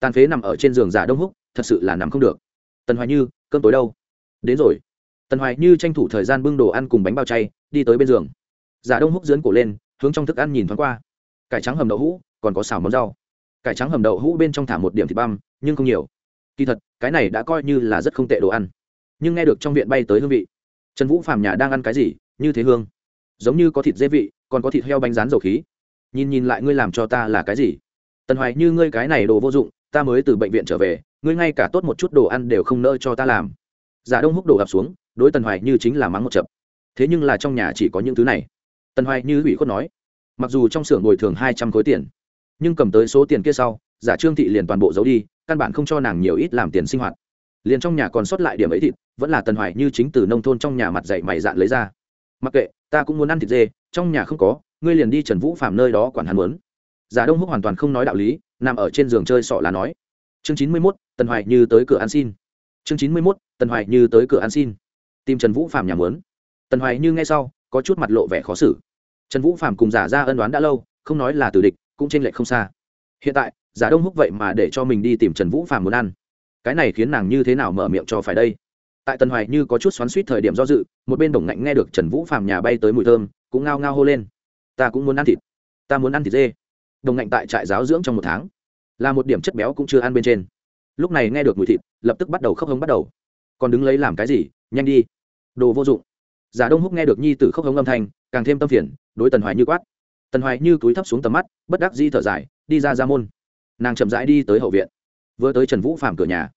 Tàn phế nằm ở trên giường giả đông húc, thật sự là nằm không được. Tần hoài như, cơm tối đâu? Đến rồi. Tần hoài như tranh thủ thời gian bưng đồ ăn cùng bánh bao chay, đi tới bên giường. Giả đông húc dướn cổ lên, hướng trong thức ăn nhìn thoáng qua. Cải trắng hầm đậu hũ, còn có xào món rau. Cải trắng hầm đậu hũ bên trong thả một điểm thịt băm, nhưng không nhiều. Kỳ thật, cái này đã coi như là rất không tệ đồ ăn. Nhưng nghe được trong viện bay tới hương vị, trần vũ phàm nhà đang ăn cái gì, như thế hương. Giống như có thịt dê vị, còn có thịt heo bánh rán dầu khí. Nhìn nhìn lại ngươi làm cho ta là cái gì? Tần hoài như ngươi cái này đồ vô dụng, ta mới từ bệnh viện trở về, ngươi ngay cả tốt một chút đồ ăn đều không nỡ cho ta làm. Giả đông húc đổ ập xuống, đối tần hoài như chính là mắng một chập. Thế nhưng là trong nhà chỉ có những thứ này. Tần hoài như ủy khuất nói, mặc dù trong xưởng bồi thường hai trăm khối tiền, nhưng cầm tới số tiền kia sau, giả trương thị liền toàn bộ giấu đi, căn bản không cho nàng nhiều ít làm tiền sinh hoạt. Liền trong nhà còn sót lại điểm ấy thịt, vẫn là tần hoài như chính từ nông thôn trong nhà mặt dạy mày dạn lấy ra. Mặc kệ, ta cũng muốn ăn thịt dê, trong nhà không có, ngươi liền đi trần vũ phạm nơi đó quản hắn muốn giả đông húc hoàn toàn không nói đạo lý, nằm ở trên giường chơi sọ là nói. Chương chín mươi mốt, tần hoài như tới cửa ăn xin. Chương chín mươi mốt, tần hoài như tới cửa ăn xin. Tìm trần vũ phạm nhà muốn tần hoài như nghe sau, có chút mặt lộ vẻ khó xử. Trần vũ phạm cùng giả ra ân đoán đã lâu, không nói là từ địch, cũng trên lệch không xa. Hiện tại, giả đông húc vậy mà để cho mình đi tìm trần vũ phạm muốn ăn. Cái này khiến nàng như thế nào mở miệng cho phải đây? Tại tần hoài như có chút xoắn suýt thời điểm do dự, một bên đồng ngạnh nghe được trần vũ phạm nhà bay tới mùi thơm, cũng ngao ngao hô lên. Ta cũng muốn ăn thịt. Ta muốn ăn thịt dê đồng ngạnh tại trại giáo dưỡng trong một tháng. Là một điểm chất béo cũng chưa ăn bên trên. Lúc này nghe được mùi thịt, lập tức bắt đầu khóc hống bắt đầu. Còn đứng lấy làm cái gì? Nhanh đi. Đồ vô dụng. Giả đông húc nghe được nhi t ử khóc hống âm thanh, càng thêm tâm phiền, đối tần hoài như quát. Tần hoài như túi thấp xuống tầm mắt, bất đắc di thở dài, đi ra ra môn. Nàng chậm rãi đi tới hậu viện. Vừa tới trần vũ phạm cửa nhà,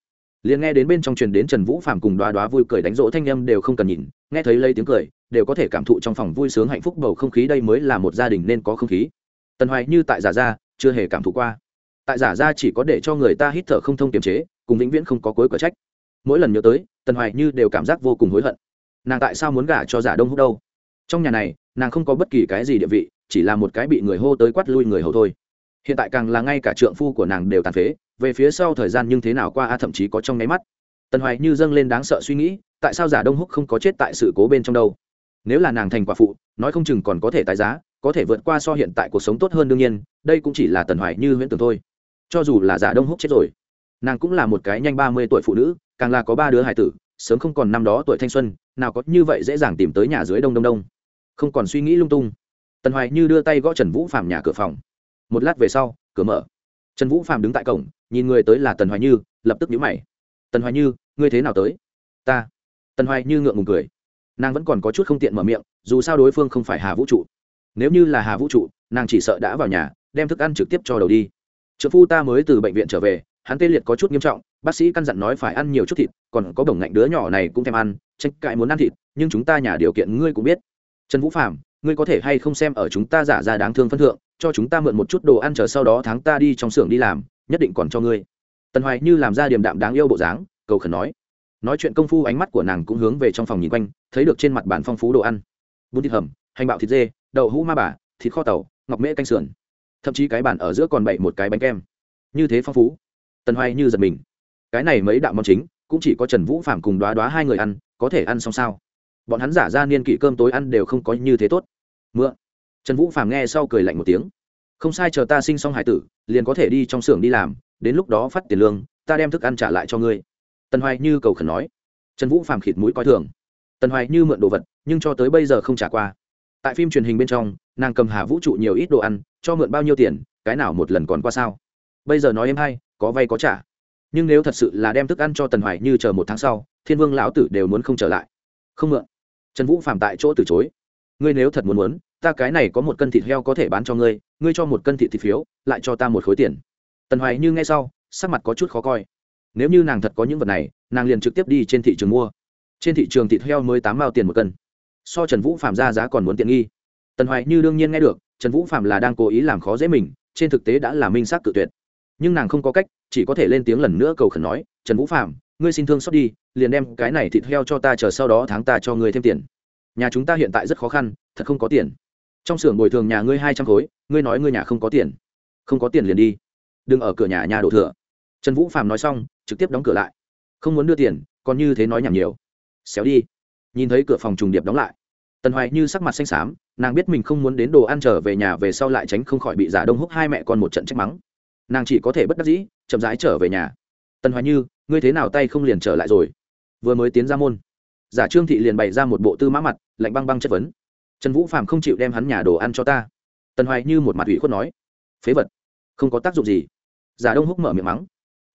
liền nghe đến bên trong truyền đến trần vũ phạm cùng đoá đoá vui cười đánh rỗ thanh â m đều không cần nhìn, nghe thấy lấy tiếng cười, đều có thể cảm thụ trong phòng vui sướng hạnh phúc bầu không khí đây mới là một gia đình nên có không khí tần hoài như tại giả gia, chưa hề cảm thụ qua. Tại giả gia chỉ có để cho người ta hít thở không thông kiềm chế, cùng vĩnh viễn không có cuối cửa trách. Mỗi lần nhớ tới, tần hoài như đều cảm giác vô cùng hối hận. Nàng tại sao muốn gả cho giả đông húc đâu? Trong nhà này, nàng không có bất kỳ cái gì địa vị, chỉ là một cái bị người hô tới quát lui người hầu thôi. Hiện tại càng là ngay cả trượng phu của nàng đều tàn phế, về phía sau thời gian nhưng thế nào qua a thậm chí có trong nháy mắt. Tần hoài như dâng lên đáng sợ suy nghĩ, tại sao giả đông húc không có chết tại sự cố bên trong đâu? Nếu là nàng thành quả phụ, nói không chừng còn có thể tái giá có thể vượt qua so hiện tại cuộc sống tốt hơn đương nhiên, đây cũng chỉ là tần hoài như huyễn tưởng thôi. Cho dù là giả đông húc chết rồi, nàng cũng là một cái nhanh ba mươi tuổi phụ nữ, càng là có ba đứa hải tử, sớm không còn năm đó tuổi thanh xuân, nào có như vậy dễ dàng tìm tới nhà dưới đông đông đông. Không còn suy nghĩ lung tung, tần hoài như đưa tay gõ trần vũ phạm nhà cửa phòng. Một lát về sau, cửa mở. Trần vũ phạm đứng tại cổng, nhìn người tới là tần hoài như, lập tức nhíu mày. Tần hoài như, ngươi thế nào tới? Ta. Tần hoài như ngượng ngùng cười. Nàng vẫn còn có chút không tiện mở miệng, dù sao đối phương không phải hà vũ trụ nếu như là hà vũ trụ, nàng chỉ sợ đã vào nhà, đem thức ăn trực tiếp cho đầu đi. Trợ phu ta mới từ bệnh viện trở về, hắn tê liệt có chút nghiêm trọng, bác sĩ căn dặn nói phải ăn nhiều chút thịt, còn có bổng ngạnh đứa nhỏ này cũng thèm ăn, tranh cãi muốn ăn thịt, nhưng chúng ta nhà điều kiện ngươi cũng biết. Trần vũ phạm ngươi có thể hay không xem ở chúng ta giả ra đáng thương phân thượng, cho chúng ta mượn một chút đồ ăn chờ sau đó tháng ta đi trong xưởng đi làm, nhất định còn cho ngươi. Tần hoài như làm ra điềm đạm đáng yêu bộ dáng, cầu khẩn nói. Nói chuyện công phu ánh mắt của nàng cũng hướng về trong phòng nhìn quanh, thấy được trên mặt bàn phong phú đồ ăn. Bún thịt hầm, hành bạo thịt dê đậu hũ ma bà, thịt kho tàu, ngọc mễ canh sườn. Thậm chí cái bàn ở giữa còn bậy một cái bánh kem. Như thế phong phú. Tần hoài như giật mình. Cái này mấy đạo món chính, cũng chỉ có trần vũ phạm cùng đoá đoá hai người ăn, có thể ăn xong sao? Bọn hắn giả ra niên kỷ cơm tối ăn đều không có như thế tốt. Mượn. Trần vũ phạm nghe sau cười lạnh một tiếng. Không sai chờ ta sinh xong hải tử, liền có thể đi trong xưởng đi làm, đến lúc đó phát tiền lương, ta đem thức ăn trả lại cho ngươi. Tần hoài như cầu khẩn nói. Trần vũ Phạm khịt mũi coi thường. Tần hoài như mượn đồ vật, nhưng cho tới bây giờ không trả qua tại phim truyền hình bên trong, nàng cầm hà vũ trụ nhiều ít đồ ăn, cho mượn bao nhiêu tiền, cái nào một lần còn qua sao? Bây giờ nói em hay, có vay có trả. Nhưng nếu thật sự là đem thức ăn cho tần hoài như chờ một tháng sau, thiên vương lão tử đều muốn không trở lại. Không mượn. Trần vũ phạm tại chỗ từ chối. Ngươi nếu thật muốn muốn, ta cái này có một cân thịt heo có thể bán cho ngươi ngươi cho một cân thịt thịt phiếu, lại cho ta một khối tiền. Tần hoài như nghe sau, sắc mặt có chút khó coi. Nếu như nàng thật có những vật này, nàng liền trực tiếp đi trên thị trường mua. Trên thị trường thịt heo mới tám mao tiền một cân so trần vũ phạm ra giá còn muốn tiện nghi. Tần hoài như đương nhiên nghe được, trần vũ phạm là đang cố ý làm khó dễ mình, trên thực tế đã là minh xác cự tuyệt. Nhưng nàng không có cách, chỉ có thể lên tiếng lần nữa cầu khẩn nói, trần vũ phạm ngươi xin thương xót đi, liền đem cái này thịt heo cho ta chờ sau đó tháng ta cho ngươi thêm tiền. Nhà chúng ta hiện tại rất khó khăn, thật không có tiền. Trong xưởng bồi thường nhà ngươi hai trăm khối, ngươi nói ngươi nhà không có tiền. Không có tiền liền đi. Đừng ở cửa nhà nhà đổ thừa. Trần vũ phạm nói xong, trực tiếp đóng cửa lại. Không muốn đưa tiền, còn như thế nói nhảm nhiều. Xéo đi nhìn thấy cửa phòng trùng điệp đóng lại. Tần hoài như sắc mặt xanh xám, nàng biết mình không muốn đến đồ ăn trở về nhà về sau lại tránh không khỏi bị giả đông húc hai mẹ con một trận trách mắng. Nàng chỉ có thể bất đắc dĩ, chậm rãi trở về nhà. Tần hoài như, ngươi thế nào tay không liền trở lại rồi? Vừa mới tiến ra môn. Giả trương thị liền bày ra một bộ tư mã mặt, lạnh băng băng chất vấn. Trần vũ phạm không chịu đem hắn nhà đồ ăn cho ta. Tần hoài như một mặt ủy khuất nói. Phế vật. Không có tác dụng gì. Giả đông húc mở miệng mắng.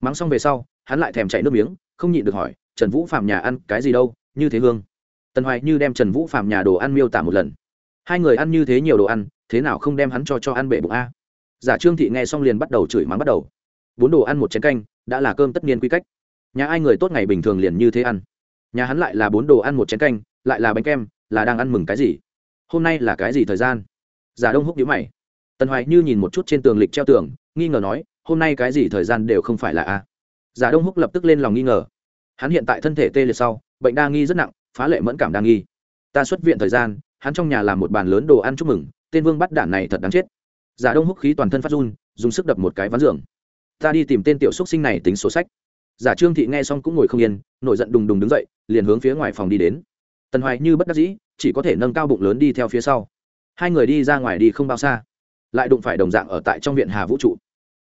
Mắng xong về sau, hắn lại thèm chạy nước miếng, không nhịn được hỏi, trần vũ phạm nhà ăn cái gì đâu? Như thế hương tần hoài như đem trần vũ phạm nhà đồ ăn miêu tả một lần. Hai người ăn như thế nhiều đồ ăn, thế nào không đem hắn cho cho ăn bể bụng a? Giả trương thị nghe xong liền bắt đầu chửi mắng bắt đầu. Bốn đồ ăn một chén canh, đã là cơm tất nhiên quy cách. Nhà ai người tốt ngày bình thường liền như thế ăn. Nhà hắn lại là bốn đồ ăn một chén canh, lại là bánh kem, là đang ăn mừng cái gì? Hôm nay là cái gì thời gian? Giả đông húc nhíu mày. Tần hoài như nhìn một chút trên tường lịch treo tường, nghi ngờ nói, hôm nay cái gì thời gian đều không phải là a? Giả đông húc lập tức lên lòng nghi ngờ. Hắn hiện tại thân thể tê liệt sau, bệnh đa nghi rất nặng phá lệ mẫn cảm đang nghi. Ta xuất viện thời gian, hắn trong nhà làm một bàn lớn đồ ăn chúc mừng, tên vương bắt đản này thật đáng chết. Giả đông húc khí toàn thân phát run, dùng sức đập một cái ván giường. Ta đi tìm tên tiểu xúc sinh này tính sổ sách. Giả trương thị nghe xong cũng ngồi không yên, nổi giận đùng đùng đứng dậy, liền hướng phía ngoài phòng đi đến. Tần hoài như bất đắc dĩ, chỉ có thể nâng cao bụng lớn đi theo phía sau. Hai người đi ra ngoài đi không bao xa. Lại đụng phải đồng dạng ở tại trong viện hà vũ trụ.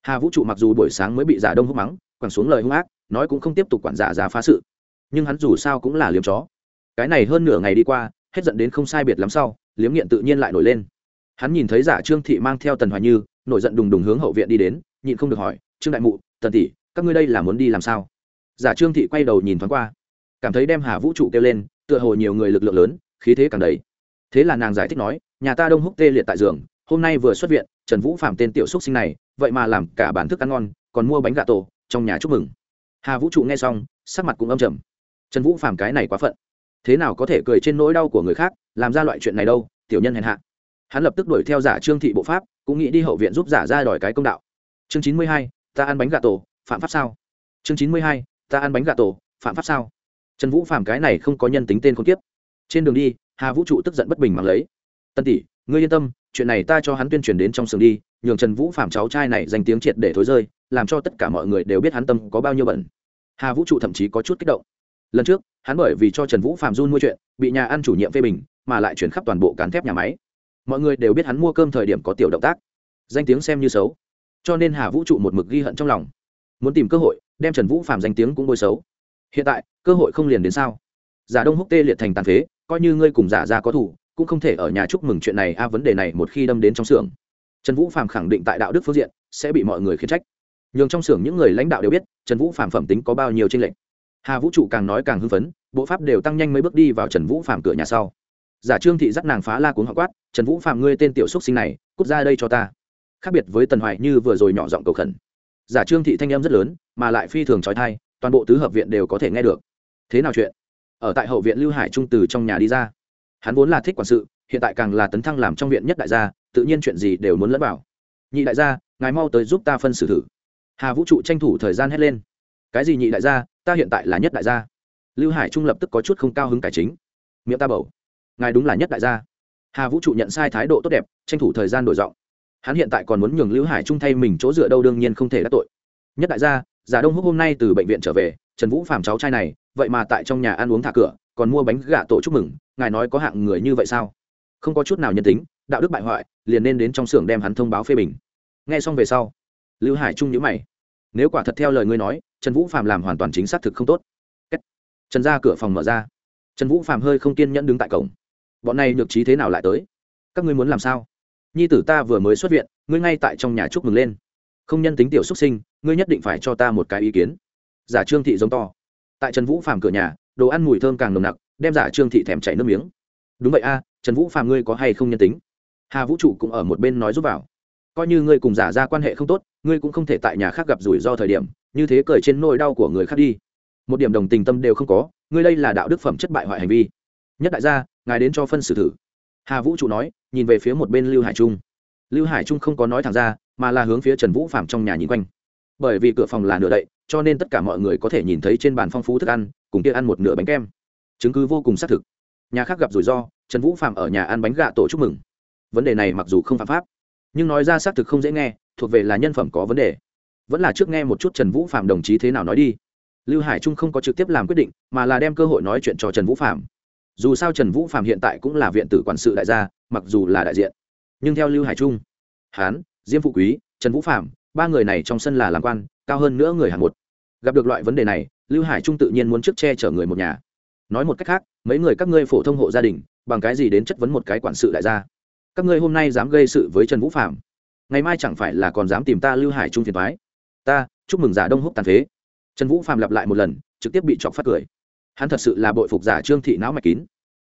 Hà vũ trụ mặc dù buổi sáng mới bị giả đông húc mắng, quẳng xuống lời hung ác, nói cũng không tiếp tục quản giả giả phá sự. Nhưng hắn dù sao cũng là liếm chó cái này hơn nửa ngày đi qua, hết giận đến không sai biệt lắm sau, liếm nghiện tự nhiên lại nổi lên. Hắn nhìn thấy giả trương thị mang theo tần hoài như, nổi giận đùng đùng hướng hậu viện đi đến, nhịn không được hỏi, trương đại mụ, tần tỷ, các ngươi đây là muốn đi làm sao? Giả trương thị quay đầu nhìn thoáng qua, cảm thấy đem hà vũ trụ kêu lên, tựa hồ nhiều người lực lượng lớn, khí thế càng đầy. Thế là nàng giải thích nói, nhà ta đông húc tê liệt tại giường, hôm nay vừa xuất viện, trần vũ phạm tên tiểu xúc sinh này, vậy mà làm cả bản thức ăn ngon, còn mua bánh gà tổ, trong nhà chúc mừng. Hà vũ trụ nghe xong, sắc mặt cũng âm trầm. Trần vũ phạm cái này quá phận thế nào có thể cười trên nỗi đau của người khác, làm ra loại chuyện này đâu, tiểu nhân hèn hạ. Hắn lập tức đuổi theo giả trương thị bộ pháp, cũng nghĩ đi hậu viện giúp giả ra đòi cái công đạo. Chương chín mươi hai, ta ăn bánh gà tổ, phạm pháp sao? Chương chín mươi hai, ta ăn bánh gà tổ, phạm pháp sao? Trần vũ phạm cái này không có nhân tính tên con tiếp trên đường đi, hà vũ trụ tức giận bất bình mà lấy. Tân tỷ, ngươi yên tâm, chuyện này ta cho hắn tuyên truyền đến trong sườn đi, nhường trần vũ phạm cháu trai này danh tiếng triệt để thối rơi, làm cho tất cả mọi người đều biết hắn tâm có bao nhiêu bẩn hà vũ trụ thậm chí có chút kích động lần trước, hắn bởi vì cho trần vũ phạm run mua chuyện, bị nhà ăn chủ nhiệm phê bình, mà lại chuyển khắp toàn bộ cán thép nhà máy. Mọi người đều biết hắn mua cơm thời điểm có tiểu động tác. Danh tiếng xem như xấu. Cho nên hà vũ trụ một mực ghi hận trong lòng. Muốn tìm cơ hội, đem trần vũ phạm danh tiếng cũng bôi xấu. Hiện tại, cơ hội không liền đến sao? Giả đông húc tê liệt thành tàn phế, coi như ngươi cùng giả ra có thủ cũng không thể ở nhà chúc mừng chuyện này a, vấn đề này một khi đâm đến trong xưởng. Trần vũ phạm khẳng định tại đạo đức phương diện sẽ bị mọi người khiển trách. Nhường trong xưởng những người lãnh đạo đều biết, trần vũ phạm phẩm tính có bao nhiêu tranh lệch hà vũ trụ càng nói càng hưng phấn, bộ pháp đều tăng nhanh mấy bước đi vào trần vũ phạm cửa nhà sau. Giả trương thị dắt nàng phá la cuốn họ quát, trần vũ phạm ngươi tên tiểu xúc sinh này, cút ra đây cho ta. Khác biệt với tần hoài như vừa rồi nhỏ giọng cầu khẩn. Giả trương thị thanh em rất lớn, mà lại phi thường trói thai toàn bộ tứ hợp viện đều có thể nghe được. Thế nào chuyện? Ở tại hậu viện lưu hải trung từ trong nhà đi ra. Hắn vốn là thích quản sự, hiện tại càng là tấn thăng làm trong viện nhất đại gia, tự nhiên chuyện gì đều muốn lẫn vào. Nhị đại gia, ngài mau tới giúp ta phân xử thử. Hà vũ trụ tranh thủ thời gian hét lên cái gì nhị đại gia, ta hiện tại là nhất đại gia. Lưu hải trung lập tức có chút không cao hứng cải chính. Miệng ta bầu. Ngài đúng là nhất đại gia. Hà vũ trụ nhận sai thái độ tốt đẹp, tranh thủ thời gian đổi giọng. Hắn hiện tại còn muốn nhường lưu hải trung thay mình chỗ dựa đâu đương nhiên không thể đắc tội. Nhất đại gia giả đông húc hôm nay từ bệnh viện trở về, trần vũ phàm cháu trai này, vậy mà tại trong nhà ăn uống thả cửa, còn mua bánh gà tổ chúc mừng, ngài nói có hạng người như vậy sao? Không có chút nào nhân tính, đạo đức bại hoại, liền nên đến trong xưởng đem hắn thông báo phê bình. Nghe xong về sau, lưu hải trung nhữ mày nếu quả thật theo lời ngươi nói, trần vũ phạm làm hoàn toàn chính xác thực không tốt. Trần ra cửa phòng mở ra. Trần vũ phạm hơi không kiên nhẫn đứng tại cổng. Bọn này được trí thế nào lại tới? Các ngươi muốn làm sao? Nhi tử ta vừa mới xuất viện, ngươi ngay tại trong nhà chúc mừng lên. Không nhân tính tiểu xuất sinh, ngươi nhất định phải cho ta một cái ý kiến. Giả trương thị giống to. Tại trần vũ Phạm cửa nhà, đồ ăn mùi thơm càng nồng nặc, đem giả trương thị thèm chảy nước miếng. Đúng vậy a, trần vũ Phạm ngươi có hay không nhân tính? Hà vũ trụ cũng ở một bên nói giúp vào. Coi như ngươi cùng giả ra quan hệ không tốt ngươi cũng không thể tại nhà khác gặp rủi ro thời điểm, như thế cởi trên nỗi đau của người khác đi. Một điểm đồng tình tâm đều không có, ngươi đây là đạo đức phẩm chất bại hoại hành vi. Nhất đại gia, ngài đến cho phân xử thử. Hà vũ trụ nói, nhìn về phía một bên lưu hải trung. Lưu hải trung không có nói thẳng ra, mà là hướng phía trần vũ phạm trong nhà nhìn quanh. Bởi vì cửa phòng là nửa đậy, cho nên tất cả mọi người có thể nhìn thấy trên bàn phong phú thức ăn, cùng kia ăn một nửa bánh kem. Chứng cứ vô cùng xác thực. Nhà khác gặp rủi ro, trần vũ phạm ở nhà ăn bánh gà tổ chúc mừng. Vấn đề này mặc dù không phạm pháp, nhưng nói ra xác thực không dễ nghe thuộc về là nhân phẩm có vấn đề. Vẫn là trước nghe một chút trần vũ phạm đồng chí thế nào nói đi. Lưu hải trung không có trực tiếp làm quyết định, mà là đem cơ hội nói chuyện cho trần vũ phạm dù sao trần vũ phạm hiện tại cũng là viện tử quản sự đại gia, mặc dù là đại diện. Nhưng theo lưu hải trung, hán, diêm phụ quý, trần vũ phạm ba người này trong sân là làm quan, cao hơn nữa người hàn một. Gặp được loại vấn đề này, lưu hải trung tự nhiên muốn trước che chở người một nhà. Nói một cách khác, mấy người các ngươi phổ thông hộ gia đình, bằng cái gì đến chất vấn một cái quản sự đại gia? Các ngươi hôm nay dám gây sự với trần vũ phạm ngày mai chẳng phải là còn dám tìm ta lưu hải trung phiền thoái ta, chúc mừng giả đông húc tàn phế. Trần vũ phạm lặp lại một lần, trực tiếp bị chọc phát cười. Hắn thật sự là bội phục giả trương thị não mạch kín.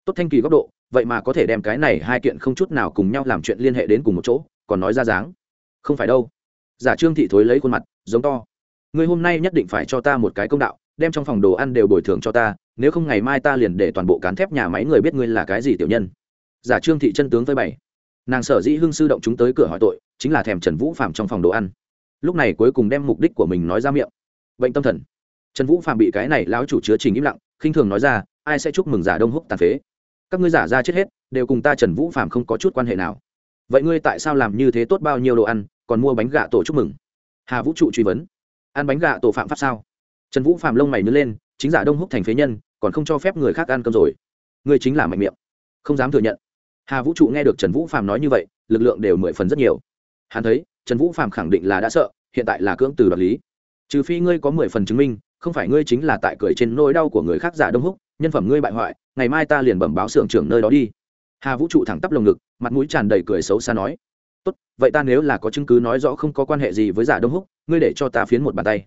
Tốt thanh kỳ góc độ, vậy mà có thể đem cái này hai kiện không chút nào cùng nhau làm chuyện liên hệ đến cùng một chỗ, còn nói ra dáng. Không phải đâu. Giả trương thị thối lấy khuôn mặt, giống to. Người hôm nay nhất định phải cho ta một cái công đạo, đem trong phòng đồ ăn đều bồi thường cho ta, nếu không ngày mai ta liền để toàn bộ cán thép nhà máy người biết ngươi là cái gì tiểu nhân. Giả trương thị chân tướng với bảy nàng sở dĩ hưng sư động chúng tới cửa hỏi tội chính là thèm trần vũ phạm trong phòng đồ ăn. Lúc này cuối cùng đem mục đích của mình nói ra miệng. Bệnh tâm thần. Trần vũ phạm bị cái này lão chủ chứa trình im lặng, khinh thường nói ra, ai sẽ chúc mừng giả đông húc tàn phế? Các ngươi giả ra chết hết, đều cùng ta trần vũ phạm không có chút quan hệ nào. Vậy ngươi tại sao làm như thế tốt bao nhiêu đồ ăn, còn mua bánh gà tổ chúc mừng? Hà vũ trụ truy vấn. Ăn bánh gà tổ phạm pháp sao? Trần vũ phạm lông mày nứt lên, chính giả đông húc thành phế nhân, còn không cho phép người khác ăn cơm rồi. Ngươi chính là mạnh miệng. Không dám thừa nhận. Hà vũ trụ nghe được trần vũ phạm nói như vậy, lực lượng đều mười phần rất nhiều hắn thấy, trần vũ phạm khẳng định là đã sợ, hiện tại là cưỡng từ đoạt lý. Trừ phi ngươi có mười phần chứng minh, không phải ngươi chính là tại cười trên nỗi đau của người khác giả đông húc, nhân phẩm ngươi bại hoại, ngày mai ta liền bẩm báo xưởng trưởng nơi đó đi. Hà vũ trụ thẳng tắp lồng ngực, mặt mũi tràn đầy cười xấu xa nói. Tốt, vậy ta nếu là có chứng cứ nói rõ không có quan hệ gì với giả đông húc, ngươi để cho ta phiến một bàn tay.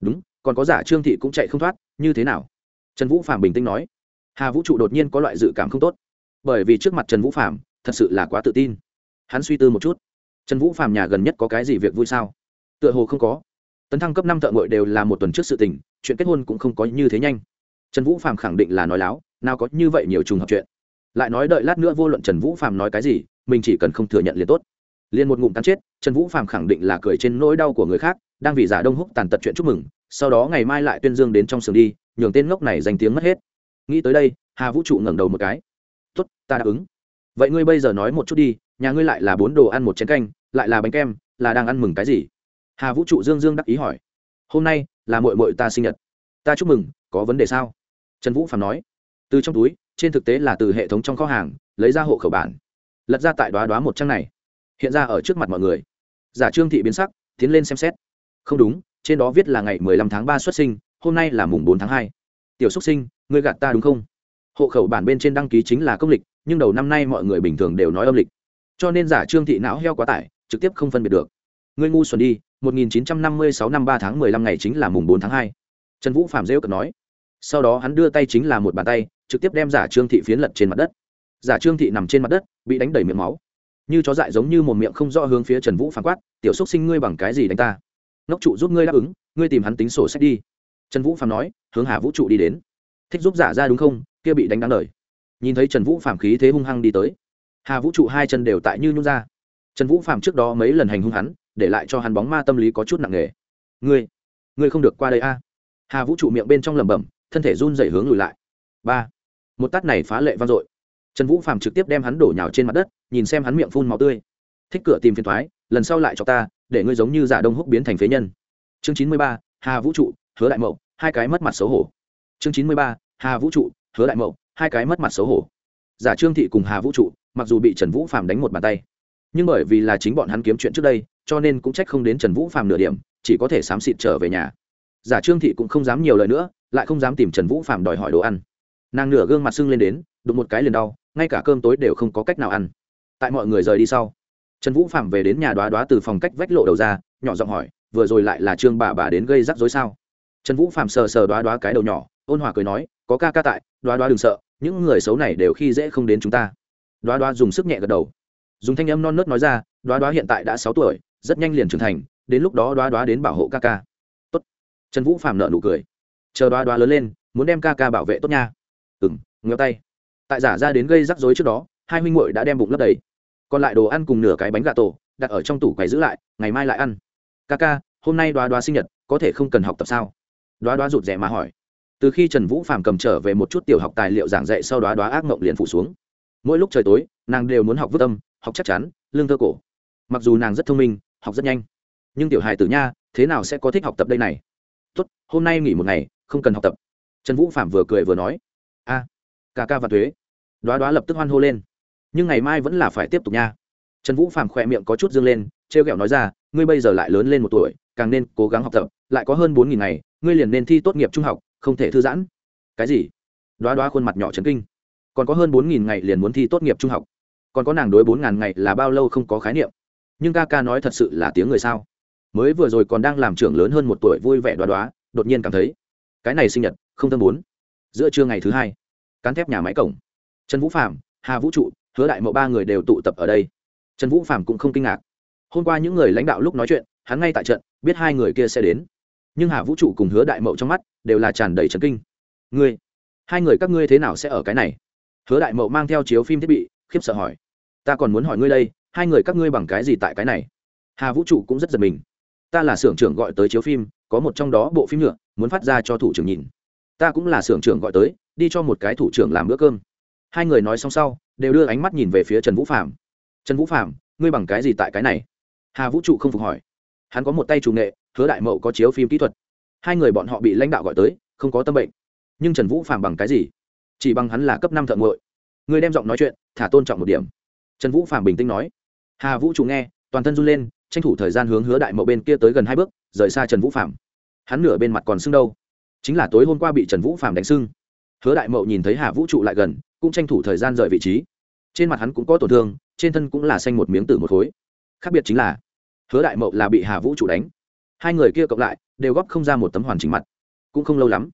Đúng, còn có giả trương thị cũng chạy không thoát, như thế nào? Trần vũ phạm bình tĩnh nói. Hà vũ trụ đột nhiên có loại dự cảm không tốt. Bởi vì trước mặt trần vũ phạm thật sự là quá tự tin. Hắn suy tư một chút trần vũ phạm nhà gần nhất có cái gì việc vui sao? Tựa hồ không có. Tấn thăng cấp năm thợ ngội đều là một tuần trước sự tình, chuyện kết hôn cũng không có như thế nhanh. Trần vũ phạm khẳng định là nói láo, nào có như vậy nhiều trùng hợp chuyện. Lại nói đợi lát nữa vô luận trần vũ phạm nói cái gì, mình chỉ cần không thừa nhận liền tốt. Liền một ngụm tán chết, trần vũ phạm khẳng định là cười trên nỗi đau của người khác, đang vì giả đông húc tàn tật chuyện chúc mừng, sau đó ngày mai lại tuyên dương đến trong sườn đi, nhường tên ngốc này danh tiếng mất hết. Nghĩ tới đây, hà vũ trụ ngẩng đầu một cái. Tốt, ta đáp ứng. Vậy ngươi bây giờ nói một chút đi, nhà ngươi lại là bốn đồ ăn một chén canh lại là bánh kem, là đang ăn mừng cái gì? Hà vũ trụ dương dương đắc ý hỏi. Hôm nay là mội mội ta sinh nhật. Ta chúc mừng, có vấn đề sao? Trần vũ phạm nói. Từ trong túi, trên thực tế là từ hệ thống trong kho hàng, lấy ra hộ khẩu bản. Lật ra tại đoá đoá một trang này. Hiện ra ở trước mặt mọi người. Giả trương thị biến sắc, tiến lên xem xét. Không đúng, trên đó viết là ngày mười lăm tháng ba xuất sinh, hôm nay là mùng bốn tháng hai. Tiểu xuất sinh, ngươi gạt ta đúng không? Hộ khẩu bản bên trên đăng ký chính là công lịch, nhưng đầu năm nay mọi người bình thường đều nói âm lịch. Cho nên giả trương thị não heo quá tải trực tiếp không phân biệt được ngươi ngu xuẩn đi 1956 năm 3 tháng 15 ngày chính là mùng 4 tháng 2. Trần Vũ Phạm rêu cợt nói. Sau đó hắn đưa tay chính là một bàn tay, trực tiếp đem giả Trương thị phiến lật trên mặt đất. Giả Trương thị nằm trên mặt đất, bị đánh đầy miệng máu. Như chó dại giống như một miệng không rõ hướng phía Trần Vũ phản quát, "Tiểu xúc sinh ngươi bằng cái gì đánh ta? Ngốc trụ giúp ngươi đáp ứng, ngươi tìm hắn tính sổ sách đi." Trần Vũ Phạm nói, hướng Hà Vũ trụ đi đến. "Thích giúp giả ra đúng không? Kia bị đánh đáng đời." Nhìn thấy Trần Vũ Phạm khí thế hung hăng đi tới, Hà Vũ trụ hai chân đều tại như nhũ ra. Trần Vũ Phạm trước đó mấy lần hành hung hắn, để lại cho hắn bóng ma tâm lý có chút nặng nề. Ngươi ngươi không được qua đây a. Hà vũ trụ miệng bên trong lẩm bẩm thân thể run dày hướng lùi lại. Ba. Một tát này phá lệ vang dội. Trần vũ phàm trực tiếp đem hắn đổ nhào trên mặt đất nhìn xem hắn miệng phun màu tươi. Thích cửa tìm phiền thoái lần sau lại cho ta để ngươi giống như giả đông húc biến thành phế nhân. Chương chín mươi ba hà vũ trụ hứa đại mậu hai cái mất mặt xấu hổ. Chương chín mươi ba hà vũ trụ hứa đại mậu hai cái mất mặt xấu hổ. Giả trương thị cùng hà vũ trụ mặc dù bị trần vũ phàm đánh một bàn tay nhưng bởi vì là chính bọn hắn kiếm chuyện trước đây, cho nên cũng trách không đến trần vũ Phạm nửa điểm, chỉ có thể xám xịt trở về nhà. Giả trương thị cũng không dám nhiều lời nữa, lại không dám tìm trần vũ Phạm đòi hỏi đồ ăn. Nàng nửa gương mặt sưng lên đến, đụng một cái liền đau, ngay cả cơm tối đều không có cách nào ăn. Tại mọi người rời đi sau, trần vũ phạm về đến nhà đoá đoá từ phòng cách vách lộ đầu ra, nhỏ giọng hỏi, vừa rồi lại là trương bà bà đến gây rắc rối sao? Trần vũ phạm sờ sờ đoá đoá cái đầu nhỏ, ôn hòa cười nói, có ca ca tại, đoá đoá đừng sợ, những người xấu này đều khi dễ không đến chúng ta. Đoá đoá dùng sức nhẹ gật đầu dùng thanh âm non nớt nói ra, đoá đoá hiện tại đã sáu tuổi, rất nhanh liền trưởng thành, đến lúc đó đoá đoá đến bảo hộ ca ca. Tốt. Trần vũ phạm nợ nụ cười. Chờ đoá đoá lớn lên, muốn đem ca ca bảo vệ tốt nha. Ừng ngheo tay. Tại giả ra đến gây rắc rối trước đó, hai huynh muội đã đem bụng lấp đầy. Còn lại đồ ăn cùng nửa cái bánh gà tổ, đặt ở trong tủ quầy giữ lại, ngày mai lại ăn. Ca ca, hôm nay đoá đoá sinh nhật, có thể không cần học tập sao? Đoá đoá rụt rè mà hỏi. Từ khi trần vũ phạm cầm trở về một chút tiểu học tài liệu giảng dạy sau đoá đoá ác mộng liền phủ xuống. Mỗi lúc trời tối, nàng đều muốn học vứt âm học chắc chắn, lương thơ cổ. Mặc dù nàng rất thông minh, học rất nhanh, nhưng tiểu hài tử nha, thế nào sẽ có thích học tập đây này? Tốt, hôm nay nghỉ một ngày, không cần học tập. Trần vũ phạm vừa cười vừa nói. A, ca ca và thuế. Đoá đoá lập tức hoan hô lên. Nhưng ngày mai vẫn là phải tiếp tục nha. Trần vũ phạm khỏe miệng có chút dương lên t r e o g ẹ o nói ra, ngươi bây giờ lại lớn lên một tuổi, càng nên cố gắng học tập, lại có hơn bốn nghìn ngày, ngươi liền nên thi tốt nghiệp trung học, không thể thư giãn. Cái gì? Đoá đoá khuôn mặt nhỏ trấn kinh. Còn có hơn bốn nghìn ngày liền muốn thi tốt nghiệp trung học còn có nàng đối bốn ngàn ngày là bao lâu không có khái niệm. Nhưng ca ca nói thật sự là tiếng người sao? Mới vừa rồi còn đang làm trưởng lớn hơn một tuổi vui vẻ đoá đoá, đột nhiên cảm thấy, cái này sinh nhật, không thân bốn. Giữa trưa ngày thứ hai, cán thép nhà máy cổng. Trần vũ phạm hà vũ trụ, hứa đại mậu ba người đều tụ tập ở đây. Trần vũ phạm cũng không kinh ngạc. Hôm qua những người lãnh đạo lúc nói chuyện, hắn ngay tại trận, biết hai người kia sẽ đến. Nhưng hà vũ trụ cùng hứa đại mậu trong mắt đều là tràn đầy trần kinh. Ngươi, hai người các ngươi thế nào sẽ ở cái này? Hứa đại mậu mang theo chiếu phim thiết bị, khiếp sợ hỏi ta còn muốn hỏi ngươi đây, hai người các ngươi bằng cái gì tại cái này? Hà vũ trụ cũng rất giật mình. Ta là xưởng trưởng gọi tới chiếu phim, có một trong đó bộ phim nhựa, muốn phát ra cho thủ trưởng nhìn. Ta cũng là xưởng trưởng gọi tới, đi cho một cái thủ trưởng làm bữa cơm. Hai người nói xong sau, đều đưa ánh mắt nhìn về phía trần vũ phạm trần vũ phạm ngươi bằng cái gì tại cái này? Hà vũ trụ không phục hỏi. Hắn có một tay chủ nghệ, hứa đại mậu có chiếu phim kỹ thuật. Hai người bọn họ bị lãnh đạo gọi tới, không có tâm bệnh. Nhưng trần vũ phạm bằng cái gì? Chỉ bằng hắn là cấp năm thợ ngội người đem giọng nói chuyện, thả tôn trọng một điểm trần vũ phạm bình tĩnh nói. Hà vũ trụ nghe, toàn thân run lên, tranh thủ thời gian hướng hứa đại mậu bên kia tới gần hai bước, rời xa trần vũ phạm hắn nửa bên mặt còn sưng đâu. Chính là tối hôm qua bị trần vũ phạm đánh sưng. Hứa đại mậu nhìn thấy hà vũ trụ lại gần, cũng tranh thủ thời gian rời vị trí. Trên mặt hắn cũng có tổn thương, trên thân cũng là xanh một miếng tử một khối. Khác biệt chính là, hứa đại mậu là bị hà vũ trụ đánh. Hai người kia cộng lại, đều góp không ra một tấm hoàn chỉnh mặt. Cũng không lâu lắm,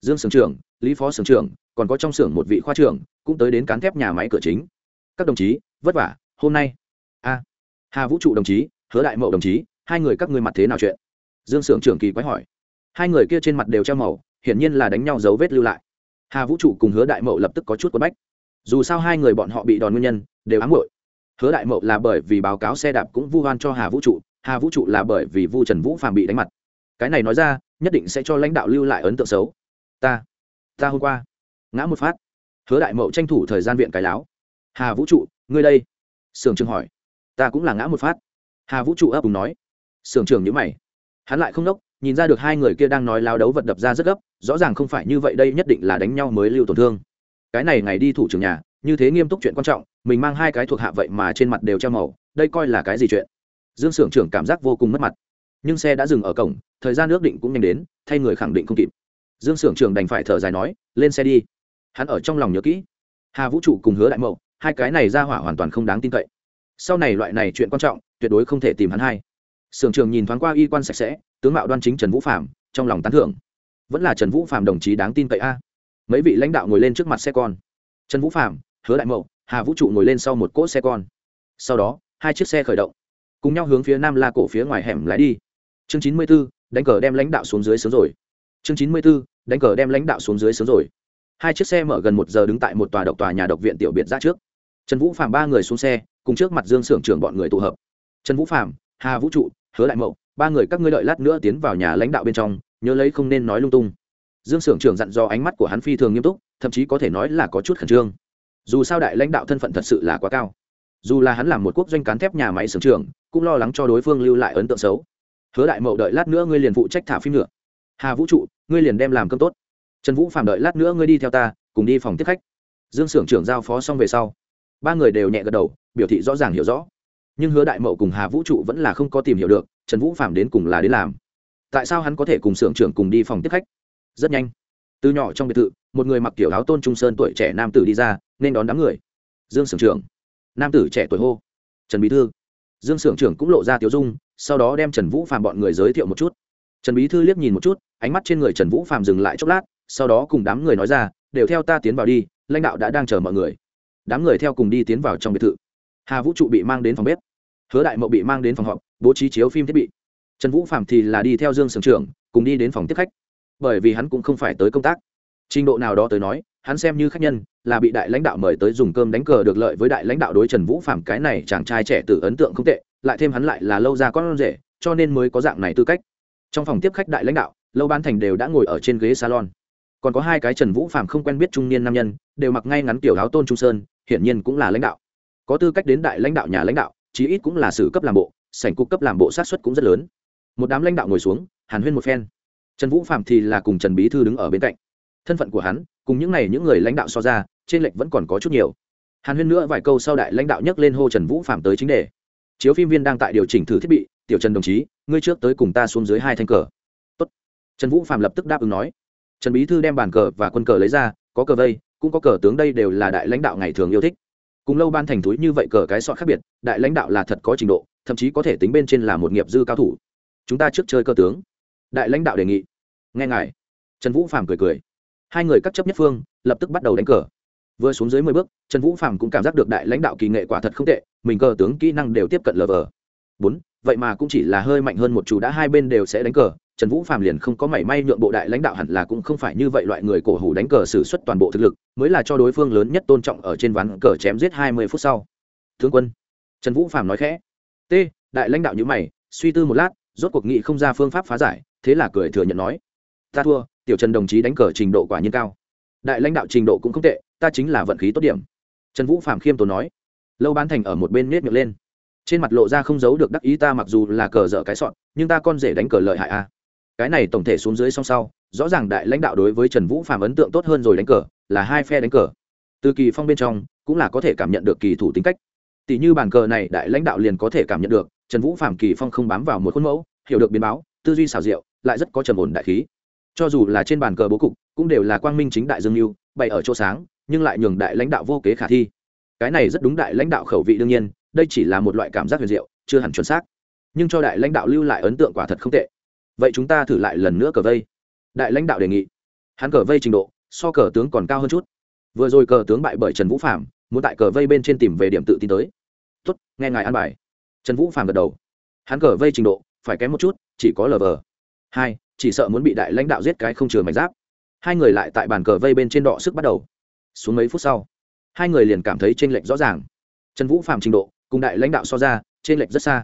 dương sưởng trưởng, lý phó sưởng trưởng, còn có trong xưởng một vị khoa trưởng, cũng tới đến cán thép nhà máy cửa chính. Các đồng chí vất vả, hôm nay. A, hà vũ trụ đồng chí, hứa đại mậu đồng chí, hai người các ngươi mặt thế nào chuyện? Dương s ư ở n g trưởng kỳ quái hỏi. Hai người kia trên mặt đều treo màu, hiển nhiên là đánh nhau dấu vết lưu lại. Hà vũ trụ cùng hứa đại mậu lập tức có chút quất bách. Dù sao hai người bọn họ bị đòn nguyên nhân, đều ám hội hứa đại mậu là bởi vì báo cáo xe đạp cũng vu oan cho hà vũ trụ, hà vũ trụ là bởi vì vu trần vũ phàm bị đánh mặt. Cái này nói ra, nhất định sẽ cho lãnh đạo lưu lại ấn tượng xấu. Ta ta hôm qua, ngã một phát. Hứa đại mậu tranh thủ thời gian viện cái láo. Hà vũ trụ ngươi đây. Sưởng trường hỏi. Ta cũng là ngã một phát. Hà vũ trụ ấp cùng nói. Sưởng trường nhữ mày. Hắn lại không đốc, nhìn ra được hai người kia đang nói lao đấu vật đập ra rất gấp, rõ ràng không phải như vậy đây nhất định là đánh nhau mới lưu tổn thương. Cái này ngày đi thủ trưởng nhà, như thế nghiêm túc chuyện quan trọng, mình mang hai cái thuộc hạ vậy mà trên mặt đều treo màu, đây coi là cái gì chuyện? Dương sưởng trưởng cảm giác vô cùng mất mặt. Nhưng xe đã dừng ở cổng, thời gian ước định cũng nhanh đến, thay người khẳng định không kịp. Dương sưởng trưởng đành phải thở dài nói, lên xe đi. Hắn ở trong lòng nhớ kỹ. Hà vũ trụ cùng hứa đại mậu hai cái này ra hỏa hoàn toàn không đáng tin cậy. Sau này loại này chuyện quan trọng, tuyệt đối không thể tìm hắn hai. Sưởng trường nhìn thoáng qua y quan sạch sẽ, tướng mạo đoan chính trần vũ phạm trong lòng tán thưởng. Vẫn là trần vũ phạm đồng chí đáng tin cậy a. Mấy vị lãnh đạo ngồi lên trước mặt xe con. Trần vũ phạm hứa đại mậu, hà vũ trụ ngồi lên sau một cỗ xe con. Sau đó, hai chiếc xe khởi động. Cùng nhau hướng phía nam la cổ phía ngoài hẻm lái đi. Chương chín mươi b ố đánh cờ đem lãnh đạo xuống dưới sớm rồi. Chương chín mươi b ố đánh cờ đem lãnh đạo xuống dưới sớm rồi. Hai chiếc xe mở gần một giờ đứng tại một tòa độc tòa nhà độc viện tiểu biệt ra trước trần vũ phạm ba người xuống xe cùng trước mặt dương Sưởng trưởng bọn người tụ hợp. Trần vũ phạm hà vũ trụ hứa đại mậu ba người các ngươi đợi lát nữa tiến vào nhà lãnh đạo bên trong nhớ lấy không nên nói lung tung. Dương Sưởng trưởng dặn do ánh mắt của hắn phi thường nghiêm túc thậm chí có thể nói là có chút khẩn trương. Dù sao đại lãnh đạo thân phận thật sự là quá cao. Dù là hắn làm một quốc doanh cán thép nhà máy xưởng trưởng, cũng lo lắng cho đối phương lưu lại ấn tượng xấu. Hứa đại mậu đợi lát nữa ngươi liền phụ trách thả phim nữa. Hà vũ trụ ngươi liền đem làm cơm tốt. Trần vũ phạm đợi lát nữa ngươi đi theo ta cùng đi phòng tiếp khách. Dương Sưởng trưởng giao phó xong về sau ba người đều nhẹ gật đầu, biểu thị rõ ràng hiểu rõ. Nhưng hứa đại mậu cùng hà vũ trụ vẫn là không có tìm hiểu được, trần vũ phạm đến cùng là đến làm. Tại sao hắn có thể cùng s ư ở n trưởng cùng đi phòng tiếp khách? Rất nhanh. Từ nhỏ trong biệt thự, một người mặc kiểu áo tôn trung sơn tuổi trẻ nam tử đi ra, nên đón đám người. Dương s ư ở n trưởng. Nam tử trẻ tuổi hô. Trần bí thư. Dương s ư ở n trưởng cũng lộ ra tiếu dung, sau đó đem trần vũ phạm bọn người giới thiệu một chút. Trần bí thư liếc nhìn một chút, ánh mắt trên người trần vũ phạm dừng lại chốc lát, sau đó cùng đám người nói ra, đều theo ta tiến vào đi, lãnh đạo đã đang chờ mọi người đám người theo cùng đi tiến vào trong biệt thự. Hà vũ trụ bị mang đến phòng bếp. Hứa đại mậu bị mang đến phòng họp, bố trí chiếu phim thiết bị. Trần vũ phạm thì là đi theo dương sưởng trưởng, cùng đi đến phòng tiếp khách. Bởi vì hắn cũng không phải tới công tác. Trình độ nào đó tới nói, hắn xem như khách nhân, là bị đại lãnh đạo mời tới dùng cơm đánh cờ được lợi với đại lãnh đạo đối trần vũ phạm cái này chàng trai trẻ tử ấn tượng không tệ, lại thêm hắn lại là lâu ra con rể, cho nên mới có dạng này tư cách. Trong phòng tiếp khách đại lãnh đạo, lâu ban thành đều đã ngồi ở trên ghế salon. Còn có hai cái trần vũ phạm không quen biết trung niên nam nhân, đều mặc ngay ngắn kiểu áo tôn trung sơn hiển nhiên cũng là lãnh đạo. Có tư cách đến đại lãnh đạo nhà lãnh đạo, chí ít cũng là sử cấp làm bộ, sảnh cục cấp làm bộ sát xuất cũng rất lớn. Một đám lãnh đạo ngồi xuống, hàn huyên một phen. Trần vũ phạm thì là cùng trần bí thư đứng ở bên cạnh. Thân phận của hắn, cùng những n à y những người lãnh đạo so ra, trên lệnh vẫn còn có chút nhiều. Hàn huyên nữa vài câu sau đại lãnh đạo nhắc lên hô trần vũ phạm tới chính đề. Chiếu phim viên đang tại điều chỉnh thử thiết bị, tiểu trần đồng chí, ngươi trước tới cùng ta xuống dưới hai thanh cờ. Tốt. trần vũ phạm lập tức đáp ứng nói. Trần bí thư đem bàn cờ và quân cờ lấy ra, có cờ vây cũng có cờ tướng đây đều là đại lãnh đạo ngày thường yêu thích. Cùng lâu ban thành thúi như vậy cờ cái sọt khác biệt, đại lãnh đạo là thật có trình độ, thậm chí có thể tính bên trên là một nghiệp dư cao thủ. Chúng ta trước chơi cơ tướng. Đại lãnh đạo đề nghị. Nghe ngài. Trần vũ phàm cười cười. Hai người cắt chấp nhất phương, lập tức bắt đầu đánh cờ. Vừa xuống dưới mười bước, trần vũ phàm cũng cảm giác được đại lãnh đạo kỳ nghệ quả thật không tệ, mình cờ tướng kỹ năng đều tiếp cận lờ vờ. Bốn, vậy mà cũng chỉ là hơi mạnh hơn một chủ đã hai bên đều sẽ đánh cờ trần vũ phạm liền không có mảy may nhượng bộ đại lãnh đạo hẳn là cũng không phải như vậy loại người cổ hủ đánh cờ xử suất toàn bộ thực lực, mới là cho đối phương lớn nhất tôn trọng ở trên ván cờ chém giết hai mươi phút sau. Thương quân, trần vũ phạm nói khẽ. T, đại lãnh đạo nhữ mày, suy tư một lát, rốt cuộc nghị không ra phương pháp phá giải, thế là cười thừa nhận nói. Ta thua, tiểu trần đồng chí đánh cờ trình độ quả nhiên cao. Đại lãnh đạo trình độ cũng không tệ, ta chính là vận khí tốt điểm. Trần vũ phạm khiêm tốn nói. Lâu bán thành ở một bên nết miệng lên. Trên mặt lộ ra không giấu được đắc ý ta mặc dù là cờ dở cái sọn, nhưng ta con rể đánh cờ lợi hại a cái này tổng thể xuống dưới song sau, rõ ràng đại lãnh đạo đối với trần vũ phạm ấn tượng tốt hơn rồi đánh cờ, là hai phe đánh cờ. Từ kỳ phong bên trong, cũng là có thể cảm nhận được kỳ thủ tính cách. Tỷ như bàn cờ này, đại lãnh đạo liền có thể cảm nhận được, trần vũ phạm kỳ phong không bám vào một khuôn mẫu, hiểu được biến báo, tư duy xảo diệu, lại rất có trầm ổn đại khí. Cho dù là trên bàn cờ bố cục, cũng đều là quang minh chính đại dương mưu, bày ở chỗ sáng, nhưng lại nhường đại lãnh đạo vô kế khả thi. Cái này rất đúng đại lãnh đạo khẩu vị đương nhiên, đây chỉ là một loại cảm giác huyền diệu, chưa hẳn chuẩn xác. Nhưng cho đại lãnh đạo lưu lại ấn tượng quả thật không tệ vậy chúng ta thử lại lần nữa cờ vây. Đại lãnh đạo đề nghị. Hắn cờ vây trình độ, so cờ tướng còn cao hơn chút. Vừa rồi cờ tướng bại bởi trần vũ phạm muốn tại cờ vây bên trên tìm về điểm tự tin tới. Tuất nghe ngài an bài. Trần vũ phạm gật đầu. Hắn cờ vây trình độ, phải kém một chút, chỉ có lờ vờ. Hai, chỉ sợ muốn bị đại lãnh đạo giết cái không chừa mảnh giáp. Hai người lại tại bàn cờ vây bên trên đọ sức bắt đầu. Xuống mấy phút sau, hai người liền cảm thấy t r ê n lệch rõ ràng. Trần vũ phạm trình độ, cùng đại lãnh đạo so ra t r ê n lệch rất xa.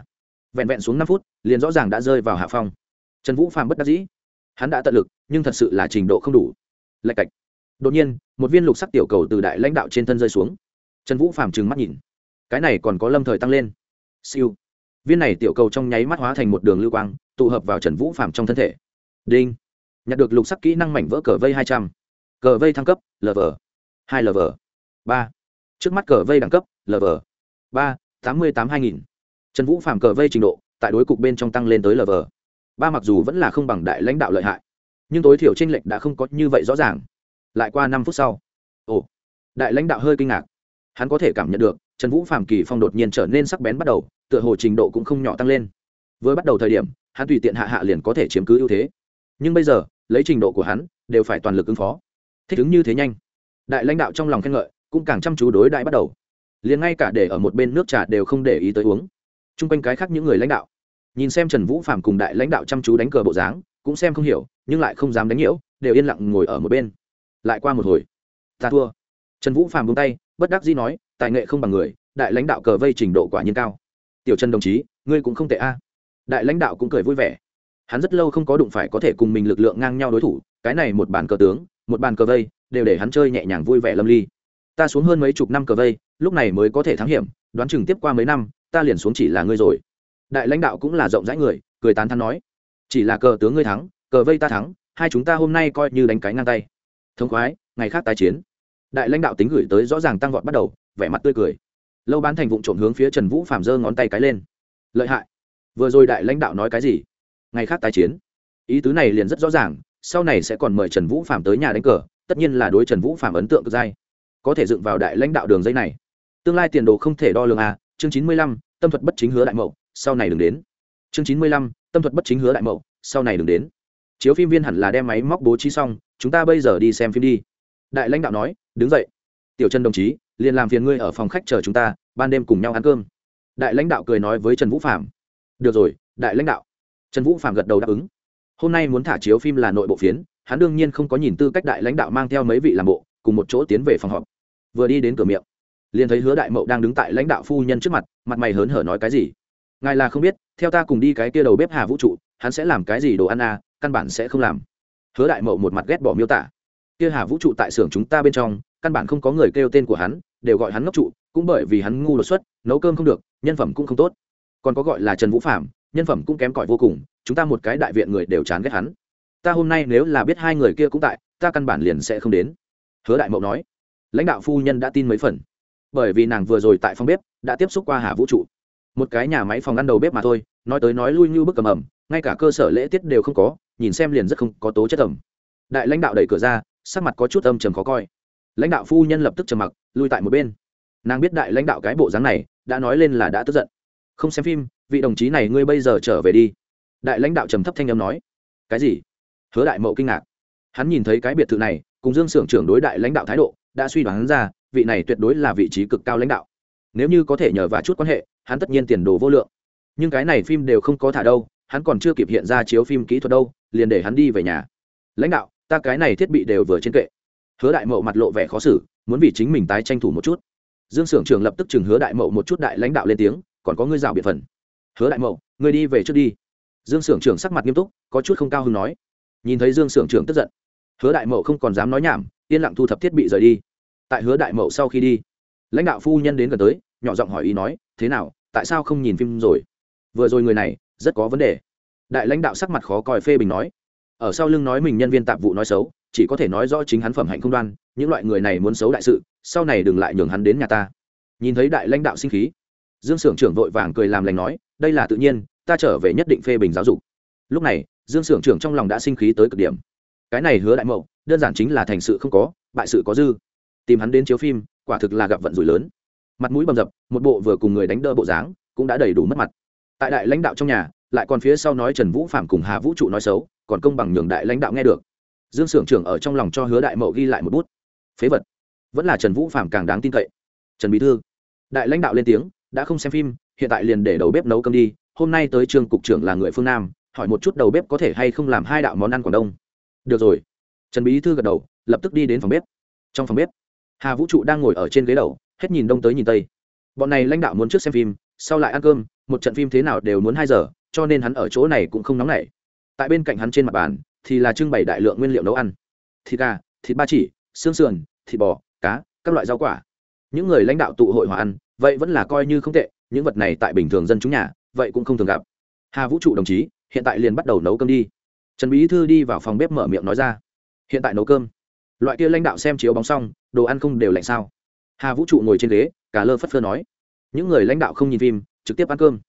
Vẹn vẹn xuống năm phút, liền rõ ràng đã rơi vào hạ phong trần vũ Phàm bất đắc dĩ. Hắn đã tận lực, nhưng thật sự là trình độ không đủ. Lạch cạch. Đột nhiên, một viên lục sắc tiểu cầu từ đại lãnh đạo trên thân rơi xuống. Trần vũ Phàm trừng mắt nhìn. Cái này còn có lâm thời tăng lên. Siêu. Viên này tiểu cầu trong nháy mắt hóa thành một đường lưu quang, tụ hợp vào trần vũ Phàm trong thân thể. Đinh. Nhặt được lục sắc kỹ năng mảnh vỡ cờ vây hai trăm. Cờ vây thăng cấp lv hai lv ba. Trước mắt cờ vây đẳng cấp lv ba. tám mươi tám hai nghìn. Trần vũ Phàm cờ vây trình độ, tại đối cục bên trong tăng lên tới lv ba mặc dù vẫn là không bằng đại lãnh đạo lợi hại, nhưng tối thiểu tranh lệch đã không có như vậy rõ ràng. Lại qua năm phút sau, ồ, đại lãnh đạo hơi kinh ngạc. Hắn có thể cảm nhận được, trần vũ phạm kỳ phong đột nhiên trở nên sắc bén bắt đầu, tựa hồ trình độ cũng không nhỏ tăng lên. Với bắt đầu thời điểm, hắn tùy tiện hạ hạ liền có thể chiếm cứ ưu thế. Nhưng bây giờ, lấy trình độ của hắn, đều phải toàn lực ứng phó. Thích ứng như thế nhanh. Đại lãnh đạo trong lòng khen ngợi, cũng càng chăm chú đối đại bắt đầu. Liền ngay cả để ở một bên nước trà đều không để ý tới uống. T r u n g quanh cái khác những người lãnh đạo nhìn xem trần vũ phạm cùng đại lãnh đạo chăm chú đánh cờ bộ dáng, cũng xem không hiểu, nhưng lại không dám đánh nhiễu, đều yên lặng ngồi ở một bên. Lại qua một hồi, ta thua. Trần vũ phạm bông tay, bất đắc dĩ nói, tài nghệ không bằng người, đại lãnh đạo cờ vây trình độ quả nhiên cao. Tiểu trần đồng chí, ngươi cũng không tệ a. Đại lãnh đạo cũng cười vui vẻ. Hắn rất lâu không có đụng phải có thể cùng mình lực lượng ngang nhau đối thủ, cái này một bàn cờ tướng, một bàn cờ vây, đều để hắn chơi nhẹ nhàng vui vẻ lâm ly. Ta xuống hơn mấy chục năm cờ vây, lúc này mới có thể thắng hiểm, đoán chừng tiếp qua mấy năm, ta liền xuống chỉ là ngươi rồi đại lãnh đạo cũng là rộng rãi người, cười tán thắn nói, chỉ là cờ tướng ngươi thắng, cờ vây ta thắng, hai chúng ta hôm nay coi như đánh cái ngang tay. Thống khoái, ngày khác tái chiến. Đại lãnh đạo tính gửi tới rõ ràng tăng vọt bắt đầu, vẻ mặt tươi cười. Lâu bán thành vụ trộm hướng phía trần vũ phạm giơ ngón tay cái lên. Lợi hại. Vừa rồi đại lãnh đạo nói cái gì? Ngày khác tái chiến. Ý tứ này liền rất rõ ràng, sau này sẽ còn mời trần vũ phạm tới nhà đánh cờ, tất nhiên là đối trần vũ phạm ấn tượng cực dai. Có thể dựng vào đại lãnh đạo đường dây này. Tương lai tiền đồ không thể đo lường à chương chín mươi lăm, tâm thuật bất chính hứa đại mậu sau này đừng đến. Chương chín mươi lăm, tâm thuật bất chính hứa đại mậu, sau này đừng đến. Chiếu phim viên hẳn là đem máy móc bố trí xong, chúng ta bây giờ đi xem phim đi. Đại lãnh đạo nói, đứng dậy. Tiểu trần đồng chí, liền làm phiền ngươi ở phòng khách chờ chúng ta, ban đêm cùng nhau ăn cơm. Đại lãnh đạo cười nói với trần vũ phạm được rồi, đại lãnh đạo. Trần vũ phạm gật đầu đáp ứng. Hôm nay muốn thả chiếu phim là nội bộ phiến, hắn đương nhiên không có nhìn tư cách đại lãnh đạo mang theo mấy vị làm bộ, cùng một chỗ tiến về phòng họp. Vừa đi đến cửa miệng, liền thấy hứa đại mậu đang đứng tại lãnh đạo phu nhân trước mặt mặt mày hớn hở nói cái gì? Ngài là không biết, theo ta cùng đi cái kia đầu bếp hà vũ trụ, hắn sẽ làm cái gì đồ ăn à căn bản sẽ không làm. Hứa đại mậu một mặt ghét bỏ miêu tả. Kia hà vũ trụ tại xưởng chúng ta bên trong, căn bản không có người kêu tên của hắn, đều gọi hắn ngốc trụ, cũng bởi vì hắn ngu đột xuất, nấu cơm không được, nhân phẩm cũng không tốt. Còn có gọi là trần vũ phạm, nhân phẩm cũng kém cỏi vô cùng, chúng ta một cái đại viện người đều chán ghét hắn. Ta hôm nay nếu là biết hai người kia cũng tại, ta căn bản liền sẽ không đến. Hứa đại mậu nói. Lãnh đạo phu nhân đã tin mấy phần. Bởi vì nàng vừa rồi tại phòng bếp, đã tiếp xúc qua hà vũ trụ một cái nhà máy phòng ăn đầu bếp mà thôi, nói tới nói lui như bức cầm ẩm, ngay cả cơ sở lễ tiết đều không có, nhìn xem liền rất không có tố chất ẩm. Đại lãnh đạo đẩy cửa ra, sắc mặt có chút âm trầm khó coi. Lãnh đạo phu nhân lập tức trầm mặc, lui tại một bên. Nàng biết đại lãnh đạo cái bộ dáng này, đã nói lên là đã tức giận. Không xem phim, vị đồng chí này ngươi bây giờ trở về đi. Đại lãnh đạo trầm thấp thanh âm nói. Cái gì? Hứa đại mậu kinh ngạc. Hắn nhìn thấy cái biệt thự này, cùng dương s ư ở n g trưởng đối đại lãnh đạo thái độ, đã suy đoán ra, vị này tuyệt đối là vị trí cực cao lãnh đạo. Nếu như có thể nhờ và chút quan hệ hắn tất nhiên tiền đồ vô lượng. Nhưng cái này phim đều không có thả đâu, hắn còn chưa kịp hiện ra chiếu phim kỹ thuật đâu, liền để hắn đi về nhà. Lãnh đạo, ta cái này thiết bị đều vừa trên kệ. Hứa đại mậu mặt lộ vẻ khó xử, muốn vì chính mình tái tranh thủ một chút. Dương s ư ở n g trưởng lập tức chừng hứa đại mậu một chút đại lãnh đạo lên tiếng, còn có ngươi rào biệt phần. Hứa đại mậu, ngươi đi về trước đi. Dương s ư ở n g trưởng sắc mặt nghiêm túc, có chút không cao hứng nói. Nhìn thấy dương s ư ở n g trưởng tức giận, hứa đại mậu không còn dám nói nhảm, yên lặng thu thập thiết bị rời đi. Tại hứa đại mậu sau khi đi, lãnh đạo phu nhân đến gần tới, nhỏ giọng hỏi ý nói thế nào, tại sao không nhìn phim rồi? Vừa rồi người này, rất có vấn đề. Đại lãnh đạo sắc mặt khó coi phê bình nói. Ở sau lưng nói mình nhân viên tạp vụ nói xấu, chỉ có thể nói rõ chính hắn phẩm hạnh không đoan, những loại người này muốn xấu đại sự, sau này đừng lại nhường hắn đến nhà ta. Nhìn thấy đại lãnh đạo sinh khí, dương s ư ở n g trưởng vội vàng cười làm lành nói, đây là tự nhiên, ta trở về nhất định phê bình giáo dục. Lúc này, dương s ư ở n g trưởng trong lòng đã sinh khí tới cực điểm. Cái này hứa đại mậu, đơn giản chính là thành sự không có, bại sự có dư. Tìm hắn đến chiếu phim, quả thực là gặp vận rủi lớn mặt mũi bầm dập, một bộ vừa cùng người đánh đỡ bộ dáng, cũng đã đầy đủ mất mặt. Tại đại lãnh đạo trong nhà, lại còn phía sau nói trần vũ phạm cùng hà vũ trụ nói xấu, còn công bằng nhường đại lãnh đạo nghe được. Dương s ư ở n g trưởng ở trong lòng cho hứa đại mậu ghi lại một bút. Phế vật. Vẫn là trần vũ phạm càng đáng tin cậy. Trần bí thư. Đại lãnh đạo lên tiếng, đã không xem phim, hiện tại liền để đầu bếp nấu cơm đi, hôm nay tới trường cục trưởng là người phương nam, hỏi một chút đầu bếp có thể hay không làm hai đạo món ăn quảng đông. Được rồi. Trần bí thư gật đầu, lập tức đi đến phòng bếp. Trong phòng bếp, hà vũ trụ đang ngồi ở trên ghế đầu hết nhìn đông tới nhìn tây. Bọn này lãnh đạo muốn trước xem phim, sau lại ăn cơm, một trận phim thế nào đều muốn hai giờ, cho nên hắn ở chỗ này cũng không nóng nảy. Tại bên cạnh hắn trên mặt bàn thì là trưng bày đại lượng nguyên liệu nấu ăn. Thịt gà, thịt ba chỉ, xương sườn, thịt bò, cá, các loại rau quả. Những người lãnh đạo tụ hội hòa ăn, vậy vẫn là coi như không tệ, những vật này tại bình thường dân chúng nhà, vậy cũng không thường gặp. Hà vũ trụ đồng chí, hiện tại liền bắt đầu nấu cơm đi. Trần bí thư đi vào phòng bếp mở miệng nói ra. Hiện tại nấu cơm. Loại kia lãnh đạo xem chiếu bóng xong, đồ ăn không đều lạnh sao? Hà vũ trụ ngồi trên ghế cả lơ phất phơ nói. Những người lãnh đạo không nhìn phim, trực tiếp ăn cơm.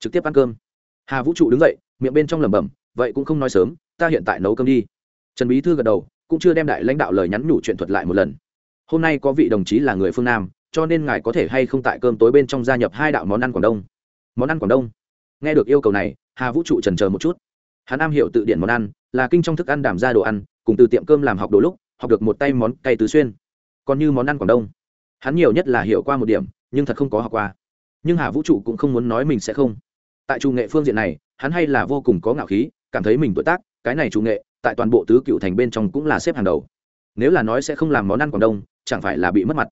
Trực tiếp ăn cơm. Hà vũ trụ đứng dậy, miệng bên trong lẩm bẩm, vậy cũng không nói sớm, ta hiện tại nấu cơm đi. Trần bí thư gật đầu, cũng chưa đem đại lãnh đạo lời nhắn nhủ chuyện thuật lại một lần. Hôm nay có vị đồng chí là người phương nam, cho nên ngài có thể hay không tại cơm tối bên trong gia nhập hai đạo món ăn quảng đông. Món ăn quảng đông. Nghe được yêu cầu này, hà vũ trụ trần chờ một chút. Hắn am hiểu tự điển món ăn, là kinh trong thức ăn đảm ra đồ ăn, cùng từ tiệm cơm làm học đồ lúc, học được một tay món cay tứ xuyên. Còn như món ăn quảng đông hắn nhiều nhất là hiểu qua một điểm, nhưng thật không có học qua. Nhưng hà vũ trụ cũng không muốn nói mình sẽ không. Tại chủ nghệ phương diện này, hắn hay là vô cùng có ngạo khí, cảm thấy mình tuổi tác, cái này chủ nghệ, tại toàn bộ tứ cựu thành bên trong cũng là xếp hàng đầu. Nếu là nói sẽ không làm món ăn quảng đông, chẳng phải là bị mất mặt.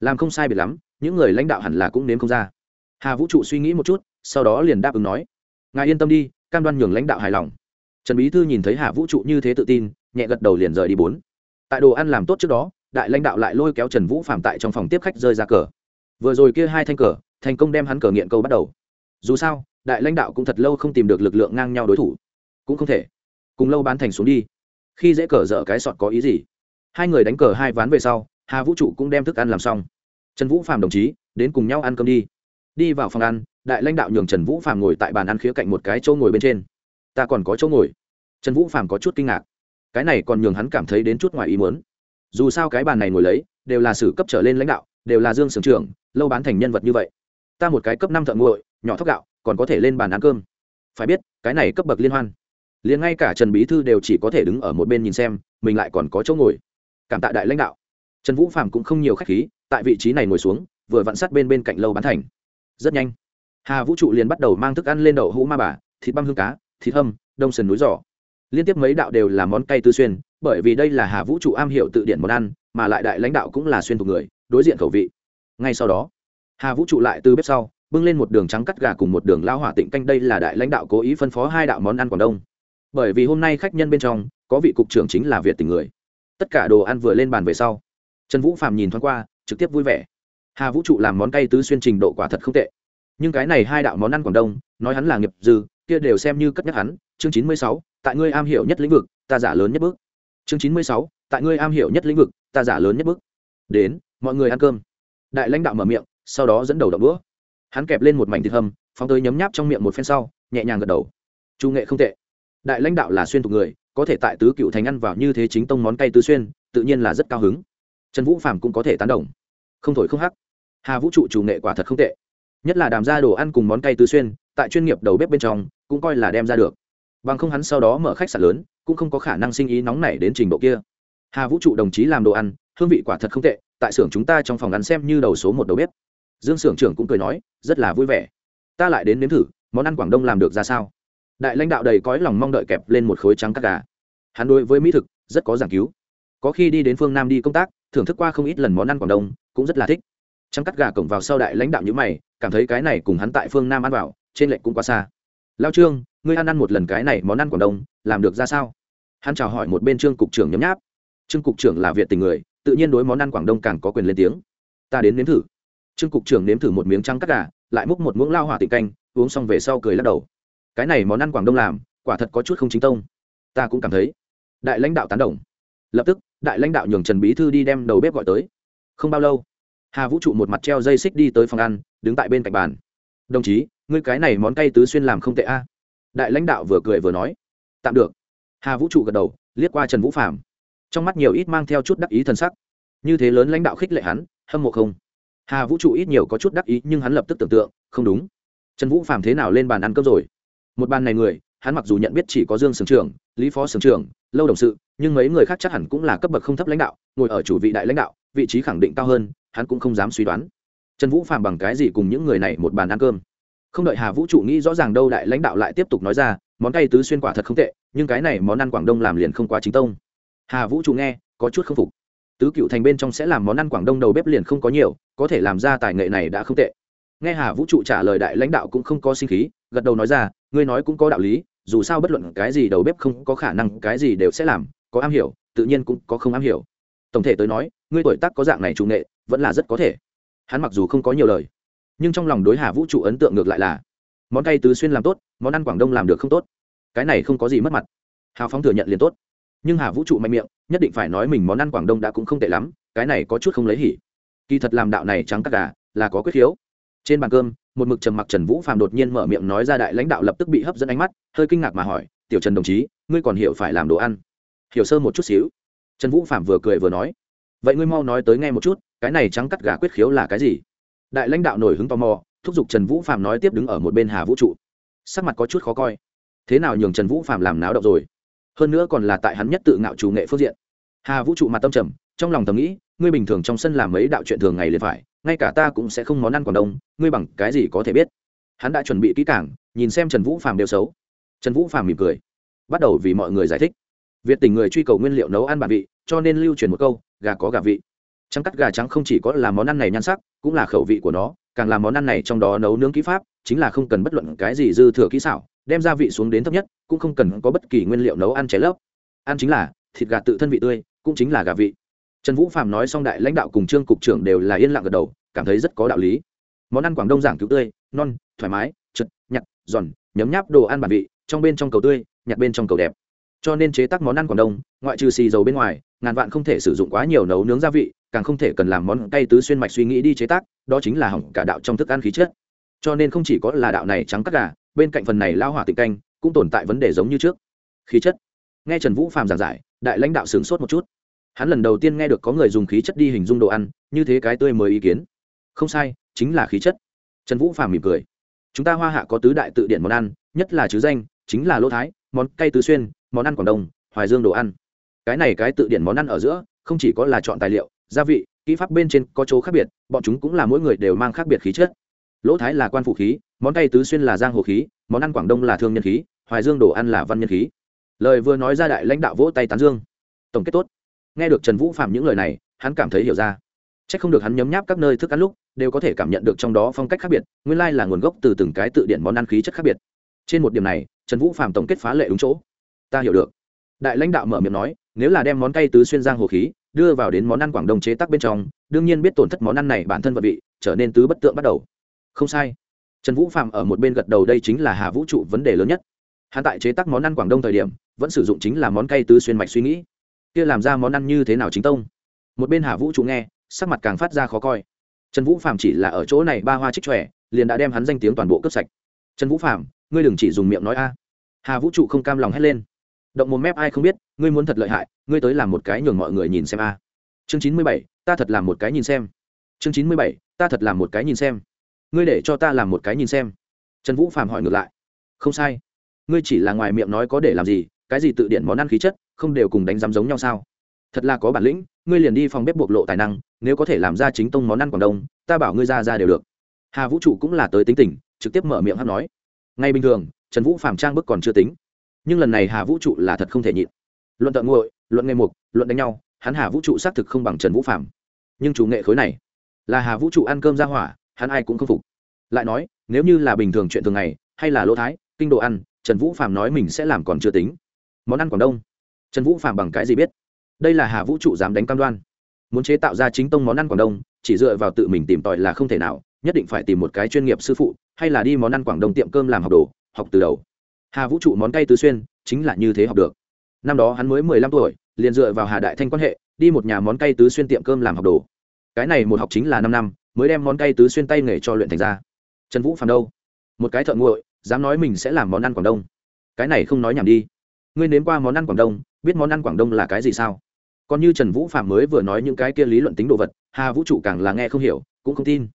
Làm không sai biệt lắm, những người lãnh đạo hẳn là cũng nếm không ra. Hà vũ trụ suy nghĩ một chút, sau đó liền đáp ứng nói, ngài yên tâm đi, cam đoan nhường lãnh đạo hài lòng. Trần bí thư nhìn thấy hà vũ trụ như thế tự tin, nhẹ gật đầu liền rời đi bốn. Tại đồ ăn làm tốt trước đó đại lãnh đạo lại lôi kéo trần vũ phạm tại trong phòng tiếp khách rơi ra cờ. Vừa rồi kia hai thanh cờ, thành công đem hắn cờ nghiện câu bắt đầu. Dù sao, đại lãnh đạo cũng thật lâu không tìm được lực lượng ngang nhau đối thủ. Cũng không thể. Cùng lâu bán thành xuống đi. Khi dễ cờ dở cái sọt có ý gì? Hai người đánh cờ hai ván về sau, hà vũ trụ cũng đem thức ăn làm xong. Trần vũ phạm đồng chí, đến cùng nhau ăn cơm đi. Đi vào phòng ăn, đại lãnh đạo nhường trần vũ phạm ngồi tại bàn ăn khía cạnh một cái chỗ ngồi bên trên. Ta còn có chỗ ngồi. Trần vũ phạm có chút kinh ngạc. Cái này còn nhường hắn cảm thấy đến chút ngoài ý muốn dù sao cái bàn này ngồi lấy, đều là sử cấp trở lên lãnh đạo, đều là dương sưởng trưởng, lâu bán thành nhân vật như vậy. Ta một cái cấp năm thợ nguội nhỏ thóc gạo, còn có thể lên bàn ăn cơm. Phải biết, cái này cấp bậc liên hoan. Liền ngay cả trần bí thư đều chỉ có thể đứng ở một bên nhìn xem, mình lại còn có chỗ ngồi. Cảm tạ đại lãnh đạo. Trần vũ phạm cũng không nhiều khách khí, tại vị trí này ngồi xuống, vừa vặn sát bên bên cạnh lâu bán thành. Rất nhanh, hà vũ trụ liền bắt đầu mang thức ăn lên đậu hũ ma bà, thịt băm hương cá, thịt hâm, đông sần núi giỏ liên tiếp mấy đạo đều là món cay tư xuyên bởi vì đây là hà vũ trụ am hiểu tự điển món ăn, mà lại đại lãnh đạo cũng là xuyên thuộc người, đối diện khẩu vị. Ngay sau đó, hà vũ trụ lại từ bếp sau, bưng lên một đường trắng cắt gà cùng một đường lao hỏa tịnh canh đây là đại lãnh đạo cố ý phân phó hai đạo món ăn quảng đông. Bởi vì hôm nay khách nhân bên trong, có vị cục trưởng chính là việt tình người. Tất cả đồ ăn vừa lên bàn về sau, trần vũ phạm nhìn thoáng qua, trực tiếp vui vẻ. Hà vũ trụ làm món cay tứ xuyên trình độ quả thật không tệ. Nhưng cái này hai đạo món ăn quảng đông, nói hắn là nghiệp dư, kia đều xem như cất nhắc hắn. Chương chín mươi sáu, tại ngươi am hiểu nhất lĩnh vực, ta giả lớn nhất bước chương chín mươi sáu, tại ngươi am hiểu nhất lĩnh vực, ta giả lớn nhất bước. Đến, mọi người ăn cơm. Đại lãnh đạo mở miệng, sau đó dẫn đầu đậu đũa. Hắn kẹp lên một mảnh thịt hầm, phóng tới nhấm nháp trong miệng một phen sau, nhẹ nhàng gật đầu. Chu nghệ không tệ. Đại lãnh đạo là xuyên thuộc người, có thể tại tứ cựu thành ăn vào như thế chính tông món cay tứ xuyên, tự nhiên là rất cao hứng. Trần vũ phạm cũng có thể tán đồng. Không thổi không hắc. Hà vũ trụ chủ nghệ quả thật không tệ. Nhất là đàm ra đồ ăn cùng món cay tứ xuyên, tại chuyên nghiệp đầu bếp bên trong, cũng coi là đem ra được bằng không hắn sau đó mở khách sạn lớn, cũng không có khả năng sinh ý nóng nảy đến trình độ kia. Hà vũ trụ đồng chí làm đồ ăn, hương vị quả thật không tệ, tại xưởng chúng ta trong phòng ăn xem như đầu số một đầu bếp. Dương xưởng trưởng cũng cười nói, rất là vui vẻ. Ta lại đến nếm thử, món ăn quảng đông làm được ra sao? Đại lãnh đạo đầy cõi lòng mong đợi kẹp lên một khối trắng cắt gà. Hắn đối với mỹ thực, rất có giảng cứu. Có khi đi đến phương nam đi công tác, thưởng thức qua không ít lần món ăn quảng đông, cũng rất là thích. Trắng cắt gà cổng vào sau đại lãnh đạo như mày, cảm thấy cái này cùng hắn tại phương nam ăn vào, trên lệnh cũng quá xa. Lao trương ngươi ăn ăn một lần cái này món ăn quảng đông, làm được ra sao? Hắn chào hỏi một bên trương cục trưởng nhấm nháp. Trương cục trưởng là việt tình người, tự nhiên đối món ăn quảng đông càng có quyền lên tiếng. Ta đến nếm thử. Trương cục trưởng nếm thử một miếng trắng cắt gà, lại múc một muỗng lao hỏa tịnh canh, uống xong về sau cười lắc đầu. Cái này món ăn quảng đông làm, quả thật có chút không chính tông. Ta cũng cảm thấy. Đại lãnh đạo tán đồng. Lập tức, đại lãnh đạo nhường trần bí thư đi đem đầu bếp gọi tới. Không bao lâu, hà vũ trụ một mặt treo dây xích đi tới phòng ăn, đứng tại bên cạnh bàn. Đồng chí, ngươi cái này món cay tứ xuyên làm không tệ a đại lãnh đạo vừa cười vừa nói, tạm được. Hà vũ trụ gật đầu, liếc qua trần vũ phạm trong mắt nhiều ít mang theo chút đắc ý t sắc. Như thế lớn lãnh đạo khích lệ hắn, hâm mộ không? Hà vũ trụ ít nhiều có chút đắc ý, nhưng hắn lập tức tưởng tượng, không đúng. Trần vũ phạm thế nào lên bàn ăn cơm rồi? Một bàn này người, hắn mặc dù nhận biết chỉ có dương sưởng trưởng, lý phó sưởng trưởng, lâu đồng sự, nhưng mấy người khác chắc hẳn cũng là cấp bậc không thấp lãnh đạo, ngồi ở chủ vị đại lãnh đạo, vị trí khẳng định cao hơn, hắn cũng không dám suy đoán. Trần vũ phạm bằng cái gì cùng những người này một bàn ăn cơm? Không đợi hà vũ trụ nghĩ rõ ràng đâu đại lãnh đạo lại tiếp tục nói ra, món cay tứ xuyên quả thật không tệ, nhưng cái này món ăn quảng đông làm liền không quá chính tông. Hà vũ trụ nghe, có chút không phục. Tứ cựu thành bên trong sẽ làm món ăn quảng đông đầu bếp liền không có nhiều, có thể làm ra tài nghệ này đã không tệ. Nghe hà vũ trụ trả lời đại lãnh đạo cũng không có sinh khí, gật đầu nói ra, ngươi nói cũng có đạo lý, dù sao bất luận cái gì đầu bếp không có khả năng cái gì đều sẽ làm, có am hiểu, tự nhiên cũng có không am hiểu. Tổng thể tới nói, ngươi tuổi tác có dạng này chủ nghệ, vẫn là rất có thể. Hắn mặc dù không có nhiều lời nhưng trong lòng đối hà vũ trụ ấn tượng ngược lại là món cay tứ xuyên làm tốt, món ăn quảng đông làm được không tốt. Cái này không có gì mất mặt. Hào phóng thừa nhận liền tốt. Nhưng hà vũ trụ mạnh miệng, nhất định phải nói mình món ăn quảng đông đã cũng không tệ lắm, cái này có chút không lấy hỉ. Kỳ thật làm đạo này trắng các gà, là có quyết khiếu trên bàn cơm, một mực trầm mặc trần vũ phàm đột nhiên mở miệng nói ra đại lãnh đạo lập tức bị hấp dẫn ánh mắt, hơi kinh ngạc mà hỏi, tiểu trần đồng chí, ngươi còn hiểu phải làm đồ ăn? Hiểu sơ một chút xíu. Trần vũ phạm vừa cười vừa nói, vậy ngươi mau nói tới nghe một chút, cái này trắng cắt gà quyết khiếu là cái gì? Đại lãnh đạo nổi hứng tò mò, thúc giục trần vũ phạm nói tiếp đứng ở một bên hà vũ trụ. Sắc mặt có chút khó coi. Thế nào nhường trần vũ phạm làm náo động rồi? Hơn nữa còn là tại hắn nhất tự ngạo chủ nghệ phương diện. Hà vũ trụ mặt tâm trầm, trong lòng thầm nghĩ, ngươi bình thường trong sân làm mấy đạo chuyện thường ngày liền phải, ngay cả ta cũng sẽ không món ăn quảng đông, ngươi bằng cái gì có thể biết? Hắn đã chuẩn bị kỹ cảng nhìn xem trần vũ Phạm đều xấu. Trần vũ Phạm mỉm cười, bắt đầu vì mọi người giải thích. Việt tình người truy cầu nguyên liệu nấu ăn bản vị, cho nên lưu truyền một câu, gà có gà vị trắng cắt gà trắng không chỉ có là món ăn này nhan sắc, cũng là khẩu vị của nó, càng làm món ăn này trong đó nấu nướng kỹ pháp, chính là không cần bất luận cái gì dư thừa kỹ xảo, đem gia vị xuống đến thấp nhất, cũng không cần có bất kỳ nguyên liệu nấu ăn cháy lớp. Ăn chính là thịt gà tự thân vị tươi, cũng chính là gà vị. Trần vũ phạm nói xong đại lãnh đạo cùng trương cục trưởng đều là yên lặng gật đầu, cảm thấy rất có đạo lý. Món ăn quảng đông giảng cứu tươi, non, thoải mái chật nhặt, giòn, nhấm nháp đồ ăn bản vị, trong bên trong cầu tươi, nhặt bên trong cầu đẹp. Cho nên chế tác món ăn quảng đông, ngoại trừ xì dầu bên ngoài, ngàn vạn không thể sử dụng quá nhiều nấu nướng gia vị càng không thể cần làm món cay tứ xuyên mạch suy nghĩ đi chế tác, đó chính là hỏng cả đạo trong thức ăn khí chất. Cho nên không chỉ có là đạo này trắng cắt gà, bên cạnh phần này lao hỏa tịnh canh, cũng tồn tại vấn đề giống như trước. Khí chất. Nghe trần vũ phàm giảng giải, đại lãnh đạo sửng sốt một chút. Hắn lần đầu tiên nghe được có người dùng khí chất đi hình dung đồ ăn, như thế cái tươi mới ý kiến. Không sai, chính là khí chất. Trần vũ phàm mỉm cười. Chúng ta hoa hạ có tứ đại tự điển món ăn, nhất là chứ danh, chính là lỗ thái, món cay tứ xuyên, món ăn quảng đông, hoài dương đồ ăn. Cái này cái tự điển món ăn ở giữa, không chỉ có là chọn tài liệu gia vị, kỹ pháp bên trên có chỗ khác biệt, bọn chúng cũng là mỗi người đều mang khác biệt khí chất. Lỗ thái là quan phụ khí, món cay tứ xuyên là giang hồ khí, món ăn quảng đông là thương nhân khí, hoài dương đồ ăn là văn nhân khí. Lời vừa nói ra đại lãnh đạo vỗ tay tán dương. Tổng kết tốt. Nghe được trần vũ phạm những lời này, hắn cảm thấy hiểu ra. C h ắ c không được hắn nhấm nháp các nơi thức ăn lúc, đều có thể cảm nhận được trong đó phong cách khác biệt, nguyên lai là nguồn gốc từ từng cái tự điện món ăn khí chất khác biệt. Trên một điểm này, trần vũ phạm tổng kết phá lệ đúng chỗ. Ta hiểu được. Đại lãnh đạo mở miệng nói, nếu là đem món cay tứ xuyên giang hồ khí đưa vào đến món ăn quảng đông chế tác bên trong, đương nhiên biết tổn thất món ăn này bản thân vật vị, trở nên tứ bất tượng bắt đầu. Không sai. Trần vũ phạm ở một bên gật đầu đây chính là hà vũ trụ vấn đề lớn nhất. Hắn tại chế tác món ăn quảng đông thời điểm, vẫn sử dụng chính là món cay tứ xuyên mạch suy nghĩ. Kia làm ra món ăn như thế nào chính tông? Một bên hà vũ trụ nghe, sắc mặt càng phát ra khó coi. Trần vũ phạm chỉ là ở chỗ này ba hoa trích trẻ liền đã đem hắn danh tiếng toàn bộ cướp sạch. Trần vũ phạm ngươi đừng chỉ dùng miệng nói a. Hà vũ trụ không cam lòng hét lên động một mép ai không biết, ngươi muốn thật lợi hại, ngươi tới làm một cái nhường mọi người nhìn xem a. Chương chín mươi bảy, ta thật làm một cái nhìn xem. Chương chín mươi bảy, ta thật làm một cái nhìn xem. Ngươi để cho ta làm một cái nhìn xem. Trần vũ phạm hỏi ngược lại. Không sai. Ngươi chỉ là ngoài miệng nói có để làm gì, cái gì tự điển món ăn khí chất, không đều cùng đánh giám giống nhau sao? Thật là có bản lĩnh, ngươi liền đi phòng bếp bộc lộ tài năng, nếu có thể làm ra chính tông món ăn quảng đông, ta bảo ngươi ra ra đều được. Hà vũ trụ cũng là tới tính tình, trực tiếp mở miệng hát nói. Ngay bình thường, trần vũ phạm trang bức còn chưa tính nhưng lần này hà vũ trụ là thật không thể nhịn. Luận tận nguội, luận nghề mục, luận đánh nhau, hắn hà vũ trụ xác thực không bằng trần vũ phạm nhưng chủ nghệ khối này, là hà vũ trụ ăn cơm ra hỏa, hắn ai cũng không phục. Lại nói, nếu như là bình thường chuyện thường ngày, hay là lỗ thái, kinh đồ ăn, trần vũ phạm nói mình sẽ làm còn chưa tính. Món ăn quảng đông. Trần vũ phạm bằng cái gì biết? Đây là hà vũ trụ dám đánh cam đoan. Muốn chế tạo ra chính tông món ăn quảng đông, chỉ dựa vào tự mình tìm tòi là không thể nào, nhất định phải tìm một cái chuyên nghiệp sư phụ, hay là đi món ăn quảng đông tiệm cơm làm học đồ, học từ đầu hà vũ trụ món cay tứ xuyên, chính là như thế học được. Năm đó hắn mới mười lăm tuổi, liền dựa vào hà đại thanh quan hệ, đi một nhà món cay tứ xuyên tiệm cơm làm học đồ. Cái này một học chính là năm năm, mới đem món cay tứ xuyên tay nghề cho luyện thành ra. Trần vũ phàm đâu? Một cái thợ nguội, dám nói mình sẽ làm món ăn quảng đông. Cái này không nói nhảm đi. Ngươi nếm qua món ăn quảng đông, biết món ăn quảng đông là cái gì sao? Còn như trần vũ phạm mới vừa nói những cái kia lý luận tính đồ vật, hà vũ trụ càng là nghe không hiểu, cũng không tin.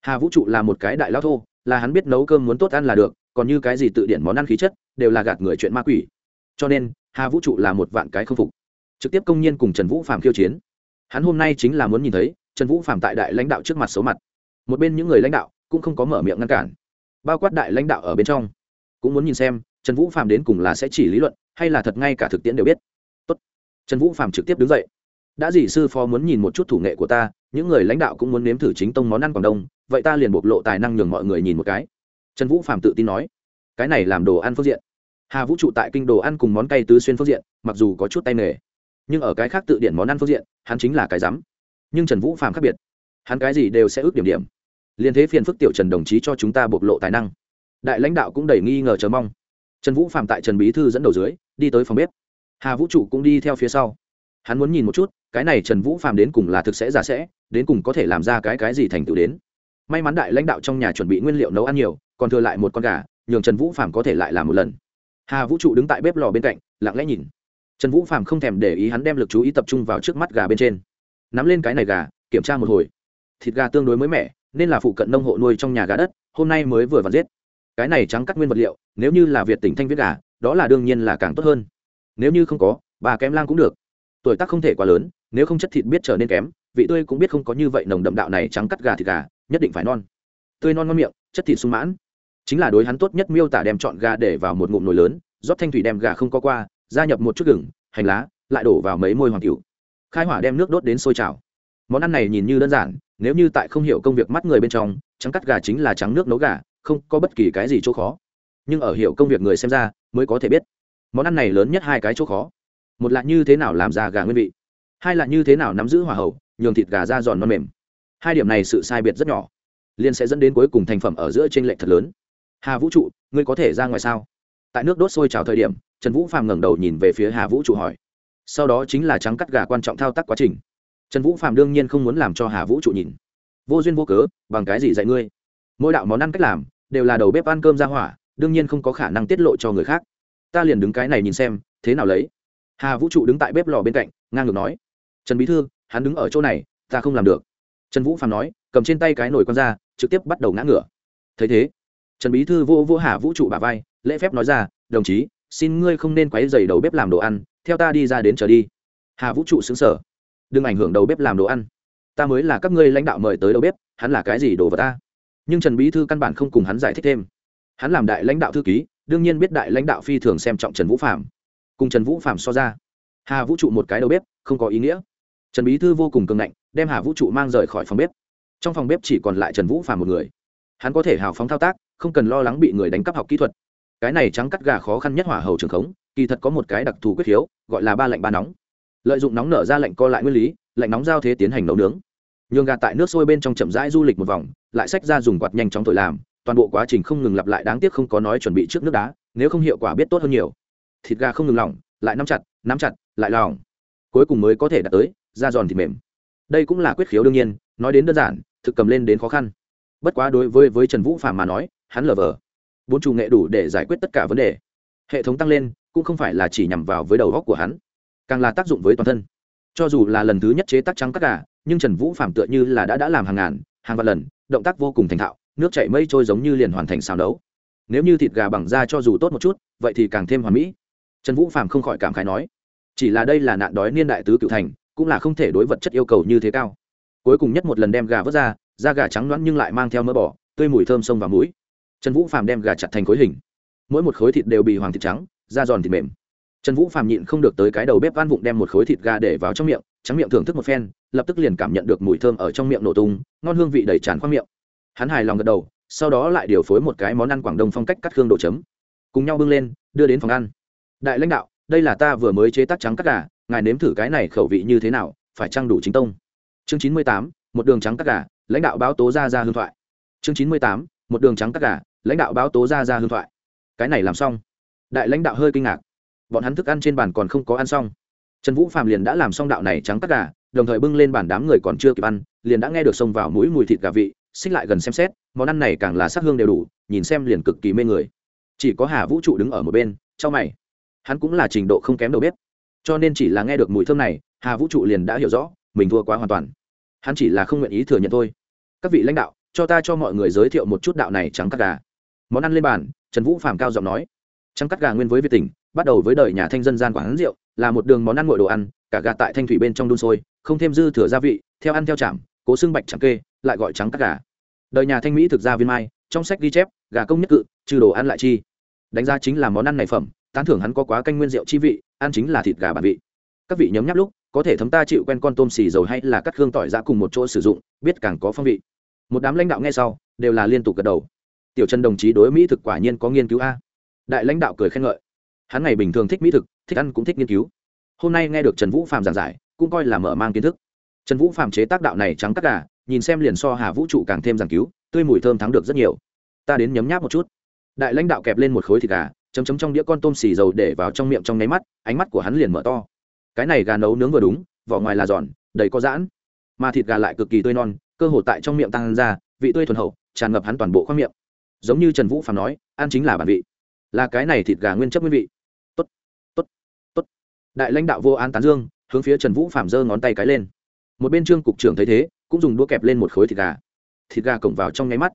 Hà vũ trụ là một cái đại lao thô là hắn biết nấu cơm muốn tốt ăn là được, còn như cái gì tự điển món ăn khí chất, đều là gạt người chuyện ma quỷ. Cho nên, hà vũ trụ là một vạn cái không phục. Trực tiếp công nhiên cùng trần vũ phạm khiêu chiến. Hắn hôm nay chính là muốn nhìn thấy trần vũ phạm tại đại lãnh đạo trước mặt xấu mặt. Một bên những người lãnh đạo cũng không có mở miệng ngăn cản, bao quát đại lãnh đạo ở bên trong. Cũng muốn nhìn xem trần vũ phạm đến cùng là sẽ chỉ lý luận hay là thật ngay cả thực tiễn đều biết. Tốt. trần vũ phạm trực tiếp đứng dậy. Đã dị sư phó muốn nhìn một chút thủ nghệ của ta, những người lãnh đạo cũng muốn nếm thử chính tông món ăn quảng đông vậy ta liền bộc lộ tài năng nhường mọi người nhìn một cái. Trần vũ phạm tự tin nói, cái này làm đồ ăn phương diện. Hà vũ trụ tại kinh đồ ăn cùng món cay tứ xuyên phương diện, mặc dù có chút tay nghề, nhưng ở cái khác tự điển món ăn phương diện, hắn chính là cái rắm. Nhưng trần vũ phạm khác biệt, hắn cái gì đều sẽ ước điểm điểm. Liên thế phiền phức tiểu trần đồng chí cho chúng ta bộc lộ tài năng. Đại lãnh đạo cũng đầy nghi ngờ chờ mong. Trần vũ phạm tại trần bí thư dẫn đầu dưới, đi tới phòng bếp. Hà vũ trụ cũng đi theo phía sau. Hắn muốn nhìn một chút, cái này trần vũ phạm đến cùng là thực sẽ giả sẽ, đến cùng có thể làm ra cái cái gì thành tựu đến may mắn đại lãnh đạo trong nhà chuẩn bị nguyên liệu nấu ăn nhiều, còn thừa lại một con gà, nhường trần vũ phạm có thể lại làm một lần. Hà vũ trụ đứng tại bếp lò bên cạnh, lặng lẽ nhìn. Trần vũ phạm không thèm để ý hắn đem l ự c chú ý tập trung vào trước mắt gà bên trên. Nắm lên cái này gà, kiểm tra một hồi. Thịt gà tương đối mới mẻ, nên là phụ cận nông hộ nuôi trong nhà gà đất, hôm nay mới vừa vặn giết. Cái này trắng cắt nguyên vật liệu, nếu như là việt tỉnh thanh viết gà, đó là đương nhiên là càng tốt hơn. Nếu như không có, bà kém lang cũng được. Tuổi tác không thể quá lớn, nếu không chất thịt biết trở nên kém, vị tươi cũng biết không có như vậy nồng đậm đạo này trắng cắt gà thịt gà nhất định phải non. Tươi non ngon miệng, chất thịt sung mãn. Chính là đối hắn tốt nhất miêu tả đem chọn gà để vào một ngụm nồi lớn, rót thanh thủy đem gà không có qua, gia nhập một chút gừng, hành lá, lại đổ vào mấy môi hoàng cựu khai hỏa đem nước đốt đến sôi trào. Món ăn này nhìn như đơn giản, nếu như tại không hiểu công việc mắt người bên trong, trắng cắt gà chính là trắng nước nấu gà, không có bất kỳ cái gì chỗ khó. Nhưng ở hiểu công việc người xem ra, mới có thể biết. Món ăn này lớn nhất hai cái chỗ khó. Một là như thế nào làm ra gà nguyên vị. Hai là như thế nào nắm giữ hỏa hậu nhường thịt gà ra giòn non mềm hai điểm này sự sai biệt rất nhỏ liên sẽ dẫn đến cuối cùng thành phẩm ở giữa t r ê n lệch thật lớn. Hà vũ trụ, ngươi có thể ra ngoài sao? Tại nước đốt sôi trào thời điểm, trần vũ phàm ngẩng đầu nhìn về phía hà vũ trụ hỏi. Sau đó chính là trắng cắt gà quan trọng thao tác quá trình. Trần vũ phàm đương nhiên không muốn làm cho hà vũ trụ nhìn. Vô duyên vô cớ, bằng cái gì dạy ngươi? Mỗi đạo món ăn cách làm, đều là đầu bếp ăn cơm ra hỏa, đương nhiên không có khả năng tiết lộ cho người khác. Ta liền đứng cái này nhìn xem, thế nào lấy? Hà vũ trụ đứng tại bếp lò bên cạnh, ngang ngược nói. Trần bí thư, hắn đứng ở chỗ này, ta không làm được trần vũ phàm nói, cầm trên tay cái nồi con ra, trực tiếp bắt đầu ngã ngửa. Thấy thế, trần bí thư vô vô hà vũ trụ bà vai, lễ phép nói ra, đồng chí, xin ngươi không nên quấy dày đầu bếp làm đồ ăn, theo ta đi ra đến chờ đi. Hà vũ trụ xứng sở đừng ảnh hưởng đầu bếp làm đồ ăn. Ta mới là các ngươi lãnh đạo mời tới đầu bếp, hắn là cái gì đồ vật ta? Nhưng trần bí thư căn bản không cùng hắn giải thích thêm. Hắn làm đại lãnh đạo thư ký, đương nhiên biết đại lãnh đạo phi thường xem trọng trần vũ phạm cùng trần vũ phạm so ra hà vũ trụ một cái đầu bếp, không có ý nghĩa. Trần bí thư vô cùng cường ngạnh đem hà vũ trụ mang rời khỏi phòng bếp trong phòng bếp chỉ còn lại trần vũ phàm một người hắn có thể hào phóng thao tác không cần lo lắng bị người đánh cắp học kỹ thuật cái này trắng cắt gà khó khăn nhất hỏa hầu trường khống kỳ thật có một cái đặc thù quyết khiếu gọi là ba lạnh ba nóng lợi dụng nóng nở ra lạnh co lại nguyên lý lạnh nóng giao thế tiến hành nấu nướng nhường gà tại nước sôi bên trong chậm rãi du lịch một vòng lại xách ra dùng quạt nhanh chóng thổi làm toàn bộ quá trình không ngừng lặp lại đáng tiếc không có nói chuẩn bị trước nước đá nếu không hiệu quả biết tốt hơn nhiều thịt gà không ngừng lỏng lại nắm chặt nắm chặt lại lỏng cuối cùng mới có thể đạt tới da giòn thịt mềm đây cũng là quyết khiếu đương nhiên, nói đến đơn giản, thực cầm lên đến khó khăn. Bất quá đối với với trần vũ phạm mà nói, hắn lờ vờ. Bốn chủ nghệ đủ để giải quyết tất cả vấn đề. Hệ thống tăng lên, cũng không phải là chỉ nhằm vào với đầu góc của hắn, càng là tác dụng với toàn thân. Cho dù là lần thứ nhất chế tác trắng tất cả nhưng trần vũ phạm tựa như là đã đã làm hàng ngàn, hàng vạn lần, động tác vô cùng thành thạo, nước chảy mây trôi giống như liền hoàn thành xào nấu. Nếu như thịt gà bằng da cho dù tốt một chút, vậy thì càng thêm hoàn mỹ. Trần vũ phạm không khỏi cảm khái nói, chỉ là đây là nạn đói niên đại tứ cựu thành cũng là không thể đối vật chất yêu cầu như thế cao. Cuối cùng nhất một lần đem gà vớt ra, da gà trắng loãng nhưng lại mang theo mỡ bò, tươi mùi thơm sông và mũi. Trần vũ phàm đem gà chặt thành khối hình. Mỗi một khối thịt đều bị hoàng thịt trắng, da giòn thịt mềm. Trần vũ phàm nhịn không được tới cái đầu bếp van vụng đem một khối thịt gà để vào trong miệng, trắng miệng thưởng thức một phen, lập tức liền cảm nhận được mùi thơm ở trong miệng nổ tung, ngon hương vị đầy tràn khoang miệng. Hắn hài lòng gật đầu, sau đó lại điều phối một cái món ăn quảng đông phong cách cắt khương độ chấm. Cùng nhau bưng lên, đưa đến phòng ăn. Đại lãnh đạo, đây là ta vừa mới chế tác trắng cắt gà ngài nếm thử cái này khẩu vị như thế nào, phải trang đủ chính tông? Chương chín mươi tám, một đường trắng cắt gà, lãnh đạo báo tố ra ra hương thoại. Chương chín mươi tám, một đường trắng cắt gà, lãnh đạo báo tố ra ra hương thoại. Cái này làm xong. Đại lãnh đạo hơi kinh ngạc. Bọn hắn thức ăn trên bàn còn không có ăn xong. Trần vũ phạm liền đã làm xong đạo này trắng cắt gà, đồng thời bưng lên bàn đám người còn chưa kịp ăn, liền đã nghe được xông vào mũi mùi thịt gà vị, xích lại gần xem xét, món ăn này càng là sắc hương đều đủ, nhìn xem liền cực kỳ mê người. Chỉ có hà vũ trụ đứng ở một bên trong mày. Hắn cũng là trình độ không kém đầu bếp cho nên chỉ là nghe được mùi thơm này, hà vũ trụ liền đã hiểu rõ, mình thua quá hoàn toàn. Hắn chỉ là không nguyện ý thừa nhận thôi. Các vị lãnh đạo, cho ta cho mọi người giới thiệu một chút đạo này trắng cắt gà. Món ăn lên bàn, trần vũ Phạm cao giọng nói. Trắng cắt gà nguyên với việt tỉnh, bắt đầu với đời nhà thanh dân gian quán rượu, là một đường món ăn nguội đồ ăn, cả gà tại thanh thủy bên trong đun sôi, không thêm dư thừa gia vị, theo ăn theo chạm, cố xương bạch chẳng kê, lại gọi trắng cắt gà. Đời nhà thanh mỹ thực ra viên mai, trong sách ghi chép, gà công nhất cự, trừ đồ ăn lại chi. Đánh giá chính là món ăn này phẩm tán thưởng hắn có quá canh nguyên rượu chi vị, ăn chính là thịt gà bản vị. Các vị nhấm nháp lúc, có thể thấm ta chịu quen con tôm xì dầu hay là cắt hương tỏi ra cùng một chỗ sử dụng, biết càng có phong vị. Một đám lãnh đạo nghe sau, đều là liên tục gật đầu. Tiểu trần đồng chí đối mỹ thực quả nhiên có nghiên cứu a. Đại lãnh đạo cười khen ngợi. Hắn ngày bình thường thích mỹ thực, thích ăn cũng thích nghiên cứu. Hôm nay nghe được trần vũ phạm giảng giải, cũng coi là mở mang kiến thức. Trần vũ phạm chế tác đạo này trắng tất cả nhìn xem liền so hà vũ trụ càng thêm giảng cứu, tươi mùi thơm thắng được rất nhiều. Ta đến nhấm nháp một chút. Đại lãnh đạo kẹp lên một khối thịt gà chấm chấm trong đĩa con tôm xì dầu để vào trong miệng trong nháy mắt, ánh mắt của hắn liền mở to. Cái này gà nấu nướng vừa đúng, vỏ ngoài là giòn, đầy có giãn. Mà thịt gà lại cực kỳ tươi non, cơ hồ tại trong miệng tăng ra, vị tươi thuần hậu, tràn ngập hắn toàn bộ khoang miệng. Giống như trần vũ phàm nói, ăn chính là bản vị. Là cái này thịt gà nguyên chất nguyên vị. Tốt tốt tốt. Đại lãnh đạo vô an tán dương, hướng phía trần vũ phàm giơ ngón tay cái lên. Một bên trương cục trưởng thấy thế, cũng dùng đũa kẹp lên một khối thịt gà. Thịt gà cổng vào trong nháy mắt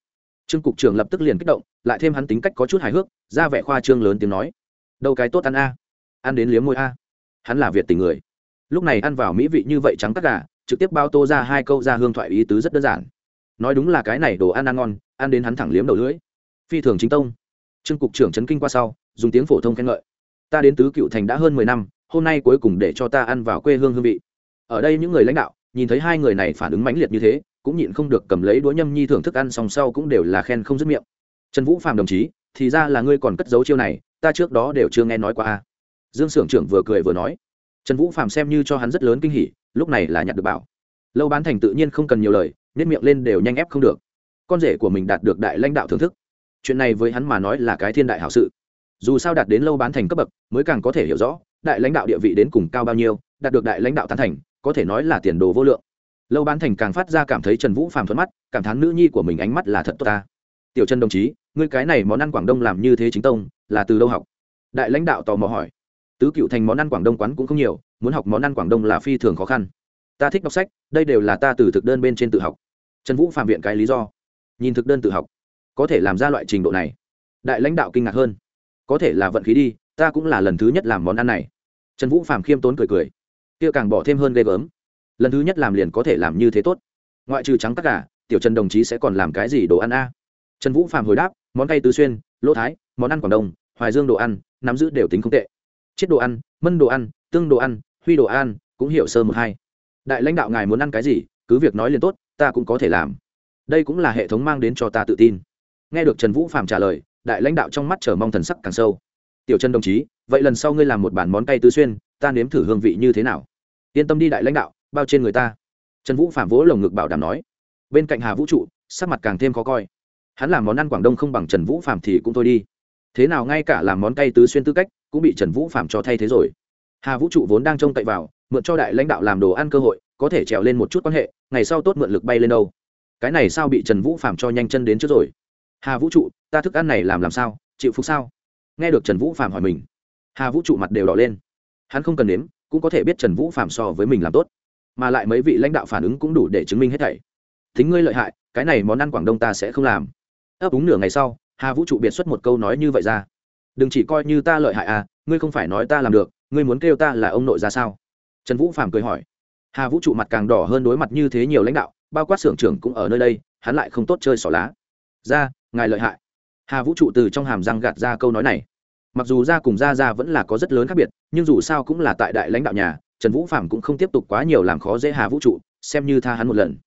trương cục trưởng lập tức liền kích động, lại thêm hắn tính cách có chút hài hước, ra vẻ khoa trương lớn tiếng nói. Đâu cái tốt ăn a? Ăn đến liếm môi a. Hắn là việt tình người. Lúc này ăn vào mỹ vị như vậy trắng tắc gà, trực tiếp bao tô ra hai câu ra hương thoại ý tứ rất đơn giản. Nói đúng là cái này đồ ăn ăn ngon, ăn đến hắn thẳng liếm đầu lưỡi. Phi thường chính tông. Trương cục trưởng chấn kinh qua sau, dùng tiếng phổ thông khen ngợi. Ta đến tứ cựu thành đã hơn mười năm, hôm nay cuối cùng để cho ta ăn vào quê hương hương vị. Ở đây những người lãnh đạo nhìn thấy hai người này phản ứng mãnh liệt như thế, cũng nhịn không được cầm lấy đũa nhâm nhi thưởng thức ăn song sau cũng đều là khen không dứt miệng. Trần vũ phạm đồng chí, thì ra là ngươi còn cất giấu chiêu này, ta trước đó đều chưa nghe nói qua a. Dương s ư ở n g trưởng vừa cười vừa nói. Trần vũ phạm xem như cho hắn rất lớn kinh hỉ, lúc này là nhặt được bảo. Lâu bán thành tự nhiên không cần nhiều lời nếp miệng lên đều nhanh ép không được. Con rể của mình đạt được đại lãnh đạo thưởng thức. Chuyện này với hắn mà nói là cái thiên đại hảo sự. Dù sao đạt đến lâu bán thành cấp bậc, mới càng có thể hiểu rõ, đại lãnh đạo địa vị đến cùng cao bao nhiêu, đạt được đại lãnh đạo tán thành có thể nói là tiền đồ vô lượng. Lâu bán thành càng phát ra cảm thấy trần vũ phàm thuận mắt, cảm thán nữ nhi của mình ánh mắt là thật tốt ta. Tiểu trần đồng chí, ngươi cái này món ăn quảng đông làm như thế chính tông, là từ đâu học? Đại lãnh đạo tò mò hỏi. Tứ cựu thành món ăn quảng đông quán cũng không nhiều, muốn học món ăn quảng đông là phi thường khó khăn. Ta thích đọc sách, đây đều là ta từ thực đơn bên trên tự học. Trần vũ phạm viện cái lý do. Nhìn thực đơn tự học, có thể làm ra loại trình độ này. Đại lãnh đạo kinh ngạc hơn. Có thể là vận khí đi, ta cũng là lần thứ nhất làm món ăn này. Trần vũ phạm khiêm tốn cười cười kia càng bỏ thêm hơn ghê gớm. Lần thứ nhất làm liền có thể làm như thế tốt. Ngoại trừ trắng tất cả tiểu trần đồng chí sẽ còn làm cái gì đồ ăn a? Trần vũ phạm hồi đáp, món cay tứ xuyên, lỗ thái, món ăn quảng đông, hoài dương đồ ăn, nắm giữ đều tính không tệ. Chết đồ ăn, mân đồ ăn, tương đồ ăn, huy đồ ăn, cũng hiểu sơ một hai. Đại lãnh đạo ngài muốn ăn cái gì, cứ việc nói liền tốt, ta cũng có thể làm. Đây cũng là hệ thống mang đến cho ta tự tin. Nghe được trần vũ phạm trả lời, đại lãnh đạo trong mắt chờ mong thần sắc càng sâu. Tiểu trần đồng chí, vậy lần sau ngươi làm một bản món cay tứ xuyên, ta nếm thử hương vị như thế nào? Yên tâm đi đại lãnh đạo, bao trên người ta. Trần vũ phạm vỗ lồng ngực bảo đảm nói. Bên cạnh hà vũ trụ, sắc mặt càng thêm khó coi. Hắn làm món ăn quảng đông không bằng trần vũ phạm thì cũng thôi đi. Thế nào ngay cả làm món cay tứ xuyên tư cách cũng bị trần vũ phạm cho thay thế rồi. Hà vũ trụ vốn đang trông cậy vào, mượn cho đại lãnh đạo làm đồ ăn cơ hội, có thể trèo lên một chút quan hệ, ngày sau tốt mượn lực bay lên đâu. Cái này sao bị trần vũ phạm cho nhanh chân đến trước rồi? Hà vũ trụ, ta thức ăn này làm làm sao, chịu phục sao? Nghe được trần vũ phạm hỏi mình, hà vũ trụ mặt đều đỏ lên. Hắn không cần nếm cũng có thể biết trần vũ phạm so với mình làm tốt. Mà lại mấy vị lãnh đạo phản ứng cũng đủ để chứng minh hết thảy. Thính ngươi lợi hại, cái này món ăn quảng đông ta sẽ không làm. Ấp úng nửa ngày sau, hà vũ trụ biệt xuất một câu nói như vậy ra. Đừng chỉ coi như ta lợi hại à ngươi không phải nói ta làm được, ngươi muốn kêu ta là ông nội ra sao? Trần vũ phạm cười hỏi. Hà vũ trụ mặt càng đỏ hơn đối mặt như thế nhiều lãnh đạo, bao quát xưởng trưởng cũng ở nơi đây, hắn lại không tốt chơi xỏ lá. Ra, ngài lợi hại. Hà vũ trụ từ trong hàm răng gạt ra câu nói này. Mặc dù ra cùng ra ra vẫn là có rất lớn khác biệt nhưng dù sao cũng là tại đại lãnh đạo nhà, trần vũ phạm cũng không tiếp tục quá nhiều làm khó dễ hà vũ trụ, xem như tha hắn một lần.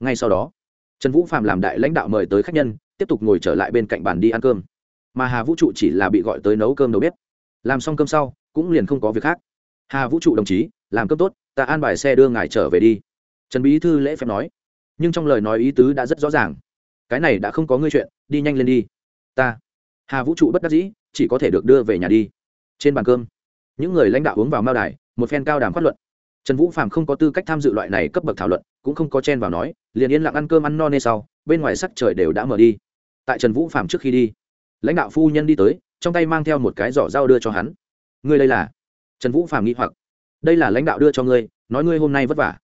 Ngay sau đó, trần vũ phạm làm đại lãnh đạo mời tới khách nhân, tiếp tục ngồi trở lại bên cạnh bàn đi ăn cơm. Mà hà vũ trụ chỉ là bị gọi tới nấu cơm nấu bếp. Làm xong cơm sau, cũng liền không có việc khác. Hà vũ trụ đồng chí, làm cơm tốt, ta an bài xe đưa ngài trở về đi. Trần bí thư lễ phép nói. Nhưng trong lời nói ý tứ đã rất rõ ràng. Cái này đã không có ngươi chuyện, đi nhanh lên đi. Ta. Hà vũ trụ bất đắc dĩ, chỉ có thể được đưa về nhà đi. Trên bàn cơm những người lãnh đạo uống vào mao đài, một phen cao đàm phát luận. Trần vũ phạm không có tư cách tham dự loại này cấp bậc thảo luận, cũng không có chen vào nói, liền yên lặng ăn cơm ăn no nê sau, bên ngoài sắc trời đều đã mở đi. Tại trần vũ phạm trước khi đi, lãnh đạo phu nhân đi tới, trong tay mang theo một cái giỏ dao đưa cho hắn. Ngươi đây là? Trần vũ phạm nghĩ hoặc. Đây là lãnh đạo đưa cho ngươi, nói ngươi hôm nay vất vả.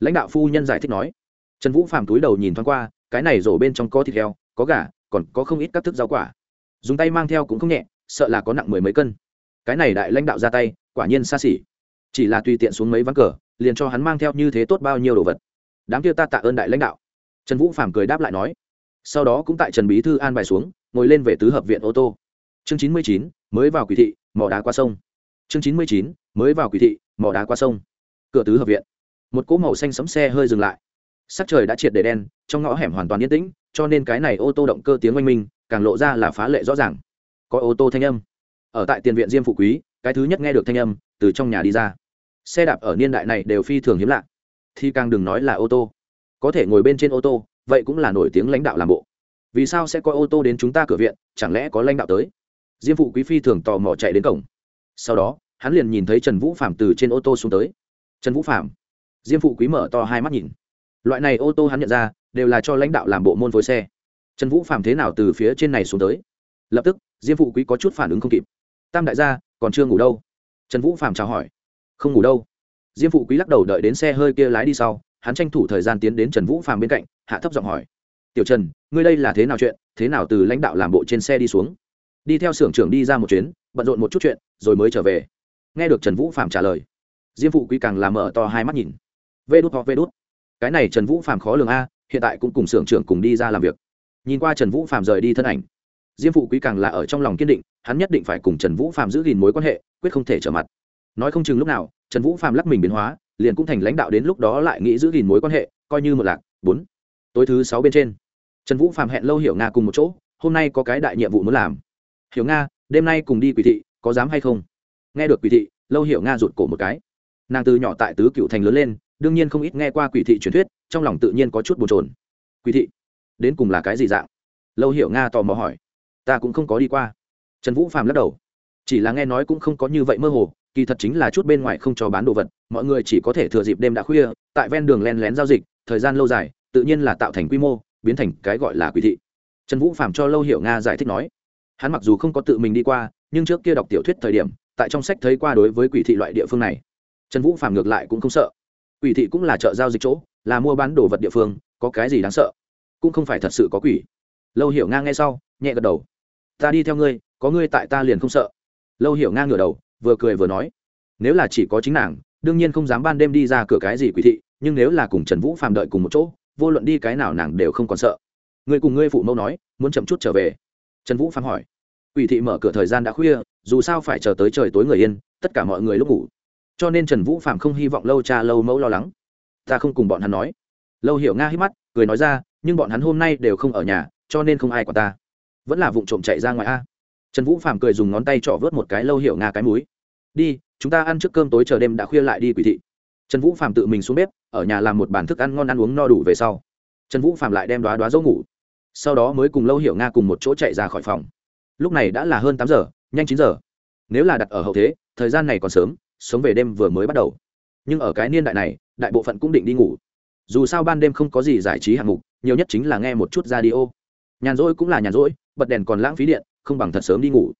Lãnh đạo phu nhân giải thích nói. Trần vũ phạm túi đầu nhìn thoáng qua, cái này rổ bên trong có thịt heo, có gà, còn có không ít các thức rau quả. Dùng tay mang theo cũng không nhẹ, sợ là có nặng mười mấy cân cái này đại lãnh đạo ra tay, quả nhiên xa xỉ. Chỉ là tùy tiện xuống mấy ván cờ, liền cho hắn mang theo như thế tốt bao nhiêu đồ vật. Đám kia ta tạ ơn đại lãnh đạo. Trần vũ phạm cười đáp lại nói. Sau đó cũng tại trần bí thư an bài xuống, ngồi lên về tứ hợp viện ô tô. Chương chín mươi chín, mới vào quỷ thị, mỏ đá qua sông. Chương chín mươi chín, mới vào quỷ thị, mỏ đá qua sông. Cửa tứ hợp viện. Một cỗ màu xanh sấm xe hơi dừng lại. Sắc trời đã triệt để đen, trong ngõ hẻm hoàn toàn yên tĩnh, cho nên cái này ô tô động cơ tiếng oanh minh, càng lộ ra là phá lệ rõ ràng. Có ô tô thanh âm ở tại tiền viện diêm phụ quý, cái thứ nhất nghe được thanh âm, từ trong nhà đi ra. Xe đạp ở niên đại này đều phi thường hiếm lạ. Thì càng đừng nói là ô tô. Có thể ngồi bên trên ô tô, vậy cũng là nổi tiếng lãnh đạo làm bộ. Vì sao sẽ có ô tô đến chúng ta cửa viện, chẳng lẽ có lãnh đạo tới? Diêm phụ quý phi thường tò mò chạy đến cổng. Sau đó, hắn liền nhìn thấy trần vũ phạm từ trên ô tô xuống tới. Trần vũ phạm diêm phụ quý mở to hai mắt nhìn. Loại này ô tô hắn nhận ra, đều là cho lãnh đạo làm bộ môn phối xe. Trần vũ phạm thế nào từ phía trên này xuống tới? Lập tức, diêm phụ quý có chút phản ứng không kịp tam đại gia, còn chưa ngủ đâu. Trần vũ phạm chào hỏi. Không ngủ đâu. Diêm phụ quý lắc đầu đợi đến xe hơi kia lái đi sau, hắn tranh thủ thời gian tiến đến trần vũ Phạm bên cạnh, hạ thấp giọng hỏi. Tiểu trần, ngươi đây là thế nào chuyện? Thế nào từ lãnh đạo làm bộ trên xe đi xuống? Đi theo xưởng trưởng đi ra một chuyến, bận rộn một chút chuyện, rồi mới trở về. Nghe được trần vũ phạm trả lời, diêm phụ quý càng làm mở to hai mắt nhìn. Vê đút hoặc vê đút. Cái này trần vũ phạm khó lường a, hiện tại cũng cùng xưởng trưởng cùng đi ra làm việc. Nhìn qua trần vũ phạm rời đi thân ảnh diêm phụ quý càng là ở trong lòng kiên định, hắn nhất định phải cùng trần vũ phạm giữ gìn mối quan hệ, quyết không thể trở mặt. Nói không chừng lúc nào, trần vũ phạm lắc mình biến hóa, liền cũng thành lãnh đạo đến lúc đó lại nghĩ giữ gìn mối quan hệ, coi như một lạc. Bốn. Tối thứ sáu bên trên. Trần vũ phạm hẹn lâu hiểu nga cùng một chỗ, hôm nay có cái đại nhiệm vụ muốn làm. Hiểu nga, đêm nay cùng đi quỷ thị, có dám hay không? Nghe được quỷ thị, lâu hiểu nga rụt cổ một cái. Nàng từ nhỏ tại tứ cựu thành lớn lên, đương nhiên không ít nghe qua quỷ thị truyền thuyết, trong lòng tự nhiên có chút bồn trồn quỷ thị, đến cùng là cái gì dạng? Lâu hiểu nga tò mò hỏi ta cũng không có đi qua. Trần vũ phàm lắc đầu. Chỉ là nghe nói cũng không có như vậy mơ hồ, kỳ thật chính là chút bên ngoài không cho bán đồ vật, mọi người chỉ có thể thừa dịp đêm đã khuya, tại ven đường len lén giao dịch, thời gian lâu dài, tự nhiên là tạo thành quy mô, biến thành cái gọi là quỷ thị. Trần vũ phạm cho lâu hiểu nga giải thích nói, hắn mặc dù không có tự mình đi qua, nhưng trước kia đọc tiểu thuyết thời điểm, tại trong sách thấy qua đối với quỷ thị loại địa phương này. Trần vũ phạm ngược lại cũng không sợ. Quỷ thị cũng là chợ giao dịch chỗ, là mua bán đồ vật địa phương, có cái gì đáng sợ? Cũng không phải thật sự có quỷ. Lâu hiểu nga nghe sau, nhẹ gật đầu ta đi theo ngươi, có ngươi tại ta liền không sợ. Lâu hiểu ngang ngửa đầu, vừa cười vừa nói, nếu là chỉ có chính nàng, đương nhiên không dám ban đêm đi ra cửa cái gì quỷ thị, nhưng nếu là cùng trần vũ phạm đợi cùng một chỗ, vô luận đi cái nào nàng đều không còn sợ. Người cùng ngươi phụ mẫu nói, muốn chậm chút trở về. Trần vũ phạm hỏi, quỷ thị mở cửa thời gian đã khuya, dù sao phải chờ tới trời tối người yên, tất cả mọi người lúc ngủ. Cho nên trần vũ phạm không hy vọng lâu cha lâu mẫu lo lắng. Ta không cùng bọn hắn nói. Lâu hiểu nga hít mắt, cười nói ra, nhưng bọn hắn hôm nay đều không ở nhà, cho nên không ai quản ta vẫn là vụ trộm chạy ra ngoài a. Trần vũ phạm cười dùng ngón tay trỏ vớt một cái lâu hiểu nga cái múi. Đi, chúng ta ăn trước cơm tối chờ đêm đã khuya lại đi quỷ thị. Trần vũ phạm tự mình xuống bếp, ở nhà làm một bàn thức ăn ngon ăn uống no đủ về sau. Trần vũ phạm lại đem đoá đoá dấu ngủ. Sau đó mới cùng lâu hiểu nga cùng một chỗ chạy ra khỏi phòng. Lúc này đã là hơn tám giờ, nhanh chín giờ. Nếu là đặt ở hậu thế, thời gian này còn sớm, sống về đêm vừa mới bắt đầu. Nhưng ở cái niên đại này, đại bộ phận cũng định đi ngủ. Dù sao ban đêm không có gì giải trí hạng mục, nhiều nhất chính là nghe một chút radio. Nhàn rỗi cũng là nhàn rỗi bật đèn còn lãng phí điện, không bằng thật sớm đi ngủ.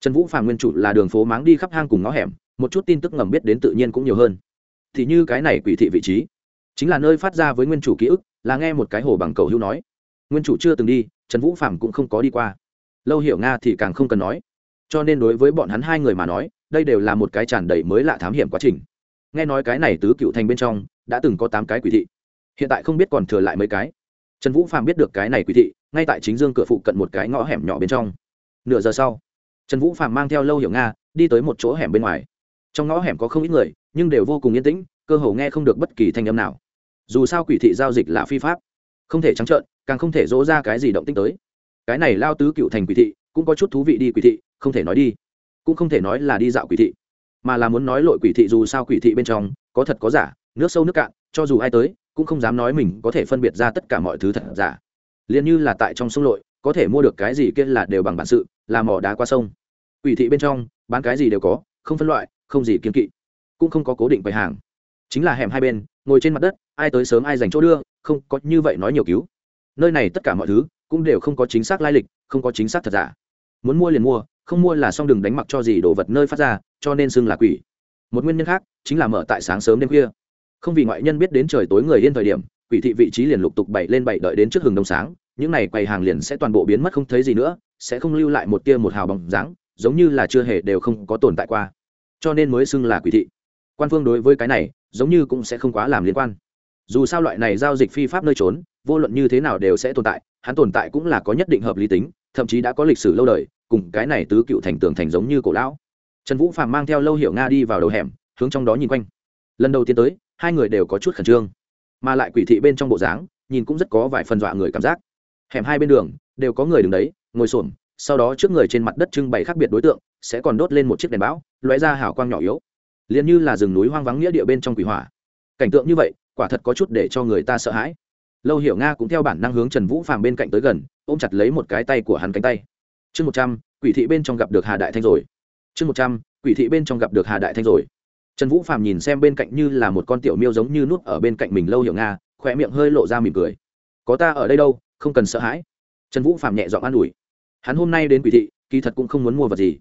Trần vũ phàm nguyên chủ là đường phố máng đi khắp hang cùng ngõ hẻm, một chút tin tức ngầm biết đến tự nhiên cũng nhiều hơn. Thì như cái này quỷ thị vị trí, chính là nơi phát ra với nguyên chủ ký ức, là nghe một cái hồ bằng cầu hữu nói. Nguyên chủ chưa từng đi, trần vũ phạm cũng không có đi qua. Lâu hiểu nga thì càng không cần nói. Cho nên đối với bọn hắn hai người mà nói, đây đều là một cái tràn đầy mới lạ thám hiểm quá trình. Nghe nói cái này tứ cựu thành bên trong, đã từng có tám cái quỷ thị. Hiện tại không biết còn thừa lại mấy cái. Trần vũ phạm biết được cái này quỷ thị ngay tại chính dương cửa phụ cận một cái ngõ hẻm nhỏ bên trong. Nửa giờ sau, trần vũ phạm mang theo lâu hiểu nga đi tới một chỗ hẻm bên ngoài. Trong ngõ hẻm có không ít người, nhưng đều vô cùng yên tĩnh, cơ hồ nghe không được bất kỳ thanh âm nào. Dù sao quỷ thị giao dịch là phi pháp, không thể trắng trợn, càng không thể dỗ ra cái gì động tích tới. Cái này lao tứ cựu thành quỷ thị, cũng có chút thú vị đi quỷ thị, không thể nói đi, cũng không thể nói là đi dạo quỷ thị, mà là muốn nói lội quỷ thị dù sao quỷ thị bên trong, có thật có giả, nước sâu nước cạn, cho dù ai tới, cũng không dám nói mình có thể phân biệt ra tất cả mọi thứ thật giả liền như là tại trong sông lội, có thể mua được cái gì kia là đều bằng bản sự, là mỏ đá qua sông. Quỷ thị bên trong, bán cái gì đều có, không phân loại, không gì kiên kỵ, cũng không có cố định quầy hàng. Chính là hẻm hai bên, ngồi trên mặt đất, ai tới sớm ai dành chỗ đưa, không có như vậy nói nhiều cứu. Nơi này tất cả mọi thứ, cũng đều không có chính xác lai lịch, không có chính xác thật giả. Muốn mua liền mua, không mua là xong đừng đánh mặc cho gì đồ vật nơi phát ra, cho nên xưng là quỷ. Một nguyên nhân khác, chính là mở tại sáng sớm đêm khuya. Không vì ngoại nhân biết đến trời tối người yên thời điểm quỷ thị vị trí liền lục tục bảy lên bảy đợi đến trước hừng đông sáng, những này quầy hàng liền sẽ toàn bộ biến mất không thấy gì nữa, sẽ không lưu lại một tia một hào bóng dáng, giống như là chưa hề đều không có tồn tại qua. Cho nên mới xưng là quỷ thị. Quan phương đối với cái này, giống như cũng sẽ không quá làm liên quan. Dù sao loại này giao dịch phi pháp nơi trốn, vô luận như thế nào đều sẽ tồn tại, hắn tồn tại cũng là có nhất định hợp lý tính, thậm chí đã có lịch sử lâu đời, cùng cái này tứ cựu thành tường thành giống như cổ lão. Trần vũ phạm mang theo lâu hiệu nga đi vào đầu hẻm, hướng trong đó nhìn quanh. Lần đầu tiến tới, hai người đều có chút khẩn trương mà lại quỷ thị bên trong bộ dáng, nhìn cũng rất có vài phần dọa người cảm giác. Hẻm hai bên đường, đều có người đứng đấy, ngồi xổm, sau đó trước người trên mặt đất trưng bày khác biệt đối tượng, sẽ còn đốt lên một chiếc đèn bão, lóe ra hào quang nhỏ yếu. Liền như là rừng núi hoang vắng nghĩa địa bên trong quỷ hỏa. Cảnh tượng như vậy, quả thật có chút để cho người ta sợ hãi. Lâu hiểu nga cũng theo bản năng hướng trần vũ phàm bên cạnh tới gần, ôm chặt lấy một cái tay của hắn cánh tay. Chương một trăm, quỷ thị bên trong gặp được hà đại thanh rồi. Chương một trăm, quỷ thị bên trong gặp được hà đại thanh rồi trần vũ phàm nhìn xem bên cạnh như là một con tiểu miêu giống như núp ở bên cạnh mình lâu hiểu nga khỏe miệng hơi lộ ra mỉm cười. Có ta ở đây đâu, không cần sợ hãi. Trần vũ phàm nhẹ giọng an ủi. Hắn hôm nay đến quỷ thị, kỳ thật cũng không muốn mua vật gì.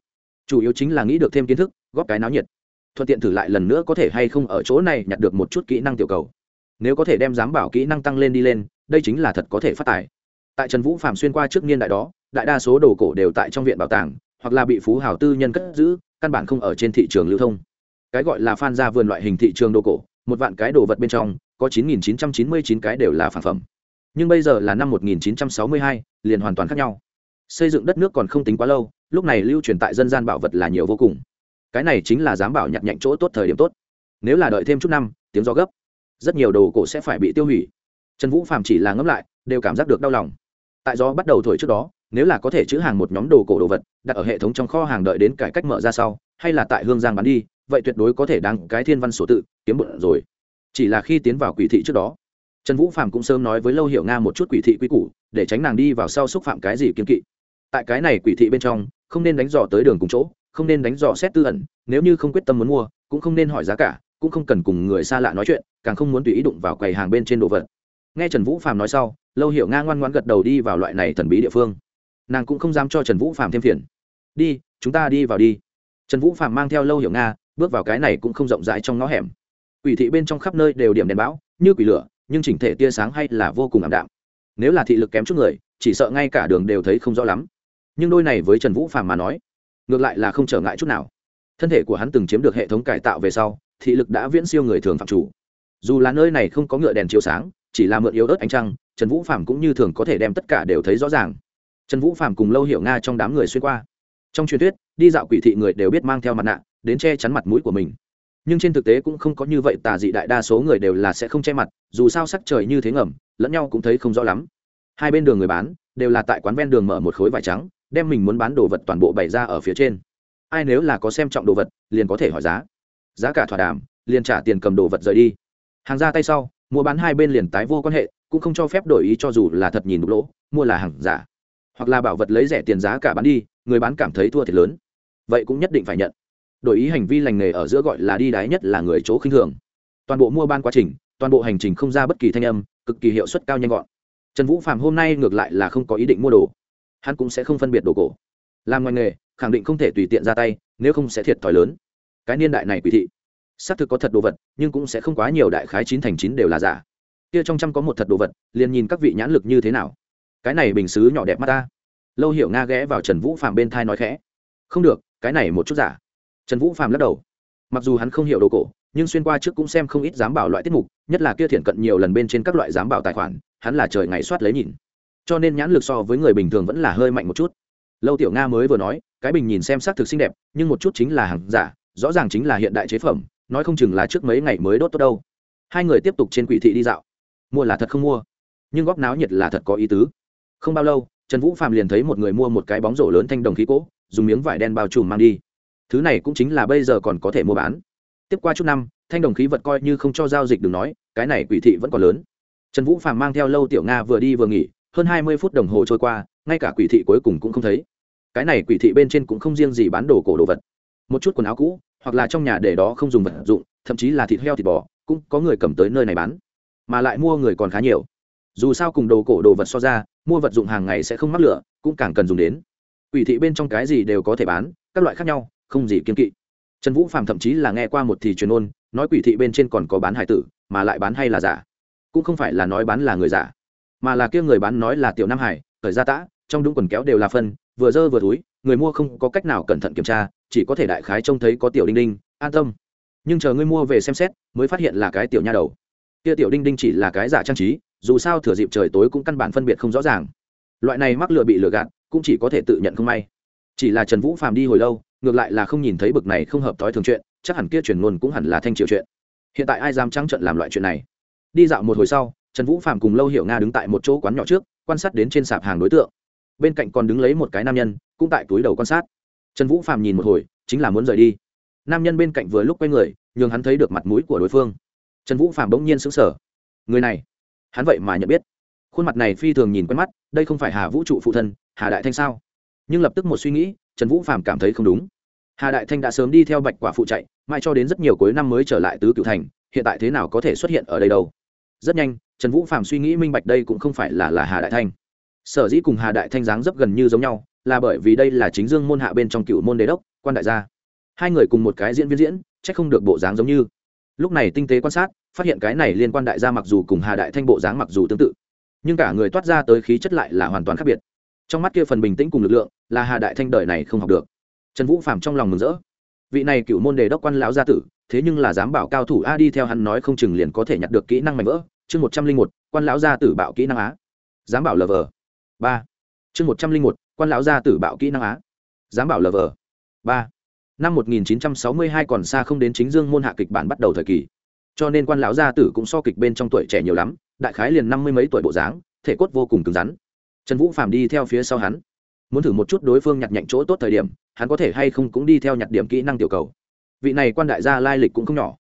Chủ yếu chính là nghĩ được thêm kiến thức, góp cái náo nhiệt. Thuận tiện thử lại lần nữa có thể hay không ở chỗ này nhặt được một chút kỹ năng tiểu cầu. Nếu có thể đem giám bảo kỹ năng tăng lên đi lên, đây chính là thật có thể phát tài. Tại trần vũ phạm xuyên qua trước niên đại đó, đại đa số đồ cổ đều tại trong viện bảo tàng, hoặc là bị phú hào tư nhân cất giữ, căn bản không ở trên thị trường lưu thông cái gọi là phan ra vườn loại hình thị trường đồ cổ một vạn cái đồ vật bên trong có 9.999 cái đều là phản phẩm. Nhưng bây giờ là năm 1962, liền hoàn toàn khác nhau. Xây dựng đất nước còn không tính quá lâu lúc này lưu truyền tại dân gian bảo vật là nhiều vô cùng. Cái này chính là dám bảo nhặt nhạnh chỗ tốt thời điểm tốt. Nếu là đợi thêm chút năm tiếng gió gấp. Rất nhiều đồ cổ sẽ phải bị tiêu hủy. Trần vũ phạm chỉ là ngẫm lại đều cảm giác được đau lòng. Tại gió bắt đầu thổi trước đó nếu là có thể chữ hàng một nhóm đồ cổ đồ vật đặt ở hệ thống trong kho hàng đợi đến cải cách mở ra sau hay là tại hương giang bán đi vậy tuyệt đối có thể đăng cái thiên văn sổ tự, kiếm bụng rồi. Chỉ là khi tiến vào quỷ thị trước đó, trần vũ phạm cũng sớm nói với lâu hiệu nga một chút quỷ thị quy củ, để tránh nàng đi vào sau xúc phạm cái gì kiên kỵ. Tại cái này quỷ thị bên trong, không nên đánh dò tới đường cùng chỗ, không nên đánh dò xét tư ẩn, nếu như không quyết tâm muốn mua, cũng không nên hỏi giá cả, cũng không cần cùng người xa lạ nói chuyện, càng không muốn tùy ý đụng vào quầy hàng bên trên đồ vật. Nghe trần vũ phạm nói sau, lâu hiểu nga ngoan ngoan gật đầu đi vào loại này thần bí địa phương. Nàng cũng không dám cho trần vũ phạm thêm phiền. Đi, chúng ta đi vào đi. Trần vũ phạm mang theo lâu hiểu nga bước vào cái này cũng không rộng rãi trong ngõ hẻm. Quỷ thị bên trong khắp nơi đều điểm đèn bão như quỷ lửa, nhưng chỉnh thể tia sáng hay là vô cùng ảm đạm. Nếu là thị lực kém chút người, chỉ sợ ngay cả đường đều thấy không rõ lắm. Nhưng đôi này với trần vũ phàm mà nói, ngược lại là không trở ngại chút nào. Thân thể của hắn từng chiếm được hệ thống cải tạo về sau, thị lực đã viễn siêu người thường phạm chủ. Dù là nơi này không có ngựa đèn chiếu sáng, chỉ là mượn yếu ớt ánh trăng, trần vũ phàm cũng như thường có thể đem tất cả đều thấy rõ ràng. Trần vũ phàm cùng lâu hiểu nga trong đám người xuyên qua. Trong truyền thuyết, đi dạo quỷ thị người đều biết mang theo mặt nạ đến che chắn mặt mũi của mình. Nhưng trên thực tế cũng không có như vậy, tà dị đại đa số người đều là sẽ không che mặt, dù sao sắc trời như thế ngầm, lẫn nhau cũng thấy không rõ lắm. Hai bên đường người bán đều là tại quán ven đường mở một khối vải trắng, đem mình muốn bán đồ vật toàn bộ bày ra ở phía trên. Ai nếu là có xem trọng đồ vật, liền có thể hỏi giá. Giá cả thỏa đàm, liền trả tiền cầm đồ vật rời đi. Hàng ra tay sau, mua bán hai bên liền tái vô quan hệ, cũng không cho phép đổi ý cho dù là thật nhìn đục lỗ, mua là hàng giả. Hoặc là bảo vật lấy rẻ tiền giá cả bán đi, người bán cảm thấy thua thiệt lớn. Vậy cũng nhất định phải nhận đổi ý hành vi lành nghề ở giữa gọi là đi đái nhất là người chỗ khinh thường. Toàn bộ mua ban quá trình, toàn bộ hành trình không ra bất kỳ thanh âm, cực kỳ hiệu suất cao nhanh gọn. Trần vũ phạm hôm nay ngược lại là không có ý định mua đồ. Hắn cũng sẽ không phân biệt đồ cổ. Làm ngoài nghề, khẳng định không thể tùy tiện ra tay, nếu không sẽ thiệt thòi lớn. Cái niên đại này quỷ thị, xác thực có thật đồ vật, nhưng cũng sẽ không quá nhiều đại khái chín thành chín đều là giả. Kia trong trăm có một thật đồ vật, liền nhìn các vị nhãn lực như thế nào. Cái này bình xứ nhỏ đẹp mắt ta. Lâu hiểu nga ghé vào trần vũ phạm bên thai nói khẽ. Không được, cái này một chút giả trần vũ phạm lắc đầu. Mặc dù hắn không hiểu đồ cổ, nhưng xuyên qua trước cũng xem không ít giám bảo loại tiết mục, nhất là kia thiện cận nhiều lần bên trên các loại giám bảo tài khoản, hắn là trời ngày soát lấy nhìn. Cho nên nhãn lực so với người bình thường vẫn là hơi mạnh một chút. Lâu tiểu nga mới vừa nói, cái bình nhìn xem xác thực xinh đẹp, nhưng một chút chính là hàng giả, rõ ràng chính là hiện đại chế phẩm, nói không chừng là trước mấy ngày mới đốt tốt đâu. Hai người tiếp tục trên quỷ thị đi dạo. Mua là thật không mua, nhưng góp náo nhiệt là thật có ý tứ. Không bao lâu, trần vũ phạm liền thấy một người mua một cái bóng rổ lớn thanh đồng khí cỗ, dùng miếng vải đen bao trùm mang đi thứ này cũng chính là bây giờ còn có thể mua bán. Tiếp qua chút năm, thanh đồng khí vật coi như không cho giao dịch đừng nói, cái này quỷ thị vẫn còn lớn. Trần vũ phàm mang theo lâu tiểu nga vừa đi vừa nghỉ, hơn hai mươi phút đồng hồ trôi qua, ngay cả quỷ thị cuối cùng cũng không thấy. Cái này quỷ thị bên trên cũng không riêng gì bán đồ cổ đồ vật. Một chút quần áo cũ, hoặc là trong nhà để đó không dùng vật dụng, thậm chí là thịt heo thịt bò, cũng có người cầm tới nơi này bán. Mà lại mua người còn khá nhiều. Dù sao cùng đồ cổ đồ vật so ra, mua vật dụng hàng ngày sẽ không mắc lửa, cũng càng cần dùng đến. Quỷ thị bên trong cái gì đều có thể bán, các loại khác nhau không gì kiên kỵ. Trần vũ phạm thậm chí là nghe qua một thì truyền ôn, nói quỷ thị bên trên còn có bán hải tử, mà lại bán hay là giả. Cũng không phải là nói bán là người giả, mà là kia người bán nói là tiểu nam hải thời gia tã, trong đúng quần kéo đều là phân, vừa dơ vừa túi, người mua không có cách nào cẩn thận kiểm tra, chỉ có thể đại khái trông thấy có tiểu đinh đinh, an tâm. Nhưng chờ ngươi mua về xem xét, mới phát hiện là cái tiểu nha đầu. Kia tiểu đinh đinh chỉ là cái giả trang trí, dù sao thừa dịp trời tối cũng căn bản phân biệt không rõ ràng. Loại này mắc lựa bị lừa gạt, cũng chỉ có thể tự nhận không may. Chỉ là trần vũ phàm đi hồi lâu ngược lại là không nhìn thấy bực này không hợp thói thường chuyện, chắc hẳn kia truyền ngôn cũng hẳn là thanh triều chuyện. Hiện tại ai dám trắng trận làm loại chuyện này? Đi dạo một hồi sau, trần vũ phạm cùng lâu hiệu nga đứng tại một chỗ quán nhỏ trước, quan sát đến trên sạp hàng đối tượng. Bên cạnh còn đứng lấy một cái nam nhân, cũng tại túi đầu quan sát. Trần vũ phạm nhìn một hồi, chính là muốn rời đi. Nam nhân bên cạnh vừa lúc quay người, nhường hắn thấy được mặt mũi của đối phương. Trần vũ phạm bỗng nhiên sững sờ. Người này, hắn vậy mà nhận biết. Khuôn mặt này phi thường nhìn quen mắt, đây không phải hà vũ trụ phụ thân, hà đại thanh sao? Nhưng lập tức một suy nghĩ, trần vũ phạm cảm thấy không đúng. Hà đại thanh đã sớm đi theo bạch quả phụ chạy mai cho đến rất nhiều cuối năm mới trở lại tứ cựu thành, hiện tại thế nào có thể xuất hiện ở đây đâu? Rất nhanh, trần vũ phạm suy nghĩ minh bạch đây cũng không phải là là hà đại thanh. Sở dĩ cùng hà đại thanh dáng dấp gần như giống nhau, là bởi vì đây là chính dương môn hạ bên trong cựu môn đế đốc, quan đại gia. Hai người cùng một cái diễn viên diễn c h ắ c không được bộ dáng giống như. Lúc này tinh tế quan sát, phát hiện cái này liên quan đại gia mặc dù cùng hà đại thanh bộ dáng mặc dù tương tự, nhưng cả người toát ra tới khí chất lại là hoàn toàn khác biệt trong mắt kia phần bình tĩnh cùng lực lượng, là hà đại thanh đời này không học được. Trần vũ phạm trong lòng mừng rỡ. Vị này cựu môn đề đốc quan lão gia tử, thế nhưng là dám bảo cao thủ a đi theo hắn nói không chừng liền có thể nhặt được kỹ năng mạnh vỡ. Chương một trăm linh một, quan lão gia tử bạo kỹ năng á. Dám bảo lờ vờ. Ba. Chương một trăm linh một, quan lão gia tử bạo kỹ năng á. Dám bảo lờ vờ. Ba. Năm một nghìn chín trăm sáu mươi hai còn xa không đến chính dương môn hạ kịch bản bắt đầu thời kỳ. Cho nên quan lão gia tử cũng so kịch bên trong tuổi trẻ nhiều lắm, đại khái liền năm mươi mấy tuổi bộ dáng, thể cốt vô cùng cứng rắn trần vũ phàm đi theo phía sau hắn. Muốn thử một chút đối phương nhặt nhạnh chỗ tốt thời điểm, hắn có thể hay không cũng đi theo nhặt điểm kỹ năng tiểu cầu. Vị này quan đại gia lai lịch cũng không nhỏ.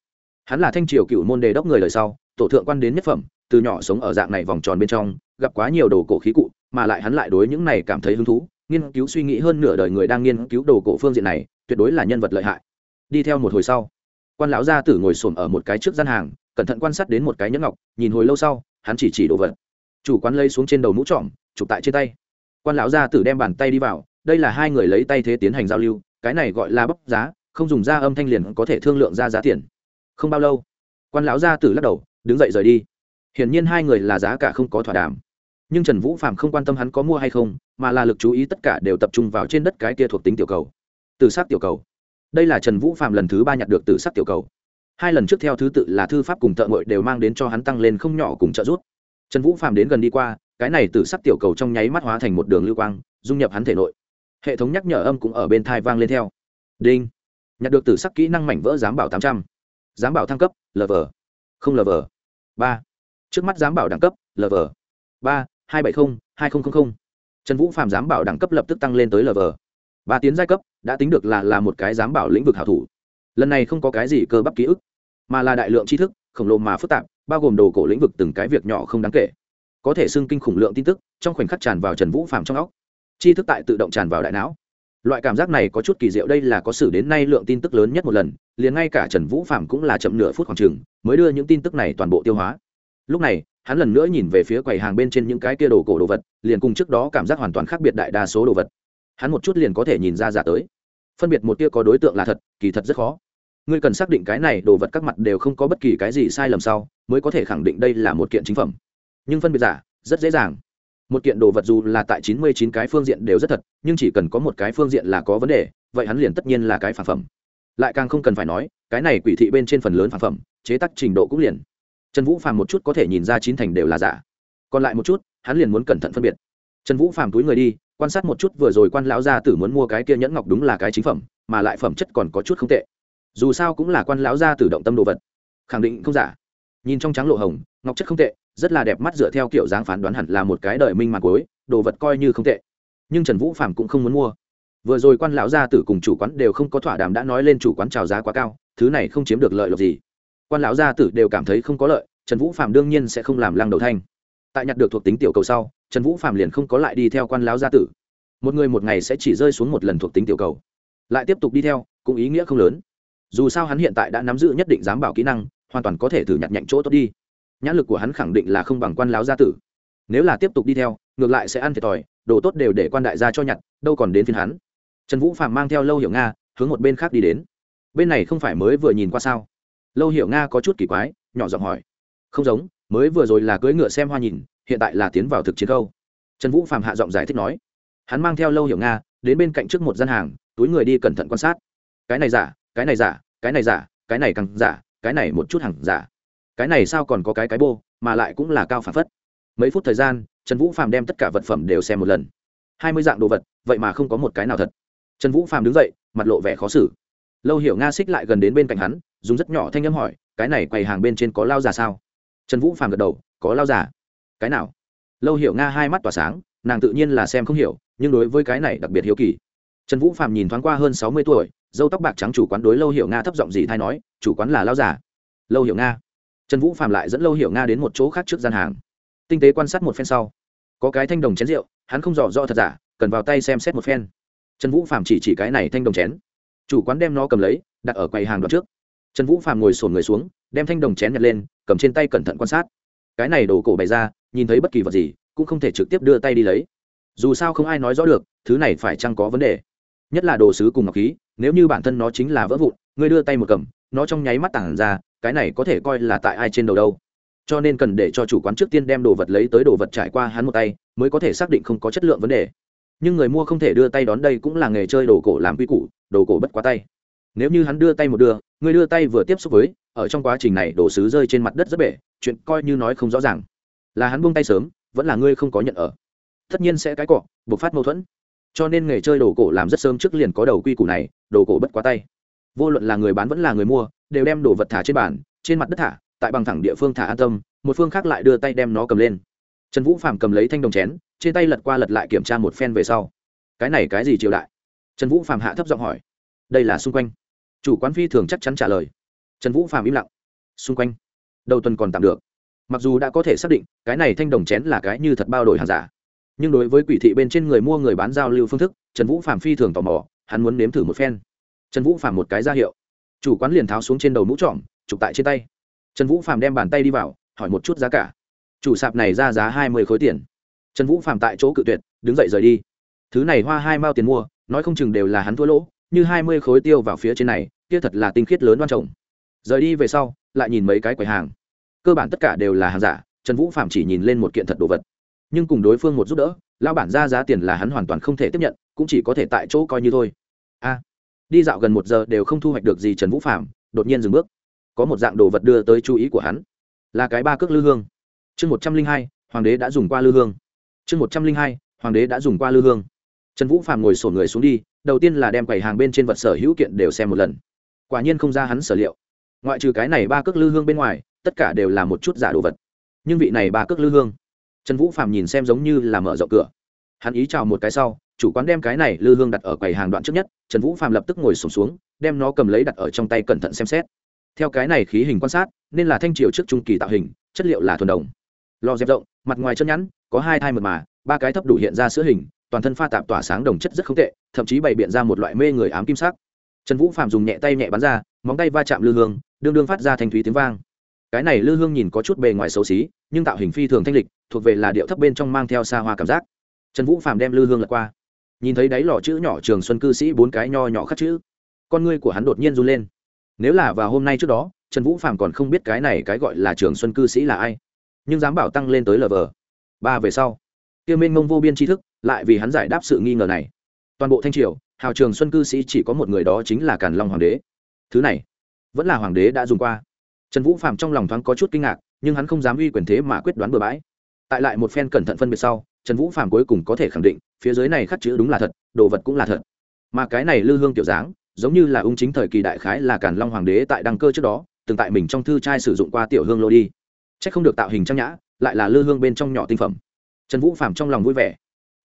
Hắn là thanh triều cựu môn đề đốc người lời sau, tổ thượng quan đến nhất phẩm, từ nhỏ sống ở dạng này vòng tròn bên trong, gặp quá nhiều đồ cổ khí cụ, mà lại hắn lại đối những này cảm thấy hứng thú, nghiên cứu suy nghĩ hơn nửa đời người đang nghiên cứu đồ cổ phương diện này, tuyệt đối là nhân vật lợi hại. Đi theo một hồi sau, quan lão gia tử ngồi xổm ở một cái trước gian hàng, cẩn thận quan sát đến một cái nhẫn ngọc, nhìn hồi lâu sau, hắn chỉ chỉ đồ vật. Chủ quán lấy xuống trên đầu mũ trọm chụp tại trên tay. Quan lão gia tử đem bàn tay đi vào, đây là hai người lấy tay thế tiến hành giao lưu, cái này gọi là bốc giá, không dùng ra âm thanh liền có thể thương lượng ra giá tiền. Không bao lâu, quan lão gia tử lắc đầu, đứng dậy rời đi. Hiển nhiên hai người là giá cả không có thỏa đàm. Nhưng trần vũ phạm không quan tâm hắn có mua hay không, mà là lực chú ý tất cả đều tập trung vào trên đất cái kia thuộc tính tiểu cầu. Từ sắc tiểu cầu. Đây là trần vũ phạm lần thứ ba nhặt được từ sắc tiểu cầu. Hai lần trước theo thứ tự là thư pháp cùng thợ ngội đều mang đến cho hắn tăng lên không nhỏ cùng trợ giúp. Trần vũ phạm đến gần đi qua cái này từ sắc tiểu cầu trong nháy mắt hóa thành một đường lưu quang, dung nhập hắn thể nội. Hệ thống nhắc nhở âm cũng ở bên thai vang lên theo. Đinh. Nhặt được từ sắc kỹ năng mảnh vỡ giám bảo tám trăm. Giám bảo thăng cấp lv không lv ba. Trước mắt giám bảo đẳng cấp lv ba, hai bảy mươi hai nghìn trần vũ phạm giám bảo đẳng cấp lập tức tăng lên tới lv ba tiến giai cấp, đã tính được là là một cái giám bảo lĩnh vực hảo thủ. Lần này không có cái gì cơ bắp ký ức, mà là đại lượng tri thức, khổng lồ mà phức tạp, bao gồm đồ cổ lĩnh vực từng cái việc nhỏ không đáng kể có thể xưng kinh khủng lượng tin tức, trong khoảnh khắc tràn vào trần vũ phạm trong óc. Tri thức tại tự động tràn vào đại não. Loại cảm giác này có chút kỳ diệu, đây là có sử đến nay lượng tin tức lớn nhất một lần, liền ngay cả trần vũ phạm cũng là chậm nửa phút khoảng chừng mới đưa những tin tức này toàn bộ tiêu hóa. Lúc này, hắn lần nữa nhìn về phía quầy hàng bên trên những cái kia đồ cổ đồ vật, liền cùng trước đó cảm giác hoàn toàn khác biệt đại đa số đồ vật. Hắn một chút liền có thể nhìn ra giả tới. Phân biệt một tia có đối tượng là thật, kỳ thật rất khó. Ngươi cần xác định cái này đồ vật các mặt đều không có bất kỳ cái gì sai lầm sau, mới có thể khẳng định đây là một kiện chính phẩm nhưng phân biệt giả, rất dễ dàng. Một kiện đồ vật dù là tại chín mươi chín cái phương diện đều rất thật, nhưng chỉ cần có một cái phương diện là có vấn đề, vậy hắn liền tất nhiên là cái phản phẩm. Lại càng không cần phải nói, cái này quỷ thị bên trên phần lớn phản phẩm, chế tác trình độ cũng liền. Trần vũ phàm một chút có thể nhìn ra chín thành đều là giả. Còn lại một chút, hắn liền muốn cẩn thận phân biệt. Trần vũ phàm túi người đi, quan sát một chút vừa rồi quan lão gia tử muốn mua cái kia nhẫn ngọc đúng là cái chính phẩm, mà lại phẩm chất còn có chút không tệ. Dù sao cũng là quan lão gia tử động tâm đồ vật. Khẳng định không giả. Nhìn trong trắng lộ hồng, ngọc chất không tệ rất là đẹp mắt dựa theo kiểu dáng phán đoán hẳn là một cái đời minh màn cuối, đồ vật coi như không tệ. Nhưng trần vũ phạm cũng không muốn mua. Vừa rồi quan lão gia tử cùng chủ quán đều không có thỏa đàm đã nói lên chủ quán trào giá quá cao, thứ này không chiếm được lợi lộc gì. Quan lão gia tử đều cảm thấy không có lợi, trần vũ phạm đương nhiên sẽ không làm lăng đầu thanh. Tại nhặt được thuộc tính tiểu cầu sau, trần vũ phạm liền không có lại đi theo quan lão gia tử. Một người một ngày sẽ chỉ rơi xuống một lần thuộc tính tiểu cầu. Lại tiếp tục đi theo, cũng ý nghĩa không lớn. Dù sao hắn hiện tại đã nắm giữ nhất định giám bảo kỹ năng, hoàn toàn có thể thử nhặt nhạnh chỗ tốt đi nhãn lực của hắn khẳng định là không bằng quan láo gia tử. Nếu là tiếp tục đi theo, ngược lại sẽ ăn thiệt thòi, đồ tốt đều để quan đại gia cho nhặt, đâu còn đến phiên hắn. Trần vũ phạm mang theo lâu hiểu nga, hướng một bên khác đi đến. Bên này không phải mới vừa nhìn qua sao? Lâu hiểu nga có chút kỳ quái, nhỏ giọng hỏi. Không giống, mới vừa rồi là cưỡi ngựa xem hoa nhìn, hiện tại là tiến vào thực chiến câu. Trần vũ phạm hạ giọng giải thích nói. Hắn mang theo lâu hiểu nga, đến bên cạnh trước một gian hàng, túi người đi cẩn thận quan sát. Cái này giả, cái này giả, cái này giả, cái này càng giả, cái này một chút hàng giả cái này sao còn có cái cái bô, mà lại cũng là cao phản phất. Mấy phút thời gian, trần vũ phàm đem tất cả vật phẩm đều xem một lần. Hai mươi dạng đồ vật, vậy mà không có một cái nào thật. Trần vũ phàm đứng dậy, mặt lộ vẻ khó xử. Lâu hiểu nga xích lại gần đến bên cạnh hắn, dùng rất nhỏ thanh âm hỏi, cái này quầy hàng bên trên có lao già sao? Trần vũ phàm gật đầu, có lao già. Cái nào? Lâu hiểu nga hai mắt tỏa sáng, nàng tự nhiên là xem không hiểu, nhưng đối với cái này đặc biệt hiếu kỳ. Trần vũ phàm nhìn thoáng qua hơn sáu mươi tuổi dâu tóc bạc trắng chủ quán đối lâu hiểu nga thấp giọng gì thay nói, chủ quán là lao giả lâu hiểu nga trần vũ phạm lại dẫn lâu hiểu nga đến một chỗ khác trước gian hàng. Tinh tế quan sát một phen sau, có cái thanh đồng chén rượu, hắn không rõ rõ thật giả, cần vào tay xem xét một phen. Trần vũ phạm chỉ chỉ cái này thanh đồng chén. Chủ quán đem nó cầm lấy, đặt ở quầy hàng đoạn trước. Trần vũ phạm ngồi sổn người xuống, đem thanh đồng chén nhặt lên, cầm trên tay cẩn thận quan sát. Cái này đồ cổ bày ra, nhìn thấy bất kỳ vật gì, cũng không thể trực tiếp đưa tay đi lấy. Dù sao không ai nói rõ được, thứ này phải chăng có vấn đề. Nhất là đồ sứ cùng ngọc khí, nếu như bản thân nó chính là vỡ vụn, ngươi đưa tay một cầm, nó trong nháy mắt tản ra cái này có thể coi là tại ai trên đầu đâu. Cho nên cần để cho chủ quán trước tiên đem đồ vật lấy tới đồ vật trải qua hắn một tay, mới có thể xác định không có chất lượng vấn đề. Nhưng người mua không thể đưa tay đón đây cũng là nghề chơi đồ cổ làm quy củ, đồ cổ bất quá tay. Nếu như hắn đưa tay một đưa, người đưa tay vừa tiếp xúc với, ở trong quá trình này đồ sứ rơi trên mặt đất rất bể, chuyện coi như nói không rõ ràng. Là hắn buông tay sớm, vẫn là ngươi không có nhận ở. Tất nhiên sẽ cái cọ buộc phát mâu thuẫn. Cho nên nghề chơi đồ cổ làm rất sớm trước liền có đầu quy củ này, đồ cổ bất quá tay vô luận là người bán vẫn là người mua, đều đem đồ vật thả trên bàn, trên mặt đất thả, tại bằng thẳng địa phương thả an tâm, một phương khác lại đưa tay đem nó cầm lên. Trần vũ phạm cầm lấy thanh đồng chén, trên tay lật qua lật lại kiểm tra một phen về sau. Cái này cái gì triều đại? Trần vũ phạm hạ thấp giọng hỏi. Đây là xung quanh. Chủ quán phi thường chắc chắn trả lời. Trần vũ phạm im lặng. Xung quanh. Đầu tuần còn tạm được. Mặc dù đã có thể xác định, cái này thanh đồng chén là cái như thật bao đổi hàng giả. Nhưng đối với quỷ thị bên trên người mua người bán giao lưu phương thức, trần vũ phạm phi thường tò mò, hắn muốn nếm thử một phen trần vũ phạm một cái ra hiệu. Chủ quán liền tháo xuống trên đầu mũ trọm chụp tại trên tay. Trần vũ phạm đem bàn tay đi vào, hỏi một chút giá cả. Chủ sạp này ra giá hai mươi khối tiền. Trần vũ phạm tại chỗ cự tuyệt, đứng dậy rời đi. Thứ này hoa hai mao tiền mua, nói không chừng đều là hắn thua lỗ, như hai mươi khối tiêu vào phía trên này, kia thật là tinh khiết lớn đoan trọng rời đi về sau, lại nhìn mấy cái quầy hàng. Cơ bản tất cả đều là hàng giả, trần vũ phạm chỉ nhìn lên một kiện thật đồ vật. Nhưng cùng đối phương một giúp đỡ lao bản ra giá tiền là hắn hoàn toàn không thể tiếp nhận, cũng chỉ có thể tại chỗ coi như thôi. A đi dạo gần một giờ đều không thu hoạch được gì trần vũ phạm đột nhiên dừng bước. Có một dạng đồ vật đưa tới chú ý của hắn, là cái ba cước lư hương. Chương một trăm linh hai, hoàng đế đã dùng qua lư hương. Chương một trăm linh hai, hoàng đế đã dùng qua lư hương. Trần vũ phạm ngồi sổ người xuống đi, đầu tiên là đem quầy hàng bên trên vật sở hữu kiện đều xem một lần. Quả nhiên không ra hắn sở liệu. Ngoại trừ cái này ba cước lư hương bên ngoài, tất cả đều là một chút giả đồ vật. Nhưng vị này ba cước lư hương, trần vũ phạm nhìn xem giống như là mở rộng cửa. Hắn ý chào một cái sau chủ quán đem cái này lư hương đặt ở quầy hàng đoạn trước nhất trần vũ phạm lập tức ngồi sùng xuống, xuống đem nó cầm lấy đặt ở trong tay cẩn thận xem xét. Theo cái này khí hình quan sát nên là thanh triều trước trung kỳ tạo hình chất liệu là thuần đồng. Lò dẹp rộng mặt ngoài chân nhẵn có hai thai mật mà ba cái thấp đủ hiện ra sữa hình toàn thân pha tạp tỏa sáng đồng chất rất không tệ thậm chí bày biện ra một loại mê người ám kim sắc. Trần vũ phạm dùng nhẹ tay nhẹ bắn ra móng tay va chạm lư hương đương đương phát ra thanh thúy tiếng vang. Cái này lư hương nhìn có chút bề ngoài xấu xí nhưng tạo hình phi thường thanh lịch thuộc về là điệu thấp bên trong mang theo xa hoa cảm giác. Trần vũ phạm đem lư hương lật qua nhìn thấy đáy lò chữ nhỏ trường xuân cư sĩ bốn cái nho nhỏ khắc chữ, con ngươi của hắn đột nhiên run lên. Nếu là vào hôm nay trước đó, trần vũ phạm còn không biết cái này cái gọi là trường xuân cư sĩ là ai, nhưng dám bảo tăng lên tới lờ vờ ba về sau tiêu minh mông vô biên tri thức, lại vì hắn giải đáp sự nghi ngờ này. Toàn bộ thanh triều, hào trường xuân cư sĩ chỉ có một người đó chính là càn long hoàng đế. Thứ này, vẫn là hoàng đế đã dùng qua. Trần vũ phạm trong lòng thoáng có chút kinh ngạc, nhưng hắn không dám uy quyền thế mà quyết đoán bừa bãi. Tại lại một phen cẩn thận phân biệt sau trần vũ phạm cuối cùng có thể khẳng định, phía dưới này khắc chữ đúng là thật, đồ vật cũng là thật. Mà cái này lư hương tiểu dáng, giống như là ung chính thời kỳ đại khái là càn long hoàng đế tại đăng cơ trước đó, từng tại mình trong thư trai sử dụng qua tiểu hương lô đi. C h ắ c không được tạo hình trang nhã, lại là lư hương bên trong nhỏ tinh phẩm. Trần vũ phạm trong lòng vui vẻ.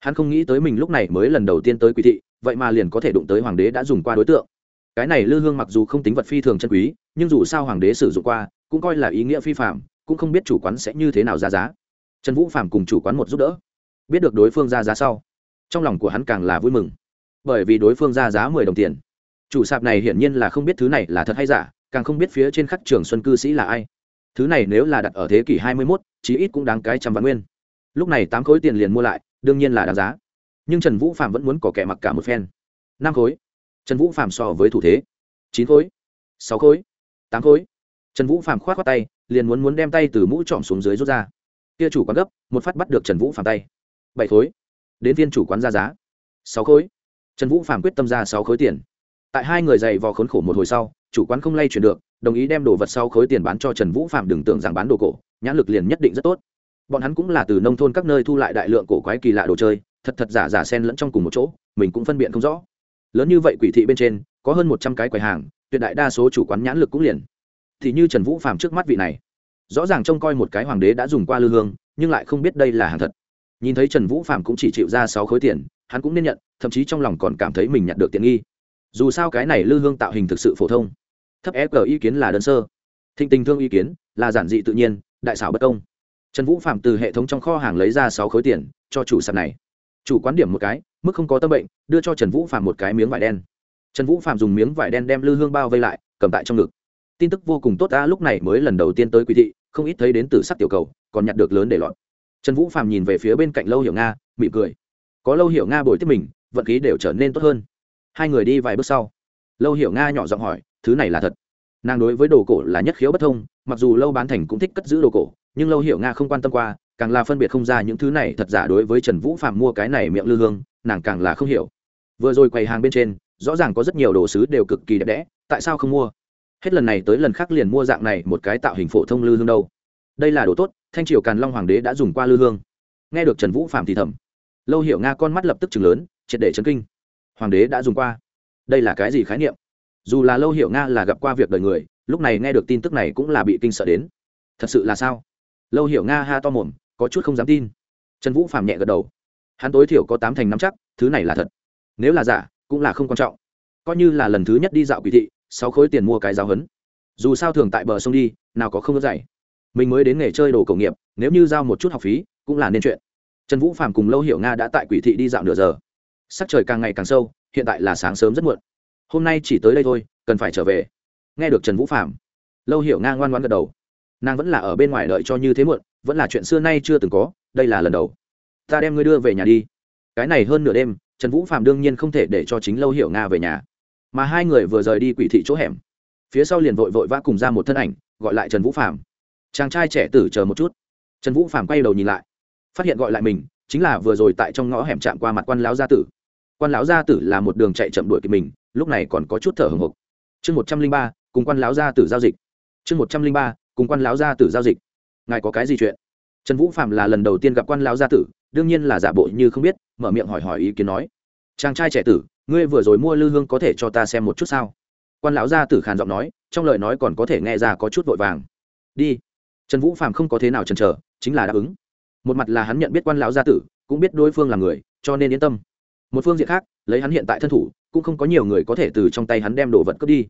Hắn không nghĩ tới mình lúc này mới lần đầu tiên tới quý thị, vậy mà liền có thể đụng tới hoàng đế đã dùng qua đối tượng. Cái này lư hương mặc dù không tính vật phi thường chân quý, nhưng dù sao hoàng đế sử dụng qua, cũng coi là ý nghĩa phi phạm cũng không biết chủ quán sẽ như thế nào ra giá. Trần vũ phạm cùng chủ quán một giúp đỡ biết được đối phương ra giá sau, trong lòng của hắn càng là vui mừng. Bởi vì đối phương ra giá mười đồng tiền, chủ sạp này hiển nhiên là không biết thứ này là thật hay giả, càng không biết phía trên khắc trường xuân cư sĩ là ai. Thứ này nếu là đặt ở thế kỷ hai mươi mốt, chí ít cũng đáng cái trăm vạn nguyên. Lúc này tám khối tiền liền mua lại, đương nhiên là đáng giá. Nhưng trần vũ phạm vẫn muốn có kẻ mặc cả một phen. Năm khối. Trần vũ phạm so với thủ thế. Chín khối. Sáu khối. Tám khối. Trần vũ phạm k h o á t khoác tay, liền muốn muốn đem tay từ mũ trọm xuống dưới rút ra. Kia chủ quán gấp, một phát bắt được trần vũ phạm tay bảy khối. Đến viên chủ quán ra giá. Sáu khối. Trần vũ phạm quyết tâm ra sáu khối tiền. Tại hai người dày vò khốn khổ một hồi sau, chủ quán không lay chuyển được, đồng ý đem đồ vật sau khối tiền bán cho trần vũ phạm đừng tưởng rằng bán đồ cổ, nhãn lực liền nhất định rất tốt. Bọn hắn cũng là từ nông thôn các nơi thu lại đại lượng cổ quái kỳ lạ đồ chơi, thật thật giả giả sen lẫn trong cùng một chỗ, mình cũng phân biện không rõ. Lớn như vậy quỷ thị bên trên, có hơn một trăm cái quầy hàng, tuyệt đại đa số chủ quán nhãn lực cũng liền. Thì như trần vũ phạm trước mắt vị này, rõ ràng trông coi một cái hoàng đế đã dùng qua lư hương, nhưng lại không biết đây là hàng thật nhìn thấy trần vũ phạm cũng chỉ chịu ra sáu khối tiền, hắn cũng nên nhận, thậm chí trong lòng còn cảm thấy mình nhận được tiện nghi. Dù sao cái này lư hương tạo hình thực sự phổ thông. Thấp e g ý kiến là đơn sơ. Thịnh tình thương ý kiến là giản dị tự nhiên, đại xảo bất công. Trần vũ phạm từ hệ thống trong kho hàng lấy ra sáu khối tiền, cho chủ sạp này. Chủ quán điểm một cái, mức không có tâm bệnh, đưa cho trần vũ phạm một cái miếng vải đen. Trần vũ phạm dùng miếng vải đen đem lư hương bao vây lại, cầm tại trong ngực. Tin tức vô cùng tốt ta, lúc này mới lần đầu tiên tới quý thị, không ít thấy đến từ sắc tiểu cầu, còn nhặt được lớn để lọt trần vũ phạm nhìn về phía bên cạnh lâu hiểu nga, mỉm cười. Có lâu hiểu nga bồi tiếp mình, vận khí đều trở nên tốt hơn. Hai người đi vài bước sau, lâu hiểu nga nhỏ giọng hỏi, thứ này là thật? Nàng đối với đồ cổ là nhất khiếu bất thông, mặc dù lâu bán thành cũng thích cất giữ đồ cổ, nhưng lâu hiểu nga không quan tâm qua, càng là phân biệt không ra những thứ này thật giả đối với trần vũ phạm mua cái này miệng lư hương, nàng càng là không hiểu. Vừa rồi quầy hàng bên trên, rõ ràng có rất nhiều đồ sứ đều cực kỳ đẹp đẽ, tại sao không mua? Hết lần này tới lần khác liền mua dạng này một cái tạo hình phổ thông lư hương đâu? Đây là đồ tốt, thanh triều càn long hoàng đế đã dùng qua lư hương. Nghe được trần vũ phạm thì thầm. Lâu hiểu nga con mắt lập tức chừng lớn, triệt để chấn kinh. Hoàng đế đã dùng qua. Đây là cái gì khái niệm? Dù là lâu hiểu nga là gặp qua việc đời người, lúc này nghe được tin tức này cũng là bị kinh sợ đến. Thật sự là sao? Lâu hiểu nga ha to mồm, có chút không dám tin. Trần vũ phạm nhẹ gật đầu. Hắn tối thiểu có tám thành năm chắc, thứ này là thật. Nếu là giả, cũng là không quan trọng. Coi như là lần thứ nhất đi dạo quỷ thị, sáu khối tiền mua cái giáo hấn dù sao thường tại bờ sông đi, nào có không có dạy mình mới đến nghề chơi đồ cầu nghiệp, nếu như giao một chút học phí, cũng là nên chuyện. Trần vũ phạm cùng lâu hiểu nga đã tại quỷ thị đi dạo nửa giờ. Sắc trời càng ngày càng sâu, hiện tại là sáng sớm rất muộn. Hôm nay chỉ tới đây thôi, cần phải trở về. Nghe được trần vũ phạm lâu hiểu nga ngoan ngoan gật đầu. Nàng vẫn là ở bên ngoài đợi cho như thế muộn, vẫn là chuyện xưa nay chưa từng có, đây là lần đầu. Ta đem ngươi đưa về nhà đi. Cái này hơn nửa đêm, trần vũ phạm đương nhiên không thể để cho chính lâu hiểu nga về nhà. Mà hai người vừa rời đi quỷ thị chỗ hẻm. Phía sau liền vội vội vã cùng ra một thân ảnh, gọi lại trần vũ phạm chàng trai trẻ tử chờ một chút. Trần vũ phàm quay đầu nhìn lại, phát hiện gọi lại mình chính là vừa rồi tại trong ngõ hẻm chạm qua mặt quan lão gia tử. Quan lão gia tử là một đường chạy chậm đuổi kịp mình, lúc này còn có chút thở hồng hộc. Chương một trăm linh ba, cùng quan lão gia tử giao dịch. Chương một trăm linh ba, cùng quan lão gia tử giao dịch. Ngài có cái gì chuyện? Trần vũ phạm là lần đầu tiên gặp quan lão gia tử, đương nhiên là giả bộ như không biết, mở miệng hỏi hỏi ý kiến nói. Chàng trai trẻ tử, ngươi vừa rồi mua lư hương có thể cho ta xem một chút sao? Quan lão gia tử khàn giọng nói, trong lời nói còn có thể nghe ra có chút vội vàng. Đi trần vũ phạm không có thế nào chần chờ, chính là đáp ứng. Một mặt là hắn nhận biết quan lão gia tử, cũng biết đối phương là người, cho nên yên tâm. Một phương diện khác, lấy hắn hiện tại thân thủ, cũng không có nhiều người có thể từ trong tay hắn đem đồ vật cướp đi.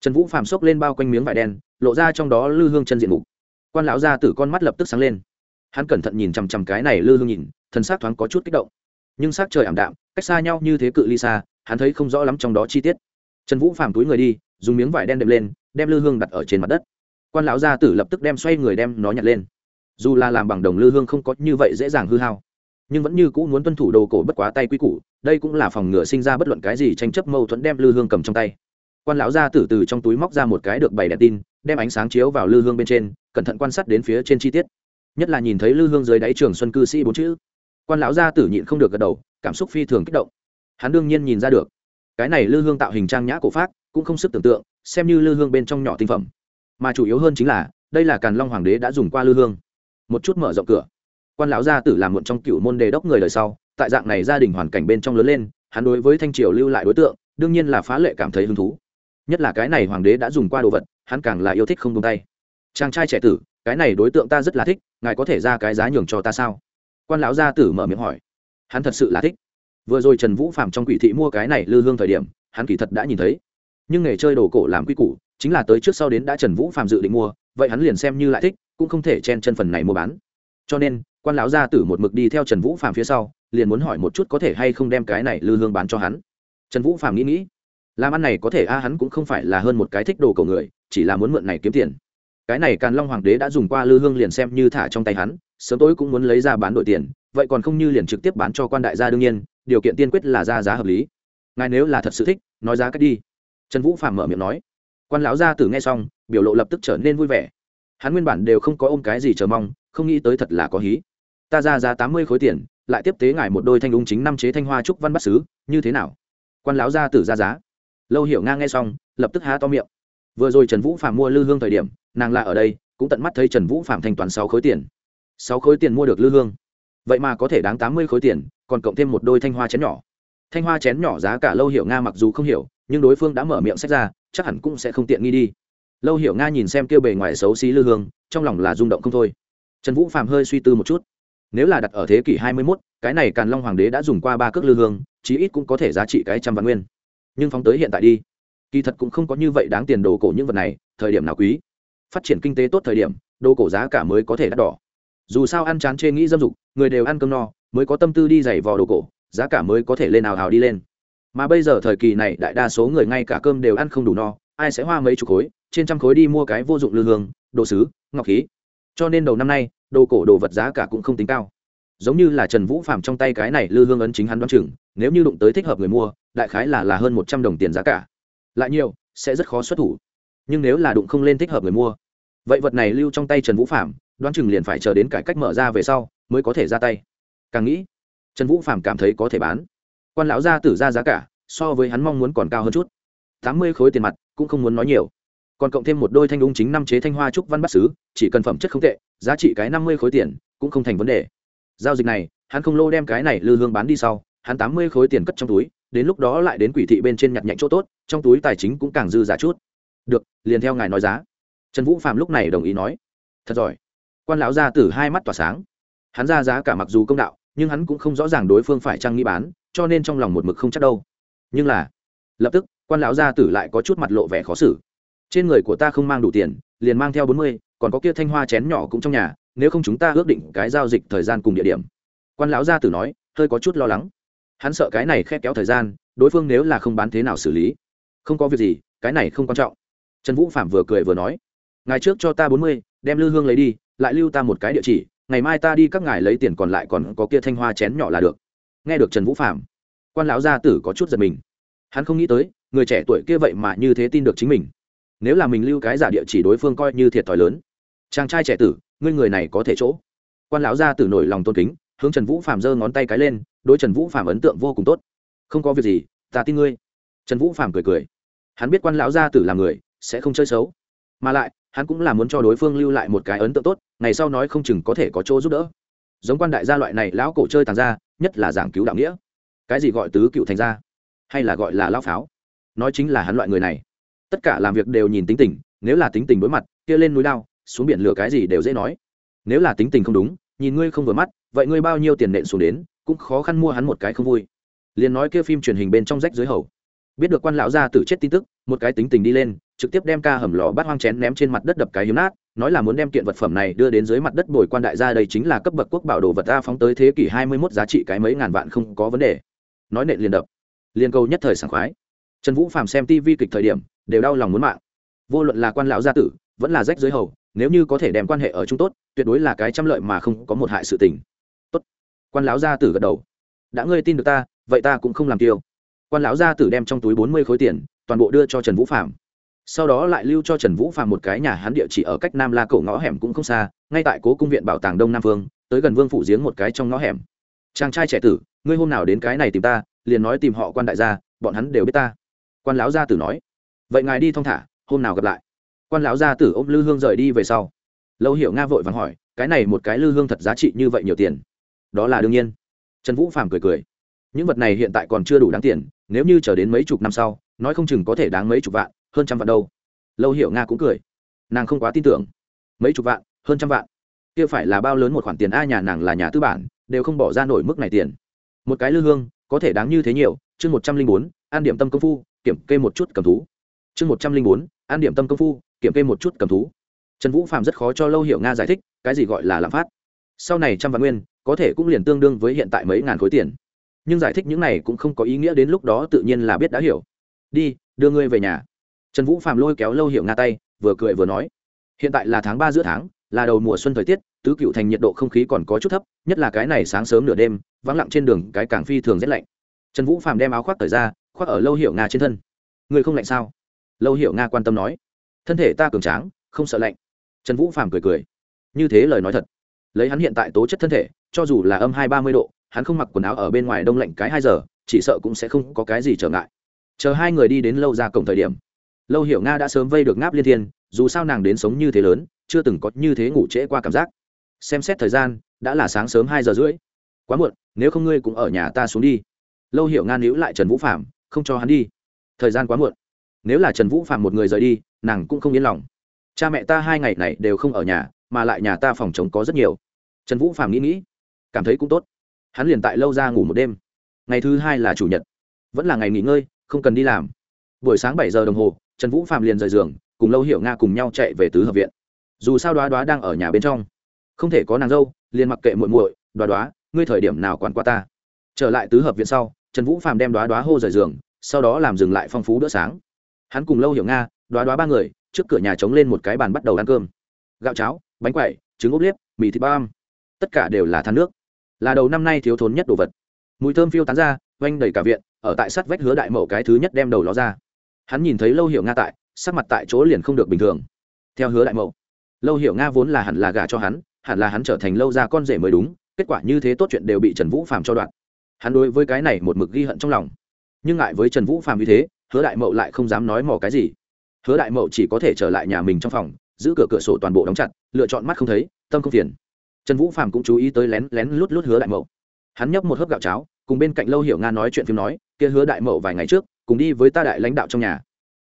Trần vũ Phạm xốc lên bao quanh miếng vải đen, lộ ra trong đó lư hương chân diện mục. Quan lão gia tử con mắt lập tức sáng lên. Hắn cẩn thận nhìn chằm chằm cái này lư hương nhìn thân xác thoáng có chút kích động. Nhưng xác trời ảm đạm, cách xa nhau như thế cự ly xa, hắn thấy không rõ lắm trong đó chi tiết. Trần vũ Phạm túi người đi, dùng miếng vải đen đệm lên, đem lư hương đặt ở trên mặt đất quan lão gia tử lập tức đem xoay người đem nó nhặt lên. Dù là làm bằng đồng lư hương không có như vậy dễ dàng hư hao, nhưng vẫn như cũ muốn tuân thủ đồ cổ bất quá tay quy củ, đây cũng là phòng ngừa sinh ra bất luận cái gì tranh chấp mâu thuẫn đem lư hương cầm trong tay. Quan lão gia tử từ trong túi móc ra một cái được bày đèn tin, đem ánh sáng chiếu vào lư hương bên trên, cẩn thận quan sát đến phía trên chi tiết. Nhất là nhìn thấy lư hương dưới đáy trường xuân cư sĩ bốn chữ. Quan lão gia tử nhịn không được gật đầu, cảm xúc phi thường kích động. Hắn đương nhiên nhìn ra được. Cái này lư hương tạo hình trang nhã cổ pháp cũng không sức tưởng tượng, xem như lư hương bên trong nhỏ tinh phẩm mà chủ yếu hơn chính là, đây là càn long hoàng đế đã dùng qua lư hương. Một chút mở rộng cửa. Quan lão gia tử làm muộn trong cựu môn đề đốc người đời sau, tại dạng này gia đình hoàn cảnh bên trong lớn lên, hắn đối với thanh triều lưu lại đối tượng, đương nhiên là phá lệ cảm thấy hứng thú. Nhất là cái này hoàng đế đã dùng qua đồ vật, hắn càng là yêu thích không tung tay. Chàng trai trẻ tử, cái này đối tượng ta rất là thích, ngài có thể ra cái giá nhường cho ta sao? Quan lão gia tử mở miệng hỏi. Hắn thật sự là thích. Vừa rồi trần vũ phạm trong quỷ thị mua cái này lư hương thời điểm, hắn kỳ thật đã nhìn thấy nhưng nghề chơi đồ cổ làm quy củ, chính là tới trước sau đến đã trần vũ phạm dự định mua, vậy hắn liền xem như lại thích, cũng không thể chen chân phần này mua bán. Cho nên, quan lão gia tử một mực đi theo trần vũ phạm phía sau, liền muốn hỏi một chút có thể hay không đem cái này lư hương bán cho hắn. Trần vũ phạm nghĩ nghĩ, làm ăn này có thể a, hắn cũng không phải là hơn một cái thích đồ cầu người, chỉ là muốn mượn này kiếm tiền. Cái này càn long hoàng đế đã dùng qua lư hương liền xem như thả trong tay hắn, sớm tối cũng muốn lấy ra bán đổi tiền, vậy còn không như liền trực tiếp bán cho quan đại gia đương nhiên, điều kiện tiên quyết là ra giá hợp lý. Ngài nếu là thật sự thích, nói giá cách đi trần vũ phạm mở miệng nói. Quan lão gia tử nghe xong, biểu lộ lập tức trở nên vui vẻ. Hắn nguyên bản đều không có ôm cái gì chờ mong, không nghĩ tới thật là có hí. Ta ra giá tám mươi khối tiền, lại tiếp tế ngài một đôi thanh ung chính năm chế thanh hoa trúc văn bắt sứ, như thế nào? Quan lão gia tử ra giá. Lâu hiểu ngang nghe xong, lập tức há to miệng. Vừa rồi trần vũ phạm mua lư hương thời điểm, nàng là ở đây, cũng tận mắt thấy trần vũ phạm thanh toán sáu khối tiền. Sáu khối tiền mua được lư hương. Vậy mà có thể đáng tám mươi khối tiền, còn cộng thêm một đôi thanh hoa chén nhỏ. Thanh hoa chén nhỏ giá cả lâu hiểu nga mặc dù không hiểu nhưng đối phương đã mở miệng sách ra chắc hẳn cũng sẽ không tiện nghi đi. Lâu hiểu nga nhìn xem kêu bề ngoài xấu xí lư hương trong lòng là rung động không thôi. Trần vũ phạm hơi suy tư một chút. Nếu là đặt ở thế kỷ hai mươi 21, cái này càn long hoàng đế đã dùng qua ba cước lư hương chí ít cũng có thể giá trị cái trăm vạn nguyên. Nhưng phóng tới hiện tại đi kỳ thật cũng không có như vậy đáng tiền đồ cổ những vật này thời điểm nào quý? Phát triển kinh tế tốt thời điểm đồ cổ giá cả mới có thể đắt đỏ. Dù sao ăn chán chê nghĩ dâm dục người đều ăn cơm no mới có tâm tư đi giày vò đồ cổ giá cả mới có thể lên nào hào đi lên mà bây giờ thời kỳ này đại đa số người ngay cả cơm đều ăn không đủ no, ai sẽ hoa mấy chục khối, trên trăm khối đi mua cái vô dụng lư hương, đồ sứ, ngọc khí. Cho nên đầu năm nay, đồ cổ đồ vật giá cả cũng không tính cao. Giống như là trần vũ phạm trong tay cái này lư hương ấn chính hắn đoán chừng, nếu như đụng tới thích hợp người mua, đại khái là là hơn một trăm đồng tiền giá cả. Lại nhiều, sẽ rất khó xuất thủ. Nhưng nếu là đụng không lên thích hợp người mua, vậy vật này lưu trong tay trần vũ phạm đoán chừng liền phải chờ đến cải cách mở ra về sau, mới có thể ra tay. Càng nghĩ, trần vũ phạm cảm thấy có thể bán quan lão gia tử ra giá cả, so với hắn mong muốn còn cao hơn chút. Tám mươi khối tiền mặt, cũng không muốn nói nhiều. Còn cộng thêm một đôi thanh đúng chính năm chế thanh hoa trúc văn bát sứ chỉ cần phẩm chất không tệ, giá trị cái năm mươi khối tiền, cũng không thành vấn đề. Giao dịch này, hắn không lô đem cái này lư hương bán đi sau, hắn tám mươi khối tiền cất trong túi, đến lúc đó lại đến quỷ thị bên trên nhặt nhạnh chỗ tốt, trong túi tài chính cũng càng dư giả chút. Được, liền theo ngài nói giá. Trần vũ phạm lúc này đồng ý nói. Thật giỏi. Quan lão gia tử hai mắt tỏa sáng. Hắn ra giá cả mặc dù công đạo, nhưng hắn cũng không rõ ràng đối phương phải trang nghi bán cho nên trong lòng một mực không chắc đâu. Nhưng là, lập tức, quan lão gia tử lại có chút mặt lộ vẻ khó xử. Trên người của ta không mang đủ tiền, liền mang theo bốn mươi, còn có kia thanh hoa chén nhỏ cũng trong nhà, nếu không chúng ta ước định cái giao dịch thời gian cùng địa điểm. Quan lão gia tử nói, hơi có chút lo lắng. Hắn sợ cái này khét kéo thời gian, đối phương nếu là không bán thế nào xử lý. Không có việc gì, cái này không quan trọng. Trần vũ phạm vừa cười vừa nói, ngày trước cho ta bốn mươi, đem lư hương lấy đi, lại lưu ta một cái địa chỉ, ngày mai ta đi các ngài lấy tiền còn lại còn có kia thanh hoa chén nhỏ là được nghe được trần vũ phạm quan lão gia tử có chút giật mình. Hắn không nghĩ tới, người trẻ tuổi kia vậy mà như thế tin được chính mình. Nếu là mình lưu cái giả địa chỉ đối phương coi như thiệt thòi lớn. Chàng trai trẻ tử, ngươi người này có thể chỗ. Quan lão gia tử nổi lòng tôn kính, hướng trần vũ phạm giơ ngón tay cái lên, đối trần vũ phạm ấn tượng vô cùng tốt. Không có việc gì, ta tin ngươi. Trần vũ phạm cười cười. Hắn biết quan lão gia tử là người, sẽ không chơi xấu. Mà lại, hắn cũng là muốn cho đối phương lưu lại một cái ấn tượng tốt, ngày sau nói không chừng có thể có chỗ giúp đỡ. Giống quan đại gia loại này, lão cổ chơi tàng ra nhất là giảng cứu đạo nghĩa. Cái gì gọi tứ cựu thành gia? Hay là gọi là lão pháo? Nói chính là hắn loại người này. Tất cả làm việc đều nhìn tính tình, nếu là tính tình đối mặt, kia lên núi lao xuống biển lửa cái gì đều dễ nói. Nếu là tính tình không đúng, nhìn ngươi không vừa mắt, vậy ngươi bao nhiêu tiền nện xuống đến, cũng khó khăn mua hắn một cái không vui. Liền nói kia phim truyền hình bên trong rách dưới hầu. Biết được quan lão gia tử chết tin tức, một cái tính tình đi lên, trực tiếp đem ca hầm lò bát hoang chén ném trên mặt đất đập cái hiếm nát nói là muốn đem kiện vật phẩm này đưa đến dưới mặt đất bồi quan đại gia đây chính là cấp bậc quốc bảo đồ vật ta phóng tới thế kỷ hai mươi 21 giá trị cái mấy ngàn vạn không có vấn đề. Nói nện liền đập. Liền câu nhất thời sảng khoái. Trần vũ phàm xem tv kịch thời điểm, đều đau lòng muốn mạng. Vô luận là quan lão gia tử, vẫn là rách dưới hầu, nếu như có thể đem quan hệ ở chung tốt, tuyệt đối là cái trăm lợi mà không có một hại sự tình. Tốt. Quan lão gia tử gật đầu. Đã ngươi tin được ta, vậy ta cũng không làm tiêu. Quan lão gia tử đem trong túi bốn mươi khối tiền, toàn bộ đưa cho trần vũ phạm sau đó lại lưu cho trần vũ phạm một cái nhà hắn địa chỉ ở cách nam la cổ ngõ hẻm cũng không xa, ngay tại cố cung viện bảo tàng đông nam phương tới gần vương phủ giếng một cái trong ngõ hẻm. Chàng trai trẻ tử, ngươi hôm nào đến cái này tìm ta, liền nói tìm họ quan đại gia, bọn hắn đều biết ta. Quan lão gia tử nói. Vậy ngài đi thong thả, hôm nào gặp lại. Quan lão gia tử ôm lư hương rời đi về sau. Lâu hiểu nga vội vàng hỏi, cái này một cái lư hương thật giá trị như vậy nhiều tiền? Đó là đương nhiên. Trần vũ phàm cười cười. Những vật này hiện tại còn chưa đủ đáng tiền, nếu như chờ đến mấy chục năm sau, nói không chừng có thể đáng mấy chục vạn hơn trăm vạn đâu. Lâu hiểu nga cũng cười. Nàng không quá tin tưởng. Mấy chục vạn, hơn trăm vạn. Kia phải là bao lớn một khoản tiền a nhà nàng là nhà tư bản, đều không bỏ ra nổi mức này tiền. Một cái lư hương, có thể đáng như thế nhiều. Chương một trăm linh bốn, an điểm tâm công phu, kiểm kê một chút cầm thú. Chương một trăm linh bốn, an điểm tâm công phu, kiểm kê một chút cầm thú. Trần vũ phạm rất khó cho lâu hiểu nga giải thích, cái gì gọi là lạm phát. Sau này trăm vạn nguyên, có thể cũng liền tương đương với hiện tại mấy ngàn khối tiền. Nhưng giải thích những này cũng không có ý nghĩa đến lúc đó tự nhiên là biết đã hiểu. Đi, đưa ngươi về nhà trần vũ phạm lôi kéo lâu hiệu nga tay, vừa cười vừa nói, hiện tại là tháng ba giữa tháng, là đầu mùa xuân thời tiết, tứ cựu thành nhiệt độ không khí còn có chút thấp, nhất là cái này sáng sớm nửa đêm, vắng lặng trên đường, cái cảng phi thường rét lạnh. Trần vũ phạm đem áo khoác thời ra, khoác ở lâu hiệu nga trên thân. Người không lạnh sao? Lâu hiệu nga quan tâm nói. Thân thể ta cường tráng, không sợ lạnh. Trần vũ Phạm cười cười. Như thế lời nói thật. Lấy hắn hiện tại tố chất thân thể, cho dù là âm hai ba mươi độ, hắn không mặc quần áo ở bên ngoài đông lạnh cái hai giờ, chỉ sợ cũng sẽ không có cái gì trở ngại. Chờ hai người đi đến lâu ra cổng thời điểm lâu hiểu nga đã sớm vây được ngáp liên thiên, dù sao nàng đến sống như thế lớn, chưa từng có như thế ngủ trễ qua cảm giác. Xem xét thời gian, đã là sáng sớm hai giờ rưỡi. Quá muộn, nếu không ngươi cũng ở nhà ta xuống đi. Lâu hiểu nga níu lại trần vũ phạm không cho hắn đi. Thời gian quá muộn. Nếu là trần vũ phạm một người rời đi, nàng cũng không yên lòng. Cha mẹ ta hai ngày này đều không ở nhà, mà lại nhà ta phòng chống có rất nhiều. Trần vũ phạm nghĩ nghĩ, cảm thấy cũng tốt. Hắn liền tại lâu ra ngủ một đêm. Ngày thứ hai là chủ nhật. Vẫn là ngày nghỉ ngơi, không cần đi làm. Buổi sáng bảy giờ đồng hồ trần vũ phạm liền rời giường, cùng lâu hiểu nga cùng nhau chạy về tứ hợp viện. Dù sao đoá đoá đang ở nhà bên trong. Không thể có nàng dâu, liền mặc kệ muội muội, đoá đoá, ngươi thời điểm nào quản qua ta? Trở lại tứ hợp viện sau, trần vũ phạm đem đoá đoá hô rời giường, sau đó làm dừng lại phong phú bữa sáng. Hắn cùng lâu hiểu nga, đoá đoá ba người, trước cửa nhà trống lên một cái bàn bắt đầu ăn cơm. Gạo cháo, bánh quậy trứng ốp liếp, mì thịt băm. Tất cả đều là than nước. Là đầu năm nay thiếu thốn nhất đồ vật. Mùi thơm phiêu tán ra oanh đầy cả viện, ở tại sắt vách hứa đại mậu cái thứ nhất đem đầu ló ra hắn nhìn thấy lâu hiểu nga tại, sắc mặt tại chỗ liền không được bình thường. Theo hứa đại mậu lâu hiểu nga vốn là hẳn là gả cho hắn, hẳn là hắn trở thành lâu ra con rể mới đúng, kết quả như thế tốt chuyện đều bị trần vũ phạm cho đoạn. Hắn đối với cái này một mực ghi hận trong lòng. Nhưng ngại với trần vũ phạm như thế, hứa đại mậu lại không dám nói mò cái gì. Hứa đại mậu chỉ có thể trở lại nhà mình trong phòng, giữ cửa cửa sổ toàn bộ đóng chặt, lựa chọn mắt không thấy, tâm không phiền. Trần vũ phạm cũng chú ý tới lén lén lút lút hứa đại mậu hắn nhấp một hớp gạo cháo, cùng bên cạnh lâu hiểu nga nói chuyện phim nói, kia hứa đại mậu vài ngày trước cùng đi với ta đại lãnh đạo trong nhà.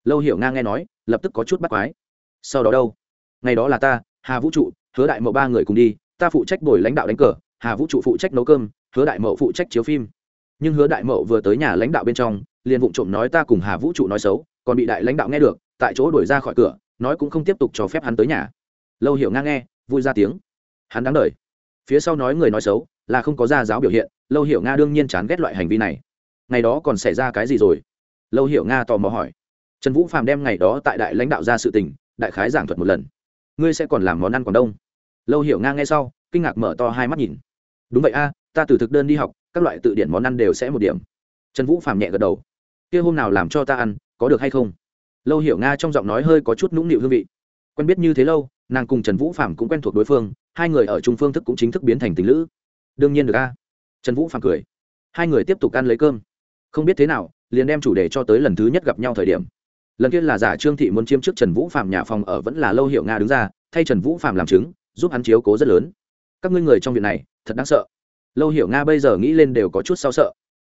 Lâu hiểu nga nghe nói, lập tức có chút bắt quái. Sau đó đâu? Ngày đó là ta, hà vũ trụ, hứa đại mậu ba người cùng đi, ta phụ trách bồi lãnh đạo đánh cờ, hà vũ trụ phụ trách nấu cơm, hứa đại mậu phụ trách chiếu phim. Nhưng hứa đại mậu vừa tới nhà lãnh đạo bên trong, liền vụng trộm nói ta cùng hà vũ trụ nói xấu, còn bị đại lãnh đạo nghe được, tại chỗ đuổi ra khỏi cửa, nói cũng không tiếp tục cho phép hắn tới nhà. Lâu hiểu nga nghe, vui ra tiếng. Hắn đáng đ phía sau nói người nói xấu, là không có gia giáo biểu hiện, lâu hiểu nga đương nhiên chán ghét loại hành vi này. Ngày đó còn xảy ra cái gì rồi? Lâu hiểu nga tò mò hỏi. Trần vũ phàm đem ngày đó tại đại lãnh đạo ra sự tình, đại khái giảng thuật một lần. Ngươi sẽ còn làm món ăn còn đông. Lâu hiểu nga nghe sau, kinh ngạc mở to hai mắt nhìn. Đúng vậy a, ta từ thực đơn đi học, các loại tự điển món ăn đều sẽ một điểm. Trần vũ phàm nhẹ gật đầu. Kia hôm nào làm cho ta ăn, có được hay không? Lâu hiểu nga trong giọng nói hơi có chút nũng nịu hương vị. Quen biết như thế lâu, nàng cùng trần vũ phạm cũng quen thuộc đối phương, hai người ở chung phương thức cũng chính thức biến thành tình lữ. Đương nhiên được a. Trần vũ phạm cười. Hai người tiếp tục ăn lấy cơm. Không biết thế nào liền đem chủ đề cho tới lần thứ nhất gặp nhau thời điểm. Lần kia là giả trương thị muốn chiếm trước trần vũ phạm nhà phòng ở vẫn là lâu hiệu nga đứng ra, thay trần vũ phạm làm chứng, giúp hắn chiếu cố rất lớn. Các ngươi người trong viện này, thật đáng sợ. Lâu hiểu nga bây giờ nghĩ lên đều có chút sao sợ.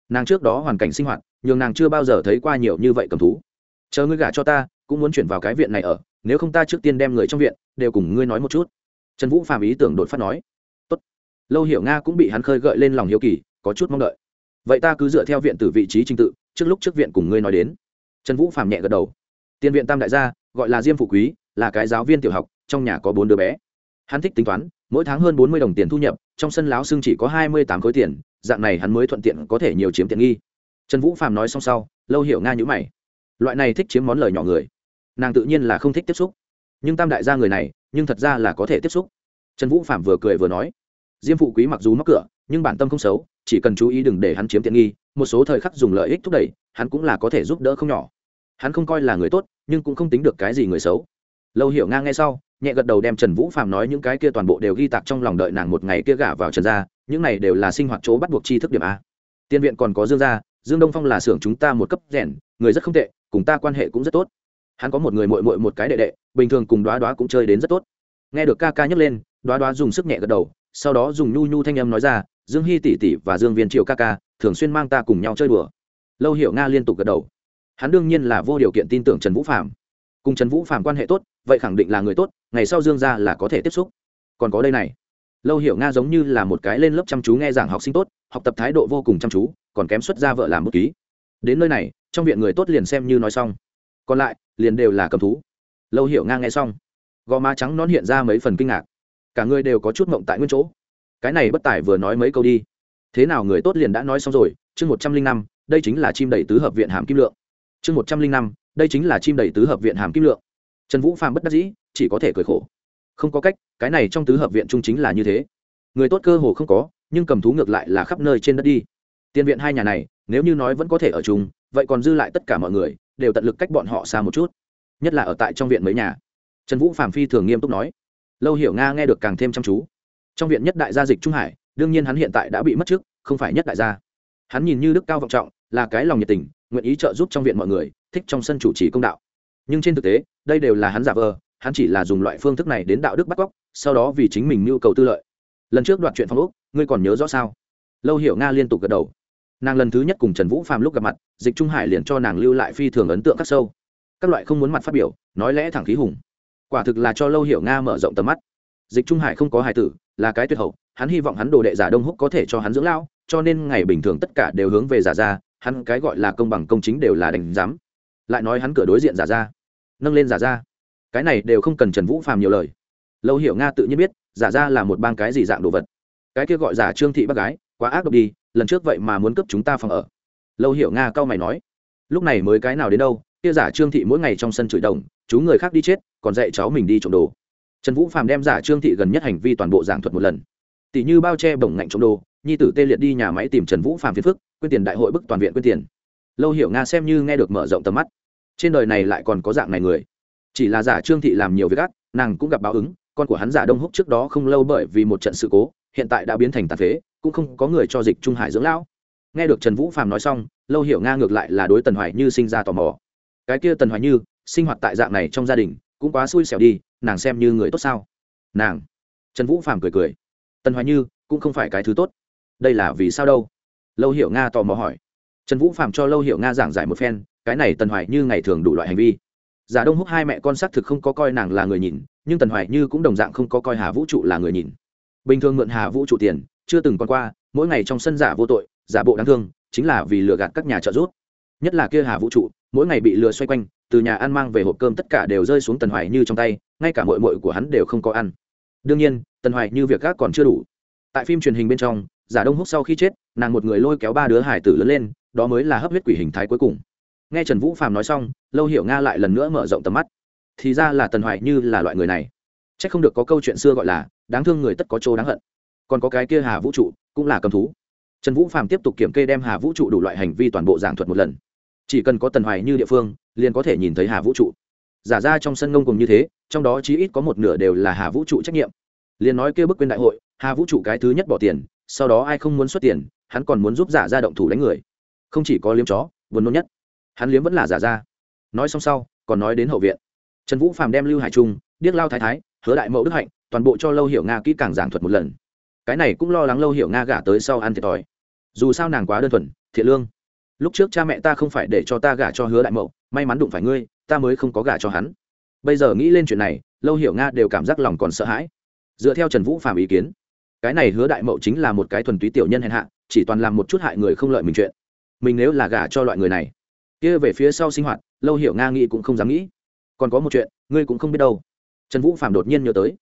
Nàng trước đó hoàn cảnh sinh hoạt, nhường nàng chưa bao giờ thấy qua nhiều như vậy cầm thú. Chờ ngươi gả cho ta, cũng muốn chuyển vào cái viện này ở, nếu không ta trước tiên đem người trong viện, đều cùng ngươi nói một chút. Trần vũ phạm ý tưởng đột phát nói. Tốt. lâu hiểu nga cũng bị hắn khơi gợi lên lòng hiếu kỳ, có chút mong đợi. Vậy ta cứ dựa theo viện từ vị trí trình tự trước lúc trước viện cùng ngươi nói đến. Trần vũ phạm nhẹ gật đầu. Tiền viện tam đại gia, gọi là diêm phụ quý, là cái giáo viên tiểu học, trong nhà có bốn đứa bé. Hắn thích tính toán, mỗi tháng hơn bốn mươi đồng tiền thu nhập, trong sân láo xưng chỉ có hai mươi tám khối tiền, dạng này hắn mới thuận tiện có thể nhiều chiếm tiện nghi. Trần vũ phạm nói xong sau, lâu hiểu nga nhữ mày. Loại này thích chiếm món lời nhỏ người, nàng tự nhiên là không thích tiếp xúc. Nhưng tam đại gia người này, nhưng thật ra là có thể tiếp xúc. Trần vũ phạm vừa cười vừa nói, diêm phụ quý mặc dù mắc cửa, nhưng bản tâm không xấu, chỉ cần chú ý đừng để hắn chiếm tiện nghi một số thời khắc dùng lợi ích thúc đẩy, hắn cũng là có thể giúp đỡ không nhỏ. Hắn không coi là người tốt, nhưng cũng không tính được cái gì người xấu. Lâu hiểu ngang ngay sau, nhẹ gật đầu đem trần vũ phạm nói những cái kia toàn bộ đều ghi tạc trong lòng đợi nàng một ngày kia gả vào trần gia, những này đều là sinh hoạt chỗ bắt buộc chi thức điểm a. Tiên viện còn có dương gia, dương đông phong là xưởng chúng ta một cấp rèn, người rất không tệ, cùng ta quan hệ cũng rất tốt. Hắn có một người mội mội một cái đệ đệ, bình thường cùng đoá đoá cũng chơi đến rất tốt. Nghe được ca ca nhấc lên, đoá đoá dùng sức nhẹ gật đầu, sau đó dùng nhu nhu thanh âm nói ra, dương hy tỷ tỷ và dương viên triệu ca ca thường xuyên mang ta cùng nhau chơi đùa. Lâu hiểu nga liên tục gật đầu. Hắn đương nhiên là vô điều kiện tin tưởng trần vũ phạm cùng trần vũ phạm quan hệ tốt, vậy khẳng định là người tốt, ngày sau dương ra là có thể tiếp xúc. Còn có đây này. Lâu hiểu nga giống như là một cái lên lớp chăm chú nghe giảng học sinh tốt, học tập thái độ vô cùng chăm chú, còn kém xuất ra vợ làm một ký. Đến nơi này, trong viện người tốt liền xem như nói xong. Còn lại, liền đều là cầm thú. Lâu hiểu nga nghe xong, gò má trắng nón hiện ra mấy phần kinh ngạc. Cả người đều có chút mộng tại nguyên chỗ. Cái này bất tài vừa nói mấy câu đi thế nào người tốt liền đã nói xong rồi, chương một trăm linh năm, đây chính là chim đầy tứ hợp viện hàm kim lượng. Chương một trăm linh năm, đây chính là chim đầy tứ hợp viện hàm kim lượng. Trần vũ phàm bất đắc dĩ, chỉ có thể cười khổ. Không có cách, cái này trong tứ hợp viện trung chính là như thế. Người tốt cơ hồ không có, nhưng cầm thú ngược lại là khắp nơi trên đất đi. Tiền viện hai nhà này, nếu như nói vẫn có thể ở chung, vậy còn dư lại tất cả mọi người, đều tận lực cách bọn họ xa một chút. Nhất là ở tại trong viện mấy nhà. Trần vũ phạm phi thường nghiêm túc nói. Lâu hiểu nga nghe được càng thêm chăm chú. Trong viện nhất đại gia dịch trung hải đương nhiên hắn hiện tại đã bị mất trước, không phải nhất đại gia. Hắn nhìn như đức cao vọng trọng, là cái lòng nhiệt tình, nguyện ý trợ giúp trong viện mọi người, thích trong sân chủ trì công đạo. Nhưng trên thực tế, đây đều là hắn giả vờ, hắn chỉ là dùng loại phương thức này đến đạo đức bắt cóc, sau đó vì chính mình nhu cầu tư lợi. Lần trước đoạt chuyện phong úc ngươi còn nhớ rõ sao? Lâu hiểu nga liên tục gật đầu. Nàng lần thứ nhất cùng trần vũ phạm lúc gặp mặt, dịch trung hải liền cho nàng lưu lại phi thường ấn tượng khắc sâu. Các loại không muốn mặt phát biểu, nói lẽ thẳng khí hùng. Quả thực là cho lâu hiểu nga mở rộng tầm mắt. Dịch trung hải không có hài tử, là cái tuyệt hậu hắn hy vọng hắn đồ đệ giả đông húc có thể cho hắn dưỡng lao cho nên ngày bình thường tất cả đều hướng về giả ra hắn cái gọi là công bằng công chính đều là đánh giám. Lại nói hắn cửa đối diện giả ra nâng lên giả ra cái này đều không cần trần vũ phàm nhiều lời. Lâu hiểu nga tự nhiên biết, giả ra là một bang cái gì dạng đồ vật. Cái kia gọi giả trương thị bác gái, quá ác độc đi, lần trước vậy mà muốn cấp chúng ta phòng ở. Lâu hiểu nga cao mày nói, lúc này mới cái nào đến đâu, kia giả trương thị mỗi ngày trong sân chửi đồng, chú người khác đi chết, còn dạy cháu mình đi trộm đồ. Trần vũ phàm đem giả trương thị gần nhất hành vi toàn bộ giảng thuật một lần tỷ như bao che bổng ngạnh trộm đồ, nhi tử tê liệt đi nhà máy tìm trần vũ phàm phiền phức quyên tiền đại hội bức toàn viện quyên tiền. Lâu hiểu nga xem như nghe được mở rộng tầm mắt. Trên đời này lại còn có dạng này người. Chỉ là giả trương thị làm nhiều việc gắt nàng cũng gặp báo ứng, con của hắn giả đông húc trước đó không lâu bởi vì một trận sự cố, hiện tại đã biến thành tàn phế, cũng không có người cho dịch trung hải dưỡng lão. Nghe được trần vũ phàm nói xong, lâu hiểu nga ngược lại là đối tần hoài như sinh ra tò mò. Cái kia tần hoài như, sinh hoạt tại dạng này trong gia đình, cũng quá xui xẻo đi, nàng xem như người tốt sao? Nàng. Trần vũ phàm cười cười tần hoài như cũng không phải cái thứ tốt. Đây là vì sao đâu? Lâu hiểu nga tò mò hỏi. Trần vũ Phạm cho lâu hiểu nga giảng giải một phen, cái này tần hoài như ngày thường đủ loại hành vi. Giả đông húc hai mẹ con xác thực không có coi nàng là người nhìn, nhưng tần hoài như cũng đồng dạng không có coi hà vũ trụ là người nhìn. Bình thường mượn hà vũ trụ tiền, chưa từng còn qua, mỗi ngày trong sân giả vô tội, giả bộ đáng thương, chính là vì lừa gạt các nhà trợ giúp. Nhất là kia hà vũ trụ, mỗi ngày bị lừa xoay quanh, từ nhà ăn mang về hộp cơm tất cả đều rơi xuống tần hoài như trong tay, ngay cả mội mội của hắn đều không có ăn. Đương nhiên tần hoài như việc gác còn chưa đủ. Tại phim truyền hình bên trong, giả đông húc sau khi chết, nàng một người lôi kéo ba đứa hải tử lớn lên, đó mới là hấp huyết quỷ hình thái cuối cùng. Nghe trần vũ phàm nói xong, lâu hiểu nga lại lần nữa mở rộng tầm mắt. Thì ra là tần hoài như là loại người này. C h ắ c không được có câu chuyện xưa gọi là, đáng thương người tất có chỗ đáng hận. Còn có cái kia hà vũ trụ, cũng là cầm thú. Trần vũ phàm tiếp tục kiểm kê đem hà vũ trụ đủ loại hành vi toàn bộ giảng thuật một lần. Chỉ cần có tần hoài như địa phương, liền có thể nhìn thấy hà vũ trụ. Giả ra trong sân ngông cùng như thế, trong đó chí ít có một nửa đều là hà vũ trụ trách nhiệm liền nói kêu bức quên đại hội, hà vũ trụ cái thứ nhất bỏ tiền, sau đó ai không muốn xuất tiền, hắn còn muốn giúp giả ra động thủ đánh người. Không chỉ có liếm chó, buồn nôn nhất. Hắn liếm vẫn là giả ra. Nói xong sau, còn nói đến hậu viện. Trần vũ phàm đem lưu hải trung, điếc lao thái thái, hứa đại mẫu đức hạnh, toàn bộ cho lâu hiểu nga kỹ càng giảng thuật một lần. Cái này cũng lo lắng lâu hiểu nga gả tới sau ăn thiệt thòi. Dù sao nàng quá đơn thuần, thiện lương. Lúc trước cha mẹ ta không phải để cho ta gả cho hứa đại mậu, may mắn đụng phải ngươi, ta mới không có gả cho hắn. Bây giờ nghĩ lên chuyện này, lâu hiểu nga đều cảm giác lòng còn sợ hãi dựa theo trần vũ phạm ý kiến, cái này hứa đại mậu chính là một cái thuần túy tiểu nhân hèn hạ, chỉ toàn làm một chút hại người không lợi mình chuyện. Mình nếu là gả cho loại người này, kia về phía sau sinh hoạt, lâu hiểu nga nghĩ cũng không dám nghĩ. Còn có một chuyện, ngươi cũng không biết đâu. Trần vũ phạm đột nhiên nhớ tới.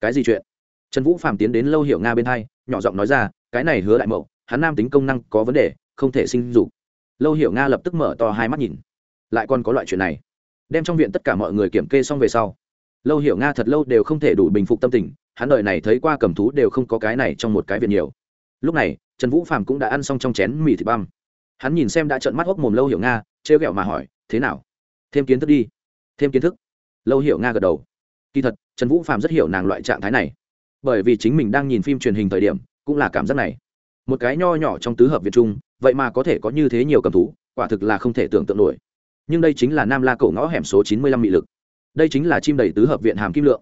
Cái gì chuyện? Trần vũ phạm tiến đến lâu hiểu nga bên hai, nhỏ giọng nói ra, cái này hứa đại mậu, hắn nam tính công năng có vấn đề, không thể sinh dục. Lâu hiểu nga lập tức mở to hai mắt nhìn. Lại còn có loại chuyện này. Đem trong viện tất cả mọi người kiểm kê xong về sau, lâu hiểu nga thật lâu đều không thể đủ bình phục tâm tình hắn đời này thấy qua cầm thú đều không có cái này trong một cái viện nhiều. Lúc này, trần vũ phạm cũng đã ăn xong trong chén mì thịt băm. Hắn nhìn xem đã trợn mắt hốc mồm lâu hiểu nga, trêu ghẹo mà hỏi, thế nào? Thêm kiến thức đi. Thêm kiến thức? Lâu hiểu nga gật đầu. Kỳ thật, trần vũ phạm rất hiểu nàng loại trạng thái này. Bởi vì chính mình đang nhìn phim truyền hình thời điểm, cũng là cảm giác này. Một cái nho nhỏ trong tứ hợp việt trung vậy mà có thể có như thế nhiều cầm thú, quả thực là không thể tưởng tượng nổi. Nhưng đây chính là nam la cổ ngõ hẻm số chín mươi lăm mị lực. Đây chính là chim đầy tứ hợp viện hàm kim lượng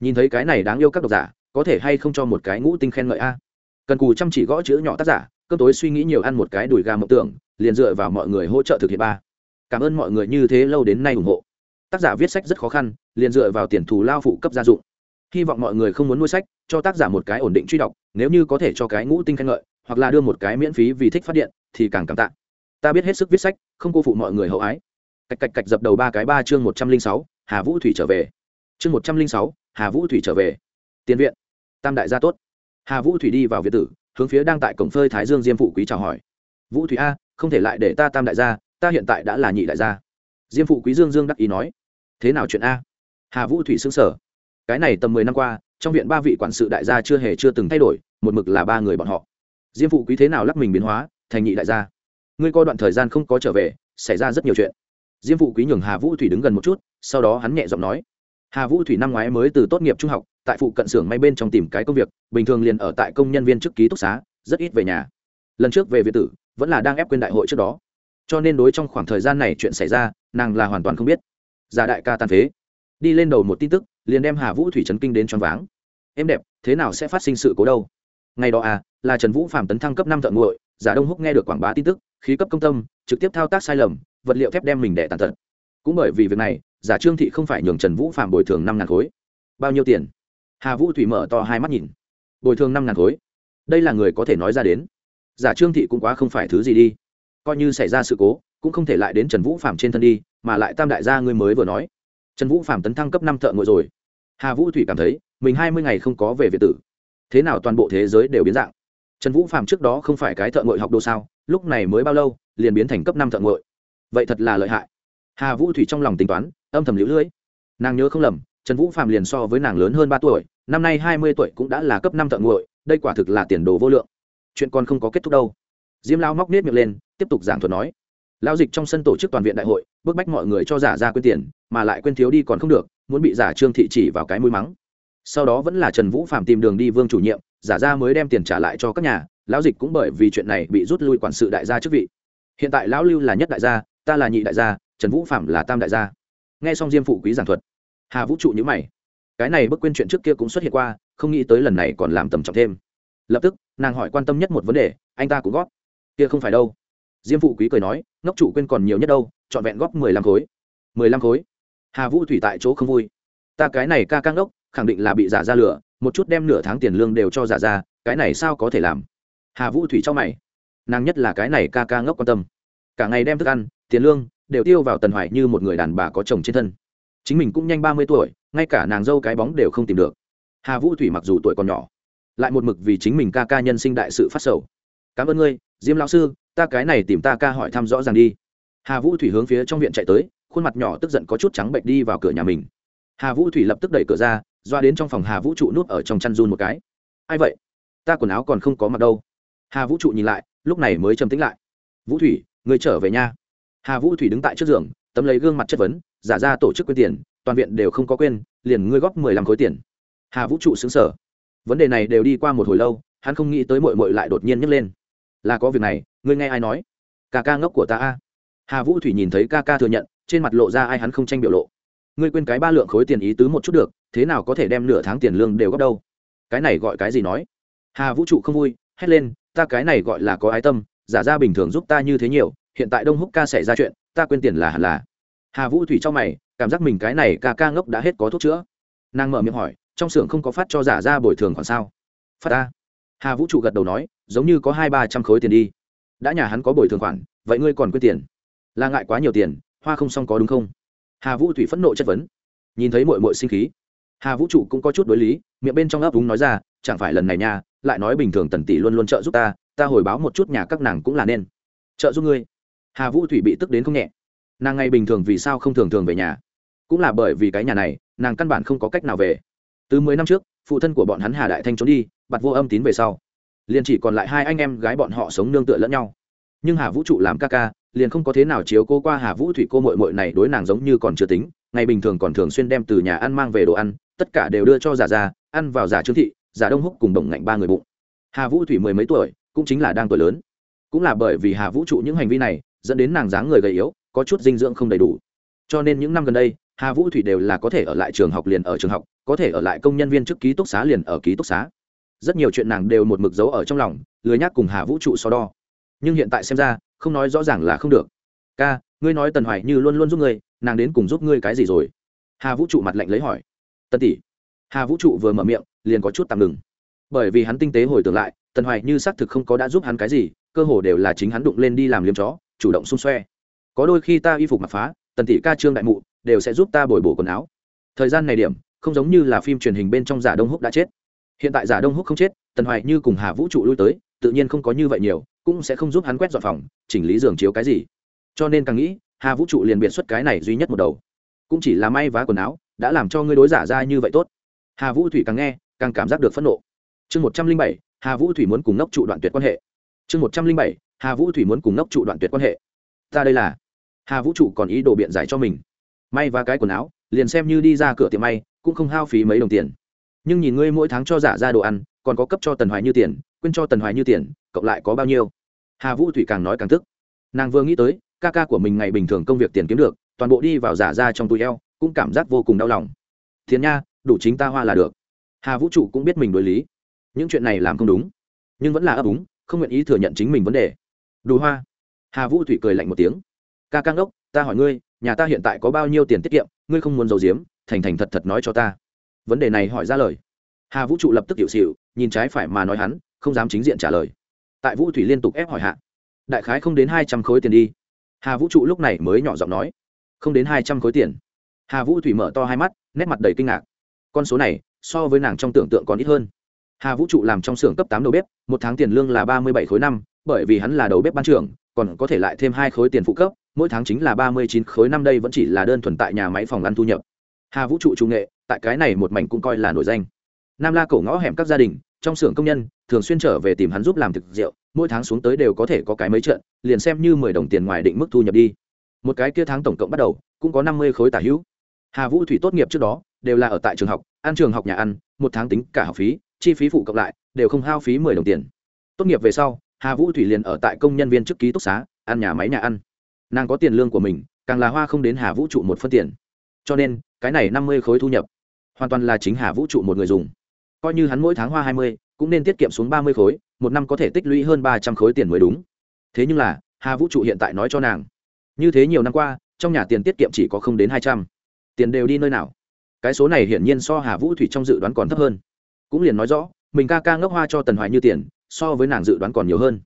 nhìn thấy cái này đáng yêu các độc giả, có thể hay không cho một cái ngũ tinh khen ngợi a? Cần cù chăm chỉ gõ chữ nhỏ tác giả cơn tối suy nghĩ nhiều ăn một cái đùi gà mộng tưởng, liền dựa vào mọi người hỗ trợ thực hiện ba. Cảm ơn mọi người như thế lâu đến nay ủng hộ. Tác giả viết sách rất khó khăn, liền dựa vào tiền thù lao phụ cấp gia dụng. Hy vọng mọi người không muốn nuôi sách, cho tác giả một cái ổn định truy đọc, nếu như có thể cho cái ngũ tinh khen ngợi, hoặc là đưa một cái miễn phí vì thích phát điện, thì càng cảm tạ. Ta biết hết sức viết sách, không cô phụ mọi người hậu ái. Cạch cạch cạch dập đầu ba cái ba chương một trăm linh sáu, hà vũ thủy trở về. Chương một trăm linh sáu hà vũ thủy trở về. Tiền viện. Tam đại gia tốt. Hà vũ thủy đi vào việt tử, hướng phía đang tại cổng phơi thái dương diêm phụ quý chào hỏi. Vũ thủy a, không thể lại để ta tam đại gia, ta hiện tại đã là nhị đại gia. Diêm phụ quý dương dương đắc ý nói. Thế nào chuyện a? Hà vũ thủy xứng sở cái này tầm mười năm qua, trong viện ba vị quản sự đại gia chưa hề chưa từng thay đổi, một mực là ba người bọn họ. Diêm phụ quý thế nào lắc mình biến hóa, thành nhị đại gia. Ngươi coi đoạn thời gian không có trở về, xảy ra rất nhiều chuyện. Diêm phụ quý nhường hà vũ thủy đứng gần một chút, sau đó hắn nhẹ giọng nói hà vũ thủy năm ngoái mới từ tốt nghiệp trung học, tại phụ cận xưởng may bên trong tìm cái công việc, bình thường liền ở tại công nhân viên chức ký túc xá, rất ít về nhà. Lần trước về việt tử, vẫn là đang ép quên đại hội trước đó. Cho nên đối trong khoảng thời gian này chuyện xảy ra, nàng là hoàn toàn không biết. Giả đại ca tàn phế. Đi lên đầu một tin tức, liền đem hà vũ thủy trấn kinh đến choáng váng. Em đẹp, thế nào sẽ phát sinh sự cố đâu? Ngày đó à là trần vũ phạm tấn thăng cấp năm thợ nguội giả đông húc nghe được quảng bá tin tức, khí cấp công tâm, trực tiếp thao tác sai lầm, vật liệu thép đem mình đẻ tàn tật. Cũng bởi vì việc này giả trương thị không phải nhường trần vũ phạm bồi thường năm ngàn khối. Bao nhiêu tiền? Hà vũ thủy mở to hai mắt nhìn. Bồi thường năm ngàn khối? Đây là người có thể nói ra đến. Giả trương thị cũng quá không phải thứ gì đi. Coi như xảy ra sự cố, cũng không thể lại đến trần vũ phạm trên thân đi, mà lại tam đại gia ngươi mới vừa nói. Trần vũ phạm tấn thăng cấp năm thợ ngồi rồi. Hà vũ thủy cảm thấy, mình hai mươi ngày không có về việt tử. Thế nào toàn bộ thế giới đều biến dạng? Trần vũ phạm trước đó không phải cái thợ ngội học đồ sao, lúc này mới bao lâu, liền biến thành cấp năm thợ ngội vậy thật là lợi hại hà vũ thủy trong lòng tính toán âm thầm lũ lưỡi nàng nhớ không lầm trần vũ phạm liền so với nàng lớn hơn ba tuổi năm nay hai mươi tuổi cũng đã là cấp năm thợ nguội, đây quả thực là tiền đồ vô lượng. Chuyện còn không có kết thúc đâu. Diêm lao móc nết miệng lên tiếp tục giảng thuật nói. Lão dịch trong sân tổ chức toàn viện đại hội bức bách mọi người cho giả ra quên tiền mà lại quên thiếu đi còn không được muốn bị giả trương thị chỉ vào cái mũi mắng. Sau đó vẫn là trần vũ phạm tìm đường đi vương chủ nhiệm giả ra mới đem tiền trả lại cho các nhà lão dịch cũng bởi vì chuyện này bị rút lui quản sự đại gia chức vị. Hiện tại lão lưu là nhất đại gia ta là nhị đại gia trần vũ phạm là tam đại gia. Nghe xong diêm phụ quý giảng thuật, hà vũ trụ nhữ mày. Cái này bức quên chuyện trước kia cũng xuất hiện qua, không nghĩ tới lần này còn làm tầm trọng thêm. Lập tức, nàng hỏi quan tâm nhất một vấn đề, anh ta cũng góp. Kia không phải đâu. Diêm phụ quý cười nói, ngốc chủ quên còn nhiều nhất đâu, trọn vẹn góp mười lăm khối. Mười lăm khối? Hà vũ thủy tại chỗ không vui. Ta cái này ca căng ngốc, khẳng định là bị giả ra lửa, một chút đem nửa tháng tiền lương đều cho giả ra, cái này sao có thể làm? Hà vũ thủy cho mày. Nàng nhất là cái này ca ca ngốc quan tâm. Cả ngày đem thức ăn, tiền lương đều tiêu vào tần hoài như một người đàn bà có chồng trên thân. Chính mình cũng nhanh ba mươi tuổi, ngay cả nàng dâu cái bóng đều không tìm được. Hà vũ thủy mặc dù tuổi còn nhỏ, lại một mực vì chính mình ca ca nhân sinh đại sự phát sầu. Cảm ơn ngươi, diêm lão sư, ta cái này tìm ta ca hỏi thăm rõ ràng đi. Hà vũ thủy hướng phía trong viện chạy tới, khuôn mặt nhỏ tức giận có chút trắng bệnh đi vào cửa nhà mình. Hà vũ thủy lập tức đẩy cửa ra, doa đến trong phòng hà vũ trụ núp ở trong chăn run một cái. Ai vậy? Ta quần áo còn không có mặt đâu. Hà vũ trụ nhìn lại, lúc này mới trầm tính lại. Vũ thủy người trở về nha hà vũ thủy đứng tại trước giường, tấm lấy gương mặt chất vấn, giả ra tổ chức quyên tiền, toàn viện đều không có quên, liền ngươi góp mười lăm khối tiền. Hà vũ trụ xứng sở vấn đề này đều đi qua một hồi lâu, hắn không nghĩ tới mội mội lại đột nhiên nhấc lên. Là có việc này, ngươi nghe ai nói? Ca ca ngốc của ta a. Hà vũ thủy nhìn thấy ca ca thừa nhận, trên mặt lộ ra ai hắn không tranh biểu lộ. Ngươi quên cái ba lượng khối tiền ý tứ một chút được, thế nào có thể đem nửa tháng tiền lương đều góp đâu? Cái này gọi cái gì nói? Hà vũ trụ không vui, hét lên, ta cái này gọi là có ái tâm, giả ra bình thường giúp ta như thế nhiều hiện tại đông húc ca xảy ra chuyện, ta quên tiền là hẳn là. Hà vũ thủy cho mày, cảm giác mình cái này ca ca ngốc đã hết có thuốc chữa. Nàng mở miệng hỏi, trong xưởng không có phát cho giả ra bồi thường khoản sao? Phát ta hà vũ trụ gật đầu nói, giống như có hai ba trăm khối tiền đi. Đã nhà hắn có bồi thường khoản, vậy ngươi còn quên tiền. Là ngại quá nhiều tiền, hoa không xong có đúng không? Hà vũ thủy phẫn nộ chất vấn. Nhìn thấy mội mội sinh khí, hà vũ trụ cũng có chút đối lý, miệng bên trong ấp úng nói ra, chẳng phải lần này nha, lại nói bình thường tần tỷ luôn luôn trợ giúp ta ta hồi báo một chút nhà các nàng cũng là nên. Trợ giúp ngươi hà vũ thủy bị tức đến không nhẹ. Nàng ngày bình thường vì sao không thường thường về nhà? Cũng là bởi vì cái nhà này, nàng căn bản không có cách nào về. Từ mười năm trước, phụ thân của bọn hắn hà đại thanh trốn đi bặt vô âm tín về sau. Liền chỉ còn lại hai anh em gái bọn họ sống nương tựa lẫn nhau. Nhưng hà vũ trụ làm ca ca, liền không có thế nào chiếu cô qua hà vũ thủy cô mội mội này đối nàng giống như còn chưa tính, ngày bình thường còn thường xuyên đem từ nhà ăn mang về đồ ăn, tất cả đều đưa cho giả ra ăn vào giả trương thị, giả đông húc cùng đồng ngạnh ba người bụng. Hà vũ thủy mười mấy tuổi, cũng chính là đang tuổi lớn. Cũng là bởi vì hà vũ trụ những hành vi này dẫn đến nàng dáng người gầy yếu, có chút dinh dưỡng không đầy đủ. Cho nên những năm gần đây, hà vũ thủy đều là có thể ở lại trường học liền ở trường học, có thể ở lại công nhân viên chức ký túc xá liền ở ký túc xá. Rất nhiều chuyện nàng đều một mực dấu ở trong lòng, lười nhác cùng hà vũ trụ so đo. Nhưng hiện tại xem ra, không nói rõ ràng là không được. Ca, ngươi nói tần hoài như luôn luôn giúp ngươi, nàng đến cùng giúp ngươi cái gì rồi? Hà vũ trụ mặt lạnh lấy hỏi. Tân tỷ. Hà vũ trụ vừa mở miệng, liền có chút tạm ngừng. Bởi vì hắn tinh tế hồi tưởng lại, tần hoài như xác thực không có đã giúp hắn cái gì, cơ hồ đều là chính hắn đụng lên đi làm liếm chó chủ động xung xoe. Có đôi khi ta y phục mặc phá, tần tỷ ca trương đại mụ đều sẽ giúp ta bồi bổ quần áo. Thời gian này điểm, không giống như là phim truyền hình bên trong giả đông húc đã chết. Hiện tại giả đông húc không chết, tần hoài như cùng hà vũ trụ lui tới, tự nhiên không có như vậy nhiều, cũng sẽ không giúp hắn quét dọn phòng, chỉnh lý giường chiếu cái gì. Cho nên càng nghĩ, hà vũ trụ liền biện xuất cái này duy nhất một đầu. Cũng chỉ là may vá quần áo, đã làm cho ngươi đối giả ra như vậy tốt. Hà vũ thủy càng nghe, càng cảm giác được phẫn nộ. Chương một trăm linh bảy, hà vũ thủy muốn cùng ngốc trụ đoạn tuyệt quan hệ chương một trăm linh bảy, hà vũ thủy muốn cùng ngốc trụ đoạn tuyệt quan hệ. Ta đây là. Hà vũ trụ còn ý đồ biện giải cho mình. May và cái quần áo, liền xem như đi ra cửa tiệm may, cũng không hao phí mấy đồng tiền. Nhưng nhìn ngươi mỗi tháng cho giả ra đồ ăn, còn có cấp cho tần hoài như tiền, quên cho tần hoài như tiền, cộng lại có bao nhiêu? Hà vũ thủy càng nói càng tức. Nàng vừa nghĩ tới, ca ca của mình ngày bình thường công việc tiền kiếm được, toàn bộ đi vào giả ra trong túi eo, cũng cảm giác vô cùng đau lòng. Thiên nha, đủ chính ta hoa là được. Hà vũ trụ cũng biết mình đối lý. Những chuyện này làm không đúng, nhưng vẫn là ấp úng không nguyện ý thừa nhận chính mình vấn đề. Đủ hoa. Hà vũ thủy cười lạnh một tiếng. Ca căng đốc ta hỏi ngươi, nhà ta hiện tại có bao nhiêu tiền tiết kiệm, ngươi không muốn giấu giếm, thành thành thật thật nói cho ta. Vấn đề này hỏi ra lời. Hà vũ trụ lập tức hiệu xịu nhìn trái phải mà nói hắn, không dám chính diện trả lời. Tại vũ thủy liên tục ép hỏi hạ. Đại khái không đến hai trăm khối tiền đi. Hà vũ trụ lúc này mới nhỏ giọng nói. Không đến hai trăm khối tiền. Hà vũ thủy mở to hai mắt, nét mặt đầy kinh ngạc. Con số này, so với nàng trong tưởng tượng còn ít hơn hà vũ trụ làm trong xưởng cấp tám đầu bếp, một tháng tiền lương là ba mươi bảy khối năm, bởi vì hắn là đầu bếp ban trưởng, còn có thể lại thêm hai khối tiền phụ cấp, mỗi tháng chính là ba mươi chín khối năm đây vẫn chỉ là đơn thuần tại nhà máy phòng ăn thu nhập. Hà vũ trụ trung nghệ, tại cái này một mảnh cũng coi là nổi danh. Nam la cổ ngõ hẻm các gia đình, trong xưởng công nhân, thường xuyên trở về tìm hắn giúp làm thực rượu, mỗi tháng xuống tới đều có thể có cái mấy trận, liền xem như mười đồng tiền ngoài định mức thu nhập đi. Một cái kia tháng tổng cộng bắt đầu, cũng có năm mươi khối tả hữu. Hà vũ thủy tốt nghiệp trước đó, đều là ở tại trường học, ăn trường học nhà ăn, một tháng tính cả học phí chi phí phụ cộng lại, đều không hao phí mười đồng tiền. Tốt nghiệp về sau, hà vũ thủy liền ở tại công nhân viên chức ký túc xá, ăn nhà máy nhà ăn. Nàng có tiền lương của mình, càng là hoa không đến hà vũ trụ một phân tiền. Cho nên, cái này năm mươi khối thu nhập, hoàn toàn là chính hà vũ trụ một người dùng. Coi như hắn mỗi tháng hoa hai mươi, cũng nên tiết kiệm xuống ba mươi khối, một năm có thể tích lũy hơn ba trăm khối tiền mới đúng. Thế nhưng là, hà vũ trụ hiện tại nói cho nàng, như thế nhiều năm qua, trong nhà tiền tiết kiệm chỉ có không đến hai trăm. Tiền đều đi nơi nào? Cái số này hiển nhiên so hà vũ thủy trong dự đoán còn thấp hơn cũng liền nói rõ, mình ca ca ngốc hoa cho tần hoài như tiền, so với nàng dự đoán còn nhiều hơn.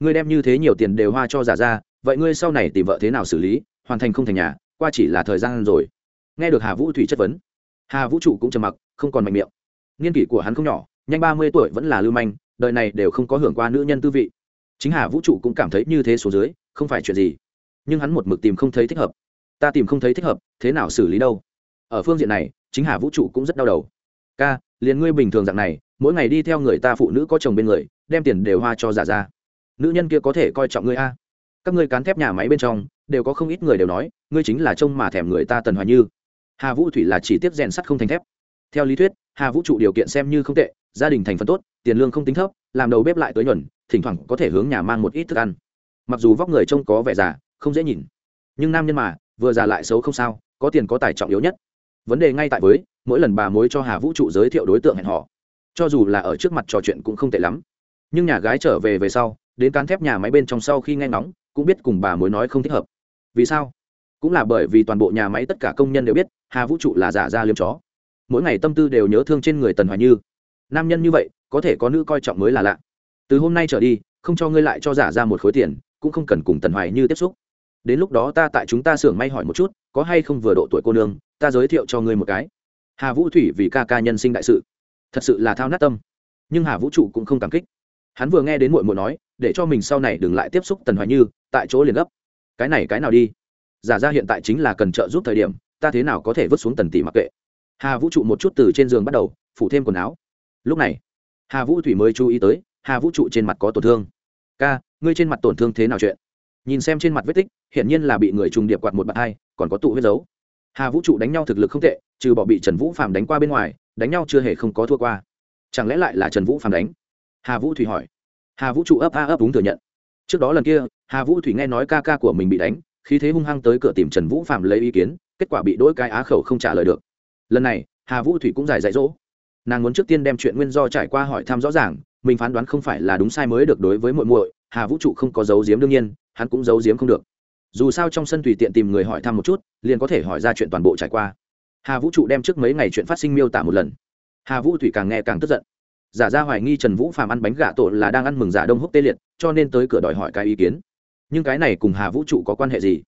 Ngươi đem như thế nhiều tiền đều hoa cho giả ra, vậy ngươi sau này tìm vợ thế nào xử lý, hoàn thành không thành nhà, qua chỉ là thời gian rồi. Nghe được hà vũ thủy chất vấn, hà vũ trụ cũng trầm mặc, không còn mạnh miệng. Niên kỷ của hắn không nhỏ, nhanh ba mươi tuổi vẫn là lưu manh, đời này đều không có hưởng qua nữ nhân tư vị. Chính hà vũ trụ cũng cảm thấy như thế số dưới, không phải chuyện gì. Nhưng hắn một mực tìm không thấy thích hợp. Ta tìm không thấy thích hợp, thế nào xử lý đâu? Ở phương diện này, chính hà vũ trụ cũng rất đau đầu. Ca liền ngươi bình thường dạng này, mỗi ngày đi theo người ta phụ nữ có chồng bên người, đem tiền đều hoa cho giả ra. Nữ nhân kia có thể coi trọng ngươi a. Các ngươi cán thép nhà máy bên trong, đều có không ít người đều nói, ngươi chính là trông mà thèm người ta tần hoài như. Hà vũ thủy là chỉ tiếp rèn sắt không thành thép. Theo lý thuyết, hà vũ trụ điều kiện xem như không tệ, gia đình thành phần tốt, tiền lương không tính thấp, làm đầu bếp lại tới nhuần, thỉnh thoảng có thể hướng nhà mang một ít thức ăn. Mặc dù vóc người trông có vẻ già, không dễ nhìn. Nhưng nam nhân mà, vừa già lại xấu không sao, có tiền có tài trọng yếu nhất vấn đề ngay tại với, mỗi lần bà mối cho hà vũ trụ giới thiệu đối tượng hẹn họ cho dù là ở trước mặt trò chuyện cũng không tệ lắm. Nhưng nhà gái trở về về sau, đến cán thép nhà máy bên trong sau khi nghe ngóng, cũng biết cùng bà mối nói không thích hợp. Vì sao? Cũng là bởi vì toàn bộ nhà máy tất cả công nhân đều biết, hà vũ trụ là giả ra liêm chó. Mỗi ngày tâm tư đều nhớ thương trên người tần hoài như. Nam nhân như vậy, có thể có nữ coi trọng mới là lạ. Từ hôm nay trở đi, không cho ngươi lại cho giả ra một khối tiền, cũng không cần cùng tần hoài như tiếp xúc. Đến lúc đó ta tại chúng ta xưởng may hỏi một chút, có hay không vừa độ tuổi cô nương ta giới thiệu cho ngươi một cái. Hà vũ thủy vì ca ca nhân sinh đại sự. Thật sự là thao nát tâm. Nhưng hà vũ trụ cũng không cảm kích. Hắn vừa nghe đến mội mội nói, để cho mình sau này đừng lại tiếp xúc tần hoài như, tại chỗ liền gấp. Cái này cái nào đi? Giả ra hiện tại chính là cần trợ giúp thời điểm, ta thế nào có thể vứt xuống tần tỷ mặc kệ? Hà vũ trụ một chút từ trên giường bắt đầu, phủ thêm quần áo. Lúc này, hà vũ thủy mới chú ý tới, hà vũ trụ trên mặt có tổn thương. Ca, ngươi trên mặt tổn thương thế nào chuyện? Nhìn xem trên mặt vết tích, hiển nhiên là bị người trùng điệp quạt một bàn hai, còn có tụ huyết dấu hà vũ trụ đánh nhau thực lực không tệ, trừ bỏ bị trần vũ phàm đánh qua bên ngoài, đánh nhau chưa hề không có thua qua. Chẳng lẽ lại là trần vũ phàm đánh? Hà vũ thủy hỏi. Hà vũ trụ ấp a ấp đúng thừa nhận. Trước đó lần kia, hà vũ thủy nghe nói ca ca của mình bị đánh, khí thế hung hăng tới cửa tìm trần vũ phạm lấy ý kiến, kết quả bị đỗi cái á khẩu không trả lời được. Lần này, hà vũ thủy cũng giải dạy dỗ. Nàng muốn trước tiên đem chuyện nguyên do trải qua hỏi thăm rõ ràng, mình phán đoán không phải là đúng sai mới được đối với muội muội, hà vũ trụ không có giấu diếm đương nhiên, hắn cũng giấu giếm không được dù sao trong sân tùy tiện tìm người hỏi thăm một chút, liền có thể hỏi ra chuyện toàn bộ trải qua. Hà vũ trụ đem trước mấy ngày chuyện phát sinh miêu tả một lần. Hà vũ thủy càng nghe càng tức giận. Giả ra hoài nghi trần vũ phàm ăn bánh gà tổ là đang ăn mừng giả đông húc tê liệt, cho nên tới cửa đòi hỏi cái ý kiến. Nhưng cái này cùng hà vũ trụ có quan hệ gì?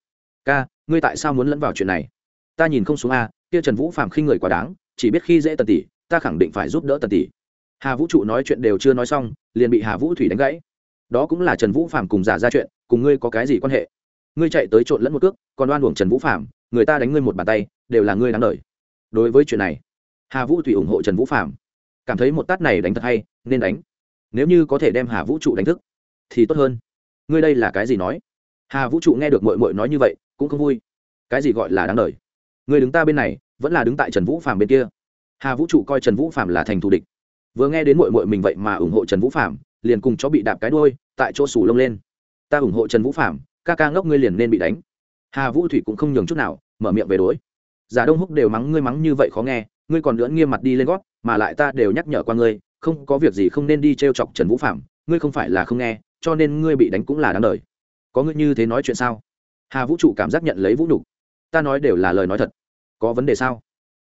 Ca, ngươi tại sao muốn lẫn vào chuyện này? Ta nhìn không xuống a, kia trần vũ phàm khinh người quá đáng, chỉ biết khi dễ tần tỷ, ta khẳng định phải giúp đỡ tần tỷ. Hà vũ trụ nói chuyện đều chưa nói xong, liền bị hà vũ thủy đánh gãy. Đó cũng là trần vũ phàm cùng giả ra chuyện, cùng ngươi có cái gì quan hệ? Ngươi chạy tới trộn lẫn một cước còn đoan uổng trần vũ Phạm, người ta đánh ngươi một bàn tay đều là ngươi đáng lời đối với chuyện này hà vũ thủy ủng hộ trần vũ Phạm, cảm thấy một tát này đánh thật hay nên đánh. Nếu như có thể đem hà vũ trụ đánh thức thì tốt hơn. Ngươi đây là cái gì nói? Hà vũ trụ nghe được mội mội nói như vậy cũng không vui. Cái gì gọi là đáng lời người đứng ta bên này vẫn là đứng tại trần vũ Phạm bên kia. Hà vũ trụ coi trần vũ Phạm là thành thù địch. Vừa nghe đến mội mội mình vậy mà ủng hộ trần vũ Phạm, liền cùng chó bị đạp cái đôi tại chỗ sủ lông lên. Ta ủng hộ trần vũ Phạm ca ca ngốc ngươi liền nên bị đánh. Hà vũ thủy cũng không nhường chút nào, mở miệng về đối. Giả đông húc đều mắng ngươi mắng như vậy khó nghe, ngươi còn lưỡn nghiêm mặt đi lên gót, mà lại ta đều nhắc nhở qua ngươi, không có việc gì không nên đi t r e o chọc trần vũ phạm, ngươi không phải là không nghe, cho nên ngươi bị đánh cũng là đáng đời. Có ngươi như thế nói chuyện sao? Hà vũ trụ cảm giác nhận lấy vũ nhục. Ta nói đều là lời nói thật. Có vấn đề sao?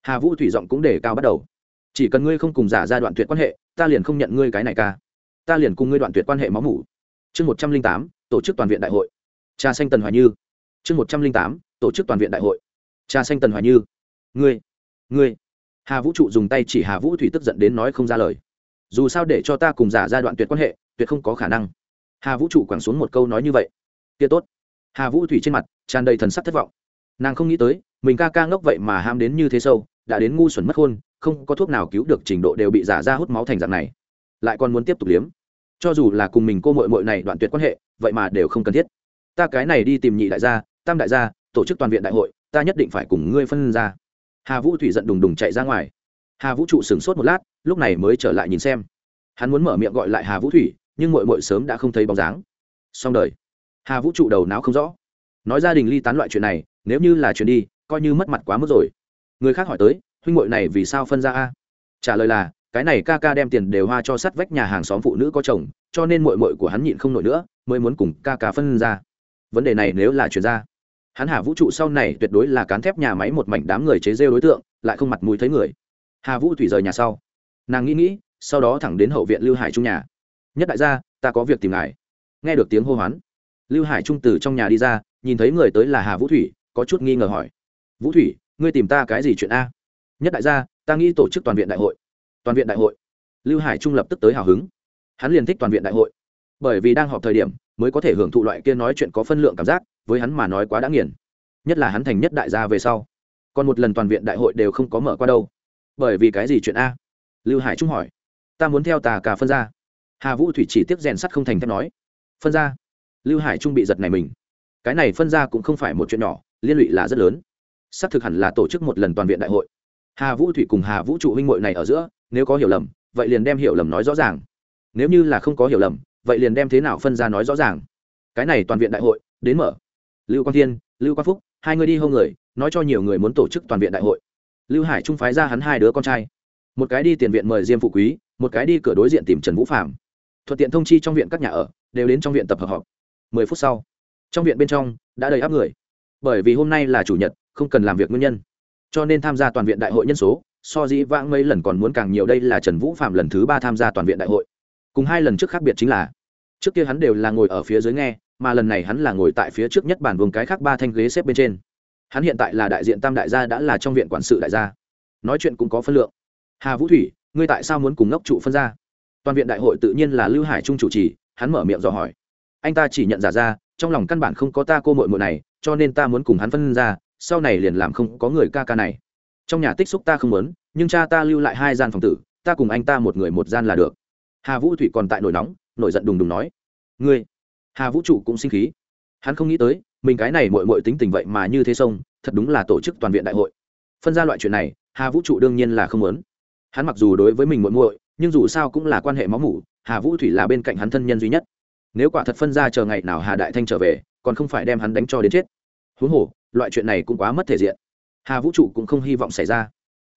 Hà vũ thủy giọng cũng đề cao bắt đầu. Chỉ cần ngươi không cùng giả ra đoạn tuyệt quan hệ, ta liền không nhận ngươi cái này ca. Ta liền cùng ngươi đoạn tuyệt quan hệ máu mủ. Chương một trăm linh tám, tổ chức toàn viện đại hội trà xanh tần hoài như. Chương một trăm linh tám tổ chức toàn viện đại hội. Trà xanh tần hoài như. Ngươi ngươi. Hà vũ trụ dùng tay chỉ hà vũ thủy tức giận đến nói không ra lời. Dù sao để cho ta cùng giả ra đoạn tuyệt quan hệ tuyệt không có khả năng. Hà vũ trụ quẳng xuống một câu nói như vậy. Kia tốt. Hà vũ thủy trên mặt tràn đầy thần sắc thất vọng. Nàng không nghĩ tới mình ca ca ngốc vậy mà ham đến như thế sâu đã đến ngu xuẩn mất hôn, không có thuốc nào cứu được trình độ đều bị giả ra hút máu thành dạng này. Lại còn muốn tiếp tục liếm. Cho dù là cùng mình cô mội mội này đoạn tuyệt quan hệ vậy mà đều không cần thiết ta cái này đi tìm nhị đại gia, tam đại gia, tổ chức toàn viện đại hội, ta nhất định phải cùng ngươi phân ra. Hà vũ thủy giận đùng đùng chạy ra ngoài. Hà vũ trụ sửng sốt một lát, lúc này mới trở lại nhìn xem. Hắn muốn mở miệng gọi lại hà vũ thủy, nhưng mội mội sớm đã không thấy bóng dáng. Xong đời. Hà vũ trụ đầu não không rõ. Nói gia đình ly tán loại chuyện này, nếu như là chuyện đi, coi như mất mặt quá mức rồi. Người khác hỏi tới, huynh mội này vì sao phân ra a? Trả lời là, cái này ca ca đem tiền đều hoa cho sắt vách nhà hàng xóm phụ nữ có chồng, cho nên mội mội của hắn nhịn không nổi nữa, mới muốn cùng ca ca phân ra vấn đề này nếu là chuyển ra, hắn hà vũ trụ sau này tuyệt đối là cán thép nhà máy một mảnh đám người chế rêu đối tượng, lại không mặt mũi thấy người. Hà vũ thủy rời nhà sau. Nàng nghĩ nghĩ, sau đó thẳng đến hậu viện lưu hải trung nhà. Nhất đại gia, ta có việc tìm ngài. Nghe được tiếng hô hoán, lưu hải trung từ trong nhà đi ra, nhìn thấy người tới là hà vũ thủy, có chút nghi ngờ hỏi. Vũ thủy, ngươi tìm ta cái gì chuyện a? Nhất đại gia, ta nghĩ tổ chức toàn viện đại hội. Toàn viện đại hội? Lưu hải trung lập tức tới hào hứng. Hắn liền thích toàn viện đại hội, bởi vì đang họp thời điểm mới có thể hưởng thụ loại kia nói chuyện có phân lượng cảm giác, với hắn mà nói quá đã nghiền. Nhất là hắn thành nhất đại gia về sau. Còn một lần toàn viện đại hội đều không có mở qua đâu. Bởi vì cái gì chuyện a? Lưu hải trung hỏi. Ta muốn theo tà cả phân ra. Hà vũ thủy chỉ tiếp rèn sắt không thành thép nói. Phân ra. Lưu hải trung bị giật này mình. Cái này phân ra cũng không phải một chuyện nhỏ, liên lụy là rất lớn. Xác thực hẳn là tổ chức một lần toàn viện đại hội. Hà vũ thủy cùng hà vũ trụ huynh hội này ở giữa, nếu có hiểu lầm, vậy liền đem hiểu lầm nói rõ ràng. Nếu như là không có hiểu lầm vậy liền đem thế nào phân ra nói rõ ràng. Cái này toàn viện đại hội, đến mở. Lưu quang thiên, lưu quang phúc, hai người đi hô người, nói cho nhiều người muốn tổ chức toàn viện đại hội. Lưu hải trung phái ra hắn hai đứa con trai. Một cái đi tiền viện mời diêm phụ quý, một cái đi cửa đối diện tìm trần vũ phạm thuận tiện thông chi trong viện các nhà ở, đều đến trong viện tập hợp họp. Mười phút sau, trong viện bên trong đã đầy áp người. Bởi vì hôm nay là chủ nhật, không cần làm việc nguyên nhân. Cho nên tham gia toàn viện đại hội nhân số, so dĩ vãng mấy lần còn muốn càng nhiều đây là trần vũ phạm lần thứ ba tham gia toàn viện đại hội cùng hai lần trước khác biệt chính là, trước kia hắn đều là ngồi ở phía dưới nghe, mà lần này hắn là ngồi tại phía trước nhất bàn vùng cái khác ba thanh ghế xếp bên trên. Hắn hiện tại là đại diện tam đại gia đã là trong viện quản sự đại gia. Nói chuyện cũng có phân lượng. Hà vũ thủy, ngươi tại sao muốn cùng ngốc trụ phân ra? Toàn viện đại hội tự nhiên là lưu hải trung chủ trì, hắn mở miệng dò hỏi. Anh ta chỉ nhận giả ra, trong lòng căn bản không có ta cô mội mội này, cho nên ta muốn cùng hắn phân ra, sau này liền làm không có người ca ca này. Trong nhà tích xúc ta không muốn, nhưng cha ta lưu lại hai gian phòng tử, ta cùng anh ta một người một gian là được hà vũ thủy còn tại nổi nóng, nổi giận đùng đùng nói, ngươi, hà vũ trụ cũng sinh khí. Hắn không nghĩ tới, mình cái này mội mội tính tình vậy mà như thế sông, thật đúng là tổ chức toàn viện đại hội. Phân ra loại chuyện này, hà vũ trụ đương nhiên là không muốn. Hắn mặc dù đối với mình muội muội, nhưng dù sao cũng là quan hệ máu mủ, hà vũ thủy là bên cạnh hắn thân nhân duy nhất. Nếu quả thật phân ra chờ ngày nào hà đại thanh trở về, còn không phải đem hắn đánh cho đến chết. Huống hồ, loại chuyện này cũng quá mất thể diện. Hà vũ trụ cũng không hy vọng xảy ra.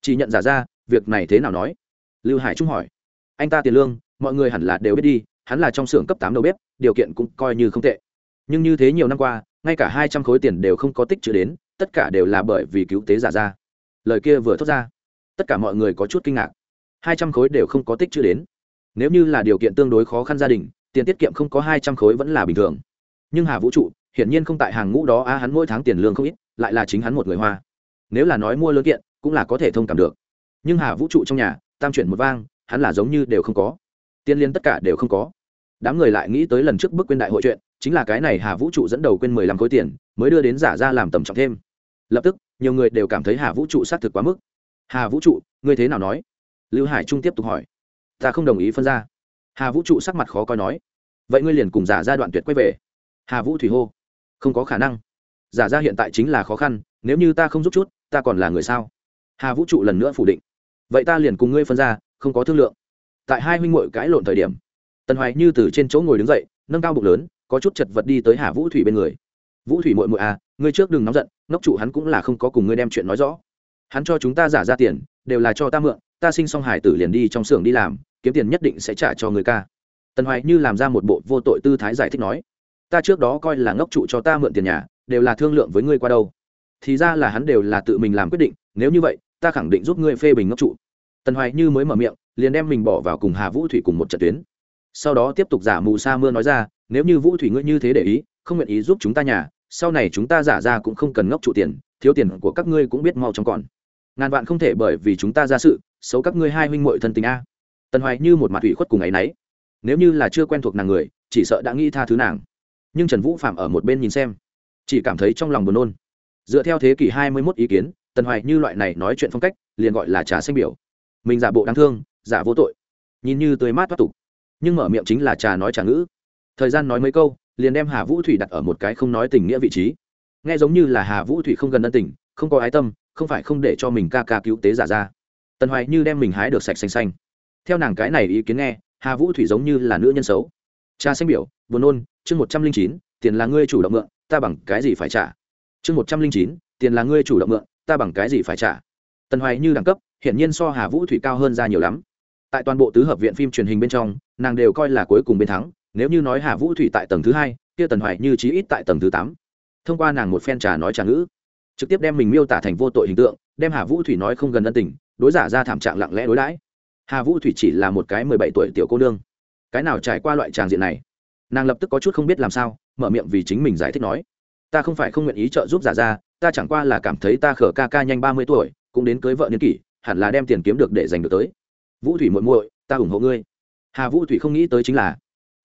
Chỉ nhận giả ra, việc này thế nào nói? Lưu hải trung hỏi. Anh ta tiền lương mọi người hẳn là đều biết đi, hắn là trong xưởng cấp tám đầu bếp, điều kiện cũng coi như không tệ. Nhưng như thế nhiều năm qua, ngay cả hai trăm khối tiền đều không có tích chữ đến, tất cả đều là bởi vì cứu tế giả ra. Lời kia vừa thốt ra, tất cả mọi người có chút kinh ngạc. Hai trăm khối đều không có tích chữ đến. Nếu như là điều kiện tương đối khó khăn gia đình, tiền tiết kiệm không có hai trăm khối vẫn là bình thường. Nhưng hà vũ trụ, hiển nhiên không tại hàng ngũ đó á hắn mỗi tháng tiền lương không ít, lại là chính hắn một người hoa. Nếu là nói mua lớn kiện, cũng là có thể thông cảm được. Nhưng hà vũ trụ trong nhà, tam chuyển một vang, hắn là giống như đều không có tiên liên tất cả đều không có. Đám người lại nghĩ tới lần trước bước quên đại hội chuyện, chính là cái này hà vũ trụ dẫn đầu quên mười lăm khối tiền, mới đưa đến giả ra làm tầm trọng thêm. Lập tức, nhiều người đều cảm thấy hà vũ trụ xác thực quá mức. Hà vũ trụ, ngươi thế nào nói? Lưu hải trung tiếp tục hỏi. Ta không đồng ý phân ra. Hà vũ trụ sắc mặt khó coi nói. Vậy ngươi liền cùng giả ra đoạn tuyệt quay về. Hà vũ thủy hô. Không có khả năng. Giả ra hiện tại chính là khó khăn, nếu như ta không giúp chút, ta còn là người sao? Hà vũ trụ lần nữa phủ định. Vậy ta liền cùng ngươi phân ra, không có thương lượng tại hai huynh muội cãi lộn thời điểm. Tần hoài như từ trên chỗ ngồi đứng dậy, nâng cao bụng lớn, có chút chật vật đi tới hà vũ thủy bên người. Vũ thủy muội muội à ngươi trước đừng nóng giận, ngốc trụ hắn cũng là không có cùng ngươi đem chuyện nói rõ. Hắn cho chúng ta giả ra tiền, đều là cho ta mượn, ta sinh xong hải tử liền đi trong xưởng đi làm, kiếm tiền nhất định sẽ trả cho người ca. Tần hoài như làm ra một bộ vô tội tư thái giải thích nói, ta trước đó coi là ngốc trụ cho ta mượn tiền nhà, đều là thương lượng với ngươi qua đâu. Thì ra là hắn đều là tự mình làm quyết định, nếu như vậy, ta khẳng định giúp ngươi phê bình ngốc trụ tần hoài như mới mở miệng, liền đem mình bỏ vào cùng hà vũ thủy cùng một trận tuyến. Sau đó tiếp tục giả mù sa mưa nói ra, nếu như vũ thủy ngươi như thế để ý, không nguyện ý giúp chúng ta nhà, sau này chúng ta giả ra cũng không cần ngốc trụ tiền, thiếu tiền của các ngươi cũng biết mau trong còn. Ngàn vạn không thể bởi vì chúng ta ra sự, xấu các ngươi hai huynh muội thân tình a. Tần hoài như một mặt ủy khuất cùng ấ y n ấ y nếu như là chưa quen thuộc nàng người, chỉ sợ đã nghĩ tha thứ nàng. Nhưng trần vũ phạm ở một bên nhìn xem, chỉ cảm thấy trong lòng buồn nôn. Dựa theo thế kỷ hai mươi mốt ý kiến, tần hoài như loại này nói chuyện phong cách, liền gọi là trà xanh biểu mình giả bộ đáng thương, giả vô tội. Nhìn như tươi mát thoát tục, nhưng mở miệng chính là trà nói trà ngữ. Thời gian nói mấy câu, liền đem hà vũ thủy đặt ở một cái không nói tình nghĩa vị trí. Nghe giống như là hà vũ thủy không gần ân tình, không có ái tâm, không phải không để cho mình ca ca cứu tế giả ra. Tần hoài như đem mình hái được sạch xanh xanh. Theo nàng cái này ý kiến nghe, hà vũ thủy giống như là nữ nhân xấu. Cha xanh biểu, buồn nôn, chương một trăm linh chín, tiền là ngươi chủ động mượn, ta bằng cái gì phải trả? Chương một trăm linh chín, tiền là ngươi chủ động mượn, ta bằng cái gì phải trả? Tần hoài như đẳng cấp hiển nhiên so hà vũ thủy cao hơn ra nhiều lắm. Tại toàn bộ tứ hợp viện phim truyền hình bên trong, nàng đều coi là cuối cùng bên thắng, nếu như nói hà vũ thủy tại tầng thứ hai, kia tần hoài như chí ít tại tầng thứ tám. Thông qua nàng một phen trà nói trà ngữ, trực tiếp đem mình miêu tả thành vô tội hình tượng, đem hà vũ thủy nói không gần ân tình, đối giả ra thảm trạng lặng lẽ đối đãi. Hà vũ thủy chỉ là một cái mười bảy tuổi tiểu cô nương. Cái nào trải qua loại tràng diện này? Nàng lập tức có chút không biết làm sao, mở miệng vì chính mình giải thích nói, ta không phải không nguyện ý trợ giúp giả ra, ta chẳng qua là cảm thấy ta khở ca ca nhanh ba mươi tuổi, cũng đến cưới vợ niên kỷ hẳn là đem tiền kiếm được để giành được tới. Vũ thủy muội muội, ta ủng hộ ngươi. Hà vũ thủy không nghĩ tới chính là,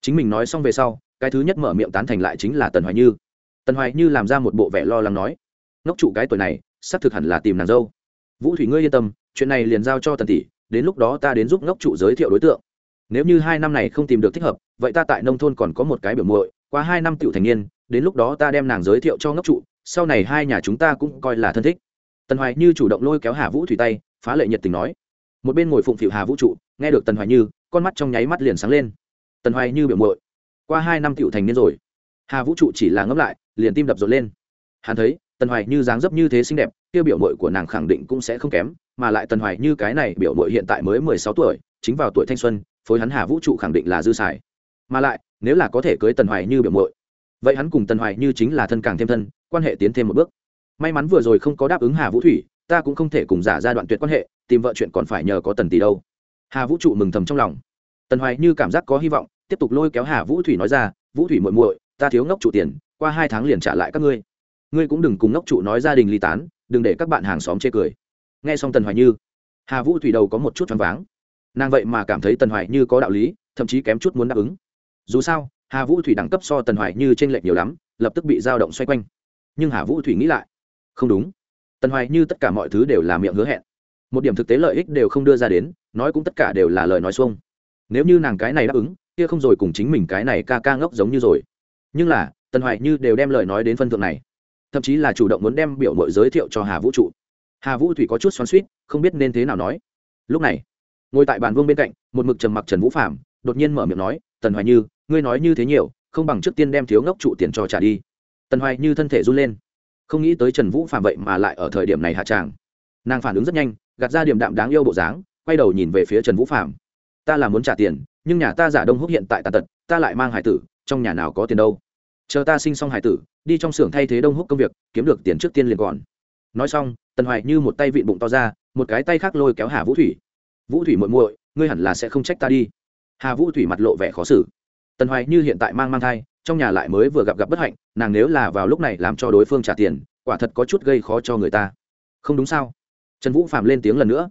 chính mình nói xong về sau, cái thứ nhất mở miệng tán thành lại chính là tần hoài như. Tần hoài như làm ra một bộ vẻ lo lắng nói, ngốc trụ cái tuổi này, xác thực hẳn là tìm nàng dâu. Vũ thủy ngươi yên tâm, chuyện này liền giao cho tần tỷ, đến lúc đó ta đến giúp ngốc trụ giới thiệu đối tượng. Nếu như hai năm này không tìm được thích hợp, vậy ta tại nông thôn còn có một cái biểu muội, qua hai năm tiểu thành niên, đến lúc đó ta đem nàng giới thiệu cho ngốc trụ, sau này hai nhà chúng ta cũng coi là thân thích tần hoài như chủ động lôi kéo hà vũ thủy tay, phá lệ nhiệt tình nói. Một bên ngồi phụng phịu hà vũ trụ, nghe được tần hoài như, con mắt trong nháy mắt liền sáng lên. Tần hoài như biểu mội qua hai năm cựu thành niên rồi. Hà vũ trụ chỉ là ngẫm lại, liền tim đập rộn lên. Hắn thấy, tần hoài như dáng dấp như thế xinh đẹp tiêu biểu mội của nàng khẳng định cũng sẽ không kém, mà lại tần hoài như cái này biểu mội hiện tại mới mười sáu tuổi, chính vào tuổi thanh xuân, phối hắn hà vũ trụ khẳng định là dư xài. Mà lại, nếu là có thể cưới tần hoài như biểu mội vậy hắn cùng tần hoài như chính là thân càng thêm thân, quan hệ tiến thêm một bước may mắn vừa rồi không có đáp ứng hà vũ thủy, ta cũng không thể cùng giả ra đoạn tuyệt quan hệ, tìm vợ chuyện còn phải nhờ có tần tỷ đâu. Hà vũ trụ mừng thầm trong lòng. Tần hoài như cảm giác có hy vọng, tiếp tục lôi kéo hà vũ thủy nói ra, vũ thủy muội muội, ta thiếu ngốc trụ tiền, qua hai tháng liền trả lại các ngươi. Ngươi cũng đừng cùng ngốc trụ nói gia đình ly tán, đừng để các bạn hàng xóm chê cười. Nghe xong tần hoài như, hà vũ thủy đầu có một chút choáng váng. Nàng vậy mà cảm thấy tần hoài như có đạo lý, thậm chí kém chút muốn đáp ứng. Dù sao, hà vũ thủy đẳng cấp so tần hoài như t r ê n lệch nhiều lắm, lập tức bị dao động xoay quanh. Nhưng hà vũ thủy nghĩ lại không đúng. Tần hoài như tất cả mọi thứ đều là miệng hứa hẹn. Một điểm thực tế lợi ích đều không đưa ra đến, nói cũng tất cả đều là lời nói xuông. Nếu như nàng cái này đáp ứng, kia không rồi cùng chính mình cái này ca ca ngốc giống như rồi. Nhưng là, tần hoài như đều đem lời nói đến phân thượng này. Thậm chí là chủ động muốn đem biểu mội giới thiệu cho hà vũ trụ. Hà vũ thủy có chút xoắn suýt không biết nên thế nào nói. Lúc này, ngồi tại bàn vương bên cạnh, một mực trầm mặc trần vũ phạm đột nhiên mở miệng nói, tần hoài như, ngươi nói như thế nhiều, không bằng trước tiên đem thiếu ngốc trụ tiền cho trả đi. Tần hoài như thân thể run lên không nghĩ tới trần vũ phạm vậy mà lại ở thời điểm này hạ tràng nàng phản ứng rất nhanh gạt ra điểm đạm đáng yêu bộ dáng quay đầu nhìn về phía trần vũ phạm ta là muốn trả tiền nhưng nhà ta giả đông húc hiện tại tàn tật ta lại mang hải tử trong nhà nào có tiền đâu chờ ta sinh xong hải tử đi trong xưởng thay thế đông húc công việc kiếm được tiền trước tiên liền còn nói xong tần hoài như một tay vịn bụng to ra một cái tay khác lôi kéo hà vũ thủy vũ thủy muội muội ngươi hẳn là sẽ không trách ta đi hà vũ thủy mặt lộ vẻ khó xử tần hoài như hiện tại mang mang thai trong nhà lại mới vừa gặp gặp bất hạnh, nàng nếu là vào lúc này làm cho đối phương trả tiền, quả thật có chút gây khó cho người ta. Không đúng sao? Trần vũ phạm lên tiếng lần nữa.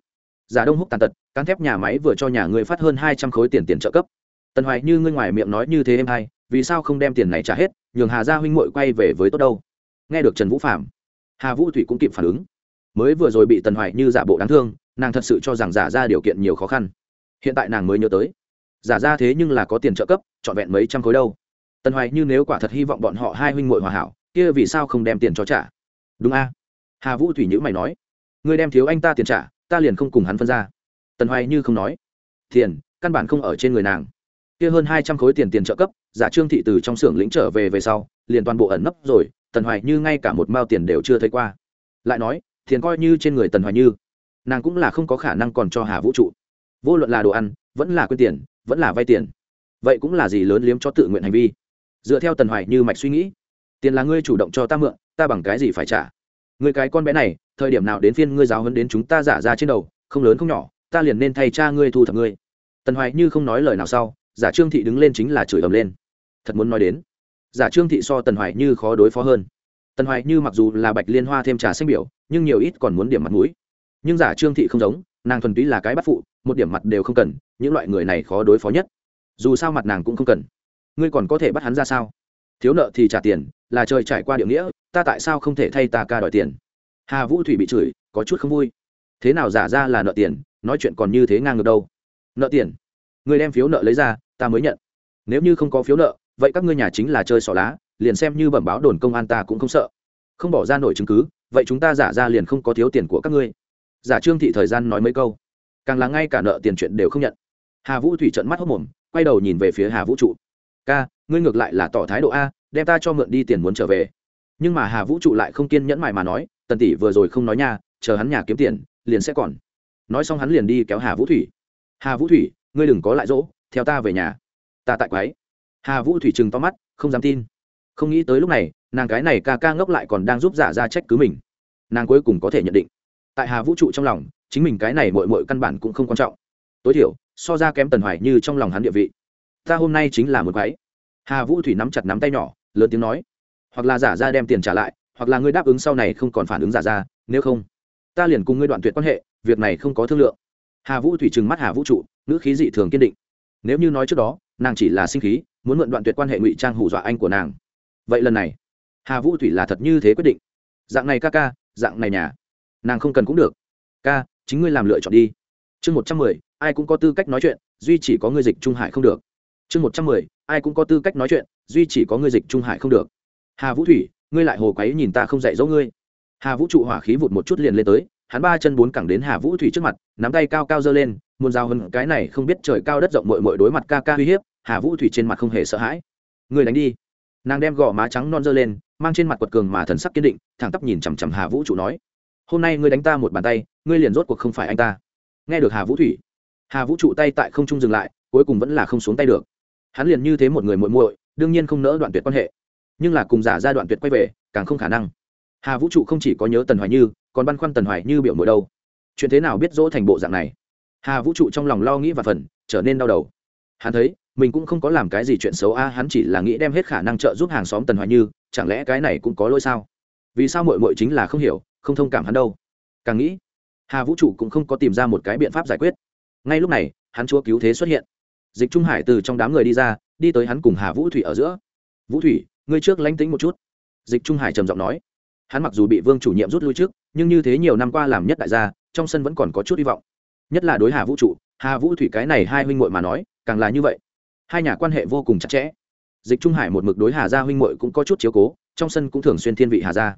Giả đông húc tàn tật, cán thép nhà máy vừa cho nhà ngươi phát hơn hai trăm khối tiền tiền trợ cấp. Tần hoài như ngươi ngoài miệng nói như thế em hay, vì sao không đem tiền này trả hết, nhường hà gia huynh Mội quay về với tốt đâu? Nghe được trần vũ phạm hà vũ thủy cũng kịp phản ứng. Mới vừa rồi bị tần hoài như giả bộ đáng thương, nàng thật sự cho rằng giả ra điều kiện nhiều khó khăn. Hiện tại nàng mới nhớ tới. Giả ra thế nhưng là có tiền trợ cấp, trọn vẹn mấy trăm khối đâu tần hoài như nếu quả thật hy vọng bọn họ hai huynh muội hòa hảo, kia vì sao không đem tiền cho trả? Đúng a. Hà vũ thủy nhữ mày nói, ngươi đem thiếu anh ta tiền trả, ta liền không cùng hắn phân ra. Tần hoài như không nói, tiền, căn bản không ở trên người nàng. Kia hơn hai trăm khối tiền tiền trợ cấp, giả trương thị từ trong xưởng lĩnh trở về về sau, liền toàn bộ ẩn nấp rồi, tần hoài như ngay cả một mao tiền đều chưa thấy qua. Lại nói, tiền coi như trên người tần hoài như, nàng cũng là không có khả năng còn cho hà vũ trụ. Vô luận là đồ ăn, vẫn là quyên tiền, vẫn là vay tiền. Vậy cũng là gì lớn liếm cho tự nguyện hành vi dựa theo tần hoài như mạch suy nghĩ. Tiền là ngươi chủ động cho ta mượn, ta bằng cái gì phải trả? Người cái con bé này, thời điểm nào đến phiên ngươi giáo hấn đến chúng ta giả ra trên đầu, không lớn không nhỏ, ta liền nên thay cha ngươi thu thập ngươi. Tần hoài như không nói lời nào sau, giả trương thị đứng lên chính là chửi ầm lên. Thật muốn nói đến, giả trương thị so tần hoài như khó đối phó hơn. Tần hoài như mặc dù là bạch liên hoa thêm trà xanh biểu, nhưng nhiều ít còn muốn điểm mặt mũi. Nhưng giả trương thị không giống, nàng thuần túy là cái bắt phụ, một điểm mặt đều không cần, những loại người này khó đối phó nhất. Dù sao mặt nàng cũng không cần ngươi còn có thể bắt hắn ra sao? Thiếu nợ thì trả tiền, là trời trải qua địa nghĩa, ta tại sao không thể thay ta ca đòi tiền? Hà vũ thủy bị chửi, có chút không vui. Thế nào giả ra là nợ tiền, nói chuyện còn như thế ngang ngược đâu. Nợ tiền? Người đem phiếu nợ lấy ra, ta mới nhận. Nếu như không có phiếu nợ, vậy các ngươi nhà chính là chơi xỏ lá, liền xem như bẩm báo đồn công an ta cũng không sợ. Không bỏ ra nổi chứng cứ, vậy chúng ta giả ra liền không có thiếu tiền của các ngươi. Giả trương thị thời gian nói mấy câu. Càng là ngay cả nợ tiền chuyện đều không nhận. Hà vũ thủy trận mắt hốc mồm, quay đầu nhìn về phía hà vũ trụ ca, ngươi ngược lại là tỏ thái độ a, đem ta cho mượn đi tiền muốn trở về. Nhưng mà hà vũ trụ lại không kiên nhẫn mài mà nói, tần tỷ vừa rồi không nói nha, chờ hắn nhà kiếm tiền, liền sẽ còn. Nói xong hắn liền đi kéo hà vũ thủy. Hà vũ thủy, ngươi đừng có lại dỗ, theo ta về nhà. Ta tại quái. Hà vũ thủy chừng to mắt, không dám tin. Không nghĩ tới lúc này, nàng cái này ca ca ngốc lại còn đang giúp giả ra trách cứ mình. Nàng cuối cùng có thể nhận định. Tại hà vũ trụ trong lòng, chính mình cái này mội mội căn bản cũng không quan trọng. Tối thiểu, so ra kém tần hoài như trong lòng hắn địa vị ta hôm nay chính là một quái. Hà vũ thủy nắm chặt nắm tay nhỏ, lớn tiếng nói. Hoặc là giả ra đem tiền trả lại, hoặc là ngươi đáp ứng sau này không còn phản ứng giả ra, nếu không, ta liền cùng ngươi đoạn tuyệt quan hệ, việc này không có thương lượng. Hà vũ thủy trừng mắt hà vũ trụ nữ khí dị thường kiên định. Nếu như nói trước đó, nàng chỉ là sinh khí, muốn mượn đoạn tuyệt quan hệ ngụy trang hù dọa anh của nàng. Vậy lần này, hà vũ thủy là thật như thế quyết định. Dạng này ca ca, dạng này nhà, nàng không cần cũng được. Ca, chính ngươi làm lựa chọn đi. Chương một trăm mười, ai cũng có tư cách nói chuyện, duy chỉ có ngươi dịch trung hải không được chương một trăm mười, ai cũng có tư cách nói chuyện, duy chỉ có ngươi dịch trung hải không được. Hà vũ thủy, ngươi lại hồ quấy nhìn ta không dạy dỗ ngươi. Hà vũ trụ hỏa khí vụt một chút liền lên tới, hắn ba chân bốn cẳng đến hà vũ thủy trước mặt, nắm tay cao cao giơ lên, muốn dao hơn, cái này không biết trời cao đất rộng mội mội đối mặt ca ca uy hiếp, hà vũ thủy trên mặt không hề sợ hãi. Người đánh đi. Nàng đem gò má trắng non giơ lên, mang trên mặt quật cường mà thần sắc kiên định, thẳng tắp nhìn chằm chằm hà vũ trụ nói, hôm nay ngươi đánh ta một bàn tay, ngươi liền rốt cuộc không phải anh ta. Nghe được hà vũ thủy, hà vũ trụ tay tại không trung dừng lại, cuối cùng vẫn là không xuống tay được hắn liền như thế một người muội muội, đương nhiên không nỡ đoạn tuyệt quan hệ. Nhưng là cùng giả ra đoạn tuyệt quay về, càng không khả năng. Hà vũ trụ không chỉ có nhớ tần hoài như, còn băn khoăn tần hoài như biểu mội đâu. Chuyện thế nào biết dỗ thành bộ dạng này? Hà vũ trụ trong lòng lo nghĩ và phần, trở nên đau đầu. Hắn thấy, mình cũng không có làm cái gì chuyện xấu a, hắn chỉ là nghĩ đem hết khả năng trợ giúp hàng xóm tần hoài như, chẳng lẽ cái này cũng có lỗi sao? Vì sao mội mội chính là không hiểu, không thông cảm hắn đâu? Càng nghĩ, hà vũ trụ cũng không có tìm ra một cái biện pháp giải quyết. Ngay lúc này, hắn chúa cứu thế xuất hiện dịch trung hải từ trong đám người đi ra, đi tới hắn cùng hà vũ thủy ở giữa. Vũ thủy, ngươi trước lánh tính một chút. Dịch trung hải trầm giọng nói. Hắn mặc dù bị vương chủ nhiệm rút lui trước, nhưng như thế nhiều năm qua làm nhất đại gia, trong sân vẫn còn có chút hy vọng. Nhất là đối hà vũ trụ, hà vũ thủy cái này hai huynh muội mà nói, càng là như vậy. Hai nhà quan hệ vô cùng chặt chẽ. Dịch trung hải một mực đối hà gia huynh muội cũng có chút chiếu cố, trong sân cũng thường xuyên thiên vị hà gia.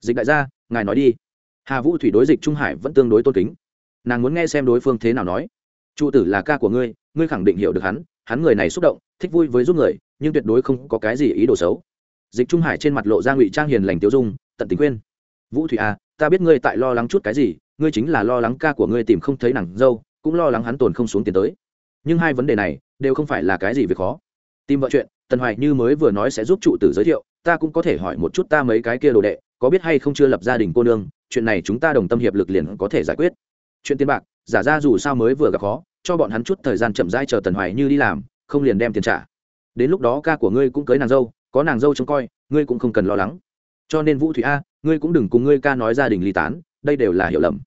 Dịch đại gia, ngài nói đi. Hà vũ thủy đối dịch trung hải vẫn tương đối tôn kính. Nàng muốn nghe xem đối phương thế nào nói. Trụ tử là ca của ngươi ngươi khẳng định hiểu được hắn hắn người này xúc động, thích vui với giúp người, nhưng tuyệt đối không có cái gì ý đồ xấu. Dịch trung hải trên mặt lộ ra ngụy trang hiền lành tiêu dung, tận tình khuyên. Vũ thủy à ta biết ngươi tại lo lắng chút cái gì, ngươi chính là lo lắng ca của ngươi tìm không thấy nàng dâu, cũng lo lắng hắn tồn không xuống tiền tới. Nhưng hai vấn đề này, đều không phải là cái gì việc khó. Tìm vợ chuyện, tần hoài như mới vừa nói sẽ giúp trụ tử giới thiệu, ta cũng có thể hỏi một chút ta mấy cái kia đồ đệ, có biết hay không chưa lập gia đình cô nương, chuyện này chúng ta đồng tâm hiệp lực liền có thể giải quyết. Chuyện tiền bạc, giả ra dù sao mới vừa gặp khó cho bọn hắn chút thời gian chậm rãi chờ tần hoài như đi làm, không liền đem tiền trả. Đến lúc đó ca của ngươi cũng cưới nàng dâu, có nàng dâu trông coi, ngươi cũng không cần lo lắng. Cho nên vũ thủy a, ngươi cũng đừng cùng ngươi ca nói gia đình ly tán, đây đều là hiểu lầm.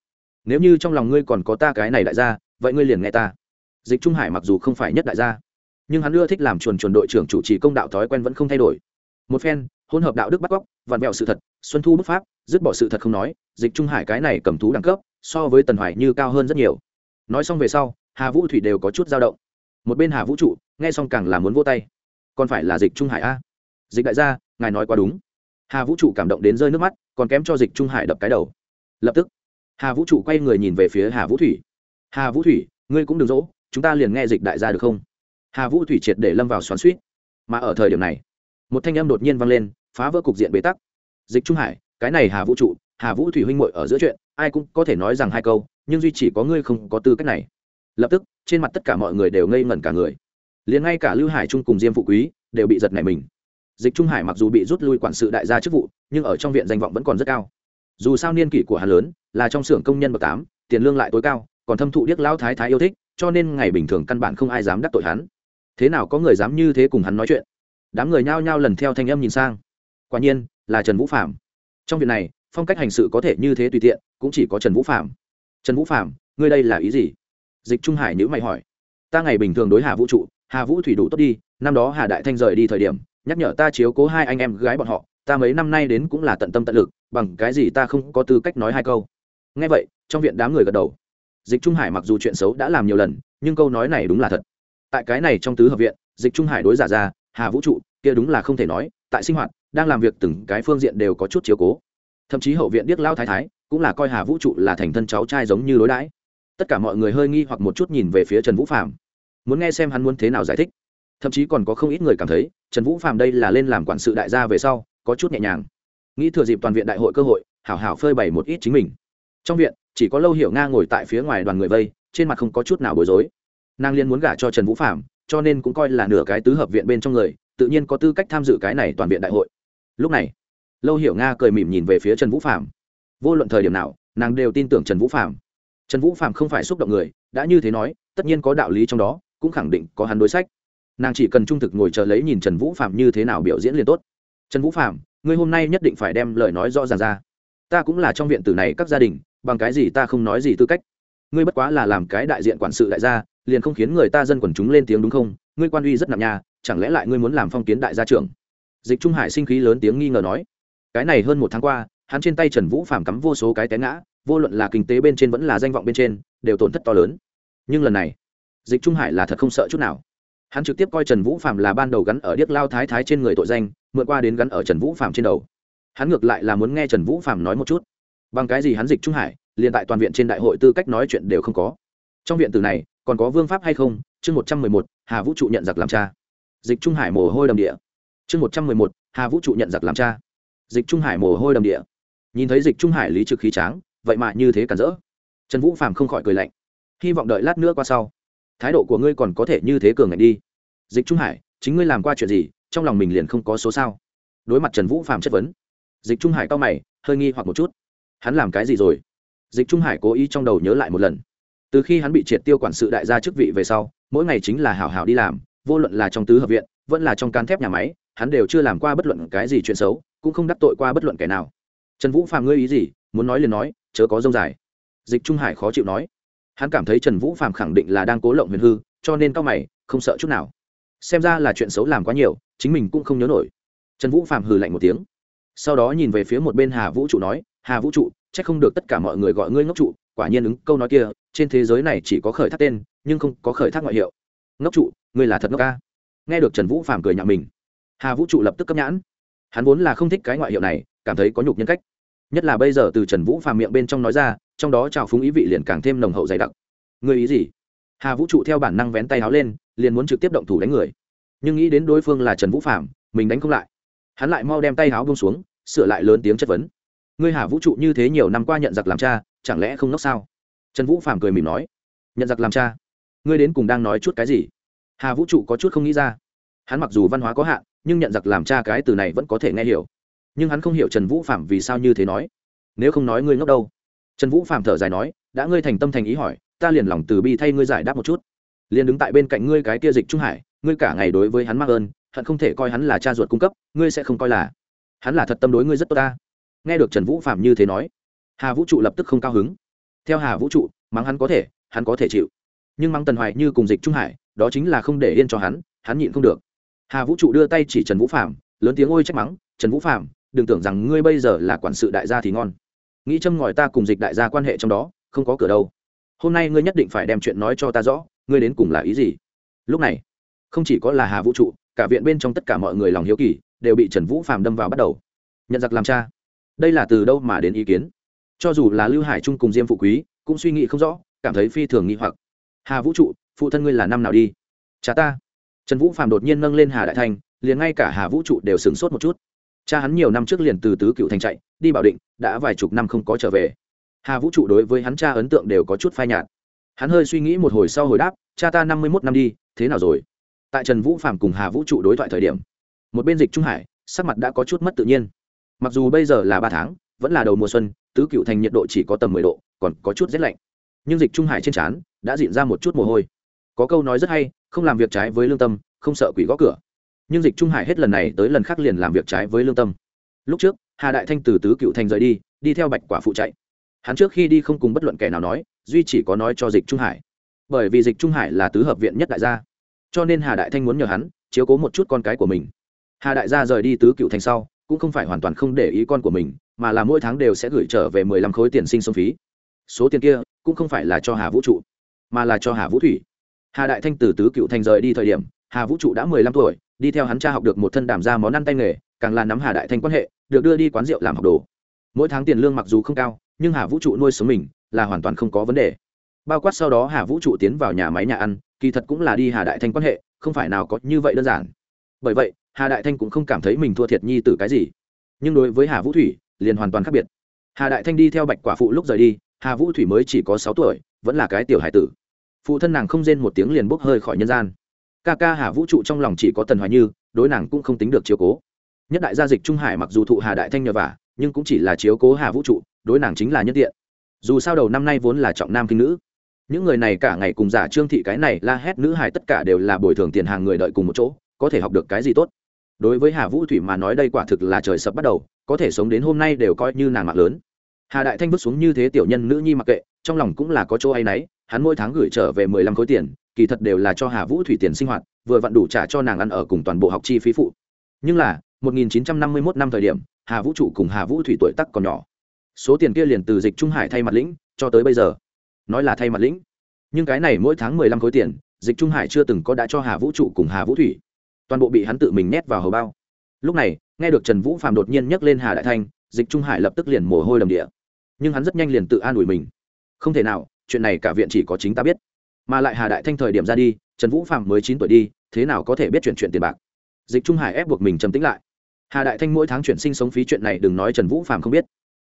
Nếu như trong lòng ngươi còn có ta cái này đại gia, vậy ngươi liền nghe ta. Dịch trung hải mặc dù không phải nhất đại gia, nhưng hắn ưa thích làm chuồn chuồn đội trưởng chủ trì công đạo thói quen vẫn không thay đổi. Một phen, hỗn hợp đạo đức bắt cóc, vặn vẹo sự thật, xuân thu bức pháp, dứt bỏ sự thật không nói, dịch trung hải cái này cầm thú đẳng cấp, so với tần hoài như cao hơn rất nhiều. Nói xong về sau hà vũ thủy đều có chút dao động. Một bên hà vũ trụ, nghe xong càng là muốn vô tay. Còn phải là dịch trung hải a? Dịch đại gia, ngài nói quá đúng. Hà vũ trụ cảm động đến rơi nước mắt, còn kém cho dịch trung hải đập cái đầu. Lập tức, hà vũ trụ quay người nhìn về phía hà vũ thủy. Hà vũ thủy, ngươi cũng đừng dỗ, chúng ta liền nghe dịch đại gia được không? Hà vũ thủy triệt để lâm vào xoắn suýt mà ở thời điểm này, một thanh âm đột nhiên vang lên, phá vỡ cục diện bế tắc. Dịch trung hải, cái này hà vũ trụ, hà vũ thủy huynh muội ở giữa chuyện, ai cũng có thể nói rằng hai câu, nhưng duy chỉ có ngươi không có tư cách này lập tức, trên mặt tất cả mọi người đều ngây ngẩn cả người. Liền ngay cả lưu hải trung cùng diêm phụ quý đều bị giật nảy mình. Dịch trung hải mặc dù bị rút lui quản sự đại gia chức vụ, nhưng ở trong viện danh vọng vẫn còn rất cao. Dù sao niên kỷ của hắn lớn, là trong xưởng công nhân bậc tám, tiền lương lại tối cao, còn thâm thụ điếc lão thái thái yêu thích, cho nên ngày bình thường căn bản không ai dám đắc tội hắn. Thế nào có người dám như thế cùng hắn nói chuyện? Đám người nhao nhao lần theo thanh âm nhìn sang. Quả nhiên, là trần vũ phạm trong việc này, phong cách hành sự có thể như thế tùy tiện, cũng chỉ có trần vũ phạm trần vũ phạm ngươi đây là ý gì? Dịch trung hải nhữ mày hỏi. Ta ngày bình thường đối hà vũ trụ, hà vũ thủy đủ tốt đi, năm đó hà đại thanh rời đi thời điểm, nhắc nhở ta chiếu cố hai anh em gái bọn họ, ta mấy năm nay đến cũng là tận tâm tận lực, bằng cái gì ta không có tư cách nói hai câu. Ngay vậy, trong viện đám người gật đầu. Dịch trung hải mặc dù chuyện xấu đã làm nhiều lần, nhưng câu nói này đúng là thật. Tại cái này trong tứ hợp viện, dịch trung hải đối giả ra, hà vũ trụ, kia đúng là không thể nói, tại sinh hoạt, đang làm việc từng cái phương diện đều có chút chiếu cố. Thậm chí hậu viện điếc lao thái thái, cũng là coi hà vũ trụ là thành thân cháu trai giống như đối đãi tất cả mọi người hơi nghi hoặc một chút nhìn về phía trần vũ phạm muốn nghe xem hắn muốn thế nào giải thích. Thậm chí còn có không ít người cảm thấy, trần vũ phạm đây là lên làm quản sự đại gia về sau, có chút nhẹ nhàng. Nghĩ thừa dịp toàn viện đại hội cơ hội, hảo hảo phơi bày một ít chính mình. Trong viện, chỉ có lâu hiểu nga ngồi tại phía ngoài đoàn người vây, trên mặt không có chút nào bối rối. Nàng liên muốn gả cho trần vũ phạm cho nên cũng coi là nửa cái tứ hợp viện bên trong người, tự nhiên có tư cách tham dự cái này toàn viện đại hội. Lúc này, lâu hiểu nga cười mỉm nhìn về phía trần vũ phạm vô luận thời điểm nào, nàng đều tin tưởng trần vũ phạm trần vũ phạm không phải xúc động người, đã như thế nói, tất nhiên có đạo lý trong đó, cũng khẳng định có hắn đối sách. Nàng chỉ cần trung thực ngồi chờ lấy nhìn trần vũ phạm như thế nào biểu diễn liền tốt. Trần vũ phạm ngươi hôm nay nhất định phải đem lời nói rõ ràng ra. Ta cũng là trong viện tử này các gia đình, bằng cái gì ta không nói gì tư cách? Ngươi bất quá là làm cái đại diện quản sự đại gia, liền không khiến người ta dân quần chúng lên tiếng đúng không? Ngươi quan uy rất nặng nhà chẳng lẽ lại ngươi muốn làm phong kiến đại gia trưởng? Dịch trung hải sinh khí lớn tiếng nghi ngờ nói. Cái này hơn một tháng qua, hắn trên tay trần vũ phạm cắm vô số cái té ngã vô luận là kinh tế bên trên vẫn là danh vọng bên trên, đều tổn thất to lớn. Nhưng lần này, dịch trung hải là thật không sợ chút nào. Hắn trực tiếp coi trần vũ phạm là ban đầu gắn ở điếc lao thái thái trên người tội danh, mượn qua đến gắn ở trần vũ phạm trên đầu. Hắn ngược lại là muốn nghe trần vũ phạm nói một chút. Bằng cái gì hắn dịch trung hải, liền tại toàn viện trên đại hội tư cách nói chuyện đều không có. Trong viện từ này, còn có vương pháp hay không? Chương một trăm mười một, hà vũ trụ nhận giặc làm cha. Dịch trung hải mồ hôi đầm địa. Chương một trăm mười một, hà vũ trụ nhận giặc làm cha. Dịch trung hải mồ hôi đầm địa. Nhìn thấy dịch trung hải lý trực khí tráng vậy mà như thế cản rỡ. Trần vũ phàm không khỏi cười lạnh. Hy vọng đợi lát nữa qua sau, thái độ của ngươi còn có thể như thế cường ngạnh đi. Dịch trung hải, chính ngươi làm qua chuyện gì, trong lòng mình liền không có số sao? Đối mặt trần vũ phàm chất vấn, dịch trung hải cao mày, hơi nghi hoặc một chút. Hắn làm cái gì rồi? Dịch trung hải cố ý trong đầu nhớ lại một lần. Từ khi hắn bị triệt tiêu quản sự đại gia chức vị về sau, mỗi ngày chính là hào hào đi làm, vô luận là trong tứ hợp viện, vẫn là trong can thép nhà máy, hắn đều chưa làm qua bất luận cái gì chuyện xấu, cũng không đắc tội qua bất luận kẻ nào. Trần vũ phàm ngươi ý gì? Muốn nói liền nói chớ có dông dài. Dịch trung hải khó chịu nói. Hắn cảm thấy trần vũ Phạm khẳng định là đang cố lộng huyền hư, cho nên cao mày, không sợ chút nào. Xem ra là chuyện xấu làm quá nhiều, chính mình cũng không nhớ nổi. Trần vũ Phạm hừ lạnh một tiếng. Sau đó nhìn về phía một bên hà vũ trụ nói, hà vũ trụ c h ắ c không được tất cả mọi người gọi ngươi ngốc trụ, quả nhiên ứng câu nói kia, trên thế giới này chỉ có khởi thác tên, nhưng không có khởi thác ngoại hiệu. Ngốc trụ, ngươi là thật ngốc ca. Nghe được trần vũ Phạm cười nhạo mình, hà vũ trụ lập tức cấp nhãn. Hắn vốn là không thích cái ngoại hiệu này, cảm thấy có nhục nhân cách nhất là bây giờ từ trần vũ phàm miệng bên trong nói ra, trong đó trào phúng ý vị liền càng thêm nồng hậu dày đặc. Người ý gì? Hà vũ trụ theo bản năng vén tay háo lên, liền muốn trực tiếp động thủ đánh người. Nhưng nghĩ đến đối phương là trần vũ phạm mình đánh không lại. Hắn lại mau đem tay háo bông xuống, sửa lại lớn tiếng chất vấn. Ngươi hà vũ trụ như thế nhiều năm qua nhận giặc làm cha, chẳng lẽ không nốc sao? Trần vũ phạm cười mỉm nói. Nhận giặc làm cha? Ngươi đến cùng đang nói chút cái gì? Hà vũ trụ có chút không nghĩ ra. Hắn mặc dù văn hóa có hạn, nhưng nhận giặc làm cha cái từ này vẫn có thể nghe hiểu nhưng hắn không hiểu trần vũ phạm vì sao như thế nói. Nếu không nói ngươi ngốc đâu. Trần vũ phạm thở dài nói, đã ngươi thành tâm thành ý hỏi, ta liền lòng từ bi thay ngươi giải đáp một chút. Liền đứng tại bên cạnh ngươi cái kia dịch trung hải, ngươi cả ngày đối với hắn mắc ơn, hận không thể coi hắn là cha ruột cung cấp, ngươi sẽ không coi là. Hắn là thật tâm đối ngươi rất tốt ta. Nghe được trần vũ phạm như thế nói, hà vũ trụ lập tức không cao hứng. Theo hà vũ trụ, mắng hắn có thể, hắn có thể chịu. Nhưng mắng tần hoài như cùng dịch trung hải, đó chính là không để yên cho hắn hắn nhịn không được. Hà vũ trụ đưa tay chỉ trần vũ phạm lớn tiếng ôi trách mắng, trần vũ phạm đừng tưởng rằng ngươi bây giờ là quản sự đại gia thì ngon. Nghĩ châm ngòi ta cùng dịch đại gia quan hệ trong đó, không có cửa đâu. Hôm nay ngươi nhất định phải đem chuyện nói cho ta rõ, ngươi đến cùng là ý gì? Lúc này, không chỉ có là hà vũ trụ, cả viện bên trong tất cả mọi người lòng hiếu kỳ, đều bị trần vũ phàm đâm vào bắt đầu. Nhận giặc làm cha. Đây là từ đâu mà đến ý kiến? Cho dù là lưu hải trung cùng diêm phụ quý, cũng suy nghĩ không rõ, cảm thấy phi thường nghi hoặc. Hà vũ trụ, phụ thân ngươi là năm nào đi? Cha ta. Trần vũ phàm đột nhiên nâng lên hà đại thanh liền ngay cả hà vũ trụ đều sửng sốt một chút cha hắn nhiều năm trước liền từ tứ cựu thành chạy, đi bảo định, đã vài chục năm không có trở về. Hà vũ trụ đối với hắn cha ấn tượng đều có chút phai nhạt. Hắn hơi suy nghĩ một hồi sau hồi đáp, cha ta năm mươi mốt năm đi, thế nào rồi? Tại trần vũ phạm cùng hà vũ trụ đối thoại thời điểm, một bên dịch trung hải, sắc mặt đã có chút mất tự nhiên. Mặc dù bây giờ là ba tháng, vẫn là đầu mùa xuân, tứ cựu thành nhiệt độ chỉ có tầm mười độ, còn có chút rét lạnh. Nhưng dịch trung hải trên trán đã diễn ra một chút mồ hôi. Có câu nói rất hay, không làm việc trái với lương tâm, không sợ quỷ gõ cửa nhưng dịch trung hải hết lần này tới lần khác liền làm việc trái với lương tâm. Lúc trước, hà đại thanh từ tứ cựu thành rời đi đi theo bạch quả phụ chạy. Hắn trước khi đi không cùng bất luận kẻ nào nói, duy chỉ có nói cho dịch trung hải. Bởi vì dịch trung hải là tứ hợp viện nhất đại gia, cho nên hà đại thanh muốn nhờ hắn chiếu cố một chút con cái của mình. Hà đại gia rời đi tứ cựu thành sau, cũng không phải hoàn toàn không để ý con của mình, mà là mỗi tháng đều sẽ gửi trở về mười lăm khối tiền sinh sống phí. Số tiền kia cũng không phải là cho hà vũ trụ, mà là cho hà vũ thủy. Hà đại thanh từ tứ cựu thành rời đi thời điểm, hà vũ trụ đã mười lăm tuổi đi theo hắn cha học được một thân đảm ra món ăn tay nghề, càng là nắm hà đại thanh quan hệ, được đưa đi quán rượu làm học đồ. Mỗi tháng tiền lương mặc dù không cao, nhưng hà vũ trụ nuôi sống mình là hoàn toàn không có vấn đề. Bao quát sau đó hà vũ trụ tiến vào nhà máy nhà ăn, kỳ thật cũng là đi hà đại thanh quan hệ, không phải nào có như vậy đơn giản. Bởi vậy, hà đại thanh cũng không cảm thấy mình thua thiệt nhi từ cái gì. Nhưng đối với hà vũ thủy, liền hoàn toàn khác biệt. Hà đại thanh đi theo bạch quả phụ lúc rời đi, hà vũ thủy mới chỉ có sáu tuổi, vẫn là cái tiểu hải tử. Phụ thân nàng không rên một tiếng liền bốc hơi khỏi nhân gian ca ca hà vũ trụ trong lòng chỉ có tần hoài như, đối nàng cũng không tính được chiếu cố. Nhất đại gia dịch trung hải mặc dù thụ hà đại thanh nhờ vả, nhưng cũng chỉ là chiếu cố hà vũ trụ, đối nàng chính là nhất tiện. Dù sao đầu năm nay vốn là trọng nam kinh nữ. Những người này cả ngày cùng giả trương thị cái này la hét nữ hài tất cả đều là bồi thường tiền hàng người đợi cùng một chỗ, có thể học được cái gì tốt? Đối với hà vũ thủy mà nói đây quả thực là trời sập bắt đầu, có thể sống đến hôm nay đều coi như nàng mạng lớn. Hà đại thanh vứt xuống như thế tiểu nhân nữ nhi mặc kệ, trong lòng cũng là có chỗ hay nấy hắn mỗi tháng gửi trở về mười lăm khối tiền kỳ thật đều là cho hà vũ thủy tiền sinh hoạt, vừa vặn đủ trả cho nàng ăn ở cùng toàn bộ học chi phí phụ. Nhưng là 1951 năm thời điểm, hà vũ trụ cùng hà vũ thủy tuổi tắc còn nhỏ. Số tiền kia liền từ dịch trung hải thay mặt lĩnh, cho tới bây giờ. Nói là thay mặt lĩnh. Nhưng cái này mỗi tháng mười lăm khối tiền, dịch trung hải chưa từng có đã cho hà vũ trụ cùng hà vũ thủy. Toàn bộ bị hắn tự mình nhét vào hầu bao. Lúc này, nghe được trần vũ phạm đột nhiên nhắc lên hà đại thanh, dịch trung hải lập tức liền mồ hôi đầm địa. Nhưng hắn rất nhanh liền tự an ủi mình. Không thể nào, chuyện này cả viện chỉ có chính ta biết mà lại hà đại thanh thời điểm ra đi, trần vũ phạm mới chín tuổi đi, thế nào có thể biết chuyện chuyện tiền bạc? Dịch trung hải ép buộc mình trầm tĩnh lại. Hà đại thanh mỗi tháng chuyển sinh sống phí chuyện này, đừng nói trần vũ phạm không biết.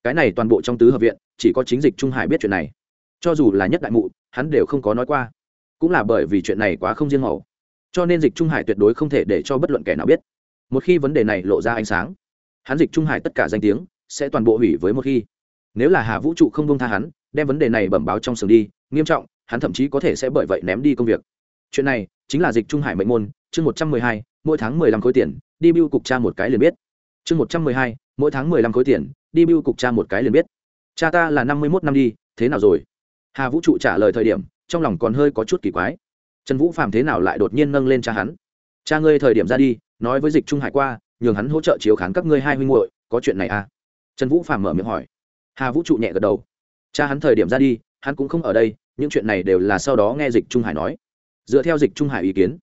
Cái này toàn bộ trong tứ hợp viện, chỉ có chính dịch trung hải biết chuyện này. Cho dù là nhất đại mụ, hắn đều không có nói qua. Cũng là bởi vì chuyện này quá không riêng màu. Cho nên dịch trung hải tuyệt đối không thể để cho bất luận kẻ nào biết. Một khi vấn đề này lộ ra ánh sáng, hắn dịch trung hải tất cả danh tiếng sẽ toàn bộ hủy với một khi. Nếu là hà vũ trụ không công tha hắn, đem vấn đề này bẩm báo trong sừng đi, nghiêm trọng hắn thậm chí có thể sẽ bởi vậy ném đi công việc. Chuyện này chính là dịch trung hải mệnh môn, chương một trăm mười hai, mỗi tháng mười lăm khối tiền, đi bưu cục cha một cái liền biết. Chương một trăm mười hai, mỗi tháng mười lăm khối tiền, đi bưu cục cha một cái liền biết. Cha ta là năm mươi mốt năm đi, thế nào rồi? Hà vũ trụ trả lời thời điểm, trong lòng còn hơi có chút kỳ quái. Trần vũ phạm thế nào lại đột nhiên nâng lên cha hắn? Cha ngươi thời điểm ra đi, nói với dịch trung hải qua, nhường hắn hỗ trợ chiếu khán các ngươi hai huynh muội, có chuyện này à? Trần vũ phạm mở miệng hỏi. Hà vũ trụ nhẹ gật đầu. Cha hắn thời điểm ra đi, hắn cũng không ở đây những chuyện này đều là sau đó nghe dịch trung hải nói. Dựa theo dịch trung hải ý kiến,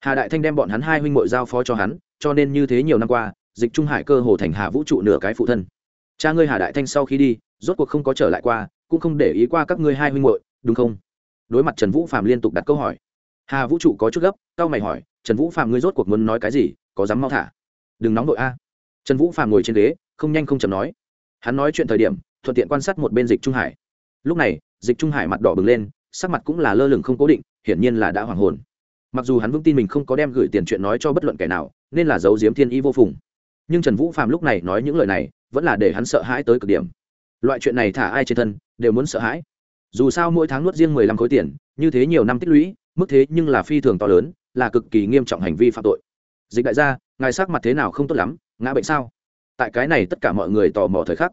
hà đại thanh đem bọn hắn hai huynh muội giao phó cho hắn, cho nên như thế nhiều năm qua, dịch trung hải cơ hồ thành hà vũ trụ nửa cái phụ thân. Cha ngươi hà đại thanh sau khi đi, rốt cuộc không có trở lại qua, cũng không để ý qua các ngươi hai huynh muội, đúng không? Đối mặt trần vũ phạm liên tục đặt câu hỏi, hà vũ trụ có chút gấp cao mày hỏi, trần vũ phạm ngươi rốt cuộc muốn nói cái gì? Có dám mau thả? Đừng nóng vội a. Trần vũ phạm ngồi trên ghế, không nhanh không chậm nói. Hắn nói chuyện thời điểm, thuận tiện quan sát một bên dịch trung hải. Lúc này dịch trung hải mặt đỏ bừng lên, sắc mặt cũng là lơ lửng không cố định, hiển nhiên là đã hoàng hồn. Mặc dù hắn vững tin mình không có đem gửi tiền chuyện nói cho bất luận kẻ nào, nên là giấu giếm thiên ý vô phùng. Nhưng trần vũ phạm lúc này nói những lời này, vẫn là để hắn sợ hãi tới cực điểm. Loại chuyện này thả ai trên thân, đều muốn sợ hãi. Dù sao mỗi tháng nuốt riêng mười lăm khối tiền, như thế nhiều năm tích lũy, mức thế nhưng là phi thường to lớn, là cực kỳ nghiêm trọng hành vi phạm tội. Dịch đại gia, ngài sắc mặt thế nào không tốt lắm, ngã bệnh sao? Tại cái này tất cả mọi người tò mò thời khắc,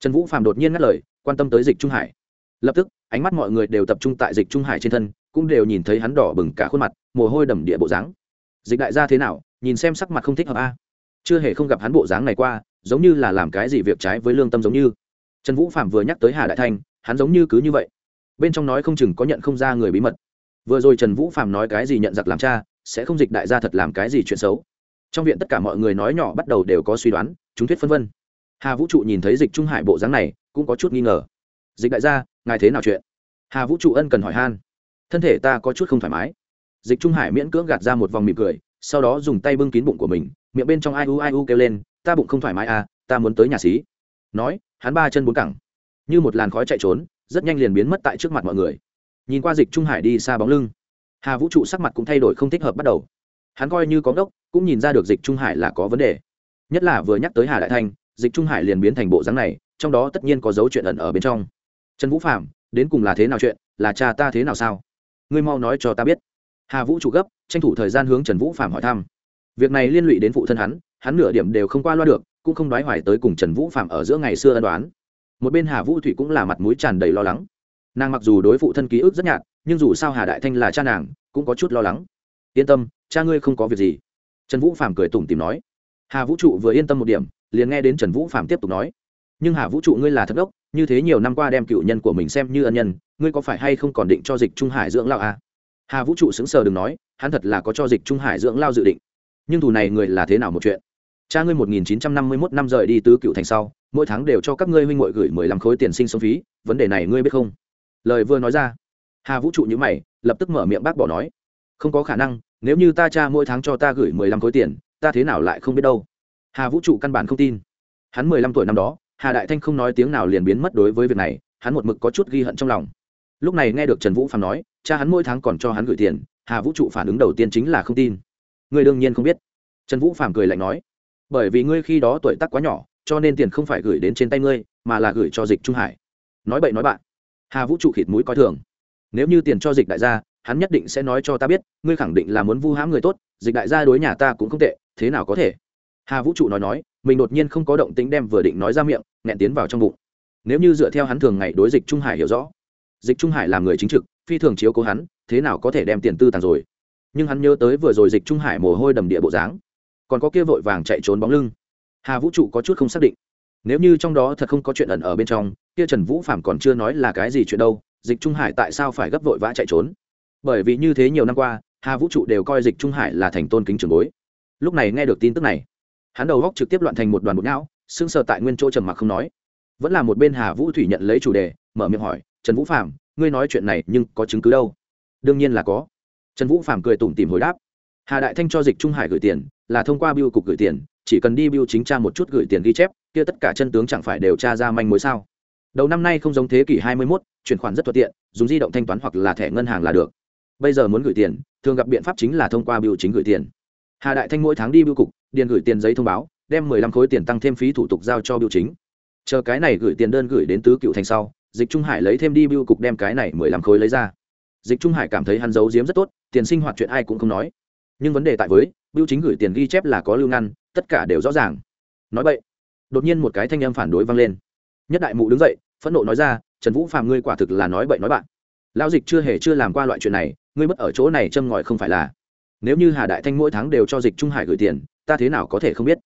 trần vũ phạm đột nhiên ngắt lời, quan tâm tới dịch trung hải lập tức, ánh mắt mọi người đều tập trung tại dịch trung hải trên thân, cũng đều nhìn thấy hắn đỏ bừng cả khuôn mặt, mồ hôi đầm địa bộ dáng. Dịch đại gia thế nào? Nhìn xem sắc mặt không thích hợp a. Chưa hề không gặp hắn bộ dáng này qua, giống như là làm cái gì việc trái với lương tâm giống như. Trần vũ phạm vừa nhắc tới hà đại thanh, hắn giống như cứ như vậy. Bên trong nói không chừng có nhận không ra người bí mật. Vừa rồi trần vũ phạm nói cái gì nhận giặc làm cha, sẽ không dịch đại gia thật làm cái gì chuyện xấu. Trong viện tất cả mọi người nói nhỏ bắt đầu đều có suy đoán, chúng thuyết phân vân. Hà vũ trụ nhìn thấy dịch trung hải bộ dáng này, cũng có chút nghi ngờ. Dịch đại gia ngài thế nào chuyện? Hà vũ trụ ân cần hỏi han. Thân thể ta có chút không thoải mái. Dịch trung hải miễn cưỡng gạt ra một vòng mỉm cười, sau đó dùng tay bưng kín bụng của mình, miệng bên trong ai u ai u kêu lên, ta bụng không thoải mái à ta muốn tới nhà xí. Nói, hắn ba chân bốn cẳng, như một làn khói chạy trốn, rất nhanh liền biến mất tại trước mặt mọi người. Nhìn qua dịch trung hải đi xa bóng lưng, hà vũ trụ sắc mặt cũng thay đổi không thích hợp bắt đầu. Hắn coi như có ngốc, cũng nhìn ra được dịch trung hải là có vấn đề. Nhất là vừa nhắc tới hà đại thanh dịch trung hải liền biến thành bộ dáng này, trong đó tất nhiên có dấu chuyện ẩn ở bên trong trần vũ phạm đến cùng là thế nào chuyện, là cha ta thế nào sao? Ngươi mau nói cho ta biết. Hà vũ trụ gấp, tranh thủ thời gian hướng trần vũ phạm hỏi thăm. Việc này liên lụy đến phụ thân hắn hắn nửa điểm đều không qua loa được, cũng không đoái hoài tới cùng trần vũ phạm ở giữa ngày xưa ân đoán một bên hà vũ thủy cũng là mặt mũi tràn đầy lo lắng. Nàng mặc dù đối phụ thân ký ức rất nhạt, nhưng dù sao hà đại thanh là cha nàng, cũng có chút lo lắng. Yên tâm, cha ngươi không có việc gì. Trần vũ phạm cười tủm tìm nói. Hà vũ trụ vừa yên tâm một điểm, liền nghe đến trần vũ phạm tiếp tục nói. Nhưng hà vũ trụ ngươi là thất đốc như thế nhiều năm qua đem cựu nhân của mình xem như ân nhân, ngươi có phải hay không còn định cho dịch trung hải dưỡng lao à? hà vũ trụ xứng sờ đừng nói, hắn thật là có cho dịch trung hải dưỡng lao dự định. Nhưng thù này người là thế nào một chuyện? Cha ngươi một nghìn chín trăm năm mươi mốt năm rời đi tứ cựu thành sau, mỗi tháng đều cho các ngươi huynh ngội gửi mười lăm khối tiền sinh sống phí, vấn đề này ngươi biết không? Lời vừa nói ra, hà vũ trụ nhữ mày, lập tức mở miệng bác bỏ nói, không có khả năng, nếu như ta cha mỗi tháng cho ta gửi mười lăm khối tiền, ta thế nào lại không biết đâu? Hà vũ trụ căn bản không tin. Hắn mười lăm tuổi năm đó hà đại thanh không nói tiếng nào liền biến mất đối với việc này, hắn một mực có chút ghi hận trong lòng. Lúc này nghe được trần vũ phạm nói, cha hắn mỗi tháng còn cho hắn gửi tiền, hà vũ trụ phản ứng đầu tiên chính là không tin. Ngươi đương nhiên không biết. Trần vũ phạm cười lạnh nói, bởi vì ngươi khi đó tuổi tác quá nhỏ, cho nên tiền không phải gửi đến trên tay ngươi, mà là gửi cho dịch trung hải. Nói bậy nói bạn. Hà vũ trụ khịt mũi coi thường. Nếu như tiền cho dịch đại gia, hắn nhất định sẽ nói cho ta biết, ngươi khẳng định là muốn vu hãm người tốt, dịch đại gia đối nhà ta cũng không tệ, thế nào có thể? Hà vũ trụ nói nói mình đột nhiên không có động tính đem vừa định nói ra miệng, nghẹn tiến vào trong bụng. Nếu như dựa theo hắn thường ngày đối dịch trung hải hiểu rõ, dịch trung hải làm người chính trực, phi thường chiếu cố hắn, thế nào có thể đem tiền tư tàn rồi? Nhưng hắn nhớ tới vừa rồi dịch trung hải mồ hôi đầm địa bộ dáng, còn có kia vội vàng chạy trốn bóng lưng. Hà vũ trụ có chút không xác định. Nếu như trong đó thật không có chuyện ẩn ở bên trong, kia trần vũ phạm còn chưa nói là cái gì chuyện đâu, dịch trung hải tại sao phải gấp vội vã chạy trốn? Bởi vì như thế nhiều năm qua, hà vũ trụ đều coi dịch trung hải là thành tôn kính trường bối. Lúc này nghe được tin tức này hắn đầu góc trực tiếp loạn thành một đoàn bột não sững sờ tại nguyên chỗ trầm mặc không nói. Vẫn là một bên hà vũ thủy nhận lấy chủ đề mở miệng hỏi trần vũ phạm ngươi nói chuyện này nhưng có chứng cứ đâu? Đương nhiên là có. Trần vũ phạm cười tủm tìm hồi đáp. Hà đại thanh cho dịch trung hải gửi tiền là thông qua biêu cục gửi tiền chỉ cần đi biêu chính tra một chút gửi tiền ghi chép kia tất cả chân tướng chẳng phải đều tra ra manh mối sao? Đầu năm nay không giống thế kỷ hai mươi 21, chuyển khoản rất thuận tiện dùng di động thanh toán hoặc là thẻ ngân hàng là được. Bây giờ muốn gửi tiền thường gặp biện pháp chính là thông qua biêu chính gửi tiền hà đại thanh mỗi tháng đi biêu cục, điền gửi tiền giấy thông báo, đem mười lăm khối tiền tăng thêm phí thủ tục giao cho biêu chính. Chờ cái này gửi tiền đơn gửi đến tứ cựu thành sau, dịch trung hải lấy thêm đi biêu cục đem cái này mười lăm khối lấy ra. Dịch trung hải cảm thấy hắn giấu giếm rất tốt, tiền sinh hoạt chuyện ai cũng không nói. Nhưng vấn đề tại với, biêu chính gửi tiền ghi chép là có lưu ngăn, tất cả đều rõ ràng. Nói vậy, đột nhiên một cái thanh âm phản đối vang lên. Nhất đại mụ đứng dậy, phẫn nộ nói ra, trần vũ phàm ngươi quả thực là nói bậy nói bạn. Lão dịch chưa hề chưa làm qua loại chuyện này, ngươi mất ở chỗ này châm ngòi không phải là nếu như hà đại thanh mỗi tháng đều cho dịch trung hải gửi tiền, ta thế nào có thể không biết?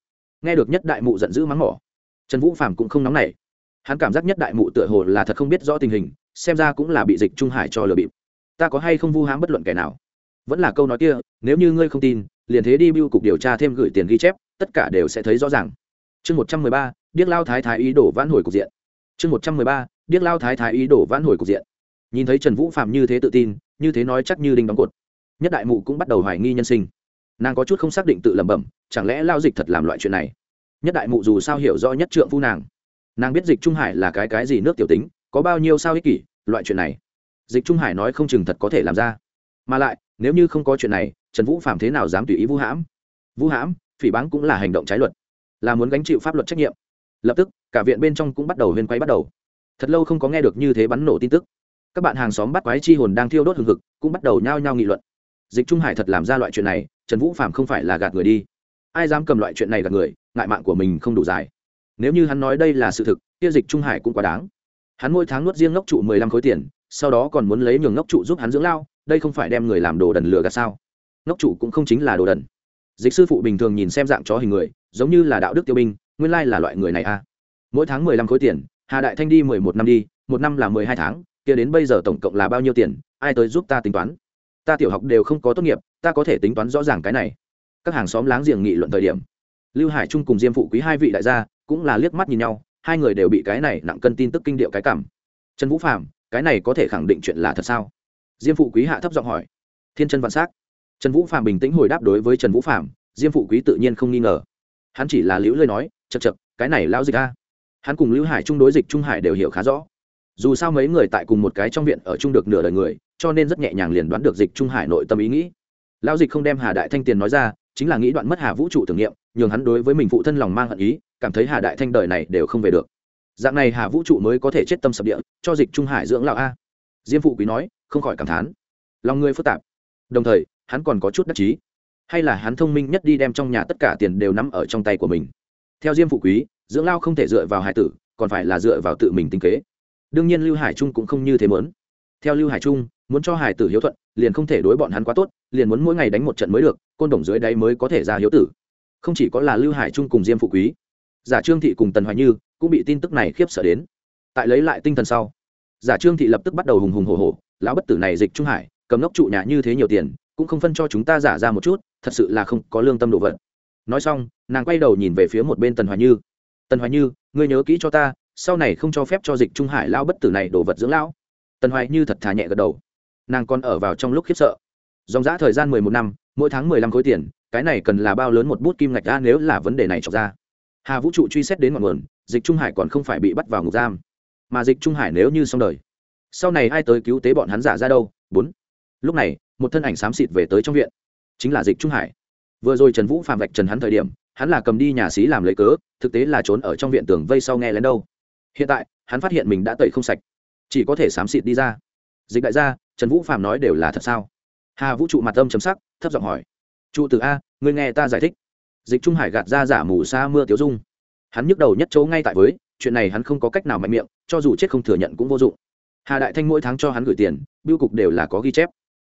Nghe được nhất đại mụ giận dữ mắng mỏ, trần vũ Phạm cũng không nóng nảy. Hắn cảm giác nhất đại mụ tựa hồ là thật không biết rõ tình hình, xem ra cũng là bị dịch trung hải cho lừa bịp. Ta có hay không vu hãm bất luận kẻ nào? Vẫn là câu nói kia, nếu như ngươi không tin, liền thế đi bưu cục điều tra thêm gửi tiền ghi chép, tất cả đều sẽ thấy rõ ràng. Chương một trăm mười ba, điếc lao thái thái ý đổ vãn hồi cục diện. Chương một trăm mười ba, điếc lao thái thái ý đổ vãn hồi cục diện. Nhìn thấy trần vũ phạm như thế tự tin, như thế nói chắc như đinh đóng cột nhất đại mụ cũng bắt đầu hoài nghi nhân sinh. Nàng có chút không xác định tự lẩm bẩm, chẳng lẽ lao dịch thật làm loại chuyện này? Nhất đại mụ dù sao hiểu rõ nhất trượng phu nàng. Nàng biết dịch trung hải là cái cái gì nước tiểu tính, có bao nhiêu sao ích kỷ, loại chuyện này. Dịch trung hải nói không chừng thật có thể làm ra. Mà lại, nếu như không có chuyện này, trần vũ phạm thế nào dám tùy ý vũ hãm? Vũ hãm, phỉ báng cũng là hành động trái luật, là muốn gánh chịu pháp luật trách nhiệm. Lập tức, cả viện bên trong cũng bắt đầu huyên quay bắt đầu. Thật lâu không có nghe được như thế bắn nổ tin tức. Các bạn hàng xóm bắt quái chi hồn đang thiêu đốt hừng hực, cũng bắt đầu nhao nhao nghị luận dịch trung hải thật làm ra loại chuyện này, trần vũ phạm không phải là gạt người đi. Ai dám cầm loại chuyện này gạt người, ngại mạng của mình không đủ dài. Nếu như hắn nói đây là sự thực, kia dịch trung hải cũng quá đáng. Hắn mỗi tháng nuốt riêng ngốc trụ mười lăm khối tiền, sau đó còn muốn lấy nhường ngốc trụ giúp hắn dưỡng lao, đây không phải đem người làm đồ đần lừa gạt sao? Ngốc trụ cũng không chính là đồ đần. Dịch sư phụ bình thường nhìn xem dạng chó hình người, giống như là đạo đức tiêu binh, nguyên lai là loại người này a à. mỗi tháng mười lăm khối tiền, hà đại thanh đi mười một năm đi, một năm là mười hai tháng, kia đến bây giờ tổng cộng là bao nhiêu tiền, ai tới giúp ta tính toán? Ta tiểu học đều không có tốt nghiệp, ta có thể tính toán rõ ràng cái này. Các hàng xóm láng giềng nghị luận thời điểm, lưu hải trung cùng diêm phụ quý hai vị đại gia cũng là liếc mắt nhìn nhau, hai người đều bị cái này nặng cân tin tức kinh điệu cái cảm. Trần vũ phạm cái này có thể khẳng định chuyện là thật sao? Diêm phụ quý hạ thấp giọng hỏi. Thiên chân vạn s á c trần vũ phạm bình tĩnh hồi đáp đối với trần vũ phạm diêm phụ quý tự nhiên không nghi ngờ. Hắn chỉ là liễu lời nói chật chật cái này lao dịch a. Hắn cùng lưu hải trung đối dịch trung hải đều hiểu khá rõ. Dù sao mấy người tại cùng một cái trong viện ở chung được nửa đời người cho nên rất nhẹ nhàng liền đoán được dịch trung hải nội tâm ý nghĩ. Lao dịch không đem hà đại thanh tiền nói ra, chính là nghĩ đoạn mất hà vũ trụ tưởng niệm, nhường hắn đối với mình phụ thân lòng mang hận ý, cảm thấy hà đại thanh đời này đều không về được. Dạng này hà vũ trụ mới có thể chết tâm sập địa, cho dịch trung hải dưỡng lão a. Diêm phụ quý nói, không khỏi cảm thán. Lòng người phức tạp. Đồng thời, hắn còn có chút đắc chí. Hay là hắn thông minh nhất đi đem trong nhà tất cả tiền đều nắm ở trong tay của mình. Theo diêm phụ quý, dưỡng lao không thể dựa vào hải tử, còn phải là dựa vào tự mình tinh kế. Đương nhiên lưu hải trung cũng không như thế mớn theo lưu hải trung muốn cho hải tử hiếu thuận, liền không thể đối bọn hắn quá tốt, liền muốn mỗi ngày đánh một trận mới được, côn đồng dưới đáy mới có thể ra hiếu tử. Không chỉ có là lưu hải trung cùng diêm phụ quý, giả trương thị cùng tần hoài như cũng bị tin tức này khiếp sợ đến. Tại lấy lại tinh thần sau, giả trương thị lập tức bắt đầu hùng hùng hồ hồ lão bất tử này dịch trung hải, cầm ngốc trụ nhà như thế nhiều tiền, cũng không phân cho chúng ta giả ra một chút, thật sự là không có lương tâm đồ vật. Nói xong, nàng quay đầu nhìn về phía một bên tần hoài như. Tần hoài như, ngươi nhớ kỹ cho ta, sau này không cho phép cho dịch trung hải lao bất tử này đổ vật dưỡng lão. Tần hoài như thật thà nhẹ gật đầu nàng còn ở vào trong lúc khiếp sợ. Dòng giã thời gian mười một năm, mỗi tháng mười lăm khối tiền, cái này cần là bao lớn một bút kim ngạch ra nếu là vấn đề này trọc ra. Hà vũ trụ truy xét đến ngọn nguồn, dịch trung hải còn không phải bị bắt vào ngục giam. Mà dịch trung hải nếu như xong đời, sau này ai tới cứu tế bọn hắn giả ra đâu? Bốn. Lúc này, một thân ảnh xám xịt về tới trong viện, chính là dịch trung hải. Vừa rồi trần vũ phạm vạch trần hắn thời điểm, hắn là cầm đi nhà xí làm lấy cớ, thực tế là trốn ở trong viện tường vây sau nghe lén đâu. Hiện tại, hắn phát hiện mình đã tẩy không sạch, chỉ có thể xám xịt đi ra. Dịch đại gia trần vũ phạm nói đều là thật sao? Hà vũ trụ mặt âm chấm sắc, thấp giọng hỏi. Trụ từ a người nghe ta giải thích. Dịch trung hải gạt ra giả mù xa mưa tiếu dung. Hắn nhức đầu nhất chỗ ngay tại với, chuyện này hắn không có cách nào mạnh miệng, cho dù chết không thừa nhận cũng vô dụng. Hà đại thanh mỗi tháng cho hắn gửi tiền, biêu cục đều là có ghi chép.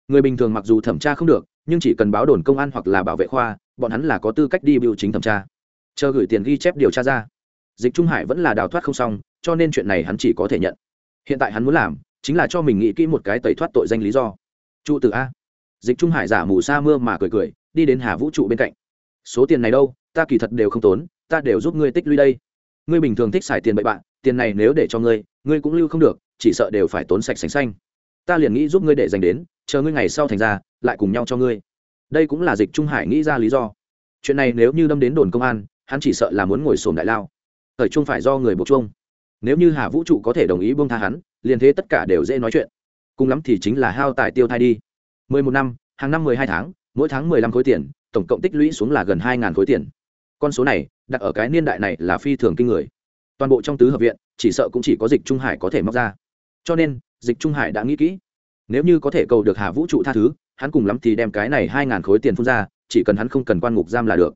Người bình thường mặc dù thẩm tra không được, nhưng chỉ cần báo đồn công an hoặc là bảo vệ khoa, bọn hắn là có tư cách đi biêu chính thẩm tra. Chờ gửi tiền ghi chép điều tra ra. Dịch trung hải vẫn là đào thoát không xong, cho nên chuyện này hắn chỉ có thể nhận. Hiện tại hắn muốn làm chính là cho mình nghĩ kỹ một cái tẩy thoát tội danh lý do. Trụ từ a. Dịch trung hải giả mù sa mưa mà cười cười, đi đến hà vũ trụ bên cạnh. Số tiền này đâu, ta kỳ thật đều không tốn, ta đều giúp ngươi tích lũy đây. Ngươi bình thường thích xài tiền bậy bạn, tiền này nếu để cho ngươi ngươi cũng lưu không được, chỉ sợ đều phải tốn sạch sành xanh. Ta liền nghĩ giúp ngươi để dành đến, chờ ngươi ngày sau thành ra, lại cùng nhau cho ngươi. Đây cũng là dịch trung hải nghĩ ra lý do. Chuyện này nếu như đâm đến đồn công an, hắn chỉ sợ là muốn ngồi sồn đại lao. Thời trung phải do người buộc chung nếu như hà vũ trụ có thể đồng ý buông tha hắn, liền thế tất cả đều dễ nói chuyện. Cùng lắm thì chính là hao tài tiêu thai đi. Mười một năm, hàng năm mười hai tháng, mỗi tháng mười lăm khối tiền, tổng cộng tích lũy xuống là gần hai ngàn khối tiền. Con số này, đặt ở cái niên đại này là phi thường kinh người. Toàn bộ trong tứ hợp viện, chỉ sợ cũng chỉ có dịch trung hải có thể móc ra. Cho nên, dịch trung hải đã nghĩ kỹ. Nếu như có thể cầu được hà vũ trụ tha thứ, hắn cùng lắm thì đem cái này hai ngàn khối tiền phun ra, chỉ cần hắn không cần quan ngục giam là được.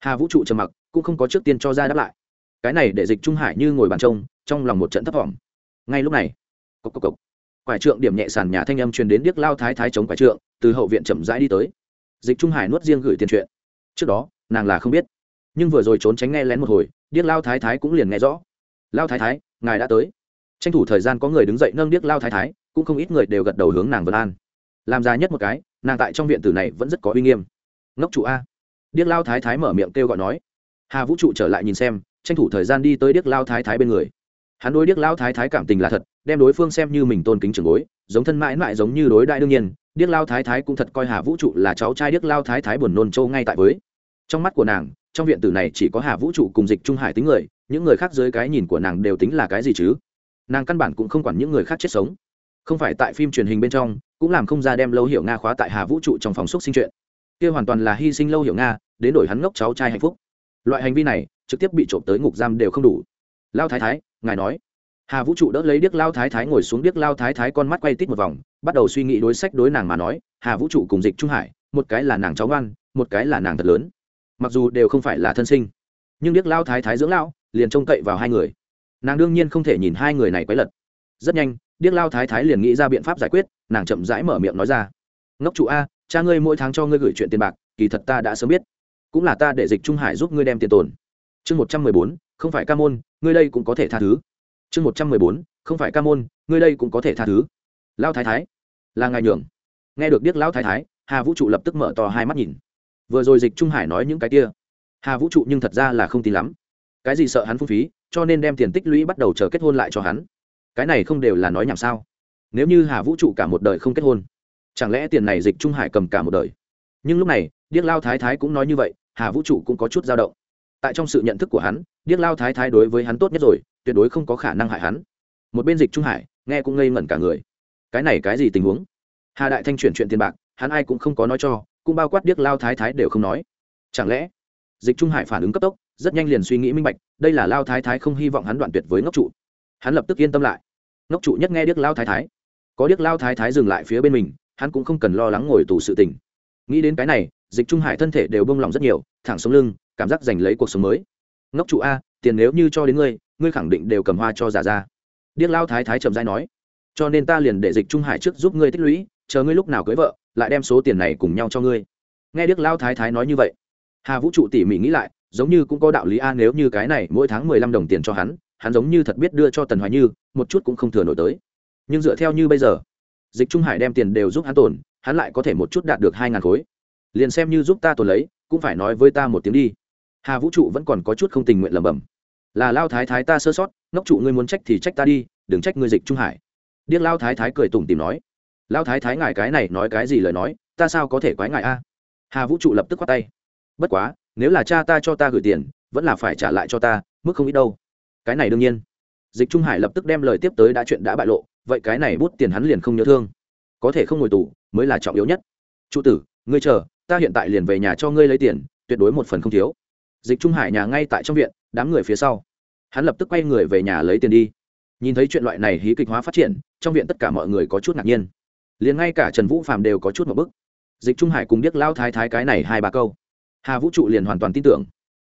Hà vũ trụ trầm mặc, cũng không có trước tiên cho ra đáp lại. Cái này để dịch trung hải như ngồi bàn trông trong lòng một trận thấp thỏm. Ngay lúc này cốc cốc cốc. quải trượng điểm nhẹ sàn nhà thanh âm truyền đến điếc lao thái thái chống quải trượng, từ hậu viện chậm rãi đi tới. Dịch trung hải nuốt riêng gửi tiền chuyện. Trước đó, nàng là không biết, nhưng vừa rồi trốn tránh nghe lén một hồi, điếc lao thái thái cũng liền nghe rõ. Lao thái thái, ngài đã tới. Tranh thủ thời gian có người đứng dậy nâng điếc lao thái thái, cũng không ít người đều gật đầu hướng nàng vân an. Làm ra nhất một cái, nàng tại trong viện tử này vẫn rất có uy nghiêm. Ngốc trụ a. Điếc lao thái thái mở miệng kêu gọi nói. Hà vũ trụ trở lại nhìn xem, tranh thủ thời gian đi tới điếc lao thái thái bên người hắn đối điếc lao thái thái cảm tình là thật, đem đối phương xem như mình tôn kính trường bối, giống thân mãi mãi giống như đối đại đương nhiên, điếc lao thái thái cũng thật coi hà vũ trụ là cháu trai điếc lao thái thái buồn nôn châu ngay tại với. Trong mắt của nàng, trong viện tử này chỉ có hà vũ trụ cùng dịch trung hải tính người, những người khác dưới cái nhìn của nàng đều tính là cái gì chứ? Nàng căn bản cũng không quản những người khác chết sống. Không phải tại phim truyền hình bên trong, cũng làm không ra đem lâu hiểu nga khóa tại hà vũ trụ trong phòng xúc sinh chuyện. Kia hoàn toàn là hy sinh lâu hiểu nga, đến đổi hắn ngốc cháu trai hạnh phúc. Loại hành vi này, trực tiếp bị trộm tới ngục giam đều không đủ. Lao thái thái ngài nói. Hà vũ trụ đỡ lấy điếc lao thái thái ngồi xuống, điếc lao thái thái con mắt quay tít một vòng, bắt đầu suy nghĩ đối sách đối nàng mà nói, hà vũ trụ cùng dịch trung hải, một cái là nàng cháu ngoan, một cái là nàng thật lớn. Mặc dù đều không phải là thân sinh, nhưng điếc lao thái thái dưỡng lao liền trông cậy vào hai người. Nàng đương nhiên không thể nhìn hai người này quấy lật. Rất nhanh, điếc lao thái thái liền nghĩ ra biện pháp giải quyết, nàng chậm rãi mở miệng nói ra. Ngốc trụ a, cha ngươi mỗi tháng cho ngươi gửi chuyện tiền bạc, kỳ thật ta đã sớm biết. Cũng là ta để dịch trung hải giúp ngươi đem tiền tồn. Chương một trăm mười bốn, không phải ca môn ngươi đây cũng có thể tha thứ. Chương một trăm mười bốn, không phải ca môn, ngươi đây cũng có thể tha thứ. Lao thái thái, là ngài nhường. Nghe được điếc lão thái thái, hà vũ trụ lập tức mở to hai mắt nhìn. Vừa rồi dịch trung hải nói những cái kia. Hà vũ trụ nhưng thật ra là không tin lắm. Cái gì sợ hắn phung phí, cho nên đem tiền tích lũy bắt đầu chờ kết hôn lại cho hắn. Cái này không đều là nói nhảm sao? Nếu như hà vũ trụ cả một đời không kết hôn, chẳng lẽ tiền này dịch trung hải cầm cả một đời? Nhưng lúc này, điếc lao thái thái cũng nói như vậy, hà vũ trụ cũng có chút dao động tại trong sự nhận thức của hắn, điếc lao thái thái đối với hắn tốt nhất rồi, tuyệt đối không có khả năng hại hắn. Một bên dịch trung hải, nghe cũng ngây ngẩn cả người. Cái này cái gì tình huống? Hà đại thanh chuyển chuyện tiền bạc, hắn ai cũng không có nói cho, cũng bao quát điếc lao thái thái đều không nói. Chẳng lẽ, dịch trung hải phản ứng cấp tốc, rất nhanh liền suy nghĩ minh bạch, đây là lao thái thái không hy vọng hắn đoạn tuyệt với ngốc trụ. Hắn lập tức yên tâm lại. Ngốc trụ nhất nghe điếc lao thái thái. Có điếc lao thái thái dừng lại phía bên mình, hắn cũng không cần lo lắng ngồi tù sự tình. Nghĩ đến cái này dịch trung hải thân thể đều bông lòng rất nhiều, thẳng sống lưng, cảm giác giành lấy cuộc sống mới. Ngốc trụ a, tiền nếu như cho đến ngươi ngươi khẳng định đều cầm hoa cho giả ra. Điếc lao thái thái trầm dai nói, cho nên ta liền để dịch trung hải trước giúp ngươi tích lũy, chờ ngươi lúc nào cưới vợ, lại đem số tiền này cùng nhau cho ngươi. Nghe điếc lao thái thái nói như vậy, hà vũ trụ tỉ mỉ nghĩ lại, giống như cũng có đạo lý a, nếu như cái này mỗi tháng mười lăm đồng tiền cho hắn hắn giống như thật biết đưa cho tần hoài như, một chút cũng không thừa nổi tới. Nhưng dựa theo như bây giờ, dịch trung hải đem tiền đều giúp hắn tồn, hắn lại có thể một chút đạt được hai ngàn khối liền xem như giúp ta tồn lấy, cũng phải nói với ta một tiếng đi. Hà vũ trụ vẫn còn có chút không tình nguyện lẩm bẩm. Là lao thái thái ta sơ sót, ngốc trụ ngươi muốn trách thì trách ta đi, đừng trách ngươi dịch trung hải. Điếc lao thái thái cười tủm tìm nói. Lao thái thái ngài cái này nói cái gì lời nói, ta sao có thể quái ngài a? Hà vũ trụ lập tức khoát tay. Bất quá, nếu là cha ta cho ta gửi tiền, vẫn là phải trả lại cho ta, mức không ít đâu. Cái này đương nhiên. Dịch trung hải lập tức đem lời tiếp tới đã chuyện đã bại lộ, vậy cái này bút tiền hắn liền không nhớ thương. Có thể không ngồi tù, mới là trọng yếu nhất. Trụ tử, ngươi chờ ta hiện tại liền về nhà cho ngươi lấy tiền, tuyệt đối một phần không thiếu. Dịch trung hải nhà ngay tại trong viện, đám người phía sau. Hắn lập tức quay người về nhà lấy tiền đi. Nhìn thấy chuyện loại này hí kịch hóa phát triển, trong viện tất cả mọi người có chút ngạc nhiên. Liền ngay cả trần vũ phạm đều có chút một bức. Dịch trung hải cùng biết lao thái thái cái này hai ba câu. Hà vũ trụ liền hoàn toàn tin tưởng.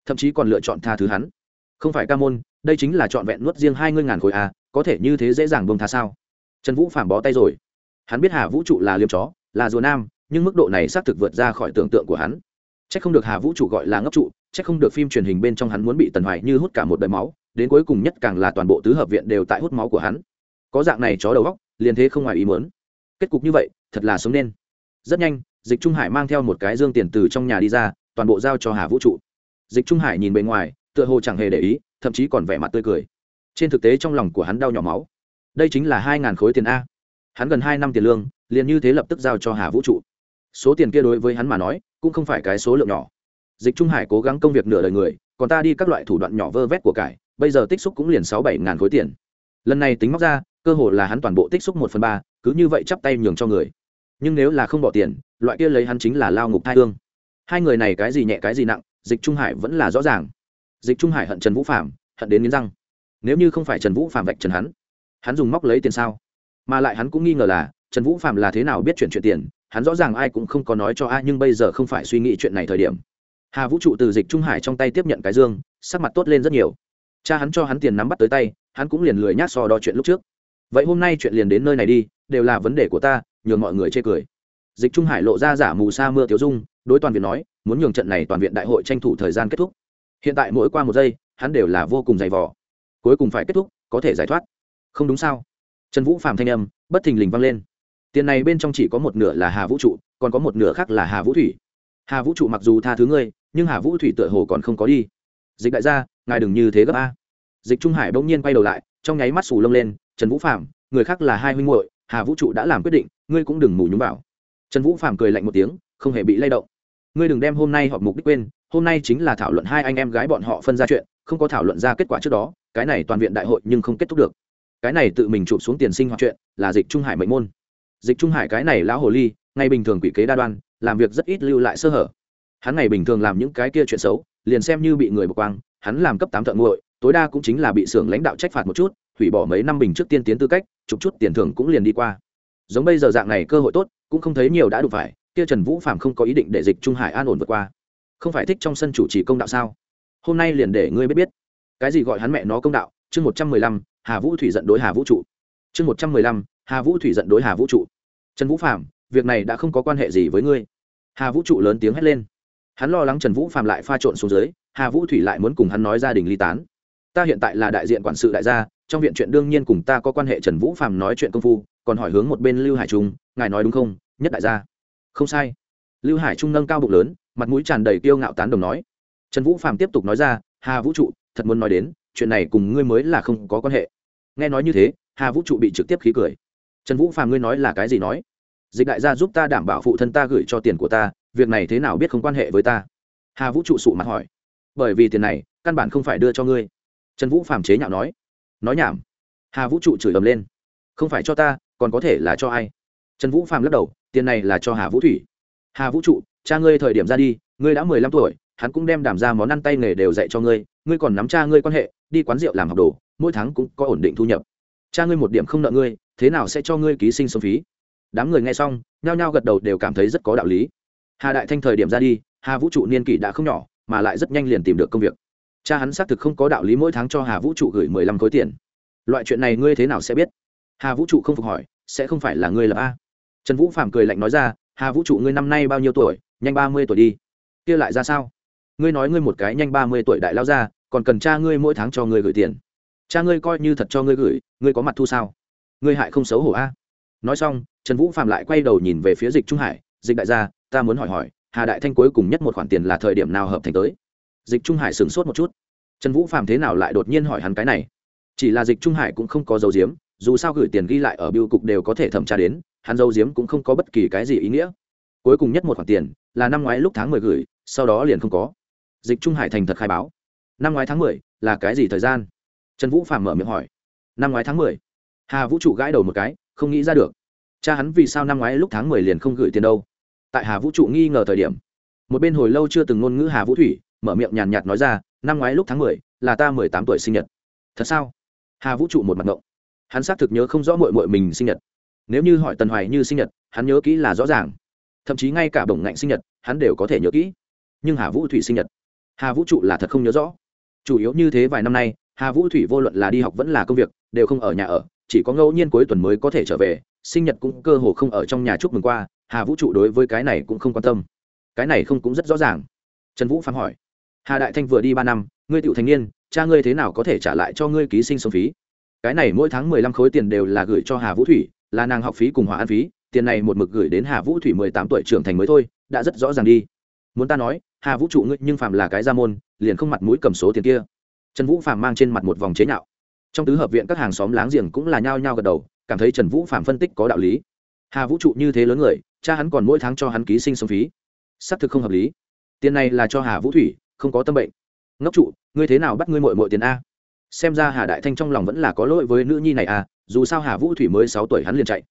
Thậm chí còn lựa chọn tha thứ hắn. Không phải ca môn, đây chính là trọn vẹn nuốt riêng hai mươi ngàn khối a có thể như thế dễ dàng bông tha sao? Trần vũ phản bó tay rồi. Hắn biết hà vũ trụ là liêm chó, là rùa nam nhưng mức độ này xác thực vượt ra khỏi tưởng tượng của hắn. C h ắ c không được hà vũ trụ gọi là ngốc trụ c h ắ c không được phim truyền hình bên trong hắn muốn bị tần hoài như hút cả một đời máu, đến cuối cùng nhất càng là toàn bộ tứ hợp viện đều tại hút máu của hắn. Có dạng này chó đầu góc liền thế không ngoài ý muốn. Kết cục như vậy, thật là sống nên. Rất nhanh, dịch trung hải mang theo một cái dương tiền từ trong nhà đi ra, toàn bộ giao cho hà vũ trụ. Dịch trung hải nhìn bề ngoài, tựa hồ chẳng hề để ý, thậm chí còn vẻ mặt tươi cười. Trên thực tế trong lòng của hắn đau nhỏ máu. Đây chính là hai ngàn khối tiền a. Hắn gần hai năm tiền lương, liền như thế lập tức giao cho hà vũ trụ số tiền kia đối với hắn mà nói, cũng không phải cái số lượng nhỏ. Dịch trung hải cố gắng công việc nửa đời người, còn ta đi các loại thủ đoạn nhỏ vơ vét của cải, bây giờ tích xúc cũng liền sáu bảy ngàn khối tiền. Lần này tính móc ra, cơ hội là hắn toàn bộ tích xúc một phần ba, cứ như vậy chắp tay nhường cho người. Nhưng nếu là không bỏ tiền, loại kia lấy hắn chính là lao ngục thai hương. Hai người này cái gì nhẹ cái gì nặng, dịch trung hải vẫn là rõ ràng. Dịch trung hải hận trần vũ phạm hận đến nghiến răng. Nếu như không phải trần vũ phạm vạch trần hắn hắn dùng móc lấy tiền sao? Mà lại hắn cũng nghi ngờ là, trần vũ phạm là thế nào biết chuyển chuyện tiền hắn rõ ràng ai cũng không có nói cho ai, nhưng bây giờ không phải suy nghĩ chuyện này thời điểm. Hà vũ trụ từ dịch trung hải trong tay tiếp nhận cái dương, sắc mặt tốt lên rất nhiều. Cha hắn cho hắn tiền nắm bắt tới tay, hắn cũng liền lười nhát so đo chuyện lúc trước. Vậy hôm nay chuyện liền đến nơi này đi, đều là vấn đề của ta, nhường mọi người chê cười. Dịch trung hải lộ ra giả mù sa mưa tiểu dung, đối toàn viện nói, muốn nhường trận này toàn viện đại hội tranh thủ thời gian kết thúc. Hiện tại mỗi qua một giây, hắn đều là vô cùng dày vò. Cuối cùng phải kết thúc, có thể giải thoát. Không đúng sao? Trần vũ phạm thanh âm, bất thình lình vang lên tiền này bên trong chỉ có một nửa là hà vũ trụ, còn có một nửa khác là hà vũ thủy. Hà vũ trụ mặc dù tha thứ ngươi, nhưng hà vũ thủy tựa hồ còn không có đi. Dịch đại gia, ngài đừng như thế gấp a. Dịch trung hải bỗng nhiên quay đầu lại, trong nháy mắt xù lông lên, trần vũ phạm người khác là hai huynh muội, hà vũ trụ đã làm quyết định, ngươi cũng đừng mù nhúng vào. Trần vũ phạm cười lạnh một tiếng, không hề bị lay động. Ngươi đừng đem hôm nay họp mục đích quên, hôm nay chính là thảo luận hai anh em gái bọn họ phân ra chuyện, không có thảo luận ra kết quả trước đó, cái này toàn viện đại hội nhưng không kết thúc được. Cái này tự mình chụp xuống tiền sinh hoạt chuyện, là dịch trung hải mệnh môn dịch trung hải cái này lão hồ ly, ngày bình thường quỷ kế đa đoan, làm việc rất ít lưu lại sơ hở. Hắn ngày bình thường làm những cái kia chuyện xấu, liền xem như bị người bọc quang, hắn làm cấp tám thợ nguội tối đa cũng chính là bị xưởng lãnh đạo trách phạt một chút, hủy bỏ mấy năm bình trước tiên tiến tư cách chục chút tiền thưởng cũng liền đi qua. Giống bây giờ dạng này cơ hội tốt, cũng không thấy nhiều đã đụng phải, kia trần vũ phạm không có ý định để dịch trung hải an ổn vượt qua. Không phải thích trong sân chủ trì công đạo sao? Hôm nay liền để ngươi biết biết. Cái gì gọi hắn mẹ nó công đạo? Chương một trăm mười lăm, hà vũ thủy giận đối hà vũ trụ. Chương một trăm mười lăm hà vũ thủy giận đối hà vũ trụ. Trần vũ phạm việc này đã không có quan hệ gì với ngươi. Hà vũ trụ lớn tiếng hét lên. Hắn lo lắng trần vũ phạm lại pha trộn xuống dưới, hà vũ thủy lại muốn cùng hắn nói gia đình ly tán. Ta hiện tại là đại diện quản sự đại gia, trong viện chuyện đương nhiên cùng ta có quan hệ, trần vũ phạm nói chuyện công phu, còn hỏi hướng một bên lưu hải trung, ngài nói đúng không, nhất đại gia? Không sai. Lưu hải trung nâng cao bụng lớn, mặt mũi tràn đầy kiêu ngạo tán đồng nói. Trần vũ phạm tiếp tục nói ra, hà vũ trụ, thật muốn nói đến, chuyện này cùng ngươi mới là không có quan hệ. Nghe nói như thế, hà vũ trụ bị trực tiếp khí cười trần vũ Phàm, ngươi nói là cái gì nói? Dịch đại gia giúp ta đảm bảo phụ thân ta gửi cho tiền của ta, việc này thế nào biết không quan hệ với ta? Hà vũ trụ sụ mặt hỏi. Bởi vì tiền này, căn bản không phải đưa cho ngươi. Trần vũ Phàm chế nhạo nói. Nói nhảm. Hà vũ trụ chửi ầm lên. Không phải cho ta, còn có thể là cho ai? Trần vũ Phàm lắc đầu. Tiền này là cho hà vũ thủy. Hà vũ trụ, cha ngươi thời điểm ra đi, ngươi đã mười lăm tuổi, hắn cũng đem đảm ra món ăn tay nghề đều dạy cho ngươi ngươi còn nắm cha ngươi quan hệ, đi quán rượu làm học đồ, mỗi tháng cũng có ổn định thu nhập. Cha ngươi một điểm không nợ ngươi thế nào sẽ cho ngươi ký sinh sống phí? Đám người nghe xong, nhao nhao gật đầu đều cảm thấy rất có đạo lý. Hà đại thanh thời điểm ra đi, hà vũ trụ niên kỷ đã không nhỏ, mà lại rất nhanh liền tìm được công việc. Cha hắn xác thực không có đạo lý mỗi tháng cho hà vũ trụ gửi mười lăm khối tiền. Loại chuyện này ngươi thế nào sẽ biết? Hà vũ trụ không phục hỏi, sẽ không phải là ngươi là a. Trần vũ phạm cười lạnh nói ra, hà vũ trụ ngươi năm nay bao nhiêu tuổi? Nhanh ba mươi tuổi đi. Kia lại ra sao? Ngươi nói ngươi một cái nhanh ba mươi tuổi đại lao ra, còn cần cha ngươi mỗi tháng cho ngươi gửi tiền. Cha ngươi coi như thật cho ngươi gửi, ngươi có mặt thu sao? Ngươi hại không xấu hổ a. Nói xong, trần vũ phạm lại quay đầu nhìn về phía dịch trung hải, dịch đại gia, ta muốn hỏi hỏi, hà đại thanh cuối cùng nhất một khoản tiền là thời điểm nào hợp thành tới? Dịch trung hải sửng sốt một chút. Trần vũ phạm thế nào lại đột nhiên hỏi hắn cái này? Chỉ là dịch trung hải cũng không có dấu diếm dù sao gửi tiền ghi lại ở biêu cục đều có thể thẩm tra đến, hắn dấu diếm cũng không có bất kỳ cái gì ý nghĩa. Cuối cùng nhất một khoản tiền là năm ngoái lúc tháng mười gửi, sau đó liền không có. Dịch trung hải thành thật khai báo. Năm ngoái tháng mười là cái gì thời gian? Trần vũ phạm mở miệng hỏi. Năm ngoái tháng mười hà vũ trụ gãi đầu một cái, không nghĩ ra được. Cha hắn vì sao năm ngoái lúc tháng mười liền không gửi tiền đâu? Tại hà vũ trụ nghi ngờ thời điểm, một bên hồi lâu chưa từng ngôn ngữ hà vũ thủy, mở miệng nhàn nhạt nói ra, năm ngoái lúc tháng mười, là ta mười tám tuổi sinh nhật. Thật sao? Hà vũ trụ một mặt ngộng. Hắn xác thực nhớ không rõ mội mội mình sinh nhật. Nếu như hỏi tần hoài như sinh nhật, hắn nhớ kỹ là rõ ràng. Thậm chí ngay cả bổng ngạnh sinh nhật, hắn đều có thể nhớ kỹ. Nhưng hà vũ thủy sinh nhật, hà vũ trụ là thật không nhớ rõ. Chủ yếu như thế vài năm nay, hà vũ thủy vô luận là đi học vẫn là công việc, đều không ở nhà ở chỉ có ngẫu nhiên cuối tuần mới có thể trở về, sinh nhật cũng cơ hồ không ở trong nhà chúc mừng qua, hà vũ trụ đối với cái này cũng không quan tâm. Cái này không cũng rất rõ ràng. Trần vũ phán hỏi, hà đại thanh vừa đi ba năm, ngươi tựu thành niên, cha ngươi thế nào có thể trả lại cho ngươi ký sinh sống phí? Cái này mỗi tháng mười lăm khối tiền đều là gửi cho hà vũ thủy, là nàng học phí cùng hòa an phí, tiền này một mực gửi đến hà vũ thủy mười tám tuổi trưởng thành mới thôi, đã rất rõ ràng đi. Muốn ta nói, hà vũ trụ ngươi nhưng phạm là cái gia môn, liền không mặt mũi cầm số tiền kia. Trần vũ phạm mang trên mặt một vòng chế nhạo trong tứ hợp viện các hàng xóm láng giềng cũng là nhao nhao gật đầu, cảm thấy trần vũ phạm phân tích có đạo lý. Hà vũ trụ như thế lớn người, cha hắn còn mỗi tháng cho hắn ký sinh sống phí. Xác thực không hợp lý. Tiền này là cho hà vũ thủy, không có tâm bệnh. Ngốc trụ, ngươi thế nào bắt ngươi mội mội tiền a? Xem ra hà đại thanh trong lòng vẫn là có lỗi với nữ nhi này à dù sao hà vũ thủy mới sáu tuổi hắn liền chạy.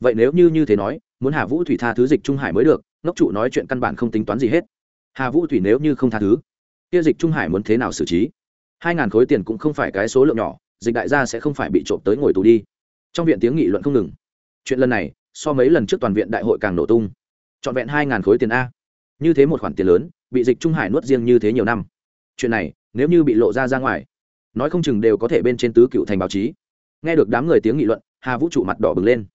Vậy nếu như như thế nói, muốn hà vũ thủy tha thứ dịch trung hải mới được, ngốc trụ nói chuyện căn bản không tính toán gì hết. Hà vũ thủy nếu như không tha thứ, kia dịch trung hải muốn thế nào xử trí? Hai ngàn khối tiền cũng không phải cái số lượng nhỏ dịch đại gia sẽ không phải bị trộm tới ngồi tù đi. Trong viện tiếng nghị luận không ngừng. Chuyện lần này, so mấy lần trước toàn viện đại hội càng nổ tung. Trọn vẹn hai ngàn khối tiền a. Như thế một khoản tiền lớn, bị dịch trung hải nuốt riêng như thế nhiều năm. Chuyện này, nếu như bị lộ ra ra ngoài, nói không chừng đều có thể bên trên tứ cựu thành báo chí. Nghe được đám người tiếng nghị luận, hà vũ trụ mặt đỏ bừng lên.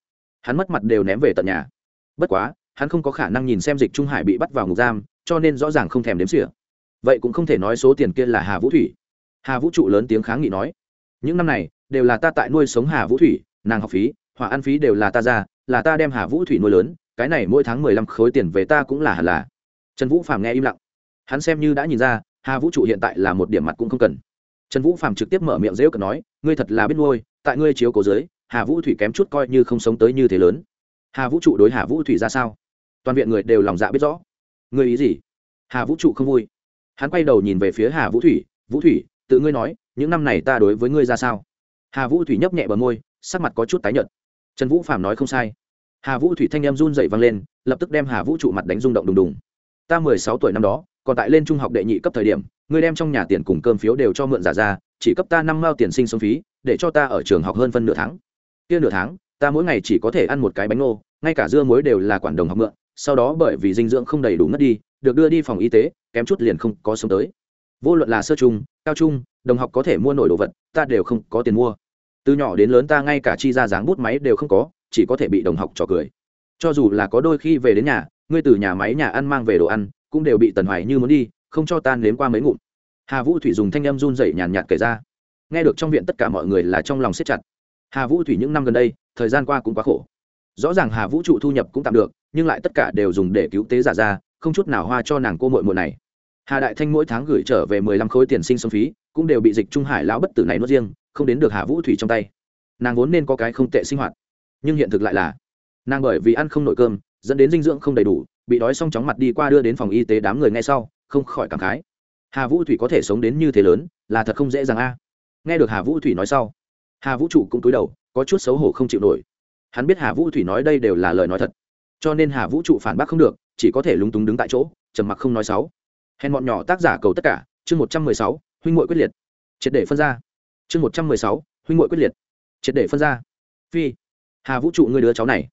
Hắn mất mặt đều ném về tận nhà. Bất quá, hắn không có khả năng nhìn xem dịch trung hải bị bắt vào ngục giam, cho nên rõ ràng không thèm đếm xỉa. Vậy cũng không thể nói số tiền kia là hà vũ thủy. Hà vũ trụ lớn tiếng kháng nghị nói những năm này, đều là ta tại nuôi sống hà vũ thủy, nàng học phí họa ăn phí đều là ta ra, là ta đem hà vũ thủy nuôi lớn, cái này mỗi tháng mười lăm khối tiền về ta cũng là hẳn là. Trần vũ phàm nghe im lặng. Hắn xem như đã nhìn ra, hà vũ trụ hiện tại là một điểm mặt cũng không cần. Trần vũ phàm trực tiếp mở miệng dễ cận nói, ngươi thật là biết nuôi, tại ngươi chiếu cố dưới hà vũ thủy kém chút coi như không sống tới như thế lớn. Hà vũ trụ đối hà vũ thủy ra sao? Toàn viện người đều lòng dạ biết rõ. Ngươi ý gì? Hà vũ trụ không vui. Hắn quay đầu nhìn về phía hà vũ thủy vũ thủy tự ngươi nói, những năm này ta đối với ngươi ra sao? Hà vũ thủy nhấp nhẹ bờ môi, sắc mặt có chút tái nhợt. Trần vũ phạm nói không sai. Hà vũ thủy thanh em run dậy vang lên, lập tức đem hà vũ trụ mặt đánh rung động đùng đùng. Ta mười sáu tuổi năm đó, còn tại lên trung học đệ nhị cấp thời điểm, ngươi đem trong nhà tiền cùng cơm phiếu đều cho mượn giả ra, chỉ cấp ta năm mao tiền sinh sống phí, để cho ta ở trường học hơn phân nửa tháng. Kia nửa tháng, ta mỗi ngày chỉ có thể ăn một cái bánh ngô, ngay cả dưa muối đều là quản đồng học mượn, sau đó bởi vì dinh dưỡng không đầy đủ mất đi, được đưa đi phòng y tế, kém chút liền không có sống tới vô luận là sơ trung, cao trung, đồng học có thể mua nổi đồ vật, ta đều không có tiền mua. Từ nhỏ đến lớn ta ngay cả chi ra dáng bút máy đều không có, chỉ có thể bị đồng học trò cười. Cho dù là có đôi khi về đến nhà, ngươi từ nhà máy nhà ăn mang về đồ ăn, cũng đều bị tần hoài như muốn đi, không cho tan nếm qua mấy ngụm. Hà vũ thủy dùng thanh em run dậy nhàn nhạt kể ra. Nghe được trong viện tất cả mọi người là trong lòng siết chặt. Hà vũ thủy những năm gần đây, thời gian qua cũng quá khổ. Rõ ràng hà vũ trụ thu nhập cũng tạm được, nhưng lại tất cả đều dùng để cứu tế giả ra, không chút nào hoa cho nàng cô mội mội này hà đại thanh mỗi tháng gửi trở về mười lăm khối tiền sinh sống phí, cũng đều bị dịch trung hải lão bất tử này nuốt riêng, không đến được hà vũ thủy trong tay. Nàng vốn nên có cái không tệ sinh hoạt, nhưng hiện thực lại là, nàng bởi vì ăn không nổi cơm, dẫn đến dinh dưỡng không đầy đủ, bị đói xong chóng mặt đi qua đưa đến phòng y tế đám người ngay sau, không khỏi cảm khái. Hà vũ thủy có thể sống đến như thế lớn, là thật không dễ dàng a. Nghe được hà vũ thủy nói sau, hà vũ trụ cũng túi đầu, có chút xấu hổ không chịu nổi. Hắn biết hà vũ thủy nói đây đều là lời nói thật, cho nên hà vũ trụ phản bác không được, chỉ có thể lúng túng đứng tại chỗ, trầm mặc không nói sáu hèn bọn nhỏ tác giả cầu tất cả, chương một trăm mười sáu, huynh ngội quyết liệt. Triệt để phân ra. Chương một trăm mười sáu, huynh ngội quyết liệt. Triệt để phân ra. Phi. Hà vũ trụ ngươi đứa cháu này.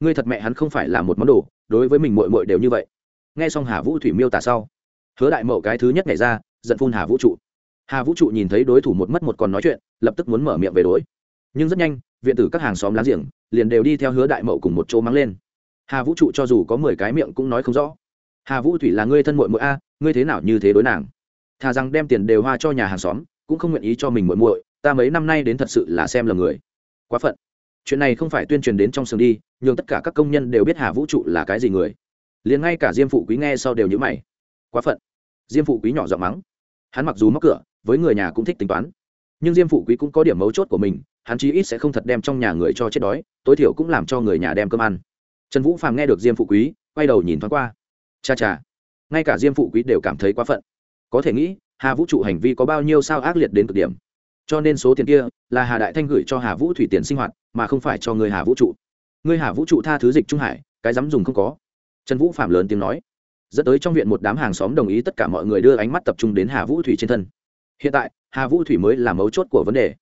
Ngươi thật mẹ hắn không phải là một món đồ, đối với mình mội mội đều như vậy. Nghe xong hà vũ thủy miêu tả sau, hứa đại mậu cái thứ nhất nhảy ra, giận phun hà vũ trụ. Hà vũ trụ nhìn thấy đối thủ một mất một còn nói chuyện, lập tức muốn mở miệng về đối. Nhưng rất nhanh, viện tử các hàng xóm láng giềng liền đều đi theo hứa đại mậu cùng một chỗ mắng lên. Hà vũ trụ cho dù có mười cái miệng cũng nói không rõ hà vũ thủy là ngươi thân mội mội a, ngươi thế nào như thế đối nàng? Thà rằng đem tiền đều hoa cho nhà hàng xóm, cũng không nguyện ý cho mình mội mội. ta mấy năm nay đến thật sự là xem lầm người. Quá phận. Chuyện này không phải tuyên truyền đến trong sườn đi nhưng tất cả các công nhân đều biết hà vũ trụ là cái gì người. Liền ngay cả diêm phụ quý nghe sau đều nhữ mày. Quá phận. Diêm phụ quý nhỏ giọng mắng. Hắn mặc dù móc cửa, với người nhà cũng thích tính toán. Nhưng diêm phụ quý cũng có điểm mấu chốt của mình, hắn chí ít sẽ không thật đem trong nhà người cho chết đói, tối thiểu cũng làm cho người nhà đem cơm ăn. Trần vũ phàm nghe được diêm phụ quý, quay đầu nhìn thoáng qua cha cha. Ngay cả diêm phụ quý đều cảm thấy quá phận. Có thể nghĩ, hà vũ trụ hành vi có bao nhiêu sao ác liệt đến cực điểm. Cho nên số tiền kia là hà đại thanh gửi cho hà vũ thủy tiền sinh hoạt, mà không phải cho người hà vũ trụ. Người hà vũ trụ tha thứ dịch trung hải, cái dám dùng không có. Trần vũ phạm lớn tiếng nói. Dẫn tới trong viện một đám hàng xóm đồng ý tất cả mọi người đưa ánh mắt tập trung đến hà vũ thủy trên thân. Hiện tại, hà vũ thủy mới là mấu chốt của vấn đề.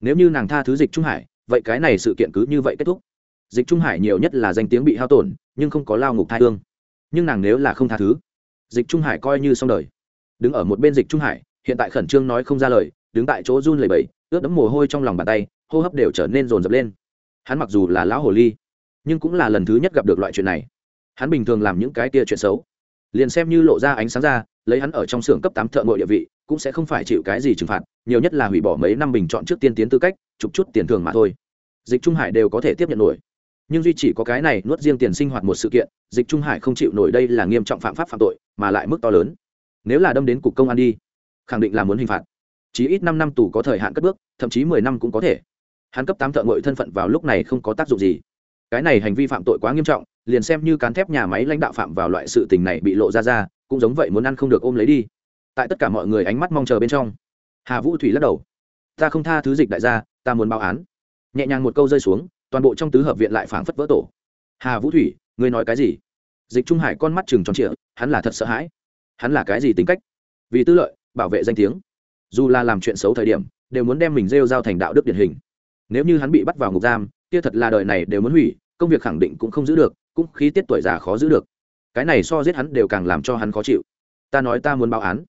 Nếu như nàng tha thứ dịch trung hải, vậy cái này sự kiện cứ như vậy kết thúc. Dịch trung hải nhiều nhất là danh tiếng bị hao tổn, nhưng không có lao ngục thai thương nhưng nàng nếu là không tha thứ, dịch trung hải coi như xong đời. Đứng ở một bên dịch trung hải, hiện tại khẩn trương nói không ra lời, đứng tại chỗ run lầy bầy ướt đẫm mồ hôi trong lòng bàn tay, hô hấp đều trở nên rồn rập lên. Hắn mặc dù là lão hồ ly, nhưng cũng là lần thứ nhất gặp được loại chuyện này. Hắn bình thường làm những cái tia chuyện xấu, liền xem như lộ ra ánh sáng ra, lấy hắn ở trong xưởng cấp tám thợ ngội địa vị, cũng sẽ không phải chịu cái gì trừng phạt, nhiều nhất là hủy bỏ mấy năm bình chọn trước tiên tiến tư cách chục chút tiền thường mà thôi. Dịch trung hải đều có thể tiếp nhận nổi nhưng duy chỉ có cái này nuốt riêng tiền sinh hoạt một sự kiện, dịch trung hải không chịu nổi đây là nghiêm trọng phạm pháp phạm tội, mà lại mức to lớn. Nếu là đâm đến cục công an đi, khẳng định là muốn hình phạt. Chí ít năm năm tù có thời hạn cất bước, thậm chí mười năm cũng có thể. Hắn cấp tám thợ ngội thân phận vào lúc này không có tác dụng gì. Cái này hành vi phạm tội quá nghiêm trọng, liền xem như cán thép nhà máy lãnh đạo phạm vào loại sự tình này bị lộ ra ra, cũng giống vậy muốn ăn không được ôm lấy đi. Tại tất cả mọi người ánh mắt mong chờ bên trong, hà vũ thủy lắc đầu. Ta không tha thứ dịch đại gia, ta muốn báo án. Nhẹ nhàng một câu rơi xuống toàn bộ trong tứ hợp viện lại phảng phất vỡ tổ. Hà vũ thủy, ngươi nói cái gì? Dịch trung hải con mắt chừng tròn trịa, hắn là thật sợ hãi. Hắn là cái gì tính cách? Vì tư lợi, bảo vệ danh tiếng. Dù là làm chuyện xấu thời điểm, đều muốn đem mình rêu giao thành đạo đức điển hình. Nếu như hắn bị bắt vào ngục giam, kia thật là đời này đều muốn hủy, công việc khẳng định cũng không giữ được, cũng khí tiết tuổi già khó giữ được. Cái này so giết hắn đều càng làm cho hắn khó chịu. Ta nói ta muốn báo án.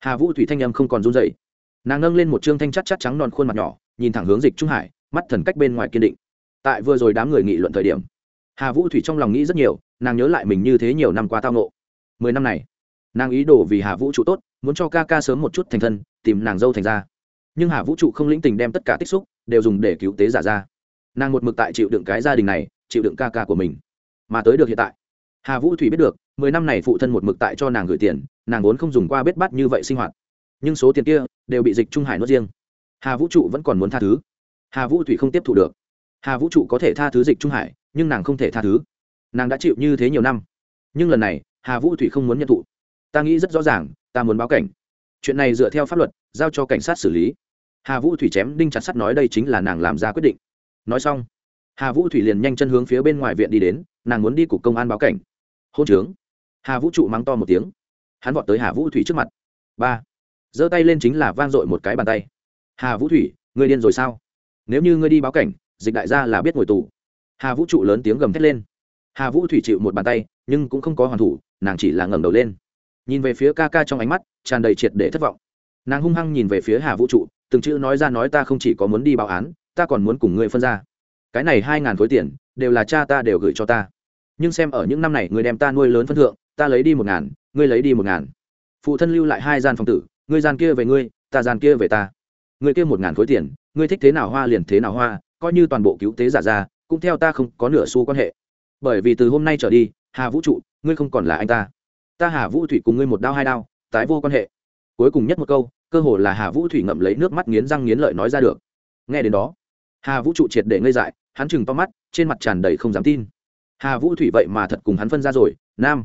Hà vũ thủy thanh âm không còn run dậy nàng nâng lên một trương thanh chắc chắc trắng non khuôn mặt nhỏ, nhìn thẳng hướng dịch trung hải, mắt thần cách bên ngoài kiên định tại vừa rồi đám người nghị luận thời điểm, hà vũ thủy trong lòng nghĩ rất nhiều, nàng nhớ lại mình như thế nhiều năm qua tao nộ mười năm này, nàng ý đồ vì hà vũ trụ tốt, muốn cho ca ca sớm một chút thành thân, tìm nàng dâu thành ra. Nhưng hà vũ trụ không lĩnh tình đem tất cả tích xúc, đều dùng để cứu tế giả ra. Nàng một mực tại chịu đựng cái gia đình này, chịu đựng ca ca của mình. Mà tới được hiện tại, hà vũ thủy biết được, mười năm này phụ thân một mực tại cho nàng gửi tiền, nàng vốn không dùng qua bết bắt như vậy sinh hoạt. Nhưng số tiền kia đều bị dịch trung hải nuốt riêng. Hà vũ trụ vẫn còn muốn tha thứ. Hà vũ thủy không tiếp thu được hà vũ trụ có thể tha thứ dịch trung hải, nhưng nàng không thể tha thứ. Nàng đã chịu như thế nhiều năm. Nhưng lần này, hà vũ thủy không muốn nhận thụ. Ta nghĩ rất rõ ràng, ta muốn báo cảnh. Chuyện này dựa theo pháp luật, giao cho cảnh sát xử lý. Hà vũ thủy chém đinh chặt sắt nói đây chính là nàng làm ra quyết định. Nói xong, hà vũ thủy liền nhanh chân hướng phía bên ngoài viện đi đến, nàng muốn đi cục công an báo cảnh. Hôn trướng. Hà vũ trụ mắng to một tiếng. Hắn vọt tới hà vũ thủy trước mặt. Ba, giơ tay lên chính là vang dội một cái bàn tay. Hà vũ thủy, ngươi điên rồi sao? Nếu như ngươi đi báo cảnh dịch đại gia là biết ngồi tù. Hà vũ trụ lớn tiếng gầm thét lên. Hà vũ thủy chịu một bàn tay, nhưng cũng không có hoàn thủ, nàng chỉ là ngẩng đầu lên. Nhìn về phía ca ca trong ánh mắt, tràn đầy triệt để thất vọng. Nàng hung hăng nhìn về phía hà vũ trụ, từng chữ nói ra nói ta không chỉ có muốn đi báo án, ta còn muốn cùng ngươi phân ra. Cái này hai ngàn khối tiền, đều là cha ta đều gửi cho ta. Nhưng xem ở những năm này người đem ta nuôi lớn phân thượng, ta lấy đi một ngàn, ngươi lấy đi một ngàn. Phụ thân lưu lại hai gian phòng tử, ngươi gian kia về ngươi, ta gian kia về ta. Ngươi kia một ngàn khối tiền, ngươi thích thế nào hoa liền thế nào hoa coi như toàn bộ cứu tế giả ra, cũng theo ta không có nửa xu quan hệ. Bởi vì từ hôm nay trở đi, hà vũ trụ, ngươi không còn là anh ta. Ta hà vũ thủy cùng ngươi một đao hai đao, tái vô quan hệ. Cuối cùng nhất một câu, cơ hồ là hà vũ thủy ngậm lấy nước mắt nghiến răng nghiến lợi nói ra được. Nghe đến đó, hà vũ trụ triệt để ngây dại, hắn chừng to mắt, trên mặt tràn đầy không dám tin. Hà vũ thủy vậy mà thật cùng hắn phân ra rồi, nam.